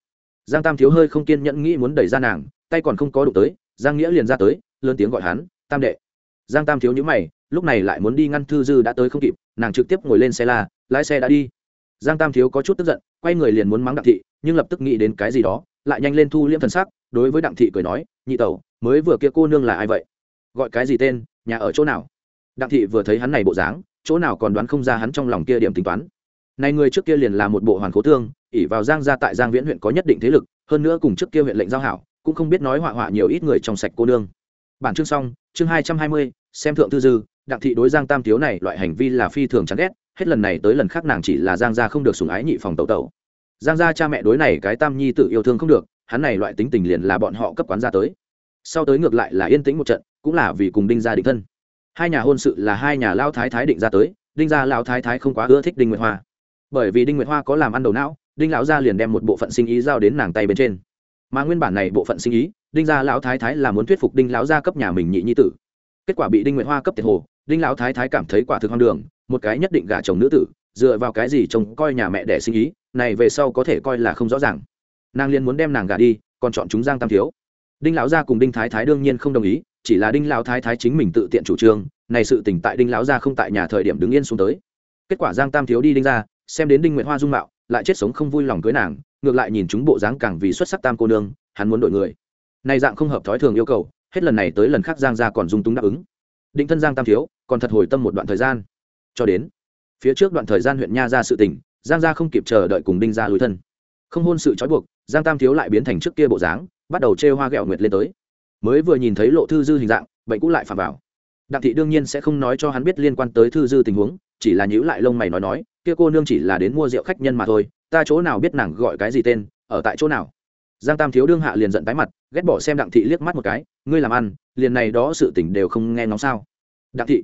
Giang tam thiếu hơi không kiên nhẫn nghĩ muốn đẩy ra nàng, tay còn không có đụng tới, giang nghĩa liền ra tới, lớn tiếng gọi hắn, tam đệ. Giang tam thiếu nhữ mày, lúc này lại muốn đi ngăn thư dư đã tới không kịp, nàng trực tiếp ngồi lên xe la, lái xe đã đi. Giang tam thiếu có chút tức giận, quay người liền muốn mắng đặng thị, nhưng lập tức nghĩ đến cái gì đó, lại nhanh lên thu liễm thần sắc, đối với đặng thị cười nói, nhị tẩu, mới vừa kia cô nương là ai vậy? Gọi cái gì tên, nhà ở chỗ nào? Đặng thị vừa thấy hắn này bộ dáng chỗ nào còn đoán không ra hắn trong lòng kia điểm tính toán. Này người trước kia liền là một bộ hoàn cố thương ỉ vào giang gia tại giang viễn huyện có nhất định thế lực, hơn nữa cùng trước kia huyện lệnh giao hảo, cũng không biết nói họa họa nhiều ít người trong sạch cô nương. Bản chương xong, chương hai trăm hai mươi, xem thượng thư dư, đặng thị đối giang tam thiếu này loại hành vi là phi thường chán ghét, hết lần này tới lần khác nàng chỉ là giang gia không được sủng ái nhị phòng tẩu tẩu. Giang gia cha mẹ đối này cái tam nhi tự yêu thương không được, hắn này loại tính tình liền là bọn họ cấp quán ra tới. Sau tới ngược lại là yên tĩnh một trận, cũng là vì cùng đinh gia định thân hai nhà hôn sự là hai nhà lao thái thái định ra tới, đinh gia lao thái thái không quá ưa thích đinh nguyệt hoa. Bởi vì đinh nguyệt hoa có làm ăn đầu não, đinh lão gia liền đem một bộ phận sinh ý giao đến nàng tay bên trên. Mà nguyên bản này bộ phận sinh ý, đinh gia lão thái thái là muốn thuyết phục đinh lão gia cấp nhà mình nhị nhi tử. Kết quả bị đinh nguyệt hoa cấp tiệt hồ, đinh lão thái thái cảm thấy quả thực hoang đường, một cái nhất định gả chồng nữ tử, dựa vào cái gì chồng coi nhà mẹ đẻ sinh ý, này về sau có thể coi là không rõ ràng. Nàng liền muốn đem nàng gả đi, còn chọn chúng giang tam thiếu. Đinh lão gia cùng đinh thái thái đương nhiên không đồng ý chỉ là đinh lão thái thái chính mình tự tiện chủ trương, này sự tỉnh tại đinh lão gia không tại nhà thời điểm đứng yên xuống tới. Kết quả giang tam thiếu đi đinh ra, xem đến đinh nguyệt hoa dung mạo, lại chết sống không vui lòng cưới nàng, ngược lại nhìn chúng bộ dáng càng vì xuất sắc tam cô nương, hắn muốn đổi người. Này dạng không hợp thói thường yêu cầu, hết lần này tới lần khác giang gia còn dung túng đáp ứng. Định thân giang tam thiếu, còn thật hồi tâm một đoạn thời gian. Cho đến, phía trước đoạn thời gian huyện nha ra sự tỉnh giang gia không kịp chờ đợi cùng đinh gia lùi thân. Không hôn sự trói buộc, giang tam thiếu lại biến thành trước kia bộ dáng, bắt đầu chê hoa ghẹo nguyệt lên tới mới vừa nhìn thấy lộ thư dư hình dạng, bệnh cũng lại phạm vào. Đặng thị đương nhiên sẽ không nói cho hắn biết liên quan tới thư dư tình huống, chỉ là nhữ lại lông mày nói nói, kia cô nương chỉ là đến mua rượu khách nhân mà thôi, ta chỗ nào biết nàng gọi cái gì tên, ở tại chỗ nào? Giang tam thiếu đương hạ liền giận tái mặt, ghét bỏ xem đặng thị liếc mắt một cái, ngươi làm ăn, liền này đó sự tỉnh đều không nghe ngóng sao? Đặng thị,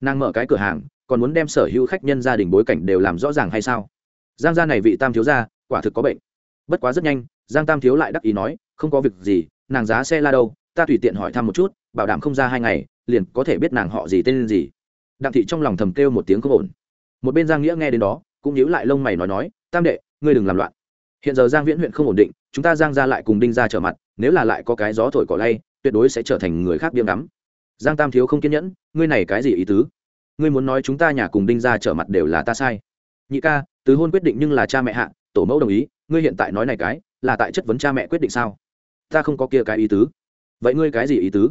nàng mở cái cửa hàng, còn muốn đem sở hữu khách nhân gia đình bối cảnh đều làm rõ ràng hay sao? Giang gia này vị tam thiếu gia, quả thực có bệnh. Bất quá rất nhanh, giang tam thiếu lại đắc ý nói, không có việc gì, nàng giá xe la đâu ta tùy tiện hỏi thăm một chút, bảo đảm không ra hai ngày, liền có thể biết nàng họ gì tên gì. Đặng thị trong lòng thầm kêu một tiếng không ổn. Một bên giang nghĩa nghe đến đó, cũng nhíu lại lông mày nói nói, tam đệ, ngươi đừng làm loạn. Hiện giờ giang viễn huyện không ổn định, chúng ta giang ra lại cùng đinh ra trở mặt, nếu là lại có cái gió thổi cỏ lay, tuyệt đối sẽ trở thành người khác biếm đắm giang tam thiếu không kiên nhẫn, ngươi này cái gì ý tứ? Ngươi muốn nói chúng ta nhà cùng đinh ra trở mặt đều là ta sai. Nhị ca tứ hôn quyết định nhưng là cha mẹ hạ, tổ mẫu đồng ý, ngươi hiện tại nói này cái, là tại chất vấn cha mẹ quyết định sao? Ta không có kia cái ý tứ vậy ngươi cái gì ý tứ?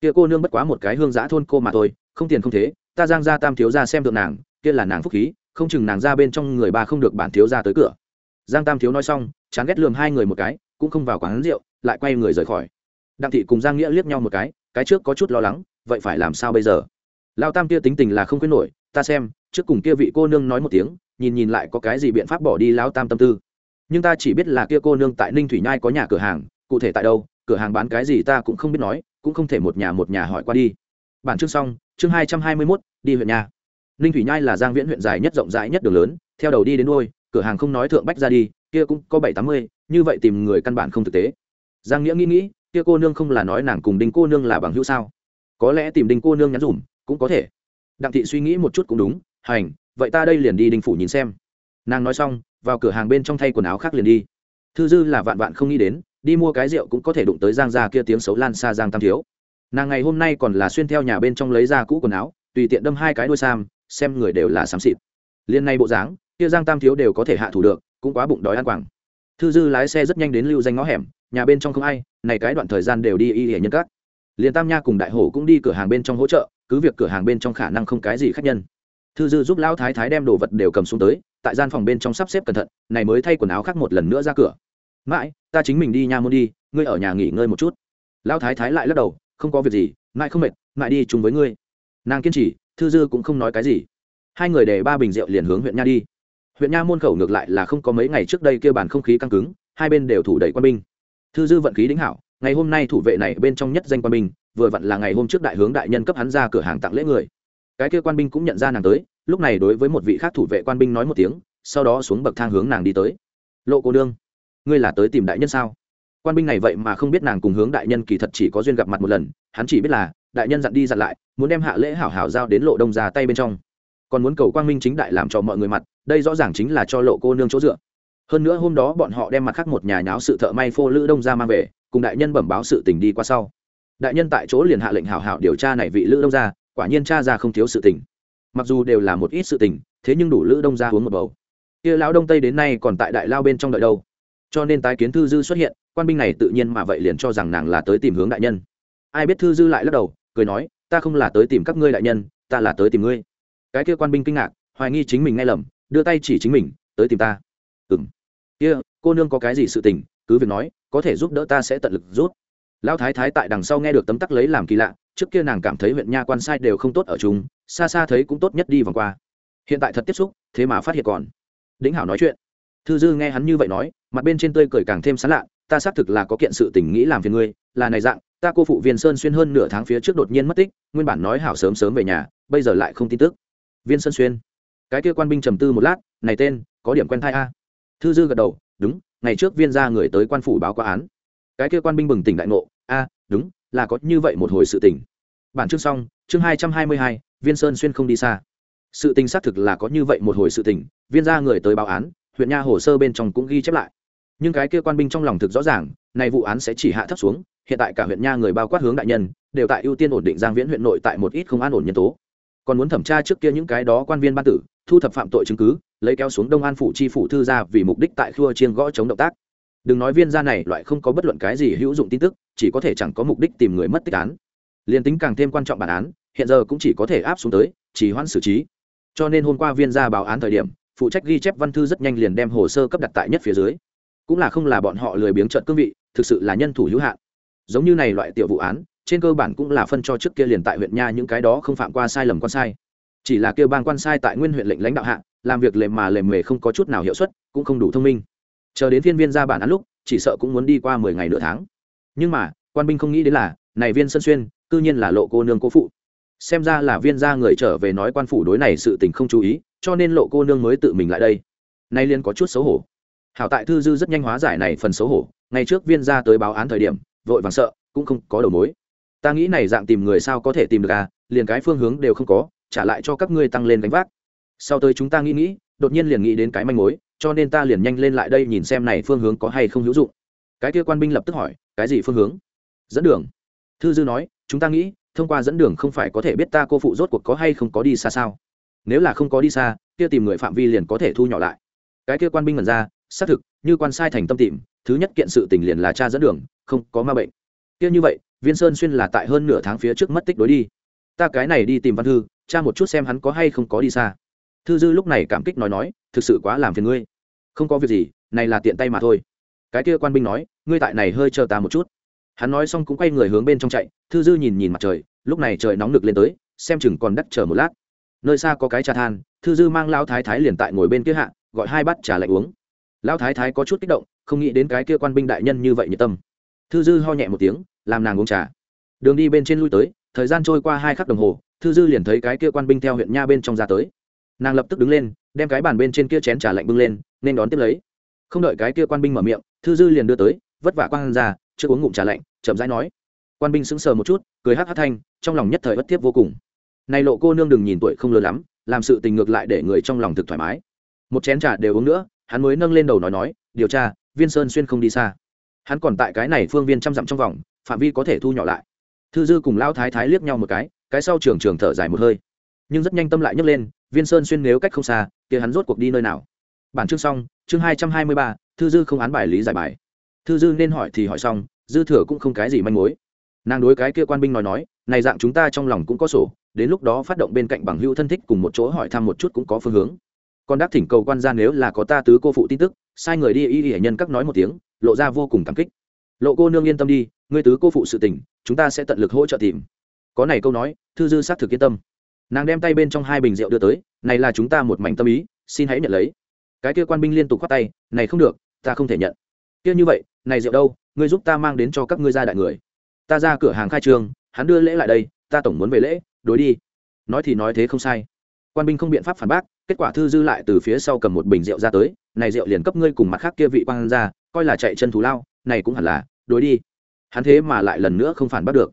Kia cô nương bất quá một cái hương giã thôn cô mà thôi, không tiền không thế, ta giang ra tam thiếu ra xem được nàng, kia là nàng phúc khí, không chừng nàng ra bên trong người ba không được bản thiếu ra tới cửa. Giang tam thiếu nói xong, chán ghét lườm hai người một cái, cũng không vào quán rượu, lại quay người rời khỏi. Đặng thị cùng giang nghĩa liếc nhau một cái cái trước có chút lo lắng, vậy phải làm sao bây giờ? Lao tam kia tính tình là không quyết nổi, ta xem, trước cùng kia vị cô nương nói một tiếng, nhìn nhìn lại có cái gì biện pháp bỏ đi lao tam tâm tư. Nhưng ta chỉ biết là kia cô nương tại ninh thủy nhai có nhà cửa hàng, cụ thể tại đâu cửa hàng bán cái gì ta cũng không biết nói, cũng không thể một nhà một nhà hỏi qua đi. Bản chương xong, chương hai trăm hai mươi mốt, đi huyện nhà. Ninh thủy nhai là giang viễn huyện dài nhất, rộng rãi nhất đường lớn, theo đầu đi đến đôi cửa hàng không nói thượng bách ra đi, kia cũng có bảy tám mươi, như vậy tìm người căn bản không thực tế. Giang nghĩa nghĩ nghĩ, kia cô nương không là nói nàng cùng đinh cô nương là bằng hữu sao? Có lẽ tìm đinh cô nương nhắn dùm, cũng có thể. Đặng thị suy nghĩ một chút cũng đúng, hành, vậy ta đây liền đi đinh phủ nhìn xem. Nàng nói xong, vào cửa hàng bên trong thay quần áo khác liền đi. Thư dư là vạn vạn không nghĩ đến đi mua cái rượu cũng có thể đụng tới giang gia kia tiếng xấu lan xa giang tam thiếu. Nàng ngày hôm nay còn là xuyên theo nhà bên trong lấy ra cũ quần áo, tùy tiện đâm hai cái đôi sam, xem người đều là xám xịt. Liên nay bộ dáng, kia giang tam thiếu đều có thể hạ thủ được, cũng quá bụng đói ăn quảng. Thư dư lái xe rất nhanh đến lưu danh ngõ hẻm, nhà bên trong không ai, này cái đoạn thời gian đều đi y hệ nhân các. Liền tam nha cùng đại hổ cũng đi cửa hàng bên trong hỗ trợ, cứ việc cửa hàng bên trong khả năng không cái gì khách nhân. Thư dư giúp lão thái thái đem đồ vật đều cầm xuống tới, tại gian phòng bên trong sắp xếp cẩn thận, này mới thay quần áo khác một lần nữa ra cửa mãi, ta chính mình đi nha môn đi, ngươi ở nhà nghỉ ngơi một chút. Lão thái thái lại lắc đầu, không có việc gì, mãi không mệt, mãi đi chung với ngươi. Nàng kiên trì, thư dư cũng không nói cái gì. Hai người để ba bình rượu liền hướng huyện nha đi. Huyện nha môn khẩu ngược lại là không có mấy ngày trước đây kêu bản không khí căng cứng, hai bên đều thủ đẩy quân binh. Thư dư vận khí đính hảo, ngày hôm nay thủ vệ này bên trong nhất danh quân binh, vừa vặn là ngày hôm trước đại hướng đại nhân cấp hắn ra cửa hàng tặng lễ người. Cái kia quan binh cũng nhận ra nàng tới, lúc này đối với một vị khác thủ vệ quan binh nói một tiếng, sau đó xuống bậc thang hướng nàng đi tới. Lộ cô đương ngươi là tới tìm đại nhân sao? Quan binh này vậy mà không biết nàng cùng hướng đại nhân kỳ thật chỉ có duyên gặp mặt một lần, hắn chỉ biết là, đại nhân dặn đi dặn lại, muốn đem hạ lễ hảo hảo giao đến lộ đông ra tay bên trong. Còn muốn cầu quang minh chính đại làm cho mọi người mặt, đây rõ ràng chính là cho lộ cô nương chỗ dựa. Hơn nữa hôm đó bọn họ đem mặt khác một nhà nháo sự thợ may phô lữ đông ra mang về, cùng đại nhân bẩm báo sự tình đi qua sau. Đại nhân tại chỗ liền hạ lệnh hảo hảo điều tra này vị lữ đông ra, quả nhiên cha ra không thiếu sự tình. Mặc dù đều là một ít sự tình, thế nhưng đủ lữ đông ra uống một bầu. Kia lão đông tây đến nay còn tại đại lao bên trong đợi đâu? Cho nên tái kiến thư dư xuất hiện, quan binh này tự nhiên mà vậy liền cho rằng nàng là tới tìm hướng đại nhân. Ai biết thư dư lại lắc đầu, cười nói, ta không là tới tìm các ngươi đại nhân, ta là tới tìm ngươi. Cái kia quan binh kinh ngạc, hoài nghi chính mình nghe lầm, đưa tay chỉ chính mình, tới tìm ta. Ừ m kia, cô nương có cái gì sự tình, cứ việc nói, có thể giúp đỡ ta sẽ tận lực rút lão thái thái tại đằng sau nghe được tấm tắc lấy làm kỳ lạ, trước kia nàng cảm thấy huyện nha quan sai đều không tốt ở chúng xa xa thấy cũng tốt nhất đi vòng qua. Hiện tại thật tiếp xúc, thế mà phát hiện còn. Đĩnh hảo nói chuyện thư dư nghe hắn như vậy nói, mặt bên trên tươi cười càng thêm sán lạ, ta xác thực là có kiện sự tình nghĩ làm phiền ngươi, là này dạng, ta cô phụ viên sơn xuyên hơn nửa tháng phía trước đột nhiên mất tích, nguyên bản nói hảo sớm sớm về nhà, bây giờ lại không tin tức. Viên sơn xuyên, cái kia quan binh trầm tư một lát, này tên, có điểm quen thai a. Thư dư gật đầu, đúng, ngày trước viên ra người tới quan phủ báo qua án. Cái kia quan binh bừng tỉnh đại ngộ, a, đúng, là có như vậy một hồi sự tình. Bản chương xong, chương hai trăm hai mươi hai, viên sơn xuyên không đi xa. Sự tình xác thực là có như vậy một hồi sự tình, viên ra người tới báo án huyện nha hồ sơ bên trong cũng ghi chép lại. Nhưng cái kia quan binh trong lòng thực rõ ràng này vụ án sẽ chỉ hạ thấp xuống, hiện tại cả huyện nha người bao quát hướng đại nhân, đều tại ưu tiên ổn định giang viễn huyện nội tại một ít không an ổn nhân tố. Còn muốn thẩm tra trước kia những cái đó quan viên ban tử, thu thập phạm tội chứng cứ, lấy kéo xuống đông an phủ chi phủ thư ra vì mục đích tại khua chiên gõ chống động tác. Đừng nói viên gia này, loại không có bất luận cái gì hữu dụng tin tức, chỉ có thể chẳng có mục đích tìm người mất tích án. Liền tính càng thêm quan trọng bản án, hiện giờ cũng chỉ có thể áp xuống tới, chỉ hoãn xử trí. Cho nên hôm qua viên gia báo án thời điểm phụ trách ghi chép văn thư rất nhanh liền đem hồ sơ cấp đặt tại nhất phía dưới. Cũng là không là bọn họ lười biếng trận cương vị, thực sự là nhân thủ hữu hạn. Giống như này loại tiểu vụ án, trên cơ bản cũng là phân cho trước kia liền tại huyện nha những cái đó không phạm qua sai lầm quan sai. Chỉ là kêu bang quan sai tại nguyên huyện lệnh lãnh đạo hạ, làm việc lề mà lề mề không có chút nào hiệu suất, cũng không đủ thông minh. Chờ đến viên viên ra bản án lúc, chỉ sợ cũng muốn đi qua mười ngày nửa tháng. Nhưng mà, quan binh không nghĩ đến là, này viên sân xuyên, cư nhiên là lộ cô nương cô phụ xem ra là viên gia người trở về nói quan phủ đối này sự tình không chú ý, cho nên lộ cô nương mới tự mình lại đây. Nay liên có chút xấu hổ. Hảo tại thư dư rất nhanh hóa giải này phần xấu hổ, ngày trước viên gia tới báo án thời điểm, vội vàng sợ, cũng không có đầu mối. Ta nghĩ này dạng tìm người sao có thể tìm được à liền cái phương hướng đều không có, trả lại cho các ngươi tăng lên gánh vác. Sau tới chúng ta nghĩ nghĩ, đột nhiên liền nghĩ đến cái manh mối, cho nên ta liền nhanh lên lại đây nhìn xem này phương hướng có hay không hữu dụng. Cái kia quan binh lập tức hỏi, cái gì phương hướng? Dẫn đường. Thư dư nói, chúng ta nghĩ thông qua dẫn đường không phải có thể biết ta cô phụ rốt cuộc có hay không có đi xa sao. Nếu là không có đi xa, kia tìm người phạm vi liền có thể thu nhỏ lại. Cái kia quan binh mần ra, xác thực, như quan sai thành tâm tìm, thứ nhất kiện sự tình liền là cha dẫn đường, không có ma bệnh. Kia như vậy, viên sơn xuyên là tại hơn nửa tháng phía trước mất tích đối đi. Ta cái này đi tìm văn thư cha một chút xem hắn có hay không có đi xa. Thư dư lúc này cảm kích nói nói, thực sự quá làm phiền ngươi. Không có việc gì, này là tiện tay mà thôi. Cái kia quan binh nói, ngươi tại này hơi chờ ta một chút hắn nói xong cũng quay người hướng bên trong chạy, thư dư nhìn nhìn mặt trời, lúc này trời nóng nực lên tới, xem chừng còn đắt chờ một lát. Nơi xa có cái trà than, thư dư mang lao thái thái liền tại ngồi bên kia hạ, gọi hai bát trà lạnh uống. Lao thái thái có chút kích động, không nghĩ đến cái kia quan binh đại nhân như vậy nhiệt tâm. Thư dư ho nhẹ một tiếng, làm nàng uống trà. Đường đi bên trên lui tới, thời gian trôi qua hai khắc đồng hồ, thư dư liền thấy cái kia quan binh theo huyện nha bên trong ra tới. Nàng lập tức đứng lên, đem cái bàn bên trên kia chén trà lạnh bưng lên, nên đón tiếp lấy. Không đợi cái kia quan binh mở miệng, thư dư liền đưa tới, vất vả quan ra chưa uống ngụm trà lạnh, chậm rãi nói. Quan binh sững sờ một chút, cười hắc hắc thanh, trong lòng nhất thời bất tiếp vô cùng. Này lộ cô nương đừng nhìn tuổi không lớn lắm, làm sự tình ngược lại để người trong lòng thực thoải mái. Một chén trà đều uống nữa, hắn mới nâng lên đầu nói nói, điều tra, viên sơn xuyên không đi xa. Hắn còn tại cái này phương viên trăm dặm trong vòng, phạm vi có thể thu nhỏ lại. Thư dư cùng lão thái thái liếc nhau một cái cái sau trường trường thở dài một hơi. Nhưng rất nhanh tâm lại nhấc lên, viên sơn xuyên nếu cách không xa, kia hắn rốt cuộc đi nơi nào? Bản chương xong, chương hai trăm hai mươi ba, thư dư không án bài lý giải bài thư dư nên hỏi thì hỏi xong, dư thừa cũng không cái gì manh mối. Nàng đối cái kia quan binh nói nói, này dạng chúng ta trong lòng cũng có sổ, đến lúc đó phát động bên cạnh bằng hữu thân thích cùng một chỗ hỏi thăm một chút cũng có phương hướng. Còn đắc thỉnh cầu quan gia nếu là có ta tứ cô phụ tin tức, sai người đi y y hệ nhân các nói một tiếng, lộ ra vô cùng cảm kích. Lộ cô nương yên tâm đi, ngươi tứ cô phụ sự tình, chúng ta sẽ tận lực hỗ trợ tìm. Có này câu nói, thư dư xác thực yên tâm. Nàng đem tay bên trong hai bình rượu đưa tới, này là chúng ta một mảnh tâm ý, xin hãy nhận lấy. Cái kia quan binh liên tục khoát tay, này không được, ta không thể nhận. Kia như vậy này rượu đâu, ngươi giúp ta mang đến cho các ngươi gia đại người. Ta ra cửa hàng khai trương, hắn đưa lễ lại đây, ta tổng muốn về lễ, đối đi. Nói thì nói thế không sai. Quan binh không biện pháp phản bác, kết quả thư dư lại từ phía sau cầm một bình rượu ra tới, này rượu liền cấp ngươi cùng mặt khác kia vị quan ra coi là chạy chân thù lao, này cũng hẳn là, đối đi. Hắn thế mà lại lần nữa không phản bác được.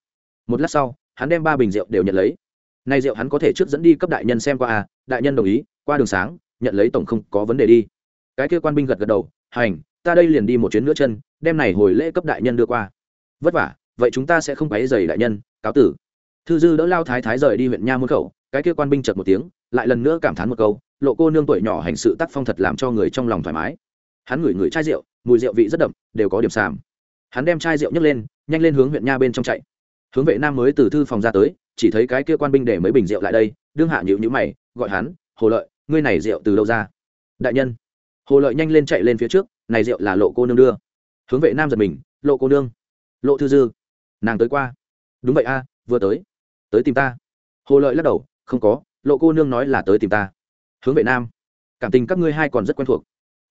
Một lát sau, hắn đem ba bình rượu đều nhận lấy. Này rượu hắn có thể trước dẫn đi cấp đại nhân xem qua à đại nhân đồng ý, qua đường sáng, nhận lấy tổng không có vấn đề đi. Cái kia quan binh gật gật đầu, hành, ta đây liền đi một chuyến nữa chân đem này hồi lễ cấp đại nhân đưa qua. Vất vả, vậy chúng ta sẽ không quấy dày đại nhân, cáo tử. Thư dư đỡ lao thái thái rời đi huyện nha môn khẩu, cái kia quan binh chợt một tiếng, lại lần nữa cảm thán một câu, lộ cô nương tuổi nhỏ hành sự tác phong thật làm cho người trong lòng thoải mái. Hắn ngửi ngửi chai rượu, mùi rượu vị rất đậm, đều có điểm sàm. Hắn đem chai rượu nhấc lên, nhanh lên hướng huyện nha bên trong chạy. Hướng vệ nam mới từ thư phòng ra tới, chỉ thấy cái kia quan binh để mấy bình rượu lại đây, đương hạ nhịu nhữ mày, gọi hắn, hồ lợi, ngươi này rượu từ đâu ra? Đại nhân. Hồ lợi nhanh lên chạy lên phía trước, này rượu là lộ cô nương đưa hướng vệ nam giật mình, lộ cô nương, lộ thư dư, nàng tới qua. Đúng vậy a, vừa tới tới tìm ta. Hồ lợi lắc đầu, không có, lộ cô nương nói là tới tìm ta. Hướng vệ nam, cảm tình các ngươi hai còn rất quen thuộc.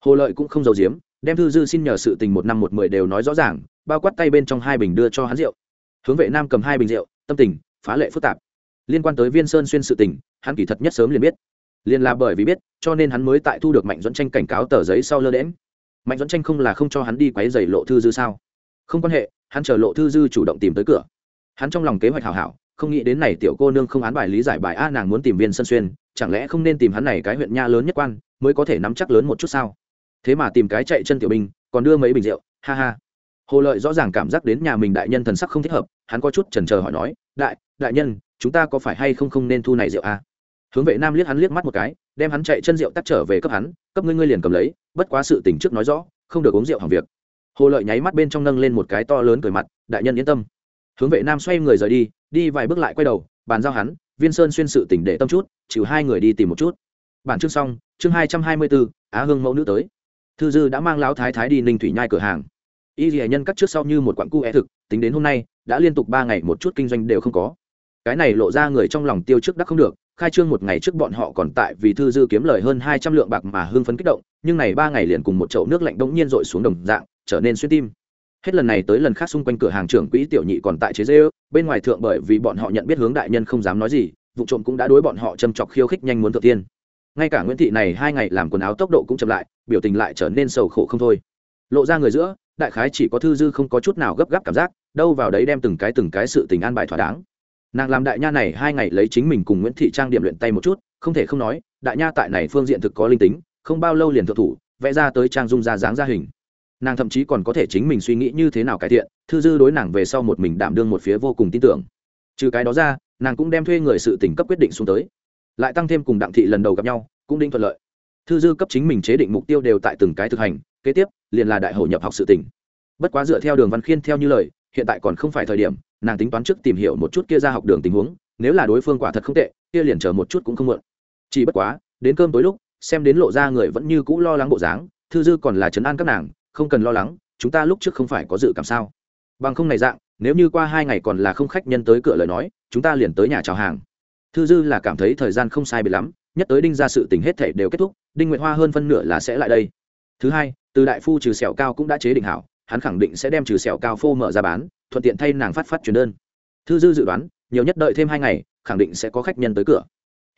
Hồ lợi cũng không giàu giếm, đem thư dư xin nhờ sự tình một năm một mười đều nói rõ ràng, bao quát tay bên trong hai bình đưa cho hắn rượu. Hướng vệ nam cầm hai bình rượu, tâm tình, phá lệ phức tạp. Liên quan tới viên sơn xuyên sự tình, hắn kỳ thật nhất sớm liền biết. Liền là bởi vì biết, cho nên hắn mới tại thu được mạnh dẫn tranh cảnh cáo tờ giấy sau lơ đễm mạnh dẫn tranh không là không cho hắn đi quấy dày lộ thư dư sao? Không quan hệ, hắn chờ lộ thư dư chủ động tìm tới cửa. Hắn trong lòng kế hoạch hảo hảo, không nghĩ đến này tiểu cô nương không án bài lý giải bài a nàng muốn tìm viên sân xuyên, chẳng lẽ không nên tìm hắn này cái huyện nha lớn nhất quan, mới có thể nắm chắc lớn một chút sao? Thế mà tìm cái chạy chân tiểu binh, còn đưa mấy bình rượu, ha ha. Hồ lợi rõ ràng cảm giác đến nhà mình đại nhân thần sắc không thích hợp, hắn có chút chần chờ hỏi nói, đại đại nhân, chúng ta có phải hay không không nên thu này rượu a hướng vệ nam liếc hắn liếc mắt một cái đem hắn chạy chân rượu tắt trở về cấp hắn, cấp ngươi ngươi liền cầm lấy, bất quá sự tình trước nói rõ, không được uống rượu hàng việc. Hồ lợi nháy mắt bên trong nâng lên một cái to lớn cười mặt, đại nhân yên tâm. Hướng vệ nam xoay người rời đi đi vài bước lại quay đầu, bàn giao hắn, viên sơn xuyên sự tỉnh để tâm chút, chịu hai người đi tìm một chút. Bản chương xong, chương hai trăm hai mươi bốn, á hương mẫu nữ tới. Thư dư đã mang lão thái thái đi ninh thủy nhai cửa hàng. Y dì nhân cắt trước sau như một quặng cu é thực, tính đến hôm nay, đã liên tục ba ngày một chút kinh doanh đều không có. Cái này lộ ra người trong lòng tiêu trước đắc không được khai trương một ngày trước bọn họ còn tại vì thư dư kiếm lời hơn hai trăm lượng bạc mà hưng phấn kích động, nhưng này ba ngày liền cùng một chậu nước lạnh đống nhiên rội xuống đồng dạng, trở nên xuyên tim. Hết lần này tới lần khác xung quanh cửa hàng trưởng quỹ tiểu nhị còn tại chế dê ư bên ngoài thượng bởi vì bọn họ nhận biết hướng đại nhân không dám nói gì, vụ trộm cũng đã đối bọn họ châm chọc khiêu khích nhanh muốn thượng tiên. Ngay cả nguyễn thị này hai ngày làm quần áo tốc độ cũng chậm lại, biểu tình lại trở nên sầu khổ không thôi. Lộ ra người giữa, đại khái chỉ có thư dư không có chút nào gấp gáp cảm giác, đâu vào đấy đem từng cái từng cái sự tình an bài thỏa đáng nàng làm đại nha này hai ngày lấy chính mình cùng nguyễn thị trang điểm luyện tay một chút, không thể không nói, đại nha tại này phương diện thực có linh tính, không bao lâu liền thượng thủ, vẽ ra tới trang dung ra dáng ra hình. Nàng thậm chí còn có thể chính mình suy nghĩ như thế nào cải thiện, thư dư đối nàng về sau một mình đảm đương một phía vô cùng tin tưởng. Trừ cái đó ra, nàng cũng đem thuê người sự tỉnh cấp quyết định xuống tới. Lại tăng thêm cùng đặng thị lần đầu gặp nhau, cũng định thuận lợi. Thư dư cấp chính mình chế định mục tiêu đều tại từng cái thực hành, kế tiếp, liền là đại hội nhập học sự tỉnh bất quá dựa theo đường văn khiên theo như lời hiện tại còn không phải thời điểm, nàng tính toán trước tìm hiểu một chút kia ra học đường tình huống, nếu là đối phương quả thật không tệ, kia liền chờ một chút cũng không muộn. Chỉ bất quá, đến cơm tối lúc, xem đến lộ ra người vẫn như cũ lo lắng bộ dáng, thư dư còn là chấn an các nàng, không cần lo lắng, chúng ta lúc trước không phải có dự cảm sao? Bằng không này dạng, nếu như qua hai ngày còn là không khách nhân tới cửa lời nói, chúng ta liền tới nhà chào hàng. Thư dư là cảm thấy thời gian không sai bị lắm, nhất tới đinh ra sự tình hết thể đều kết thúc, đinh nguyệt hoa hơn phân nửa là sẽ lại đây. Thứ hai, từ đại phu trừ sẹo cao cũng đã chế định hảo hắn khẳng định sẽ đem trừ sẹo cao phô mở ra bán, thuận tiện thay nàng phát phát truyền đơn. Thư dư dự đoán, nhiều nhất đợi thêm hai ngày, khẳng định sẽ có khách nhân tới cửa.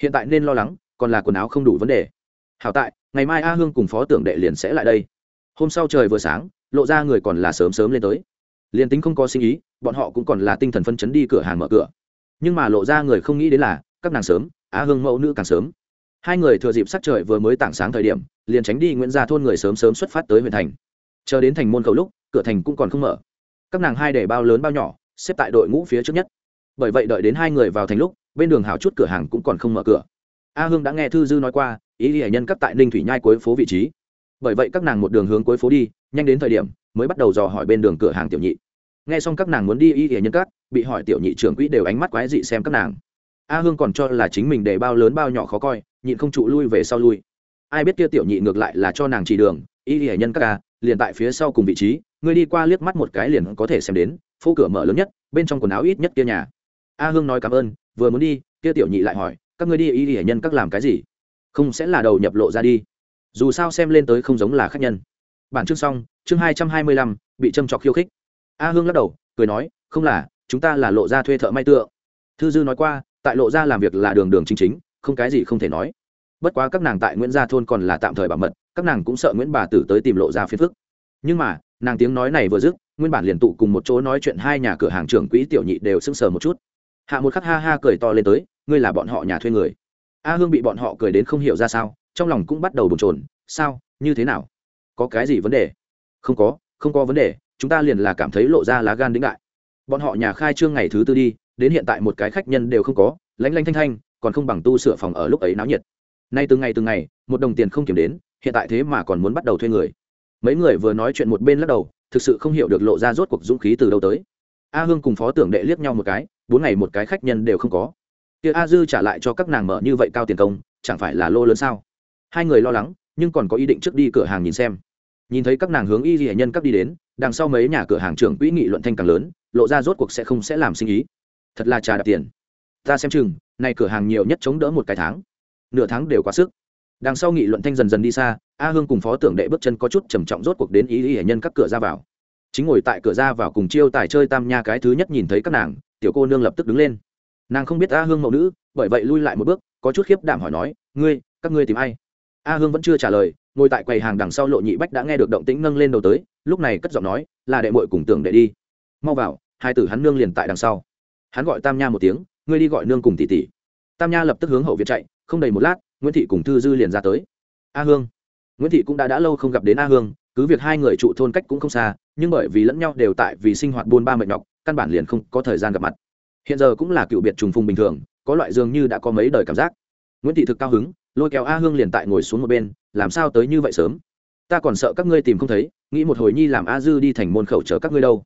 Hiện tại nên lo lắng, còn là quần áo không đủ vấn đề. Hảo tại, ngày mai a hương cùng phó tưởng đệ liền sẽ lại đây. Hôm sau trời vừa sáng, lộ ra người còn là sớm sớm lên tới. Liền tính không có sinh ý, bọn họ cũng còn là tinh thần phân chấn đi cửa hàng mở cửa. Nhưng mà lộ ra người không nghĩ đến là, các nàng sớm á hương mẫu nữ càng sớm. Hai người thừa dịp sắc trời vừa mới tảng sáng thời điểm, liền tránh đi nguyễn gia thôn người sớm sớm xuất phát tới huyện thành. Chờ đến thành môn cầu lúc cửa thành cũng còn không mở. Các nàng hai để bao lớn bao nhỏ, xếp tại đội ngũ phía trước nhất. Bởi vậy đợi đến hai người vào thành lúc, bên đường hào chút cửa hàng cũng còn không mở cửa. A hương đã nghe thư dư nói qua, ý hệ nhân cấp tại ninh thủy nhai cuối phố vị trí. Bởi vậy các nàng một đường hướng cuối phố đi, nhanh đến thời điểm, mới bắt đầu dò hỏi bên đường cửa hàng tiểu nhị. Nghe xong các nàng muốn đi y hệ nhân cát bị hỏi tiểu nhị trưởng quỹ đều ánh mắt quái dị xem các nàng. A hương còn cho là chính mình để bao lớn bao nhỏ khó coi, nhịn không trụ lui về sau lui. Ai biết kia tiểu nhị ngược lại là cho nàng chỉ đường y hệ nhân các ca liền tại phía sau cùng vị trí ngươi đi qua liếc mắt một cái liền có thể xem đến, phố cửa mở lớn nhất, bên trong quần áo ít nhất kia nhà. A hương nói cảm ơn, vừa muốn đi, kia tiểu nhị lại hỏi, các ngươi đi y hệ nhân các làm cái gì? Không sẽ là đầu nhập lộ ra đi. Dù sao xem lên tới không giống là khách nhân. Bản chương xong, chương hai trăm hai mươi lăm, bị châm trọc khiêu khích. A hương lắc đầu, cười nói, không là, chúng ta là lộ ra thuê thợ may tượng thư dư nói qua, tại lộ ra làm việc là đường đường chính chính, không cái gì không thể nói. Bất quá các nàng tại nguyễn gia thôn còn là tạm thời bảo mật, các nàng cũng sợ nguyễn bà tử tới tìm lộ ra phiền phức. Nhưng mà nàng tiếng nói này vừa dứt, nguyên bản liền tụ cùng một chỗ nói chuyện hai nhà cửa hàng trưởng quỹ tiểu nhị đều sững sờ một chút. Hạ một khắc ha ha cười to lên tới, ngươi là bọn họ nhà thuê người. A hương bị bọn họ cười đến không hiểu ra sao, trong lòng cũng bắt đầu bồn chồn, sao? Như thế nào? Có cái gì vấn đề? Không có không có vấn đề, chúng ta liền là cảm thấy lộ ra lá gan đĩnh đại. Bọn họ nhà khai trương ngày thứ tư đi, đến hiện tại một cái khách nhân đều không có lánh lanh thanh thanh, còn không bằng tu sửa phòng ở lúc ấy náo nhiệt. Nay từng ngày từng ngày, một đồng tiền không kiểm đến, hiện tại thế mà còn muốn bắt đầu thuê người mấy người vừa nói chuyện một bên lắc đầu, thực sự không hiểu được lộ ra rốt cuộc dũng khí từ đâu tới. A hương cùng phó tưởng đệ liếc nhau một cái, bốn ngày một cái khách nhân đều không có. Kia a dư trả lại cho các nàng mở như vậy cao tiền công, chẳng phải là lô lớn sao? Hai người lo lắng, nhưng còn có ý định trước đi cửa hàng nhìn xem. Nhìn thấy các nàng hướng y ghi nhân các đi đến, đằng sau mấy nhà cửa hàng trưởng quỹ nghị luận thanh càng lớn, lộ ra rốt cuộc sẽ không sẽ làm sinh ý. Thật là trà đạp tiền. Ta xem chừng, nay cửa hàng nhiều nhất chống đỡ một cái tháng. Nửa tháng đều quá sức. Đằng sau nghị luận thanh dần dần đi xa a hương cùng phó tưởng đệ bước chân có chút trầm trọng rốt cuộc đến ý ý hệ nhân các cửa ra vào. Chính ngồi tại cửa ra vào cùng chiêu tài chơi tam nha cái thứ nhất nhìn thấy các nàng, tiểu cô nương lập tức đứng lên. Nàng không biết a hương mẫu nữ, bởi vậy lui lại một bước, có chút khiếp đảm hỏi nói, ngươi, các ngươi tìm ai? A hương vẫn chưa trả lời, ngồi tại quầy hàng đằng sau lộ nhị bách đã nghe được động tĩnh nâng lên đầu tới, lúc này cất giọng nói, là đệ mội cùng tưởng đệ đi. Mau vào. Hai tử hắn nương liền tại đằng sau. Hắn gọi tam nha một tiếng, ngươi đi gọi nương cùng tỷ tỷ. Tam nha lập tức hướng hậu viện chạy, không đầy một lát, nguyễn thị cùng thư dư liền ra tới. A hương nguyễn thị cũng đã đã lâu không gặp đến a hương, cứ việc hai người trụ thôn cách cũng không xa, nhưng bởi vì lẫn nhau đều tại vì sinh hoạt buôn ba mệt nhọc, căn bản liền không có thời gian gặp mặt. Hiện giờ cũng là cựu biệt trùng phùng bình thường, có loại dường như đã có mấy đời cảm giác. Nguyễn thị thực cao hứng, lôi kéo a hương liền tại ngồi xuống một bên, làm sao tới như vậy sớm? Ta còn sợ các ngươi tìm không thấy, nghĩ một hồi nhi làm a dư đi thành môn khẩu chờ các ngươi đâu.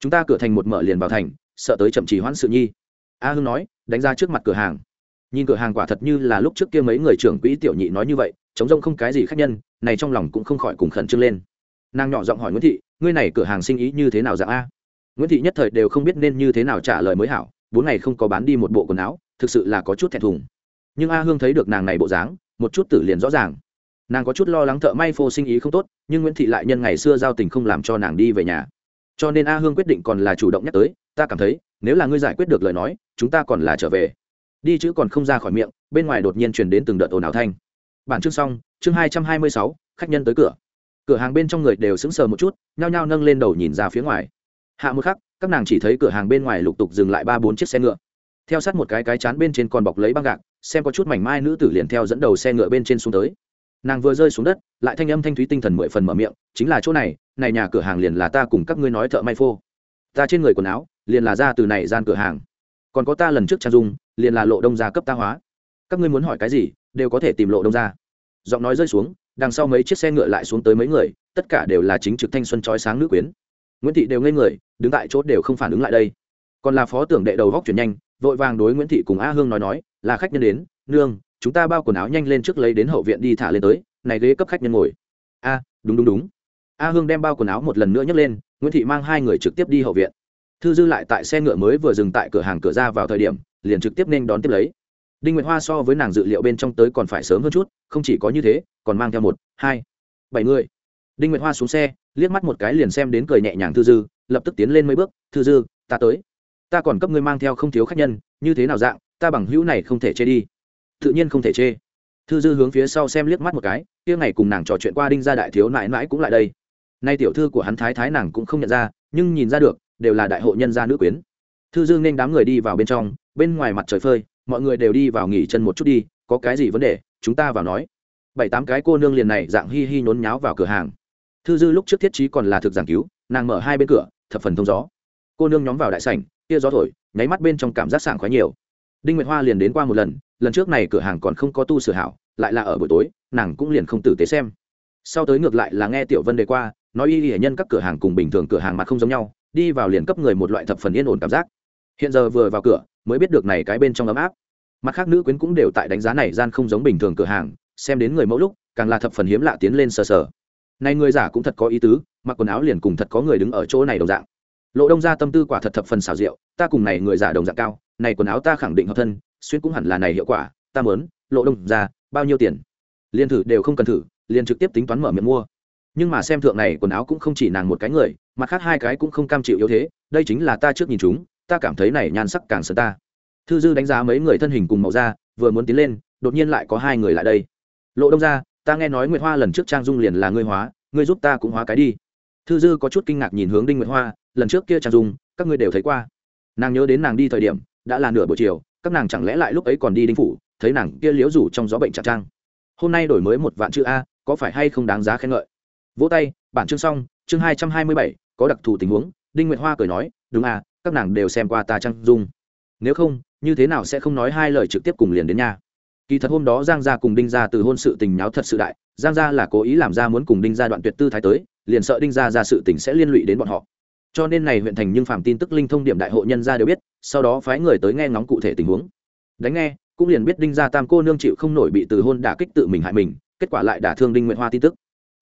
Chúng ta cửa thành một mở liền vào thành, sợ tới chậm trì hoãn sự nhi. A hương nói, đánh ra trước mặt cửa hàng. Nhìn cửa hàng quả thật như là lúc trước kia mấy người trưởng quỹ tiểu nhị nói như vậy chống rông không cái gì khác nhân, này trong lòng cũng không khỏi cùng khẩn trương lên. Nàng nhỏ giọng hỏi nguyễn thị, ngươi này cửa hàng sinh ý như thế nào dạng a? Nguyễn thị nhất thời đều không biết nên như thế nào trả lời mới hảo, bốn ngày không có bán đi một bộ quần áo, thực sự là có chút thẹn thùng. Nhưng a hương thấy được nàng này bộ dáng, một chút tử liền rõ ràng. Nàng có chút lo lắng thợ may phô sinh ý không tốt, nhưng nguyễn thị lại nhân ngày xưa giao tình không làm cho nàng đi về nhà. Cho nên a hương quyết định còn là chủ động nhắc tới, ta cảm thấy, nếu là ngươi giải quyết được lời nói, chúng ta còn là trở về. Đi chữ còn không ra khỏi miệng, bên ngoài đột nhiên truyền đến từng đợt ồn ào thanh bản chương xong, chương hai trăm hai mươi sáu, khách nhân tới cửa. Cửa hàng bên trong người đều sững sờ một chút, nhao nhao nâng lên đầu nhìn ra phía ngoài. Hạ một khắc, các nàng chỉ thấy cửa hàng bên ngoài lục tục dừng lại ba bốn chiếc xe ngựa. Theo sát một cái cái chán bên trên còn bọc lấy băng gạc, xem có chút mảnh mai nữ tử liền theo dẫn đầu xe ngựa bên trên xuống tới. Nàng vừa rơi xuống đất, lại thanh âm thanh thúy tinh thần mười phần mở miệng, chính là chỗ này này nhà cửa hàng liền là ta cùng các ngươi nói thợ may phô. Ta trên người quần áo, liền là ra từ này gian cửa hàng. Còn có ta lần trước trang dung, liền là lộ đông gia cấp ta hóa. Các ngươi muốn hỏi cái gì đều có thể tìm lộ đông gia giọng nói rơi xuống, đằng sau mấy chiếc xe ngựa lại xuống tới mấy người, tất cả đều là chính trực thanh xuân trói sáng nữ quyến. Nguyễn thị đều ngây người, đứng tại chỗ đều không phản ứng lại đây. Còn là phó tưởng đệ đầu góc chuyển nhanh, vội vàng đối nguyễn thị cùng a hương nói nói, là khách nhân đến, nương, chúng ta bao quần áo nhanh lên trước lấy đến hậu viện đi thả lên tới, này ghế cấp khách nhân ngồi. A, đúng đúng đúng. A hương đem bao quần áo một lần nữa nhấc lên, nguyễn thị mang hai người trực tiếp đi hậu viện. Thư dư lại tại xe ngựa mới vừa dừng tại cửa hàng cửa ra vào thời điểm, liền trực tiếp nên đón tiếp lấy đinh nguyệt hoa so với nàng dự liệu bên trong tới còn phải sớm hơn chút, không chỉ có như thế, còn mang theo một, hai, bảy người. Đinh nguyệt hoa xuống xe, liếc mắt một cái liền xem đến cười nhẹ nhàng thư dư, lập tức tiến lên mấy bước, thư dư, ta tới. Ta còn cấp ngươi mang theo không thiếu khách nhân, như thế nào dạng, ta bằng hữu này không thể chê đi. Tự nhiên không thể chê. Thư dư hướng phía sau xem liếc mắt một cái, kia ngày cùng nàng trò chuyện qua đinh gia đại thiếu nãi nãi cũng lại đây. Nay tiểu thư của hắn thái thái nàng cũng không nhận ra, nhưng nhìn ra được, đều là đại hộ nhân gia nữ quyến. Thư dư nên đám người đi vào bên trong, bên ngoài mặt trời phơi mọi người đều đi vào nghỉ chân một chút đi, có cái gì vấn đề, chúng ta vào nói. Bảy tám cái cô nương liền này dạng hi hi nhốn nháo vào cửa hàng. Thư dư lúc trước thiết trí còn là thực giảng cứu, nàng mở hai bên cửa, thập phần thông gió. Cô nương nhóm vào đại sảnh kia gió thổi, nháy mắt bên trong cảm giác sảng khoái nhiều. Đinh nguyệt hoa liền đến qua một lần lần trước này cửa hàng còn không có tu sửa hảo, lại là ở buổi tối, nàng cũng liền không tử tế xem. Sau tới ngược lại là nghe tiểu vân đề qua, nói y hệ nhân các cửa hàng cùng bình thường cửa hàng mặt không giống nhau, đi vào liền cấp người một loại thập phần yên ổn cảm giác. Hiện giờ vừa vào cửa mới biết được này cái bên trong ấm áp. Mặt khác nữ quyến cũng đều tại đánh giá này gian không giống bình thường cửa hàng, xem đến người mẫu lúc, càng là thập phần hiếm lạ tiến lên sờ sờ. Này người giả cũng thật có ý tứ, mặc quần áo liền cùng thật có người đứng ở chỗ này đồng dạng. Lộ đông ra tâm tư quả thật thập phần xảo diệu, ta cùng này người giả đồng dạng cao, này quần áo ta khẳng định hợp thân, xuyên cũng hẳn là này hiệu quả, ta mớn lộ đông ra bao nhiêu tiền? Liền thử đều không cần thử, liền trực tiếp tính toán mở miệng mua. Nhưng mà xem thượng này quần áo cũng không chỉ nàng một cái người, mặt khác hai cái cũng không cam chịu yếu thế, đây chính là ta trước nhìn chúng ta cảm thấy này nhan sắc càng sơn ta. Thư dư đánh giá mấy người thân hình cùng màu da, vừa muốn tiến lên, đột nhiên lại có hai người lại đây. Lộ đông ra, ta nghe nói nguyệt hoa lần trước trang dung liền là ngươi hóa, ngươi giúp ta cũng hóa cái đi. Thư dư có chút kinh ngạc nhìn hướng đinh nguyệt hoa, lần trước kia trang dung, các ngươi đều thấy qua. Nàng nhớ đến nàng đi thời điểm, đã là nửa buổi chiều, các nàng chẳng lẽ lại lúc ấy còn đi đinh phủ, thấy nàng kia liếu rủ trong gió bệnh trạng trang hôm nay đổi mới một vạn chữ a, có phải hay không đáng giá khen ngợi? Vỗ tay, bản chương xong, chương hai trăm hai mươi bảy, có đặc thù tình huống, đinh nguyệt hoa cười nói, đúng à các nàng đều xem qua ta trang dung. Nếu không, như thế nào sẽ không nói hai lời trực tiếp cùng liền đến nhà kỳ thật hôm đó giang gia cùng đinh gia từ hôn sự tình nháo thật sự đại, giang gia là cố ý làm ra muốn cùng đinh gia đoạn tuyệt tư thái tới, liền sợ đinh gia ra sự tình sẽ liên lụy đến bọn họ. Cho nên này huyện thành nhưng phàm tin tức linh thông điểm đại hội nhân gia đều biết, sau đó phái người tới nghe ngóng cụ thể tình huống. Đánh nghe, cũng liền biết đinh gia tam cô nương chịu không nổi bị từ hôn đả kích tự mình hại mình, kết quả lại đả thương đinh nguyệt hoa tin tức.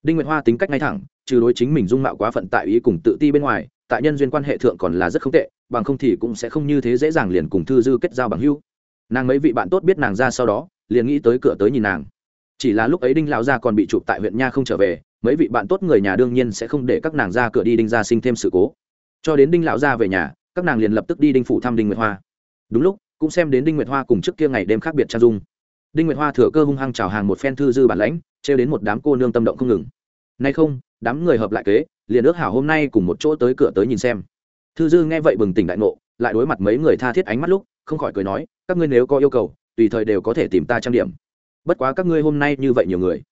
Đinh nguyệt hoa tính cách ngay thẳng, trừ đối chính mình dung mạo quá phận tại ý cùng tự ti bên ngoài tại nhân duyên quan hệ thượng còn là rất không tệ, bằng không thì cũng sẽ không như thế dễ dàng liền cùng thư dư kết giao bằng hữu. Nàng mấy vị bạn tốt biết nàng ra sau đó, liền nghĩ tới cửa tới nhìn nàng. Chỉ là lúc ấy đinh lão gia còn bị chụp tại huyện nha không trở về, mấy vị bạn tốt người nhà đương nhiên sẽ không để các nàng ra cửa đi đinh gia sinh thêm sự cố. Cho đến đinh lão gia về nhà, các nàng liền lập tức đi đinh phủ thăm đinh nguyệt hoa. Đúng lúc, cũng xem đến đinh nguyệt hoa cùng trước kia ngày đêm khác biệt trang dung. Đinh nguyệt hoa thừa cơ hung hăng chào hàng một phen thư dư bản lãnh, trêu đến một đám cô nương tâm động không ngừng. Nay không, đám người hợp lại kế liền ước hảo hôm nay cùng một chỗ tới cửa tới nhìn xem. Thư dư nghe vậy bừng tỉnh đại ngộ, lại đối mặt mấy người tha thiết ánh mắt lúc, không khỏi cười nói, các ngươi nếu có yêu cầu, tùy thời đều có thể tìm ta trang điểm. Bất quá các ngươi hôm nay như vậy nhiều người.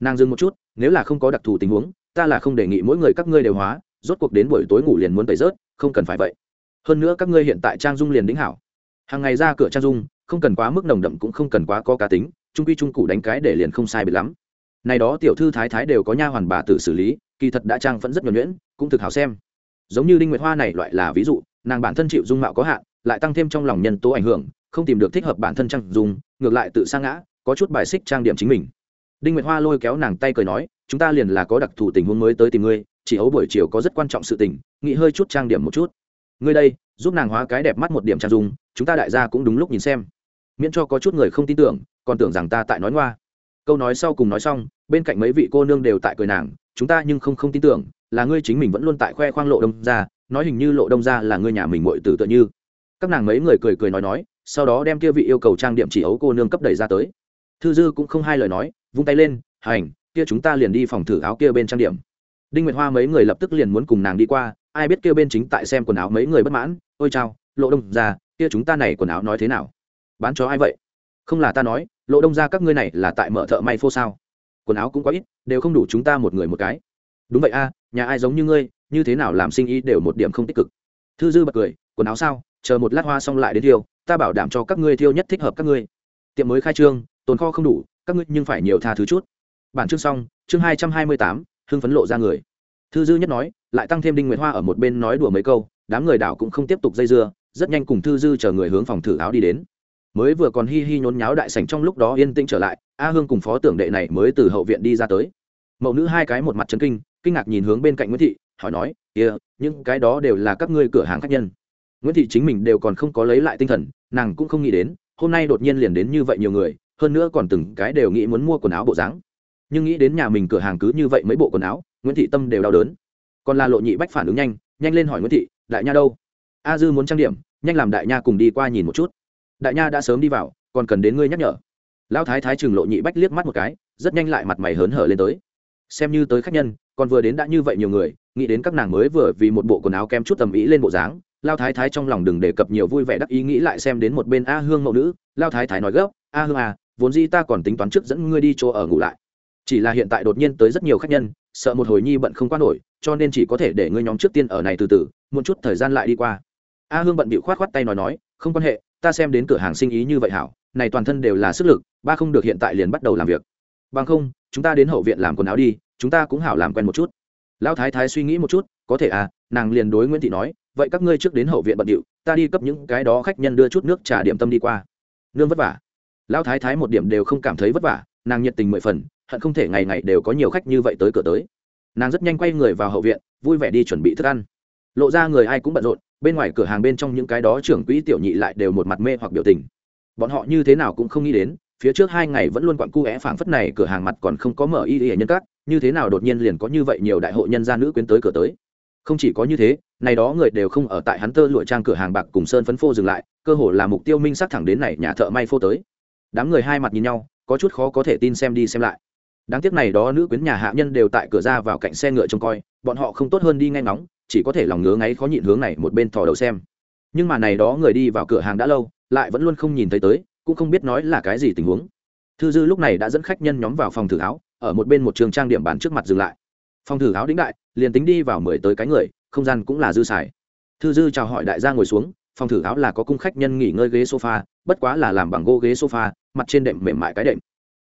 Nàng dừng một chút, nếu là không có đặc thù tình huống, ta là không đề nghị mỗi người các ngươi đều hóa, rốt cuộc đến buổi tối ngủ liền muốn tẩy rớt, không cần phải vậy. Hơn nữa các ngươi hiện tại trang dung liền đính hảo. Hàng ngày ra cửa trang dung, không cần quá mức nồng đậm cũng không cần quá có cá tính, trung quy trung cụ đánh cái để liền không sai biệt lắm. Này đó tiểu thư thái thái đều có nha hoàn bà tử xử lý kỳ thật đã trang vẫn rất nhuẩn nhuyễn cũng thực hảo xem. Giống như đinh nguyệt hoa này loại là ví dụ nàng bản thân chịu dung mạo có hạn lại tăng thêm trong lòng nhân tố ảnh hưởng không tìm được thích hợp bản thân trang dùng, ngược lại tự sa ngã có chút bài xích trang điểm chính mình. Đinh nguyệt hoa lôi kéo nàng tay cười nói chúng ta liền là có đặc thù tình huống mới tới tìm ngươi chỉ ấu buổi chiều có rất quan trọng sự tình nghĩ hơi chút trang điểm một chút. Ngươi đây giúp nàng hóa cái đẹp mắt một điểm trang dung chúng ta đại gia cũng đúng lúc nhìn xem. Miễn cho có chút người không tin tưởng còn tưởng rằng ta tại nói ngoa. Câu nói sau cùng nói xong bên cạnh mấy vị cô nương đều tại cười nàng chúng ta nhưng không không tin tưởng, là ngươi chính mình vẫn luôn tại khoe khoang lộ đông ra nói hình như lộ đông ra là ngươi nhà mình muội tử tự như. Các nàng mấy người cười cười nói nói, sau đó đem kia vị yêu cầu trang điểm chỉ ấu cô nương cấp đẩy ra tới. Thư dư cũng không hai lời nói, vung tay lên, hành, kia chúng ta liền đi phòng thử áo kia bên trang điểm. Đinh nguyệt hoa mấy người lập tức liền muốn cùng nàng đi qua, ai biết kia bên chính tại xem quần áo mấy người bất mãn, ôi chao, lộ đông ra kia chúng ta này quần áo nói thế nào? Bán cho ai vậy? Không là ta nói, lộ đông ra các ngươi này là tại mở thợ may phô sao? Quần áo cũng quá ít, đều không đủ chúng ta một người một cái. Đúng vậy a, nhà ai giống như ngươi, như thế nào làm sinh ý đều một điểm không tích cực. Thư dư bật cười, quần áo sao, chờ một lát hoa xong lại đến thiêu, ta bảo đảm cho các ngươi thiêu nhất thích hợp các ngươi. Tiệm mới khai trương, tồn kho không đủ, các ngươi nhưng phải nhiều tha thứ chút. Bản chương xong, chương hai trăm hai mươi tám, hưng phấn lộ ra người. Thư dư nhất nói, lại tăng thêm đinh nguyệt hoa ở một bên nói đùa mấy câu, đám người đảo cũng không tiếp tục dây dưa, rất nhanh cùng thư dư chờ người hướng phòng thử áo đi đến mới vừa còn hi hi nhốn nháo đại sảnh trong lúc đó yên tĩnh trở lại a hương cùng phó tưởng đệ này mới từ hậu viện đi ra tới. Mẫu nữ hai cái một mặt chấn kinh kinh ngạc nhìn hướng bên cạnh nguyễn thị hỏi nói kia、yeah, những cái đó đều là các ngươi cửa hàng khách nhân? Nguyễn thị chính mình đều còn không có lấy lại tinh thần nàng cũng không nghĩ đến hôm nay đột nhiên liền đến như vậy nhiều người hơn nữa còn từng cái đều nghĩ muốn mua quần áo bộ dáng. Nhưng nghĩ đến nhà mình cửa hàng cứ như vậy mấy bộ quần áo nguyễn thị tâm đều đau đớn. Còn là lộ nhị bách phản ứng nhanh nhanh lên hỏi nguyễn thị đại nha đâu? A dư muốn trang điểm nhanh làm đại nha cùng đi qua nhìn một chút đại nha đã sớm đi vào, còn cần đến ngươi nhắc nhở. Lão thái thái chừng lộ nhị bách liếc mắt một cái, rất nhanh lại mặt mày hớn hở lên tới. Xem như tới khách nhân, còn vừa đến đã như vậy nhiều người, nghĩ đến các nàng mới vừa vì một bộ quần áo kem chút tầm ý lên bộ dáng lao thái thái trong lòng đừng đề cập nhiều vui vẻ đắc ý nghĩ lại xem đến một bên a hương mẫu nữ lao thái thái nói gấp, a hương à vốn di ta còn tính toán trước dẫn ngươi đi chỗ ở ngủ lại. Chỉ là hiện tại đột nhiên tới rất nhiều khách nhân, sợ một hồi nhi bận không qua nổi, cho nên chỉ có thể để ngươi nhóm trước tiên ở này từ từ, một chút thời gian lại đi qua. A hương bận bị khoát khoát tay nói nói, không quan hệ ta xem đến cửa hàng sinh ý như vậy hảo, này toàn thân đều là sức lực, ba không được hiện tại liền bắt đầu làm việc. Bằng không, chúng ta đến hậu viện làm quần áo đi, chúng ta cũng hảo làm quen một chút. Lão thái thái suy nghĩ một chút, có thể à nàng liền đối nguyễn thị nói, vậy các ngươi trước đến hậu viện bận điệu, ta đi cấp những cái đó khách nhân đưa chút nước trà điểm tâm đi qua. Nương vất vả. Lão thái thái một điểm đều không cảm thấy vất vả, nàng nhiệt tình mười phần, hận không thể ngày ngày đều có nhiều khách như vậy tới cửa tới. Nàng rất nhanh quay người vào hậu viện, vui vẻ đi chuẩn bị thức ăn. Lộ ra người ai cũng bận rộn bên ngoài cửa hàng bên trong những cái đó trưởng quỹ tiểu nhị lại đều một mặt mê hoặc biểu tình. Bọn họ như thế nào cũng không nghĩ đến, phía trước hai ngày vẫn luôn quặn cu é phảng phất này cửa hàng mặt còn không có mở y y nhân các, như thế nào đột nhiên liền có như vậy nhiều đại hội nhân gia nữ quyến tới cửa tới. Không chỉ có như thế, này đó người đều không ở tại hắn tơ lụa trang cửa hàng bạc cùng sơn phấn phô dừng lại, cơ hồ là mục tiêu minh sắc thẳng đến này nhà thợ may phô tới. Đám người hai mặt nhìn nhau, có chút khó có thể tin xem đi xem lại. Đáng tiếc này đó nữ quyến nhà hạ nhân đều tại cửa ra vào cạnh xe ngựa trông coi, bọn họ không tốt hơn đi ngay ngóng chỉ có thể lòng ngứa ngáy khó nhịn hướng này một bên thò đầu xem. Nhưng mà này đó người đi vào cửa hàng đã lâu, lại vẫn luôn không nhìn thấy tới, cũng không biết nói là cái gì tình huống. Thư dư lúc này đã dẫn khách nhân nhóm vào phòng thử áo, ở một bên một trường trang điểm bàn trước mặt dừng lại. Phòng thử áo đĩnh đại, liền tính đi vào mười tới cái người, không gian cũng là dư xài. Thư dư chào hỏi đại gia ngồi xuống, phòng thử áo là có cung khách nhân nghỉ ngơi ghế sofa, bất quá là làm bằng gỗ ghế sofa, mặt trên đệm mềm mại cái đệm.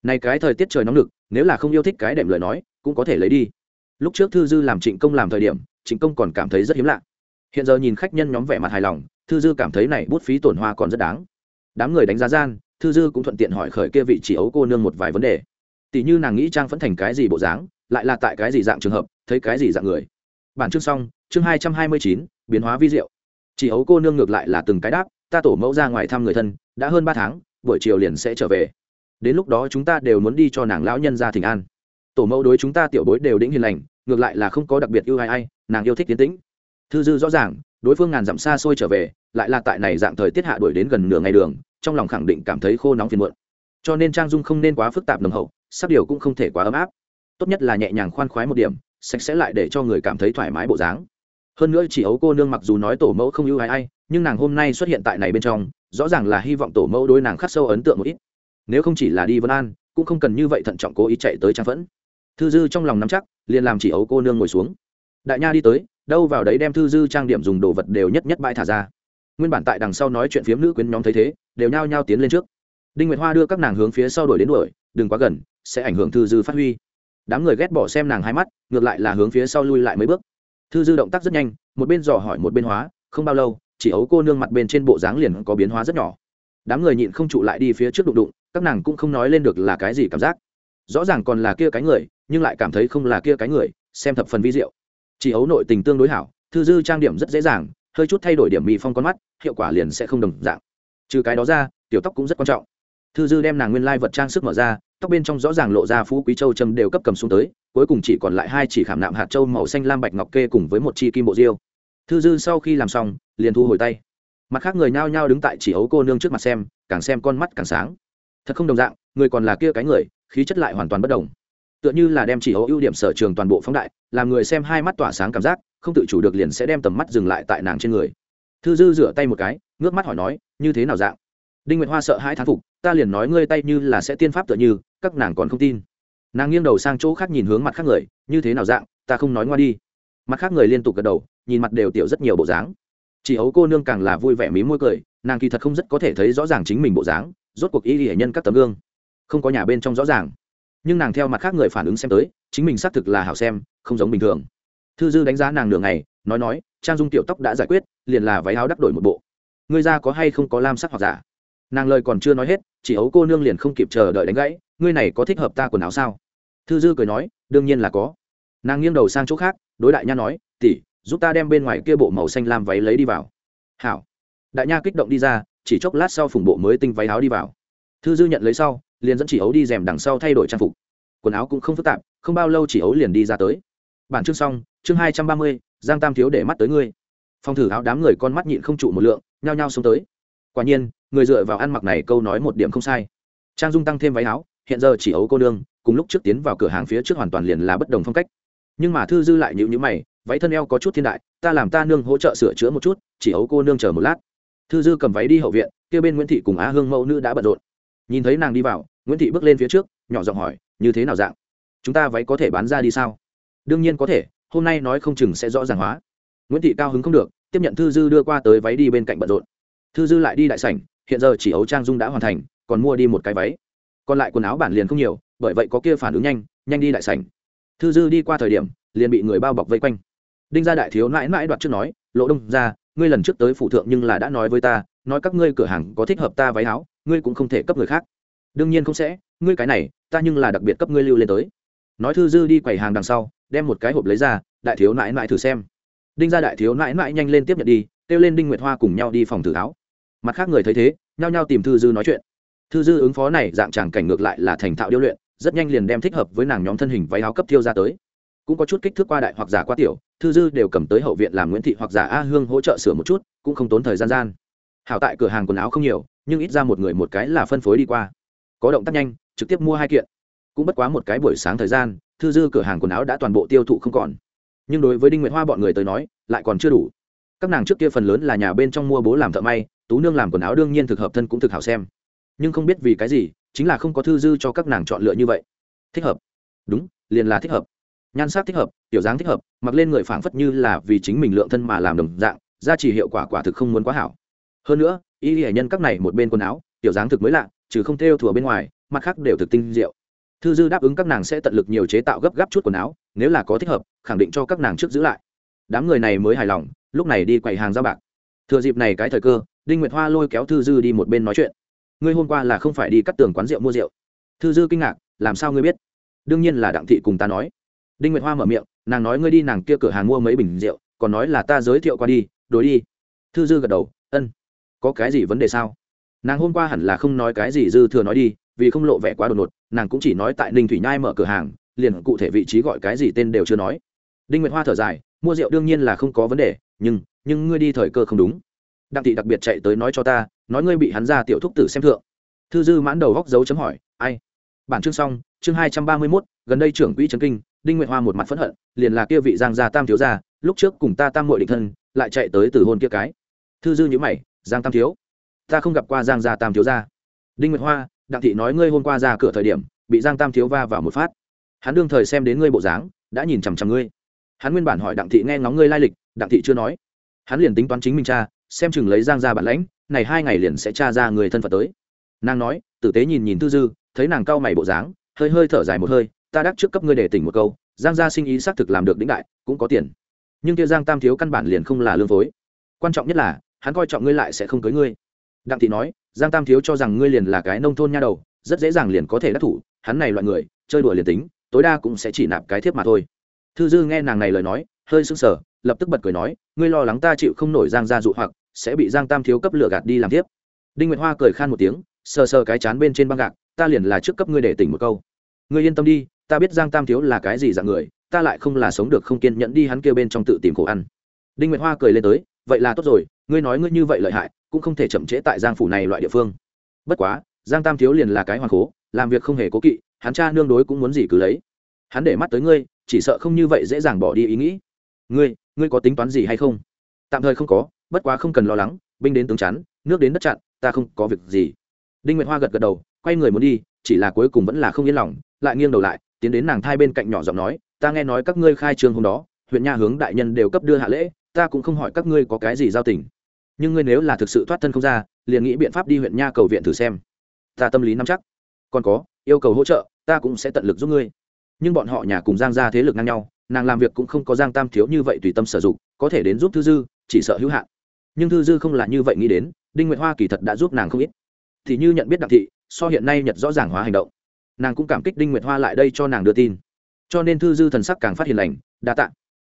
Này cái thời tiết trời nóng lực nếu là không yêu thích cái đệm lời nói, cũng có thể lấy đi. Lúc trước thư dư làm trịnh công làm thời điểm Chính công còn cảm thấy rất hiếm lạ. Hiện giờ nhìn khách nhân nhóm vẻ mặt hài lòng, thư dư cảm thấy này bút phí tổn hoa còn rất đáng. Đám người đánh giá gian, thư dư cũng thuận tiện hỏi khởi kia vị chỉ ấu cô nương một vài vấn đề. Tỷ như nàng nghĩ trang phẫn thành cái gì bộ dáng, lại là tại cái gì dạng trường hợp, thấy cái gì dạng người. Bản chương xong, chương hai trăm hai mươi chín, biến hóa vi diệu. Chỉ ấu cô nương ngược lại là từng cái đáp, ta tổ mẫu ra ngoài thăm người thân, đã hơn ba tháng, buổi chiều liền sẽ trở về. Đến lúc đó chúng ta đều muốn đi cho nàng lão nhân ra thỉnh an. Tổ mẫu đối chúng ta tiểu bối đều đĩnh hiền lành, ngược lại là không có đặc biệt ưu ai ai nàng yêu thích tiến tĩnh. Thư dư rõ ràng, đối phương ngàn dặm xa xôi trở về, lại là tại này dạng thời tiết hạ đuổi đến gần nửa ngày đường, trong lòng khẳng định cảm thấy khô nóng phiền muộn. Cho nên trang dung không nên quá phức tạp nồng hậu sắp điều cũng không thể quá ấm áp. Tốt nhất là nhẹ nhàng khoan khoái một điểm, sạch sẽ lại để cho người cảm thấy thoải mái bộ dáng. Hơn nữa chỉ ấu cô nương mặc dù nói tổ mẫu không ưu ai ai, nhưng nàng hôm nay xuất hiện tại này bên trong, rõ ràng là hy vọng tổ mẫu đối nàng khắc sâu ấn tượng một ít. Nếu không chỉ là đi vân an, cũng không cần như vậy thận trọng cố ý chạy tới trang phẫn. Thư dư trong lòng nắm chắc, liền làm chỉ ấu cô nương ngồi xuống đại nha đi tới, đâu vào đấy đem thư dư trang điểm dùng đồ vật đều nhất nhất bãi thả ra. Nguyên bản tại đằng sau nói chuyện phiếm nữ quyến nhóm thấy thế, đều nhao nhao tiến lên trước. Đinh nguyệt hoa đưa các nàng hướng phía sau đuổi đến đuổi, đừng quá gần, sẽ ảnh hưởng thư dư phát huy. Đám người ghét bỏ xem nàng hai mắt, ngược lại là hướng phía sau lui lại mấy bước. Thư dư động tác rất nhanh, một bên dò hỏi một bên hóa, không bao lâu, chỉ ấu cô nương mặt bên trên bộ dáng liền có biến hóa rất nhỏ. Đám người nhịn không trụ lại đi phía trước đụng đụng, các nàng cũng không nói lên được là cái gì cảm giác. Rõ ràng còn là kia cái người, nhưng lại cảm thấy không là kia cái người, xem thập phần vi diệu chỉ ấu nội tình tương đối hảo, thư dư trang điểm rất dễ dàng, hơi chút thay đổi điểm mì phong con mắt, hiệu quả liền sẽ không đồng dạng. Trừ cái đó ra, tiểu tóc cũng rất quan trọng. Thư dư đem nàng nguyên lai vật trang sức mở ra, tóc bên trong rõ ràng lộ ra phú quý châu châm đều cấp cầm xuống tới, cuối cùng chỉ còn lại hai chỉ khảm nạm hạt châu màu xanh lam bạch ngọc kê cùng với một chi kim bộ diêu. Thư dư sau khi làm xong, liền thu hồi tay. Mặt khác người nhao nhao đứng tại chỉ ấu cô nương trước mặt xem, càng xem con mắt càng sáng. Thật không đồng dạng, người còn là kia cái người, khí chất lại hoàn toàn bất đồng tựa như là đem chỉ ấu ưu điểm sở trường toàn bộ phóng đại, làm người xem hai mắt tỏa sáng cảm giác, không tự chủ được liền sẽ đem tầm mắt dừng lại tại nàng trên người. Thư dư rửa tay một cái, ngước mắt hỏi nói, như thế nào dạng? Đinh nguyệt hoa sợ hai thán phục, ta liền nói ngươi tay như là sẽ tiên pháp tựa như, các nàng còn không tin. Nàng nghiêng đầu sang chỗ khác nhìn hướng mặt khác người, như thế nào dạng, ta không nói ngoa đi. Mặt khác người liên tục gật đầu, nhìn mặt đều tiểu rất nhiều bộ dáng. Chỉ ấu cô nương càng là vui vẻ mí môi cười, nàng kỳ thật không rất có thể thấy rõ ràng chính mình bộ dáng, rốt cuộc y hệ nhân các tấm gương. Không có nhà bên trong rõ ràng nhưng nàng theo mặt khác người phản ứng xem tới, chính mình xác thực là hảo xem, không giống bình thường. Thư dư đánh giá nàng nửa ngày, nói nói, trang dung tiểu tóc đã giải quyết, liền là váy áo đắp đổi một bộ. Ngươi ra có hay không có lam sắc hoặc giả? Nàng lời còn chưa nói hết, chỉ ấu cô nương liền không kịp chờ đợi đánh gãy, ngươi này có thích hợp ta quần áo sao? Thư dư cười nói, đương nhiên là có. Nàng nghiêng đầu sang chỗ khác, đối đại nha nói tỉ giúp ta đem bên ngoài kia bộ màu xanh lam váy lấy đi vào. Hảo. Đại nha kích động đi ra, chỉ chốc lát sau phùng bộ mới tinh váy áo đi vào. Thư dư nhận lấy sau liền dẫn chỉ ấu đi rèm đằng sau thay đổi trang phục. Quần áo cũng không phức tạp, không bao lâu chỉ ấu liền đi ra tới. Bản chương xong, chương hai trăm ba mươi, giang tam thiếu để mắt tới ngươi. Phong thử áo đám người con mắt nhịn không trụ một lượng, nhao nhao xuống tới. Quả nhiên, người dựa vào ăn mặc này câu nói một điểm không sai. Trang dung tăng thêm váy áo, hiện giờ chỉ ấu cô nương, cùng lúc trước tiến vào cửa hàng phía trước hoàn toàn liền là bất đồng phong cách. Nhưng mà thư dư lại nhịu nhữ mày, váy thân eo có chút thiên đại, ta làm ta nương hỗ trợ sửa chữa một chút, chỉ ấu cô nương chờ một lát. Thư dư cầm váy đi hậu viện, kia bên nguyễn thị cùng á hương mẫu nữ đã bận rộn. Nhìn thấy nàng đi vào nguyễn thị bước lên phía trước, nhỏ giọng hỏi, như thế nào dạng? Chúng ta váy có thể bán ra đi sao? Đương nhiên có thể, hôm nay nói không chừng sẽ rõ ràng hóa. Nguyễn thị cao hứng không được, tiếp nhận thư dư đưa qua tới váy đi bên cạnh bận rộn. Thư dư lại đi đại sảnh, hiện giờ chỉ ấu trang dung đã hoàn thành, còn mua đi một cái váy. Còn lại quần áo bản liền không nhiều, bởi vậy có kia phản ứng nhanh nhanh đi đại sảnh. Thư dư đi qua thời điểm, liền bị người bao bọc vây quanh. Đinh gia đại thiếu mãi mãi đoạt trước nói lỗ đông ra ngươi lần trước tới phủ thượng nhưng là đã nói với ta, nói các ngươi cửa hàng có thích hợp ta váy áo, ngươi cũng không thể cấp người khác đương nhiên không sẽ, ngươi cái này, ta nhưng là đặc biệt cấp ngươi lưu lên tới. Nói thư dư đi quầy hàng đằng sau, đem một cái hộp lấy ra, đại thiếu nãi nãi thử xem. Đinh gia đại thiếu nãi nãi nhanh lên tiếp nhận đi, kêu lên đinh nguyệt hoa cùng nhau đi phòng thử áo mặt khác người thấy thế, nhao nhao tìm thư dư nói chuyện. Thư dư ứng phó này, dạng tràng cảnh ngược lại là thành thạo điêu luyện, rất nhanh liền đem thích hợp với nàng nhóm thân hình váy áo cấp thiêu ra tới. Cũng có chút kích thước qua đại hoặc giả qua tiểu, thư dư đều cầm tới hậu viện làm nguyễn thị hoặc giả a hương hỗ trợ sửa một chút, cũng không tốn thời gian gian. Hảo tại cửa hàng quần áo không nhiều, nhưng ít ra một người một cái là phân phối đi qua có động tác nhanh, trực tiếp mua hai kiện. Cũng bất quá một cái buổi sáng thời gian, thư dư cửa hàng quần áo đã toàn bộ tiêu thụ không còn. Nhưng đối với đinh nguyệt hoa bọn người tới nói, lại còn chưa đủ. Các nàng trước kia phần lớn là nhà bên trong mua bố làm thợ may, tú nương làm quần áo đương nhiên thực hợp thân cũng thực hảo xem. Nhưng không biết vì cái gì, chính là không có thư dư cho các nàng chọn lựa như vậy. Thích hợp. Đúng, liền là thích hợp. Nhan sắc thích hợp, tiểu dáng thích hợp, mặc lên người phảng phất như là vì chính mình lượng thân mà làm đồng dạng, gia trì hiệu quả quả thực không muốn quá hảo. Hơn nữa, y hệ nhân các này một bên quần áo, tiểu dáng thực mới lạ trừ không theo thùa bên ngoài, mặt khác đều thực tinh diệu. Thư dư đáp ứng các nàng sẽ tận lực nhiều chế tạo gấp gáp chút quần áo, nếu là có thích hợp, khẳng định cho các nàng trước giữ lại. Đám người này mới hài lòng, lúc này đi quầy hàng giao bạc. Thừa dịp này cái thời cơ, đinh nguyệt hoa lôi kéo thư dư đi một bên nói chuyện. Ngươi hôm qua là không phải đi cắt tường quán rượu mua rượu. Thư dư kinh ngạc, làm sao ngươi biết? Đương nhiên là đặng thị cùng ta nói. Đinh nguyệt hoa mở miệng, nàng nói ngươi đi nàng kia cửa hàng mua mấy bình rượu, còn nói là ta giới thiệu qua đi đối đi. Thư dư gật đầu, ân, có cái gì vấn đề sao? Nàng hôm qua hẳn là không nói cái gì dư thừa nói đi, vì không lộ vẻ quá đột ngột, nàng cũng chỉ nói tại ninh thủy nhai mở cửa hàng, liền cụ thể vị trí gọi cái gì tên đều chưa nói. Đinh nguyệt hoa thở dài, mua rượu đương nhiên là không có vấn đề, nhưng nhưng ngươi đi thời cơ không đúng. Đặng thị đặc biệt chạy tới nói cho ta, nói ngươi bị hắn ra tiểu thúc tử xem thượng. Thư dư mãn đầu góc dấu chấm hỏi, ai? Bản chương xong, chương hai trăm ba mươi mốt, gần đây trưởng quỹ trấn kinh, đinh nguyệt hoa một mặt phẫn hận, liền là kia vị giang gia tam thiếu gia, lúc trước cùng ta tam muội định thân, lại chạy tới từ hôn kia cái. Thư dư nhữ mày, giang tam thiếu ta không gặp qua giang gia tam thiếu gia. Đinh nguyệt hoa, đặng thị nói ngươi hôm qua ra cửa thời điểm, bị giang tam thiếu va vào một phát. Hắn đương thời xem đến ngươi bộ dáng, đã nhìn chằm chằm ngươi. Hắn nguyên bản hỏi đặng thị nghe ngóng ngươi lai lịch, đặng thị chưa nói. Hắn liền tính toán chính mình cha, xem chừng lấy giang ra bản lãnh, này hai ngày liền sẽ tra ra người thân phận tới. Nàng nói, tử tế nhìn nhìn tư dư, thấy nàng cau mày bộ dáng, hơi hơi thở dài một hơi, ta đắc trước cấp ngươi để tỉnh một câu, giang gia sinh ý xác thực làm được đĩnh đại, cũng có tiền. Nhưng kia giang tam thiếu căn bản liền không là lương phối. Quan trọng nhất là, hắn coi trọng ngươi lại sẽ không cưới ngươi đặng thị nói, giang tam thiếu cho rằng ngươi liền là cái nông thôn nha đầu, rất dễ dàng liền có thể đắc thủ, hắn này loại người, chơi đùa liền tính, tối đa cũng sẽ chỉ nạp cái thiếp mà thôi. Thư dư nghe nàng này lời nói, hơi sững sờ, lập tức bật cười nói, ngươi lo lắng ta chịu không nổi giang gia dụ hoặc, sẽ bị giang tam thiếu cấp lửa gạt đi làm tiếp đinh nguyệt hoa cười khan một tiếng, sờ sờ cái chán bên trên băng gạc, ta liền là trước cấp ngươi để tỉnh một câu. Ngươi yên tâm đi, ta biết giang tam thiếu là cái gì dạng người, ta lại không là sống được không kiên nhẫn đi hắn kia bên trong tự tìm khổ ăn. Đinh nguyệt hoa cười lên tới, vậy là tốt rồi ngươi nói ngươi như vậy lợi hại, cũng không thể chậm trễ tại giang phủ này loại địa phương. Bất quá, giang tam thiếu liền là cái hoàng cố làm việc không hề cố kỵ, hắn cha nương đối cũng muốn gì cứ lấy. Hắn để mắt tới ngươi, chỉ sợ không như vậy dễ dàng bỏ đi ý nghĩ. Ngươi ngươi có tính toán gì hay không? Tạm thời không có, bất quá không cần lo lắng, binh đến tướng chắn, nước đến đất chặn, ta không có việc gì. Đinh nguyệt hoa gật gật đầu, quay người muốn đi, chỉ là cuối cùng vẫn là không yên lòng, lại nghiêng đầu lại, tiến đến nàng thai bên cạnh nhỏ giọng nói, ta nghe nói các ngươi khai trương hôm đó, huyện nha hướng đại nhân đều cấp đưa hạ lễ, ta cũng không hỏi các ngươi có cái gì giao tình nhưng ngươi nếu là thực sự thoát thân không ra, liền nghĩ biện pháp đi huyện nha cầu viện thử xem. Ta tâm lý nắm chắc. Còn có, yêu cầu hỗ trợ, ta cũng sẽ tận lực giúp ngươi. Nhưng bọn họ nhà cùng giang ra thế lực ngang nhau, nàng làm việc cũng không có giang tam thiếu như vậy tùy tâm sử dụng, có thể đến giúp thư dư, chỉ sợ hữu hạn. Nhưng thư dư không là như vậy nghĩ đến, đinh nguyệt hoa kỳ thật đã giúp nàng không ít. Thì như nhận biết đặng thị, so hiện nay nhật rõ ràng hóa hành động. Nàng cũng cảm kích đinh nguyệt hoa lại đây cho nàng đưa tin. Cho nên thư dư thần sắc càng phát hiền lành, đa t ạ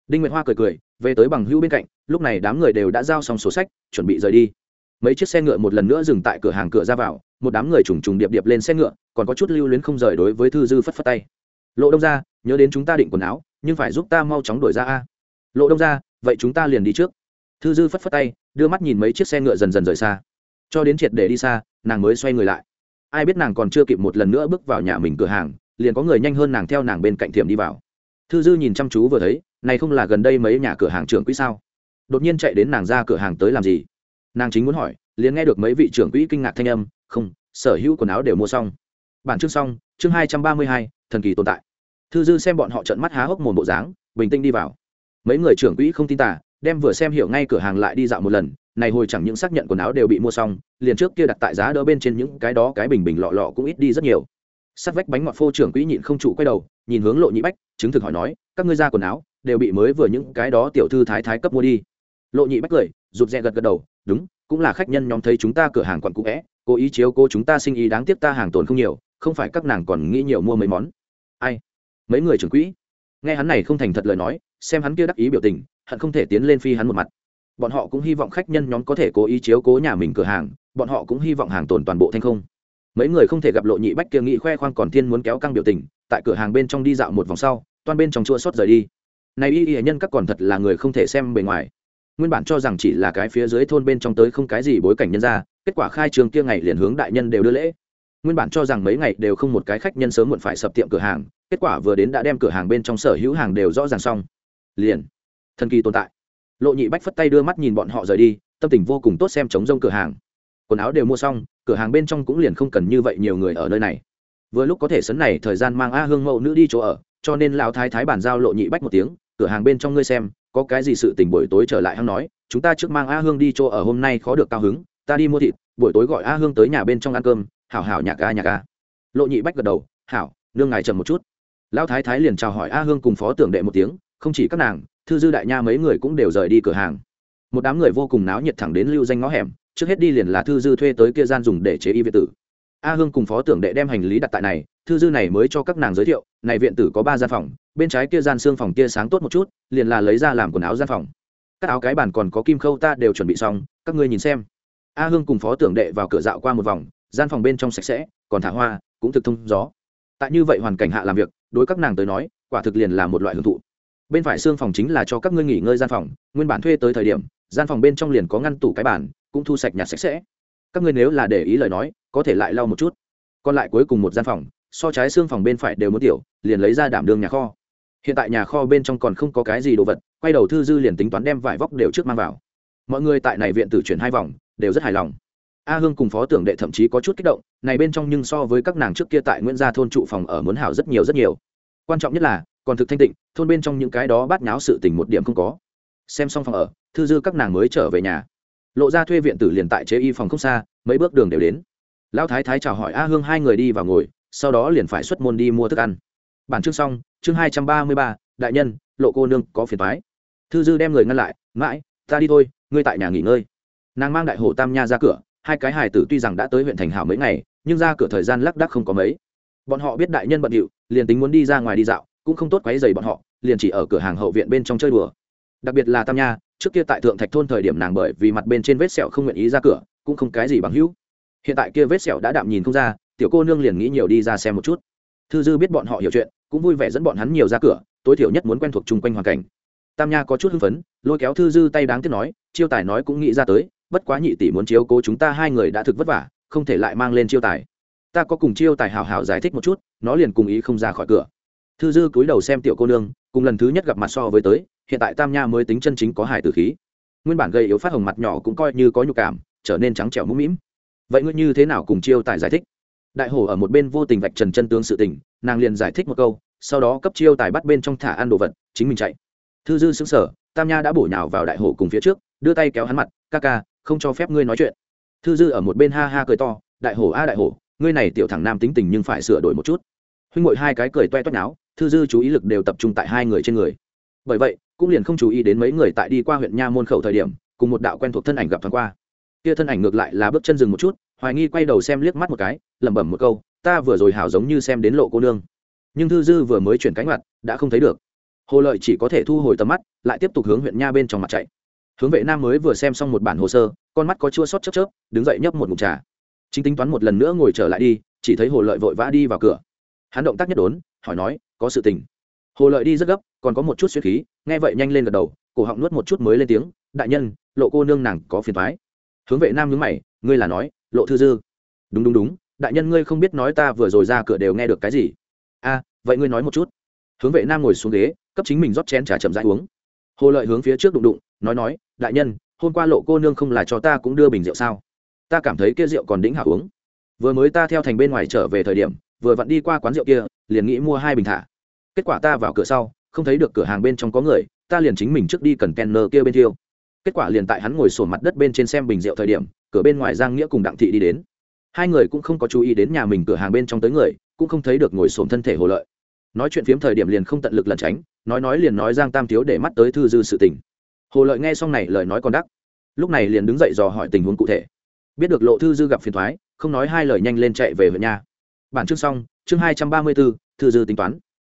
đinh nguyệt hoa cười cười, về tới bằng hữu bên cạnh lúc này đám người đều đã giao xong sổ sách, chuẩn bị rời đi. Mấy chiếc xe ngựa một lần nữa dừng tại cửa hàng cửa ra vào, một đám người trùng trùng điệp điệp lên xe ngựa, còn có chút lưu luyến không rời đối với thư dư phất phất tay. Lộ đông ra nhớ đến chúng ta định quần áo, nhưng phải giúp ta mau chóng đổi ra a. Lộ đông ra vậy chúng ta liền đi trước. Thư dư phất phất tay, đưa mắt nhìn mấy chiếc xe ngựa dần dần rời xa. Cho đến triệt để đi xa, nàng mới xoay người lại. Ai biết nàng còn chưa kịp một lần nữa bước vào nhà mình cửa hàng, liền có người nhanh hơn nàng theo nàng bên cạnh thiểm đi vào. Thư dư nhìn chăm chú vừa thấy, này không là gần đây mấy nhà cửa hàng trưởng quỹ sao? Đột nhiên chạy đến nàng ra cửa hàng tới làm gì? Nàng chính muốn hỏi, liền nghe được mấy vị trưởng quỹ kinh ngạc thanh âm, không, sở hữu quần áo đều mua xong. Bản chương xong, chương hai trăm ba mươi hai, thần kỳ tồn tại. Thư dư xem bọn họ trận mắt há hốc mồm bộ dáng, bình tĩnh đi vào. Mấy người trưởng quỹ không tin tả đem vừa xem hiểu ngay cửa hàng lại đi dạo một lần, này hồi chẳng những xác nhận quần áo đều bị mua xong, liền trước kia đặt tại giá đỡ bên trên những cái đó cái bình bình lọ lọ cũng ít đi rất nhiều. Sắt vách bánh ngọt phô trưởng quỹ nhịn không trụ quay đầu, nhìn hướng lộ nhị bách, chứng thực hỏi nói, các ngươi ra quần áo đều bị mới vừa những cái đó tiểu thư thái thái cấp mua đi lộ nhị bách cười, rụt rè gật gật đầu, đúng, cũng là khách nhân nhóm thấy chúng ta cửa hàng quặn cũ vẽ cố ý chiếu cô chúng ta sinh ý đáng tiếc ta hàng tồn không nhiều, không phải các nàng còn nghĩ nhiều mua mấy món. Ai? Mấy người trưởng quỹ? Nghe hắn này không thành thật lời nói, xem hắn kia đắc ý biểu tình, hận không thể tiến lên phi hắn một mặt. Bọn họ cũng hy vọng khách nhân nhóm có thể cố ý chiếu cố nhà mình cửa hàng, bọn họ cũng hy vọng hàng tồn toàn bộ thanh không. Mấy người không thể gặp lộ nhị bách kia nghĩ khoe khoang còn thiên muốn kéo căng biểu tình, tại cửa hàng bên trong đi dạo một vòng sau, toan bên trong chua xót rời đi. Này y y nhân các còn thật là người không thể xem bề ngoài nguyên bản cho rằng chỉ là cái phía dưới thôn bên trong tới không cái gì bối cảnh nhân ra kết quả khai trường kia ngày liền hướng đại nhân đều đưa lễ. Nguyên bản cho rằng mấy ngày đều không một cái khách nhân sớm muộn phải sập tiệm cửa hàng, kết quả vừa đến đã đem cửa hàng bên trong sở hữu hàng đều rõ ràng xong. Liền, thần kỳ tồn tại. Lộ nhị bách phất tay đưa mắt nhìn bọn họ rời đi, tâm tình vô cùng tốt xem chống rông cửa hàng. Quần áo đều mua xong, cửa hàng bên trong cũng liền không cần như vậy nhiều người ở nơi này. Vừa lúc có thể sấn này thời gian mang a hương mẫu nữ đi chỗ ở, cho nên lão thái thái bản giao lộ nhị bách một tiếng, cửa hàng bên trong ngươi xem có cái gì sự tình buổi tối trở lại hăng nói, chúng ta trước mang a hương đi chỗ ở hôm nay khó được cao hứng, ta đi mua thịt, buổi tối gọi a hương tới nhà bên trong ăn cơm, hảo hảo nhạc a nhạc a. Lộ nhị bách gật đầu, hảo, nương ngài trầm một chút. Lão thái thái liền chào hỏi a hương cùng phó tưởng đệ một tiếng, không chỉ các nàng, thư dư đại nha mấy người cũng đều rời đi cửa hàng. Một đám người vô cùng náo nhiệt thẳng đến lưu danh ngõ hẻm, trước hết đi liền là thư dư thuê tới kia gian dùng để chế y viện tử. A hương cùng phó tưởng đệ đem hành lý đặt tại này thư dư này mới cho các nàng giới thiệu, này viện tử có ba gian phòng, bên trái kia gian xương phòng kia sáng tốt một chút, liền là lấy ra làm quần áo gian phòng. Các áo cái bàn còn có kim khâu ta đều chuẩn bị xong, các ngươi nhìn xem. A hương cùng phó tưởng đệ vào cửa dạo qua một vòng, gian phòng bên trong sạch sẽ, còn thả hoa, cũng thực thông gió. Tại như vậy hoàn cảnh hạ làm việc, đối các nàng tới nói, quả thực liền là một loại hưởng thụ. Bên phải xương phòng chính là cho các ngươi nghỉ ngơi gian phòng, nguyên bản thuê tới thời điểm, gian phòng bên trong liền có ngăn tủ cái bàn, cũng thu sạch nhạt sạch sẽ. Các ngươi nếu là để ý lời nói, có thể lại lau một chút. Còn lại cuối cùng một gian phòng so trái xương phòng bên phải đều muốn tiểu, liền lấy ra đảm đương nhà kho. Hiện tại nhà kho bên trong còn không có cái gì đồ vật, quay đầu thư dư liền tính toán đem vải vóc đều trước mang vào. Mọi người tại này viện tử chuyển hai vòng, đều rất hài lòng. A hương cùng phó tưởng đệ thậm chí có chút kích động, này bên trong nhưng so với các nàng trước kia tại nguyễn gia thôn trụ phòng ở muốn hảo rất nhiều rất nhiều. Quan trọng nhất là, còn thực thanh tịnh, thôn bên trong những cái đó bát nháo sự tình một điểm không có. Xem xong phòng ở, thư dư các nàng mới trở về nhà. Lộ ra thuê viện tử liền tại chế y phòng không xa, mấy bước đường đều đến. Lão thái thái chào hỏi a hương hai người đi vào ngồi sau đó liền phải xuất môn đi mua thức ăn. Bản chương xong, chương hai trăm ba mươi ba, đại nhân, lộ cô nương, có phiền thoái thư dư đem người ngăn lại, mãi, ta đi thôi, ngươi tại nhà nghỉ ngơi. Nàng mang đại hồ tam nha ra cửa, hai cái hài tử tuy rằng đã tới huyện thành hảo mấy ngày, nhưng ra cửa thời gian lác đác không có mấy. Bọn họ biết đại nhân bận điệu, liền tính muốn đi ra ngoài đi dạo, cũng không tốt quấy dày bọn họ, liền chỉ ở cửa hàng hậu viện bên trong chơi đùa. Đặc biệt là tam nha, trước kia tại thượng thạch thôn thời điểm nàng bởi vì mặt bên trên vết sẹo không nguyện ý ra cửa, cũng không cái gì bằng hữu. Hiện tại kia vết sẹo đã đạm nhìn không ra tiểu cô nương liền nghĩ nhiều đi ra xem một chút. Thư dư biết bọn họ hiểu chuyện, cũng vui vẻ dẫn bọn hắn nhiều ra cửa, tối thiểu nhất muốn quen thuộc chung quanh hoàn cảnh. Tam nha có chút hưng phấn, lôi kéo thư dư tay đáng tiếc nói, chiêu tài nói cũng nghĩ ra tới, bất quá nhị tỷ muốn chiếu cố chúng ta hai người đã thực vất vả, không thể lại mang lên chiêu tài. Ta có cùng chiêu tài hào hào giải thích một chút, nó liền cùng ý không ra khỏi cửa. Thư dư cúi đầu xem tiểu cô nương, cùng lần thứ nhất gặp mặt so với tới, hiện tại tam nha mới tính chân chính có hải tử khí. Nguyên bản gây yếu phát hồng mặt nhỏ cũng coi như có nhục cảm, trở nên trắng trẻo mũm mĩm. Vậy ngươi như thế nào cùng chiêu tài giải thích? Đại hổ ở một bên vô tình vạch trần chân tướng sự tình, nàng liền giải thích một câu, sau đó cấp chiêu tài bắt bên trong thả ăn đồ vật, chính mình chạy. Thư dư xứng sở tam nha đã bổ nhào vào đại hổ cùng phía trước, đưa tay kéo hắn mặt, ca ca, không cho phép ngươi nói chuyện. Thư dư ở một bên ha ha cười to, đại hổ a đại hổ, ngươi này tiểu thẳng nam tính tình nhưng phải sửa đổi một chút. Huynh ngội hai cái cười toe toét náo, thư dư chú ý lực đều tập trung tại hai người trên người. Bởi vậy, cũng liền không chú ý đến mấy người tại đi qua huyện nha môn khẩu thời điểm, cùng một đạo quen thuộc thân ảnh gặp thoáng qua. Kia thân ảnh ngược lại là bước chân dừng một chút hoài nghi quay đầu xem liếc mắt một cái, lẩm bẩm một câu, ta vừa rồi hảo giống như xem đến lộ cô nương. Nhưng thư dư vừa mới chuyển cánh mặt, đã không thấy được. Hồ lợi chỉ có thể thu hồi tầm mắt, lại tiếp tục hướng huyện nha bên trong mặt chạy. Hướng vệ nam mới vừa xem xong một bản hồ sơ, con mắt có chua sót chớp chớp, đứng dậy nhấp một mục trà. Chính tính toán một lần nữa ngồi trở lại đi, chỉ thấy hồ lợi vội vã đi vào cửa. Hắn động tác nhất đốn, hỏi nói, có sự tình? Hồ lợi đi rất gấp, còn có một chút suy khí, nghe vậy nhanh lên gật đầu, cổ họng nuốt một chút mới lên tiếng, đại nhân, lộ cô nương nàng có phiền thoái hướng vệ nam nhướng mày ngươi là nói, lộ thư dư. Đúng đúng đúng, đại nhân ngươi không biết nói ta vừa rồi ra cửa đều nghe được cái gì. A, vậy ngươi nói một chút. Hướng vệ nam ngồi xuống ghế, cấp chính mình rót chén trà chậm rãi uống. Hồ lợi hướng phía trước đụng đụng, nói nói, đại nhân, hôm qua lộ cô nương không là cho ta cũng đưa bình rượu sao? Ta cảm thấy kia rượu còn đĩnh hạ uống. Vừa mới ta theo thành bên ngoài trở về thời điểm, vừa vặn đi qua quán rượu kia, liền nghĩ mua hai bình thả. Kết quả ta vào cửa sau, không thấy được cửa hàng bên trong có người, ta liền chính mình trước đi cần kenner kia bên thiêu kết quả liền tại hắn ngồi sổ mặt đất bên trên xem bình rượu thời điểm, cửa bên ngoài giang nghĩa cùng đặng thị đi đến. Hai người cũng không có chú ý đến nhà mình cửa hàng bên trong tới người, cũng không thấy được ngồi sổm thân thể hồ lợi. Nói chuyện phiếm thời điểm liền không tận lực lẩn tránh, nói nói liền nói giang tam thiếu để mắt tới thư dư sự tình. Hồ lợi nghe xong này lời nói còn đắc. Lúc này liền đứng dậy dò hỏi tình huống cụ thể. Biết được lộ thư dư gặp phiền thoái không nói hai lời nhanh lên chạy về huyện nhà. Bản chương xong, chương hai trăm ba mươi bốn thư dư tính toán.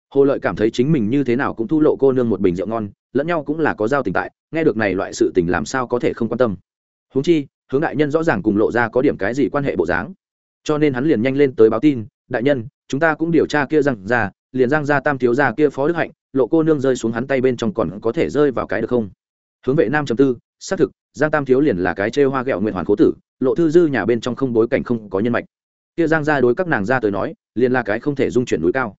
Hồ lợi cảm thấy chính mình như thế nào cũng thu lộ cô nương một bình rượu ngon lẫn nhau cũng là có giao tình tại, nghe được này loại sự tình làm sao có thể không quan tâm. Huống chi, hướng đại nhân rõ ràng cùng lộ ra có điểm cái gì quan hệ bộ dáng. Cho nên hắn liền nhanh lên tới báo tin, đại nhân, chúng ta cũng điều tra kia rằng ra liền giang ra tam thiếu ra kia phó đức hạnh, lộ cô nương rơi xuống hắn tay bên trong còn có thể rơi vào cái được không? Hướng vệ nam chấm tư, xác thực, giang tam thiếu liền là cái chê hoa ghẹo nguyện hoàn cố tử, lộ thư dư nhà bên trong không bối cảnh không có nhân mạch. Kia giang ra đối các nàng ra tới nói, liền là cái không thể dung chuyển núi cao.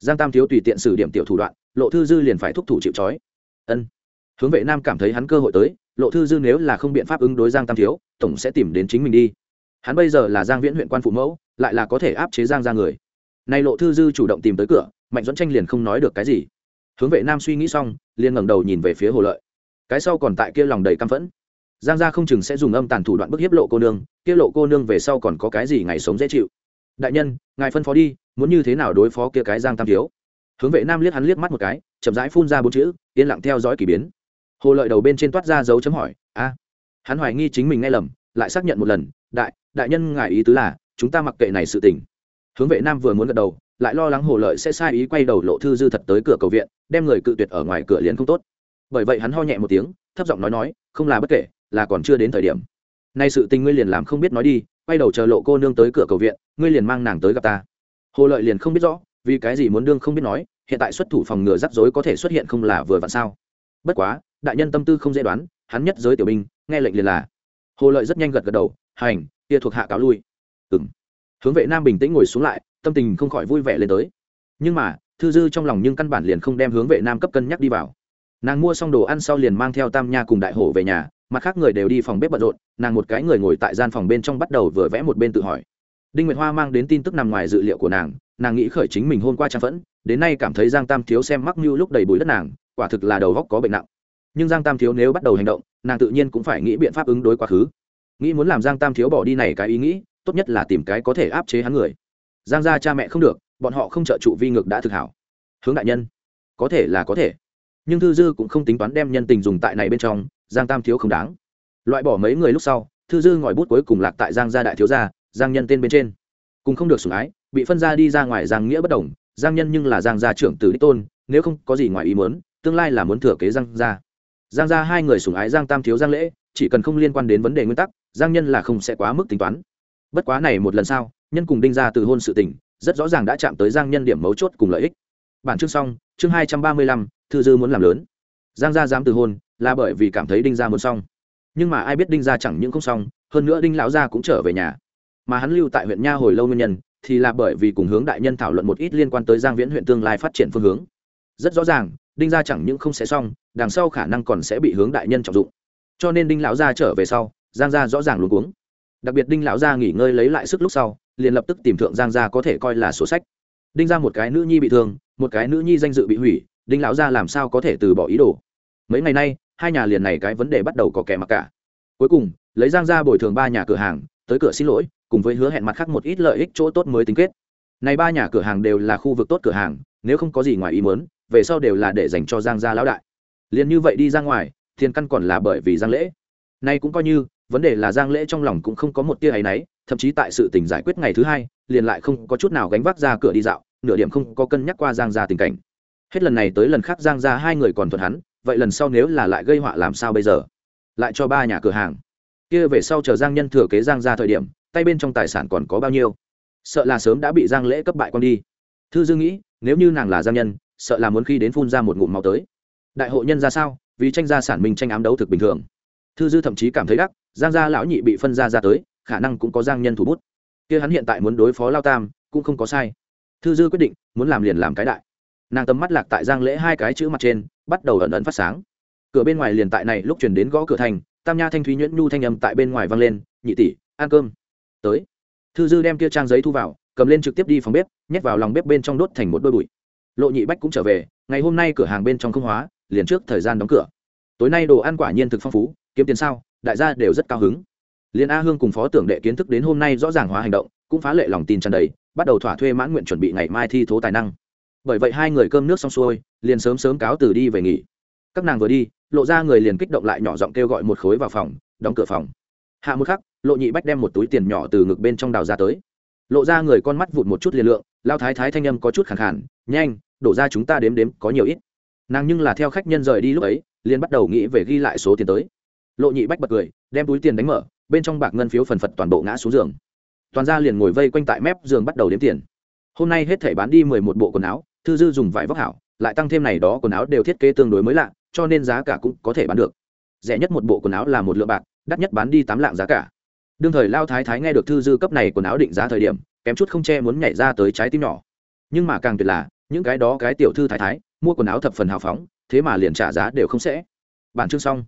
Giang tam thiếu tùy tiện sử điểm tiểu thủ đoạn, lộ thư dư liền phải thúc thủ chịu trói ân. Hướng vệ nam cảm thấy hắn cơ hội tới, lộ thư dư nếu là không biện pháp ứng đối giang tam thiếu, tổng sẽ tìm đến chính mình đi. Hắn bây giờ là giang viễn huyện quan phụ mẫu, lại là có thể áp chế giang ra người. Nay lộ thư dư chủ động tìm tới cửa, mạnh dẫn tranh liền không nói được cái gì. Hướng vệ nam suy nghĩ xong, liền ngẩng đầu nhìn về phía hồ lợi. Cái sau còn tại kia lòng đầy căm phẫn. Giang gia không chừng sẽ dùng âm tàn thủ đoạn bức hiếp lộ cô nương, kia lộ cô nương về sau còn có cái gì ngày sống dễ chịu. Đại nhân, ngài phân phó đi, muốn như thế nào đối phó kia cái giang tam thiếu? Hướng vệ nam liếc hắn liếc mắt một cái chậm rãi phun ra bốn chữ, yên lặng theo dõi k ỳ biến. Hồ lợi đầu bên trên toát ra dấu chấm hỏi, a? Hắn hoài nghi chính mình nghe lầm, lại xác nhận một lần, đại đại nhân ngài ý tứ là, chúng ta mặc kệ này sự tình. Hướng vệ nam vừa muốn gật đầu, lại lo lắng hồ lợi sẽ sai ý quay đầu lộ thư dư thật tới cửa cầu viện, đem người cự tuyệt ở ngoài cửa liền không tốt. Bởi vậy hắn ho nhẹ một tiếng, thấp giọng nói nói, không là bất kể, là còn chưa đến thời điểm. Nay sự tình ngươi liền làm không biết nói đi, quay đầu chờ lộ cô nương tới cửa cầu viện, ngươi liền mang nàng tới gặp ta. Hồ lợi liền không biết rõ vì cái gì muốn đương không biết nói, hiện tại xuất thủ phòng ngừa rắc rối có thể xuất hiện không là vừa vặn sao? Bất quá, đại nhân tâm tư không dễ đoán, hắn nhất giới tiểu binh, nghe lệnh liền là. Hồ lợi rất nhanh gật gật đầu, hành, kia thuộc hạ cáo lui. Ừng hướng vệ nam bình tĩnh ngồi xuống lại, tâm tình không khỏi vui vẻ lên tới. Nhưng mà, thư dư trong lòng nhưng căn bản liền không đem hướng vệ nam cấp cân nhắc đi vào. Nàng mua xong đồ ăn sau liền mang theo tam nha cùng đại hổ về nhà, mặt khác người đều đi phòng bếp bận rộn, nàng một cái người ngồi tại gian phòng bên trong bắt đầu vừa vẽ một bên tự hỏi. Đinh nguyệt hoa mang đến tin tức nằm ngoài dự liệu của nàng nàng nghĩ khởi chính mình hôm qua trang phẫn, đến nay cảm thấy giang tam thiếu xem mắc như lúc đầy bụi đất nàng, quả thực là đầu góc có bệnh nặng. Nhưng giang tam thiếu nếu bắt đầu hành động, nàng tự nhiên cũng phải nghĩ biện pháp ứng đối quá khứ. Nghĩ muốn làm giang tam thiếu bỏ đi này cái ý nghĩ, tốt nhất là tìm cái có thể áp chế hắn người. Giang gia cha mẹ không được, bọn họ không trợ trụ vi ngược đã thực hảo. Hướng đại nhân. Có thể là có thể. Nhưng thư dư cũng không tính toán đem nhân tình dùng tại này bên trong, giang tam thiếu không đáng. Loại bỏ mấy người lúc sau, thư dư ngòi bút cuối cùng lạc tại giang gia đại thiếu gia, giang nhân tên bên trên. Cùng không được sủng ái bị phân ra đi ra ngoài giang nghĩa bất đồng, giang nhân nhưng là giang gia trưởng tử đích tôn, nếu không có gì ngoài ý muốn, tương lai là muốn thừa kế giang gia. Giang gia hai người sủng ái giang tam thiếu giang lễ, chỉ cần không liên quan đến vấn đề nguyên tắc, giang nhân là không sẽ quá mức tính toán. Bất quá này một lần sau, nhân cùng đinh ra từ hôn sự tình, rất rõ ràng đã chạm tới giang nhân điểm mấu chốt cùng lợi ích. Bản chương xong, chương hai trăm ba mươi lăm, thư dư muốn làm lớn. Giang gia dám từ hôn, là bởi vì cảm thấy đinh gia muốn xong. Nhưng mà ai biết đinh gia chẳng những không xong, hơn nữa đinh lão gia cũng trở về nhà. Mà hắn lưu tại huyện nha hồi lâu nguyên nhân thì là bởi vì cùng hướng đại nhân thảo luận một ít liên quan tới giang viễn huyện tương lai phát triển phương hướng. Rất rõ ràng, đinh gia chẳng những không sẽ xong, đằng sau khả năng còn sẽ bị hướng đại nhân trọng dụng. Cho nên đinh lão gia trở về sau, giang gia rõ ràng luôn cuống. Đặc biệt đinh lão gia nghỉ ngơi lấy lại sức lúc sau, liền lập tức tìm thượng giang gia có thể coi là sổ sách. Đinh ra một cái nữ nhi bị thương, một cái nữ nhi danh dự bị hủy, đinh lão gia làm sao có thể từ bỏ ý đồ? Mấy ngày nay, hai nhà liền này cái vấn đề bắt đầu có kẻ mặc cả. Cuối cùng, lấy giang gia bồi thường ba nhà cửa hàng, tới cửa xin lỗi cùng với hứa hẹn mặt khác một ít lợi ích chỗ tốt mới tính kết. Này ba nhà cửa hàng đều là khu vực tốt cửa hàng, nếu không có gì ngoài ý muốn, về sau đều là để dành cho giang gia lão đại. Liền như vậy đi ra ngoài thiên căn còn là bởi vì giang lễ. Nay cũng coi như, vấn đề là giang lễ trong lòng cũng không có một tia ấy náy, thậm chí tại sự tình giải quyết ngày thứ hai, liền lại không có chút nào gánh vác ra cửa đi dạo, nửa điểm không có cân nhắc qua giang gia tình cảnh. Hết lần này tới lần khác giang gia hai người còn thuận hắn, vậy lần sau nếu là lại gây họa làm sao bây giờ? Lại cho ba nhà cửa hàng. Kia về sau chờ giang nhân thừa kế giang gia thời điểm tay bên trong tài sản còn có bao nhiêu? Sợ là sớm đã bị giang lễ cấp bại con đi. Thư dương nghĩ, nếu như nàng là giang nhân, sợ là muốn khi đến phun ra một ngụm máu tới. Đại hội nhân ra sao? Vì tranh gia sản mình tranh ám đấu thực bình thường. Thư dư thậm chí cảm thấy đắc, giang gia lão nhị bị phân ra ra tới, khả năng cũng có giang nhân thủ bút. Kia hắn hiện tại muốn đối phó lao tam, cũng không có sai. Thư dư quyết định, muốn làm liền làm cái đại. Nàng tầm mắt lạc tại giang lễ hai cái chữ mặt trên, bắt đầu ẩn ẩn phát sáng. Cửa bên ngoài liền tại này lúc chuyển đến gõ cửa thành, tam nha thanh thúy nhuyễn nhu thanh âm tại bên ngoài vang lên, nhị tỷ, ăn cơm tới. Thư dư đem kia trang giấy thu vào, cầm lên trực tiếp đi phòng bếp, nhét vào lòng bếp bên trong đốt thành một đôi bụi. Lộ nhị bách cũng trở về, ngày hôm nay cửa hàng bên trong không hóa, liền trước thời gian đóng cửa. Tối nay đồ ăn quả nhiên thực phong phú, kiếm tiền sao, đại gia đều rất cao hứng. Liền a hương cùng phó tưởng đệ kiến thức đến hôm nay rõ ràng hóa hành động, cũng phá lệ lòng tin tràn đầy, bắt đầu thỏa thuê mãn nguyện chuẩn bị ngày mai thi thố tài năng. Bởi vậy hai người cơm nước xong xuôi, liền sớm sớm cáo từ đi về nghỉ. Các nàng vừa đi, lộ ra người liền kích động lại nhỏ giọng kêu gọi một khối vào phòng, đóng cửa phòng hạ một khắc, lộ nhị bách đem một túi tiền nhỏ từ ngực bên trong đào ra tới. Lộ ra người con mắt vụt một chút liền lượng, lao thái thái thanh âm có chút khẳng khản nhanh, đổ ra chúng ta đếm đếm, có nhiều ít. Nàng nhưng là theo khách nhân rời đi lúc ấy, liền bắt đầu nghĩ về ghi lại số tiền tới. Lộ nhị bách bật cười, đem túi tiền đánh mở, bên trong bạc ngân phiếu phần phật toàn bộ ngã xuống giường. Toàn ra liền ngồi vây quanh tại mép giường bắt đầu đếm tiền. Hôm nay hết thể bán đi mười một bộ quần áo, thư dư dùng vải vóc hảo, lại tăng thêm này đó quần áo đều thiết kế tương đối mới lạ, cho nên giá cả cũng có thể bán được. Rẻ nhất một bộ quần áo là một lượng bạc đắt nhất bán đi tám lạng giá cả. Đương thời lao thái thái nghe được thư dư cấp này quần áo định giá thời điểm, kém chút không che muốn nhảy ra tới trái tim nhỏ. Nhưng mà càng tuyệt là, những cái đó cái tiểu thư thái thái, mua quần áo thập phần hào phóng, thế mà liền trả giá đều không sẽ. Bản chương xong.